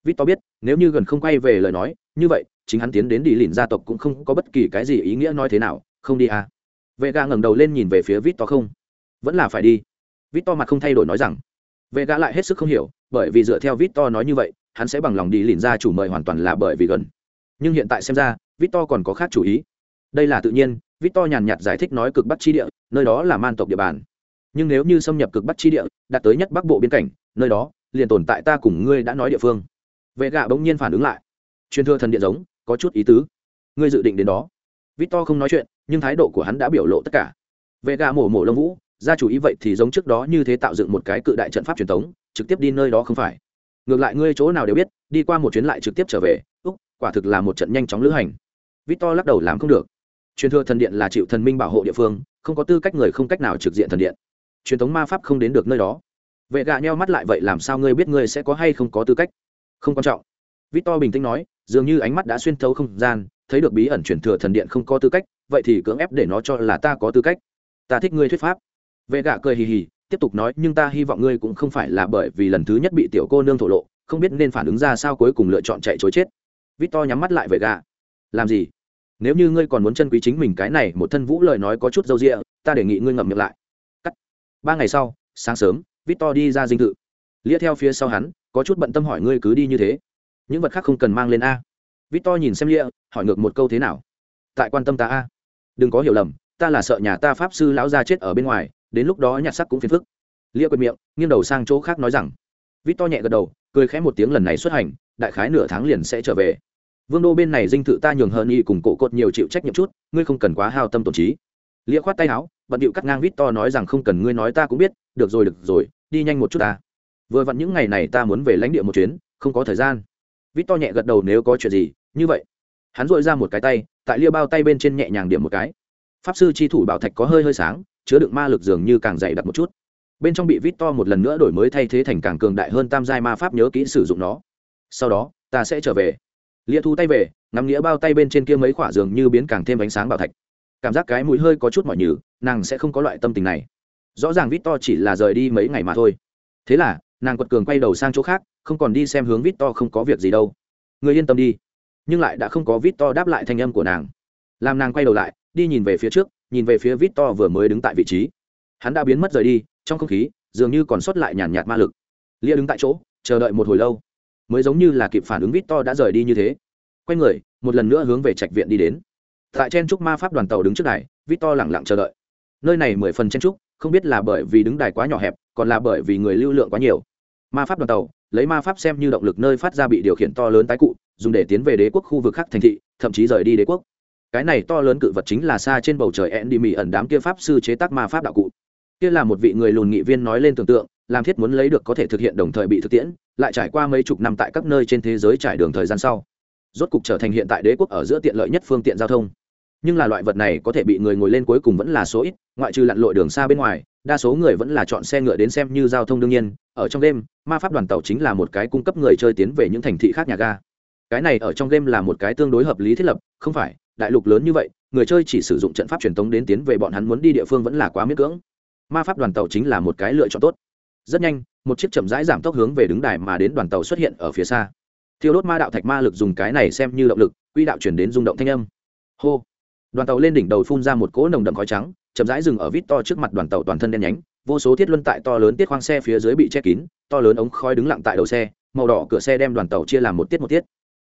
Victor biết, nếu như gần không quay về lời nói, như vậy, chính hắn tiến đến đi lìn gia tộc cũng không có bất kỳ cái gì ý nghĩa nói thế nào, không đi à. Vệ Gã ngẩng đầu lên nhìn về phía victor không. Vẫn là phải đi. Victor mặt không thay đổi nói rằng. Vệ gã lại hết sức không hiểu, bởi vì dựa theo victor nói như vậy, hắn sẽ bằng lòng đi lìn gia chủ mời hoàn toàn là bởi vì gần. Nhưng hiện tại xem ra, victor còn có khác chủ ý đây là tự nhiên, victor nhàn nhạt giải thích nói cực bắc chi địa, nơi đó là man tộc địa bàn. Nhưng nếu như xâm nhập cực bắc chi địa, đạt tới nhất bắc bộ biên cảnh, nơi đó, liền tồn tại ta cùng ngươi đã nói địa phương. Vệ gạ bỗng nhiên phản ứng lại. Truyền thừa thần điện giống, có chút ý tứ. Ngươi dự định đến đó. Victor không nói chuyện, nhưng thái độ của hắn đã biểu lộ tất cả. Vệ gạ mổ mổ lông vũ gia chủ ý vậy thì giống trước đó như thế tạo dựng một cái cự đại trận pháp truyền thống, trực tiếp đi nơi đó không phải. Ngược lại ngươi chỗ nào đều biết, đi qua một chuyến lại trực tiếp trở về, úc, quả thực là một trận nhanh chóng lữ hành. Victor lắc đầu làm không được truyền thừa thần điện là chịu thần minh bảo hộ địa phương, không có tư cách người không cách nào trực diện thần điện. Truyền thống ma pháp không đến được nơi đó. Vệ gạ nheo mắt lại vậy làm sao ngươi biết ngươi sẽ có hay không có tư cách? Không quan trọng. Vít To bình tĩnh nói, dường như ánh mắt đã xuyên thấu không gian, thấy được bí ẩn truyền thừa thần điện không có tư cách, vậy thì cưỡng ép để nó cho là ta có tư cách. Ta thích ngươi thuyết pháp. Vệ gạ cười hì hì, tiếp tục nói, nhưng ta hy vọng ngươi cũng không phải là bởi vì lần thứ nhất bị tiểu cô nương thổ lộ, không biết nên phản ứng ra sao cuối cùng lựa chọn chạy chối chết. Vít To nhắm mắt lại Vệ gà làm gì? Nếu như ngươi còn muốn chân quý chính mình cái này, một thân vũ lời nói có chút dâu rịa ta đề nghị ngươi ngậm miệng lại. Cắt. Ba ngày sau, sáng sớm, victor đi ra dinh thự. Lia theo phía sau hắn, có chút bận tâm hỏi ngươi cứ đi như thế. Những vật khác không cần mang lên a. Victor nhìn xem lia hỏi ngược một câu thế nào? Tại quan tâm ta a. Đừng có hiểu lầm, ta là sợ nhà ta pháp sư lão gia chết ở bên ngoài, đến lúc đó nhặt sắc cũng phiền phức. Lia quệt miệng, nghiêng đầu sang chỗ khác nói rằng. Victor nhẹ gật đầu, cười khẽ một tiếng lần này xuất hành, đại khái nửa tháng liền sẽ trở về vương đô bên này dinh thự ta nhường hờn y cùng cổ cột nhiều chịu trách nhiệm chút, ngươi không cần quá hao tâm tổn trí. Lia khoát tay áo, bận điệu cắt ngang vít to nói rằng không cần, ngươi nói ta cũng biết, được rồi được rồi, đi nhanh một chút ta. Vừa vặn những ngày này ta muốn về lãnh địa một chuyến, không có thời gian. Vít to nhẹ gật đầu nếu có chuyện gì, như vậy. Hắn dội ra một cái tay, tại lia bao tay bên trên nhẹ nhàng điểm một cái. Pháp sư chi thủ bảo thạch có hơi hơi sáng, chứa đựng ma lực dường như càng dày đặc một chút. Bên trong bị vít to một lần nữa đổi mới thay thế thành càng cường đại hơn tam giai ma pháp nhớ kỹ sử dụng nó. Sau đó, ta sẽ trở về lia thu tay về nắm nghĩa bao tay bên trên kia mấy khỏa giường như biến càng thêm ánh sáng bảo thạch. Cảm giác cái mũi hơi có chút mỏi nhừ, nàng sẽ không có loại tâm tình này. Rõ ràng vít to chỉ là rời đi mấy ngày mà thôi. Thế là, nàng quật cường quay đầu sang chỗ khác, không còn đi xem hướng vít to không có việc gì đâu. Người yên tâm đi. Nhưng lại đã không có vít to đáp lại thanh âm của nàng. Làm nàng quay đầu lại, đi nhìn về phía trước, nhìn về phía vít to vừa mới đứng tại vị trí. Hắn đã biến mất rời đi, trong không khí, dường như còn sót lại nhàn nhạt ma lực. Lia đứng tại chỗ, chờ đợi một hồi lâu mới giống như là kịp phản ứng vít to đã rời đi như thế. Quay người, một lần nữa hướng về trạch viện đi đến. Tại chen trúc ma pháp đoàn tàu đứng trước đài vít to lẳng lặng chờ đợi. Nơi này mười phần chen trúc, không biết là bởi vì đứng đài quá nhỏ hẹp, còn là bởi vì người lưu lượng quá nhiều. Ma pháp đoàn tàu, lấy ma pháp xem như động lực nơi phát ra bị điều khiển to lớn tái cụ, dùng để tiến về đế quốc khu vực khác thành thị, thậm chí rời đi đế quốc. Cái này to lớn cự vật chính là xa trên bầu trời Endymion ẩn đám kia pháp sư chế tác ma pháp đạo cụ. Kia là một vị người lùn nghị viên nói lên tưởng tượng làm thiết muốn lấy được có thể thực hiện đồng thời bị thực tiễn, lại trải qua mấy chục năm tại các nơi trên thế giới trải đường thời gian sau. Rốt cục trở thành hiện tại đế quốc ở giữa tiện lợi nhất phương tiện giao thông. Nhưng là loại vật này có thể bị người ngồi lên cuối cùng vẫn là số ít, ngoại trừ lặn lội đường xa bên ngoài, đa số người vẫn là chọn xe ngựa đến xem như giao thông đương nhiên. Ở trong đêm, ma pháp đoàn tàu chính là một cái cung cấp người chơi tiến về những thành thị khác nhà ga. Cái này ở trong game là một cái tương đối hợp lý thiết lập, không phải, đại lục lớn như vậy, người chơi chỉ sử dụng trận pháp truyền thống đến tiến về bọn hắn muốn đi địa phương vẫn là quá miễn cưỡng. Ma pháp đoàn tàu chính là một cái lựa chọn tốt rất nhanh, một chiếc chậm rãi giảm tốc hướng về đứng đài mà đến đoàn tàu xuất hiện ở phía xa. Thiêu đốt ma đạo thạch ma lực dùng cái này xem như động lực, quỹ đạo chuyển đến rung động thanh âm. Hô! Đoàn tàu lên đỉnh đầu phun ra một cỗ nồng đậm khói trắng, chậm rãi dừng ở vít to trước mặt đoàn tàu toàn thân đen nhánh, vô số thiết luân tại to lớn tiết khoang xe phía dưới bị che kín, to lớn ống khói đứng lặng tại đầu xe, màu đỏ cửa xe đem đoàn tàu chia làm một tiết một tiết.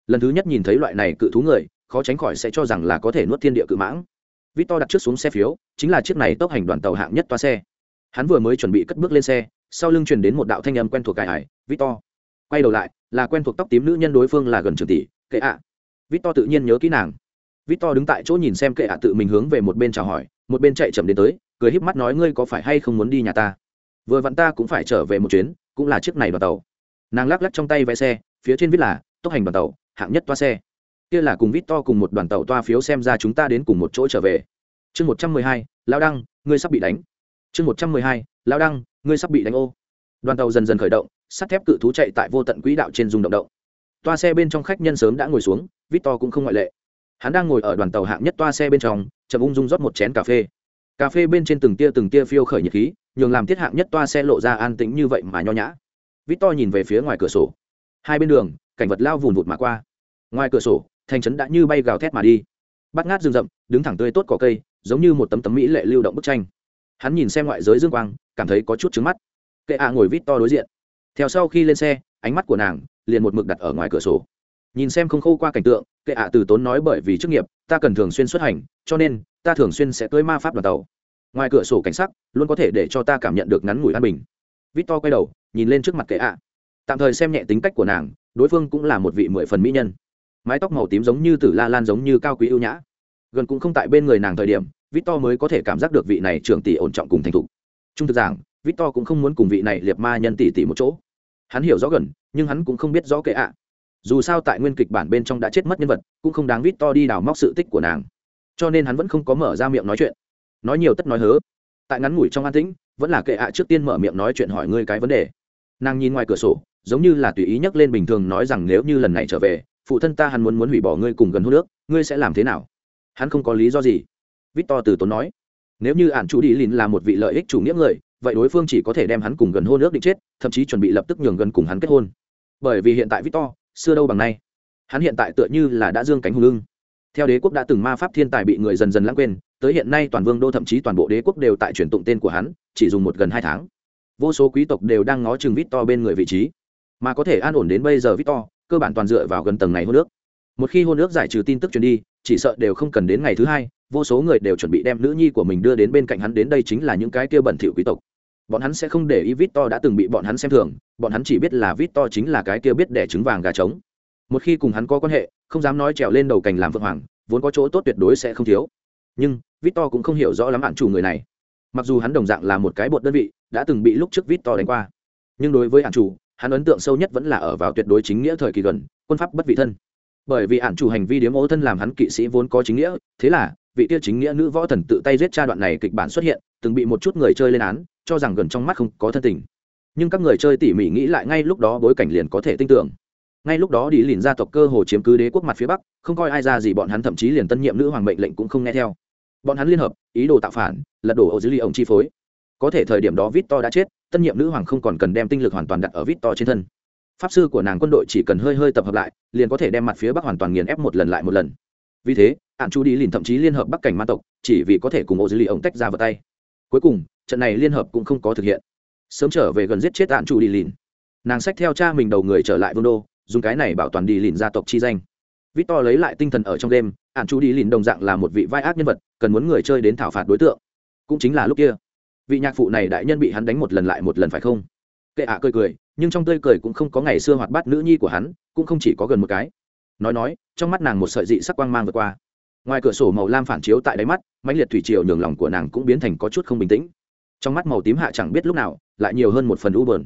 Lần thứ nhất nhìn thấy loại này cự thú người, khó tránh khỏi sẽ cho rằng là có thể nuốt thiên địa cự mãng. Vít to đặt trước xuống xe phiếu, chính là chiếc này tốc hành đoàn tàu hạng nhất toa xe. Hắn vừa mới chuẩn bị cất bước lên xe sau lưng truyền đến một đạo thanh âm quen thuộc cải hải victor. Quay đầu lại, là quen thuộc tóc tím nữ nhân đối phương là gần trường tỷ, kệ ạ. À. victor tự nhiên nhớ kỹ nàng. Victor đứng tại chỗ nhìn xem kệ ạ tự mình hướng về một bên chào hỏi, một bên chạy chậm đến tới, cười híp mắt nói ngươi có phải hay không muốn đi nhà ta? Vừa vặn ta cũng phải trở về một chuyến, cũng là chiếc này đoàn tàu. Nàng lắc lắc trong tay vé xe, phía trên viết là, tốc hành đoàn tàu, hạng nhất toa xe. Kia là cùng vít cùng một đoàn tàu toa phiếu xem ra chúng ta đến cùng một chỗ trở về. Chương một trăm mười hai lao đăng, ngươi sắp bị đánh. Chương một trăm mười hai lao đăng, ngươi sắp bị đánh ô. Đoàn tàu dần dần khởi động, sắt thép cự thú chạy tại vô tận quỹ đạo trên dung động động. Toa xe bên trong khách nhân sớm đã ngồi xuống, victor cũng không ngoại lệ. Hắn đang ngồi ở đoàn tàu hạng nhất toa xe bên trong, chậm ung dung rót một chén cà phê. Cà phê bên trên từng tia từng tia phiêu khởi nhiệt khí, nhường làm tiết hạng nhất toa xe lộ ra an tĩnh như vậy mà nho nhã. Victor nhìn về phía ngoài cửa sổ. Hai bên đường, cảnh vật lao vùn vụt mà qua. Ngoài cửa sổ, thành trấn đã như bay gào thét mà đi. Bắt ngát rừng rậm, đứng thẳng tươi tốt cỏ cây, giống như một tấm tấm mỹ lệ lưu động bức tranh. Hắn nhìn xem ngoại giới dương quang cảm thấy có chút trứng mắt. Kệ ạ ngồi vít to đối diện. Theo sau khi lên xe, ánh mắt của nàng liền một mực đặt ở ngoài cửa sổ. Nhìn xem không khô qua cảnh tượng, kệ ạ từ tốn nói bởi vì chức nghiệp, ta cần thường xuyên xuất hành, cho nên ta thường xuyên sẽ tới ma pháp đoàn tàu. Ngoài cửa sổ cảnh sắc luôn có thể để cho ta cảm nhận được ngắn ngủi an bình. Vít to quay đầu, nhìn lên trước mặt kệ ạ. Tạm thời xem nhẹ tính cách của nàng, đối phương cũng là một vị mười phần mỹ nhân. Mái tóc màu tím giống như tử la lan giống như cao quý ưu nhã. Gần cũng không tại bên người nàng thời điểm, vít to mới có thể cảm giác được vị này trưởng tỷ ổn trọng cùng thành thục trung thực giảng, victor cũng không muốn cùng vị này liệt ma nhân tỷ tỷ một chỗ. Hắn hiểu rõ gần, nhưng hắn cũng không biết rõ kệ ạ. Dù sao tại nguyên kịch bản bên trong đã chết mất nhân vật, cũng không đáng victor đi đào móc sự tích của nàng. Cho nên hắn vẫn không có mở ra miệng nói chuyện. Nói nhiều tất nói hớ. Tại ngắn ngủi trong an tĩnh, vẫn là kệ ạ trước tiên mở miệng nói chuyện hỏi ngươi cái vấn đề. Nàng nhìn ngoài cửa sổ, giống như là tùy ý nhắc lên bình thường nói rằng nếu như lần này trở về, phụ thân ta hắn muốn muốn hủy bỏ ngươi cùng gần hô nước ngươi sẽ làm thế nào? Hắn không có lý do gì. Victor từ tốn nói nếu như ạn chủ đi lìn là một vị lợi ích chủ nghĩa người, vậy đối phương chỉ có thể đem hắn cùng gần hôn ước định chết, thậm chí chuẩn bị lập tức nhường gần cùng hắn kết hôn. Bởi vì hiện tại victor, xưa đâu bằng nay. Hắn hiện tại tựa như là đã dương cánh hùng lưng theo đế quốc đã từng ma pháp thiên tài bị người dần dần lãng quên, tới hiện nay toàn vương đô thậm chí toàn bộ đế quốc đều tại truyền tụng tên của hắn, chỉ dùng một gần hai tháng. Vô số quý tộc đều đang ngó chừng victor bên người vị trí. Mà có thể an ổn đến bây giờ victor, cơ bản toàn dựa vào gần tầng này hôn nước. Một khi hôn nước giải trừ tin tức truyền đi chỉ sợ đều không cần đến ngày thứ hai vô số người đều chuẩn bị đem nữ nhi của mình đưa đến bên cạnh hắn đến đây chính là những cái kia bẩn thỉu quý tộc bọn hắn sẽ không để ý Victor đã từng bị bọn hắn xem thường, bọn hắn chỉ biết là Victor chính là cái kia biết đẻ trứng vàng gà trống. Một khi cùng hắn có quan hệ, không dám nói trèo lên đầu cành làm vượng hoàng, vốn có chỗ tốt tuyệt đối sẽ không thiếu. Nhưng, Victor cũng không hiểu rõ lắm bạn chủ người này. Mặc dù hắn đồng dạng là một cái bột đơn vị, đã từng bị lúc trước Victor đánh qua, nhưng đối với hạn chủ, hắn ấn tượng sâu nhất vẫn là ở vào tuyệt đối chính nghĩa thời kỳ gần, quân pháp bất vị thân. Bởi vì ản chủ hành vi điếm ô thân làm hắn kỵ sĩ vốn có chính nghĩa, thế là, vị tiêu chính nghĩa nữ võ thần tự tay giết cha đoạn này kịch bản xuất hiện, từng bị một chút người chơi lên án, cho rằng gần trong mắt không có thân tình. Nhưng các người chơi tỉ mỉ nghĩ lại ngay lúc đó bối cảnh liền có thể tin tưởng. Ngay lúc đó đi lìn gia tộc cơ hồ chiếm cứ đế quốc mặt phía bắc không coi ai ra gì bọn hắn thậm chí liền tân nhiệm nữ hoàng mệnh lệnh cũng không nghe theo. Bọn hắn liên hợp ý đồ tạo phản lật đổ ở dưới ly ông chi phối. Có thể thời điểm đó vít to đã chết tân nhiệm nữ hoàng không còn cần đem tinh lực hoàn toàn đặt ở vít to trên thân pháp sư của nàng quân đội chỉ cần hơi hơi tập hợp lại, liền có thể đem mặt phía bắc hoàn toàn nghiền ép một lần lại một lần. Vì thế ạn chu đi lìn thậm chí liên hợp bắc cảnh ma tộc, chỉ vì có thể cùng ô dưới lì ông tách ra vào tay. Cuối cùng, trận này liên hợp cũng không có thực hiện. Sớm trở về gần giết chết ạn chủ đi lìn nàng xách theo cha mình đầu người trở lại vương đô, dùng cái này bảo toàn đi lìn gia tộc chi danh. Victor lấy lại tinh thần ở trong đêm ạn chủ đi lìn đồng dạng là một vị vai ác nhân vật, cần muốn người chơi đến thảo phạt đối tượng. Cũng chính là lúc kia. Vị nhạc phụ này đại nhân bị hắn đánh một lần lại một lần phải không? Kệ ạ cười cười, nhưng trong tươi cười cũng không có ngày xưa hoạt bát nữ nhi của hắn, cũng không chỉ có gần một cái. Nói nói, trong mắt nàng một sợi dị sắc quang mang vượt qua. Ngoài cửa sổ màu lam phản chiếu tại đáy mắt, mãnh liệt thủy triều nhường lòng của nàng cũng biến thành có chút không bình tĩnh. Trong mắt màu tím hạ chẳng biết lúc nào, lại nhiều hơn một phần u bờn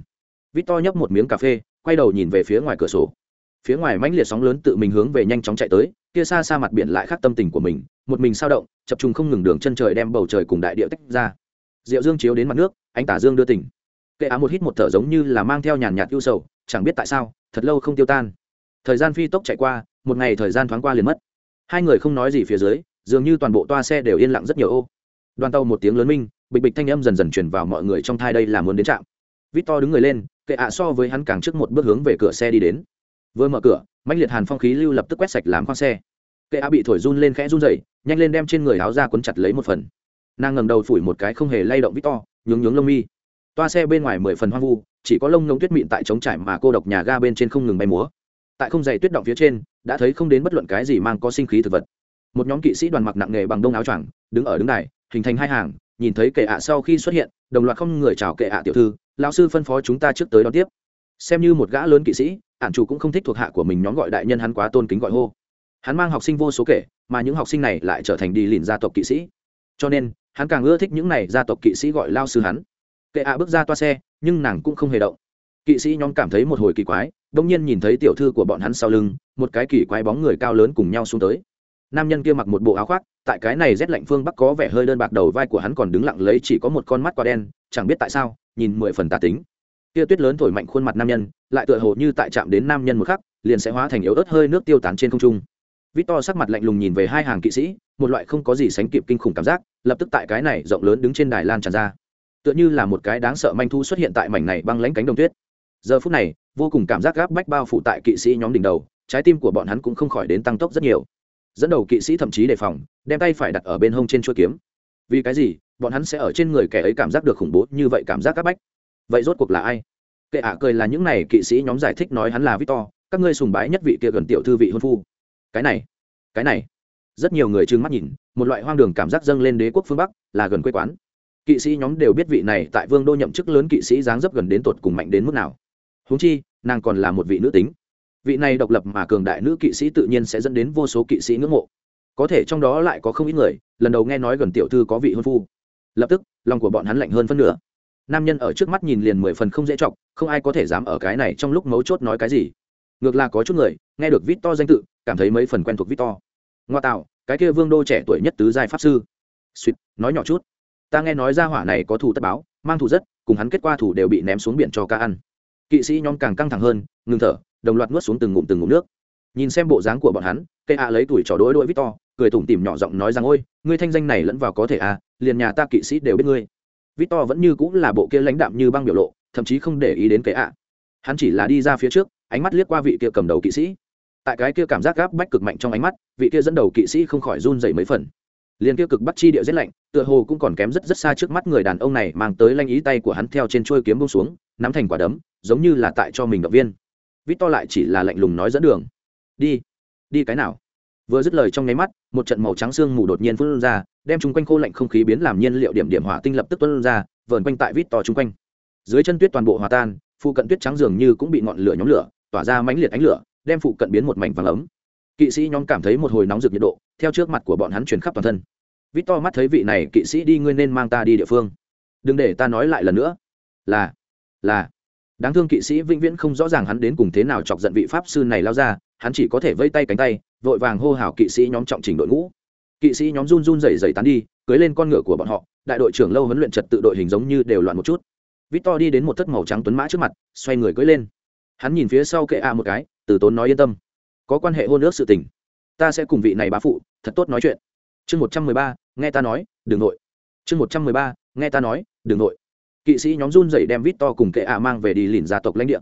vít to nhấp một miếng cà phê, quay đầu nhìn về phía ngoài cửa sổ. Phía ngoài mãnh liệt sóng lớn tự mình hướng về nhanh chóng chạy tới, kia xa xa mặt biển lại khác tâm tình của mình, một mình sao động, chập trùng không ngừng đường chân trời đem bầu trời cùng đại địa tách ra. Rượu dương chiếu đến mặt nước anh tả dương đưa tỉnh kệ á một hít một thở giống như là mang theo nhàn nhạt ưu sầu, chẳng biết tại sao, thật lâu không tiêu tan. Thời gian phi tốc chạy qua, một ngày thời gian thoáng qua liền mất. Hai người không nói gì phía dưới, dường như toàn bộ toa xe đều yên lặng rất nhiều ô. Đoàn tàu một tiếng lớn minh, bịch bịch thanh âm dần dần truyền vào mọi người trong thai đây là muốn đến trạm. Victor đứng người lên, kệ ạ so với hắn càng trước một bước hướng về cửa xe đi đến. Vừa mở cửa, mãnh liệt hàn phong khí lưu lập tức quét sạch làm khoang xe. Kệ ạ bị thổi run lên khẽ run dậy nhanh lên đem trên người áo ra quấn chặt lấy một phần. Nàng ngẩng đầu phủi một cái không hề lay động victor, nhướng nhướng lông mi toa xe bên ngoài mười phần hoang vu, chỉ có lông ngông tuyết mịn tại trống trải mà cô độc nhà ga bên trên không ngừng bay múa. Tại không dày tuyết động phía trên, đã thấy không đến bất luận cái gì mang có sinh khí thực vật. Một nhóm kỵ sĩ đoàn mặc nặng nghề bằng đông áo choàng, đứng ở đứng này hình thành hai hàng, nhìn thấy kệ ạ sau khi xuất hiện, đồng loạt không người chào kệ ạ tiểu thư, lão sư phân phó chúng ta trước tới đón tiếp. Xem như một gã lớn kỵ sĩ, ản chủ cũng không thích thuộc hạ của mình nhóm gọi đại nhân hắn quá tôn kính gọi hô. Hắn mang học sinh vô số kể, mà những học sinh này lại trở thành đi lìn gia tộc kỵ sĩ. Cho nên, hắn càng ưa thích những này gia tộc kỵ sĩ gọi lao sư hắn kệ ạ bước ra toa xe, nhưng nàng cũng không hề động. Kỵ sĩ nhóm cảm thấy một hồi kỳ quái, đông nhiên nhìn thấy tiểu thư của bọn hắn sau lưng, một cái kỳ quái bóng người cao lớn cùng nhau xuống tới. Nam nhân kia mặc một bộ áo khoác, tại cái này rét lạnh phương bắc có vẻ hơi đơn bạc đầu vai của hắn còn đứng lặng lấy chỉ có một con mắt quả đen, chẳng biết tại sao, nhìn mười phần tà tính. Kia tuyết lớn thổi mạnh khuôn mặt nam nhân, lại tựa hồ như tại chạm đến nam nhân một khắc, liền sẽ hóa thành yếu ớt hơi nước tiêu tán trên không trung. Victor sắc mặt lạnh lùng nhìn về hai hàng kỵ sĩ, một loại không có gì sánh kịp kinh khủng cảm giác, lập tức tại cái này rộng lớn đứng trên đài lan tràn ra tựa như là một cái đáng sợ manh thu xuất hiện tại mảnh này băng lãnh cánh đồng tuyết. Giờ phút này, vô cùng cảm giác gáp bách bao phủ tại kỵ sĩ nhóm đỉnh đầu, trái tim của bọn hắn cũng không khỏi đến tăng tốc rất nhiều. Dẫn đầu kỵ sĩ thậm chí đề phòng, đem tay phải đặt ở bên hông trên chuôi kiếm. Vì cái gì? Bọn hắn sẽ ở trên người kẻ ấy cảm giác được khủng bố, như vậy cảm giác áp bách. Vậy rốt cuộc là ai? Kệ à cười là những này kỵ sĩ nhóm giải thích nói hắn là victor, các ngươi sùng bái nhất vị kia gần tiểu thư vị hôn phu. Cái này cái này. Rất nhiều người trừng mắt nhìn, một loại hoang đường cảm giác dâng lên đế quốc phương bắc là gần quê quán kỵ sĩ nhóm đều biết vị này tại vương đô nhậm chức lớn kỵ sĩ dáng dấp gần đến tột cùng mạnh đến mức nào. Húng chi, nàng còn là một vị nữ tính. Vị này độc lập mà cường đại nữ kỵ sĩ tự nhiên sẽ dẫn đến vô số kỵ sĩ ngưỡng mộ. Có thể trong đó lại có không ít người, lần đầu nghe nói gần tiểu thư có vị hôn phu. Lập tức, lòng của bọn hắn lạnh hơn phân nửa. Nam nhân ở trước mắt nhìn liền mười phần không dễ chọc, không ai có thể dám ở cái này trong lúc mấu chốt nói cái gì. Ngược là có chút người, nghe được vít to danh tự, cảm thấy mấy phần quen thuộc vít to ngoa tạo, cái kia vương đô trẻ tuổi nhất tứ giai pháp sư. Suýt, nói nhỏ chút ta nghe nói ra hỏa này có thủ tất báo, mang thủ rất, cùng hắn kết quả thủ đều bị ném xuống biển cho ca ăn. Kỵ sĩ nhóm càng căng thẳng hơn, ngừng thở, đồng loạt nuốt xuống từng ngụm từng ngụm nước. Nhìn xem bộ dáng của bọn hắn cây ạ lấy tuổi trò đôi đôi victor, cười tủm tỉm nhỏ giọng nói rằng, ôi, ngươi thanh danh này lẫn vào có thể à liền nhà ta kỵ sĩ đều biết ngươi. Victor vẫn như cũng là bộ kia lãnh đạm như băng biểu lộ, thậm chí không để ý đến cây ạ hắn chỉ là đi ra phía trước, ánh mắt liếc qua vị kia cầm đầu kỵ sĩ. Tại cái kia cảm giác gáp bách cực mạnh trong ánh mắt, vị kia dẫn đầu kỵ sĩ không khỏi run dày mấy phần liền kia cực bắt chi địa rét lạnh, tựa hồ cũng còn kém rất rất xa trước mắt người đàn ông này mang tới lanh ý tay của hắn theo trên trôi kiếm bông xuống, nắm thành quả đấm, giống như là tại cho mình động viên. Vít to lại chỉ là lạnh lùng nói dẫn đường. Đi đi cái nào? Vừa dứt lời trong nháy mắt, một trận màu trắng sương mù đột nhiên phun ra, đem chung quanh khô lạnh không khí biến làm nhiên liệu điểm điểm hỏa tinh lập tức tuân ra, vờn quanh tại vít to chung quanh. Dưới chân tuyết toàn bộ hòa tan, phụ cận tuyết trắng dường như cũng bị ngọn lửa nhóm lửa, tỏa ra mãnh liệt ánh lửa, đem phụ cận biến một mảnh vàng ấm kỵ sĩ nhóm cảm thấy một hồi nóng rực nhiệt độ, theo trước mặt của bọn hắn truyền khắp toàn thân. Vít to mắt thấy vị này kỵ sĩ đi, ngươi nên mang ta đi địa phương. Đừng để ta nói lại lần nữa. Là là. Đáng thương kỵ sĩ vĩnh viễn không rõ ràng hắn đến cùng thế nào chọc giận vị pháp sư này lao ra, hắn chỉ có thể vây tay cánh tay, vội vàng hô hào kỵ sĩ nhóm trọng trình đội ngũ. Kỵ sĩ nhóm run run rẩy rẩy tán đi, cưới lên con ngựa của bọn họ, đại đội trưởng lâu huấn luyện trật tự đội hình giống như đều loạn một chút. Victor đi đến một thất màu trắng tuấn mã trước mặt, xoay người cưới lên. Hắn nhìn phía sau kệ a một cái, từ tốn nói yên tâm có quan hệ hôn ước sự tình. Ta sẽ cùng vị này bá phụ, thật tốt nói chuyện. Chương một trăm mười ba, nghe ta nói đường nội. Chương một trăm mười ba, nghe ta nói đường nội. Kỵ sĩ nhóm run dậy đem vít to cùng kệ ạ mang về đi lìn gia tộc lãnh địa.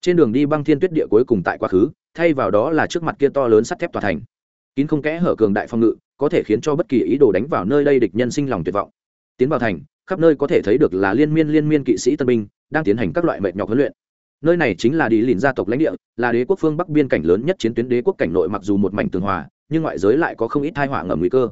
Trên đường đi băng thiên tuyết địa cuối cùng tại quá khứ, thay vào đó là trước mặt kia to lớn sắt thép tòa thành. Kín không kẽ hở cường đại phong ngự, có thể khiến cho bất kỳ ý đồ đánh vào nơi đây địch nhân sinh lòng tuyệt vọng. Tiến vào thành, khắp nơi có thể thấy được là liên miên liên miên kỵ sĩ tân binh, đang tiến hành các loại mệt nhọc huấn luyện nơi này chính là đi lìn gia tộc lãnh địa, là đế quốc phương bắc biên cảnh lớn nhất chiến tuyến đế quốc cảnh nội mặc dù một mảnh tường hòa, nhưng ngoại giới lại có không ít thai họa ngầm nguy cơ.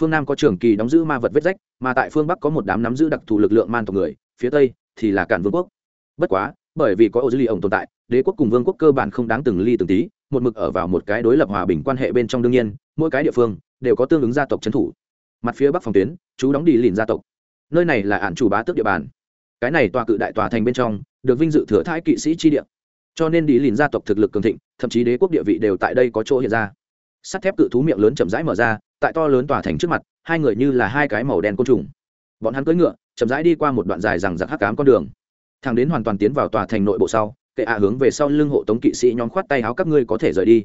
Phương nam có trường kỳ đóng giữ ma vật vết rách, mà tại phương bắc có một đám nắm giữ đặc thù lực lượng man tộc người, phía tây thì là cản vương quốc. Bất quá, bởi vì có ô dư ly ổng tồn tại, đế quốc cùng vương quốc cơ bản không đáng từng ly từng tí, một mực ở vào một cái đối lập hòa bình quan hệ bên trong đương nhiên, mỗi cái địa phương đều có tương ứng gia tộc trấn thủ. Mặt phía bắc phòng tuyến, chú đóng đi lìn gia tộc. Nơi này là ạn chủ bá tước địa bàn. Cái này tòa cự đại tòa thành bên trong được vinh dự thừa thái kỵ sĩ chi địa. Cho nên đi lìn gia tộc thực lực cường thịnh, thậm chí đế quốc địa vị đều tại đây có chỗ hiện ra. Sắt thép cự thú miệng lớn chậm rãi mở ra, tại to lớn tòa thành trước mặt, hai người như là hai cái màu đen côn trùng. Bọn hắn cưỡi ngựa, chậm rãi đi qua một đoạn dài rằng giặc hắc cám con đường. Thằng đến hoàn toàn tiến vào tòa thành nội bộ sau, kệ ạ hướng về sau lưng hộ tống kỵ sĩ nhóm khoát tay áo các ngươi có thể rời đi.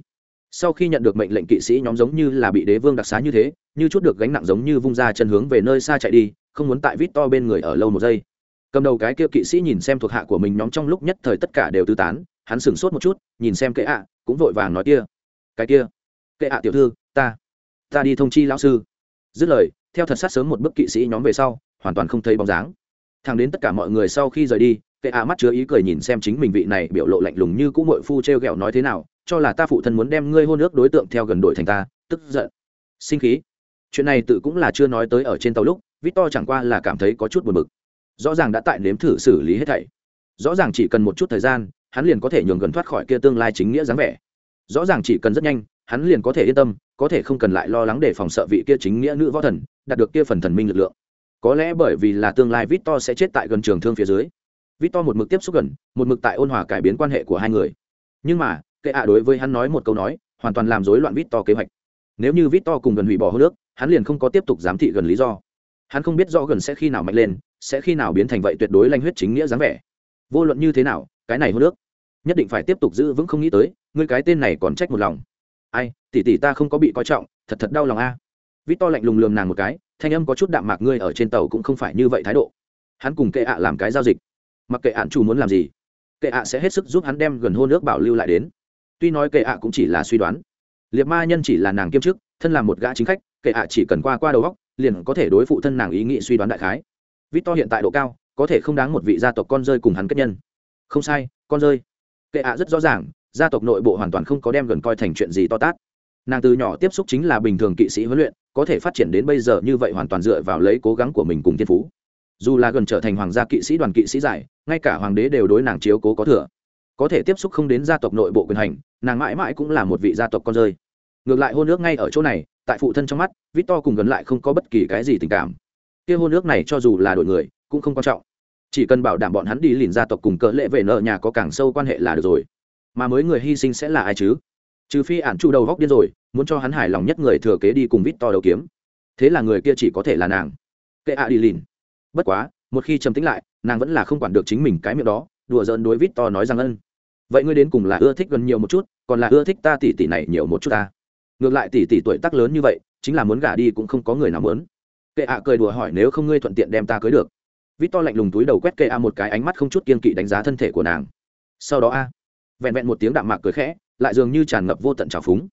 Sau khi nhận được mệnh lệnh, kỵ sĩ nhóm giống như là bị đế vương đặc xá như thế, như chút được gánh nặng giống như vung ra chân hướng về nơi xa chạy đi, không muốn tại vít to bên người ở lâu một giây cầm đầu cái kia kỵ sĩ nhìn xem thuộc hạ của mình nhóm trong lúc nhất thời tất cả đều tư tán, hắn sửng sốt một chút, nhìn xem kệ ạ, cũng vội vàng nói kia. Cái kia. Kệ ạ tiểu thư, ta. Ta đi thông chi lão sư. Dứt lời, theo thật sát sớm một bức kỵ sĩ nhóm về sau, hoàn toàn không thấy bóng dáng. Thằng đến tất cả mọi người sau khi rời đi, kệ ạ mắt chứa ý cười nhìn xem chính mình vị này biểu lộ lạnh lùng như cũ mội phu t r e o g ẹ o nói thế nào, cho là ta phụ thân muốn đem ngươi hôn ước đối tượng theo gần đội thành ta, tức giận. Sinh khí. Chuyện này tự cũng là chưa nói tới ở trên tàu lúc, victor chẳng qua là cảm thấy có chút buồn bực rõ ràng đã tại nếm thử xử lý hết thảy. Rõ ràng chỉ cần một chút thời gian, hắn liền có thể nhường gần thoát khỏi kia tương lai chính nghĩa dáng vẻ. Rõ ràng chỉ cần rất nhanh, hắn liền có thể yên tâm, có thể không cần lại lo lắng để phòng sợ vị kia chính nghĩa nữ võ thần, đạt được kia phần thần minh lực lượng. Có lẽ bởi vì là tương lai victor sẽ chết tại gần trường thương phía dưới. Victor một mực tiếp xúc gần, một mực tại ôn hòa cải biến quan hệ của hai người. Nhưng mà, kệ ạ đối với hắn nói một câu nói, hoàn toàn làm rối loạn victor kế hoạch. Nếu như victor cùng gần hủy bỏ hô nước, hắn liền không có tiếp tục giám thị gần lý do. Hắn không biết rõ gần sẽ khi nào mạnh lên sẽ khi nào biến thành vậy tuyệt đối lanh huyết chính nghĩa dáng vẻ. Vô luận như thế nào, cái này hô nước nhất định phải tiếp tục giữ vững không nghĩ tới, ngươi cái tên này còn trách một lòng. Ai, tỷ tỷ ta không có bị coi trọng, thật thật đau lòng a. Vít to lạnh lùng lườm nàng một cái, thanh âm có chút đạm mạc ngươi ở trên tàu cũng không phải như vậy thái độ. Hắn cùng kệ ạ làm cái giao dịch. Mặc kệ ạn chủ muốn làm gì, kệ ạ sẽ hết sức giúp hắn đem gần hôn nước bảo lưu lại đến. Tuy nói kệ ạ cũng chỉ là suy đoán liệt ma nhân chỉ là nàng kiêm chức, thân là một gã chính khách, kệ ạ chỉ cần qua qua đầu góc liền có thể đối phụ thân nàng ý nghĩ suy đoán đại khái vít to hiện tại độ cao, có thể không đáng một vị gia tộc con rơi cùng hắn kết nhân. Không sai, con rơi. Kệ ạ rất rõ ràng, gia tộc nội bộ hoàn toàn không có đem gần coi thành chuyện gì to tát. Nàng từ nhỏ tiếp xúc chính là bình thường kỵ sĩ huấn luyện, có thể phát triển đến bây giờ như vậy hoàn toàn dựa vào lấy cố gắng của mình cùng thiên phú. Dù là gần trở thành hoàng gia kỵ sĩ đoàn kỵ sĩ giải, ngay cả hoàng đế đều đối nàng chiếu cố có thừa. Có thể tiếp xúc không đến gia tộc nội bộ quyền hành, nàng mãi mãi cũng là một vị gia tộc con rơi. Ngược lại hôn ước ngay ở chỗ này, tại phụ thân trong mắt, victor cùng gần lại không có bất kỳ cái gì tình cảm kia hôn ước này cho dù là đổi người, cũng không quan trọng. Chỉ cần bảo đảm bọn hắn đi lìn gia tộc cùng cỡ lệ về nợ nhà có càng sâu quan hệ là được rồi. Mà mới người hy sinh sẽ là ai chứ? Trừ phi ản chu đầu góc điên rồi, muốn cho hắn hài lòng nhất người thừa kế đi cùng vít to đầu kiếm. Thế là người kia chỉ có thể là nàng. Kệ ạ đi lìn. Bất quá, một khi trầm tính lại, nàng vẫn là không quản được chính mình cái miệng đó, đùa giỡn đối vít to nói rằng ân. Vậy ngươi đến cùng là ưa thích gần nhiều một chút, còn là ưa thích ta tỷ tỷ này nhiều một chút ta? Ngược lại tỷ tỷ tuổi tác lớn như vậy, chính là muốn gả đi cũng không có người nào muốn kệ ạ cười đùa hỏi nếu không ngươi thuận tiện đem ta cưới được. Vít to lạnh lùng túi đầu quét kệ a một cái ánh mắt không chút kiên kỵ đánh giá thân thể của nàng. Sau đó a, vẹn vẹn một tiếng đạm mạc cười khẽ, lại dường như tràn ngập vô tận trào phúng.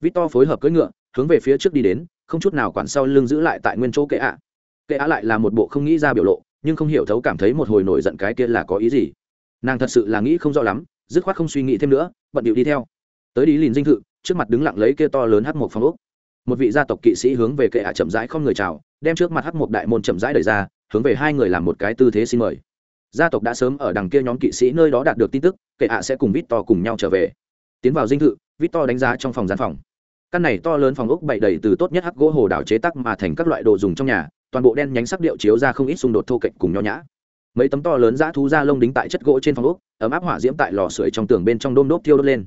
Vít to phối hợp cưỡi ngựa, hướng về phía trước đi đến, không chút nào quản sau lưng giữ lại tại nguyên chỗ kệ a kệ a lại là một bộ không nghĩ ra biểu lộ, nhưng không hiểu thấu cảm thấy một hồi nổi giận cái kia là có ý gì. Nàng thật sự là nghĩ không rõ lắm, dứt khoát không suy nghĩ thêm nữa, bận điệu đi theo. Tới đi lìn dinh thự, trước mặt đứng lặng lấy kia to lớn hắt một phòng ốc một vị gia tộc kỵ sĩ hướng về kệ hạ chậm rãi không người chào, đem trước mặt hắc một đại môn chậm rãi đẩy ra, hướng về hai người làm một cái tư thế xin mời. Gia tộc đã sớm ở đằng kia nhóm kỵ sĩ nơi đó đạt được tin tức, kệ hạ sẽ cùng vít to cùng nhau trở về. Tiến vào dinh thự vít to đánh giá trong phòng gian phòng. Căn này to lớn phòng ốc bậy đầy từ tốt nhất hắc gỗ hồ đảo chế tắc mà thành các loại đồ dùng trong nhà, toàn bộ đen nhánh sắc điệu chiếu ra không ít xung đột thô kệch cùng nho nhã. Mấy tấm to lớn dã thú da lông đính tại chất gỗ trên phòng ốc, ấm áp hỏa diễm tại lò sưởi trong tường bên trong đôm đốt thiêu đốt lên.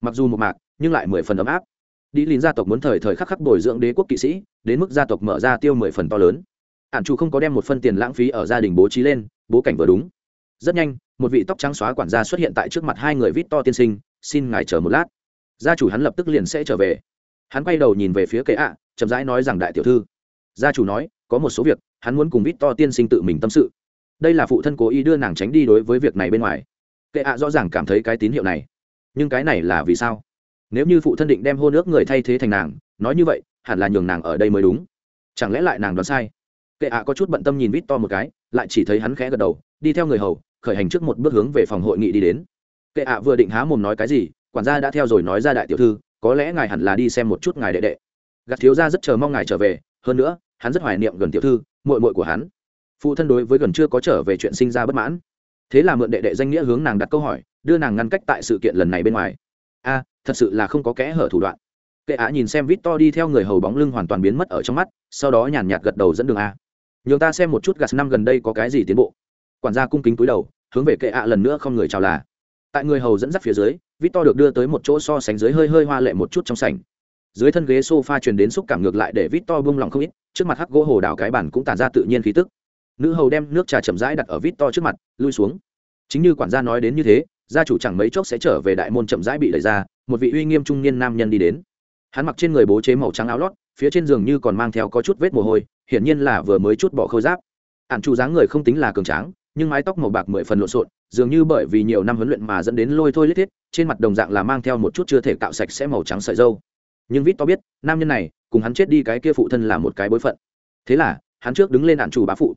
Mặc dù một mạc, nhưng lại mười phần ấm áp đi lìn gia tộc muốn thời thời khắc khắc bồi dưỡng đế quốc kỵ sĩ, đến mức gia tộc mở ra tiêu mười phần to lớn. Ản chủ không có đem một phân tiền lãng phí ở gia đình bố trí lên, bố cảnh vừa đúng. Rất nhanh, một vị tóc trắng xóa quản gia xuất hiện tại trước mặt hai người vít to tiên sinh, xin ngài chờ một lát. Gia chủ hắn lập tức liền sẽ trở về. Hắn quay đầu nhìn về phía kệ ạ, chậm rãi nói rằng, đại tiểu thư. Gia chủ nói, có một số việc, hắn muốn cùng vít to tiên sinh tự mình tâm sự. Đây là phụ thân cố ý đưa nàng tránh đi đối với việc này bên ngoài. Kệ ạ rõ ràng cảm thấy cái tín hiệu này. Nhưng cái này là vì sao? Nếu như phụ thân định đem hôn ước người thay thế thành nàng, nói như vậy, hẳn là nhường nàng ở đây mới đúng. Chẳng lẽ lại nàng đoán sai? Kệ ạ có chút bận tâm nhìn vít to một cái, lại chỉ thấy hắn khẽ gật đầu, đi theo người hầu, khởi hành trước một bước hướng về phòng hội nghị đi đến. Kệ ạ vừa định há mồm nói cái gì, quản gia đã theo rồi nói ra đại tiểu thư, có lẽ ngài hẳn là đi xem một chút ngài đệ đệ. Gạt thiếu gia rất chờ mong ngài trở về, hơn nữa, hắn rất hoài niệm gần tiểu thư, muội muội của hắn. Phụ thân đối với gần chưa có trở về chuyện sinh ra bất mãn. Thế là mượn đệ đệ danh nghĩa hướng nàng đặt câu hỏi, đưa nàng ngăn cách tại sự kiện lần này bên ngoài. A thật sự là không có kẽ hở thủ đoạn. Kệ ạ nhìn xem vít to đi theo người hầu bóng lưng hoàn toàn biến mất ở trong mắt, sau đó nhàn nhạt gật đầu dẫn đường a. Nhường ta xem một chút gạt năm gần đây có cái gì tiến bộ. Quản gia cung kính túi đầu, hướng về kệ ạ lần nữa không người chào là. Tại người hầu dẫn dắt phía dưới vít to được đưa tới một chỗ so sánh dưới hơi hơi hoa lệ một chút trong sảnh. Dưới thân ghế sofa truyền đến xúc cảm ngược lại để vít to bung lòng không ít, trước mặt hắc gỗ hồ đào cái bản cũng tản ra tự nhiên khí tức. Nữ hầu đem nước trà chậm rãi đặt ở vít to trước mặt, lui xuống. Chính như quản gia nói đến như thế, gia chủ chẳng mấy chốc sẽ trở về đại môn chậm rãi bị đẩy ra một vị uy nghiêm trung niên nam nhân đi đến. Hắn mặc trên người bố chế màu trắng áo lót, phía trên giường như còn mang theo có chút vết mồ hôi, hiển nhiên là vừa mới chút bỏ khôi giáp. Ạn chủ dáng người không tính là cường tráng, nhưng mái tóc màu bạc mười phần lộn xộn, dường như bởi vì nhiều năm huấn luyện mà dẫn đến lôi thôi lết thiết, trên mặt đồng dạng là mang theo một chút chưa thể cạo sạch sẽ màu trắng sợi dâu nhưng vít to biết, nam nhân này, cùng hắn chết đi cái kia phụ thân là một cái bối phận. Thế là, hắn trước đứng lên ạn chủ bá phụ.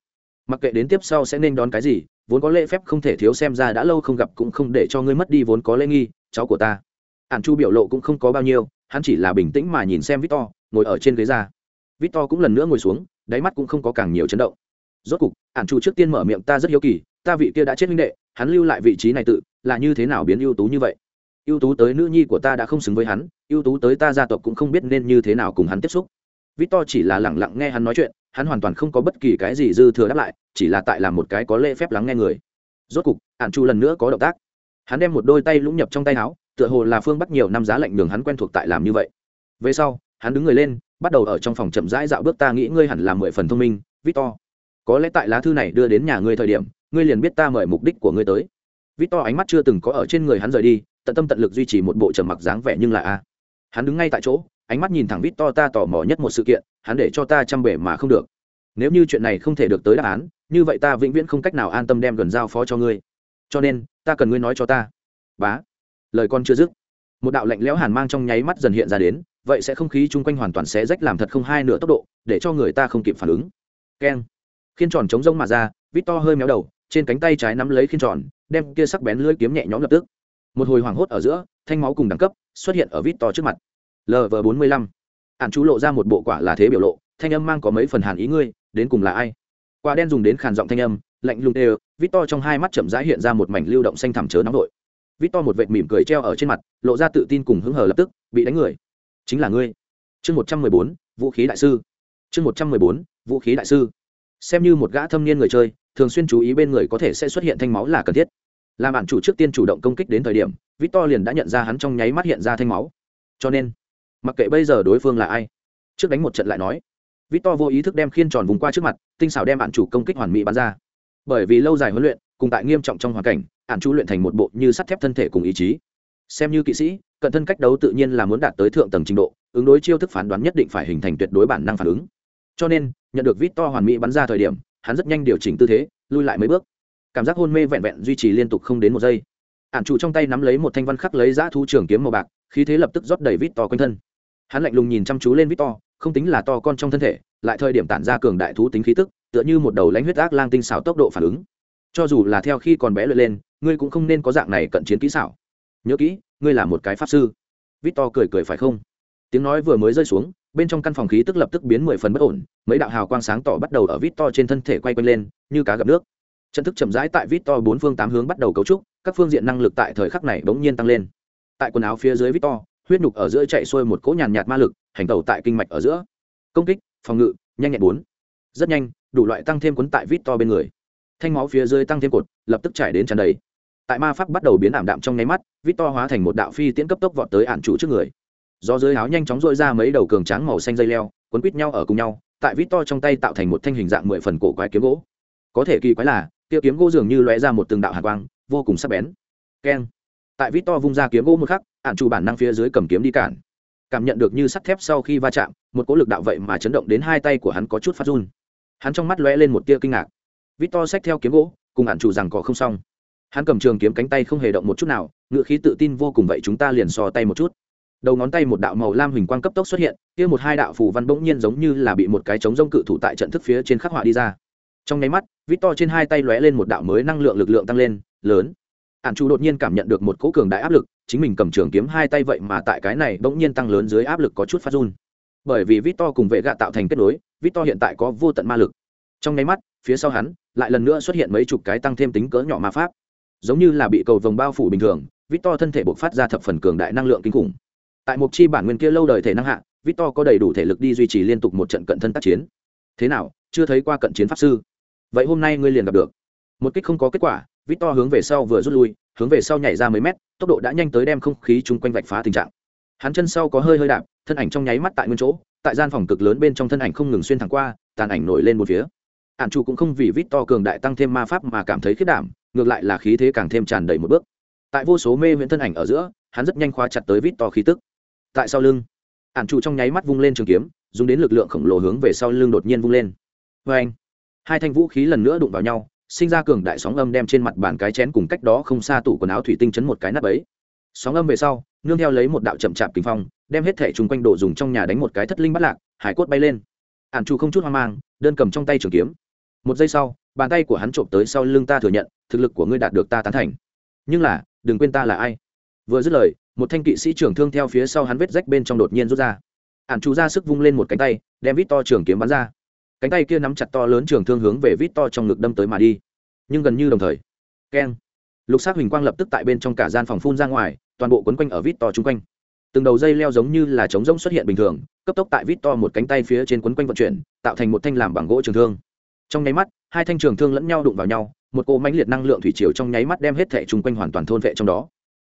Mặc kệ đến tiếp sau sẽ nên đón cái gì, vốn có lễ phép không thể thiếu xem ra đã lâu không gặp cũng không để cho ngươi mất đi vốn có lễ nghi, cháu của ta. Ản chu biểu lộ cũng không có bao nhiêu, hắn chỉ là bình tĩnh mà nhìn xem victor, ngồi ở trên ghế ra. Victor cũng lần nữa ngồi xuống, đáy mắt cũng không có càng nhiều chấn động. Rốt cục, Ản chu trước tiên mở miệng, ta rất hiếu kỳ, ta vị kia đã chết minh đệ, hắn lưu lại vị trí này tự, là như thế nào biến ưu tú như vậy? Ưu tú tới nữ nhi của ta đã không xứng với hắn, ưu tú tới ta gia tộc cũng không biết nên như thế nào cùng hắn tiếp xúc. Victor chỉ là lẳng lặng nghe hắn nói chuyện, hắn hoàn toàn không có bất kỳ cái gì dư thừa đáp lại, chỉ là tại làm một cái có lễ phép lắng nghe người. Rốt cục, Ản chu lần nữa có động tác. Hắn đem một đôi tay lũng nhập trong tay áo tựa hồ là phương bắt nhiều năm giá lạnh đường hắn quen thuộc tại làm như vậy. Về sau, hắn đứng người lên, bắt đầu ở trong phòng chậm rãi dạo bước, ta nghĩ ngươi hẳn là mười phần thông minh, victor. Có lẽ tại lá thư này đưa đến nhà ngươi thời điểm, ngươi liền biết ta mời mục đích của ngươi tới. Victor ánh mắt chưa từng có ở trên người hắn rời đi, tận tâm tận lực duy trì một bộ trầm mặc dáng vẻ nhưng là a. Hắn đứng ngay tại chỗ, ánh mắt nhìn thẳng victor, ta tò mò nhất một sự kiện, hắn để cho ta chăm bể mà không được. Nếu như chuyện này không thể được tới đáp án, như vậy ta vĩnh viễn không cách nào an tâm đem gần giao phó cho ngươi. Cho nên, ta cần ngươi nói cho ta. Bá lời con chưa dứt. Một đạo lạnh lẽo hàn mang trong nháy mắt dần hiện ra đến, vậy sẽ không khí chung quanh hoàn toàn sẽ rách làm thật không hai nửa tốc độ, để cho người ta không kịp phản ứng. Keng. Khiên tròn chống rông mà ra, vít to hơi méo đầu, trên cánh tay trái nắm lấy khiên tròn, đem kia sắc bén lưỡi kiếm nhẹ nhõm lập tức. Một hồi hoảng hốt ở giữa, thanh máu cùng đẳng cấp xuất hiện ở vít to trước mặt. Lv bốn mươi lăm. Ạn chú lộ ra một bộ quả là thế biểu lộ, thanh âm mang có mấy phần hàn ý ngươi, đến cùng là ai? Quả đen dùng đến khàn giọng thanh âm, lạnh lùng đều, vít to trong hai mắt chậm rãi hiện ra một mảnh lưu động xanh thẳm chớ nóng đội vít to một vệt mỉm cười treo ở trên mặt, lộ ra tự tin cùng hứng hờ lập tức, bị đánh người. Chính là ngươi. Chương một trăm mười bốn, vũ khí đại sư. Chương một trăm mười bốn, vũ khí đại sư. Xem như một gã thâm niên người chơi, thường xuyên chú ý bên người có thể sẽ xuất hiện thanh máu là cần thiết. Làm bạn chủ trước tiên chủ động công kích đến thời điểm victor liền đã nhận ra hắn trong nháy mắt hiện ra thanh máu. Cho nên, mặc kệ bây giờ đối phương là ai, trước đánh một trận lại nói. Victor vô ý thức đem khiên tròn vùng qua trước mặt, tinh xảo đem bạn chủ công kích hoàn mỹ bắn ra. Bởi vì lâu dài huấn luyện, cùng tại nghiêm trọng trong hoàn cảnh ản chu luyện thành một bộ như sắt thép thân thể cùng ý chí. Xem như kỵ sĩ, cận thân cách đấu tự nhiên là muốn đạt tới thượng tầng trình độ, ứng đối chiêu thức phán đoán nhất định phải hình thành tuyệt đối bản năng phản ứng. Cho nên, nhận được vít to hoàn mỹ bắn ra thời điểm, hắn rất nhanh điều chỉnh tư thế, lui lại mấy bước. Cảm giác hôn mê vẹn vẹn duy trì liên tục không đến một giây. Ản chủ trong tay nắm lấy một thanh văn khắc lấy giã thu trường kiếm màu bạc, khí thế lập tức rót đầy vít to quanh thân. Hắn lạnh lùng nhìn chăm chú lên vít to không tính là to con trong thân thể, lại thời điểm tản ra cường đại thú tính khí tức, tựa như một đầu lãnh huyết ác lang tinh xảo tốc độ phản ứng. Cho dù là theo khi còn bé luyện lên ngươi cũng không nên có dạng này cận chiến kỹ xảo. Nhớ kỹ, ngươi là một cái pháp sư. Vít to cười cười phải không? Tiếng nói vừa mới rơi xuống, bên trong căn phòng khí tức lập tức biến mười phần bất ổn, mấy đạo hào quang sáng tỏ bắt đầu ở vít to trên thân thể quay quanh lên, như cá gặp nước. Trận thức chậm rãi tại vít to bốn phương tám hướng bắt đầu cấu trúc, các phương diện năng lực tại thời khắc này bỗng nhiên tăng lên. Tại quần áo phía dưới vít to huyết nhục ở giữa chạy xuôi một cỗ nhàn nhạt ma lực, hành tẩu tại kinh mạch ở giữa. Công kích, phòng ngự, nhanh nhẹn bốn. Rất nhanh, đủ loại tăng thêm cuốn tại vít to bên người thanh máu phía dưới tăng thêm cột, lập tức chảy đến tràn đầy. Tại ma pháp bắt đầu biến ảm đạm trong nháy mắt vít to hóa thành một đạo phi tiễn cấp tốc vọt tới ạn chủ trước người. Do dưới áo nhanh chóng dội ra mấy đầu cường tráng màu xanh dây leo, quấn quít nhau ở cùng nhau, tại vít to trong tay tạo thành một thanh hình dạng mười phần cổ quái kiếm gỗ. Có thể kỳ quái là, kia kiếm gỗ dường như lóe ra một từng đạo hạ quang, vô cùng sắc bén. Keng. Tại vít to vung ra kiếm gỗ một khắc ạn chủ bản năng phía dưới cầm kiếm đi cản. Cảm nhận được như sắt thép sau khi va chạm, một cỗ lực đạo vậy mà chấn động đến hai tay của hắn có chút phát run. Hắn trong mắt lóe lên một tia kinh ngạc vít to xách theo kiếm gỗ, cùng hạn chủ rằng có không xong. Hắn cầm trường kiếm cánh tay không hề động một chút nào, ngựa khí tự tin vô cùng vậy chúng ta liền so tay một chút. Đầu ngón tay một đạo màu lam huỳnh quang cấp tốc xuất hiện, kia một hai đạo phù văn bỗng nhiên giống như là bị một cái trống rông cự thủ tại trận thức phía trên khắc họa đi ra. Trong nháy mắt vít to trên hai tay lóe lên một đạo mới năng lượng lực lượng tăng lên, lớn. Hạn chủ đột nhiên cảm nhận được một cỗ cường đại áp lực, chính mình cầm trường kiếm hai tay vậy mà tại cái này bỗng nhiên tăng lớn dưới áp lực có chút phát run. Bởi vì vít to cùng vệ gạ tạo thành kết nối vít to hiện tại có vô tận ma lực. Trong nháy mắt phía sau hắn, lại lần nữa xuất hiện mấy chục cái tăng thêm tính cỡ nhỏ ma pháp. Giống như là bị cầu vồng bao phủ bình thường vít to thân thể buộc phát ra thập phần cường đại năng lượng kinh khủng. Tại một chi bản nguyên kia lâu đời thể năng hạ vít to có đầy đủ thể lực đi duy trì liên tục một trận cận thân tác chiến. Thế nào, chưa thấy qua cận chiến pháp sư? Vậy hôm nay ngươi liền gặp được. Một kích không có kết quả vít to hướng về sau vừa rút lui, hướng về sau nhảy ra mấy mét, tốc độ đã nhanh tới đem không khí chung quanh vạch phá tình trạng. Hắn chân sau có hơi hơi đạp, thân ảnh trong nháy mắt tại nguyên chỗ, tại gian phòng cực lớn bên trong thân ảnh không ngừng xuyên thẳng qua, tàn ảnh nổi lên một phía ạn chủ cũng không vì vít to cường đại tăng thêm ma pháp mà cảm thấy khiết đảm, ngược lại là khí thế càng thêm tràn đầy một bước. Tại vô số mê huyễn thân ảnh ở giữa, hắn rất nhanh khóa chặt tới vít to khí tức. Tại sau lưng ạn chủ trong nháy mắt vung lên trường kiếm, dùng đến lực lượng khổng lồ hướng về sau lưng đột nhiên vung lên. Vê anh, hai thanh vũ khí lần nữa đụng vào nhau, sinh ra cường đại sóng âm đem trên mặt bàn cái chén cùng cách đó không xa tủ quần áo thủy tinh chấn một cái nắp ấy. Sóng âm về sau, nương theo lấy một đạo chậm chạp kinh phong, đem hết thể chung quanh đồ dùng trong nhà đánh một cái thất linh bắt lạc, hải cốt bay lên. Ạn chủ không chút hoang mang, đơn cầm trong tay trường kiếm một giây sau, bàn tay của hắn trộm tới sau lưng ta thừa nhận, thực lực của ngươi đạt được ta tán thành. Nhưng là, đừng quên ta là ai. Vừa dứt lời, một thanh kỵ sĩ trưởng thương theo phía sau hắn vết rách bên trong đột nhiên rút ra. Ạn chú ra sức vung lên một cánh tay, đem vít to trường kiếm bắn ra. Cánh tay kia nắm chặt to lớn trường thương hướng về vít to trong ngực đâm tới mà đi. Nhưng gần như đồng thời, keng, lục sát huỳnh quang lập tức tại bên trong cả gian phòng phun ra ngoài, toàn bộ quấn quanh ở vít to chung quanh. Từng đầu dây leo giống như là trống rỗng xuất hiện bình thường, cấp tốc tại vít to một cánh tay phía trên quấn quanh vận chuyển, tạo thành một thanh làm bằng gỗ trường thương trong nháy mắt, hai thanh trường thương lẫn nhau đụng vào nhau, một cỗ mãnh liệt năng lượng thủy triều trong nháy mắt đem hết thẻ chung quanh hoàn toàn thôn vệ trong đó.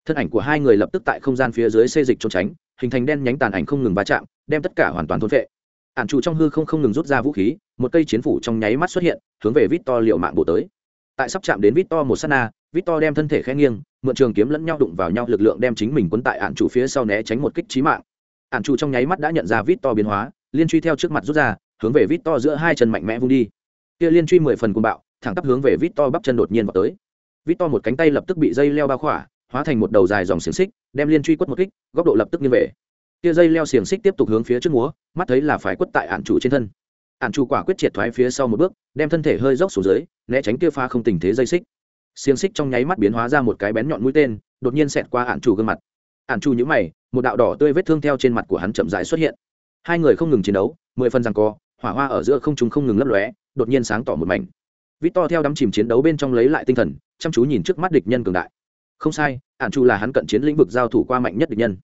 Thân ảnh của hai người lập tức tại không gian phía dưới xê dịch trốn tránh, hình thành đen nhánh tàn ảnh không ngừng va chạm, đem tất cả hoàn toàn thôn vệ. Ản trụ trong hư không không ngừng rút ra vũ khí, một cây chiến phủ trong nháy mắt xuất hiện, hướng về vít to liệu mạng bổ tới. Tại sắp chạm đến vít to một s á t na vít to đem thân thể khẽ nghiêng, mượn trường kiếm lẫn nhau đụng vào nhau, lực lượng đem chính mình quấn tại ản trụ phía sau né tránh một kích trí mạng. Ản trụ trong nháy mắt đã nhận ra vít to biến hóa, liên truy theo trước mặt rút ra, hướng về vít to giữa hai chân mạnh mẽ vung đi kia liên truy mười phần cuồng bạo, thẳng tắp hướng về vít to bắp chân đột nhiên vào tới. Vít to một cánh tay lập tức bị dây leo bao khỏa, hóa thành một đầu dài dòng xiềng xích, đem liên truy quất một kích, góc độ lập tức nghiêng về. Kia dây leo xiềng xích tiếp tục hướng phía trước múa, mắt thấy là phải quất tại ạn chủ trên thân. Ạn chủ quả quyết triệt thoái phía sau một bước, đem thân thể hơi dốc xuống dưới, né tránh kia pha không tình thế dây xích. Xiềng xích trong nháy mắt biến hóa ra một cái bén nhọn mũi tên, đột nhiên xẹt qua ạn chủ gương mặt. Ạn chủ nhữ mày, một đạo đỏ tươi vết thương theo trên mặt của hắn chậm rãi xuất hiện. Hai người không ngừng chiến đấu, mười phần rằng co, hỏa hoa ở giữa không trung không ngừng lấp lóe đột nhiên sáng tỏ một mảnh. Vít to theo đắm chìm chiến đấu bên trong lấy lại tinh thần, chăm chú nhìn trước mắt địch nhân cường đại. Không sai ạn chu là hắn cận chiến lĩnh vực giao thủ qua mạnh nhất địch nhân.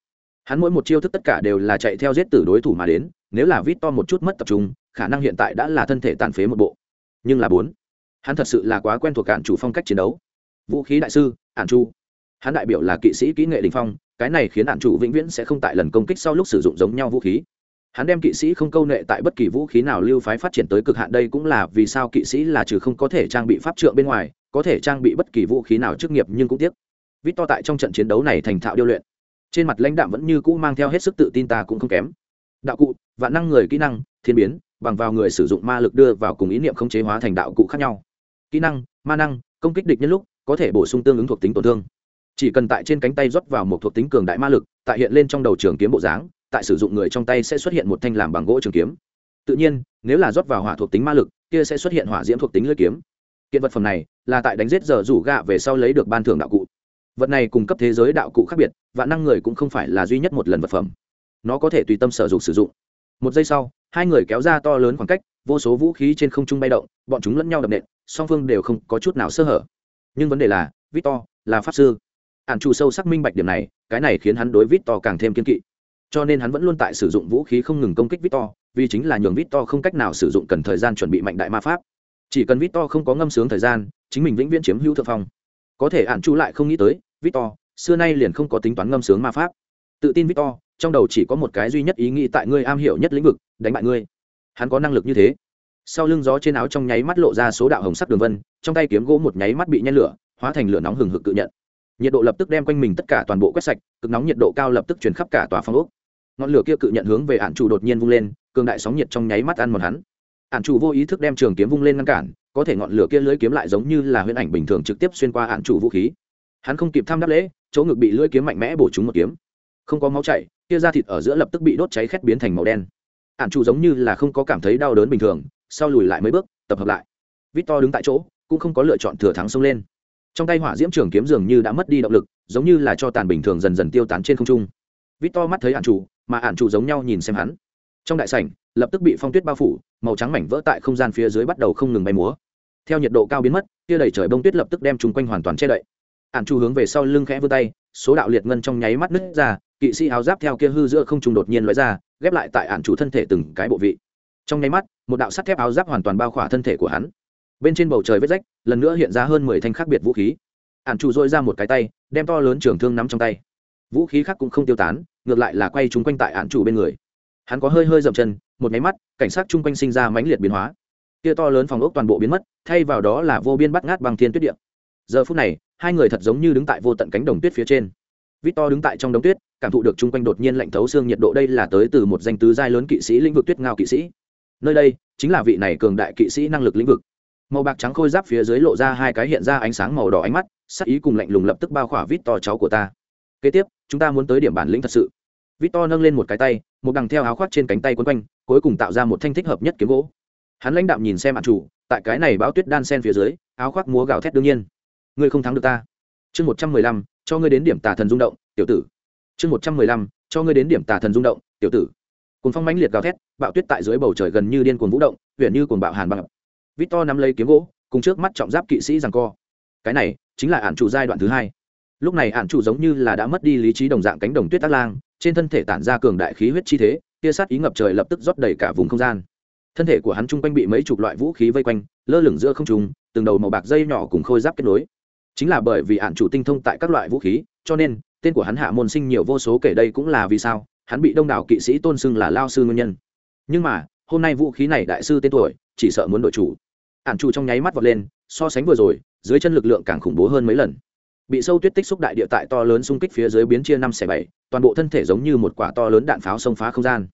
Hắn mỗi một chiêu thức tất cả đều là chạy theo giết tử đối thủ mà đến, nếu là vít to một chút mất tập trung, khả năng hiện tại đã là thân thể tàn phế một bộ. Nhưng là bốn, hắn thật sự là quá quen thuộc ạn chủ phong cách chiến đấu. Vũ khí đại sư, ản chu. Hắn đại biểu là kỵ sĩ kỹ nghệ đình phong, cái này khiến ản chủ vĩnh viễn sẽ không tại lần công kích sau lúc sử dụng giống nhau vũ khí hắn đem kỵ sĩ không câu nệ tại bất kỳ vũ khí nào lưu phái phát triển tới cực hạn đây cũng là vì sao kỵ sĩ là trừ không có thể trang bị pháp trượng bên ngoài, có thể trang bị bất kỳ vũ khí nào chức nghiệp nhưng cũng tiếc. Vít to tại trong trận chiến đấu này thành thạo điêu luyện. Trên mặt lãnh đạm vẫn như cũ mang theo hết sức tự tin ta cũng không kém. Đạo cụ và năng người kỹ năng, thiên biến, bằng vào người sử dụng ma lực đưa vào cùng ý niệm khống chế hóa thành đạo cụ khác nhau. Kỹ năng, ma năng, công kích địch nhân lúc, có thể bổ sung tương ứng thuộc tính tổn thương. Chỉ cần tại trên cánh tay rót vào một thuộc tính cường đại ma lực, tại hiện lên trong đầu trường kiếm bộ dáng tại sử dụng người trong tay sẽ xuất hiện một thanh làm bằng gỗ trường kiếm. Tự nhiên, nếu là rót vào hỏa thuộc tính ma lực, kia sẽ xuất hiện hỏa diễm thuộc tính lưỡi kiếm. Kiện vật phẩm này là tại đánh giết giờ rủ gạ về sau lấy được ban thưởng đạo cụ. Vật này cung cấp thế giới đạo cụ khác biệt và năng người cũng không phải là duy nhất một lần vật phẩm. Nó có thể tùy tâm sở dụng sử dụng. Một giây sau, hai người kéo ra to lớn khoảng cách, vô số vũ khí trên không trung bay động, bọn chúng lẫn nhau đập nện, song phương đều không có chút nào sơ hở. Nhưng vấn đề là, victor là pháp sư. Ản chủ sâu sắc minh bạch điểm này, cái này khiến hắn đối victor càng thêm kiên kỵ cho nên hắn vẫn luôn tại sử dụng vũ khí không ngừng công kích victor, vì chính là nhường victor không cách nào sử dụng cần thời gian chuẩn bị mạnh đại ma pháp. Chỉ cần victor không có ngâm sướng thời gian, chính mình vĩnh viễn chiếm hữu thượng phong. Có thể ản chủ lại không nghĩ tới, victor, xưa nay liền không có tính toán ngâm sướng ma pháp. Tự tin victor, trong đầu chỉ có một cái duy nhất ý nghĩ tại ngươi am hiểu nhất lĩnh vực, đánh bại ngươi. Hắn có năng lực như thế. Sau lưng gió trên áo trong nháy mắt lộ ra số đạo hồng sắc đường vân, trong tay kiếm gỗ một nháy mắt bị nhen lửa, hóa thành lửa nóng hừng hực cự nhận. Nhiệt độ lập tức đem quanh mình tất cả toàn bộ quét sạch, cực nóng nhiệt độ cao lập tức chuyển khắp cả tòa phong ốc ngọn lửa kia cự nhận hướng về ạn chủ đột nhiên vung lên, cường đại sóng nhiệt trong nháy mắt ăn một hắn. Ạn chủ vô ý thức đem trường kiếm vung lên ngăn cản, có thể ngọn lửa kia lưỡi kiếm lại giống như là huyễn ảnh bình thường trực tiếp xuyên qua ạn chủ vũ khí. Hắn không kịp tham đáp lễ, chỗ ngực bị lưỡi kiếm mạnh mẽ bổ trúng một kiếm. Không có máu chảy, kia da thịt ở giữa lập tức bị đốt cháy khét biến thành màu đen. Ạn chủ giống như là không có cảm thấy đau đớn bình thường, sau lùi lại mấy bước, tập hợp lại. Victor đứng tại chỗ, cũng không có lựa chọn thừa thắng xông lên. Trong tay hỏa diễm trường kiếm dường như đã mất đi động lực, giống như là cho tàn bình thường dần dần tiêu tán trên không trung. Victor mắt thấy ạn chủ mà ạn chủ giống nhau nhìn xem hắn. Trong đại sảnh, lập tức bị phong tuyết bao phủ, màu trắng mảnh vỡ tại không gian phía dưới bắt đầu không ngừng bay múa. Theo nhiệt độ cao biến mất, kia đầy trời bông tuyết lập tức đem chung quanh hoàn toàn che đậy. Ạn chủ hướng về sau lưng khẽ vươn tay, số đạo liệt ngân trong nháy mắt nứt ra, kỵ sĩ áo giáp theo kia hư giữa không trùng đột nhiên lóe ra, ghép lại tại ạn chủ thân thể từng cái bộ vị. Trong nháy mắt, một đạo sắt thép áo giáp hoàn toàn bao khỏa thân thể của hắn. Bên trên bầu trời vết rách, lần nữa hiện ra hơn mười thanh khác biệt vũ khí. Ạn chủ dội ra một cái tay, đem to lớn trường thương nắm trong tay vũ khí khác cũng không tiêu tán, ngược lại là quay chúng quanh tại án chủ bên người. Hắn có hơi hơi dậm chân, một máy mắt, cảnh sát chung quanh sinh ra mãnh liệt biến hóa. Kia to lớn phòng ốc toàn bộ biến mất, thay vào đó là vô biên bắt ngát bằng thiên tuyết điện giờ phút này, hai người thật giống như đứng tại vô tận cánh đồng tuyết phía trên. Victor đứng tại trong đống tuyết, cảm thụ được chung quanh đột nhiên lạnh thấu xương nhiệt độ đây là tới từ một danh tứ giai lớn kỵ sĩ lĩnh vực tuyết ngao kỵ sĩ. Nơi đây, chính là vị này cường đại kỵ sĩ năng lực lĩnh vực. Màu bạc trắng khôi giáp phía dưới lộ ra hai cái hiện ra ánh sáng màu đỏ ánh mắt, sắc ý cùng lạnh lùng lập tức bao khỏa vít to cháu của ta kế tiếp, chúng ta muốn tới điểm bản lĩnh thật sự. Vít to nâng lên một cái tay, một đằng theo áo khoác trên cánh tay quấn quanh, cuối cùng tạo ra một thanh thích hợp nhất kiếm gỗ. Hắn lãnh đạm nhìn xem ạn chủ, tại cái này báo tuyết đan sen phía dưới, áo khoác múa gào thét đương nhiên. Ngươi không thắng được ta. Chương một trăm mười lăm, cho ngươi đến điểm tà thần rung động, tiểu tử. Chương một trăm mười lăm, cho ngươi đến điểm tà thần rung động, tiểu tử. Cùng phong mãnh liệt gào thét, bạo tuyết tại dưới bầu trời gần như điên cuồng vũ động huyện như cuồng bạo hàn băng. Victor nắm lấy kiếm gỗ, cùng trước mắt trọng giáp kỵ sĩ rằng co. Cái này chính là ạn chủ giai đoạn thứ hai lúc này ạn chủ giống như là đã mất đi lý trí đồng dạng cánh đồng tuyết tác lang, trên thân thể tản ra cường đại khí huyết chi thế, tia sát ý ngập trời lập tức rót đầy cả vùng không gian. Thân thể của hắn chung quanh bị mấy chục loại vũ khí vây quanh, lơ lửng giữa không trùng từng đầu màu bạc dây nhỏ cùng khôi giáp kết nối. Chính là bởi vì ạn chủ tinh thông tại các loại vũ khí, cho nên, tên của hắn hạ môn sinh nhiều vô số kể đây cũng là vì sao, hắn bị đông đảo kỵ sĩ tôn xưng là lao sư nguyên nhân. Nhưng mà, hôm nay vũ khí này đại sư tên tuổi, chỉ sợ muốn đội chủ. Ạn chủ trong nháy mắt vọt lên, so sánh vừa rồi, dưới chân lực lượng càng khủng bố hơn mấy lần bị sâu tuyết tích xúc đại địa tại to lớn xung kích phía dưới biến chia năm xẻ bảy, toàn bộ thân thể giống như một quả to lớn đạn pháo xông phá không gian.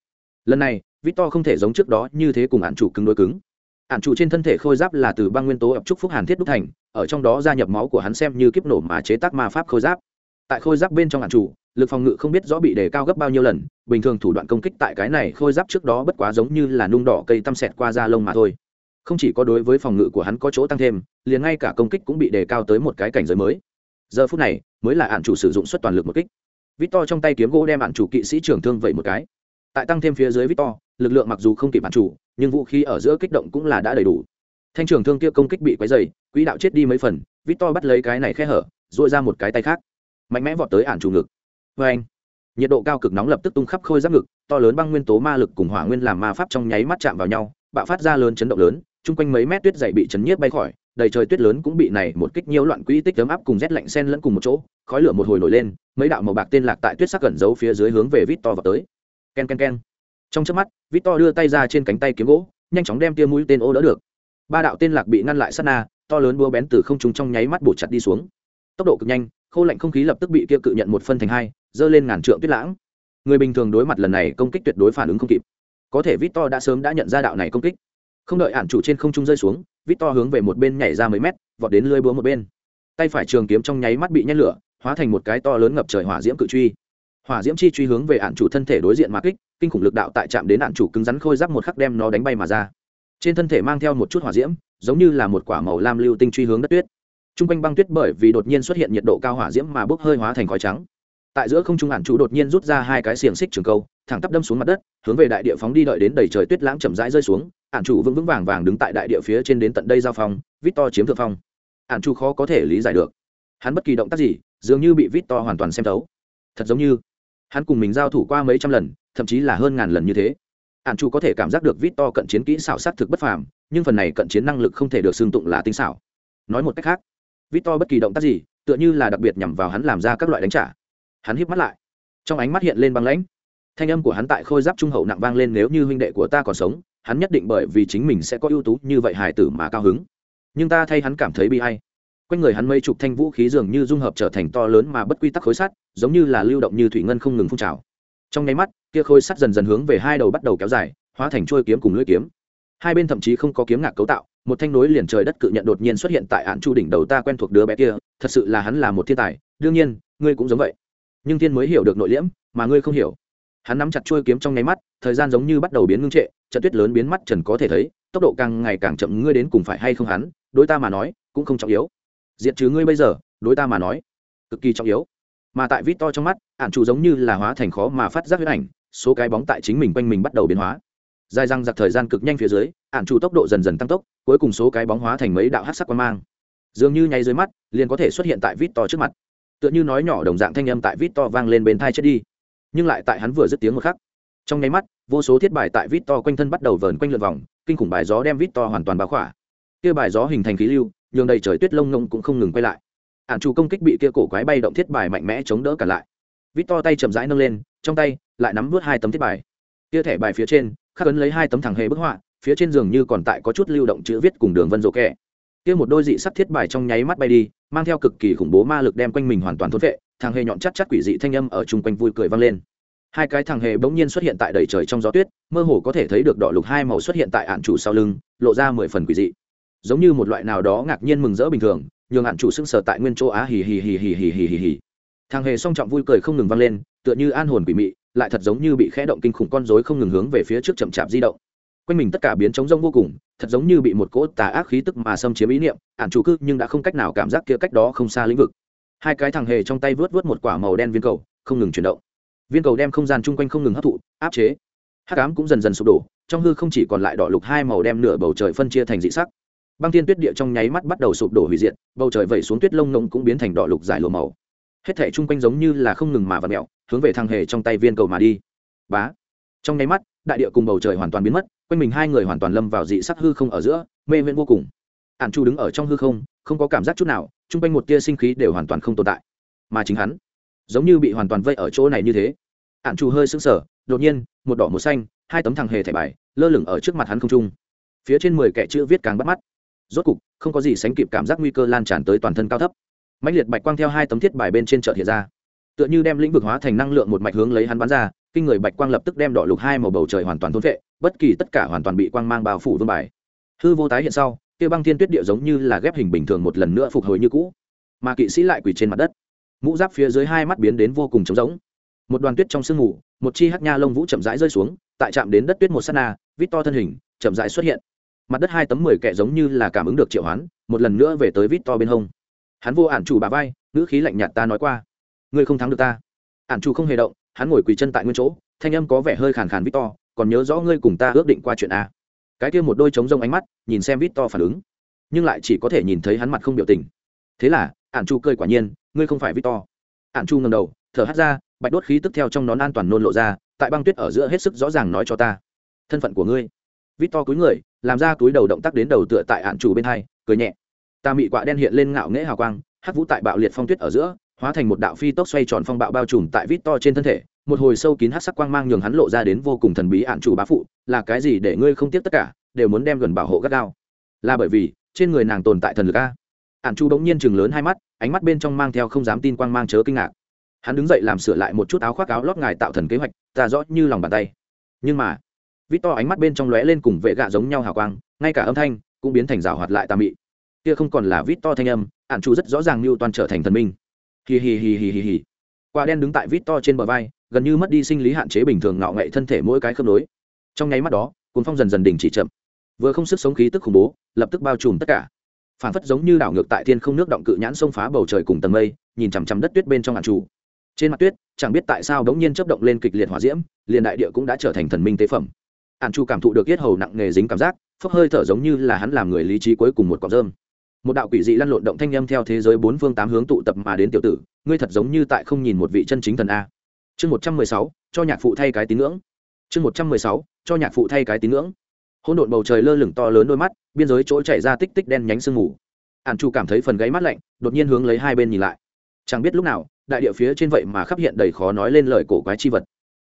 Lần này, victor không thể giống trước đó như thế cùng ạn chủ cứng đối cứng. Ạn chủ trên thân thể khôi giáp là từ băng nguyên tố ập trúc phúc hàn thiết đúc thành, ở trong đó gia nhập máu của hắn xem như kiếp nổ mà chế tác ma pháp khôi giáp. Tại khôi giáp bên trong ạn chủ, lực phòng ngự không biết rõ bị đề cao gấp bao nhiêu lần, bình thường thủ đoạn công kích tại cái này khôi giáp trước đó bất quá giống như là nung đỏ cây tăm xẹt qua da lông mà thôi. Không chỉ có đối với phòng ngự của hắn có chỗ tăng thêm, liền ngay cả công kích cũng bị đề cao tới một cái cảnh giới mới giờ phút này, mới là ạn chủ sử dụng suất toàn lực một kích. Victor trong tay kiếm gỗ đem ạn chủ kỵ sĩ trưởng thương vậy một cái. Tại tăng thêm phía dưới victor, lực lượng mặc dù không kịp ạn chủ, nhưng vũ khí ở giữa kích động cũng là đã đầy đủ. Thanh trưởng thương kia công kích bị quấy dày quỹ đạo chết đi mấy phần, victor bắt lấy cái này khe hở dội ra một cái tay khác. Mạnh mẽ vọt tới ạn chủ ngực. Vê anh, nhiệt độ cao cực nóng lập tức tung khắp khôi giáp ngực, to lớn băng nguyên tố ma lực cùng hỏa nguyên làm ma pháp trong nháy mắt chạm vào nhau, bạo phát ra lớn chấn động lớn, chung quanh mấy mét tuyết dày bị chấn nhiếp bay khỏi đầy trời tuyết lớn cũng bị này một kích nhiễu loạn quỹ tích ấm áp cùng rét lạnh sen lẫn cùng một chỗ, khói lửa một hồi nổi lên, mấy đạo màu bạc tên lạc tại tuyết sắc gần giấu phía dưới hướng về vít to vào tới. Ken ken ken. Trong trước mắt vít to đưa tay ra trên cánh tay kiếm gỗ, nhanh chóng đem tia mũi tên ô đỡ được. Ba đạo tên lạc bị ngăn lại sát na, to lớn búa bén từ không trung trong nháy mắt bổ chặt đi xuống. Tốc độ cực nhanh, khô lạnh không khí lập tức bị kia cự nhận một phân thành hai, dơ lên ngàn trượng tuyết lãng. Người bình thường đối mặt lần này công kích tuyệt đối phản ứng không kịp. Có thể vít to đã sớm đã nhận ra đạo này công kích không đợi ản chủ trên không trung rơi xuống vít to hướng về một bên nhảy ra mấy mét, vọt đến lưới búa một bên. Tay phải trường kiếm trong nháy mắt bị nhét lửa, hóa thành một cái to lớn ngập trời hỏa diễm cự truy. Hỏa diễm chi truy hướng về ạn chủ thân thể đối diện mà kích, kinh khủng lực đạo tại chạm đến ạn chủ cứng rắn khôi giáp một khắc đem nó đánh bay mà ra. Trên thân thể mang theo một chút hỏa diễm, giống như là một quả màu lam lưu tinh truy hướng đất tuyết. T r u n g quanh băng tuyết bởi vì đột nhiên xuất hiện nhiệt độ cao hỏa diễm mà bốc hơi hóa thành khói trắng. Tại giữa không trung ạn chủ đột nhiên rút ra hai cái xiềng xích trường câu thẳng tắp đâm xuống mặt đất, hướng về đại địa phóng đi đợi đến đầy trời tuyết lãng chậm rãi rơi xuống ạn chủ vững vững vàng vàng đứng tại đại địa phía trên đến tận đây giao phong, vít to chiếm thượng phong. Ạn chủ khó có thể lý giải được. Hắn bất kỳ động tác gì, dường như bị vít to hoàn toàn xem thấu. Thật giống như, hắn cùng mình giao thủ qua mấy trăm lần, thậm chí là hơn ngàn lần như thế. Ạn chủ có thể cảm giác được vít to cận chiến kỹ xảo sát thực bất phàm, nhưng phần này cận chiến năng lực không thể được xưng tụng là tinh xảo. Nói một cách khác, vít to bất kỳ động tác gì, tựa như là đặc biệt nhằm vào hắn làm ra các loại đánh trả. Hắn híp mắt lại, trong ánh mắt hiện lên băng lãnh thanh âm của hắn tại khôi giáp trung hậu nặng vang lên, nếu như huynh đệ của ta còn sống, hắn nhất định bởi vì chính mình sẽ có ưu tú như vậy hài tử mà cao hứng. Nhưng ta thay hắn cảm thấy bi hay quanh người hắn mây chụp thanh vũ khí dường như dung hợp trở thành to lớn mà bất quy tắc khối sắt, giống như là lưu động như thủy ngân không ngừng phun trào. Trong nháy mắt, kia khối sắt dần dần hướng về hai đầu bắt đầu kéo dài, hóa thành trôi kiếm cùng lưỡi kiếm. Hai bên thậm chí không có kiếm ngạc cấu tạo, một thanh nối liền trời đất cự nhận đột nhiên xuất hiện tại ạn chu đỉnh đầu ta quen thuộc đứa bé kia, thật sự là hắn là một thiên tài, đương nhiên, ngươi cũng giống vậy. Nhưng thiên mới hiểu được nội liễm, mà ngươi không hiểu hắn nắm chặt chuôi kiếm trong nháy mắt, thời gian giống như bắt đầu biến ngưng trệ, trận tuyết lớn biến mắt trần có thể thấy, tốc độ càng ngày càng chậm, ngươi đến cùng phải hay không hắn, đối ta mà nói, cũng không trọng yếu. Diệt trừ ngươi bây giờ, đối ta mà nói, cực kỳ trọng yếu. Mà tại vít to trong mắt ạn chủ giống như là hóa thành khó mà phát giác huyết ảnh, số cái bóng tại chính mình quanh mình bắt đầu biến hóa. Dài răng giặc thời gian cực nhanh phía dưới ạn chủ tốc độ dần dần tăng tốc, cuối cùng số cái bóng hóa thành mấy đạo hát sắc quan mang. Dường như nháy dưới mắt, liền có thể xuất hiện tại vít to trước mặt. Tựa như nói nhỏ đồng dạng thanh âm tại vít to vang lên bên thai chết đi nhưng lại tại hắn vừa dứt tiếng một khắc. Trong nháy mắt, vô số thiết bài tại vít to quanh thân bắt đầu vờn quanh lượt vòng, kinh khủng bài gió đem vít to hoàn toàn báo khỏa. Kia bài gió hình thành khí lưu, nhường đầy trời tuyết lông ngông cũng không ngừng quay lại. Ạn chủ công kích bị kia cổ quái bay động thiết bài mạnh mẽ chống đỡ cả lại. Vít to tay chậm rãi nâng lên, trong tay lại nắm vớt hai tấm thiết bài. Kia thẻ bài phía trên, khắc ấn lấy hai tấm thẳng hề bức họa, phía trên giường như còn tại có chút lưu động chữ viết cùng đường vân rộ kẻ kia một đôi dị sắc thiết bài trong nháy mắt bay đi, mang theo cực kỳ khủng bố ma lực đem quanh mình hoàn toàn thốn vệ thằng hề nhọn chắt chắt quỷ dị thanh âm ở chung quanh vui cười vang lên. Hai cái thằng hề bỗng nhiên xuất hiện tại đầy trời trong gió tuyết, mơ hồ có thể thấy được đỏ lục hai màu xuất hiện tại ạn chủ sau lưng, lộ ra mười phần quỷ dị. Giống như một loại nào đó ngạc nhiên mừng rỡ bình thường, nhường ạn chủ sưng sờ tại nguyên chỗ á hì hì hì hì hì hì hì hì. Thằng hề song trọng vui cười không ngừng vang lên, tựa như an hồn quỷ mị, lại thật giống như bị khẽ động kinh khủng con rối không ngừng hướng về phía trước chậm chạp di động. Quanh mình tất cả biến trống rông vô cùng, thật giống như bị một cỗ tà ác khí tức mà xâm chiếm ý niệm, ạn chủ cư nhưng đã không cách nào cảm giác kia cách đó không xa lĩnh vực hai cái thằng hề trong tay vớt vớt một quả màu đen viên cầu, không ngừng chuyển động. Viên cầu đem không gian chung quanh không ngừng hấp thụ, áp chế. Hắc ám cũng dần dần sụp đổ, trong hư không chỉ còn lại đỏ lục hai màu đem nửa bầu trời phân chia thành dị sắc. Băng thiên tuyết địa trong nháy mắt bắt đầu sụp đổ hủy diệt, bầu trời vẩy xuống tuyết lông nông cũng biến thành đỏ lục dài lùa màu. Hết thể chung quanh giống như là không ngừng mà và mẹo hướng về thằng hề trong tay viên cầu mà đi. Bá. Trong nháy mắt, đại địa cùng bầu trời hoàn toàn biến mất, quanh mình hai người hoàn toàn lâm vào dị sắc hư không ở giữa, mê viễn vô cùng. Ạn chu đứng ở trong hư không không có cảm giác chút nào, chung quanh một tia sinh khí đều hoàn toàn không tồn tại. Mà chính hắn, giống như bị hoàn toàn vây ở chỗ này như thế. Ạn chủ hơi sững sờ, đột nhiên, một đỏ một xanh, hai tấm thằng hề thẻ bài, lơ lửng ở trước mặt hắn không trung. Phía trên mười kẻ chữ viết càng bắt mắt. Rốt cục, không có gì sánh kịp cảm giác nguy cơ lan tràn tới toàn thân cao thấp. Mạnh liệt bạch quang theo hai tấm thiết bài bên trên chợ hiện ra. Tựa như đem lĩnh vực hóa thành năng lượng một mạch hướng lấy hắn bắn ra, kinh người bạch quang lập tức đem đỏ lục hai màu bầu trời hoàn toàn thôn vệ bất kỳ tất cả hoàn toàn bị quang mang bao phủ vương bài. Hư vô tái hiện sau kia băng thiên tuyết địa giống như là ghép hình bình thường một lần nữa phục hồi như cũ, mà kỵ sĩ lại quỳ trên mặt đất. Mũ giáp phía dưới hai mắt biến đến vô cùng trống rỗng. Một đoàn tuyết trong sương mù, một chi hắc nha lông vũ chậm rãi rơi xuống, tại chạm đến đất tuyết một s á t na, vít to thân hình, chậm rãi xuất hiện. Mặt đất hai tấm mười kẹ giống như là cảm ứng được triệu hoán, một lần nữa về tới vít to bên hông. Hắn vô ản chủ bà vai, ngữ khí lạnh nhạt ta nói qua. Ngươi không thắng được ta. Ản chủ không hề động, hắn ngồi quỳ chân tại nguyên chỗ, thanh âm có vẻ hơi khàn khàn vít to, còn nhớ rõ ngươi cùng ta ước định qua chuyện a cái kia một đôi trống rông ánh mắt, nhìn xem vít to phản ứng. Nhưng lại chỉ có thể nhìn thấy hắn mặt không biểu tình. Thế là, ản chu cười quả nhiên, ngươi không phải vít to ản chu ngầm đầu, thở hắt ra, bạch đốt khí tức theo trong nón an toàn nôn lộ ra, tại băng tuyết ở giữa hết sức rõ ràng nói cho ta. Thân phận của ngươi. Vít to cúi người, làm ra túi đầu động tác đến đầu tựa tại ạn chủ bên hai, cười nhẹ. Ta mị quạ đen hiện lên ngạo nghễ hào quang hát vũ tại bạo liệt phong tuyết ở giữa, hóa thành một đạo phi tốc xoay tròn phong bạo bao trùm tại vít to trên thân thể một hồi sâu kín hắc sắc quang mang nhường hắn lộ ra đến vô cùng thần bí ạn chủ bá phụ, là cái gì để ngươi không tiếc tất cả, đều muốn đem gần bảo hộ gắt gao? Là bởi vì, trên người nàng tồn tại thần lực a. Ạn chủ bỗng nhiên chừng lớn hai mắt, ánh mắt bên trong mang theo không dám tin quang mang chớ kinh ngạc. Hắn đứng dậy làm sửa lại một chút áo khoác áo lót ngài tạo thần kế hoạch, ta rõ như lòng bàn tay. Nhưng mà, vít to ánh mắt bên trong lóe lên cùng vệ gạ giống nhau hào quang, ngay cả âm thanh cũng biến thành rào hoạt lại tà mị. Kia không còn là vít to thanh âm ạn chủ rất rõ ràng mưu toàn trở thành thần minh. Hì hì hì hì hì hì quả đen đứng tại vít to trên bờ vai gần như mất đi sinh lý hạn chế bình thường ngạo nghệ thân thể mỗi cái khớp nối. Trong nháy mắt đó, cuốn phong dần dần đình chỉ chậm. Vừa không sức sống khí tức khủng bố, lập tức bao trùm tất cả. Phản phất giống như đảo ngược tại thiên không nước động cự nhãn xông phá bầu trời cùng tầng mây, nhìn chằm chằm đất tuyết bên trong hạn trụ trên mặt tuyết, chẳng biết tại sao đống nhiên chấp động lên kịch liệt hỏa diễm, liền đại địa cũng đã trở thành thần minh tế phẩm. Ạn chu cảm thụ được yết hầu nặng nghề dính cảm giác, phốc hơi thở giống như là hắn làm người lý trí cuối cùng một cọc rơm. Một đạo quỷ dị lăn lộn động thanh âm theo thế giới bốn phương tám hướng tụ tập mà đến tiểu tử, ngươi thật giống như tại không nhìn một vị chân chính thần a chương một trăm mười sáu, cho nhạc phụ thay cái tín ngưỡng. Chương một trăm mười sáu, cho nhạc phụ thay cái tín ngưỡng. Hỗn độn bầu trời lơ lửng to lớn đôi mắt, biên giới chỗ chảy ra tích tích đen nhánh sương mù. Ạn chu cảm thấy phần gáy mắt lạnh, đột nhiên hướng lấy hai bên nhìn lại. Chẳng biết lúc nào, đại địa phía trên vậy mà khắp hiện đầy khó nói lên lời cổ quái chi vật.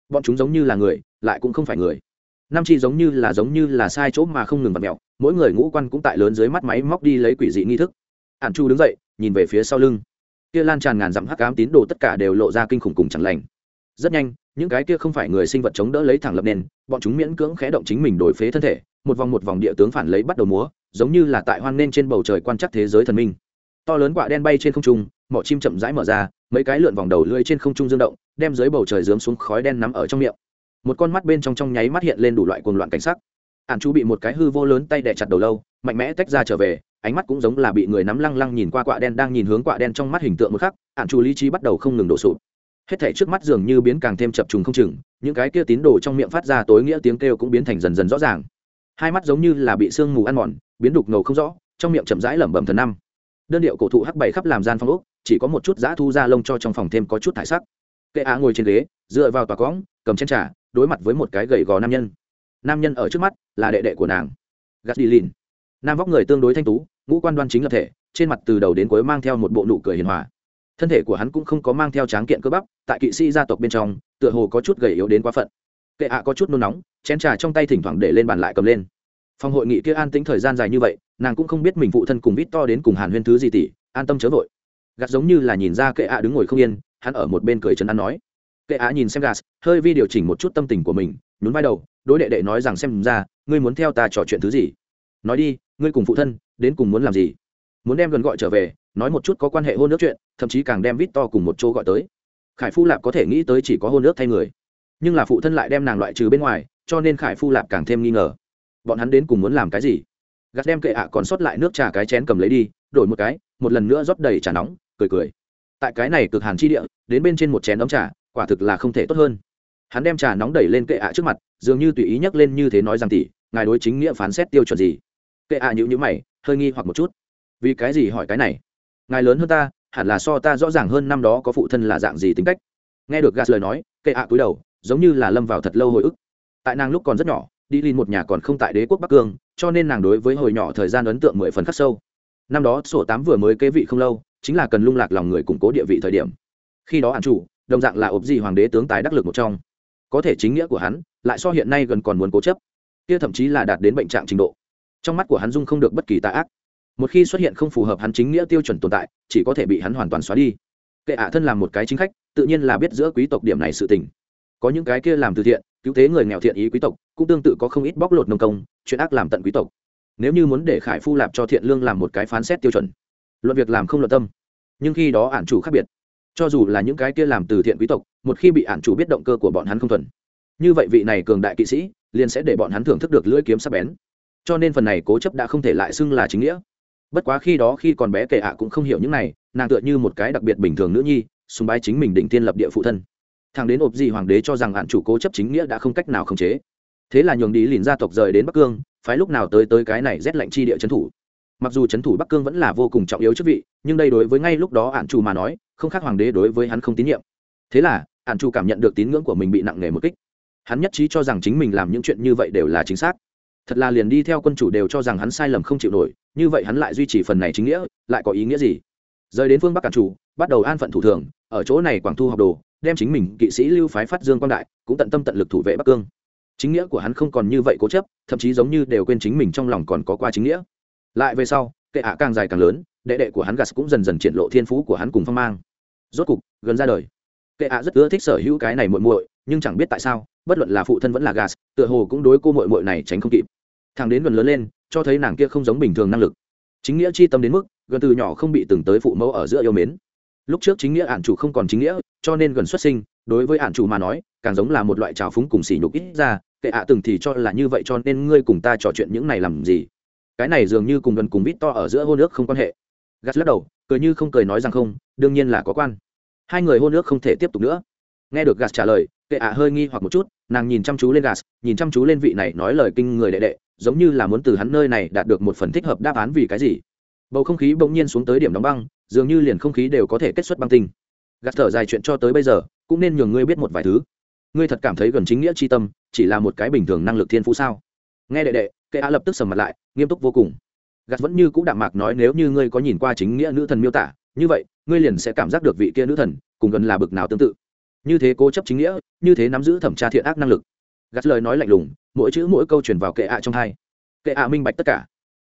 Bọn chúng giống như là người, lại cũng không phải người. Năm chi giống như là giống như là sai chỗ mà không ngừng vặt mẹo mỗi người ngũ quan cũng tại lớn dưới mắt máy móc đi lấy quỷ dị nghi thức. Ạn chu đứng dậy, nhìn về phía sau lưng. Kia lan tràn ngàn dặm hắc ám tín đồ tất cả đều lộ ra kinh khủng cùng chẳng lành rất nhanh, những cái kia không phải người sinh vật chống đỡ lấy thẳng lập nền, bọn chúng miễn cưỡng khẽ động chính mình đổi phế thân thể, một vòng một vòng địa tướng phản lấy bắt đầu múa, giống như là tại hoang nên trên bầu trời quan trắc thế giới thần minh. To lớn quạ đen bay trên không trung, mỏ chim chậm rãi mở ra, mấy cái lượn vòng đầu lưỡi trên không trung dương động, đem dưới bầu trời dướng xuống khói đen nắm ở trong miệng. Một con mắt bên trong trong nháy mắt hiện lên đủ loại cuồng loạn cảnh sắc. Ản chú bị một cái hư vô lớn tay đè chặt đầu lâu, mạnh mẽ tách ra trở về, ánh mắt cũng giống là bị người nắm lăng lăng nhìn qua quạ đen đang nhìn hướng quạ đen trong mắt hình tượng một khắc, ản chú lý trí bắt đầu không ngừng đổ sụp hết thảy trước mắt dường như biến càng thêm chập trùng không chừng, những cái kia tín đồ trong miệng phát ra tối nghĩa tiếng kêu cũng biến thành dần dần rõ ràng. Hai mắt giống như là bị sương mù ăn mòn, biến đục ngầu không rõ, trong miệng chậm rãi lẩm bẩm thần năm. Đơn điệu cổ thụ hắc bảy khắp làm gian phong ốc, chỉ có một chút giã thu ra lông cho trong phòng thêm có chút thải sắc. Kệ á ngồi trên ghế, dựa vào tòa cõng, cầm chén trà, đối mặt với một cái gầy gò nam nhân. Nam nhân ở trước mắt là đệ đệ của nàng gắt đi lìn nam vóc người tương đối thanh tú, ngũ quan đoan chính lập thể, trên mặt từ đầu đến cuối mang theo một bộ nụ cười hiền hòa thân thể của hắn cũng không có mang theo tráng kiện cơ bắp, tại kỵ sĩ gia tộc bên trong, tựa hồ có chút gầy yếu đến quá phận. Kệ ạ có chút nôn nóng, chén trà trong tay thỉnh thoảng để lên bàn lại cầm lên. Phòng hội nghị kia an tĩnh thời gian dài như vậy, nàng cũng không biết mình phụ thân cùng vít to đến cùng hàn huyên thứ gì tỷ an tâm chớ vội. Gạt giống như là nhìn ra kệ ạ đứng ngồi không yên, hắn ở một bên cười trấn an nói. Kệ ạ nhìn xem gạt, hơi vi điều chỉnh một chút tâm tình của mình, nhún vai đầu, đối đệ đệ nói rằng xem ra, ngươi muốn theo ta trò chuyện thứ gì? Nói đi, ngươi cùng phụ thân, đến cùng muốn làm gì? Muốn đem gần gọi trở về, nói một chút có quan hệ hôn nước chuyện, thậm chí càng đem vít to cùng một chỗ gọi tới. Khải phu lạp có thể nghĩ tới chỉ có hôn nước thay người. Nhưng là phụ thân lại đem nàng loại trừ bên ngoài, cho nên khải phu lạp càng thêm nghi ngờ. Bọn hắn đến cùng muốn làm cái gì? Gạt đem kệ ạ còn sót lại nước trà cái chén cầm lấy đi, đổi một cái, một lần nữa rót đầy trà nóng, cười cười. Tại cái này cực hàn chi địa, đến bên trên một chén ấm trà, quả thực là không thể tốt hơn. Hắn đem trà nóng đẩy lên kệ ạ trước mặt, dường như tùy ý nhắc lên như thế nói rằng tỷ ngài đối chính nghĩa phán xét tiêu chuẩn gì? Kệ ạ nhữ nhữ mày, hơi nghi hoặc một chút vì cái gì hỏi cái này? Ngài lớn hơn ta, hẳn là so ta rõ ràng hơn năm đó có phụ thân là dạng gì tính cách. Nghe được gas lời nói, kệ ạ cúi đầu, giống như là lâm vào thật lâu hồi ức. Tại nàng lúc còn rất nhỏ, đi lên một nhà còn không tại đế quốc bắc cương, cho nên nàng đối với hồi nhỏ thời gian ấn tượng mười phần khắc sâu. Năm đó, sổ tám vừa mới kế vị không lâu, chính là cần lung lạc lòng người củng cố địa vị thời điểm. Khi đó an chủ, đồng dạng là ốp gì hoàng đế tướng tài đắc lực một trong. Có thể chính nghĩa của hắn, lại so hiện nay gần còn muốn cố chấp. Kia thậm chí là đạt đến bệnh trạng trình độ. Trong mắt của hắn dung không được bất kỳ tà ác một khi xuất hiện không phù hợp hắn chính nghĩa tiêu chuẩn tồn tại, chỉ có thể bị hắn hoàn toàn xóa đi. Kệ ạ thân làm một cái chính khách, tự nhiên là biết giữa quý tộc điểm này sự tình. Có những cái kia làm từ thiện, cứu thế người nghèo thiện ý quý tộc, cũng tương tự có không ít bóc lột nông công, chuyện ác làm tận quý tộc. Nếu như muốn để khải phu lạp cho thiện lương làm một cái phán xét tiêu chuẩn, luận việc làm không luận tâm. Nhưng khi đó ản chủ khác biệt. Cho dù là những cái kia làm từ thiện quý tộc, một khi bị ản chủ biết động cơ của bọn hắn không thuần, như vậy vị này cường đại kỵ sĩ liền sẽ để bọn hắn thưởng thức được lưỡi kiếm sắc bén. Cho nên phần này cố chấp đã không thể lại xưng là chính nghĩa bất quá khi đó khi còn bé kệ ạ cũng không hiểu những này, nàng tựa như một cái đặc biệt bình thường nữ nhi, sùng bái chính mình định tiên lập địa phụ thân. Thằng đến ộp gì hoàng đế cho rằng hạn chủ cố chấp chính nghĩa đã không cách nào khống chế. Thế là nhường đi lìn gia tộc rời đến bắc cương, phái lúc nào tới tới cái này rét lạnh chi địa trấn thủ. Mặc dù trấn thủ bắc cương vẫn là vô cùng trọng yếu chức vị, nhưng đây đối với ngay lúc đó hạn chủ mà nói, không khác hoàng đế đối với hắn không tín nhiệm. Thế là, hạn chủ cảm nhận được tín ngưỡng của mình bị nặng nề một kích. Hắn nhất trí cho rằng chính mình làm những chuyện như vậy đều là chính xác thật là liền đi theo quân chủ đều cho rằng hắn sai lầm không chịu nổi, như vậy hắn lại duy trì phần này chính nghĩa, lại có ý nghĩa gì? Rời đến phương bắc cản chủ, bắt đầu an phận thủ thường, ở chỗ này quảng thu học đồ, đem chính mình kỵ sĩ lưu phái phát dương quang đại, cũng tận tâm tận lực thủ vệ bắc cương. Chính nghĩa của hắn không còn như vậy cố chấp, thậm chí giống như đều quên chính mình trong lòng còn có qua chính nghĩa. Lại về sau, kệ hạ càng dài càng lớn, đệ đệ của hắn gas cũng dần dần triển lộ thiên phú của hắn cùng phong mang. Rốt cục, gần ra đời kệ hạ rất ưa thích sở hữu cái này muội muội, nhưng chẳng biết tại sao, bất luận là phụ thân vẫn là gas tựa hồ cũng đối cô muội muội này tránh không kịp. Thằng đến gần lớn lên, cho thấy nàng kia không giống bình thường năng lực. Chính nghĩa chi tâm đến mức, gần từ nhỏ không bị từng tới phụ mẫu ở giữa yêu mến. Lúc trước chính nghĩa ản chủ không còn chính nghĩa, cho nên gần xuất sinh, đối với ản chủ mà nói, càng giống là một loại trào phúng cùng sỉ nhục ít ra kệ ạ từng thì cho là như vậy cho nên ngươi cùng ta trò chuyện những này làm gì? Cái này dường như cùng gần cùng vít to ở giữa hôn ước không quan hệ. Gắt lắc đầu, cười như không cười nói rằng không, đương nhiên là có quan hai người hôn ước không thể tiếp tục nữa. Nghe được gạt trả lời kệ ạ hơi nghi hoặc một chút, nàng nhìn chăm chú lên gạt, nhìn chăm chú lên vị này nói lời kinh người đệ đệ, giống như là muốn từ hắn nơi này đạt được một phần thích hợp đáp án vì cái gì. Bầu không khí bỗng nhiên xuống tới điểm đóng băng, dường như liền không khí đều có thể kết xuất băng tinh. Gạt thở dài chuyện cho tới bây giờ, cũng nên nhường ngươi biết một vài thứ. Ngươi thật cảm thấy gần chính nghĩa c h i tâm, chỉ là một cái bình thường năng lực thiên phú sao? Nghe đệ đệ kệ ạ lập tức sầm mặt lại, nghiêm túc vô cùng. Gạt vẫn như c ũ đạm mạc nói nếu như ngươi có nhìn qua chính nghĩa nữ thần miêu tả, như vậy ngươi liền sẽ cảm giác được vị kia nữ thần, cùng gần là bực nào tương tự. Như thế cố chấp chính nghĩa, như thế nắm giữ thẩm tra thiện ác năng lực. Gắt lời nói lạnh lùng, mỗi chữ mỗi câu truyền vào kệ ạ trong hai. Kệ ạ minh bạch tất cả.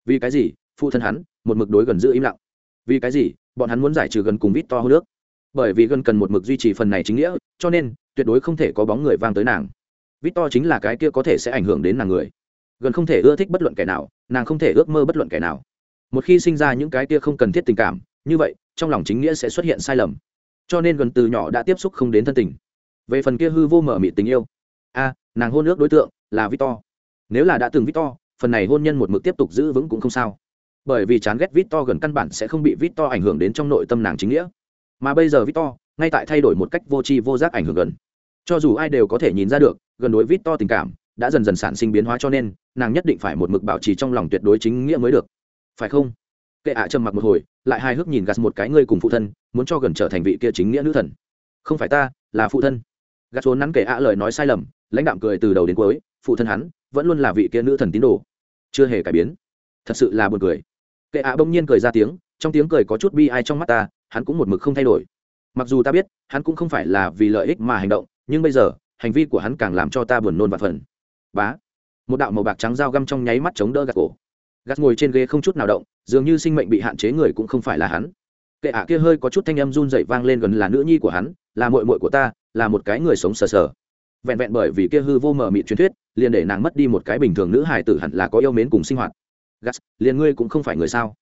Vì cái gì? Phụ thân hắn, một mực đối gần giữ im lặng. Vì cái gì? Bọn hắn muốn giải trừ gần cùng vít to hơn nước. Bởi vì gần cần một mực duy trì phần này chính nghĩa, cho nên, tuyệt đối không thể có bóng người vang tới nàng. Vít to chính là cái kia có thể sẽ ảnh hưởng đến nàng người. Gần không thể ưa thích bất luận kẻ nào, nàng không thể ước mơ bất luận kẻ nào. Một khi sinh ra những cái kia không cần thiết tình cảm như vậy, trong lòng chính nghĩa sẽ xuất hiện sai lầm. Cho nên gần từ nhỏ đã tiếp xúc không đến thân tình. Về phần kia hư vô mở mị tình yêu, a, nàng hôn ước đối tượng là victor. Nếu là đã từng victor, phần này hôn nhân một mực tiếp tục giữ vững cũng không sao. Bởi vì chán ghét victor gần căn bản sẽ không bị victor ảnh hưởng đến trong nội tâm nàng chính nghĩa. Mà bây giờ victor, ngay tại thay đổi một cách vô tri vô giác ảnh hưởng gần. Cho dù ai đều có thể nhìn ra được, gần đối victor tình cảm đã dần dần sản sinh biến hóa cho nên, nàng nhất định phải một mực bảo trì trong lòng tuyệt đối chính nghĩa mới được. Phải không? Kệ ạ trầm mặc một hồi, lại hai hước nhìn gạt một cái ngươi cùng phụ thân, muốn cho gần trở thành vị kia chính nghĩa nữ thần. Không phải ta, là phụ thân. Gạt trốn nắn kệ ạ lời nói sai lầm, lãnh đạm cười từ đầu đến cuối, phụ thân hắn, vẫn luôn là vị kia nữ thần tín đồ. Chưa hề cải biến. Thật sự là buồn cười. Kệ ạ bỗng nhiên cười ra tiếng, trong tiếng cười có chút bi ai trong mắt ta, hắn cũng một mực không thay đổi. Mặc dù ta biết, hắn cũng không phải là vì lợi ích mà hành động, nhưng bây giờ, hành vi của hắn càng làm cho ta buồn nôn và phần bá. Một đạo màu bạc trắng dao găm trong nháy mắt chống đỡ gạt cổ. Gạt ngồi trên ghế không chút nào động dường như sinh mệnh bị hạn chế người cũng không phải là hắn. Kệ ạ kia hơi có chút thanh âm run dậy vang lên gần là nữ nhi của hắn là mội mội của ta là một cái người sống sờ sờ. Vẹn vẹn bởi vì kia hư vô mờ mịt truyền thuyết liền để nàng mất đi một cái bình thường nữ hài tử hẳn là có yêu mến cùng sinh hoạt. Gắt, liền ngươi cũng không phải người sao?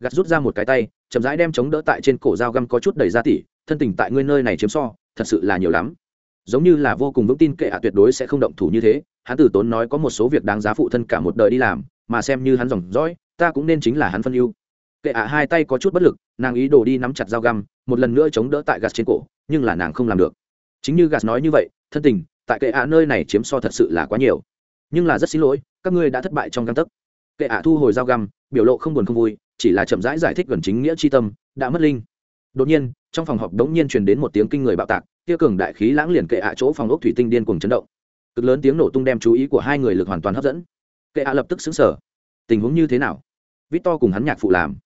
Gắt rút ra một cái tay chậm rãi đem chống đỡ tại trên cổ dao găm có chút đầy ra tỉ thân tình tại ngươi nơi này chiếm so thật sự là nhiều lắm. Giống như là vô cùng vững tin kệ ạ tuyệt đối sẽ không động thủ như thế hắn tử tốn nói có một số việc đáng giá phụ thân cả một đời đi làm mà xem như hắn dòng dõi ta cũng nên chính là hắn phân ưu. Kệ ạ hai tay có chút bất lực nàng ý đồ đi nắm chặt dao găm một lần nữa chống đỡ tại gạt trên cổ nhưng là nàng không làm được. Chính như gạt nói như vậy thân tình tại kệ ạ nơi này chiếm so thật sự là quá nhiều. Nhưng là rất xin lỗi các ngươi đã thất bại trong găng tấc. Kệ ạ thu hồi dao găm biểu lộ không buồn không vui chỉ là chậm rãi giải, giải thích gần chính nghĩa c h i tâm đã mất linh. Đột nhiên trong phòng họp đống nhiên truyền đến một tiếng kinh người bạo tạc kia cường đại khí lãng liền kệ ạ chỗ phòng ốc thủy tinh điên cùng chấn động. Cực lớn tiếng nổ tung đem chú ý của hai người lực hoàn toàn hấp dẫn. Kệ ạ lập tức xứng sở tình huống như thế nào? Vít to cùng hắn nhạc phụ làm.